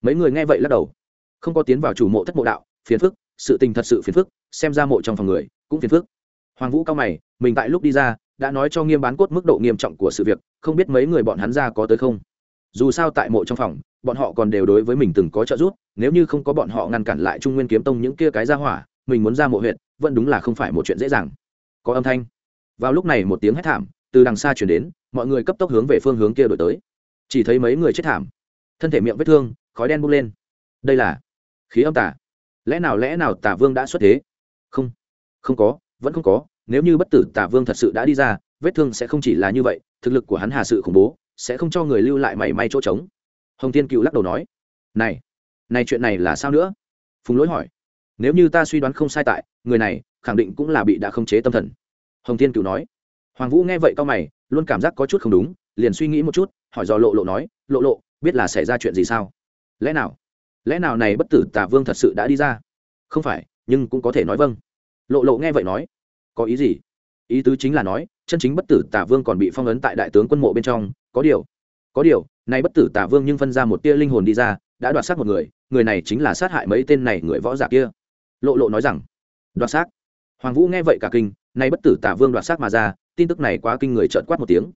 Mấy người nghe vậy lắc đầu. Không có tiến vào chủ mộ thất mộ đạo, phiền phức, sự tình thật sự phiền phức, xem ra mộ trong phòng người cũng phiền phức. Hoàng vũ cao mày, mình tại lúc đi ra, đã nói cho nghiêm bán cốt mức độ nghiêm trọng của sự việc, không biết mấy người bọn hắn ra có tới không? Dù sao tại mộ trong phòng bọn họ còn đều đối với mình từng có trợ giúp, nếu như không có bọn họ ngăn cản lại trung nguyên kiếm tông những kia cái ra hỏa, mình muốn ra mộ huyện vẫn đúng là không phải một chuyện dễ dàng. Có âm thanh. Vào lúc này một tiếng hét thảm từ đằng xa chuyển đến, mọi người cấp tốc hướng về phương hướng kia đổi tới. Chỉ thấy mấy người chết thảm. Thân thể miệng vết thương, khói đen bốc lên. Đây là khí âm tả lẽ nào lẽ nào tả vương đã xuất thế? Không. Không có, vẫn không có. Nếu như bất tử tả vương thật sự đã đi ra, vết thương sẽ không chỉ là như vậy, thực lực của hắn hà sự khủng bố, sẽ không cho người lưu lại mảy may chỗ trống hồng Thiên cựu lắc đầu nói, này này chuyện này là sao nữa? Phùng lỗi hỏi, nếu như ta suy đoán không sai tại, người này khẳng định cũng là bị đã khống chế tâm thần. Hồng Thiên cựu nói, hoàng vũ nghe vậy cao mày, luôn cảm giác có chút không đúng, liền suy nghĩ một chút, hỏi do lộ lộ nói, lộ lộ, biết là xảy ra chuyện gì sao? Lẽ nào lẽ nào này bất tử tả vương thật sự đã đi ra? Không phải, nhưng cũng có thể nói vâng. Lộ lộ nghe vậy nói, có ý gì? Ý tứ chính là nói, chân chính bất tử tả vương còn bị phong ấn tại đại tướng quân mộ bên trong, có điều có điều nay bất tử tả vương nhưng phân ra một tia linh hồn đi ra, đã đoạt xác một người người này chính là sát hại mấy tên này người võ giả kia. Lộ lộ nói rằng, đoạt xác. Hoàng vũ nghe vậy cả kinh, nay bất tử tả vương đoạt xác mà ra, tin tức này quá kinh người trợn quát một tiếng.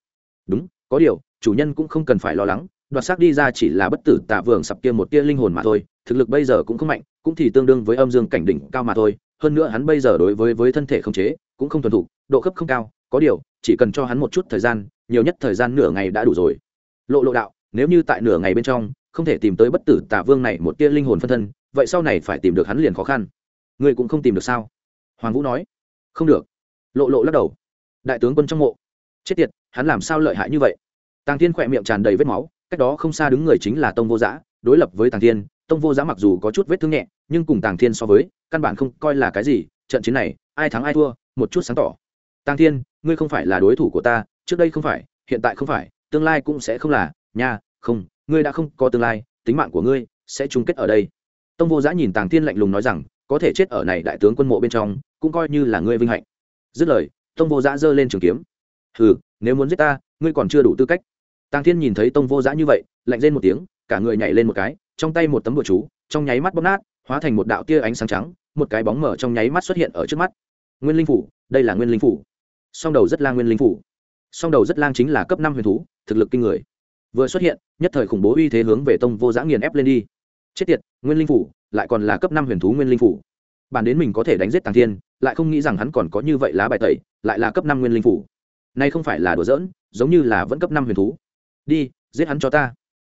Đúng, có điều, chủ nhân cũng không cần phải lo lắng, đoạt xác đi ra chỉ là bất tử tả vương sập kia một tia linh hồn mà thôi, thực lực bây giờ cũng không mạnh, cũng thì tương đương với âm dương cảnh đỉnh cao mà thôi, hơn nữa hắn bây giờ đối với với thân thể không chế, cũng không thuần thục, độ cấp không cao, có điều, chỉ cần cho hắn một chút thời gian, nhiều nhất thời gian nửa ngày đã đủ rồi. Lộ lộ đạo nếu như tại nửa ngày bên trong, không thể tìm tới bất tử tả vương này một tia linh hồn phân thân, vậy sau này phải tìm được hắn liền khó khăn. Ngươi cũng không tìm được sao? Hoàng vũ nói. Không được. Lộ lộ lắc đầu. Đại tướng quân trong mộ. Chết tiệt, hắn làm sao lợi hại như vậy? Tàng thiên khỏe miệng tràn đầy vết máu, cách đó không xa đứng người chính là tông vô giã, đối lập với tàng thiên. Tông vô giã mặc dù có chút vết thương nhẹ, nhưng cùng tàng thiên so với, căn bản không coi là cái gì. Trận chiến này, ai thắng ai thua, một chút sáng tỏ. Tàng thiên, ngươi không phải là đối thủ của ta, trước đây không phải, hiện tại không phải, tương lai cũng sẽ không là nha, không, ngươi đã không có tương lai, tính mạng của ngươi sẽ chung kết ở đây. Tông vô giã nhìn tàng thiên lạnh lùng nói rằng, có thể chết ở này đại tướng quân mộ bên trong, cũng coi như là ngươi vinh hạnh. Dứt lời, tông vô giã giơ lên trường kiếm. Hừ, nếu muốn giết ta, ngươi còn chưa đủ tư cách. Tàng thiên nhìn thấy tông vô giã như vậy, lạnh lên một tiếng, cả người nhảy lên một cái, trong tay một tấm bụa chú, trong nháy mắt bóp nát, hóa thành một đạo tia ánh sáng trắng, một cái bóng mở trong nháy mắt xuất hiện ở trước mắt. Nguyên linh phủ, đây là nguyên linh phủ. Song đầu rất lang nguyên linh phủ. Song đầu rất lang chính là cấp năm huyền thú, thực lực kinh người vừa xuất hiện, nhất thời khủng bố uy thế hướng về tông vô giã nghiền ép lên đi. Chết tiệt, nguyên linh phủ, lại còn là cấp năm huyền thú nguyên linh phủ. Bản đến mình có thể đánh giết tàng thiên, lại không nghĩ rằng hắn còn có như vậy lá bài tẩy, lại là cấp năm nguyên linh phủ. Nay không phải là đùa giỡn, giống như là vẫn cấp năm huyền thú. Đi, giết hắn cho ta.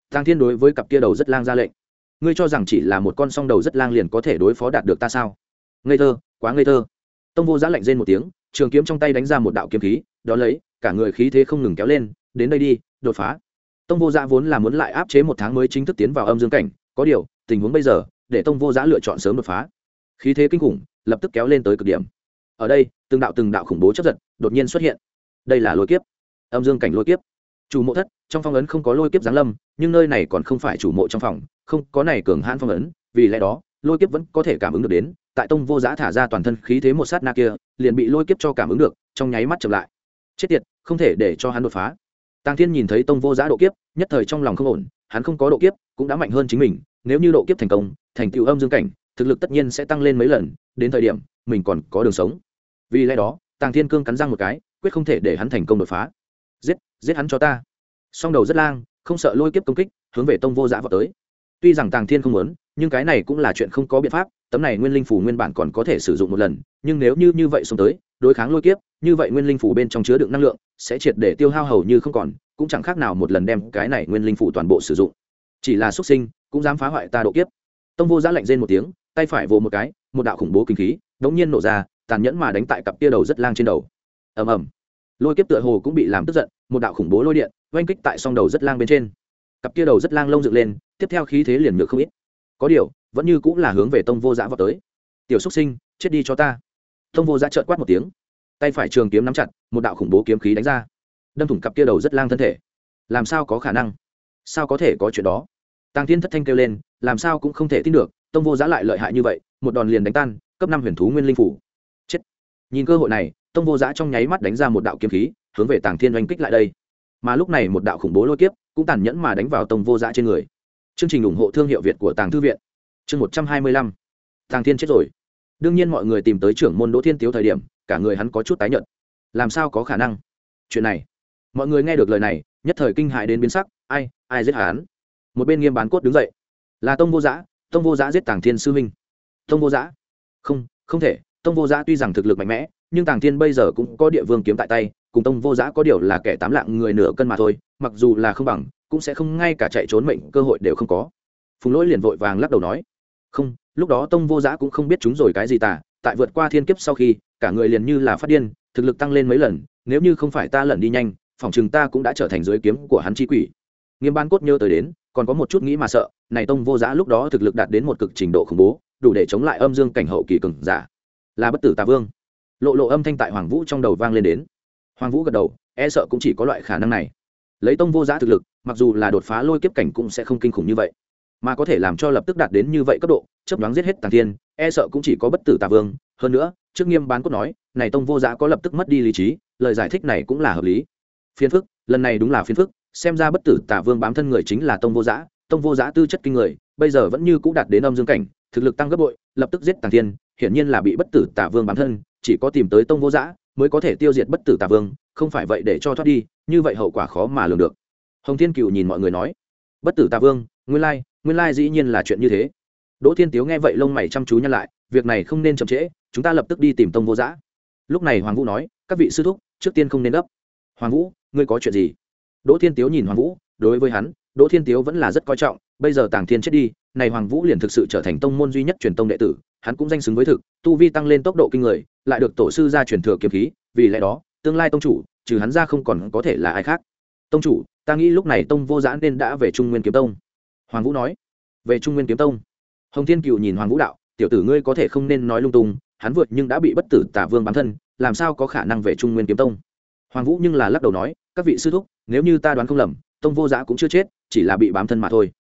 Tàng thiên đối với cặp kia đầu rất lang ra lệnh. Ngươi cho rằng chỉ là một con song đầu rất lang liền có thể đối phó đạt được ta sao? Ngây thơ, quá ngây thơ. Tông vô giã lệnh rên một tiếng, trường kiếm trong tay đánh ra một đạo kiếm khí đó lấy, cả người khí thế không ngừng kéo lên, đến đây đi, đột phá tông vô giã vốn là muốn lại áp chế một tháng mới chính thức tiến vào âm dương cảnh, có điều, tình huống bây giờ, để tông vô giã lựa chọn sớm đột phá. Khí thế kinh khủng, lập tức kéo lên tới cực điểm. Ở đây, từng đạo từng đạo khủng bố chấp giật đột nhiên xuất hiện. Đây là lôi kiếp. Âm dương cảnh lôi kiếp. Chủ mộ thất, trong phong ấn không có lôi kiếp giáng lâm, nhưng nơi này còn không phải chủ mộ trong phòng, không có này cường hãn phong ấn, vì lẽ đó, lôi kiếp vẫn có thể cảm ứng được đến, tại tông vô giã thả ra toàn thân khí thế một sát na kia, liền bị lôi kiếp cho cảm ứng được, trong nháy mắt chậm lại. Chết tiệt, không thể để cho hắn đột phá tàng thiên nhìn thấy tông vô giã độ kiếp, nhất thời trong lòng không ổn, hắn không có độ kiếp, cũng đã mạnh hơn chính mình, nếu như độ kiếp thành công, thành tựu âm dương cảnh, thực lực tất nhiên sẽ tăng lên mấy lần, đến thời điểm, mình còn có đường sống. Vì lẽ đó, tàng thiên cương cắn răng một cái, quyết không thể để hắn thành công đột phá. Giết giết hắn cho ta. Song đầu rất lang, không sợ lôi kiếp công kích, hướng về tông vô giã vào tới. Tuy rằng tàng thiên không muốn, nhưng cái này cũng là chuyện không có biện pháp, tấm này nguyên linh phủ nguyên bản còn có thể sử dụng một lần, nhưng nếu như như vậy xuống tới đối kháng lôi kiếp, như vậy nguyên linh phủ bên trong chứa đựng năng lượng sẽ triệt để tiêu hao hầu như không còn, cũng chẳng khác nào một lần đem cái này nguyên linh phủ toàn bộ sử dụng. Chỉ là xuất sinh, cũng dám phá hoại ta độ kiếp. Tông vô giã lạnh rên một tiếng, tay phải vồ một cái, một đạo khủng bố kinh khí, đống nhiên nổ ra, tàn nhẫn mà đánh tại cặp kia đầu rất lang trên đầu. Ầm ầm. Lôi kiếp tựa hồ cũng bị làm tức giận, một đạo khủng bố lôi điện, oanh kích tại song đầu rất lang bên trên. Cặp kia đầu rất lang lông dựng lên, tiếp theo khí thế liền ngược không ít. Có điều, vẫn như cũng là hướng về tông vô giã vào tới. Tiểu xúc sinh, chết đi cho ta tông vô giã trợn quát một tiếng. Tay phải trường kiếm nắm chặt, một đạo khủng bố kiếm khí đánh ra. Đâm thủng cặp kia đầu rất lang thân thể. Làm sao có khả năng? Sao có thể có chuyện đó? Tàng thiên thất thanh kêu lên, làm sao cũng không thể tin được tông vô giá lại lợi hại như vậy, một đòn liền đánh tan, cấp năm huyền thú nguyên linh phủ. Chết! Nhìn cơ hội này tông vô giá trong nháy mắt đánh ra một đạo kiếm khí, hướng về tàng thiên oanh kích lại đây. Mà lúc này một đạo khủng bố lôi kiếp, cũng tàn nhẫn mà đánh vào tông vô giá trên người. Chương trình ủng hộ thương hiệu việt của tàng thư viện. Chương một trăm hai mươi lăm. Tàng thiên chết rồi đương nhiên mọi người tìm tới trưởng môn đỗ thiên tiếu thời điểm, cả người hắn có chút tái nhợt. Làm sao có khả năng? Chuyện này. Mọi người nghe được lời này, nhất thời kinh hại đến biến sắc. Ai ai giết hắn? Một bên nghiêm bán cốt đứng dậy. Là tông vô giã, tông vô giã giết tàng thiên sư minh tông vô giã? Không không thể. Tông vô giã tuy rằng thực lực mạnh mẽ, nhưng tàng thiên bây giờ cũng có địa vương kiếm tại tay, cùng tông vô giã có điều là kẻ tám lạng người nửa cân mà thôi, mặc dù là không bằng, cũng sẽ không ngay cả chạy trốn mệnh cơ hội đều không có. Phùng lỗi liền vội vàng lắc đầu nói, không lúc đó tông vô giã cũng không biết chúng rồi cái gì tả tại vượt qua thiên kiếp sau khi, cả người liền như là phát điên, thực lực tăng lên mấy lần, nếu như không phải ta lẩn đi nhanh, phòng chừng ta cũng đã trở thành giới kiếm của hắn chi quỷ. Nghiêm ban cốt nhớ tới đến, còn có một chút nghĩ mà sợ, này tông vô giã lúc đó thực lực đạt đến một cực trình độ khủng bố, đủ để chống lại âm dương cảnh hậu kỳ cường giả. Là bất tử tà vương. Lộ lộ âm thanh tại hoàng vũ trong đầu vang lên đến. Hoàng vũ gật đầu e sợ cũng chỉ có loại khả năng này. Lấy tông vô giá thực lực, mặc dù là đột phá lôi kiếp cảnh cũng sẽ không kinh khủng như vậy, mà có thể làm cho lập tức đạt đến như vậy cấp độ chấp đoán giết hết tàng thiên e sợ cũng chỉ có bất tử tà vương. Hơn nữa, trước nghiêm bán cốt nói, này tông vô giã có lập tức mất đi lý trí, lời giải thích này cũng là hợp lý. Phiên phức, lần này đúng là phiên phức, xem ra bất tử tà vương bám thân người chính là tông vô giã tông vô giã tư chất kinh người, bây giờ vẫn như c ũ đạt đến âm dương cảnh, thực lực tăng gấp bội, lập tức giết tàng thiên, hiển nhiên là bị bất tử tà vương bám thân, chỉ có tìm tới tông vô giã mới có thể tiêu diệt bất tử tà vương, không phải vậy để cho thoát đi, như vậy hậu quả khó mà lường được. Hồng thiên cựu nhìn mọi người nói, bất tử tà vương, nguyên lai nguyên lai dĩ nhiên là chuyện như thế đỗ thiên tiếu nghe vậy lông mày chăm chú nhăn lại, việc này không nên chậm trễ, chúng ta lập tức đi tìm tông vô giã. Lúc này hoàng vũ nói, các vị sư thúc, trước tiên không nên gấp. Hoàng vũ, ngươi có chuyện gì? Đỗ thiên tiếu nhìn hoàng vũ, đối với hắn, đỗ thiên tiếu vẫn là rất coi trọng, bây giờ tàng thiên chết đi, này hoàng vũ liền thực sự trở thành tông môn duy nhất truyền tông đệ tử, hắn cũng danh xứng với thực, tu vi tăng lên tốc độ kinh người, lại được tổ sư ra truyền thừa kiếm khí, vì lẽ đó, tương lai tông chủ, trừ hắn ra không còn có thể là ai khác. Tông chủ, ta nghĩ lúc này tông vô giã nên đã về trung nguyên kiếm tông. Hoàng vũ nói, về trung nguyên kiếm tông hồng thiên cựu nhìn hoàng vũ đạo, tiểu tử ngươi có thể không nên nói lung tung, hắn vượt nhưng đã bị bất tử tả vương bám thân, làm sao có khả năng về trung nguyên kiếm tông? Hoàng vũ nhưng là lắc đầu nói, các vị sư thúc, nếu như ta đoán không lầm, tông vô giã cũng chưa chết, chỉ là bị bám thân mà thôi.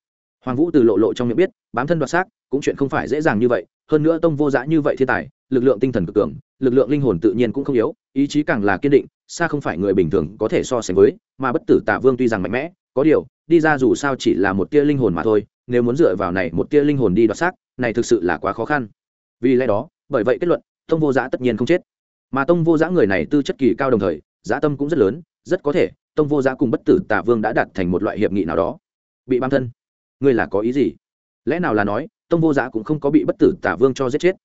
Hoàng vũ từ lộ lộ trong miệng biết, bám thân đoạt xác, cũng chuyện không phải dễ dàng như vậy, hơn nữa tông vô giã như vậy thiên tài, lực lượng tinh thần cực cường, lực lượng linh hồn tự nhiên cũng không yếu, ý chí càng là kiên định, xa không phải người bình thường có thể so sánh với, mà bất tử tả vương tuy rằng mạnh mẽ, có điều, đi ra dù sao chỉ là một tia linh hồn mà thôi nếu muốn dựa vào này một tia linh hồn đi đoạt xác, này thực sự là quá khó khăn. Vì lẽ đó, bởi vậy kết luận, tông vô giã tất nhiên không chết. Mà tông vô giã người này tư chất kỳ cao đồng thời, giã tâm cũng rất lớn, rất có thể, tông vô giã cùng bất tử tà vương đã đạt thành một loại hiệp nghị nào đó. Bị băng thân. Ngươi là có ý gì? Lẽ nào là nói, tông vô giã cũng không có bị bất tử tà vương cho giết chết?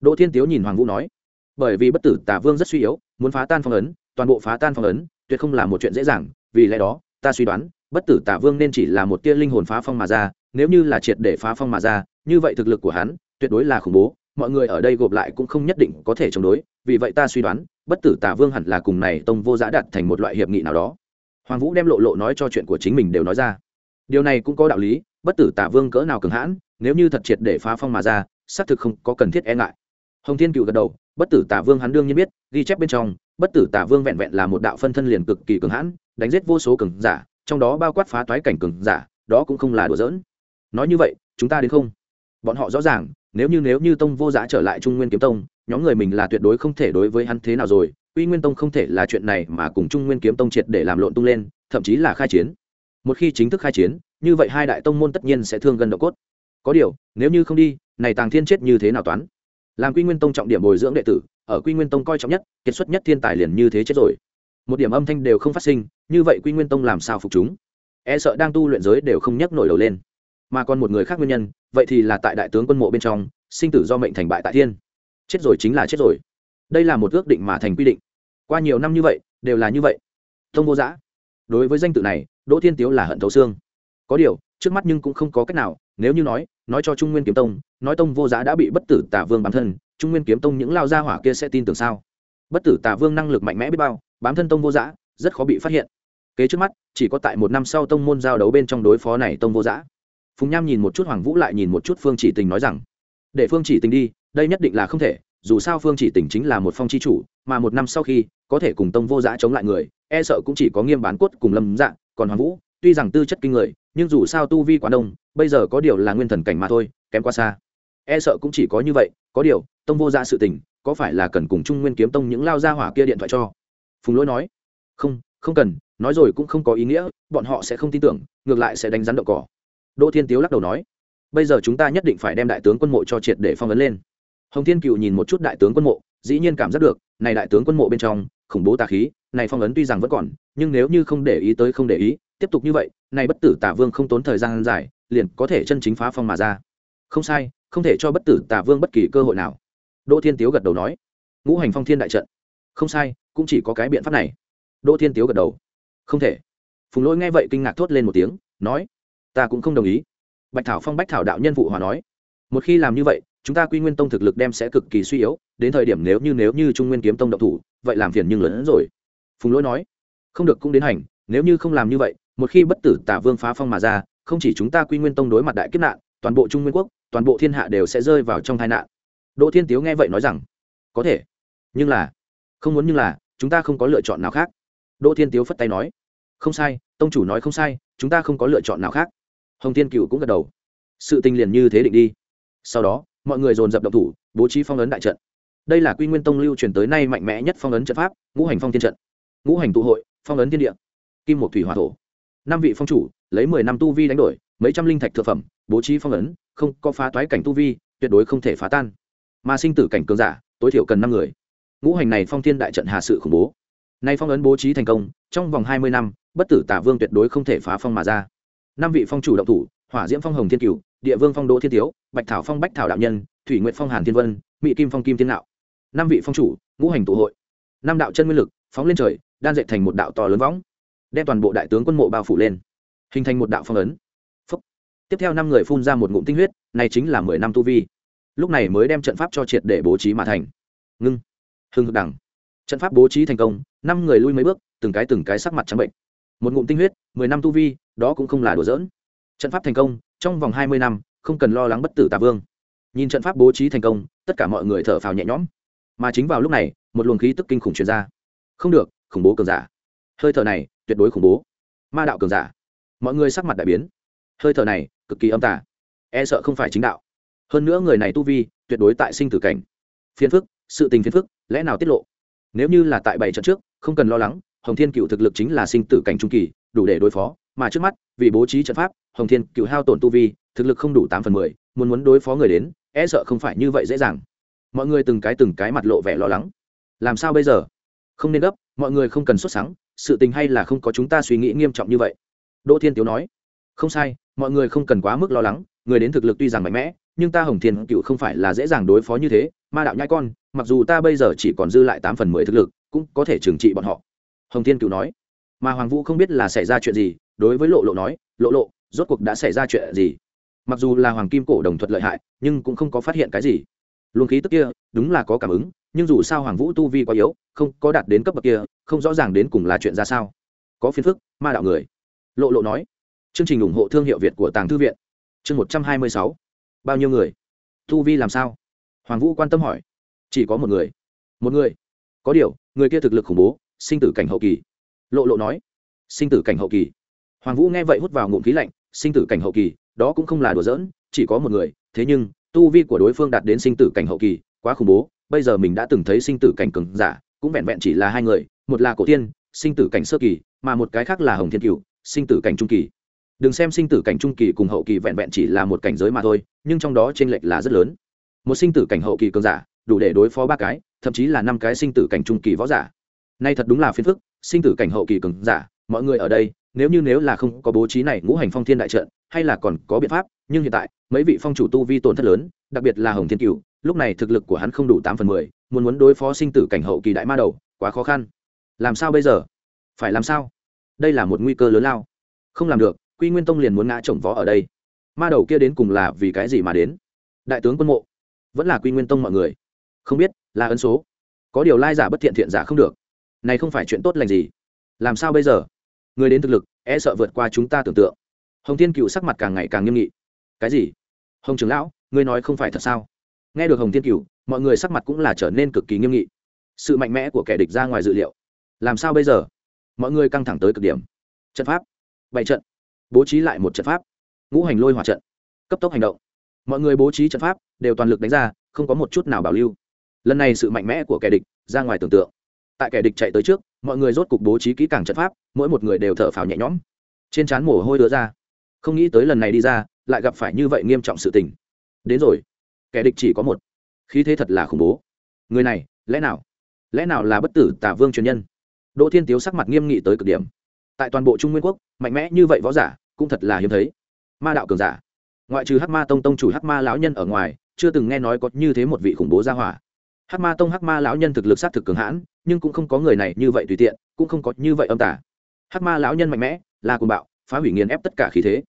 Đỗ thiên tiếu nhìn hoàng vũ nói, bởi vì bất tử tà vương rất suy yếu, muốn phá tan phong ấn, toàn bộ phá tan phong ấn, tuyệt không là một chuyện dễ dàng, vì lẽ đó, ta suy đoán, bất tử tà vương nên chỉ là một tia linh hồn phá phong mà ra nếu như là triệt để phá phong mà ra, như vậy thực lực của hắn tuyệt đối là khủng bố, mọi người ở đây gộp lại cũng không nhất định có thể chống đối, vì vậy ta suy đoán, bất tử tà vương hẳn là cùng này tông vô giã đặt thành một loại hiệp nghị nào đó. Hoàng vũ đem lộ lộ nói cho chuyện của chính mình đều nói ra. Điều này cũng có đạo lý, bất tử tà vương cỡ nào cường hãn, nếu như thật triệt để phá phong mà ra, xác thực không có cần thiết e ngại. Hồng thiên cựu gật đầu, bất tử tà vương hắn đương nhiên biết, ghi chép bên trong, bất tử tà vương vẹn vẹn là một đạo phân thân liền cực kỳ cường hãn, đánh giết vô số cường giả, trong đó bao quát phá toái cảnh cường giả, đó cũng không là đùa giỡn nói như vậy, chúng ta đến không? Bọn họ rõ ràng, nếu như nếu như tông vô giá trở lại trung nguyên kiếm tông, nhóm người mình là tuyệt đối không thể đối với hắn thế nào rồi. Uy nguyên tông không thể là chuyện này mà cùng trung nguyên kiếm tông triệt để làm lộn tung lên, thậm chí là khai chiến. Một khi chính thức khai chiến, như vậy hai đại tông môn tất nhiên sẽ thương gần độ cốt. Có điều, nếu như không đi, này tàng thiên chết như thế nào toán? Làm quy nguyên tông trọng điểm bồi dưỡng đệ tử, ở quy nguyên tông coi trọng nhất, kiệt xuất nhất thiên tài liền như thế chết rồi. Một điểm âm thanh đều không phát sinh, như vậy quy nguyên tông làm sao phục chúng? E sợ đang tu luyện giới đều không nhấc nổi đầu lên mà còn một người khác nguyên nhân, vậy thì là tại đại tướng quân mộ bên trong, sinh tử do mệnh thành bại tại thiên. Chết rồi chính là chết rồi. Đây là một ước định mà thành quy định. Qua nhiều năm như vậy, đều là như vậy. Thông vô giã. Đối với danh tự này, đỗ thiên tiếu là hận thấu xương. Có điều, trước mắt nhưng cũng không có cách nào, nếu như nói nói cho trung nguyên kiếm tông, nói tông vô giá đã bị bất tử tả vương bám thân, trung nguyên kiếm tông những lao gia hỏa kia sẽ tin tưởng sao? Bất tử tả vương năng lực mạnh mẽ biết bao, bám thân tông vô giã, rất khó bị phát hiện. Kế trước mắt, chỉ có tại một năm sau tông môn giao đấu bên trong đối phó này tông vô giã phùng nham nhìn một chút hoàng vũ lại nhìn một chút phương chỉ tình nói rằng, để phương chỉ tình đi, đây nhất định là không thể, dù sao phương chỉ tình chính là một phong chi chủ, mà một năm sau khi, có thể cùng tông vô giã chống lại người e sợ cũng chỉ có nghiêm bán cốt cùng lâm dạng còn hoàng vũ, tuy rằng tư chất kinh người, nhưng dù sao tu vi quá đông, bây giờ có điều là nguyên thần cảnh mà thôi, kém quá xa. E sợ cũng chỉ có như vậy, có điều, tông vô giã sự tình, có phải là cần cùng trung nguyên kiếm tông những lao ra hỏa kia điện thoại cho? Phùng lỗi nói, không không cần, nói rồi cũng không có ý nghĩa, bọn họ sẽ không tin tưởng, ngược lại sẽ đánh rắn đậu cỏ đỗ thiên tiếu lắc đầu nói, bây giờ chúng ta nhất định phải đem đại tướng quân mộ cho triệt để phong ấn lên. Hồng thiên cựu nhìn một chút đại tướng quân mộ, dĩ nhiên cảm giác được, này đại tướng quân mộ bên trong, khủng bố tà khí, này phong ấn tuy rằng vẫn còn, nhưng nếu như không để ý tới không để ý, tiếp tục như vậy, này bất tử tà vương không tốn thời gian dài, liền có thể chân chính phá phong mà ra. Không sai, không thể cho bất tử tà vương bất kỳ cơ hội nào. Đỗ thiên tiếu gật đầu nói, ngũ hành phong thiên đại trận. Không sai, cũng chỉ có cái biện pháp này. Đỗ thiên tiếu gật đầu, không thể. Phùng lỗi nghe vậy kinh ngạc thốt lên một tiếng, nói ta cũng không đồng ý. Bạch thảo phong bách thảo đạo nhân vụ hòa nói, một khi làm như vậy, chúng ta quy nguyên tông thực lực đem sẽ cực kỳ suy yếu, đến thời điểm nếu như nếu như trung nguyên kiếm tông độc thủ, vậy làm phiền nhưng lớn hơn rồi. Phùng lỗi nói, không được cũng đến hành, nếu như không làm như vậy, một khi bất tử tả vương phá phong mà ra, không chỉ chúng ta quy nguyên tông đối mặt đại kiếp nạn, toàn bộ trung nguyên quốc, toàn bộ thiên hạ đều sẽ rơi vào trong tai nạn. Đỗ thiên tiếu nghe vậy nói rằng, có thể, nhưng là, không muốn nhưng là, chúng ta không có lựa chọn nào khác. Đỗ thiên tiếu phất tay nói, không sai, tông chủ nói không sai, chúng ta không có lựa chọn nào khác hồng thiên cựu cũng gật đầu. Sự tình liền như thế định đi. Sau đó, mọi người dồn dập động thủ, bố trí phong ấn đại trận. Đây là quy nguyên tông lưu truyền tới nay mạnh mẽ nhất phong ấn trận pháp, ngũ hành phong thiên trận. Ngũ hành tụ hội, phong ấn thiên địa. Kim một thủy hòa thổ. Năm vị phong chủ, lấy mười năm tu vi đánh đổi, mấy trăm linh thạch thực phẩm, bố trí phong ấn, không có phá toái cảnh tu vi, tuyệt đối không thể phá tan. Mà sinh tử cảnh cường giả, tối thiểu cần năm người. Ngũ hành này phong thiên đại trận hạ sự khủng bố. Nay phong ấn bố trí thành công, trong vòng hai mươi năm, bất tử tả vương tuyệt đối không thể phá phong mà ra năm vị phong chủ động thủ, hỏa diễm phong hồng thiên cửu, địa vương phong đỗ thiên tiếu, bạch thảo phong bách thảo đạo nhân, thủy nguyện phong hàn thiên vân mỹ kim phong kim thiên đạo năm vị phong chủ, ngũ hành tụ hội. Năm đạo chân nguyên lực phóng lên trời, đan dệt thành một đạo to lớn võng, đem toàn bộ đại tướng quân mộ bao phủ lên, hình thành một đạo phong ấn. Phúc. tiếp theo năm người phun ra một ngụm tinh huyết, này chính là mười năm tu vi. Lúc này mới đem trận pháp cho triệt để bố trí mà thành. Ngưng. Hưng hực đẳng. Trận pháp bố trí thành công, năm người lui mấy bước, từng cái từng cái sắc mặt trắng bệnh một ngụm tinh huyết, mười năm tu vi, đó cũng không là đùa giỡn. Trận pháp thành công, trong vòng hai mươi năm, không cần lo lắng bất tử tà vương. Nhìn trận pháp bố trí thành công, tất cả mọi người thở phào nhẹ nhõm. Mà chính vào lúc này, một luồng khí tức kinh khủng truyền ra. Không được, khủng bố cường giả. Hơi thở này, tuyệt đối khủng bố. Ma đạo cường giả. Mọi người sắc mặt đại biến. Hơi thở này, cực kỳ âm tà. E sợ không phải chính đạo. Hơn nữa người này tu vi, tuyệt đối tại sinh tử cảnh. Phiền phức, sự tình phiền phức, lẽ nào tiết lộ? Nếu như là tại bảy trận trước, không cần lo lắng hồng thiên cựu thực lực chính là sinh tử cảnh trung kỳ, đủ để đối phó. Mà trước mắt, vì bố trí trận pháp, hồng thiên cựu hao tổn tu vi, thực lực không đủ tám phần mười, muốn muốn đối phó người đến e sợ không phải như vậy dễ dàng. Mọi người từng cái từng cái mặt lộ vẻ lo lắng. Làm sao bây giờ? Không nên gấp, mọi người không cần xuất sáng sự tình hay là không có chúng ta suy nghĩ nghiêm trọng như vậy. Đỗ thiên tiếu nói. Không sai, mọi người không cần quá mức lo lắng, người đến thực lực tuy rằng mạnh mẽ, nhưng ta hồng thiên cựu không phải là dễ dàng đối phó như thế. Ma đạo nhai con, mặc dù ta bây giờ chỉ còn dư lại tám phần mười thực lực, cũng có thể trừng trị bọn họ hồng thiên cựu nói. Mà hoàng vũ không biết là xảy ra chuyện gì, đối với lộ lộ nói, lộ lộ, rốt cuộc đã xảy ra chuyện gì? Mặc dù là hoàng kim cổ đồng thuật lợi hại, nhưng cũng không có phát hiện cái gì. Luồng khí tức kia, đúng là có cảm ứng, nhưng dù sao hoàng vũ tu vi quá yếu, không có đạt đến cấp bậc kia, không rõ ràng đến cùng là chuyện ra sao. Có phiền phức, ma đạo người. Lộ lộ nói. Chương trình ủng hộ thương hiệu việt của tàng thư viện. Chương một trăm hai mươi sáu. Bao nhiêu người? Tu vi làm sao? Hoàng vũ quan tâm hỏi. Chỉ có một người. Một người. Có điều, người kia thực lực khủng bố sinh tử cảnh hậu kỳ lộ lộ nói sinh tử cảnh hậu kỳ hoàng vũ nghe vậy hút vào ngụm khí lạnh sinh tử cảnh hậu kỳ đó cũng không là đùa giỡn chỉ có một người thế nhưng tu vi của đối phương đạt đến sinh tử cảnh hậu kỳ quá khủng bố bây giờ mình đã từng thấy sinh tử cảnh cường giả cũng vẹn vẹn chỉ là hai người một là cổ tiên sinh tử cảnh sơ kỳ mà một cái khác là hồng thiên cựu sinh tử cảnh trung kỳ đừng xem sinh tử cảnh trung kỳ cùng hậu kỳ vẹn vẹn chỉ là một cảnh giới mà thôi nhưng trong đó t r ê n lệch là rất lớn một sinh tử cảnh hậu kỳ cường giả đủ để đối phó ba cái thậm chí là năm cái sinh tử cảnh trung kỳ võ giả nay thật đúng là phiền phức, sinh tử cảnh hậu kỳ cường giả, mọi người ở đây, nếu như nếu là không có bố trí này ngũ hành phong thiên đại trận, hay là còn có biện pháp, nhưng hiện tại, mấy vị phong chủ tu vi tổn thất lớn, đặc biệt là hồng thiên cựu lúc này thực lực của hắn không đủ tám phần mười, muốn muốn đối phó sinh tử cảnh hậu kỳ đại ma đầu, quá khó khăn. Làm sao bây giờ? Phải làm sao? Đây là một nguy cơ lớn lao. Không làm được, quy nguyên tông liền muốn ngã chồng vó ở đây. Ma đầu kia đến cùng là vì cái gì mà đến? Đại tướng quân mộ. Vẫn là quy nguyên tông mọi người. Không biết, là ấn số. Có điều lai giả bất thiện thiện giả không được này không phải chuyện tốt lành gì. Làm sao bây giờ? Người đến thực lực e sợ vượt qua chúng ta tưởng tượng. Hồng thiên cựu sắc mặt càng ngày càng nghiêm nghị. Cái gì? Hồng trưởng lão, ngươi nói không phải thật sao? Nghe được hồng thiên cựu mọi người sắc mặt cũng là trở nên cực kỳ nghiêm nghị. Sự mạnh mẽ của kẻ địch ra ngoài dự liệu. Làm sao bây giờ? Mọi người căng thẳng tới cực điểm. Trận pháp. Bảy trận. Bố trí lại một trận pháp. Ngũ hành lôi hỏa trận. Cấp tốc hành động. Mọi người bố trí trận pháp, đều toàn lực đánh ra, không có một chút nào bảo lưu. Lần này sự mạnh mẽ của kẻ địch ra ngoài tưởng tượng tại kẻ địch chạy tới trước, mọi người rốt cục bố trí kỹ càng trận pháp, mỗi một người đều thở phào nhẹ nhõm. Trên trán mồ hôi đứa ra. Không nghĩ tới lần này đi ra, lại gặp phải như vậy nghiêm trọng sự tình. Đến rồi. Kẻ địch chỉ có một. Khí thế thật là khủng bố. Người này, lẽ nào? Lẽ nào là bất tử tả vương truyền nhân? Đỗ thiên tiếu sắc mặt nghiêm nghị tới cực điểm. Tại toàn bộ trung nguyên quốc, mạnh mẽ như vậy võ giả, cũng thật là hiếm thấy. Ma đạo cường giả. Ngoại trừ Hát ma tông tông chủ Hát ma lão nhân ở ngoài, chưa từng nghe nói có như thế một vị khủng bố gia hỏa hắc ma tông, hắc ma lão nhân thực lực sát thực cường hãn, nhưng cũng không có người này như vậy tùy tiện, cũng không có như vậy âm tả hắc ma lão nhân mạnh mẽ, là cuồng bạo, phá hủy nghiền ép tất cả khí thế.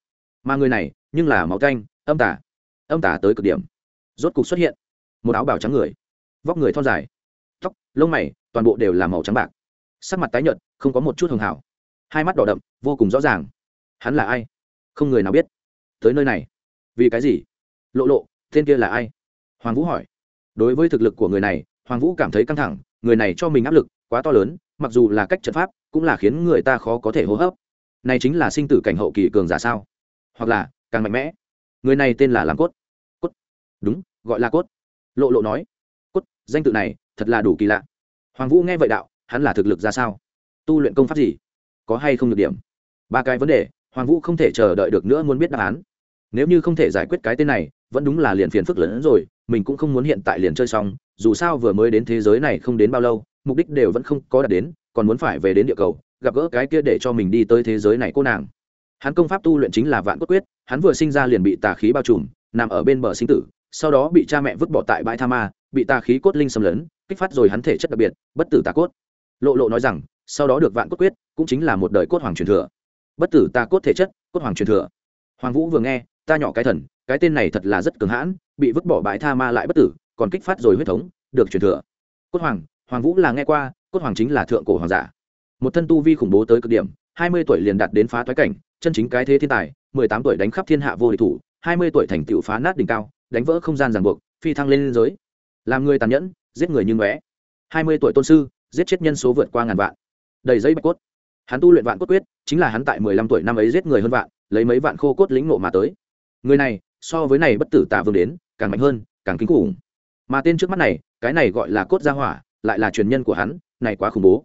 Mà người này, nhưng là máu canh âm tả âm tả tới cực điểm. Rốt cục xuất hiện. Một áo bào trắng người. Vóc người thon dài. Tóc, lông mày, toàn bộ đều là màu trắng bạc. Sắc mặt tái nhợt, không có một chút hường hảo. Hai mắt đỏ đậm, vô cùng rõ ràng. Hắn là ai? Không người nào biết. Tới nơi này. Vì cái gì? Lộ lộ, tên kia là ai? Hoàng vũ hỏi đối với thực lực của người này, hoàng vũ cảm thấy căng thẳng, người này cho mình áp lực quá to lớn, mặc dù là cách trận pháp, cũng là khiến người ta khó có thể hô hấp. Này chính là sinh tử cảnh hậu kỳ cường giả sao? Hoặc là, càng mạnh mẽ. Người này tên là làm cốt. Cốt. Đúng, gọi là cốt. Lộ lộ nói. Cốt, danh tự này, thật là đủ kỳ lạ. Hoàng vũ nghe vậy đạo, hắn là thực lực ra sao? Tu luyện công pháp gì? Có hay không được điểm? Ba cái vấn đề, hoàng vũ không thể chờ đợi được nữa muốn biết đáp án. Nếu như không thể giải quyết cái tên này vẫn đúng là liền phiền phức lớn hơn rồi, mình cũng không muốn hiện tại liền chơi xong, dù sao vừa mới đến thế giới này không đến bao lâu, mục đích đều vẫn không có đạt đến, còn muốn phải về đến địa cầu, gặp gỡ cái kia để cho mình đi tới thế giới này cô nàng. Hắn công pháp tu luyện chính là vạn cốt quyết, hắn vừa sinh ra liền bị tà khí bao trùm, nằm ở bên bờ sinh tử, sau đó bị cha mẹ vứt bỏ tại bãi tha ma, bị tà khí cốt linh xâm lấn, kích phát rồi hắn thể chất đặc biệt, bất tử tà cốt. Lộ lộ nói rằng, sau đó được vạn cốt quyết, cũng chính là một đời cốt hoàng truyền thừa. Bất tử tà cốt thể chất, cốt hoàng truyền thừa. Hoàng vũ vừa nghe, ta nhỏ cái thần cái tên này thật là rất cường hãn, bị vứt bỏ bãi tha ma lại bất tử, còn kích phát rồi huyết thống, được truyền thừa. Cốt hoàng hoàng vũ là nghe qua, cốt hoàng chính là thượng cổ hoàng giả. Một thân tu vi khủng bố tới cực điểm, hai mươi tuổi liền đạt đến phá thoái cảnh, chân chính cái thế thiên tài, mười tám tuổi đánh khắp thiên hạ vô địch thủ, hai mươi tuổi thành tựu phá nát đỉnh cao, đánh vỡ không gian ràng buộc, phi thăng lên giới. Làm người tàn nhẫn, giết người như ngóe. hai mươi tuổi tôn sư, giết chết nhân số vượt qua ngàn vạn. Đầy giấy bạch cốt. Hắn tu luyện vạn cốt quyết, chính là hắn tại mười lăm tuổi năm ấy giết người hơn vạn, lấy mấy vạn khô cốt lĩnh nộ mà tới. Người này so với này bất tử tạ vương đến, càng mạnh hơn, càng kinh khủng. Mà tên trước mắt này, cái này gọi là cốt gia hỏa, lại là truyền nhân của hắn, này quá khủng bố.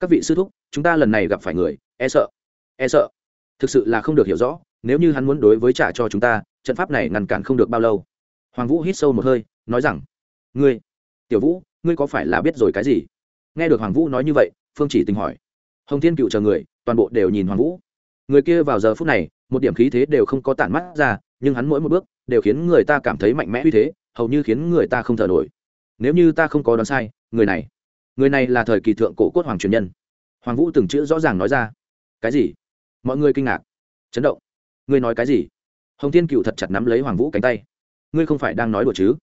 Các vị sư thúc, chúng ta lần này gặp phải người e sợ e sợ. Thực sự là không được hiểu rõ, nếu như hắn muốn đối với trả cho chúng ta, trận pháp này ngăn cản không được bao lâu. Hoàng vũ hít sâu một hơi, nói rằng, ngươi, tiểu vũ, ngươi có phải là biết rồi cái gì? Nghe được hoàng vũ nói như vậy, phương chỉ tình hỏi. Hồng thiên cựu chờ người, toàn bộ đều nhìn hoàng vũ. Người kia vào giờ phút này, một điểm khí thế đều không có tản mắt ra nhưng hắn mỗi một bước đều khiến người ta cảm thấy mạnh mẽ uy thế, hầu như khiến người ta không thở nổi. Nếu như ta không có đoán sai, người này người này là thời kỳ thượng cổ cốt hoàng truyền nhân. Hoàng vũ từng chữ rõ ràng nói ra. Cái gì? Mọi người kinh ngạc, chấn động. Ngươi nói cái gì? Hồng thiên cựu thật chặt nắm lấy hoàng vũ cánh tay. Ngươi không phải đang nói đùa chứ?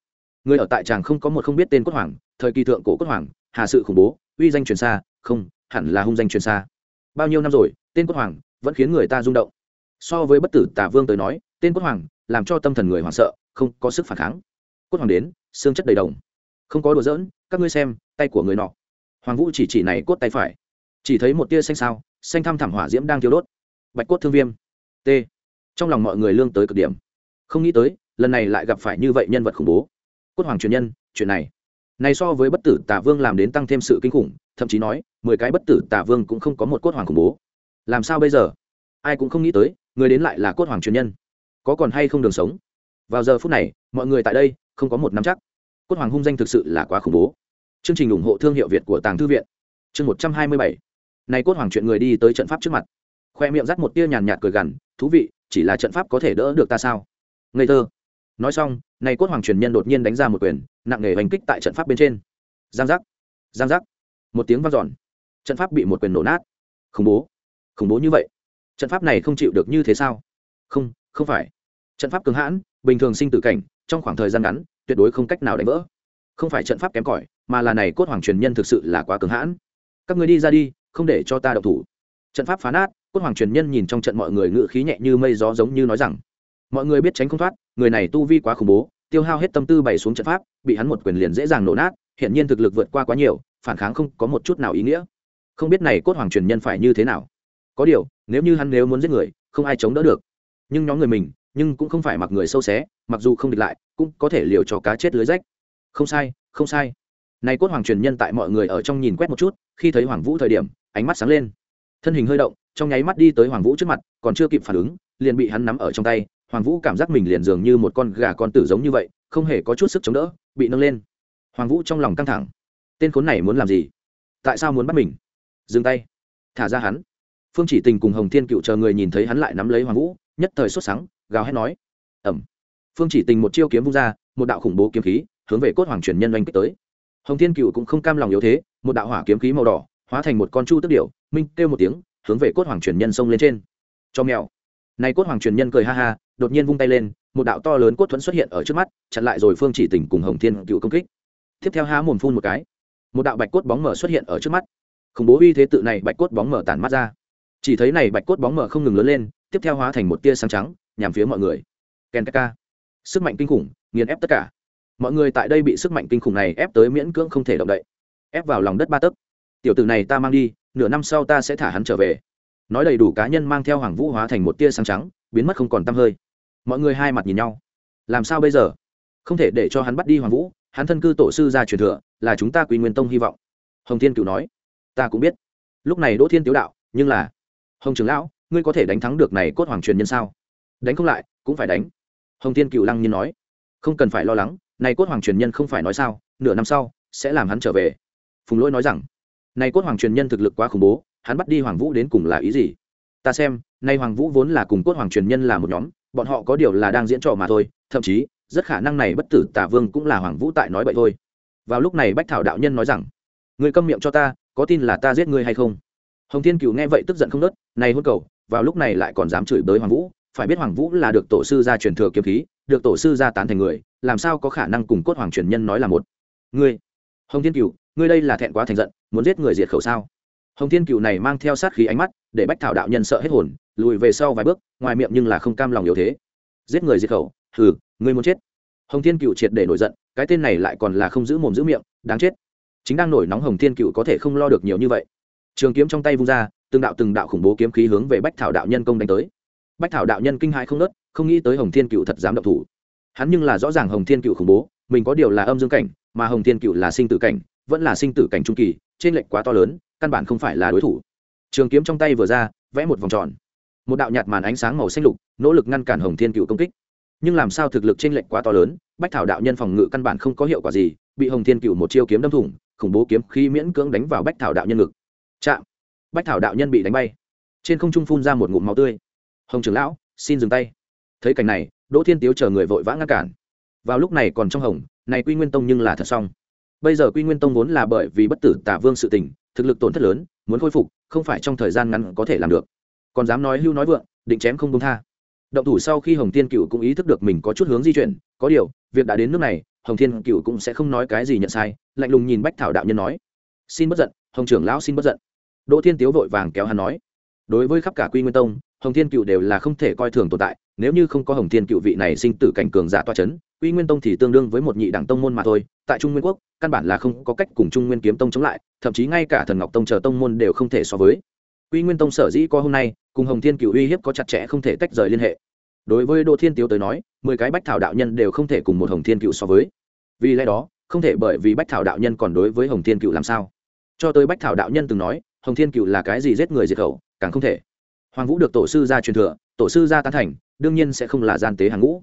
Ngươi ở tại tràng không có một không biết tên cốt hoàng, thời kỳ thượng cổ cốt hoàng, hà sự khủng bố, uy danh truyền xa, không, hẳn là hung danh truyền xa. Bao nhiêu năm rồi, tên cốt hoàng vẫn khiến người ta rung động so với bất tử tả vương tới nói, tên cốt hoàng làm cho tâm thần người hoảng sợ, không có sức phản kháng. Cốt hoàng đến, xương chất đầy đồng. Không có đùa giỡn, các ngươi xem, tay của người nọ. Hoàng vũ chỉ chỉ này cốt tay phải. Chỉ thấy một tia xanh sao, xanh thăm thảm hỏa diễm đang thiếu đốt. Bạch cốt thương viêm. T. Trong lòng mọi người lương tới cực điểm. Không nghĩ tới, lần này lại gặp phải như vậy nhân vật khủng bố. Cốt hoàng truyền nhân, chuyện này. Này so với bất tử tả vương làm đến tăng thêm sự kinh khủng, thậm chí nói, mười cái bất tử tả vương cũng không có một cốt hoàng khủng bố. Làm sao bây giờ? Ai cũng không nghĩ tới người đến lại là cốt hoàng truyền nhân. Có còn hay không đường sống? Vào giờ phút này, mọi người tại đây, không có một nắm chắc. Cốt hoàng hung danh thực sự là quá khủng bố. Chương trình ủng hộ thương hiệu việt của tàng thư viện. Chương một trăm hai mươi bảy. Này cốt hoàng chuyện người đi tới trận pháp trước mặt. Khoe miệng dắt một tia nhàn nhạt cười gằn, thú vị, chỉ là trận pháp có thể đỡ được ta sao? Ngây thơ. Nói xong, này cốt hoàng truyền nhân đột nhiên đánh ra một quyền, nặng nề hành kích tại trận pháp bên trên. Giang giác giang giác. Một tiếng vang dọn. Trận pháp bị một quyền nổ nát. Khủng bố. Khủng bố như vậy trận pháp này không chịu được như thế sao? Không không phải. Trận pháp cứng hãn, bình thường sinh tử cảnh, trong khoảng thời gian ngắn, tuyệt đối không cách nào đánh vỡ. Không phải trận pháp kém cỏi, mà là này cốt hoàng truyền nhân thực sự là quá cứng hãn. Các người đi ra đi, không để cho ta đậu thủ. Trận pháp phá nát, cốt hoàng truyền nhân nhìn trong trận mọi người ngự khí nhẹ như mây gió giống như nói rằng, mọi người biết tránh không thoát, người này tu vi quá khủng bố, tiêu hao hết tâm tư bày xuống trận pháp, bị hắn một quyền liền dễ dàng nổ nát hiện nhiên thực lực vượt qua quá nhiều, phản kháng không có một chút nào ý nghĩa. Không biết này cốt hoàng truyền nhân phải như thế nào. Có điều nếu như hắn nếu muốn giết người, không ai chống đỡ được. Nhưng nhóm người mình, nhưng cũng không phải mặc người sâu xé, mặc dù không địch lại, cũng có thể liều cho cá chết lưới rách. Không sai không sai. Này cốt hoàng truyền nhân tại mọi người ở trong nhìn quét một chút, khi thấy hoàng vũ thời điểm, ánh mắt sáng lên. Thân hình hơi động, trong nháy mắt đi tới hoàng vũ trước mặt, còn chưa kịp phản ứng, liền bị hắn nắm ở trong tay. Hoàng vũ cảm giác mình liền dường như một con gà con tử giống như vậy, không hề có chút sức chống đỡ, bị nâng lên. Hoàng vũ trong lòng căng thẳng. Tên khốn này muốn làm gì? Tại sao muốn bắt mình? Dừng tay. Thả ra hắn phương chỉ tình cùng hồng thiên cựu chờ người nhìn thấy hắn lại nắm lấy hoàng vũ, nhất thời sốt sắng, gào hét nói ẩm phương chỉ tình một chiêu kiếm vung ra, một đạo khủng bố kiếm khí hướng về cốt hoàng truyền nhân oanh kích tới. Hồng thiên cựu cũng không cam lòng yếu thế, một đạo hỏa kiếm khí màu đỏ hóa thành một con chu tức điệu minh kêu một tiếng, hướng về cốt hoàng truyền nhân xông lên trên. Cho mèo. Nay cốt hoàng truyền nhân cười ha ha, đột nhiên vung tay lên, một đạo to lớn cốt thuẫn xuất hiện ở trước mắt, chặn lại rồi phương chỉ tình cùng hồng thiên cựu công kích. Tiếp theo há mồm phun một cái, một đạo bạch cốt bóng mở xuất hiện ở trước mắt. Khủng bố uy thế tự này bạch cốt bóng mở tản mắt ra chỉ thấy này bạch cốt bóng mở không ngừng lớn lên, tiếp theo hóa thành một tia sáng trắng, nhằm phía mọi người. Ken ka sức mạnh kinh khủng, nghiền ép tất cả. Mọi người tại đây bị sức mạnh kinh khủng này ép tới miễn cưỡng không thể động đậy. Ép vào lòng đất ba tấc. Tiểu tử này ta mang đi, nửa năm sau ta sẽ thả hắn trở về. Nói đầy đủ cá nhân mang theo hoàng vũ hóa thành một tia sáng trắng, biến mất không còn t hơi. Mọi người hai mặt nhìn nhau. Làm sao bây giờ? Không thể để cho hắn bắt đi hoàng vũ, hắn thân cư tổ sư ra truyền thừa, là chúng ta quý nguyên tông hy vọng. Hồng thiên cựu nói. Ta cũng biết. Lúc này đỗ thiên tiếu đạo, nhưng là hồng trưởng lão ngươi có thể đánh thắng được này cốt hoàng truyền nhân sao đánh không lại cũng phải đánh hồng thiên cựu lăng nhiên nói không cần phải lo lắng này cốt hoàng truyền nhân không phải nói sao nửa năm sau sẽ làm hắn trở về phùng lỗi nói rằng này cốt hoàng truyền nhân thực lực quá khủng bố hắn bắt đi hoàng vũ đến cùng là ý gì ta xem nay hoàng vũ vốn là cùng cốt hoàng truyền nhân là một nhóm bọn họ có điều là đang diễn trò mà thôi thậm chí rất khả năng này bất tử tả vương cũng là hoàng vũ tại nói vậy thôi vào lúc này bách thảo đạo nhân nói rằng người câm miệng cho ta có tin là ta giết ngươi hay không hồng thiên cựu nghe vậy tức giận không nớt, này hôn cầu, vào lúc này lại còn dám chửi bới hoàng vũ, phải biết hoàng vũ là được tổ sư gia truyền thừa kiếm khí, được tổ sư gia tán thành người, làm sao có khả năng cùng cốt hoàng truyền nhân nói là một? Ngươi, hồng thiên cựu ngươi đây là thẹn quá thành giận, muốn giết người diệt khẩu sao? Hồng thiên cựu này mang theo sát khí ánh mắt, để bách thảo đạo nhân sợ hết hồn, lùi về sau vài bước, ngoài miệng nhưng là không cam lòng yếu thế. Giết người diệt khẩu? Hừ, ngươi muốn chết? Hồng thiên cựu triệt để nổi giận, cái tên này lại còn là không giữ mồm giữ miệng, đáng chết. Chính đang nổi nóng hồng thiên cựu có thể không lo được nhiều như vậy trường kiếm trong tay vung ra, từng đạo từng đạo khủng bố kiếm khí hướng về bách thảo đạo nhân công đánh tới. Bách thảo đạo nhân kinh hãi không nớt không nghĩ tới hồng thiên cựu thật dám động thủ. Hắn nhưng là rõ ràng hồng thiên cựu khủng bố, mình có điều là âm dương cảnh, mà hồng thiên cựu là sinh tử cảnh, vẫn là sinh tử cảnh trung kỳ, trên lệnh quá to lớn, căn bản không phải là đối thủ. Trường kiếm trong tay vừa ra, vẽ một vòng tròn. Một đạo nhạt màn ánh sáng màu xanh lục, nỗ lực ngăn cản hồng thiên cựu công kích. Nhưng làm sao thực lực trên lệnh quá to lớn, bách thảo đạo nhân phòng ngự căn bản không có hiệu quả gì, bị hồng thiên cựu một chiêu kiếm đâm thủng, khủng bố kiếm khi miễn cưỡng đánh vào bách thảo đạo nhân ngực chạm. Bách thảo đạo nhân bị đánh bay. Trên không trung phun ra một ngụm máu tươi. Hồng trưởng lão, xin dừng tay. Thấy cảnh này, đỗ thiên tiếu chờ người vội vã ngăn cản. Vào lúc này còn trong hồng, này quy nguyên tông nhưng là thật xong. Bây giờ quy nguyên tông vốn là bởi vì bất tử tả vương sự tình, thực lực tổn thất lớn, muốn khôi phục, không phải trong thời gian ngắn có thể làm được. Còn dám nói hưu nói vượng, định chém không công tha. Động thủ sau khi hồng thiên cựu cũng ý thức được mình có chút hướng di chuyển, có điều, việc đã đến nước này, hồng thiên cựu cũng sẽ không nói cái gì nhận sai, lạnh lùng nhìn bách thảo đạo nhân nói. Xin bất giận, hồng trưởng lão xin bất giận đỗ thiên tiếu vội vàng kéo hắn nói, đối với khắp cả quy nguyên tông, hồng thiên cựu đều là không thể coi thường tồn tại, nếu như không có hồng thiên cựu vị này sinh tử cảnh cường giả toa c h ấ n quy nguyên tông thì tương đương với một nhị đẳng tông môn mà thôi, tại trung nguyên quốc, căn bản là không có cách cùng trung nguyên kiếm tông chống lại, thậm chí ngay cả thần ngọc tông chờ tông môn đều không thể so với. Quy nguyên tông sở dĩ có hôm nay, cùng hồng thiên cựu uy hiếp có chặt chẽ không thể tách rời liên hệ. Đối với đỗ thiên tiếu tới nói, mười cái bách thảo đạo nhân đều không thể cùng một hồng thiên cựu so với. Vì lẽ đó, không thể bởi vì bách thảo đạo nhân còn đối với hồng thiên cựu làm sao. Cho tới bách thảo đạo nhân từng nói hồng thiên cựu là cái gì giết người diệt khẩu, càng không thể. Hoàng vũ được tổ sư gia truyền thừa, tổ sư gia tán thành, đương nhiên sẽ không là gian tế hàng ngũ.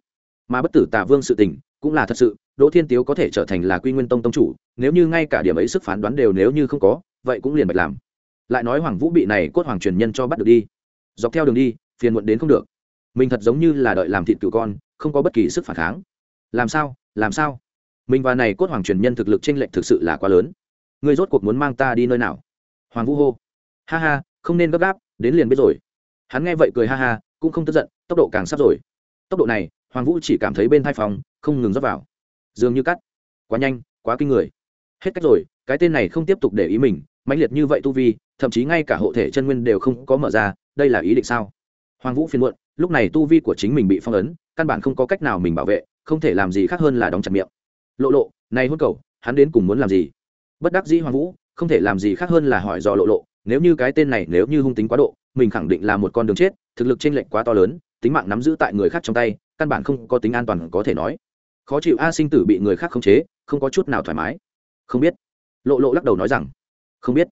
Mà bất tử tà vương sự tình, cũng là thật sự, đỗ thiên tiếu có thể trở thành là quy nguyên tông tông chủ, nếu như ngay cả điểm ấy sức phán đoán đều nếu như không có, vậy cũng liền bạch làm. Lại nói hoàng vũ bị này cốt hoàng truyền nhân cho bắt được đi. Dọc theo đường đi, phiền muộn đến không được. Mình thật giống như là đợi làm thịt cựu con, không có bất kỳ sức phản kháng. Làm sao làm sao? Mình và này cốt hoàng truyền nhân thực lực tranh lệch thực sự là quá lớn. Người rốt cuộc muốn mang ta đi nơi nào? Hoàng vũ hô. Ha ha, không nên gấp gáp, đến liền biết rồi. Hắn nghe vậy cười ha ha, cũng không tức giận, tốc độ càng sắp rồi. Tốc độ này, hoàng vũ chỉ cảm thấy bên thai phòng không ngừng rót vào. Dường như cắt. Quá nhanh, quá kinh người. Hết cách rồi, cái tên này không tiếp tục để ý mình, mãnh liệt như vậy tu vi, thậm chí ngay cả hộ thể chân nguyên đều không có mở ra, đây là ý định sao? Hoàng vũ phiền muộn, lúc này tu vi của chính mình bị phong ấn, căn bản không có cách nào mình bảo vệ, không thể làm gì khác hơn là đóng chặt miệng. Lộ lộ, này hôn cầu, hắn đến cùng muốn làm gì? Bất đắc dĩ hoàng vũ không thể làm gì khác hơn là hỏi dò lộ lộ, nếu như cái tên này nếu như hung tính quá độ, mình khẳng định là một con đường chết, thực lực trên lệnh quá to lớn, tính mạng nắm giữ tại người khác trong tay, căn bản không có tính an toàn có thể nói. Khó chịu a sinh tử bị người khác khống chế, không có chút nào thoải mái. Không biết. Lộ lộ lắc đầu nói rằng, không biết.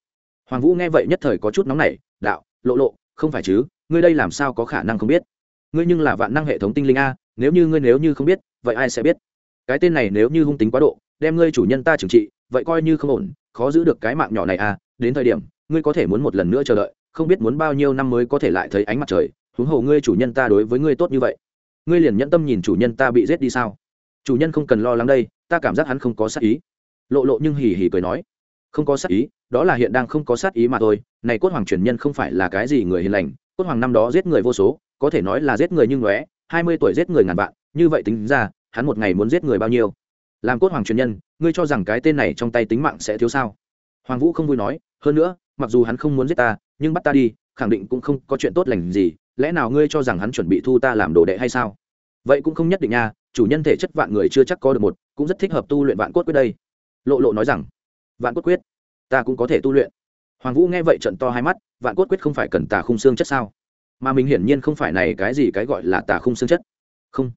Hoàng vũ nghe vậy nhất thời có chút nóng nảy, đạo, lộ lộ, không phải chứ, ngươi đây làm sao có khả năng không biết? Ngươi nhưng là vạn năng hệ thống tinh linh a, nếu như ngươi nếu như không biết, vậy ai sẽ biết? Cái tên này nếu như hung tính quá độ, đem ngươi chủ nhân ta trừng trị, vậy coi như không ổn khó giữ được cái mạng nhỏ này a đến thời điểm, ngươi có thể muốn một lần nữa chờ đợi, không biết muốn bao nhiêu năm mới có thể lại thấy ánh mặt trời, huống hồ ngươi chủ nhân ta đối với ngươi tốt như vậy. Ngươi liền nhẫn tâm nhìn chủ nhân ta bị giết đi sao? Chủ nhân không cần lo lắng đây, ta cảm giác hắn không có sát ý. Lộ lộ nhưng hì hì cười nói, không có sát ý, đó là hiện đang không có sát ý mà thôi, này cốt hoàng truyền nhân không phải là cái gì người hiền lành, cốt hoàng năm đó giết người vô số, có thể nói là giết người nhưng ngóe, hai mươi tuổi giết người ngàn vạn, như vậy tính ra, hắn một ngày muốn giết người bao nhiêu? Làm cốt hoàng truyền nhân, ngươi cho rằng cái tên này trong tay tính mạng sẽ thiếu sao? Hoàng vũ không vui nói, hơn nữa, mặc dù hắn không muốn giết ta, nhưng bắt ta đi, khẳng định cũng không có chuyện tốt lành gì, lẽ nào ngươi cho rằng hắn chuẩn bị thu ta làm đồ đệ hay sao? Vậy cũng không nhất định nha, chủ nhân thể chất vạn người chưa chắc có được một, cũng rất thích hợp tu luyện vạn cốt quyết đây. Lộ lộ nói rằng, vạn cốt quyết? Ta cũng có thể tu luyện. Hoàng vũ nghe vậy trận to hai mắt, vạn cốt quyết không phải cần tà khung xương chất sao? Mà mình hiển nhiên không phải này cái gì cái gọi là tà khung xương chất. Không.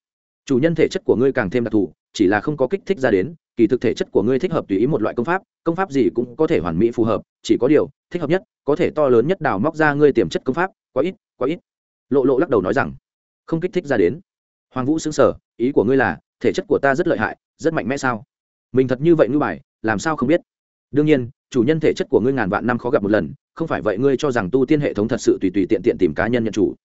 Chủ nhân thể chất của ngươi càng thêm đặc thù chỉ là không có kích thích ra đến, kỳ thực thể chất của ngươi thích hợp tùy ý một loại công pháp công pháp gì cũng có thể hoàn mỹ phù hợp, chỉ có điều, thích hợp nhất, có thể to lớn nhất đào móc ra ngươi tiềm chất công pháp, quá ít quá ít. Lộ lộ lắc đầu nói rằng, không kích thích ra đến. Hoàng vũ xứng sở ý của ngươi là, thể chất của ta rất lợi hại, rất mạnh mẽ sao? Mình thật như vậy ngư bài, làm sao không biết? Đương nhiên, chủ nhân thể chất của ngươi ngàn vạn năm khó gặp một lần, không phải vậy ngươi cho rằng tu tiên hệ thống thật sự tùy tùy tiện tiện tìm cá nhân nhận chủ.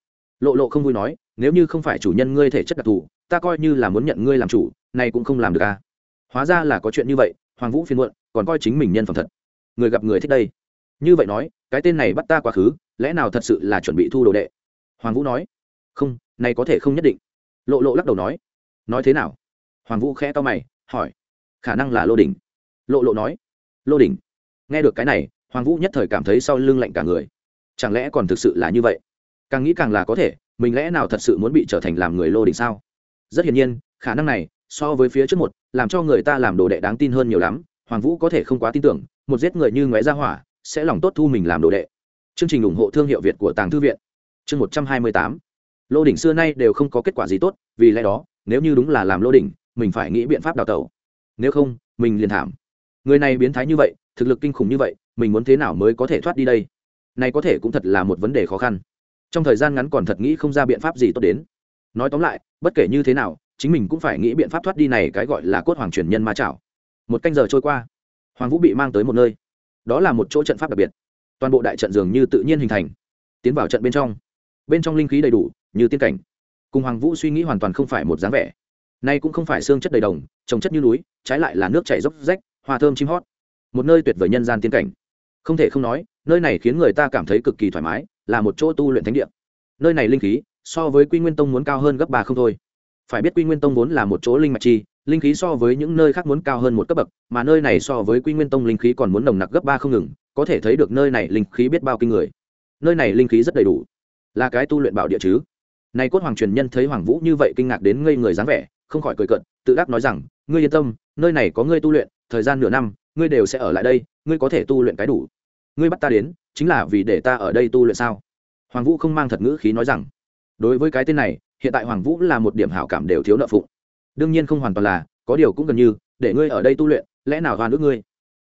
Lộ lộ không vui nói nếu như không phải chủ nhân ngươi thể chất đặc thù, ta coi như là muốn nhận ngươi làm chủ này cũng không làm được à. Hóa ra là có chuyện như vậy, hoàng vũ phiên muộn, còn coi chính mình nhân phẩm thật. Người gặp người thích đây. Như vậy nói, cái tên này bắt ta quá khứ, lẽ nào thật sự là chuẩn bị thu đồ đệ? Hoàng vũ nói. Không này có thể không nhất định. Lộ lộ lắc đầu nói. Nói thế nào? Hoàng vũ khẽ to mày, hỏi. Khả năng là lô đình lộ lộ nói. Lô đình nghe được cái này, hoàng vũ nhất thời cảm thấy sau lưng lạnh cả người. Chẳng lẽ còn thực sự là như vậy? Càng nghĩ càng là có thể mình lẽ nào thật sự muốn bị trở thành làm người lô đỉnh sao? Rất hiển nhiên, khả năng này, so với phía trước một, làm cho người ta làm đồ đệ đáng tin hơn nhiều lắm. Hoàng vũ có thể không quá tin tưởng, một giết người như ngoé ra hỏa, sẽ lòng tốt thu mình làm đồ đệ. Chương trình ủng hộ thương hiệu việt của tàng thư viện. Chương một trăm hai mươi tám. Lô đỉnh xưa nay đều không có kết quả gì tốt, vì lẽ đó, nếu như đúng là làm lô đỉnh, mình phải nghĩ biện pháp đào tẩu. Nếu không, mình liền thảm. Người này biến thái như vậy, thực lực kinh khủng như vậy, mình muốn thế nào mới có thể thoát đi đây? Này có thể cũng thật là một vấn đề khó khăn trong thời gian ngắn còn thật nghĩ không ra biện pháp gì tốt đến. Nói tóm lại, bất kể như thế nào, chính mình cũng phải nghĩ biện pháp thoát đi này cái gọi là cốt hoàng truyền nhân ma chảo. Một canh giờ trôi qua, hoàng vũ bị mang tới một nơi. Đó là một chỗ trận pháp đặc biệt. Toàn bộ đại trận dường như tự nhiên hình thành, tiến vào trận bên trong. Bên trong linh khí đầy đủ, như tiên cảnh. Cùng hoàng vũ suy nghĩ hoàn toàn không phải một dáng vẻ. Nay cũng không phải xương chất đầy đồng, trồng chất như núi, trái lại là nước chảy dốc rách, hoa thơm chim hót. Một nơi tuyệt vời nhân gian tiên cảnh. Không thể không nói, nơi này khiến người ta cảm thấy cực kỳ thoải mái là một chỗ tu luyện thánh địa. Nơi này linh khí so với quy nguyên tông muốn cao hơn gấp ba không thôi. Phải biết quy nguyên tông vốn là một chỗ linh mạch chi linh khí so với những nơi khác muốn cao hơn một cấp bậc mà nơi này so với quy nguyên tông linh khí còn muốn nồng nặc gấp ba không ngừng có thể thấy được nơi này linh khí biết bao kinh người. Nơi này linh khí rất đầy đủ. Là cái tu luyện bảo địa chứ. Này cốt hoàng truyền nhân thấy hoàng vũ như vậy kinh ngạc đến ngây người dáng vẻ không khỏi cười cợt, tự đắc nói rằng ngươi yên tâm nơi này có ngươi tu luyện thời gian nửa năm ngươi đều sẽ ở lại đây ngươi có thể tu luyện cái đủ ngươi bắt ta đến, chính là vì để ta ở đây tu luyện sao? Hoàng vũ không mang thật ngữ khí nói rằng. Đối với cái tên này, hiện tại hoàng vũ là một điểm hảo cảm đều thiếu nợ phụng. Đương nhiên không hoàn toàn là, có điều cũng gần như, để ngươi ở đây tu luyện, lẽ nào hoàn ước ngươi?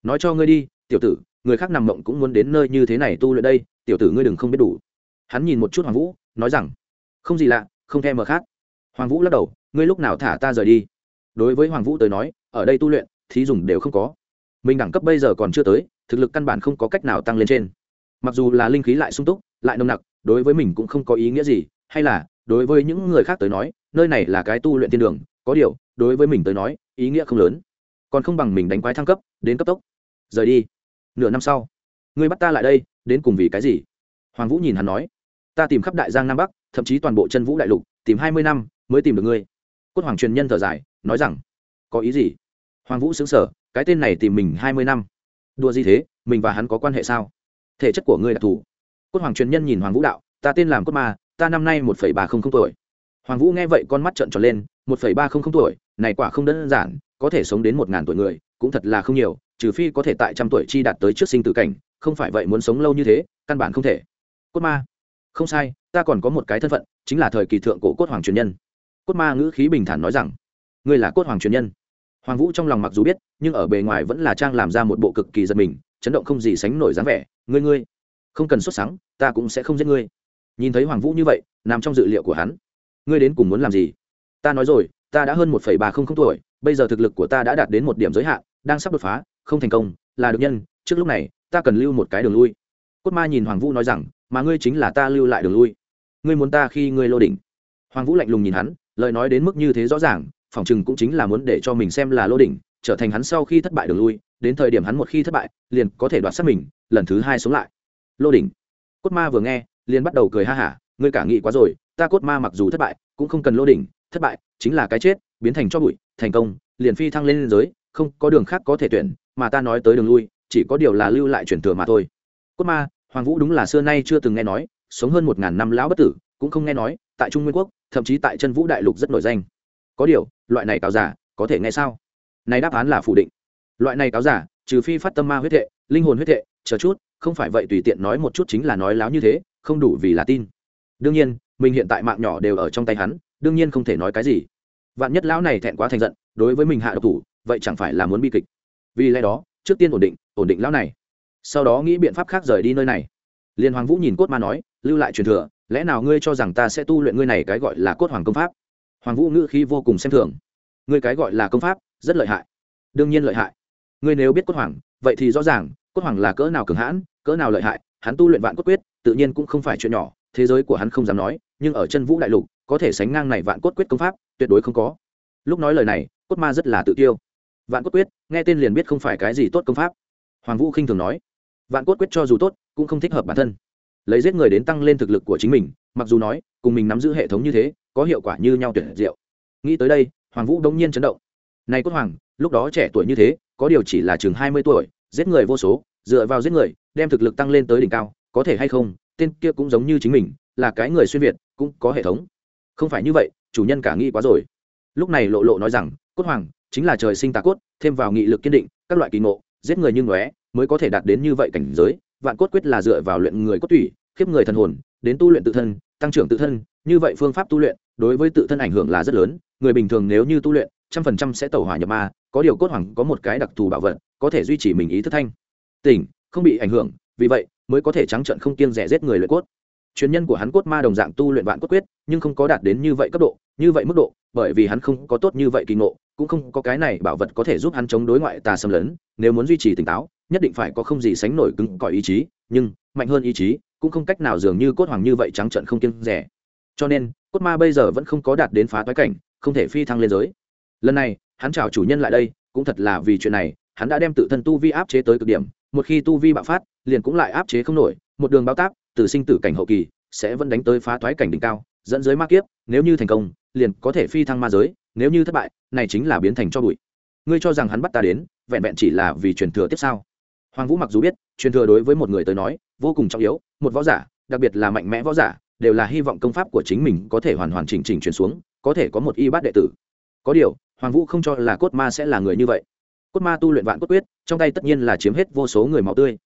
Nói cho ngươi đi, tiểu tử, người khác nằm mộng cũng muốn đến nơi như thế này tu luyện đây, tiểu tử ngươi đừng không biết đủ. Hắn nhìn một chút hoàng vũ, nói rằng. Không gì lạ, không thèm mờ khác. Hoàng vũ lắc đầu, ngươi lúc nào thả ta rời đi? Đối với hoàng vũ tới nói, ở đây tu luyện, thí dùng đều không có. Mình đẳng cấp bây giờ còn chưa tới thực lực căn bản không có cách nào tăng lên trên. Mặc dù là linh khí lại sung túc, lại nồng nặc, đối với mình cũng không có ý nghĩa gì, hay là, đối với những người khác tới nói, nơi này là cái tu luyện thiên đường, có điều, đối với mình tới nói, ý nghĩa không lớn. Còn không bằng mình đánh quái thăng cấp, đến cấp tốc. Rời đi. Nửa năm sau, ngươi bắt ta lại đây, đến cùng vì cái gì? Hoàng vũ nhìn hắn nói, ta tìm khắp đại giang nam bắc, thậm chí toàn bộ chân vũ đại lục, tìm hai mươi năm mới tìm được ngươi. Cốt hoàng truyền nhân thở dài, nói rằng, có ý gì? Hoàng vũ xứng sở cái tên này tìm mình hai mươi năm đùa gì thế? Mình và hắn có quan hệ sao? Thể chất của ngươi đặc thù cốt hoàng truyền nhân nhìn hoàng vũ đạo, ta tên làm cốt ma, ta năm nay một phẩy ba không không tuổi. Hoàng vũ nghe vậy con mắt trợn tròn lên, một phẩy ba không không tuổi, này quả không đơn giản, có thể sống đến một ngàn tuổi người, cũng thật là không nhiều, trừ phi có thể tại trăm tuổi chi đạt tới trước sinh tử cảnh, không phải vậy muốn sống lâu như thế, căn bản không thể. Cốt ma? Không sai, ta còn có một cái thân phận, chính là thời kỳ thượng cổ cốt hoàng truyền nhân. Cốt ma ngữ khí bình thản nói rằng, ngươi là cốt hoàng truyền nhân? Hoàng vũ trong lòng mặc dù biết, nhưng ở bề ngoài vẫn là trang làm ra một bộ cực kỳ giật mình, chấn động không gì sánh nổi dáng vẻ. Ngươi ngươi, không cần xuất sáng ta cũng sẽ không giết ngươi. Nhìn thấy hoàng vũ như vậy, nằm trong dự liệu của hắn. Ngươi đến cùng muốn làm gì? Ta nói rồi, ta đã hơn một ba không không tuổi, bây giờ thực lực của ta đã đạt đến một điểm giới hạn, đang sắp đột phá, không thành công, là được nhân, trước lúc này, ta cần lưu một cái đường lui. Cốt ma nhìn hoàng vũ nói rằng, mà ngươi chính là ta lưu lại đường lui. Ngươi muốn ta khi ngươi lô đỉnh. Hoàng vũ lạnh lùng nhìn hắn, lời nói đến mức như thế rõ ràng phỏng chừng cũng chính là muốn để cho mình xem là lô đỉnh, trở thành hắn sau khi thất bại đường lui, đến thời điểm hắn một khi thất bại, liền có thể đoạt sát mình, lần thứ hai sống lại. Lô đỉnh. Cốt ma vừa nghe, liền bắt đầu cười ha hả, ngươi cả nghĩ quá rồi, ta cốt ma mặc dù thất bại, cũng không cần lô đỉnh, thất bại chính là cái chết, biến thành cho bụi, thành công, liền phi thăng lên giới, không có đường khác có thể tuyển, mà ta nói tới đường lui, chỉ có điều là lưu lại chuyển thừa mà thôi. Cốt ma, hoàng vũ đúng là xưa nay chưa từng nghe nói, sống hơn một ngàn năm lão bất tử, cũng không nghe nói, tại trung nguyên quốc, thậm chí tại chân vũ đại lục rất nổi danh có điều, loại này cáo giả, có thể nghe sao? Này đáp án là phủ định. Loại này cáo giả, trừ phi phát tâm ma huyết thệ, linh hồn huyết thệ, chờ chút, không phải vậy tùy tiện nói một chút chính là nói láo như thế, không đủ vì là tin. Đương nhiên, mình hiện tại mạng nhỏ đều ở trong tay hắn, đương nhiên không thể nói cái gì. Vạn nhất lão này thẹn quá thành giận, đối với mình hạ độc thủ, vậy chẳng phải là muốn bi kịch. Vì lẽ đó, trước tiên ổn định ổn định lão này. Sau đó nghĩ biện pháp khác rời đi nơi này. Liên hoàng vũ nhìn cốt ma nói, lưu lại truyền thừa, lẽ nào ngươi cho rằng ta sẽ tu luyện ngươi này cái gọi là cốt hoàng công pháp? Hoàng vũ ngữ khi vô cùng xem thường. Ngươi cái gọi là công pháp, rất lợi hại. Đương nhiên lợi hại. Ngươi nếu biết cốt hoàng, vậy thì rõ ràng, cốt hoàng là cỡ nào cường hãn, cỡ nào lợi hại, hắn tu luyện vạn cốt quyết, tự nhiên cũng không phải chuyện nhỏ, thế giới của hắn không dám nói, nhưng ở chân vũ đại lục, có thể sánh ngang này vạn cốt quyết công pháp, tuyệt đối không có. Lúc nói lời này, cốt ma rất là tự tiêu vạn cốt quyết, nghe tên liền biết không phải cái gì tốt công pháp. Hoàng vũ khinh thường nói, vạn cốt quyết cho dù tốt, cũng không thích hợp bản thân. Lấy giết người đến tăng lên thực lực của chính mình, mặc dù nói, cùng mình nắm giữ hệ thống như thế có hiệu quả như nhau tuyệt diệu. Nghĩ tới đây, hoàng vũ đông nhiên chấn động. Này cốt hoàng, lúc đó trẻ tuổi như thế, có điều chỉ là chừng hai mươi tuổi, giết người vô số, dựa vào giết người, đem thực lực tăng lên tới đỉnh cao, có thể hay không, tên kia cũng giống như chính mình, là cái người xuyên việt, cũng có hệ thống. Không phải như vậy, chủ nhân cả nghĩ quá rồi. Lúc này lộ lộ nói rằng, cốt hoàng, chính là trời sinh tà cốt, thêm vào nghị lực kiên định, các loại kỳ ngộ, giết người như ngóe, mới có thể đạt đến như vậy cảnh giới, vạn cốt quyết là dựa vào luyện người cốt tủy, khiếp người thần hồn, đến tu luyện tự thân, tăng trưởng tự thân, như vậy phương pháp tu luyện đối với tự thân ảnh hưởng là rất lớn, người bình thường nếu như tu luyện, trăm phần trăm sẽ tẩu hỏa nhập ma, có điều cốt hoàng có một cái đặc thù bảo vật, có thể duy trì mình ý thức thanh. Tỉnh, không bị ảnh hưởng, vì vậy mới có thể trắng trận không kiêng rẻ giết người luyện cốt. Chuyên nhân của hắn cốt ma đồng dạng tu luyện vạn cốt quyết, nhưng không có đạt đến như vậy cấp độ, như vậy mức độ, bởi vì hắn không có tốt như vậy kỳ ngộ, cũng không có cái này bảo vật có thể giúp hắn chống đối ngoại tà xâm lấn, nếu muốn duy trì tỉnh táo, nhất định phải có không gì sánh nổi cứng cỏi ý chí, nhưng mạnh hơn ý chí, cũng không cách nào dường như cốt hoàng như vậy trắng trận không kiêng rẻ. Cho nên cốt ma bây giờ vẫn không có đạt đến phá toái cảnh, không thể phi thăng lên giới. Lần này, hắn chào chủ nhân lại đây, cũng thật là vì chuyện này, hắn đã đem tự thân tu vi áp chế tới cực điểm, một khi tu vi bạo phát, liền cũng lại áp chế không nổi, một đường bao tác từ sinh tử cảnh hậu kỳ, sẽ vẫn đánh tới phá toái cảnh đỉnh cao, dẫn giới ma kiếp, nếu như thành công, liền có thể phi thăng ma giới, nếu như thất bại, này chính là biến thành cho bụi. Ngươi cho rằng hắn bắt ta đến, vẹn vẹn chỉ là vì truyền thừa tiếp sau. Hoàng vũ mặc dù biết, truyền thừa đối với một người tới nói, vô cùng trọng yếu, một võ giả, đặc biệt là mạnh mẽ võ giả đều là hy vọng công pháp của chính mình có thể hoàn hoàn chỉnh chỉnh truyền xuống, có thể có một y bát đệ tử. Có điều, hoàng vũ không cho là cốt ma sẽ là người như vậy. Cốt ma tu luyện vạn cốt quyết, trong tay tất nhiên là chiếm hết vô số người máu tươi.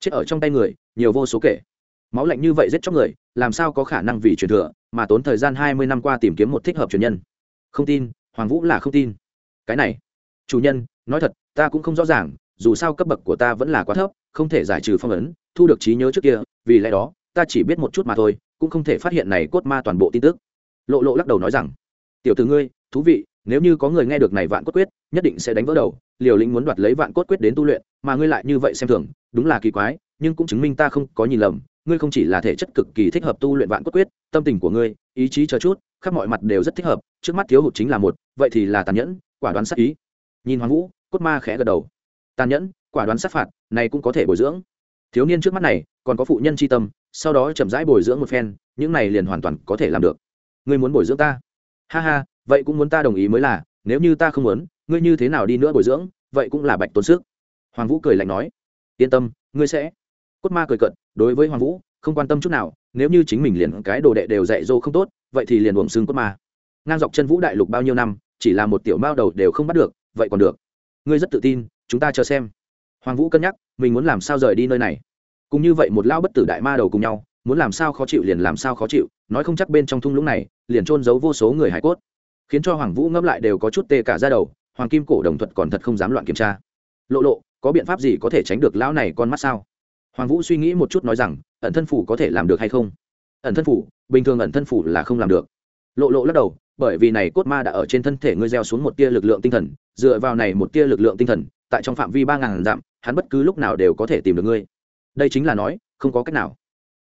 Chết ở trong tay người, nhiều vô số kể. Máu lạnh như vậy giết chóc người, làm sao có khả năng vì truyền thừa mà tốn thời gian hai mươi năm qua tìm kiếm một thích hợp truyền nhân? Không tin, hoàng vũ là không tin. Cái này, chủ nhân, nói thật, ta cũng không rõ ràng, dù sao cấp bậc của ta vẫn là quá thấp, không thể giải trừ phong ấn, thu được trí nhớ trước kia, vì lẽ đó, ta chỉ biết một chút mà thôi cũng không thể phát hiện này cốt ma toàn bộ tin tức. Lộ lộ lắc đầu nói rằng, tiểu t ử ngươi, thú vị, nếu như có người nghe được này vạn cốt quyết, nhất định sẽ đánh vỡ đầu, liều lĩnh muốn đoạt lấy vạn cốt quyết đến tu luyện, mà ngươi lại như vậy xem thường, đúng là kỳ quái, nhưng cũng chứng minh ta không có nhìn lầm, ngươi không chỉ là thể chất cực kỳ thích hợp tu luyện vạn cốt quyết, tâm tình của ngươi, ý chí chờ chút, khắp mọi mặt đều rất thích hợp, trước mắt thiếu hụt chính là một, vậy thì là tàn nhẫn, quả đoán sát ý. Nhìn hoàng vũ, cốt ma khẽ gật đầu. Tàn nhẫn, quả đoán sát phạt, này cũng có thể bồi dưỡng. Thiếu niên trước mắt này, còn có phụ nhân tri tâm sau đó chậm rãi bồi dưỡng một phen, những này liền hoàn toàn có thể làm được. Ngươi muốn bồi dưỡng ta? Ha ha, vậy cũng muốn ta đồng ý mới là, nếu như ta không muốn, ngươi như thế nào đi nữa bồi dưỡng, vậy cũng là bạch tốn sức. Hoàng vũ cười lạnh nói. Yên tâm, ngươi sẽ. Cốt ma cười cận đối với hoàng vũ, không quan tâm chút nào, nếu như chính mình liền cái đồ đệ đều dạy dỗ không tốt, vậy thì liền uổng xương cốt ma. Ngang dọc chân vũ đại lục bao nhiêu năm, chỉ là một tiểu mao đầu đều không bắt được, vậy còn được. Ngươi rất tự tin, chúng ta chờ xem. Hoàng vũ cân nhắc, mình muốn làm sao rời đi nơi này? Cùng như vậy một lao bất tử đại ma đầu cùng nhau, muốn làm sao khó chịu liền làm sao khó chịu, nói không chắc bên trong thung lũng này, liền trôn giấu vô số người hải cốt. Khiến cho hoàng vũ ngẫm lại đều có chút tê cả ra đầu, hoàng kim cổ đồng thuật còn thật không dám loạn kiểm tra. Lộ lộ, có biện pháp gì có thể tránh được lão này con mắt sao? Hoàng vũ suy nghĩ một chút nói rằng, ẩn thân phủ có thể làm được hay không? Ẩn thân phủ, bình thường ẩn thân phủ là không làm được. Lộ lộ lắc đầu, bởi vì này cốt ma đã ở trên thân thể ngươi gieo xuống một tia lực lượng tinh thần, dựa vào này một tia lực lượng tinh thần, tại trong phạm vi ba ngàn dặm, hắn bất cứ lúc nào đều có thể tìm được ngươi đây chính là nói, không có cách nào.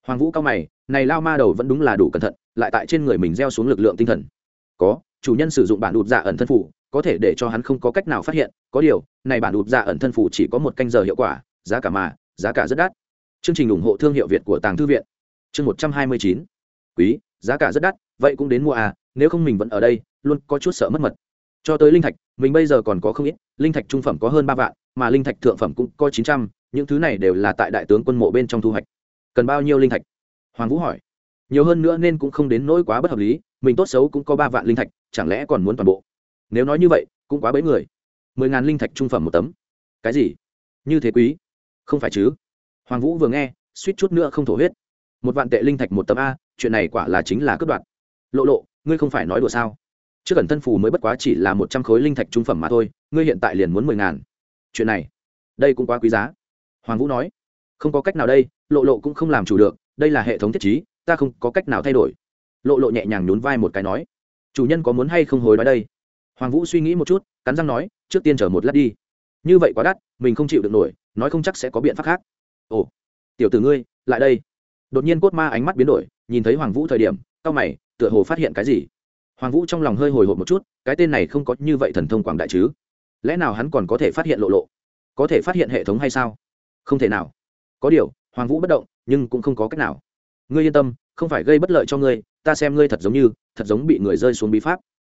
Hoàng vũ cao mày, này lao ma đầu vẫn đúng là đủ cẩn thận, lại tại trên người mình gieo xuống lực lượng tinh thần. Có, chủ nhân sử dụng bản đụt dạ ẩn thân phủ, có thể để cho hắn không có cách nào phát hiện, có điều, này bản đụt dạ ẩn thân phủ chỉ có một canh giờ hiệu quả, giá cả mà, giá cả rất đắt. Chương trình ủng hộ thương hiệu việt của tàng thư viện. Chương một trăm hai mươi chín. Quý, giá cả rất đắt, vậy cũng đến mua à nếu không mình vẫn ở đây, luôn có chút sợ mất mật. Cho tới linh thạch, mình bây giờ còn có không ít, linh thạch trung phẩm có hơn ba vạn, mà linh thạch thượng phẩm cũng có chín trăm những thứ này đều là tại đại tướng quân mộ bên trong thu hoạch. Cần bao nhiêu linh thạch? Hoàng vũ hỏi. Nhiều hơn nữa nên cũng không đến nỗi quá bất hợp lý, mình tốt xấu cũng có ba vạn linh thạch, chẳng lẽ còn muốn toàn bộ? Nếu nói như vậy, cũng quá bấy người. Mười ngàn linh thạch trung phẩm một tấm. Cái gì? Như thế quý? Không phải chứ? Hoàng vũ vừa nghe, suýt chút nữa không thổ huyết. Một vạn tệ linh thạch một tấm a, chuyện này quả là chính là cướp đoạt. Lộ lộ, ngươi không phải nói đùa sao? Trước ẩn thân phù mới bất quá chỉ là một trăm khối linh thạch trung phẩm mà thôi, ngươi hiện tại liền muốn mười ngàn. Chuyện này, đây cũng quá quý giá hoàng vũ nói, không có cách nào đây, lộ lộ cũng không làm chủ được, đây là hệ thống thiết chí ta không có cách nào thay đổi. Lộ lộ nhẹ nhàng nhún vai một cái nói, chủ nhân có muốn hay không hối nói đây? Hoàng vũ suy nghĩ một chút, cắn răng nói, trước tiên chờ một lát đi. Như vậy quá đắt, mình không chịu được nổi, nói không chắc sẽ có biện pháp khác. Ồ, tiểu tử ngươi, lại đây. Đột nhiên cốt ma ánh mắt biến đổi, nhìn thấy hoàng vũ thời điểm cao mày, tựa hồ phát hiện cái gì. Hoàng vũ trong lòng hơi hồi hộp một chút, cái tên này không có như vậy thần thông quảng đại chứ. Lẽ nào hắn còn có thể phát hiện lộ lộ? Có thể phát hiện hệ thống hay sao? Không thể nào. Có điều, hoàng vũ bất động, nhưng cũng không có cách nào. Ngươi yên tâm, không phải gây bất lợi cho ngươi, ta xem ngươi thật giống như, thật giống bị người rơi xuống bí pháp.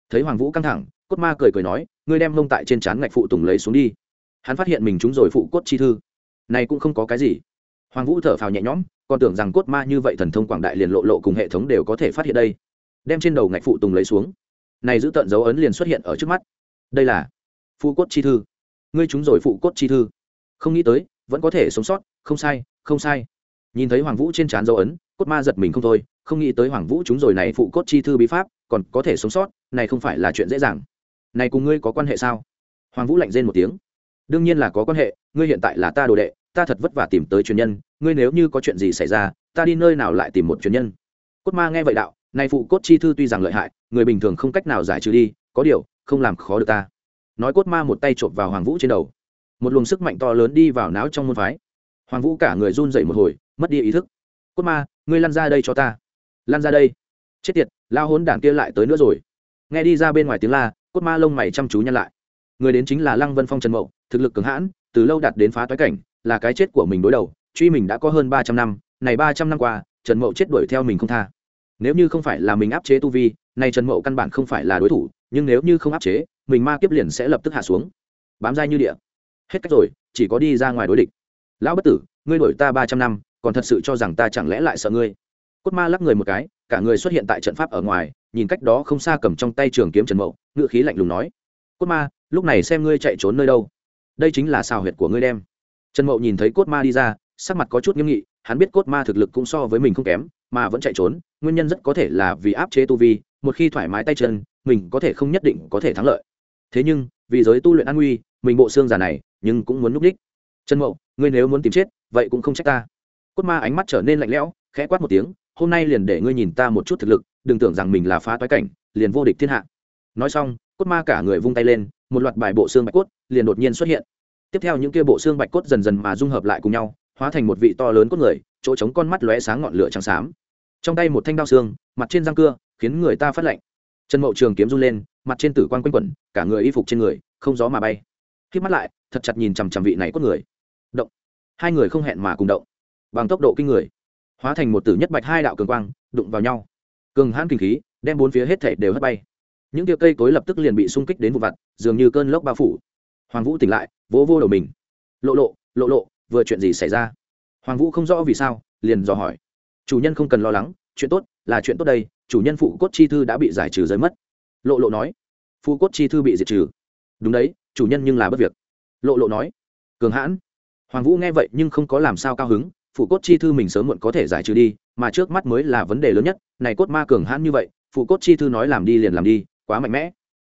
Thấy hoàng vũ căng thẳng, cốt ma cười cười nói, ngươi đem mông tại trên trán ngạch phụ tùng lấy xuống đi. Hắn phát hiện mình trúng rồi phụ cốt chi thư. Này cũng không có cái gì. Hoàng vũ thở phào nhẹ nhõm, còn tưởng rằng cốt ma như vậy thần thông quảng đại liền lộ lộ cùng hệ thống đều có thể phát hiện đây. Đem trên đầu ngạch phụ tùng lấy xuống. Này giữ tận dấu ấn liền xuất hiện ở trước mắt. Đây là phụ cốt chi thư. Ngươi trúng rồi phụ cốt chi thư. Không nghĩ tới vẫn có thể sống sót, không sai không sai. Nhìn thấy hoàng vũ trên trán dấu ấn, cốt ma giật mình không thôi, không nghĩ tới hoàng vũ chúng rồi này phụ cốt chi thư bí pháp, còn có thể sống sót, này không phải là chuyện dễ dàng. Này cùng ngươi có quan hệ sao? Hoàng vũ lạnh rên một tiếng. Đương nhiên là có quan hệ, ngươi hiện tại là ta đồ đệ, ta thật vất vả tìm tới truyền nhân, ngươi nếu như có chuyện gì xảy ra, ta đi nơi nào lại tìm một truyền nhân? Cốt ma nghe vậy đạo, này phụ cốt chi thư tuy rằng lợi hại, người bình thường không cách nào giải trừ đi, có điều, không làm khó được ta. Nói cốt ma một tay chộp vào hoàng vũ trên đầu một luồng sức mạnh to lớn đi vào não trong môn phái. Hoàng vũ cả người run dậy một hồi, mất đi ý thức. Cốt ma, ngươi lăn ra đây cho ta. Lăn ra đây? Chết tiệt, lao hốn đảng kia lại tới nữa rồi. Nghe đi ra bên ngoài tiếng la, cốt ma lông mày chăm chú nhăn lại. Người đến chính là lăng vân phong trần mậu, thực lực cường hãn, từ lâu đạt đến phá toái cảnh, là cái chết của mình đối đầu, truy mình đã có hơn ba trăm năm, này ba trăm năm qua, trần mậu chết đuổi theo mình không tha. Nếu như không phải là mình áp chế tu vi, này trần mậu căn bản không phải là đối thủ, nhưng nếu như không áp chế, mình ma kiếp liền sẽ lập tức hạ xuống. Bám dai như địa hết cách rồi, chỉ có đi ra ngoài đối địch. Lão bất tử, ngươi đuổi ta ba trăm năm, còn thật sự cho rằng ta chẳng lẽ lại sợ ngươi? Cốt ma lắc người một cái, cả người xuất hiện tại trận pháp ở ngoài, nhìn cách đó không xa cầm trong tay trường kiếm trần mậu ngự khí lạnh lùng nói, cốt ma, lúc này xem ngươi chạy trốn nơi đâu? Đây chính là xào huyệt của ngươi đem. Trần mậu nhìn thấy cốt ma đi ra, sắc mặt có chút nghiêm nghị, hắn biết cốt ma thực lực cũng so với mình không kém, mà vẫn chạy trốn, nguyên nhân rất có thể là vì áp chế tu vi, một khi thoải mái tay chân, mình có thể không nhất định có thể thắng lợi. Thế nhưng, vì giới tu luyện an nguy mình bộ xương giả này, nhưng cũng muốn núp đích. Trần mậu, ngươi nếu muốn tìm chết, vậy cũng không trách ta. Cốt ma ánh mắt trở nên lạnh lẽo, khẽ quát một tiếng, hôm nay liền để ngươi nhìn ta một chút thực lực, đừng tưởng rằng mình là phá toái cảnh, liền vô địch thiên hạ. Nói xong, cốt ma cả người vung tay lên, một loạt bài bộ xương bạch cốt liền đột nhiên xuất hiện. Tiếp theo những kia bộ xương bạch cốt dần dần mà dung hợp lại cùng nhau, hóa thành một vị to lớn cốt người, chỗ trống con mắt lóe sáng ngọn lửa trắng xám. Trong tay một thanh đao xương, mặt trên răng cưa, khiến người ta phát lạnh. Trần mậu trường kiếm run lên, mặt trên tử quan quanh quẩn, cả người y phục trên người, không gió mà bay khi mắt lại, thật chặt nhìn chằm chằm vị này cốt người. Động. Hai người không hẹn mà cùng động. Bằng tốc độ kinh người, hóa thành một tử nhất bạch hai đạo cường quang, đụng vào nhau. Cường hãn kinh khí, đem bốn phía hết thể đều hất bay. Những tia cây cối lập tức liền bị xung kích đến vụ vặt, dường như cơn lốc bao phủ. Hoàng vũ tỉnh lại, vỗ vô đầu mình. Lộ lộ lộ lộ, vừa chuyện gì xảy ra? Hoàng vũ không rõ vì sao, liền dò hỏi. Chủ nhân không cần lo lắng, chuyện tốt là chuyện tốt đây, chủ nhân phụ cốt chi thư đã bị giải trừ giới mất. Lộ lộ nói. Phụ cốt chi thư bị diệt trừ. Đúng đấy chủ nhân nhưng là bất việc. Lộ lộ nói, cường hãn. Hoàng vũ nghe vậy nhưng không có làm sao cao hứng phụ cốt chi thư mình sớm muộn có thể giải trừ đi, mà trước mắt mới là vấn đề lớn nhất, này cốt ma cường hãn như vậy phụ cốt chi thư nói làm đi liền làm đi, quá mạnh mẽ.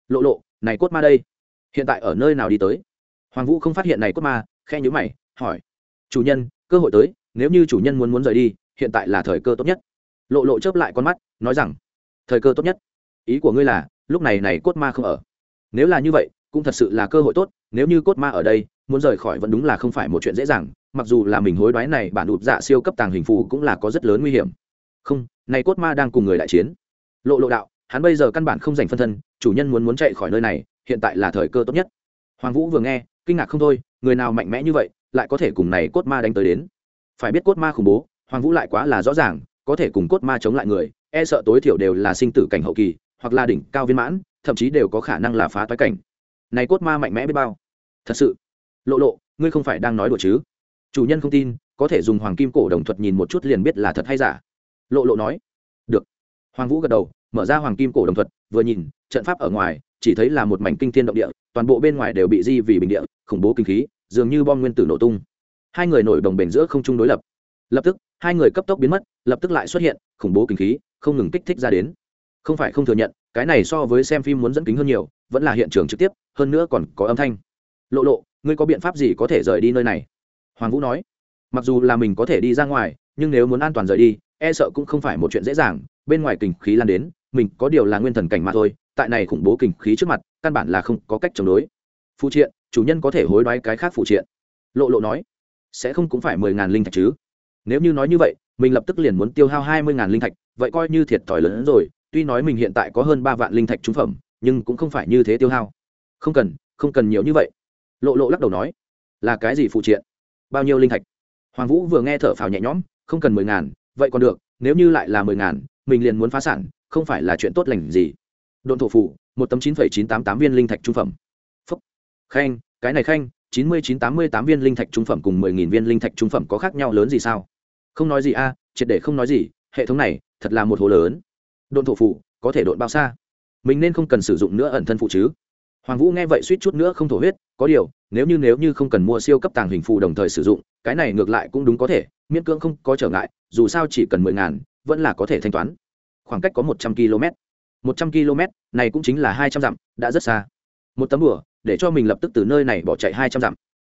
Lộ lộ, này cốt ma đây, hiện tại ở nơi nào đi tới? Hoàng vũ không phát hiện này cốt ma khe nhữ mày, hỏi, chủ nhân, cơ hội tới, nếu như chủ nhân muốn muốn rời đi, hiện tại là thời cơ tốt nhất. Lộ lộ chớp lại con mắt, nói rằng, thời cơ tốt nhất. Ý của ngươi là, lúc này này cốt ma không ở. Nếu là như vậy cũng thật sự là cơ hội tốt, nếu như cốt ma ở đây, muốn rời khỏi vẫn đúng là không phải một chuyện dễ dàng, mặc dù là mình hối đoái này bản ụp dạ siêu cấp tàng hình phù cũng là có rất lớn nguy hiểm. Không, này cốt ma đang cùng người đại chiến. Lộ lộ đạo, hắn bây giờ căn bản không dành phân thân, chủ nhân muốn muốn chạy khỏi nơi này, hiện tại là thời cơ tốt nhất. Hoàng vũ vừa nghe, kinh ngạc không thôi, người nào mạnh mẽ như vậy, lại có thể cùng này cốt ma đánh tới đến. Phải biết cốt ma khủng bố, hoàng vũ lại quá là rõ ràng, có thể cùng cốt ma chống lại người e sợ tối thiểu đều là sinh tử cảnh hậu kỳ, hoặc là đỉnh cao viên mãn, thậm chí đều có khả năng là phá toái cảnh này cốt ma mạnh mẽ biết bao. Thật sự. Lộ lộ, ngươi không phải đang nói đùa chứ? Chủ nhân không tin, có thể dùng hoàng kim cổ đồng thuật nhìn một chút liền biết là thật hay giả. Lộ lộ nói. Được. Hoàng vũ gật đầu, mở ra hoàng kim cổ đồng thuật, vừa nhìn, trận pháp ở ngoài, chỉ thấy là một mảnh kinh thiên động địa, toàn bộ bên ngoài đều bị di vì bình địa, khủng bố kinh khí, dường như bom nguyên tử nổ tung. Hai người nổi đồng bền giữa không trung đối lập. Lập tức, hai người cấp tốc biến mất, lập tức lại xuất hiện, khủng bố kinh khí, không ngừng kích thích ra đến. Không phải không thừa nhận, cái này so với xem phim muốn dẫn kính hơn nhiều vẫn là hiện trường trực tiếp, hơn nữa còn có âm thanh. Lộ lộ, ngươi có biện pháp gì có thể rời đi nơi này? Hoàng vũ nói. Mặc dù là mình có thể đi ra ngoài, nhưng nếu muốn an toàn rời đi e sợ cũng không phải một chuyện dễ dàng. Bên ngoài kình khí lan đến, mình có điều là nguyên thần cảnh mà thôi, tại này khủng bố kình khí trước mặt, căn bản là không có cách chống đối. Phụ triện, chủ nhân có thể hối đoái cái khác phụ triện. Lộ lộ nói. Sẽ không cũng phải mười ngàn linh thạch chứ. Nếu như nói như vậy, mình lập tức liền muốn tiêu hao hai mươi ngàn linh thạch, vậy coi như thiệt thòi lớn hơn rồi. Tuy nói mình hiện tại có hơn ba vạn linh thạch trúng phẩm nhưng cũng không phải như thế tiêu hao. Không cần không cần nhiều như vậy. Lộ lộ lắc đầu nói, là cái gì phụ triện? Bao nhiêu linh thạch? Hoàng vũ vừa nghe thở phào nhẹ nhõm, không cần mười ngàn, vậy còn được, nếu như lại là mười ngàn, mình liền muốn phá sản, không phải là chuyện tốt lành gì. Độn thổ phủ, một tấm chín phẩy chín tám tám viên linh thạch trung phẩm. Phúc. Khanh cái này khanh chín mươi chín tám mươi tám viên linh thạch trung phẩm cùng mười nghìn viên linh thạch trung phẩm có khác nhau lớn gì sao? Không nói gì a, triệt để không nói gì, hệ thống này thật là một hồ lớn. Độn thổ phủ, có thể độn bao xa? Mình nên không cần sử dụng nữa ẩn thân phụ chứ. Hoàng vũ nghe vậy suýt chút nữa không thổ huyết, có điều, nếu như nếu như không cần mua siêu cấp tàng hình phù đồng thời sử dụng, cái này ngược lại cũng đúng có thể, miễn cưỡng không có trở ngại, dù sao chỉ cần mười ngàn, vẫn là có thể thanh toán. Khoảng cách có một trăm km một trăm km này cũng chính là hai trăm dặm, đã rất xa. Một tấm đùa để cho mình lập tức từ nơi này bỏ chạy hai trăm dặm.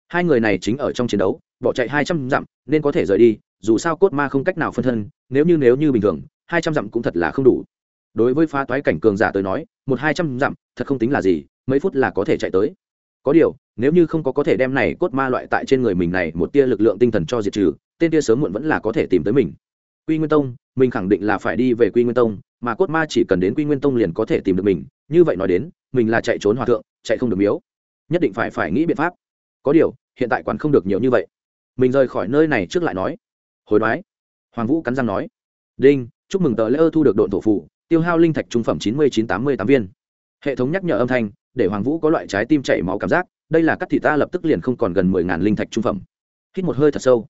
Hai người này chính ở trong chiến đấu, bỏ chạy hai trăm dặm, nên có thể rời đi, dù sao cốt ma không cách nào phân thân, nếu như nếu như bình thường, hai trăm dặm cũng thật là không đủ đối với phá toái cảnh cường giả tới nói, một hai trăm dặm, thật không tính là gì, mấy phút là có thể chạy tới. Có điều, nếu như không có có thể đem này cốt ma loại tại trên người mình này một tia lực lượng tinh thần cho diệt trừ, tên tia sớm muộn vẫn là có thể tìm tới mình. Quy nguyên tông, mình khẳng định là phải đi về quy nguyên tông, mà cốt ma chỉ cần đến quy nguyên tông liền có thể tìm được mình, như vậy nói đến, mình là chạy trốn hòa thượng, chạy không được miếu. Nhất định phải phải nghĩ biện pháp. Có điều, hiện tại quán không được nhiều như vậy. Mình rời khỏi nơi này trước lại nói. Hồi đoái. Hoàng vũ cắn răng nói. Đinh, chúc mừng tờ lễ ơ thu được độn thổ phụ tiêu hao linh thạch trung phẩm chín mươi chín tám mươi tám viên. Hệ thống nhắc nhở âm thanh, để hoàng vũ có loại trái tim chảy máu cảm giác, đây là cắt thị ta lập tức liền không còn gần mười ngàn linh thạch trung phẩm. Hít một hơi thật sâu.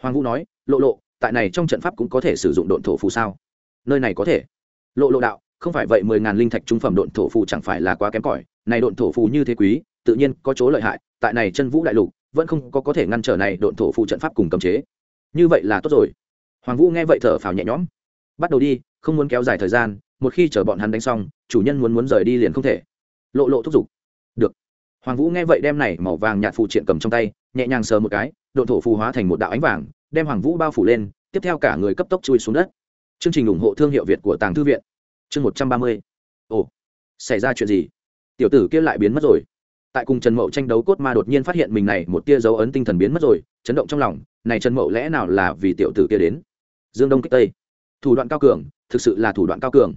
Hoàng vũ nói, lộ lộ, tại này trong trận pháp cũng có thể sử dụng độn thổ phù sao? Nơi này có thể. Lộ lộ đạo, không phải vậy mười ngàn linh thạch trung phẩm độn thổ phù chẳng phải là quá kém cỏi, này độn thổ phù như thế quý, tự nhiên có chỗ lợi hại, tại này chân vũ đại lục, vẫn không có có thể ngăn trở này độn thổ phù trận pháp cùng cấm chế. Như vậy là tốt rồi. Hoàng vũ nghe vậy thở phào nhẹ nhõm bắt đầu đi, không muốn kéo dài thời gian, một khi chở bọn hắn đánh xong, chủ nhân muốn muốn rời đi liền không thể. Lộ lộ thúc giục. Được. Hoàng vũ nghe vậy đem này màu vàng nhạt phụ triện cầm trong tay, nhẹ nhàng sờ một cái, độ thổ phù hóa thành một đạo ánh vàng, đem hoàng vũ bao phủ lên, tiếp theo cả người cấp tốc chui xuống đất. Chương trình ủng hộ thương hiệu việt của tàng thư viện. Chương một trăm ba mươi. Ồ, xảy ra chuyện gì? Tiểu tử kia lại biến mất rồi. Tại cùng trần mậu tranh đấu cốt ma đột nhiên phát hiện mình này một tia dấu ấn tinh thần biến mất rồi, chấn động trong lòng, này trần mậu lẽ nào là vì tiểu tử kia đến? Dương đông kích tây thủ đoạn cao cường, thực sự là thủ đoạn cao cường.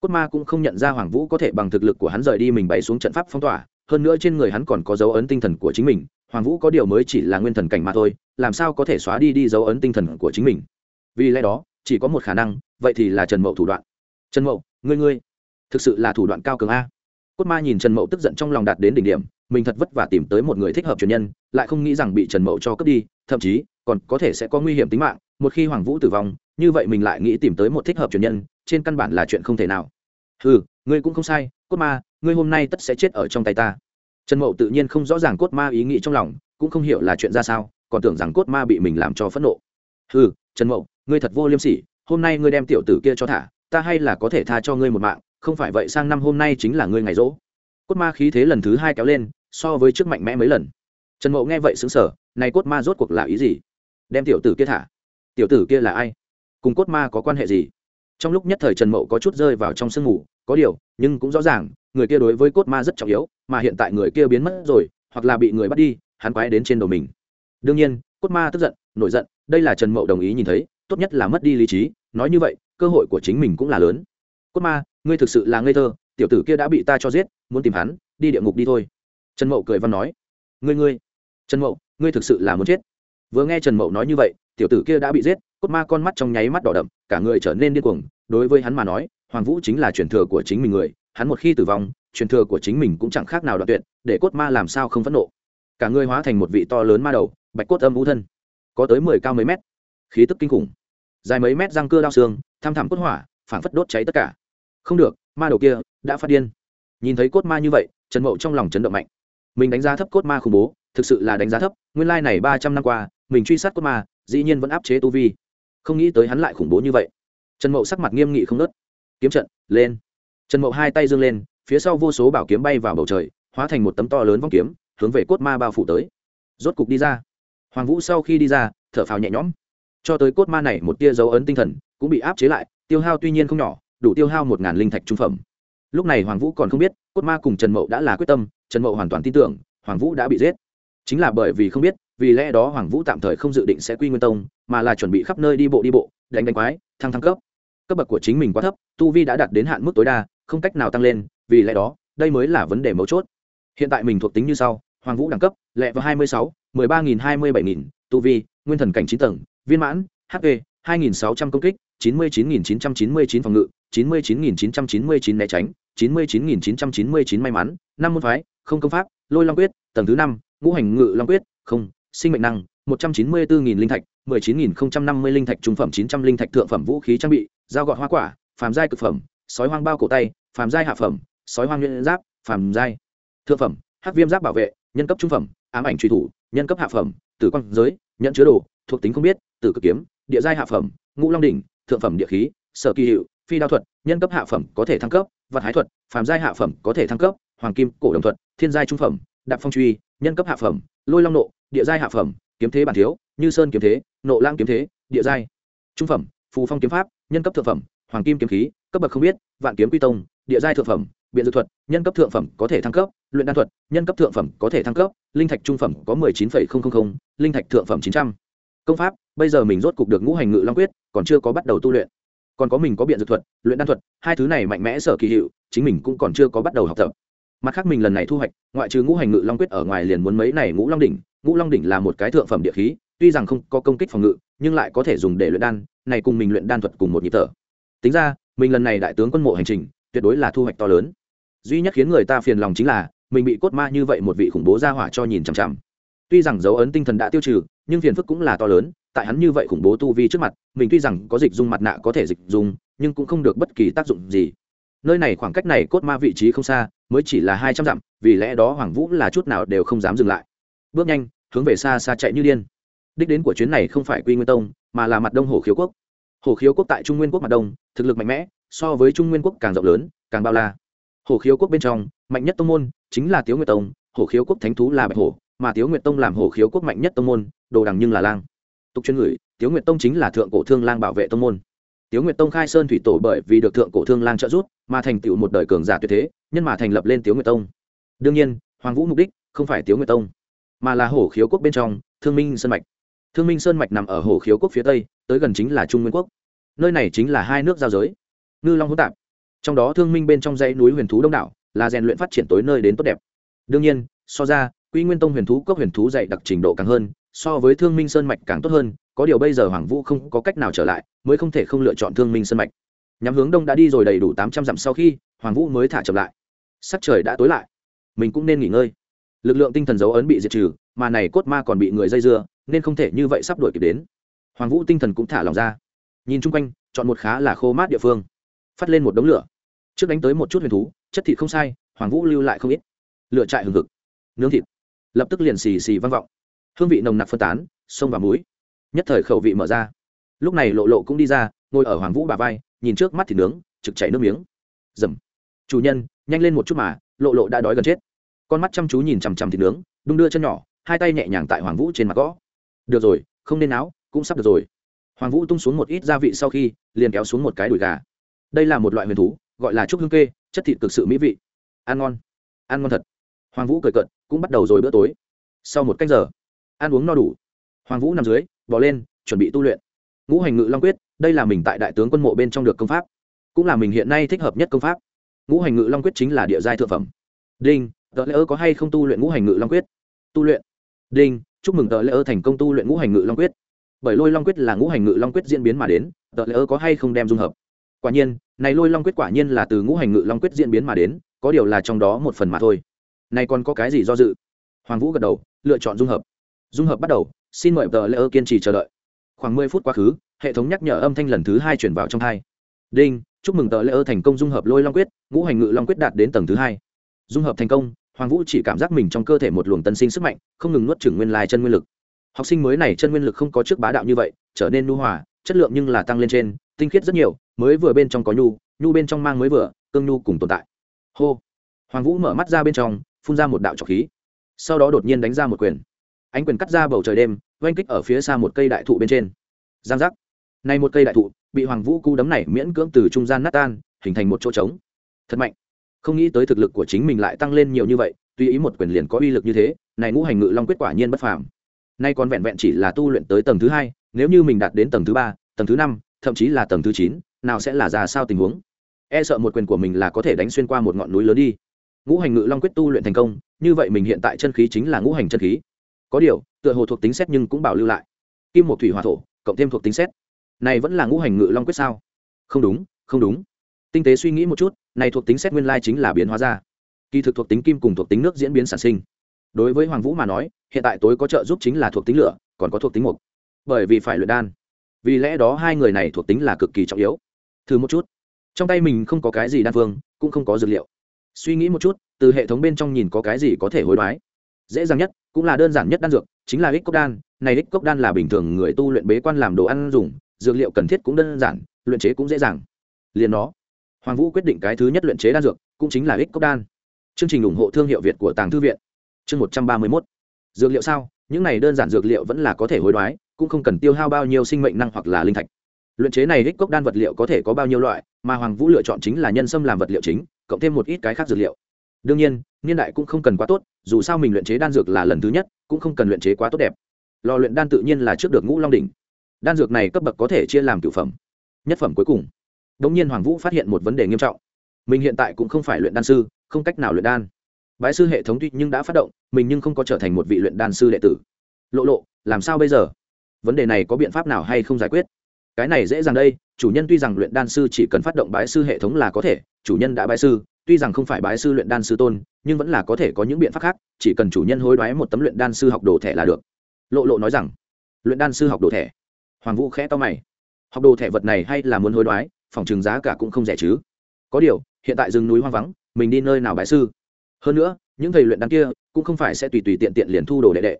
Cốt ma cũng không nhận ra hoàng vũ có thể bằng thực lực của hắn rời đi mình bày xuống trận pháp phong tỏa, hơn nữa trên người hắn còn có dấu ấn tinh thần của chính mình, hoàng vũ có điều mới chỉ là nguyên thần cảnh mà thôi, làm sao có thể xóa đi đi dấu ấn tinh thần của chính mình? Vì lẽ đó, chỉ có một khả năng, vậy thì là trần mậu thủ đoạn. Trần mậu, ngươi ngươi, thực sự là thủ đoạn cao cường a. Cốt ma nhìn trần mậu tức giận trong lòng đạt đến đỉnh điểm, mình thật vất vả tìm tới một người thích hợp truyền nhân, lại không nghĩ rằng bị trần mậu cho cướp đi, thậm chí còn có thể sẽ có nguy hiểm tính mạng, một khi hoàng vũ tử vong như vậy mình lại nghĩ tìm tới một thích hợp truyền nhân, trên căn bản là chuyện không thể nào. Ừ ngươi cũng không sai, cốt ma, ngươi hôm nay tất sẽ chết ở trong tay ta. Trần mậu tự nhiên không rõ ràng cốt ma ý nghĩ trong lòng, cũng không hiểu là chuyện ra sao, còn tưởng rằng cốt ma bị mình làm cho phẫn nộ. Ừ trần mậu, ngươi thật vô liêm sỉ, hôm nay ngươi đem tiểu tử kia cho thả, ta hay là có thể tha cho ngươi một mạng, không phải vậy sang năm hôm nay chính là ngươi ngày rỗ. Cốt ma khí thế lần thứ hai kéo lên, so với trước mạnh mẽ mấy lần. Trần mậu nghe vậy xứng sở này cốt ma rốt cuộc là ý gì? Đem tiểu tử kia thả. Tiểu tử kia là ai? Cùng cốt ma có quan hệ gì? Trong lúc nhất thời trần mậu có chút rơi vào trong sương mù, có điều, nhưng cũng rõ ràng, người kia đối với cốt ma rất trọng yếu, mà hiện tại người kia biến mất rồi, hoặc là bị người bắt đi, hắn quái đến trên đầu mình. Đương nhiên, cốt ma tức giận, nổi giận, đây là trần mậu đồng ý nhìn thấy, tốt nhất là mất đi lý trí, nói như vậy, cơ hội của chính mình cũng là lớn. Cốt ma, ngươi thực sự là ngây thơ, tiểu tử kia đã bị ta cho giết, muốn tìm hắn, đi địa ngục đi thôi. Trần mậu cười văn nói. Ngươi ngươi, trần mậu, ngươi thực sự là muốn chết. Vừa nghe trần mậu nói như vậy, tiểu tử kia đã bị giết cốt ma con mắt trong nháy mắt đỏ đậm, cả người trở nên điên cuồng. Đối với hắn mà nói, hoàng vũ chính là truyền thừa của chính mình người. Hắn một khi tử vong, truyền thừa của chính mình cũng chẳng khác nào đoạn tuyệt, để cốt ma làm sao không phẫn nộ. Cả người hóa thành một vị to lớn ma đầu, bạch cốt âm vũ thân. Có tới mười cao mấy mét. Khí tức kinh khủng. Dài mấy mét răng cưa đao xương, tham thẳm cốt hỏa, phảng phất đốt cháy tất cả. Không được, ma đầu kia đã phát điên. Nhìn thấy cốt ma như vậy, trần mậu trong lòng chấn động mạnh. Mình đánh giá thấp cốt ma khủng bố, thực sự là đánh giá thấp. Nguyên lai này ba trăm năm qua, mình truy sát cốt ma, dĩ nhiên vẫn áp chế tu vi không nghĩ tới hắn lại khủng bố như vậy. Trần mậu sắc mặt nghiêm nghị không nớt kiếm trận, lên. Trần mậu hai tay dương lên, phía sau vô số bảo kiếm bay vào bầu trời, hóa thành một tấm to lớn vong kiếm, hướng về cốt ma bao phủ tới. Rốt cục đi ra. Hoàng vũ sau khi đi ra, thở phào nhẹ nhõm. Cho tới cốt ma này một tia dấu ấn tinh thần, cũng bị áp chế lại, tiêu hao tuy nhiên không nhỏ, đủ tiêu hao một ngàn linh thạch trung phẩm. Lúc này hoàng vũ còn không biết, cốt ma cùng trần mậu đã là quyết tâm, trần mậu hoàn toàn tin tưởng, hoàng vũ đã bị giết. Chính là bởi vì không biết, vì lẽ đó hoàng vũ tạm thời không dự định sẽ quy nguyên tông mà là chuẩn bị khắp nơi đi bộ đi bộ, đánh đánh quái, thăng thăng cấp. Cấp bậc của chính mình quá thấp, tu vi đã đạt đến hạn mức tối đa, không cách nào tăng lên, vì lẽ đó, đây mới là vấn đề mấu chốt. Hiện tại mình thuộc tính như sau, hoàng vũ đẳng cấp, lẹ vào hai mươi sáu, mười ba nghìn hai mươi bảy nghìn, tu vi, nguyên thần cảnh chín tầng, viên mãn hp hai nghìn sáu trăm công kích, chín mươi chín nghìn chín trăm chín mươi chín phòng ngự, chín mươi chín nghìn chín trăm chín mươi chín né tránh, chín mươi chín nghìn chín trăm chín mươi chín may mắn, năm môn phái, không công pháp, lôi long quyết, tầng thứ năm, ngũ hành ngự long quyết, không, sinh mệnh năng một trăm chín mươi bốn nghìn linh thạch, mười chín nghìn không trăm năm mươi linh thạch trung phẩm, chín trăm linh thạch thượng phẩm vũ khí trang bị, dao gọt hoa quả, phàm giai cực phẩm, sói hoang bao cổ tay, phàm giai hạ phẩm, sói hoang nguyên giáp, phàm giai thượng phẩm, hắc viêm giáp bảo vệ, nhân cấp trung phẩm, ám ảnh truy thủ, nhân cấp hạ phẩm, tử quang giới, nhận chứa đồ, thuộc tính không biết, tử cực kiếm, địa giai hạ phẩm, ngũ long đỉnh, thượng phẩm địa khí, sở kỳ hiệu, phi đao thuật, nhân cấp hạ phẩm có thể thăng cấp, vật hái thuật, phàm giai hạ phẩm có thể thăng cấp, hoàng kim, cổ đồng thuật, thiên giai trung phẩm, đạp phong truy, nhân cấp hạ phẩm, lôi long nộ, địa giai hạ phẩm kiếm thế bản thiếu, như sơn kiếm thế, nộ lang kiếm thế, địa giai. Trung phẩm, phù phong kiếm pháp, nhân cấp thượng phẩm, hoàng kim kiếm khí, cấp bậc không biết, vạn kiếm quy tông, địa giai thượng phẩm, biện dược thuật, nhân cấp thượng phẩm có thể thăng cấp, luyện đan thuật, nhân cấp thượng phẩm có thể thăng cấp, linh thạch trung phẩm có mười chín phẩy không không không, linh thạch thượng phẩm chín trăm. Công pháp, bây giờ mình rốt cục được ngũ hành ngự long quyết, còn chưa có bắt đầu tu luyện. Còn có mình có biện dược thuật, luyện đan thuật, hai thứ này mạnh mẽ sở kỳ hiệu, chính mình cũng còn chưa có bắt đầu học tập. Mặt khác mình lần này thu hoạch, ngoại trừ ngũ hành ngự long quyết ở ngoài liền muốn mấy này ngũ long đỉnh ngũ long đỉnh là một cái thượng phẩm địa khí, tuy rằng không có công kích phòng ngự, nhưng lại có thể dùng để luyện đan, này cùng mình luyện đan thuật cùng một nhịp thở. Tính ra, mình lần này đại tướng quân mộ hành trình, tuyệt đối là thu hoạch to lớn. Duy nhất khiến người ta phiền lòng chính là, mình bị cốt ma như vậy một vị khủng bố ra hỏa cho nhìn chằm chằm. Tuy rằng dấu ấn tinh thần đã tiêu trừ, nhưng phiền phức cũng là to lớn, tại hắn như vậy khủng bố tu vi trước mặt, mình tuy rằng có dịch dung mặt nạ có thể dịch dung, nhưng cũng không được bất kỳ tác dụng gì. Nơi này khoảng cách này cốt ma vị trí không xa, mới chỉ là hai trăm dặm, vì lẽ đó hoàng vũ là chút nào đều không dám dừng lại bước nhanh, hướng về xa xa chạy như điên. Đích đến của chuyến này không phải quy nguyên tông, mà là mặt đông hồ khiếu quốc. Hồ khiếu quốc tại trung nguyên quốc mặt đông, thực lực mạnh mẽ, so với trung nguyên quốc càng rộng lớn, càng bao la. Hồ khiếu quốc bên trong, mạnh nhất tông môn chính là tiếu nguyệt tông, hồ khiếu quốc thánh thú là bạch hổ, mà tiếu nguyệt tông làm hồ khiếu quốc mạnh nhất tông môn, đồ đằng nhưng là lang. Tục chuyên ngửi tiếu nguyệt tông chính là thượng cổ thương lang bảo vệ tông môn. Tiếu nguyệt tông khai sơn thủy tổ bởi vì được thượng cổ thương lang trợ giúp, mà thành tựu một đời cường giả tuyệt thế, nhân mà thành lập lên tiếu nguyệt tông. Đương nhiên, hoàng vũ mục đích không phải tiếu nguyệt tông mà là hồ khiếu quốc bên trong, thương minh sơn mạch. Thương minh sơn mạch nằm ở hồ khiếu quốc phía tây, tới gần chính là trung nguyên quốc. Nơi này chính là hai nước giao giới. Ngư long hỗn tạp. Trong đó thương minh bên trong dãy núi huyền thú đông đảo, là rèn luyện phát triển tối nơi đến tốt đẹp. Đương nhiên, so ra, quy nguyên tông huyền thú, cốc huyền thú dạy đặc trình độ càng hơn, so với thương minh sơn mạch càng tốt hơn, có điều bây giờ hoàng vũ không có cách nào trở lại, mới không thể không lựa chọn thương minh sơn mạch. Nhắm hướng đông đã đi rồi đầy đủ tám trăm dặm sau khi, hoàng vũ mới thả chậm lại. Sắc trời đã tối lại. Mình cũng nên nghỉ ngơi lực lượng tinh thần dấu ấn bị diệt trừ, mà này cốt ma còn bị người dây dưa, nên không thể như vậy sắp đuổi kịp đến. Hoàng vũ tinh thần cũng thả lòng ra. Nhìn chung quanh, chọn một khá là khô mát địa phương. Phát lên một đống lửa. Trước đánh tới một chút huyền thú, chất thịt không sai, hoàng vũ lưu lại không ít. Lựa trại hừng hực. Nướng thịt. Lập tức liền xì xì vang vọng. Hương vị nồng nặc phân tán, sông và muối. Nhất thời khẩu vị mở ra. Lúc này lộ lộ cũng đi ra, ngồi ở hoàng vũ bà vai, nhìn trước mắt thì nướng, trực chảy nước miếng. Dầm. Chủ nhân, nhanh lên một chút mà, lộ lộ đã đói gần chết con mắt chăm chú nhìn chằm chằm thịt nướng, đung đưa chân nhỏ, hai tay nhẹ nhàng tại hoàng vũ trên mặt gõ. Được rồi, không nên áo cũng sắp được rồi. Hoàng vũ tung xuống một ít gia vị sau khi, liền kéo xuống một cái đùi gà. Đây là một loại huyền thú, gọi là trúc hương kê, chất thịt cực sự mỹ vị. Ăn ngon ăn ngon thật. Hoàng vũ cười cận cũng bắt đầu rồi bữa tối. Sau một cách giờ, ăn uống no đủ. Hoàng vũ nằm dưới bỏ lên, chuẩn bị tu luyện. Ngũ hành ngự long quyết, đây là mình tại đại tướng quân mộ bên trong được công pháp. Cũng là mình hiện nay thích hợp nhất công pháp. Ngũ hành ngự long quyết chính là địa giai thượng phẩm. Đinh tờ lễ ơ có hay không tu luyện ngũ hành ngự long quyết? Tu luyện. Đinh, chúc mừng tờ lễ ơ thành công tu luyện ngũ hành ngự long quyết. Bởi lôi long quyết là ngũ hành ngự long quyết diễn biến mà đến, tờ lễ ơ có hay không đem dung hợp? Quả nhiên, này lôi long quyết quả nhiên là từ ngũ hành ngự long quyết diễn biến mà đến, có điều là trong đó một phần mà thôi. Này còn có cái gì do dự? Hoàng vũ gật đầu, lựa chọn dung hợp. Dung hợp bắt đầu, xin mời tờ lễ ơ kiên trì chờ đợi. Khoảng mười phút quá khứ, hệ thống nhắc nhở âm thanh lần thứ hai chuyển vào trong hai. Đinh, chúc mừng tờ lễ ơ thành công dung hợp lôi long quyết, ngũ hành ngự long quyết đạt đến tầng thứ hai. Dung hợp thành công hoàng vũ chỉ cảm giác mình trong cơ thể một luồng tân sinh sức mạnh, không ngừng nuốt chửng nguyên lai chân nguyên lực. Học sinh mới này chân nguyên lực không có trước bá đạo như vậy, trở nên nhu hòa, chất lượng nhưng là tăng lên trên, tinh khiết rất nhiều, mới vừa bên trong có nhu nhu bên trong mang mới vừa, cương nhu cùng tồn tại. Hô. Hoàng vũ mở mắt ra bên trong, phun ra một đạo trọc khí. Sau đó đột nhiên đánh ra một quyền. Ánh quyền cắt ra bầu trời đêm, oanh kích ở phía xa một cây đại thụ bên trên. Giang giác. Này một cây đại thụ, bị hoàng vũ cú đấm này miễn cưỡng từ trung gian nát tan, hình thành một chỗ trống. Thật mạnh không nghĩ tới thực lực của chính mình lại tăng lên nhiều như vậy, tuy ý một quyền liền có uy lực như thế, này ngũ hành ngự long quyết quả nhiên bất phàm. Nay còn vẹn vẹn chỉ là tu luyện tới tầng thứ hai, nếu như mình đạt đến tầng thứ ba, tầng thứ năm, thậm chí là tầng thứ chín, nào sẽ là ra sao tình huống? E sợ một quyền của mình là có thể đánh xuyên qua một ngọn núi lớn đi. Ngũ hành ngự long quyết tu luyện thành công, như vậy mình hiện tại chân khí chính là ngũ hành chân khí. Có điều, tựa hồ thuộc tính xét nhưng cũng bảo lưu lại. Kim một thủy hòa thổ, cộng thêm thuộc tính xét. Này vẫn là ngũ hành ngự long quyết sao? Không đúng không đúng tinh tế suy nghĩ một chút, này thuộc tính xét nguyên lai chính là biến hóa ra. Kỳ thực thuộc tính kim cùng thuộc tính nước diễn biến sản sinh. Đối với hoàng vũ mà nói, hiện tại tối có trợ giúp chính là thuộc tính lửa, còn có thuộc tính mục. Bởi vì phải luyện đan. Vì lẽ đó hai người này thuộc tính là cực kỳ trọng yếu. Thử một chút. Trong tay mình không có cái gì đan phương, cũng không có dược liệu. Suy nghĩ một chút, từ hệ thống bên trong nhìn có cái gì có thể hối đoái. Dễ dàng nhất, cũng là đơn giản nhất đan dược, chính là ích cốc đan. Này ích cốc đan là bình thường người tu luyện bế quan làm đồ ăn dùng, dược liệu cần thiết cũng đơn giản, luyện chế cũng dễ dàng. Liền nó hoàng vũ quyết định cái thứ nhất luyện chế đan dược, cũng chính là ích cốc đan. Chương trình ủng hộ thương hiệu việt của tàng thư viện. Chương một trăm ba mươi mốt. Dược liệu sao? Những này đơn giản dược liệu vẫn là có thể hối đoái, cũng không cần tiêu hao bao nhiêu sinh mệnh năng hoặc là linh thạch. Luyện chế này ích cốc đan vật liệu có thể có bao nhiêu loại, mà hoàng vũ lựa chọn chính là nhân sâm làm vật liệu chính, cộng thêm một ít cái khác dược liệu. Đương nhiên, niên đại cũng không cần quá tốt, dù sao mình luyện chế đan dược là lần thứ nhất, cũng không cần luyện chế quá tốt đẹp. Lò luyện đan tự nhiên là trước được ngũ long đỉnh. Đan dược này cấp bậc có thể chia làm cửu phẩm, nhất phẩm cuối cùng đống nhiên hoàng vũ phát hiện một vấn đề nghiêm trọng. Mình hiện tại cũng không phải luyện đan sư, không cách nào luyện đan. Bái sư hệ thống tuy nhưng đã phát động, mình nhưng không có trở thành một vị luyện đan sư đệ tử. Lộ lộ, làm sao bây giờ? Vấn đề này có biện pháp nào hay không giải quyết? Cái này dễ dàng đây, chủ nhân tuy rằng luyện đan sư chỉ cần phát động bái sư hệ thống là có thể, chủ nhân đã bái sư, tuy rằng không phải bái sư luyện đan sư tôn, nhưng vẫn là có thể có những biện pháp khác, chỉ cần chủ nhân hối đoái một tấm luyện đan sư học đồ thẻ là được. Lộ lộ nói rằng, luyện đan sư học đồ thẻ? Hoàng vũ khẽ to mày. Học đồ thẻ vật này hay là muốn hối đoái? Phòng trường giá cả cũng không rẻ chứ. Có điều, hiện tại rừng núi hoang vắng, mình đi nơi nào bái sư? Hơn nữa, những thầy luyện đan kia cũng không phải sẽ tùy tùy tiện tiện liền thu đồ đệ đệ.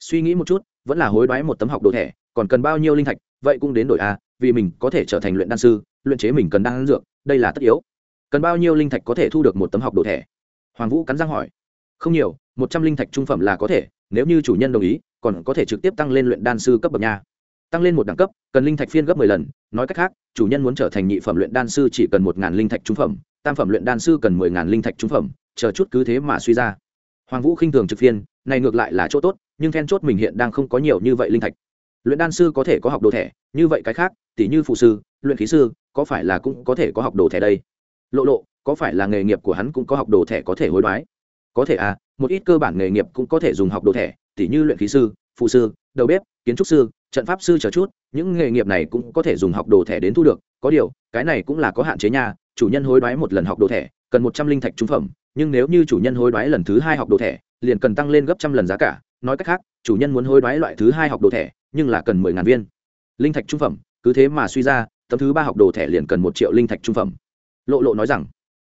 Suy nghĩ một chút, vẫn là hối đoái một tấm học đồ thẻ, còn cần bao nhiêu linh thạch, vậy cũng đến đổi a vì mình có thể trở thành luyện đan sư, luyện chế mình cần đan dược, đây là tất yếu. Cần bao nhiêu linh thạch có thể thu được một tấm học đồ thẻ? Hoàng vũ cắn răng hỏi. Không nhiều, một trăm linh thạch trung phẩm là có thể, nếu như chủ nhân đồng ý, còn có thể trực tiếp tăng lên luyện đan sư cấp bậc nha tăng lên một đẳng cấp, cần linh thạch phiên gấp mười lần, nói cách khác, chủ nhân muốn trở thành nhị phẩm luyện đan sư chỉ cần một ngàn linh thạch trung phẩm, tam phẩm luyện đan sư cần mười ngàn linh thạch trung phẩm, chờ chút cứ thế mà suy ra. Hoàng vũ khinh thường trực phiên, này ngược lại là chỗ tốt, nhưng then chốt mình hiện đang không có nhiều như vậy linh thạch. Luyện đan sư có thể có học đồ thẻ, như vậy cái khác tỷ như phụ sư, luyện khí sư, có phải là cũng có thể có học đồ thẻ đây? Lộ lộ, có phải là nghề nghiệp của hắn cũng có học đồ thẻ có thể hối đoái? Có thể à một ít cơ bản nghề nghiệp cũng có thể dùng học đồ thẻ tỷ như luyện khí sư, phụ sư, đầu bếp, kiến trúc sư trận pháp sư chờ chút, những nghề nghiệp này cũng có thể dùng học đồ thẻ đến thu được, có điều, cái này cũng là có hạn chế nha, chủ nhân hối đoái một lần học đồ thẻ, cần một trăm linh thạch trung phẩm, nhưng nếu như chủ nhân hối đoái lần thứ hai học đồ thẻ, liền cần tăng lên gấp trăm lần giá cả, nói cách khác, chủ nhân muốn hối đoái loại thứ hai học đồ thẻ, nhưng là cần mười ngàn viên. Linh thạch trung phẩm, cứ thế mà suy ra, tấm thứ ba học đồ thẻ liền cần một triệu linh thạch trung phẩm. Lộ lộ nói rằng,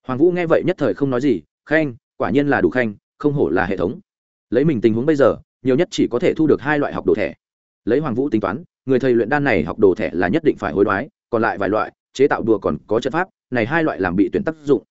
hoàng vũ nghe vậy nhất thời không nói gì, khanh, quả nhiên là đủ khanh, không hổ là hệ thống. Lấy mình tình huống bây giờ, nhiều nhất chỉ có thể thu được hai loại học đồ thẻ lấy hoàng vũ tính toán, người thầy luyện đan này học đồ thẻ là nhất định phải hối đoái, còn lại vài loại, chế tạo đùa còn có trận pháp, này hai loại làm bị tuyển tác dụng.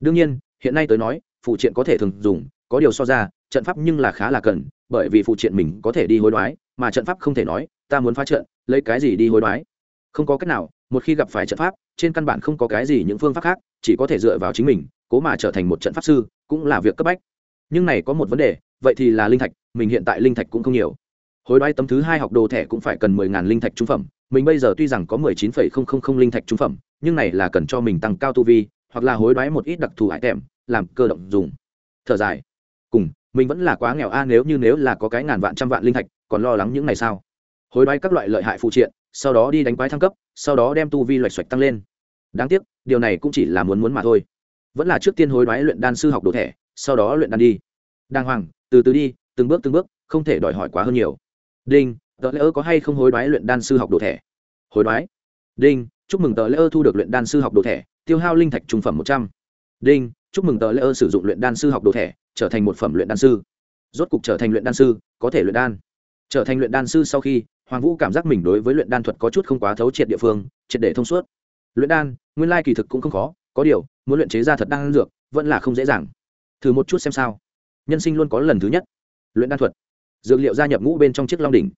Đương nhiên, hiện nay tới nói, phụ triện có thể thường dùng, có điều so ra, trận pháp nhưng là khá là cần, bởi vì phụ triện mình có thể đi hối đoái, mà trận pháp không thể nói, ta muốn phá trận, lấy cái gì đi hối đoái? Không có cách nào, một khi gặp phải trận pháp, trên căn bản không có cái gì những phương pháp khác, chỉ có thể dựa vào chính mình, cố mà trở thành một trận pháp sư, cũng là việc cấp bách. Nhưng này có một vấn đề, vậy thì là linh thạch, mình hiện tại linh thạch cũng không nhiều hối đoái tấm thứ hai học đồ thẻ cũng phải cần mười ngàn linh thạch trung phẩm, mình bây giờ tuy rằng có mười chín phẩy không không không linh thạch trung phẩm, nhưng này là cần cho mình tăng cao tu vi, hoặc là hối đoái một ít đặc thù hải tèm, làm cơ động dùng. Thở dài. Cùng, mình vẫn là quá nghèo a, nếu như nếu là có cái ngàn vạn trăm vạn linh thạch, còn lo lắng những này sao? Hối đoái các loại lợi hại phụ triện, sau đó đi đánh quái thăng cấp, sau đó đem tu vi loạch xoạch tăng lên. Đáng tiếc, điều này cũng chỉ là muốn muốn mà thôi. Vẫn là trước tiên hối đoái luyện đan sư học đồ thẻ, sau đó luyện đan đi. Đàng hoàng, từ từ đi, từng bước từng bước, không thể đòi hỏi quá hơn nhiều đinh tờ lễ ơ có hay không hối đoái luyện đan sư học đồ thẻ? Hối đoái. Đinh, chúc mừng tờ lễ ơ thu được luyện đan sư học đồ thẻ, tiêu hao linh thạch trung phẩm một trăm. Đinh, chúc mừng tờ lễ ơ sử dụng luyện đan sư học đồ thẻ, trở thành một phẩm luyện đan sư. Rốt cục trở thành luyện đan sư, có thể luyện đan. Trở thành luyện đan sư sau khi, hoàng vũ cảm giác mình đối với luyện đan thuật có chút không quá thấu triệt địa phương, triệt để thông suốt. Luyện đan, nguyên lai kỳ thực cũng không khó, có điều, muốn luyện chế ra thật đan dược, vẫn là không dễ dàng. Thử một chút xem sao. Nhân sinh luôn có lần thứ nhất. Luyện đan thuật dược liệu gia nhập ngũ bên trong chiếc long đỉnh.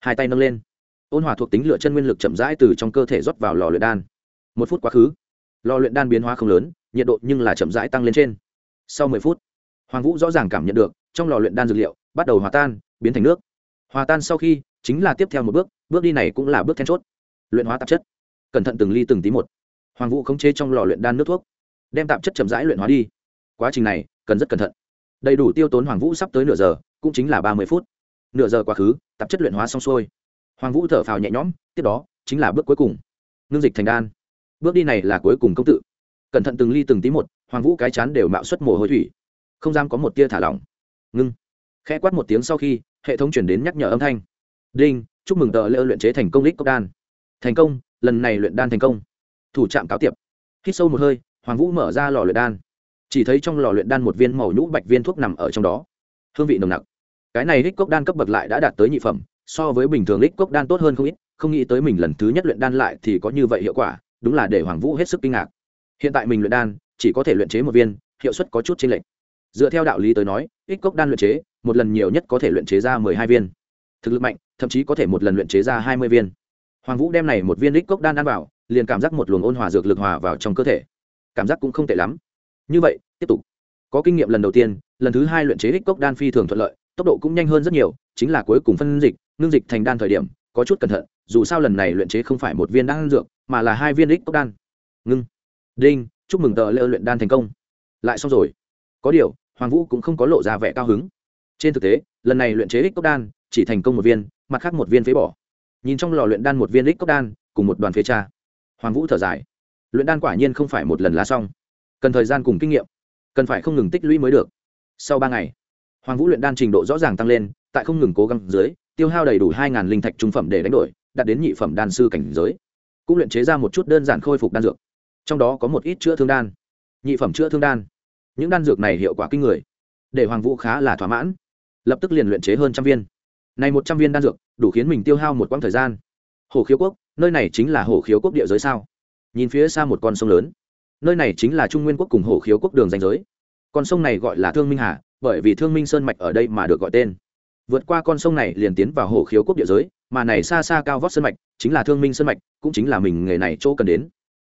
Hai tay nâng lên. Ôn hòa thuộc tính lựa chân nguyên lực chậm rãi từ trong cơ thể rót vào lò luyện đan. Một phút quá khứ, lò luyện đan biến hóa không lớn, nhiệt độ nhưng là chậm rãi tăng lên trên. Sau mười phút, hoàng vũ rõ ràng cảm nhận được, trong lò luyện đan dược liệu bắt đầu hòa tan, biến thành nước. Hòa tan sau khi, chính là tiếp theo một bước bước đi này cũng là bước then chốt. Luyện hóa tạp chất. Cẩn thận từng ly từng tí một. Hoàng vũ khống chế trong lò luyện đan nước thuốc, đem tạp chất chậm rãi luyện hóa đi. Quá trình này cần rất cẩn thận đầy đủ tiêu tốn hoàng vũ sắp tới nửa giờ, cũng chính là ba mươi phút. Nửa giờ quá khứ, tạp chất luyện hóa xong xuôi. Hoàng vũ thở phào nhẹ nhõm, tiếp đó, chính là bước cuối cùng. Ngưng dịch thành đan. Bước đi này là cuối cùng công tự. Cẩn thận từng ly từng tí một, hoàng vũ cái chán đều mạo xuất mồ hôi thủy. Không dám có một tia thả lỏng. Ngưng. Khẽ quát một tiếng sau khi, hệ thống chuyển đến nhắc nhở âm thanh. Đinh, chúc mừng tờ lỡ luyện chế thành công lít cốc đan. Thành công, lần này luyện đan thành công. Thủ trạm cáo tiệp. Hít sâu một hơi, hoàng vũ mở ra lò luyện đan chỉ thấy trong lò luyện đan một viên màu nhũ bạch viên thuốc nằm ở trong đó. Hương vị nồng nặc. Cái này lích cốc đan cấp bậc lại đã đạt tới nhị phẩm, so với bình thường lích cốc đan tốt hơn không ít, không nghĩ tới mình lần thứ nhất luyện đan lại thì có như vậy hiệu quả, đúng là để hoàng vũ hết sức kinh ngạc. Hiện tại mình luyện đan, chỉ có thể luyện chế một viên, hiệu suất có chút chênh lệch. Dựa theo đạo lý tới nói ít cốc đan luyện chế, một lần nhiều nhất có thể luyện chế ra mười hai viên. Thực lực mạnh, thậm chí có thể một lần luyện chế ra hai mươi viên. Hoàng vũ đem này một viên ít cốc đan ăn vào, liền cảm giác một luồng ôn hòa dược lực hòa vào trong cơ thể. Cảm giác cũng không tệ lắm như vậy, tiếp tục. Có kinh nghiệm lần đầu tiên, lần thứ hai luyện chế ít cốc đan phi thường thuận lợi, tốc độ cũng nhanh hơn rất nhiều, chính là cuối cùng phân dịch, ngưng dịch thành đan thời điểm, có chút cẩn thận, dù sao lần này luyện chế không phải một viên đan dược, mà là hai viên ít cốc đan. Ngưng. Đinh, chúc mừng tờ lễ luyện đan thành công. Lại xong rồi. Có điều, hoàng vũ cũng không có lộ ra vẻ cao hứng. Trên thực tế, lần này luyện chế ích cốc đan, chỉ thành công một viên, mặt khác một viên phế bỏ. Nhìn trong lò luyện đan một viên ích cốc đan, cùng một đoàn phế cha. Hoàng vũ thở dài. Luyện đan quả nhiên không phải một lần lá xong cần thời gian cùng kinh nghiệm, cần phải không ngừng tích lũy mới được. Sau ba ngày, hoàng vũ luyện đan trình độ rõ ràng tăng lên, tại không ngừng cố gắng dưới, tiêu hao đầy đủ hai linh thạch trung phẩm để đánh đổi, đạt đến nhị phẩm đan sư cảnh giới. Cũng luyện chế ra một chút đơn giản khôi phục đan dược. Trong đó có một ít chữa thương đan, nhị phẩm chữa thương đan. Những đan dược này hiệu quả kinh người, để hoàng vũ khá là thỏa mãn. Lập tức liền luyện chế hơn trăm viên. Này một trăm viên đan dược, đủ khiến mình tiêu hao một quãng thời gian. Hồ khiếu quốc, nơi này chính là hồ khiếu quốc địa giới sao? Nhìn phía xa một con sông lớn nơi này chính là trung nguyên quốc cùng hồ khiếu quốc đường danh giới. Con sông này gọi là thương minh hà, bởi vì thương minh sơn mạch ở đây mà được gọi tên. Vượt qua con sông này liền tiến vào hồ khiếu quốc địa giới, mà này xa xa cao vót sơn mạch chính là thương minh sơn mạch, cũng chính là mình nghề này chỗ cần đến.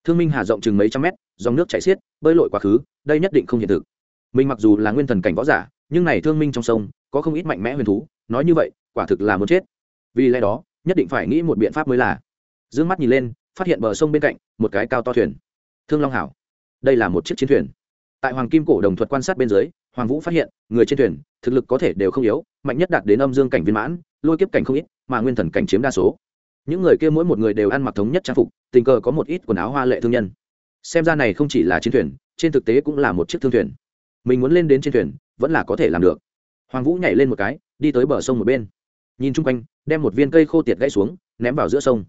Thương minh hà rộng chừng mấy trăm mét, dòng nước chảy xiết, bơi lội quá khứ, đây nhất định không hiện thực. Mình mặc dù là nguyên thần cảnh võ giả, nhưng này thương minh trong sông có không ít mạnh mẽ huyền thú, nói như vậy, quả thực là muốn chết. Vì lẽ đó, nhất định phải nghĩ một biện pháp mới là. D ư ơ n g mắt nhìn lên, phát hiện bờ sông bên cạnh một cái cao to thuyền thương long hảo. Đây là một chiếc chiến thuyền. Tại hoàng kim cổ đồng thuật quan sát bên dưới, hoàng vũ phát hiện, người trên thuyền, thực lực có thể đều không yếu, mạnh nhất đạt đến âm dương cảnh viên mãn, lôi kiếp cảnh không ít, mà nguyên thần cảnh chiếm đa số. Những người kia mỗi một người đều ăn mặc thống nhất trang phục, tình cờ có một ít quần áo hoa lệ thương nhân. Xem ra này không chỉ là chiến thuyền, trên thực tế cũng là một chiếc thương thuyền. Mình muốn lên đến trên thuyền, vẫn là có thể làm được. Hoàng vũ nhảy lên một cái, đi tới bờ sông một bên. Nhìn chung quanh, đem một viên cây khô tiệt gãy xuống, ném vào giữa sông.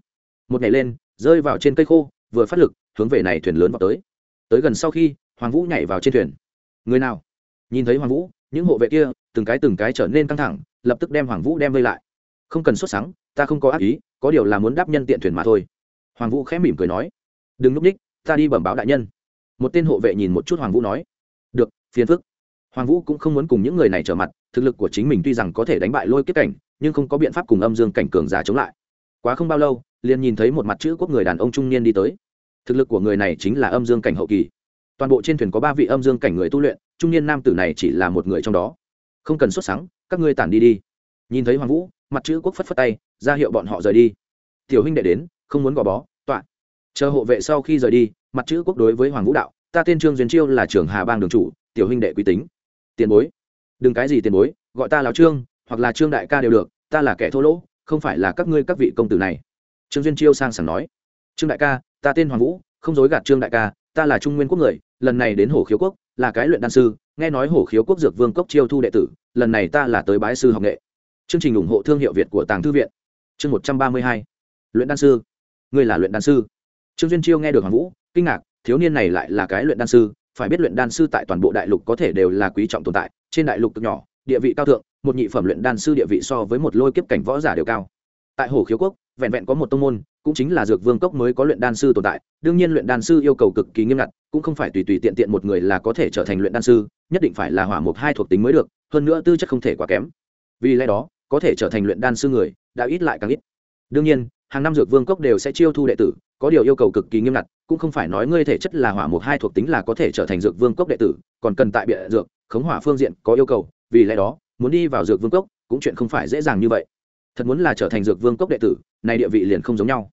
Một nhảy lên, rơi vào trên cây khô, vừa phát lực hướng về này thuyền lớn vào tới. Tới gần sau khi, hoàng vũ nhảy vào trên thuyền. Người nào? Nhìn thấy hoàng vũ, những hộ vệ kia, từng cái từng cái trở nên căng thẳng, lập tức đem hoàng vũ đem vây lại. Không cần xuất sáng ta không có ác ý, có điều là muốn đáp nhân tiện thuyền mà thôi. Hoàng vũ khẽ mỉm cười nói, đừng núp ních, ta đi bẩm báo đại nhân. Một tên hộ vệ nhìn một chút hoàng vũ nói, được, phiền phức. Hoàng vũ cũng không muốn cùng những người này trở mặt, thực lực của chính mình tuy rằng có thể đánh bại lôi kết cảnh, nhưng không có biện pháp cùng âm dương cảnh cường giả chống lại. Quá không bao lâu, liền nhìn thấy một mặt chữ quốc người đàn ông trung niên đi tới thực lực của người này chính là âm dương cảnh hậu kỳ. Toàn bộ trên thuyền có ba vị âm dương cảnh người tu luyện, trung niên nam tử này chỉ là một người trong đó. Không cần xuất sáng các ngươi tản đi đi. Nhìn thấy hoàng vũ, mặt chữ quốc phất phất tay, ra hiệu bọn họ rời đi. Tiểu huynh đệ đến, không muốn gò bó, tọa. Chờ hộ vệ sau khi rời đi, mặt chữ quốc đối với hoàng vũ đạo, ta tên trương duyên chiêu là trưởng hà bang đường chủ, tiểu huynh đệ quý tính. Tiền bối. Đừng cái gì tiền bối, gọi ta là trương, hoặc là trương đại ca đều được, ta là kẻ thô lỗ, không phải là các ngươi các vị công tử này. Trương duyên chiêu sang sảng nói. Trương đại ca ta tên hoàng vũ, không dối gạt trương đại ca, ta là trung nguyên quốc người, lần này đến hồ khiếu quốc, là cái luyện đan sư, nghe nói hồ khiếu quốc dược vương cốc chiêu thu đệ tử, lần này ta là tới bái sư học nghệ. Chương trình ủng hộ thương hiệu việt của tàng thư viện. Chương một trăm ba mươi hai. Luyện đan sư. Ngươi là luyện đan sư. Trương duyên chiêu nghe được hoàng vũ, kinh ngạc, thiếu niên này lại là cái luyện đan sư, phải biết luyện đan sư tại toàn bộ đại lục có thể đều là quý trọng tồn tại, trên đại lục cực nhỏ, địa vị cao thượng, một nhị phẩm luyện đan sư địa vị so với một lôi kiếp cảnh võ giả đều cao. Tại hồ khiếu quốc, vẹn vẹn có một tông môn cũng chính là dược vương cốc mới có luyện đan sư tồn tại, đương nhiên luyện đan sư yêu cầu cực kỳ nghiêm ngặt, cũng không phải tùy tùy tiện tiện một người là có thể trở thành luyện đan sư, nhất định phải là hỏa mục hai thuộc tính mới được, hơn nữa tư chất không thể quá kém. Vì lẽ đó, có thể trở thành luyện đan sư người, đã ít lại càng ít. Đương nhiên, hàng năm dược vương cốc đều sẽ chiêu thu đệ tử, có điều yêu cầu cực kỳ nghiêm ngặt, cũng không phải nói ngươi thể chất là hỏa mục hai thuộc tính là có thể trở thành dược vương cốc đệ tử, còn cần tại bịa dược, khống hỏa phương diện có yêu cầu, vì lẽ đó, muốn đi vào dược vương cốc cũng chuyện không phải dễ dàng như vậy. Thật muốn là trở thành dược vương cốc đệ tử, này địa vị liền không giống nhau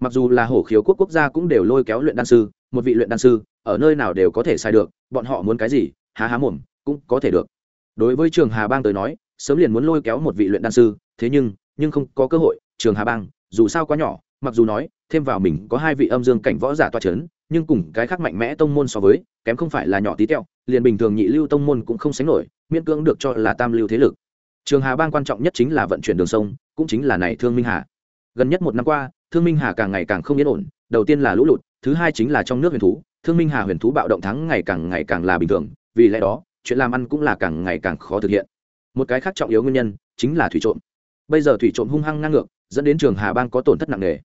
mặc dù là hổ khiếu quốc quốc gia cũng đều lôi kéo luyện đan sư, một vị luyện đan sư, ở nơi nào đều có thể sai được, bọn họ muốn cái gì, há há mồm, cũng có thể được. Đối với trường hà bang tới nói, sớm liền muốn lôi kéo một vị luyện đan sư, thế nhưng nhưng không có cơ hội, trường hà bang, dù sao quá nhỏ, mặc dù nói, thêm vào mình có hai vị âm dương cảnh võ giả toa c h ấ n nhưng cùng cái khác mạnh mẽ tông môn so với, kém không phải là nhỏ tí teo, liền bình thường nhị lưu tông môn cũng không sánh nổi, miễn cưỡng được cho là tam lưu thế lực. Trường hà bang quan trọng nhất chính là vận chuyển đường sông, cũng chính là này thương minh hà. Gần nhất một năm qua thương minh hà càng ngày càng không yên ổn, đầu tiên là lũ lụt, thứ hai chính là trong nước huyền thú. Thương minh hà huyền thú bạo động thắng ngày càng ngày càng là bình thường, vì lẽ đó, chuyện làm ăn cũng là càng ngày càng khó thực hiện. Một cái khác trọng yếu nguyên nhân, chính là thủy trộm bây giờ thủy trộm hung hăng ngang ngược, dẫn đến trường hà bang có tổn thất nặng nề.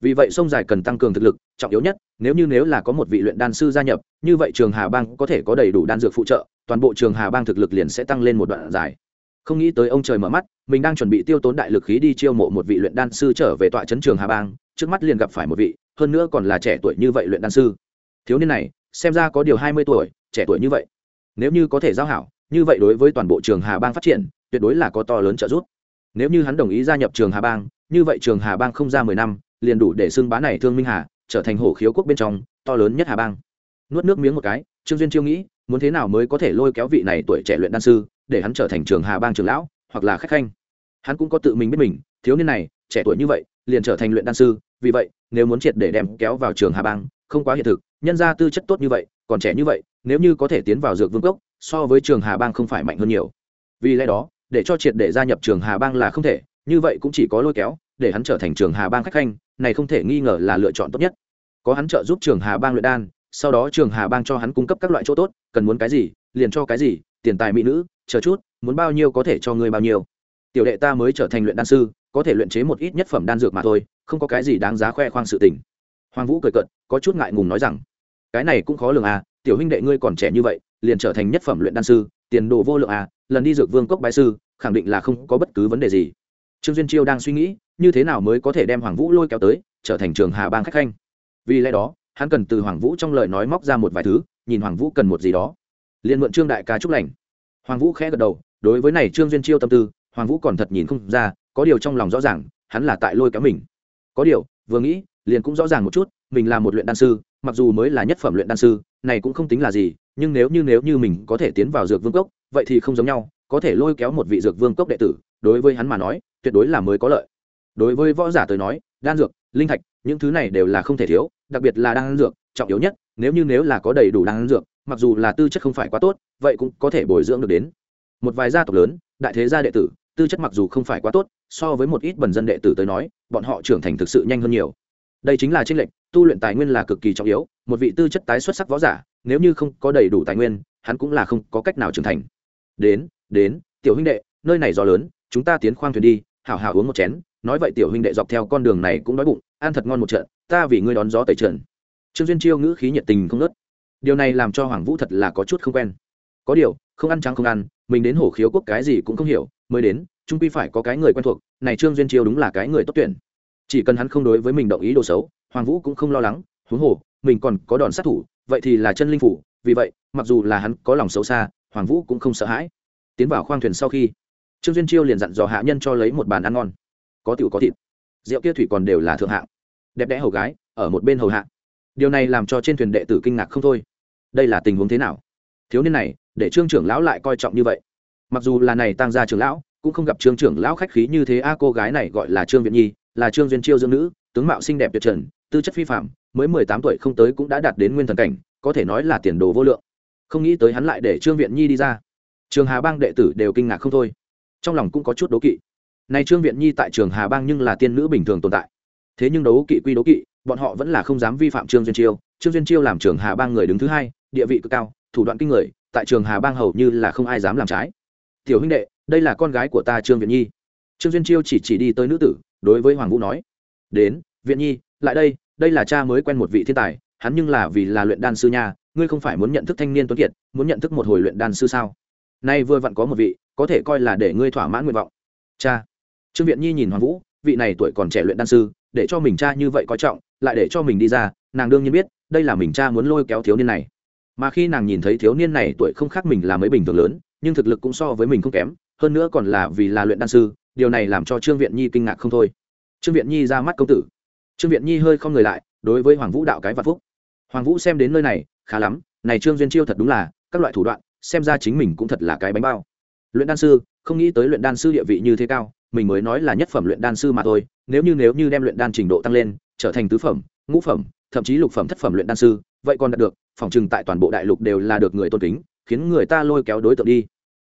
Vì vậy sông dài cần tăng cường thực lực, trọng yếu nhất, nếu như nếu là có một vị luyện đan sư gia nhập, như vậy trường hà bang có thể có đầy đủ đan dược phụ trợ, toàn bộ trường hà bang thực lực liền sẽ tăng lên một đoạn dài không nghĩ tới ông trời mở mắt, mình đang chuẩn bị tiêu tốn đại lực khí đi chiêu mộ một vị luyện đan sư trở về tọa trấn trường hà bang, trước mắt liền gặp phải một vị, hơn nữa còn là trẻ tuổi như vậy luyện đan sư. Thiếu niên này, xem ra có điều hai mươi tuổi, trẻ tuổi như vậy. Nếu như có thể giao hảo, như vậy đối với toàn bộ trường hà bang phát triển, tuyệt đối là có to lớn trợ giúp. Nếu như hắn đồng ý gia nhập trường hà bang, như vậy trường hà bang không ra mười năm, liền đủ để xưng bá này thương minh hà, trở thành hổ khiếu quốc bên trong, to lớn nhất hà bang. Nuốt nước miếng một cái, trương duyên chiêu nghĩ, muốn thế nào mới có thể lôi kéo vị này tuổi trẻ luyện đan sư để hắn trở thành trường hà bang trường lão, hoặc là khách khanh. Hắn cũng có tự mình biết mình, thiếu niên này, trẻ tuổi như vậy, liền trở thành luyện đan sư, vì vậy, nếu muốn triệt để đem kéo vào trường hà bang, không quá hiện thực, nhân ra tư chất tốt như vậy, còn trẻ như vậy, nếu như có thể tiến vào dược vương cốc, so với trường hà bang không phải mạnh hơn nhiều. Vì lẽ đó, để cho triệt để gia nhập trường hà bang là không thể, như vậy cũng chỉ có lôi kéo, để hắn trở thành trường hà bang khách khanh, này không thể nghi ngờ là lựa chọn tốt nhất. Có hắn trợ giúp trường hà bang luyện đan, sau đó trường hà bang cho hắn cung cấp các loại chỗ tốt, cần muốn cái gì, liền cho cái gì tiền tài mỹ nữ, chờ chút, muốn bao nhiêu có thể cho ngươi bao nhiêu. Tiểu đệ ta mới trở thành luyện đan sư, có thể luyện chế một ít nhất phẩm đan dược mà thôi, không có cái gì đáng giá khoe khoang sự tình. Hoàng vũ cười cợt, có chút ngại ngùng nói rằng, cái này cũng khó lường à tiểu huynh đệ ngươi còn trẻ như vậy, liền trở thành nhất phẩm luyện đan sư, tiền đồ vô lượng à lần đi dược vương cốc bái sư, khẳng định là không có bất cứ vấn đề gì. Trương duyên chiêu đang suy nghĩ, như thế nào mới có thể đem hoàng vũ lôi kéo tới, trở thành trường hà bang khách khanh. Vì lẽ đó, hắn cần từ hoàng vũ trong lời nói móc ra một vài thứ, nhìn hoàng vũ cần một gì đó liền mượn trương đại ca chúc lành. Hoàng vũ khẽ gật đầu, đối với này trương duyên chiêu tâm tư, hoàng vũ còn thật nhìn không ra, có điều trong lòng rõ ràng, hắn là tại lôi kéo mình. Có điều, vừa nghĩ, liền cũng rõ ràng một chút, mình là một luyện đan sư, mặc dù mới là nhất phẩm luyện đan sư, này cũng không tính là gì, nhưng nếu như nếu như mình có thể tiến vào dược vương cốc, vậy thì không giống nhau, có thể lôi kéo một vị dược vương cốc đệ tử, đối với hắn mà nói, tuyệt đối là mới có lợi. Đối với võ giả tới nói, đan dược, linh thạch, những thứ này đều là không thể thiếu, đặc biệt là đan dược, trọng yếu nhất, nếu như nếu là có đầy đủ đan dược mặc dù là tư chất không phải quá tốt, vậy cũng có thể bồi dưỡng được đến. Một vài gia tộc lớn, đại thế gia đệ tử, tư chất mặc dù không phải quá tốt, so với một ít bần dân đệ tử tới nói, bọn họ trưởng thành thực sự nhanh hơn nhiều. Đây chính là tranh lệch, tu luyện tài nguyên là cực kỳ trọng yếu, một vị tư chất tái xuất sắc võ giả, nếu như không có đầy đủ tài nguyên, hắn cũng là không có cách nào trưởng thành. Đến đến, tiểu huynh đệ, nơi này gió lớn, chúng ta tiến khoang thuyền đi, hảo hảo uống một chén, nói vậy tiểu huynh đệ dọc theo con đường này cũng đói bụng, ăn thật ngon một trận, ta vì ngươi đón gió tẩy trần. Trương duyên chiêu ngữ khí nhiệt tình không nớt điều này làm cho hoàng vũ thật là có chút không quen. Có điều, không ăn trắng không ăn, mình đến hổ khiếu quốc cái gì cũng không hiểu, mới đến, trung quy phải có cái người quen thuộc, này trương duyên chiêu đúng là cái người tốt tuyển. Chỉ cần hắn không đối với mình động ý đồ xấu, hoàng vũ cũng không lo lắng, huống hồ, mình còn có đòn sát thủ, vậy thì là chân linh phủ, vì vậy, mặc dù là hắn có lòng xấu xa, hoàng vũ cũng không sợ hãi. Tiến vào khoang thuyền sau khi, trương duyên chiêu liền dặn dò hạ nhân cho lấy một bàn ăn ngon. Có tiểu có thịt. Rượu kia thủy còn đều là thượng hạng. Đẹp đẽ hầu gái, ở một bên hầu hạ điều này làm cho trên thuyền đệ tử kinh ngạc không thôi. Đây là tình huống thế nào? Thiếu niên này, để trương trưởng lão lại coi trọng như vậy. Mặc dù là này tăng gia trưởng lão, cũng không gặp trương trưởng lão khách khí như thế, a, cô gái này gọi là trương viện nhi, là trương duyên chiêu dương nữ, tướng mạo xinh đẹp tuyệt trần, tư chất phi phạm mới mười tám tuổi không tới cũng đã đạt đến nguyên thần cảnh, có thể nói là tiền đồ vô lượng. Không nghĩ tới hắn lại để trương viện nhi đi ra. Trường hà bang đệ tử đều kinh ngạc không thôi. Trong lòng cũng có chút đố kỵ. Này trương viện nhi tại trường hà bang nhưng là tiên nữ bình thường tồn tại. Thế nhưng đấu kỵ quy đấu kỵ bọn họ vẫn là không dám vi phạm trương duyên chiêu. Trương duyên chiêu làm trường hà bang người đứng thứ hai, địa vị cực cao, thủ đoạn kinh người, tại trường hà bang hầu như là không ai dám làm trái. Tiểu huynh đệ, đây là con gái của ta trương viện nhi. Trương duyên chiêu chỉ chỉ đi tới nữ tử, đối với hoàng vũ nói. Đến, viện nhi, lại đây đây là cha mới quen một vị thiên tài, hắn nhưng là vì là luyện đan sư nha, ngươi không phải muốn nhận thức thanh niên tuấn kiệt, muốn nhận thức một hồi luyện đan sư sao? Nay vừa vặn có một vị, có thể coi là để ngươi thỏa mãn nguyện vọng. Cha. Trương viện nhi nhìn hoàng vũ, vị này tuổi còn trẻ luyện đan sư, để cho mình cha như vậy coi trọng lại để cho mình đi ra, nàng đương nhiên biết, đây là mình cha muốn lôi kéo thiếu niên này. Mà khi nàng nhìn thấy thiếu niên này tuổi không khác mình là mấy bình thường lớn, nhưng thực lực cũng so với mình không kém, hơn nữa còn là vì là luyện đan sư, điều này làm cho trương viện nhi kinh ngạc không thôi. Trương viện nhi ra mắt công tử. Trương viện nhi hơi không người lại, đối với hoàng vũ đạo cái vạn phúc. Hoàng vũ xem đến nơi này, khá lắm, này trương duyên chiêu thật đúng là, các loại thủ đoạn, xem ra chính mình cũng thật là cái bánh bao. Luyện đan sư, không nghĩ tới luyện đan sư địa vị như thế cao, mình mới nói là nhất phẩm luyện đan sư mà thôi, nếu như nếu như đem luyện đan trình độ tăng lên trở thành tứ phẩm, ngũ phẩm, thậm chí lục phẩm thất phẩm luyện đan sư, vậy còn đạt được, phòng trừng tại toàn bộ đại lục đều là được người tôn kính, khiến người ta lôi kéo đối tượng đi.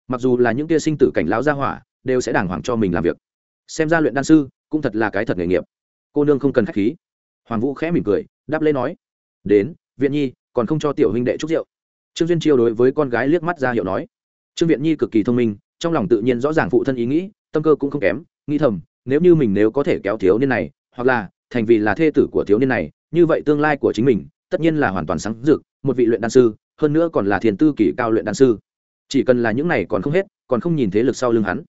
Mặc dù là những kia sinh tử cảnh lão gia hỏa, đều sẽ đàng hoàng cho mình làm việc. Xem ra luyện đan sư cũng thật là cái thật nghề nghiệp. Cô nương không cần khách khí. Hoàng vũ khẽ mỉm cười, đáp lễ nói, đến, viện nhi, còn không cho tiểu huynh đệ chúc rượu. Trương duyên chiêu đối với con gái liếc mắt ra hiệu nói. Trương viện nhi cực kỳ thông minh, trong lòng tự nhiên rõ ràng phụ thân ý nghĩ, tâm cơ cũng không kém, nghĩ thầm, nếu như mình nếu có thể kéo thiếu niên này, hoặc là thành vì là thê tử của thiếu niên này, như vậy tương lai của chính mình tất nhiên là hoàn toàn sáng rực, một vị luyện đan sư, hơn nữa còn là thiền tư kỷ cao luyện đan sư. Chỉ cần là những này còn không hết, còn không nhìn thế lực sau lưng hắn.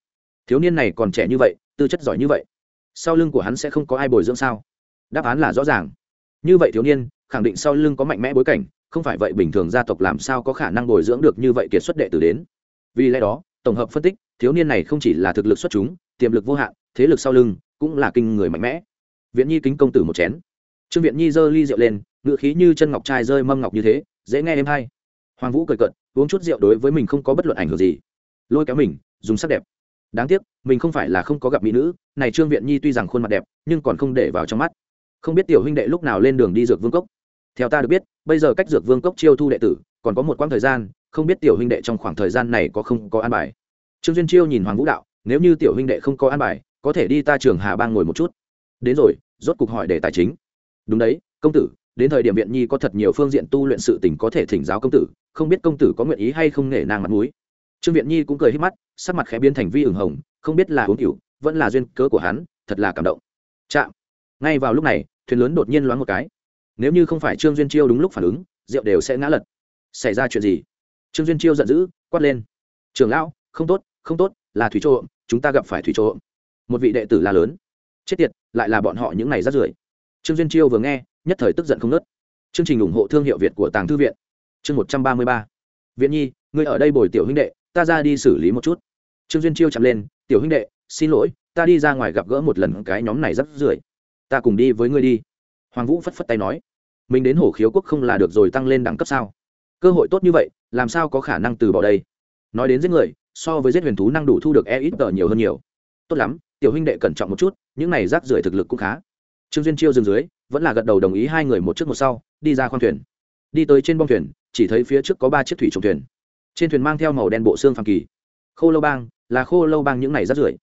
Thiếu niên này còn trẻ như vậy, tư chất giỏi như vậy, sau lưng của hắn sẽ không có ai bồi dưỡng sao? Đáp án là rõ ràng. Như vậy thiếu niên, khẳng định sau lưng có mạnh mẽ bối cảnh, không phải vậy bình thường gia tộc làm sao có khả năng bồi dưỡng được như vậy kiệt xuất đệ tử đến? Vì lẽ đó, tổng hợp phân tích, thiếu niên này không chỉ là thực lực xuất chúng, tiềm lực vô hạn, thế lực sau lưng cũng là kinh người mạnh mẽ viện nhi kính công tử một chén. Trương viện nhi giơ ly rượu lên, ngựa khí như chân ngọc trai rơi mâm ngọc như thế, dễ nghe em hay. Hoàng vũ cười cận uống chút rượu đối với mình không có bất luận ảnh hưởng gì. Lôi kéo mình, dùng sắc đẹp. Đáng tiếc, mình không phải là không có gặp mỹ nữ, này trương viện nhi tuy rằng khuôn mặt đẹp, nhưng còn không để vào trong mắt. Không biết tiểu huynh đệ lúc nào lên đường đi dược vương cốc. Theo ta được biết, bây giờ cách dược vương cốc chiêu thu đệ tử, còn có một quãng thời gian, không biết tiểu huynh đệ trong khoảng thời gian này có không có an bài. Trương duyên chiêu nhìn hoàng vũ đạo, nếu như tiểu huynh đệ không có an bài, có thể đi ta trường hà bang ngồi một chút đến rồi, rốt cục hỏi để tài chính. Đúng đấy, công tử, đến thời điểm viện nhi có thật nhiều phương diện tu luyện sự tình có thể thỉnh giáo công tử, không biết công tử có nguyện ý hay không nể nang mặt mũi. Trương viện nhi cũng cười hít mắt, sắc mặt khẽ biến thành vi ửng hồng, không biết là uống cựu vẫn là duyên cớ của hắn, thật là cảm động. Chạm. Ngay vào lúc này, thuyền lớn đột nhiên loáng một cái. Nếu như không phải trương duyên chiêu đúng lúc phản ứng, rượu đều sẽ ngã lật. Xảy ra chuyện gì? Trương duyên chiêu giận dữ, quát lên. Trường lão, không tốt không tốt, là thủy trộm, chúng ta gặp phải thủy trộm. Một vị đệ tử la lớn chết tiệt, lại là bọn họ những này rát rưởi. Trương duyên chiêu vừa nghe, nhất thời tức giận không nớt chương trình ủng hộ thương hiệu việt của tàng thư viện. Chương một trăm ba mươi ba. Viện nhi, ngươi ở đây bồi tiểu huynh đệ, ta ra đi xử lý một chút. Trương duyên chiêu chạm lên, tiểu huynh đệ, xin lỗi, ta đi ra ngoài gặp gỡ một lần cái nhóm này rất rưởi. Ta cùng đi với ngươi đi. Hoàng vũ phất phất tay nói. Mình đến hổ khiếu quốc không là được rồi tăng lên đẳng cấp sao? Cơ hội tốt như vậy, làm sao có khả năng từ bỏ đây? Nói đến giết người, so với giết huyền thú năng đủ thu được e ít tờ nhiều hơn nhiều. Tốt lắm tiểu huynh đệ cẩn trọng một chút, những này rác rưởi thực lực cũng khá. Trương duyên chiêu dừng dưới, vẫn là gật đầu đồng ý hai người một trước một sau, đi ra khoang thuyền. Đi tới trên bong thuyền, chỉ thấy phía trước có ba chiếc thủy trồng thuyền. Trên thuyền mang theo màu đen bộ xương phàm kỳ. Khô lâu bang, là khô lâu bang những này rác rưởi.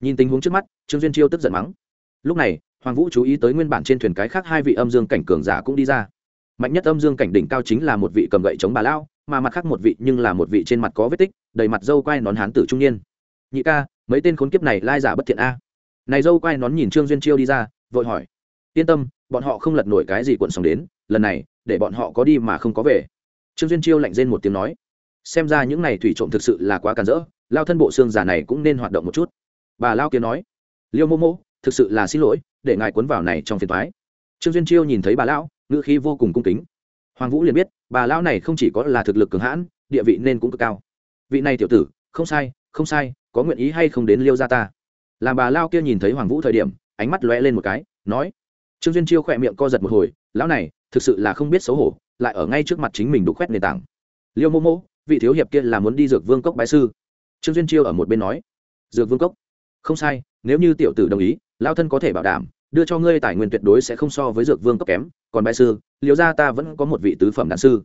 Nhìn tình huống trước mắt, trương duyên chiêu tức giận mắng. Lúc này, hoàng vũ chú ý tới nguyên bản trên thuyền cái khác hai vị âm dương cảnh cường giả cũng đi ra. Mạnh nhất âm dương cảnh đỉnh cao chính là một vị cầm gậy chống bà lao mà mặt khác một vị nhưng là một vị trên mặt có vết tích, đầy mặt dâu quai nón hán tử trung niên nhị ca, mấy tên khốn kiếp này lai giả bất thiện a. Này dâu quay nón nhìn trương duyên chiêu đi ra, vội hỏi, yên tâm, bọn họ không lật nổi cái gì cuộn sóng đến, lần này, để bọn họ có đi mà không có về. Trương duyên chiêu lạnh rên một tiếng nói, xem ra những này thủy trộm thực sự là quá cản rỡ, lao thân bộ xương giả này cũng nên hoạt động một chút. Bà lao kia nói, liêu mô mô, thực sự là xin lỗi, để ngài cuốn vào này trong phiền thoái trương duyên chiêu nhìn thấy bà lão, ngữ khí vô cùng cung kính. Hoàng vũ liền biết, bà lão này không chỉ có là thực lực cường hãn, địa vị nên cũng cực cao. Vị này tiểu tử, không sai không sai có nguyện ý hay không đến liêu gia ta? Làm bà lao kia nhìn thấy hoàng vũ thời điểm, ánh mắt lóe lên một cái, nói. Trương duyên chiêu khỏe miệng co giật một hồi, lão này, thực sự là không biết xấu hổ, lại ở ngay trước mặt chính mình đục khoét nền tảng. Liêu mô mô, vị thiếu hiệp kia là muốn đi dược vương cốc bái sư. Trương duyên chiêu ở một bên nói. Dược vương cốc? Không sai, nếu như tiểu tử đồng ý lao thân có thể bảo đảm, đưa cho ngươi tài nguyên tuyệt đối sẽ không so với dược vương cốc kém. Còn bái sư, liêu gia ta vẫn có một vị tứ phẩm đàn sư.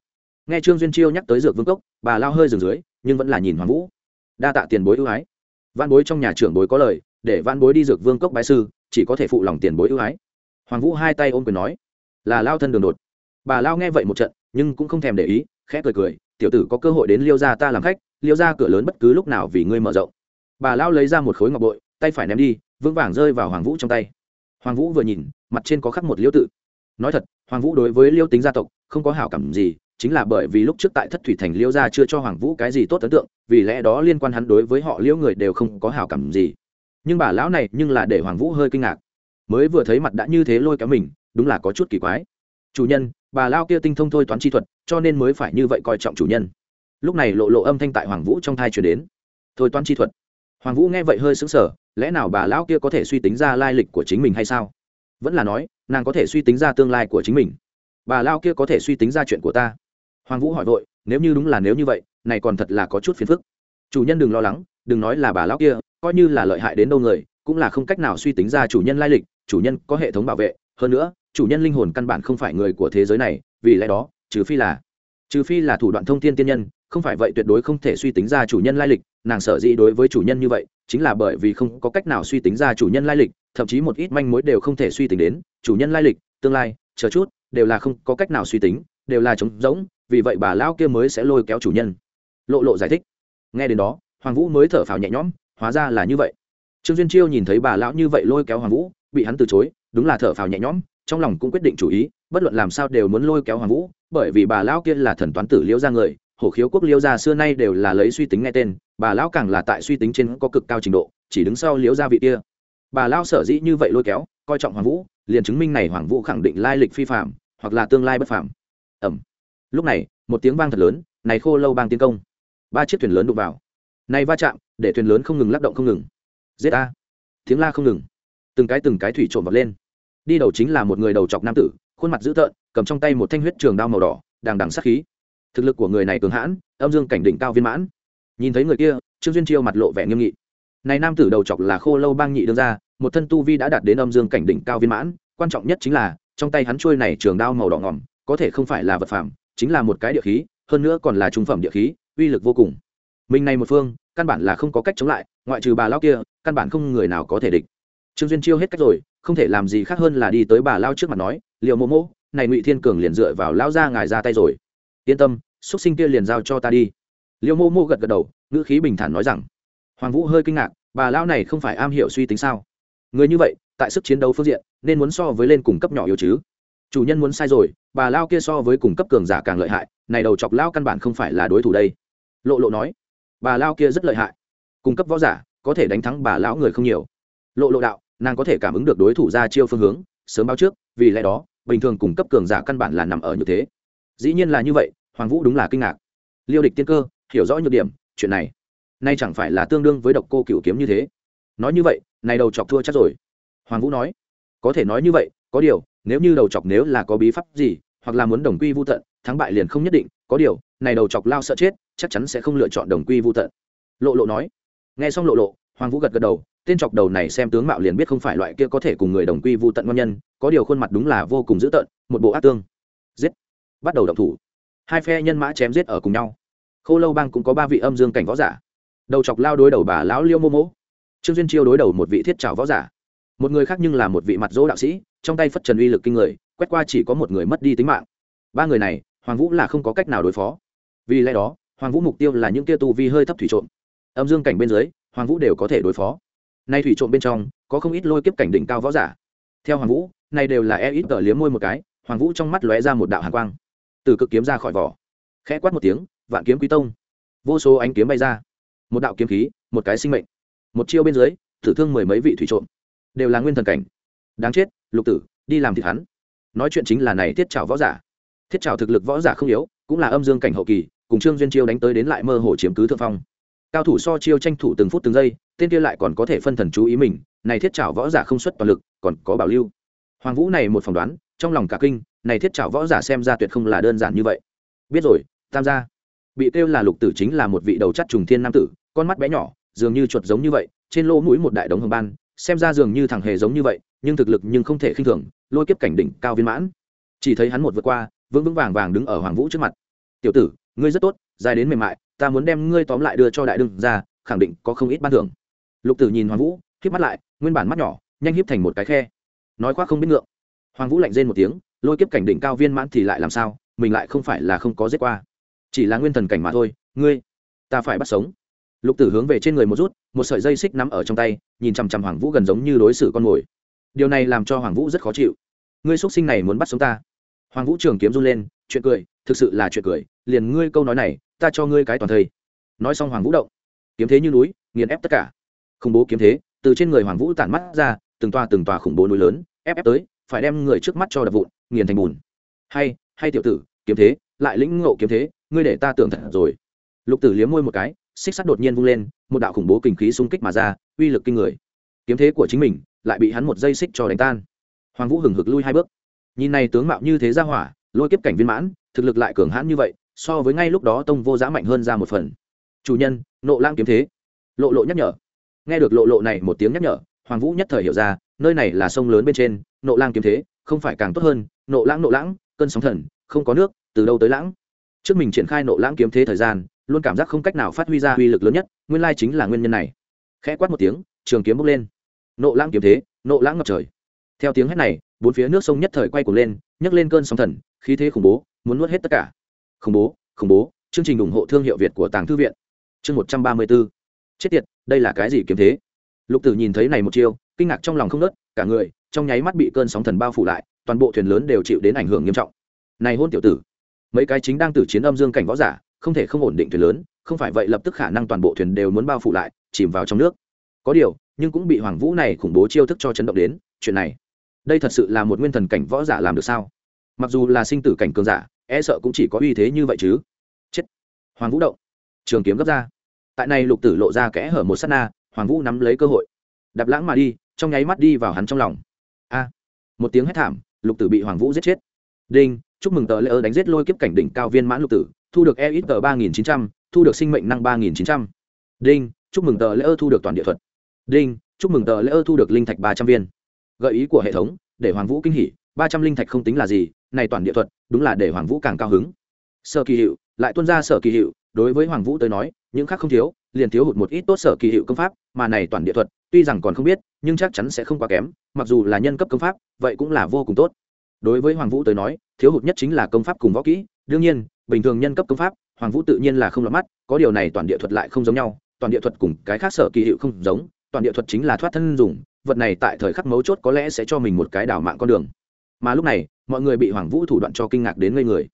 Nghe trương duyên chiêu nhắc tới dược vương cốc, bà lao hơi dừng dưới, nhưng vẫn là nhìn hoàng vũ. Đa tạ tiền bối ưu ái văn bối trong nhà trưởng bối có lời, để văn bối đi dược vương cốc bái sư, chỉ có thể phụ lòng tiền bối ưu ái. Hoàng vũ hai tay ôm quyền nói, là lao thân đường đột. Bà lao nghe vậy một trận, nhưng cũng không thèm để ý, khẽ cười cười, tiểu tử có cơ hội đến liêu gia ta làm khách, liêu gia cửa lớn bất cứ lúc nào vì ngươi mở rộng. Bà lao lấy ra một khối ngọc bội, tay phải ném đi, vững vàng rơi vào hoàng vũ trong tay. Hoàng vũ vừa nhìn, mặt trên có khắc một liêu tự. Nói thật, hoàng vũ đối với liêu tính gia tộc, không có hảo cảm gì chính là bởi vì lúc trước tại thất thủy thành liêu gia chưa cho hoàng vũ cái gì tốt ấn tượng, vì lẽ đó liên quan hắn đối với họ liêu người đều không có hảo cảm gì. Nhưng bà lão này nhưng là để hoàng vũ hơi kinh ngạc. Mới vừa thấy mặt đã như thế lôi kéo mình, đúng là có chút kỳ quái. Chủ nhân, bà lao kia tinh thông thôi toán chi thuật, cho nên mới phải như vậy coi trọng chủ nhân. Lúc này lộ lộ âm thanh tại hoàng vũ trong thai chuyển đến. Thôi toán chi thuật. Hoàng vũ nghe vậy hơi sững sờ, lẽ nào bà lão kia có thể suy tính ra lai lịch của chính mình hay sao? Vẫn là nói, nàng có thể suy tính ra tương lai của chính mình. Bà lao kia có thể suy tính ra chuyện của ta hoàng vũ hỏi vội, nếu như đúng là nếu như vậy, này còn thật là có chút phiền phức. Chủ nhân đừng lo lắng, đừng nói là bà lão kia, coi như là lợi hại đến đâu người, cũng là không cách nào suy tính ra chủ nhân lai lịch, chủ nhân có hệ thống bảo vệ. Hơn nữa, chủ nhân linh hồn căn bản không phải người của thế giới này, vì lẽ đó, trừ phi là, trừ phi là thủ đoạn thông tin tiên nhân, không phải vậy tuyệt đối không thể suy tính ra chủ nhân lai lịch, nàng sở dĩ đối với chủ nhân như vậy, chính là bởi vì không có cách nào suy tính ra chủ nhân lai lịch, thậm chí một ít manh mối đều không thể suy tính đến, chủ nhân lai lịch, tương lai, chờ chút, đều là không có cách nào suy tính, đều là trống rỗng vì vậy bà lão kia mới sẽ lôi kéo chủ nhân. Lộ lộ giải thích. Nghe đến đó, hoàng vũ mới thở phào nhẹ nhõm, hóa ra là như vậy. Trương duyên chiêu nhìn thấy bà lão như vậy lôi kéo hoàng vũ, bị hắn từ chối, đúng là thở phào nhẹ nhõm, trong lòng cũng quyết định chủ ý, bất luận làm sao đều muốn lôi kéo hoàng vũ, bởi vì bà lão kia là thần toán tử liễu ra người, hổ khiếu quốc liễu gia xưa nay đều là lấy suy tính nghe tên, bà lão càng là tại suy tính trên có cực cao trình độ, chỉ đứng sau liễu gia vị kia. Bà lão sở dĩ như vậy lôi kéo, coi trọng hoàng vũ, liền chứng minh này hoàng vũ khẳng định lai lịch phi phạm, hoặc là tương lai bất phạm. Ẩm lúc này, một tiếng vang thật lớn, này khô lâu bang tiến công. Ba chiếc thuyền lớn đụng vào. Này va chạm, để thuyền lớn không ngừng lắc động không ngừng. Giết a tiếng la không ngừng. Từng cái từng cái thủy trộm vật lên. Đi đầu chính là một người đầu chọc nam tử, khuôn mặt dữ tợn, cầm trong tay một thanh huyết trường đao màu đỏ, đằng đằng sát khí. Thực lực của người này cường hãn, âm dương cảnh đỉnh cao viên mãn. Nhìn thấy người kia, trương duyên chiêu mặt lộ vẻ nghiêm nghị. Này nam tử đầu chọc là khô lâu bang nhị đương ra một thân tu vi đã đạt đến âm dương cảnh đỉnh cao viên mãn, quan trọng nhất chính là, trong tay hắn trôi này trường đao màu đỏ ngỏm, có thể không phải là vật phẩm chính là một cái địa khí, hơn nữa còn là trung phẩm địa khí, uy lực vô cùng. Mình này một phương, căn bản là không có cách chống lại, ngoại trừ bà lao kia, căn bản không người nào có thể địch. Trương duyên chiêu hết cách rồi, không thể làm gì khác hơn là đi tới bà lao trước mặt nói liệu mô mô này ngụy thiên cường liền dựa vào lao ra ngài ra tay rồi. Yên tâm, xúc sinh kia liền giao cho ta đi. Liệu mô mô gật gật đầu, ngữ khí bình thản nói rằng, hoàng vũ hơi kinh ngạc, bà lao này không phải am hiểu suy tính sao? Người như vậy, tại sức chiến đấu phương diện, nên muốn so với lên cùng cấp nhỏ yếu chứ? Chủ nhân muốn sai rồi, bà lao kia so với cùng cấp cường giả càng lợi hại, này đầu chọc lao căn bản không phải là đối thủ đây. Lộ lộ nói, bà lao kia rất lợi hại. Cung cấp võ giả, có thể đánh thắng bà lão người không nhiều. Lộ lộ đạo, nàng có thể cảm ứng được đối thủ ra chiêu phương hướng, sớm báo trước, vì lẽ đó, bình thường cung cấp cường giả căn bản là nằm ở như thế. Dĩ nhiên là như vậy, hoàng vũ đúng là kinh ngạc. Liêu địch tiên cơ, hiểu rõ nhược điểm, chuyện này, nay chẳng phải là tương đương với độc cô cựu kiếm như thế. Nói như vậy, này đầu chọc thua chắc rồi. Hoàng vũ nói, có thể nói như vậy, có điều nếu như đầu chọc nếu là có bí pháp gì, hoặc là muốn đồng quy vô tận, thắng bại liền không nhất định, có điều, này đầu chọc lao sợ chết, chắc chắn sẽ không lựa chọn đồng quy vô tận. Lộ lộ nói. Nghe xong lộ lộ, hoàng vũ gật gật đầu, tên chọc đầu này xem tướng mạo liền biết không phải loại kia có thể cùng người đồng quy vô tận ngon nhân, có điều khuôn mặt đúng là vô cùng dữ tợn, một bộ ác tương. Giết. Bắt đầu động thủ. Hai phe nhân mã chém giết ở cùng nhau. Khâu lâu bang cũng có ba vị âm dương cảnh võ giả. Đầu chọc lao đối đầu bà lão liêu mô mỗ trương duyên chiêu đối đầu một vị thiết trào võ giả. Một người khác nhưng là một vị mặt dỗ đạo sĩ trong tay phất trần uy lực kinh người, quét qua chỉ có một người mất đi tính mạng. Ba người này, hoàng vũ là không có cách nào đối phó. Vì lẽ đó, hoàng vũ mục tiêu là những kia tu vi hơi thấp thủy trộm. Âm dương cảnh bên dưới, hoàng vũ đều có thể đối phó. Nay thủy trộm bên trong, có không ít lôi kiếp cảnh đỉnh cao võ giả. Theo hoàng vũ này đều là e ít tờ liếm môi một cái, hoàng vũ trong mắt lóe ra một đạo hàn quang. Từ cực kiếm ra khỏi vỏ. Khẽ quát một tiếng, vạn kiếm quý tông. Vô số ánh kiếm bay ra. Một đạo kiếm khí, một cái sinh mệnh. Một chiêu bên dưới, thử thương mười mấy vị thủy trộm. Đều là nguyên thần cảnh. Đáng chết lục tử, đi làm thịt hắn. Nói chuyện chính là này thiết trào võ giả. Thiết trào thực lực võ giả không yếu, cũng là âm dương cảnh hậu kỳ, cùng trương duyên chiêu đánh tới đến lại mơ hồ chiếm cứ thượng phong. Cao thủ so chiêu tranh thủ từng phút từng giây, tên kia lại còn có thể phân thần chú ý mình, này thiết trào võ giả không xuất toàn lực, còn có bảo lưu. Hoàng vũ này một phỏng đoán, trong lòng cả kinh, này thiết trào võ giả xem ra tuyệt không là đơn giản như vậy. Biết rồi, tam gia. Bị kêu là lục tử chính là một vị đầu chắt trùng thiên nam tử, con mắt bé nhỏ, dường như chuột giống như vậy, trên lỗ mũi một đại đống hồng ban, xem ra dường như thằng hề giống như vậy nhưng thực lực nhưng không thể khinh thường, lôi kiếp cảnh đỉnh cao viên mãn. Chỉ thấy hắn một vượt qua, vững vững vàng vàng đứng ở hoàng vũ trước mặt. Tiểu tử, ngươi rất tốt, dài đến mềm mại, ta muốn đem ngươi tóm lại đưa cho đại đương ra khẳng định có không ít ban thưởng. Lục tử nhìn hoàng vũ, híp mắt lại, nguyên bản mắt nhỏ, nhanh híp thành một cái khe. Nói khoác không biết ngượng. Hoàng vũ lạnh rên một tiếng, lôi kiếp cảnh đỉnh cao viên mãn thì lại làm sao? Mình lại không phải là không có giết qua. Chỉ là nguyên thần cảnh mà thôi, ngươi, ta phải bắt sống. Lục tử hướng về trên người một rút, một sợi dây xích nắm ở trong tay, nhìn chằm chằm hoàng vũ gần giống như đối xử con mồi điều này làm cho hoàng vũ rất khó chịu. Ngươi x sinh này muốn bắt sống ta. Hoàng vũ trường kiếm run lên, chuyện cười, thực sự là chuyện cười, liền ngươi câu nói này, ta cho ngươi cái toàn thây. Nói xong hoàng vũ động. Kiếm thế như núi, nghiền ép tất cả. Khủng bố kiếm thế, từ trên người hoàng vũ tản mắt ra, từng toa từng toa khủng bố núi lớn, ép ép tới, phải đem người trước mắt cho đập vụn, nghiền thành bùn. Hay hay tiểu tử, kiếm thế, lại lĩnh ngộ kiếm thế, ngươi để ta tưởng thật rồi. Lục tử liếm môi một cái, xích sắt đột nhiên vung lên, một đạo khủng bố kinh khí xung kích mà ra, uy lực kinh người. Kiếm thế của chính mình lại bị hắn một dây xích cho đánh tan. Hoàng vũ hừng hực lui hai bước. Nhìn này tướng mạo như thế ra hỏa, lôi kiếp cảnh viên mãn, thực lực lại cường hãn như vậy, so với ngay lúc đó tông vô giá mạnh hơn ra một phần. Chủ nhân, nộ lang kiếm thế. Lộ lộ nhắc nhở. Nghe được lộ lộ này một tiếng nhắc nhở, hoàng vũ nhất thời hiểu ra, nơi này là sông lớn bên trên, nộ lang kiếm thế, không phải càng tốt hơn, nộ lãng nộ lãng, cơn sóng thần, không có nước, từ đâu tới lãng? Trước mình triển khai nộ lãng kiếm thế thời gian, luôn cảm giác không cách nào phát huy ra uy lực lớn nhất, nguyên lai chính là nguyên nhân này. Khẽ quát một tiếng, trường kiếm bốc lên nộ lãng kiếm thế, nộ lãng ngập trời. Theo tiếng hét này, bốn phía nước sông nhất thời quay cuồng lên, nhấc lên cơn sóng thần, khí thế khủng bố, muốn nuốt hết tất cả. Khủng bố khủng bố, chương trình ủng hộ thương hiệu việt của tàng thư viện. Chương một trăm ba mươi b ố chết tiệt, đây là cái gì kiếm thế? Lục tử nhìn thấy này một chiêu, kinh ngạc trong lòng không nớt cả người, trong nháy mắt bị cơn sóng thần bao phủ lại, toàn bộ thuyền lớn đều chịu đến ảnh hưởng nghiêm trọng. Này hôn tiểu tử, mấy cái chính đang tử chiến âm dương cảnh võ giả, không thể không ổn định thuyền lớn, không phải vậy lập tức khả năng toàn bộ thuyền đều muốn bao phủ lại, chìm vào trong nước có điều, nhưng cũng bị hoàng vũ này khủng bố chiêu thức cho chấn động đến, chuyện này, đây thật sự là một nguyên thần cảnh võ giả làm được sao? Mặc dù là sinh tử cảnh cường giả e sợ cũng chỉ có uy thế như vậy chứ. Chết. Hoàng vũ động. Trường kiếm gấp ra. Tại này lục tử lộ ra kẽ hở một s á t na, hoàng vũ nắm lấy cơ hội. Đạp lãng mà đi, trong nháy mắt đi vào hắn trong lòng. A. Một tiếng hét thảm, lục tử bị hoàng vũ giết chết. Đinh, chúc mừng tờ lễ ơ đánh giết lôi kiếp cảnh đỉnh cao viên mãn lục tử, thu được e ít tờ ba nghìn chín trăm, thu được sinh mệnh năng ba nghìn chín trăm. Đinh, chúc mừng tờ lễ ơ thu được toàn địa thuật đinh, chúc mừng tờ lễ ơ thu được linh thạch ba trăm viên. Gợi ý của hệ thống, để hoàng vũ kinh hỉ, ba trăm linh thạch không tính là gì, này toàn địa thuật, đúng là để hoàng vũ càng cao hứng. Sở kỳ hiệu lại tuân ra sở kỳ hiệu đối với hoàng vũ tới nói, những khác không thiếu, liền thiếu hụt một ít tốt sở kỳ hiệu công pháp, mà này toàn địa thuật, tuy rằng còn không biết, nhưng chắc chắn sẽ không quá kém, mặc dù là nhân cấp công pháp, vậy cũng là vô cùng tốt. Đối với hoàng vũ tới nói, thiếu hụt nhất chính là công pháp cùng võ kỹ, đương nhiên, bình thường nhân cấp công pháp, hoàng vũ tự nhiên là không lọt mắt, có điều này toàn địa thuật lại không giống nhau, toàn địa thuật cùng cái khác sở kỳ hiệu không giống toàn địa thuật chính là thoát thân dùng, vật này tại thời khắc mấu chốt có lẽ sẽ cho mình một cái đảo mạng con đường. Mà lúc này, mọi người bị hoàng vũ thủ đoạn cho kinh ngạc đến ngây người.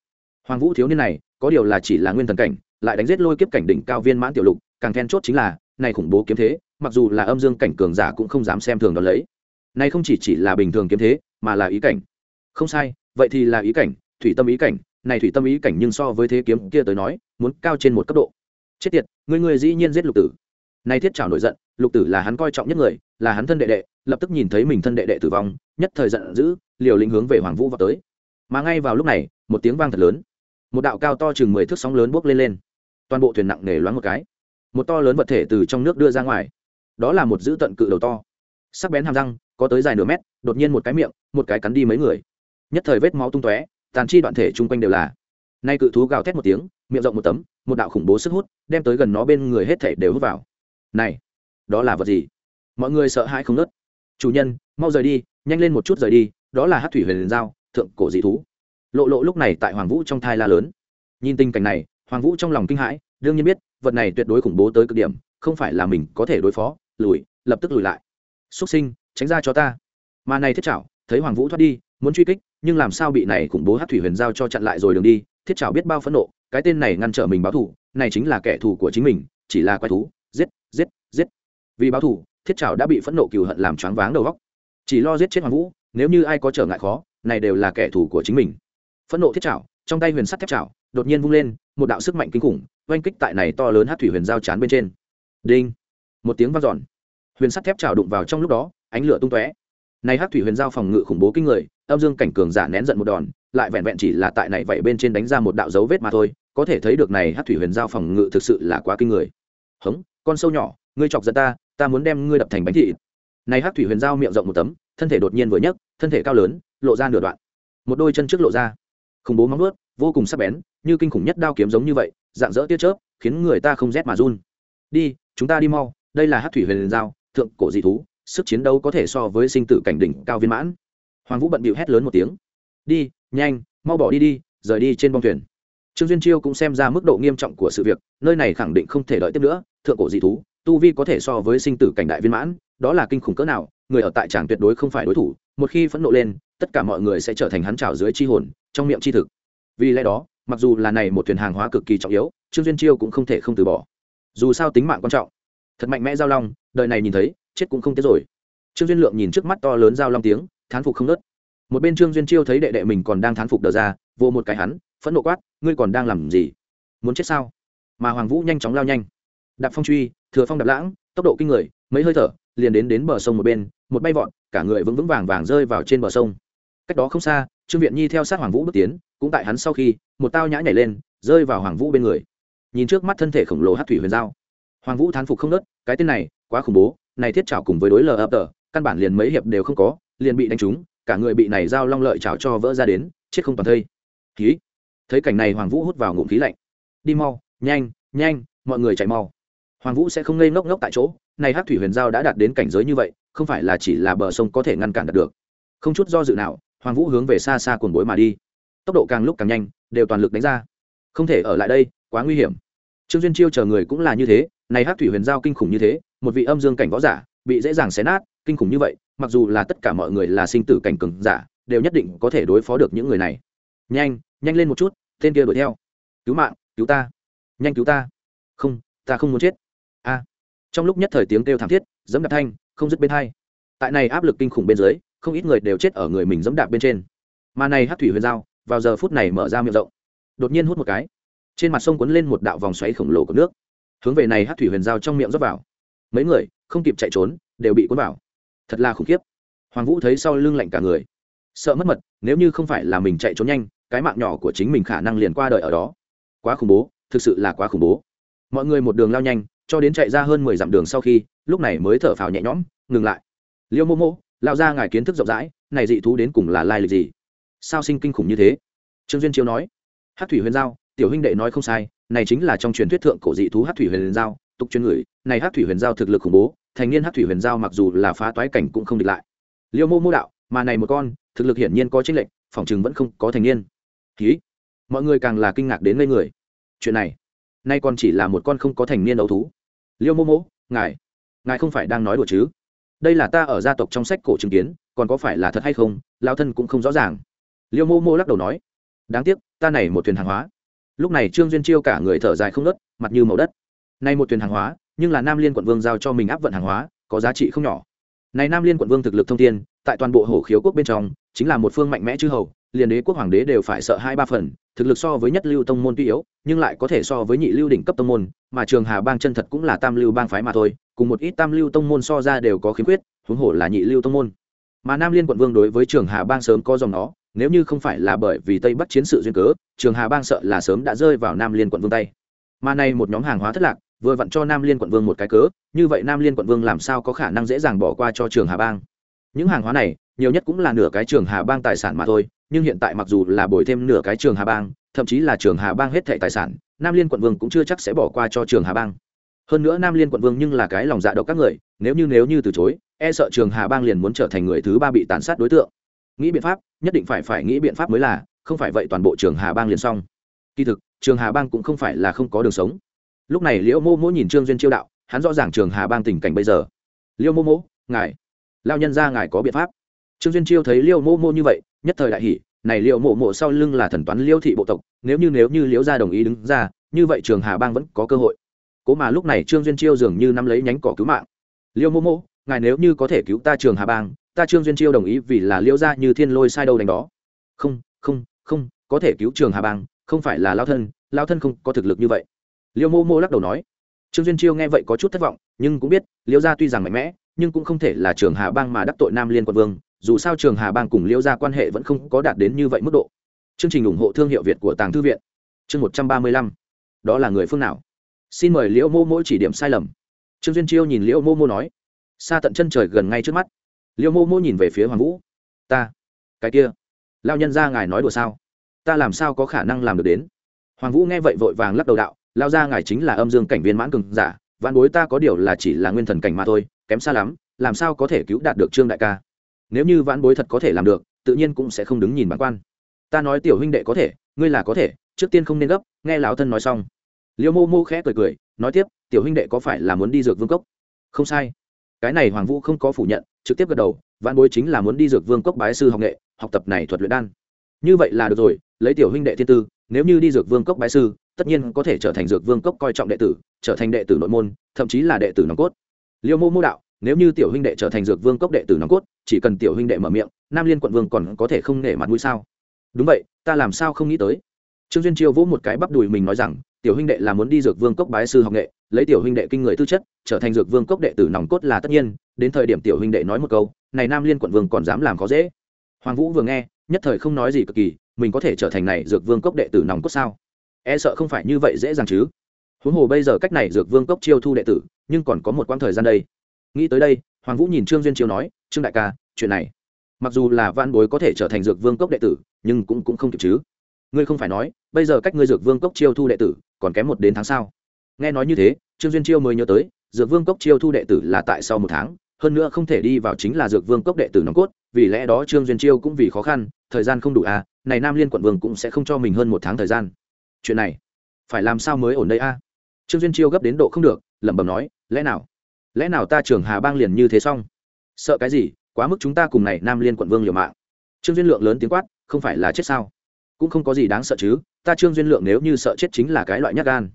Hoàng vũ thiếu niên này, có điều là chỉ là nguyên thần cảnh, lại đánh giết lôi kiếp cảnh đỉnh cao viên mãn tiểu lục, càng then chốt chính là, này khủng bố kiếm thế, mặc dù là âm dương cảnh cường giả cũng không dám xem thường đón lấy. Này không chỉ chỉ là bình thường kiếm thế, mà là ý cảnh. Không sai, vậy thì là ý cảnh, thủy tâm ý cảnh. Này thủy tâm ý cảnh nhưng so với thế kiếm kia tới nói, muốn cao trên một cấp độ. Chết tiệt, người người dĩ nhiên giết lục tử nay thiết trào nổi giận, lục tử là hắn coi trọng nhất người, là hắn thân đệ đệ, lập tức nhìn thấy mình thân đệ đệ tử vong, nhất thời giận dữ, liều lĩnh hướng về hoàng vũ vào tới. Mà ngay vào lúc này, một tiếng vang thật lớn. Một đạo cao to chừng mười thước sóng lớn bốc lên lên. Toàn bộ thuyền nặng nề loáng một cái. Một to lớn vật thể từ trong nước đưa ra ngoài. Đó là một dữ tận cự đầu to. Sắc bén hàm răng, có tới dài nửa mét, đột nhiên một cái miệng, một cái cắn đi mấy người. Nhất thời vết máu tung tóe, tàn chi đoạn thể chung quanh đều là. Nay cự thú gào thét một tiếng, miệng rộng một tấm, một đạo khủng bố sức hút, đem tới gần nó bên người hết thể đều hút vào này, đó là vật gì? Mọi người sợ hãi không nớt chủ nhân, mau rời đi, nhanh lên một chút rời đi, đó là hát thủy huyền liền giao, thượng cổ dị thú. Lộ lộ lúc này tại hoàng vũ trong thai la lớn. Nhìn tình cảnh này, hoàng vũ trong lòng kinh hãi, đương nhiên biết, vật này tuyệt đối khủng bố tới cực điểm, không phải là mình có thể đối phó, lùi, lập tức lùi lại. Xuất sinh, tránh ra cho ta. Mà này thiết chảo, thấy hoàng vũ thoát đi, muốn truy kích, nhưng làm sao bị này khủng bố hát thủy huyền giao cho chặn lại rồi đường đi, thiết chảo biết bao phẫn nộ, cái tên này ngăn trở mình báo thù, này chính là kẻ thù của chính mình, chỉ là quái thú giết giết. Vì báo thù thiết trảo đã bị phẫn nộ cừu hận làm choáng váng đầu góc chỉ lo giết chết hoàng vũ nếu như ai có trở ngại khó này đều là kẻ thù của chính mình. Phẫn nộ thiết trảo, trong tay huyền sắt thép trảo, đột nhiên vung lên một đạo sức mạnh kinh khủng oanh kích tại này to lớn hát thủy huyền giao chán bên trên. Đinh. Một tiếng vang dọn. Huyền sắt thép trào đụng vào trong lúc đó ánh lửa tung tóe. Này hát thủy huyền giao phòng ngự khủng bố kinh người âm dương cảnh cường giả nén giận một đòn lại vẹn vẹn chỉ là tại này vậy bên trên đánh ra một đạo dấu vết mà thôi có thể thấy được này hát thủy huyền giao phòng ngự thực sự là quá kinh người. Hống con sâu nhỏ, ngươi chọc giận ta ta muốn đem ngươi đập thành bánh thị này hát thủy huyền giao miệng rộng một tấm, thân thể đột nhiên vừa nhấc, thân thể cao lớn, lộ ra nửa đoạn. Một đôi chân trước lộ ra. Khủng bố móng ướt vô cùng sắc bén, như kinh khủng nhất đao kiếm giống như vậy, dạng dỡ tia chớp, khiến người ta không rét mà run. Đi, chúng ta đi mau, đây là hát thủy huyền giao, thượng cổ dị thú, sức chiến đấu có thể so với sinh tử cảnh đỉnh cao viên mãn. Hoàng vũ bận bịu hét lớn một tiếng. Đi, nhanh, mau bỏ đi đi, rời đi trên bong thuyền trương duyên chiêu cũng xem ra mức độ nghiêm trọng của sự việc, nơi này khẳng định không thể đợi tiếp nữa, thượng cổ dị thú, tu vi có thể so với sinh tử cảnh đại viên mãn, đó là kinh khủng cỡ nào, người ở tại tràng tuyệt đối không phải đối thủ, một khi phẫn nộ lên, tất cả mọi người sẽ trở thành hắn trào dưới chi hồn, trong miệng chi thực. Vì lẽ đó, mặc dù là này một thuyền hàng hóa cực kỳ trọng yếu, trương duyên chiêu cũng không thể không từ bỏ. Dù sao tính mạng quan trọng. Thật mạnh mẽ giao long, đời này nhìn thấy, chết cũng không tiếc rồi. Trương duyên lượng nhìn trước mắt to lớn giao long tiếng, thán phục không nớt. Một bên trương duyên chiêu thấy đệ đệ mình còn đang thán phục đờ ra vô một cái hắn, phẫn nộ quát, ngươi còn đang làm gì? Muốn chết sao? Mà hoàng vũ nhanh chóng lao nhanh. Đạp phong truy, thừa phong đạp lãng, tốc độ kinh người, mấy hơi thở, liền đến đến bờ sông một bên, một bay vọt, cả người vững vững vàng vàng rơi vào trên bờ sông. Cách đó không xa, trương viện nhi theo sát hoàng vũ bước tiến, cũng tại hắn sau khi, một tao nhã nhảy lên, rơi vào hoàng vũ bên người. Nhìn trước mắt thân thể khổng lồ hát thủy huyền giao. Hoàng vũ thán phục không nớt, cái tên này, quá khủng bố, này thiết trào cùng với đối lờ ập tờ, căn bản liền mấy hiệp đều không có, liền bị đánh trúng, cả người bị này dao long lợi trào cho vỡ ra đến, chết không toàn thây khí. Thấy cảnh này hoàng vũ hút vào ngụm khí lạnh. Đi mau, nhanh nhanh, mọi người chạy mau. Hoàng vũ sẽ không ngây ngốc ngốc tại chỗ, này hát thủy huyền giao đã đạt đến cảnh giới như vậy, không phải là chỉ là bờ sông có thể ngăn cản được. Không chút do dự nào, hoàng vũ hướng về xa xa cồn bối mà đi. Tốc độ càng lúc càng nhanh, đều toàn lực đánh ra. Không thể ở lại đây, quá nguy hiểm. Trương duyên chiêu chờ người cũng là như thế, này hát thủy huyền giao kinh khủng như thế, một vị âm dương cảnh võ giả, bị dễ dàng xé nát, kinh khủng như vậy, mặc dù là tất cả mọi người là sinh tử cảnh cường giả, đều nhất định có thể đối phó được những người này nhanh nhanh lên một chút, tên kia đuổi theo. Cứu mạng, cứu ta. Nhanh cứu ta. Không ta không muốn chết. A. Trong lúc nhất thời tiếng kêu thảm thiết, dẫm đạp thanh, không dứt bên hai. Tại này áp lực kinh khủng bên dưới, không ít người đều chết ở người mình dẫm đạp bên trên. Mà này hát thủy huyền giao, vào giờ phút này mở ra miệng rộng. Đột nhiên hút một cái. Trên mặt sông quấn lên một đạo vòng xoáy khổng lồ của nước. Hướng về này hát thủy huyền giao trong miệng rót vào. Mấy người, không kịp chạy trốn, đều bị cuốn vào. Thật là khủng khiếp. Hoàng vũ thấy sau lưng lạnh cả người. Sợ mất mật, nếu như không phải là mình chạy trốn nhanh cái mạng nhỏ của chính mình khả năng liền qua đời ở đó. Quá khủng bố, thực sự là quá khủng bố. Mọi người một đường lao nhanh, cho đến chạy ra hơn mười dặm đường sau khi, lúc này mới thở phào nhẹ nhõm, ngừng lại. Liêu mô mô lao ra ngài kiến thức rộng rãi, này dị thú đến cùng là lai lịch gì? Sao sinh kinh khủng như thế? Trương duyên chiếu nói. Hát thủy huyền giao, tiểu huynh đệ nói không sai, này chính là trong truyền thuyết thượng cổ dị thú hát thủy huyền giao, tục truyền ngửi này hát thủy huyền giao thực lực khủng bố, thành niên hát thủy huyền giao mặc dù là phá toái cảnh cũng không địch lại. Liêu mô mô đạo, mà này một con, thực lực hiển nhiên có chênh lệnh phòng chừng vẫn không có thành niên hí. Mọi người càng là kinh ngạc đến ngây người. Chuyện này, nay còn chỉ là một con không có thành niên đấu thú. Liêu mô mô, ngài ngài không phải đang nói đùa chứ? Đây là ta ở gia tộc trong sách cổ chứng kiến, còn có phải là thật hay không lao thân cũng không rõ ràng. Liêu mô mô lắc đầu nói, đáng tiếc, ta này một thuyền hàng hóa. Lúc này trương duyên chiêu cả người thở dài không nớt mặt như màu đất. Nay một thuyền hàng hóa, nhưng là nam liên quận vương giao cho mình áp vận hàng hóa, có giá trị không nhỏ. Này nam liên quận vương thực lực thông thiên, tại toàn bộ hổ khiếu quốc bên trong, chính là một phương mạnh mẽ chư hầu liền đế quốc hoàng đế đều phải sợ hai ba phần, thực lực so với nhất lưu tông môn tuy yếu, nhưng lại có thể so với nhị lưu đỉnh cấp tông môn, mà trường hà bang chân thật cũng là tam lưu bang phái mà thôi, cùng một ít tam lưu tông môn so ra đều có khiếm khuyết, huống hồ là nhị lưu tông môn. Mà nam liên quận vương đối với trường hà bang sớm có dòng nó, nếu như không phải là bởi vì tây bắc chiến sự duyên cớ, trường hà bang sợ là sớm đã rơi vào nam liên quận vương tay. Mà nay một nhóm hàng hóa thất lạc, vừa vặn cho nam liên quận vương một cái cớ, như vậy nam liên quận vương làm sao có khả năng dễ dàng bỏ qua cho trường hà bang? Những hàng hóa này nhiều nhất cũng là nửa cái trường hà bang tài sản mà thôi, nhưng hiện tại mặc dù là bồi thêm nửa cái trường hà bang, thậm chí là trường hà bang hết thệ tài sản, nam liên quận vương cũng chưa chắc sẽ bỏ qua cho trường hà bang. Hơn nữa nam liên quận vương nhưng là cái lòng dạ độc các người, nếu như nếu như từ chối e sợ trường hà bang liền muốn trở thành người thứ ba bị tàn sát đối tượng. Nghĩ biện pháp, nhất định phải phải nghĩ biện pháp mới là, không phải vậy toàn bộ trường hà bang liền xong. Kỳ thực, trường hà bang cũng không phải là không có đường sống. Lúc này liễu mô mỗ nhìn trương duyên chiêu đạo, hắn rõ ràng trường hà bang tình cảnh bây giờ. Liễu mô mỗ, ngài, lao nhân ra ngài có biện pháp trương duyên chiêu thấy Liêu mô mô như vậy, nhất thời đại hỷ này Liêu mộ mộ sau lưng là thần toán Liêu thị bộ tộc, nếu như nếu như liễu gia đồng ý đứng ra, như vậy trường hà bang vẫn có cơ hội. Cố mà lúc này trương duyên chiêu dường như nắm lấy nhánh cỏ cứu mạng. Liêu mô mô ngài nếu như có thể cứu ta trường hà bang, ta trương duyên chiêu đồng ý vì là liễu gia như thiên lôi sai đâu đánh đó. Không không không, có thể cứu trường hà bang, không phải là lao thân lao thân không có thực lực như vậy. Liêu mô mô lắc đầu nói. Trương duyên chiêu nghe vậy có chút thất vọng, nhưng cũng biết Liễu gia tuy rằng mạnh mẽ, nhưng cũng không thể là trường hà bang mà đắc tội nam liên quận vương dù sao trường hà bang cùng liêu gia quan hệ vẫn không có đạt đến như vậy mức độ. Chương trình ủng hộ thương hiệu việt của tàng thư viện. Chương một trăm ba mươi lăm. Đó là người phương nào? Xin mời liễu mô mô chỉ điểm sai lầm. Trương duyên chiêu nhìn liễu mô mô nói. Xa tận chân trời gần ngay trước mắt. Liễu mô mô nhìn về phía hoàng vũ. Ta, cái kia lao nhân ra ngài nói đùa sao? Ta làm sao có khả năng làm được đến? Hoàng vũ nghe vậy vội vàng lắc đầu đạo lao ra ngài chính là âm dương cảnh viên mãn cường giả vạn bối ta có điều là chỉ là nguyên thần cảnh mà thôi, kém xa lắm, làm sao có thể cứu đạt được trương đại ca? Nếu như vãn bối thật có thể làm được, tự nhiên cũng sẽ không đứng nhìn bản quan. Ta nói tiểu huynh đệ có thể, ngươi là có thể, trước tiên không nên gấp, nghe lão thân nói xong. Liêu mô mô khẽ cười cười, nói tiếp, tiểu huynh đệ có phải là muốn đi dược vương cốc? Không sai. Cái này hoàng vũ không có phủ nhận, trực tiếp gật đầu, vãn bối chính là muốn đi dược vương cốc bái sư học nghệ, học tập này thuật luyện đan. Như vậy là được rồi, lấy tiểu huynh đệ thiên tư, nếu như đi dược vương cốc bái sư, tất nhiên có thể trở thành dược vương cốc coi trọng đệ tử, trở thành đệ tử nội môn, thậm chí là đệ tử nòng cốt. Liêu mô mô đạo nếu như tiểu huynh đệ trở thành dược vương cốc đệ tử nòng cốt, chỉ cần tiểu huynh đệ mở miệng, nam liên quận vương còn có thể không nể mặt mũi sao? Đúng vậy, ta làm sao không nghĩ tới? Trương duyên chiêu vỗ một cái bắp đùi mình nói rằng, tiểu huynh đệ là muốn đi dược vương cốc bái sư học nghệ, lấy tiểu huynh đệ kinh người tư chất, trở thành dược vương cốc đệ tử nòng cốt là tất nhiên, đến thời điểm tiểu huynh đệ nói một câu, này nam liên quận vương còn dám làm khó dễ. Hoàng vũ vừa nghe, nhất thời không nói gì cực kỳ, mình có thể trở thành này dược vương cốc đệ tử nòng cốt sao? E sợ không phải như vậy dễ dàng chứ. Huống hồ bây giờ cách này dược vương cốc chiêu thu đệ tử, nhưng còn có một quãng thời gian đây nghĩ tới đây, hoàng vũ nhìn trương duyên chiêu nói, trương đại ca, chuyện này, mặc dù là van bối có thể trở thành dược vương cốc đệ tử, nhưng cũng cũng không kịp chứ. Ngươi không phải nói, bây giờ cách ngươi dược vương cốc chiêu thu đệ tử, còn kém một đến tháng sau nghe nói như thế, trương duyên chiêu mới nhớ tới, dược vương cốc chiêu thu đệ tử là tại sau một tháng, hơn nữa không thể đi vào chính là dược vương cốc đệ tử nòng cốt, vì lẽ đó trương duyên chiêu cũng vì khó khăn, thời gian không đủ à này nam liên quận vương cũng sẽ không cho mình hơn một tháng thời gian. Chuyện này, phải làm sao mới ổn đây a? Trương duyên chiêu gấp đến độ không được, lẩm bẩm nói, lẽ nào lẽ nào ta trưởng hà bang liền như thế xong? Sợ cái gì? Quá mức chúng ta cùng này nam liên quận vương liều mạng. Trương duyên lượng lớn tiếng quát, không phải là chết sao? Cũng không có gì đáng sợ chứ, ta trương duyên lượng nếu như sợ chết chính là cái loại nhát gan.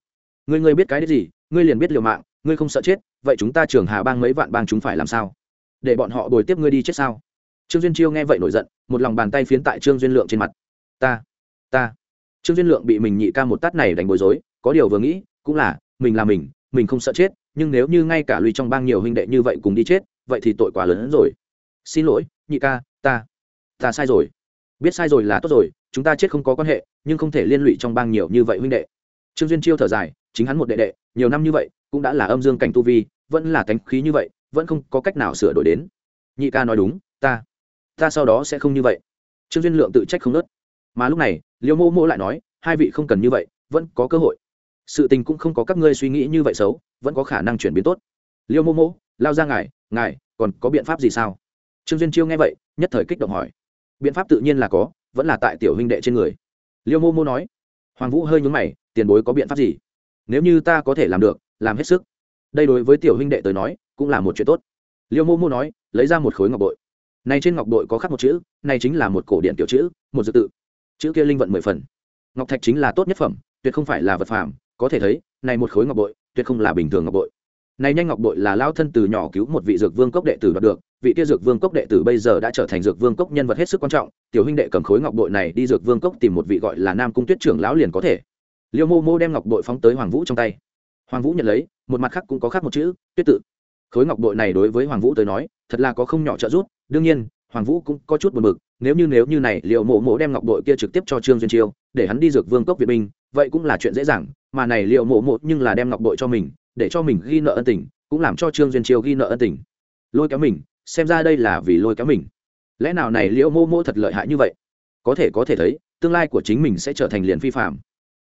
Ngươi ngươi biết cái đấy gì? Ngươi liền biết liều mạng, ngươi không sợ chết, vậy chúng ta trường hà bang mấy vạn bang chúng phải làm sao? Để bọn họ đuổi tiếp ngươi đi chết sao? Trương duyên chiêu nghe vậy nổi giận, một lòng bàn tay phiến tại trương duyên lượng trên mặt. Ta ta. Trương duyên lượng bị mình nhị ca một tát này đánh bối rối, có điều vừa nghĩ, cũng là, mình là mình mình không sợ chết nhưng nếu như ngay cả lùi trong bang nhiều huynh đệ như vậy cùng đi chết, vậy thì tội quá lớn hơn rồi. Xin lỗi, nhị ca, ta ta sai rồi. Biết sai rồi là tốt rồi, chúng ta chết không có quan hệ, nhưng không thể liên lụy trong bang nhiều như vậy huynh đệ. Trương duyên chiêu thở dài, chính hắn một đệ đệ, nhiều năm như vậy, cũng đã là âm dương cảnh tu vi, vẫn là cánh khí như vậy, vẫn không có cách nào sửa đổi đến. Nhị ca nói đúng, ta ta sau đó sẽ không như vậy. Trương duyên lượng tự trách không nớt. Mà lúc này, liêu mô mô lại nói, hai vị không cần như vậy, vẫn có cơ hội sự tình cũng không có các ngươi suy nghĩ như vậy xấu, vẫn có khả năng chuyển biến tốt. Liêu mô mô, lao ra ngài ngài, còn có biện pháp gì sao? Trương duyên chiêu nghe vậy, nhất thời kích động hỏi. Biện pháp tự nhiên là có, vẫn là tại tiểu huynh đệ trên người. Liêu mô mô nói. Hoàng vũ hơi nhúng mày, tiền bối có biện pháp gì? Nếu như ta có thể làm được, làm hết sức. Đây đối với tiểu huynh đệ tới nói, cũng là một chuyện tốt. Liêu mô mô nói, lấy ra một khối ngọc bội. Này trên ngọc bội có khắc một chữ, này chính là một cổ điện tiểu chữ, một dự tự. Chữ kia linh vận mười phần. Ngọc thạch chính là tốt nhất phẩm, tuyệt không phải là vật phẩm có thể thấy, này một khối ngọc bội, tuyệt không là bình thường ngọc bội. Này nhanh ngọc bội là lao thân từ nhỏ cứu một vị dược vương cốc đệ tử đoạt được, vị kia dược vương cốc đệ tử bây giờ đã trở thành dược vương cốc nhân vật hết sức quan trọng, tiểu huynh đệ cầm khối ngọc bội này đi dược vương cốc tìm một vị gọi là nam cung tuyết trưởng lão liền có thể. Liêu mô mô đem ngọc bội phóng tới hoàng vũ trong tay. Hoàng vũ nhận lấy, một mặt khác cũng có khác một chữ, tuyết tự. Khối ngọc bội này đối với hoàng vũ tới nói, thật là có không nhỏ trợ giúp, đương nhiên, hoàng vũ cũng có chút buồn bực, nếu như nếu như này liệu mộ mộ đem ngọc bội kia trực tiếp cho trương duyên chiêu, để hắn đi dược vương cốc việt binh vậy cũng là chuyện dễ dàng, mà này liệu mộ mộ nhưng là đem ngọc bội cho mình, để cho mình ghi nợ ân tình, cũng làm cho trương duyên chiêu ghi nợ ân tình. Lôi kéo mình, xem ra đây là vì lôi kéo mình. Lẽ nào này liệu mô mô thật lợi hại như vậy? Có thể có thể thấy, tương lai của chính mình sẽ trở thành liền phi phạm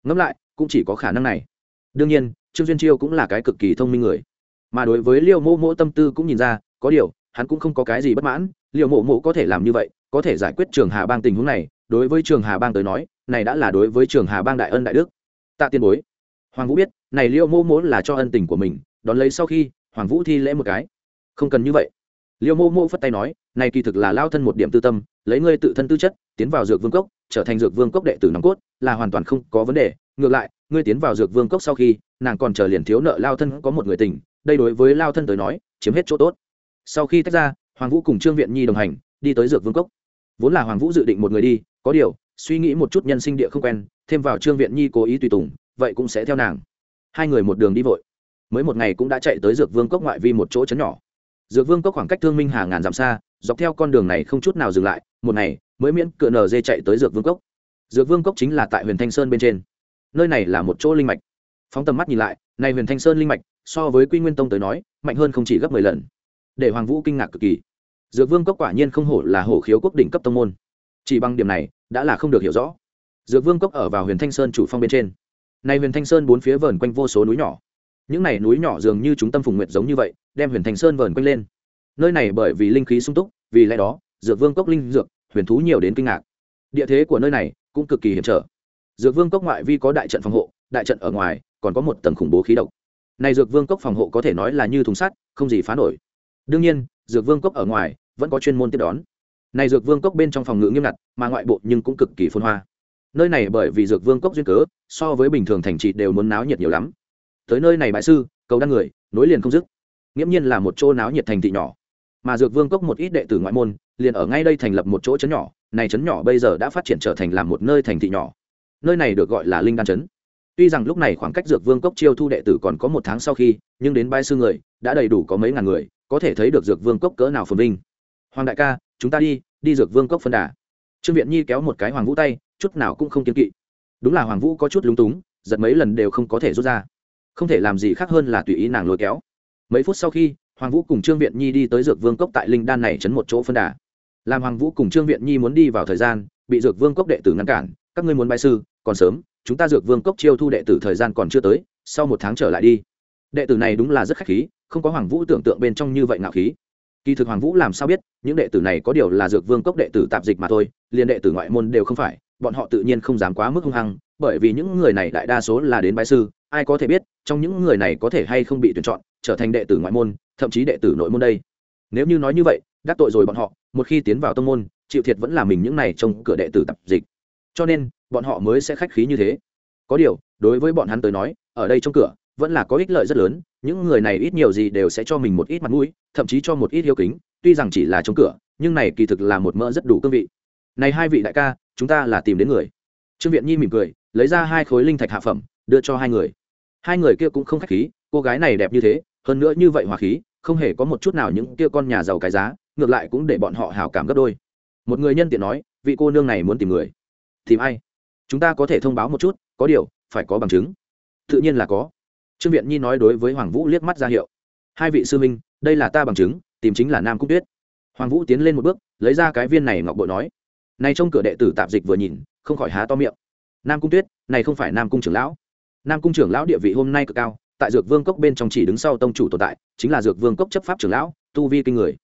ngẫm lại, cũng chỉ có khả năng này. Đương nhiên, trương duyên chiêu cũng là cái cực kỳ thông minh người. Mà đối với liêu mô mô tâm tư cũng nhìn ra, có điều, hắn cũng không có cái gì bất mãn. Liêu mộ mộ có thể làm như vậy, có thể giải quyết trường hà bang tình huống này đối với trường hà bang tới nói, này đã là đối với trường hà bang đại ân đại đức. Tạ tiên bối, hoàng vũ biết, này liêu mô mô là cho ân tình của mình, đón lấy sau khi, hoàng vũ thi lễ một cái. Không cần như vậy. Liêu mô mô phất tay nói, này kỳ thực là lao thân một điểm tư tâm, lấy ngươi tự thân tư chất, tiến vào dược vương cốc, trở thành dược vương cốc đệ tử nòng cốt, là hoàn toàn không có vấn đề. Ngược lại, ngươi tiến vào dược vương cốc sau khi, nàng còn chờ liền thiếu nợ lao thân có một người tình, đây đối với lao thân tới nói, chiếm hết chỗ tốt. Sau khi tách ra, hoàng vũ cùng trương viện nhi đồng hành, đi tới dược vương cốc. Vốn là hoàng vũ dự định một người đi có điều, suy nghĩ một chút nhân sinh địa không quen, thêm vào trương viện nhi cố ý tùy tùng, vậy cũng sẽ theo nàng. Hai người một đường đi vội. Mới một ngày cũng đã chạy tới dược vương cốc ngoại vi một chỗ chấn nhỏ. Dược vương cốc khoảng cách thương minh hà ngàn dặm xa, dọc theo con đường này không chút nào dừng lại, một ngày, mới miễn cựa nở dê chạy tới dược vương cốc. Dược vương cốc chính là tại huyền thanh sơn bên trên. Nơi này là một chỗ linh mạch. Phóng tầm mắt nhìn lại, này huyền thanh sơn linh mạch, so với quy nguyên tông tới nói, mạnh hơn không chỉ gấp mười lần. Để hoàng vũ kinh ngạc cực kỳ. Dược vương cốc quả nhiên không hổ là hổ khiếu quốc đỉnh cấp tông môn chỉ bằng điểm này, đã là không được hiểu rõ. Dược vương cốc ở vào huyền thanh sơn chủ phong bên trên. Này huyền thanh sơn bốn phía vờn quanh vô số núi nhỏ. Những này núi nhỏ dường như chúng tâm phùng nguyệt giống như vậy, đem huyền thanh sơn vờn quanh lên. Nơi này bởi vì linh khí sung túc, vì lẽ đó, dược vương cốc linh dược, huyền thú nhiều đến kinh ngạc. Địa thế của nơi này cũng cực kỳ hiểm trở. Dược vương cốc ngoại vi có đại trận phòng hộ, đại trận ở ngoài còn có một tầng khủng bố khí độc. Này dược vương cốc phòng hộ có thể nói là như thùng sắt, không gì phá nổi. Đương nhiên, dược vương cốc ở ngoài vẫn có chuyên môn tiếp đón này dược vương cốc bên trong phòng ngự nghiêm ngặt, mà ngoại bộ nhưng cũng cực kỳ phôn hoa. Nơi này bởi vì dược vương cốc duyên cớ, so với bình thường thành trì đều muốn náo nhiệt nhiều lắm. Tới nơi này bại sư, cầu đăng người, nối liền không dứt. Nghiễm nhiên là một chỗ náo nhiệt thành thị nhỏ. Mà dược vương cốc một ít đệ tử ngoại môn, liền ở ngay đây thành lập một chỗ trấn nhỏ. Này trấn nhỏ bây giờ đã phát triển trở thành làm một nơi thành thị nhỏ. Nơi này được gọi là linh đan trấn. Tuy rằng lúc này khoảng cách dược vương cốc chiêu thu đệ tử còn có một tháng sau khi, nhưng đến bãi sư người, đã đầy đủ có mấy ngàn người, có thể thấy được dược vương cốc cỡ nào phồn vinh. Hoàng đại ca, chúng ta đi đi dược vương cốc phân đà. Trương viện nhi kéo một cái hoàng vũ tay, chút nào cũng không kiên kỵ. Đúng là hoàng vũ có chút lúng túng, giật mấy lần đều không có thể rút ra. Không thể làm gì khác hơn là tùy ý nàng lôi kéo. Mấy phút sau khi, hoàng vũ cùng trương viện nhi đi tới dược vương cốc tại linh đan này chấn một chỗ phân đà. Làm hoàng vũ cùng trương viện nhi muốn đi vào thời gian, bị dược vương cốc đệ tử ngăn cản, các ngươi muốn bài sư, còn sớm, chúng ta dược vương cốc chiêu thu đệ tử thời gian còn chưa tới, sau một tháng trở lại đi. Đệ tử này đúng là rất khách khí, không có hoàng vũ tưởng tượng bên trong như vậy ngạo khí kỳ thực hoàng vũ làm sao biết, những đệ tử này có điều là dược vương cốc đệ tử tạp dịch mà thôi, liền đệ tử ngoại môn đều không phải, bọn họ tự nhiên không dám quá mức hung hăng, bởi vì những người này đại đa số là đến bái sư, ai có thể biết, trong những người này có thể hay không bị tuyển chọn, trở thành đệ tử ngoại môn, thậm chí đệ tử nội môn đây. Nếu như nói như vậy, đắc tội rồi bọn họ, một khi tiến vào tông môn, chịu thiệt vẫn là mình những này trong cửa đệ tử tập dịch. Cho nên, bọn họ mới sẽ khách khí như thế. Có điều, đối với bọn hắn tới nói, ở đây trong cửa vẫn là có ích lợi rất lớn, những người này ít nhiều gì đều sẽ cho mình một ít mặt mũi, thậm chí cho một ít yêu kính, tuy rằng chỉ là chống cửa, nhưng này kỳ thực là một mỡ rất đủ cương vị. Này hai vị đại ca, chúng ta là tìm đến người. Trương viện nhi mỉm cười, lấy ra hai khối linh thạch hạ phẩm, đưa cho hai người. Hai người kia cũng không khách khí, cô gái này đẹp như thế, hơn nữa như vậy hòa khí, không hề có một chút nào những kia con nhà giàu cái giá, ngược lại cũng để bọn họ hào cảm gấp đôi. Một người nhân tiện nói, vị cô nương này muốn tìm người. Tìm ai? Chúng ta có thể thông báo một chút, có điều, phải có bằng chứng. Tự nhiên là có trương viện nhi nói đối với hoàng vũ liếc mắt ra hiệu. Hai vị sư minh đây là ta bằng chứng, tìm chính là nam cung tuyết. Hoàng vũ tiến lên một bước, lấy ra cái viên này ngọc bội nói. Này trong cửa đệ tử tạp dịch vừa nhìn, không khỏi há to miệng. Nam cung tuyết, này không phải nam cung trưởng lão. Nam cung trưởng lão địa vị hôm nay cực cao, tại dược vương cốc bên trong chỉ đứng sau tông chủ tồn tại, chính là dược vương cốc chấp pháp trưởng lão, tu vi kinh người.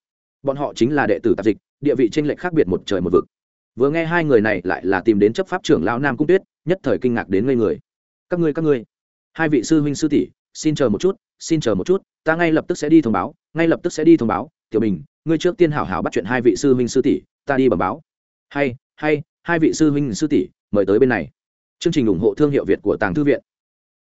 Bọn họ chính là đệ tử tạp dịch, địa vị tranh lệch khác biệt một trời một vực. Vừa nghe hai người này lại là tìm đến chấp pháp trưởng lão nam cung tuyết, nhất thời kinh ngạc đến ngây người. Các ngươi các ngươi hai vị sư huynh sư tỷ, xin chờ một chút, xin chờ một chút, ta ngay lập tức sẽ đi thông báo, ngay lập tức sẽ đi thông báo. Tiểu bình, ngươi trước tiên hảo hảo bắt chuyện hai vị sư huynh sư tỷ, ta đi bẩm báo. Hay hay, hai vị sư huynh sư tỷ, mời tới bên này. Chương trình ủng hộ thương hiệu việt của tàng thư viện.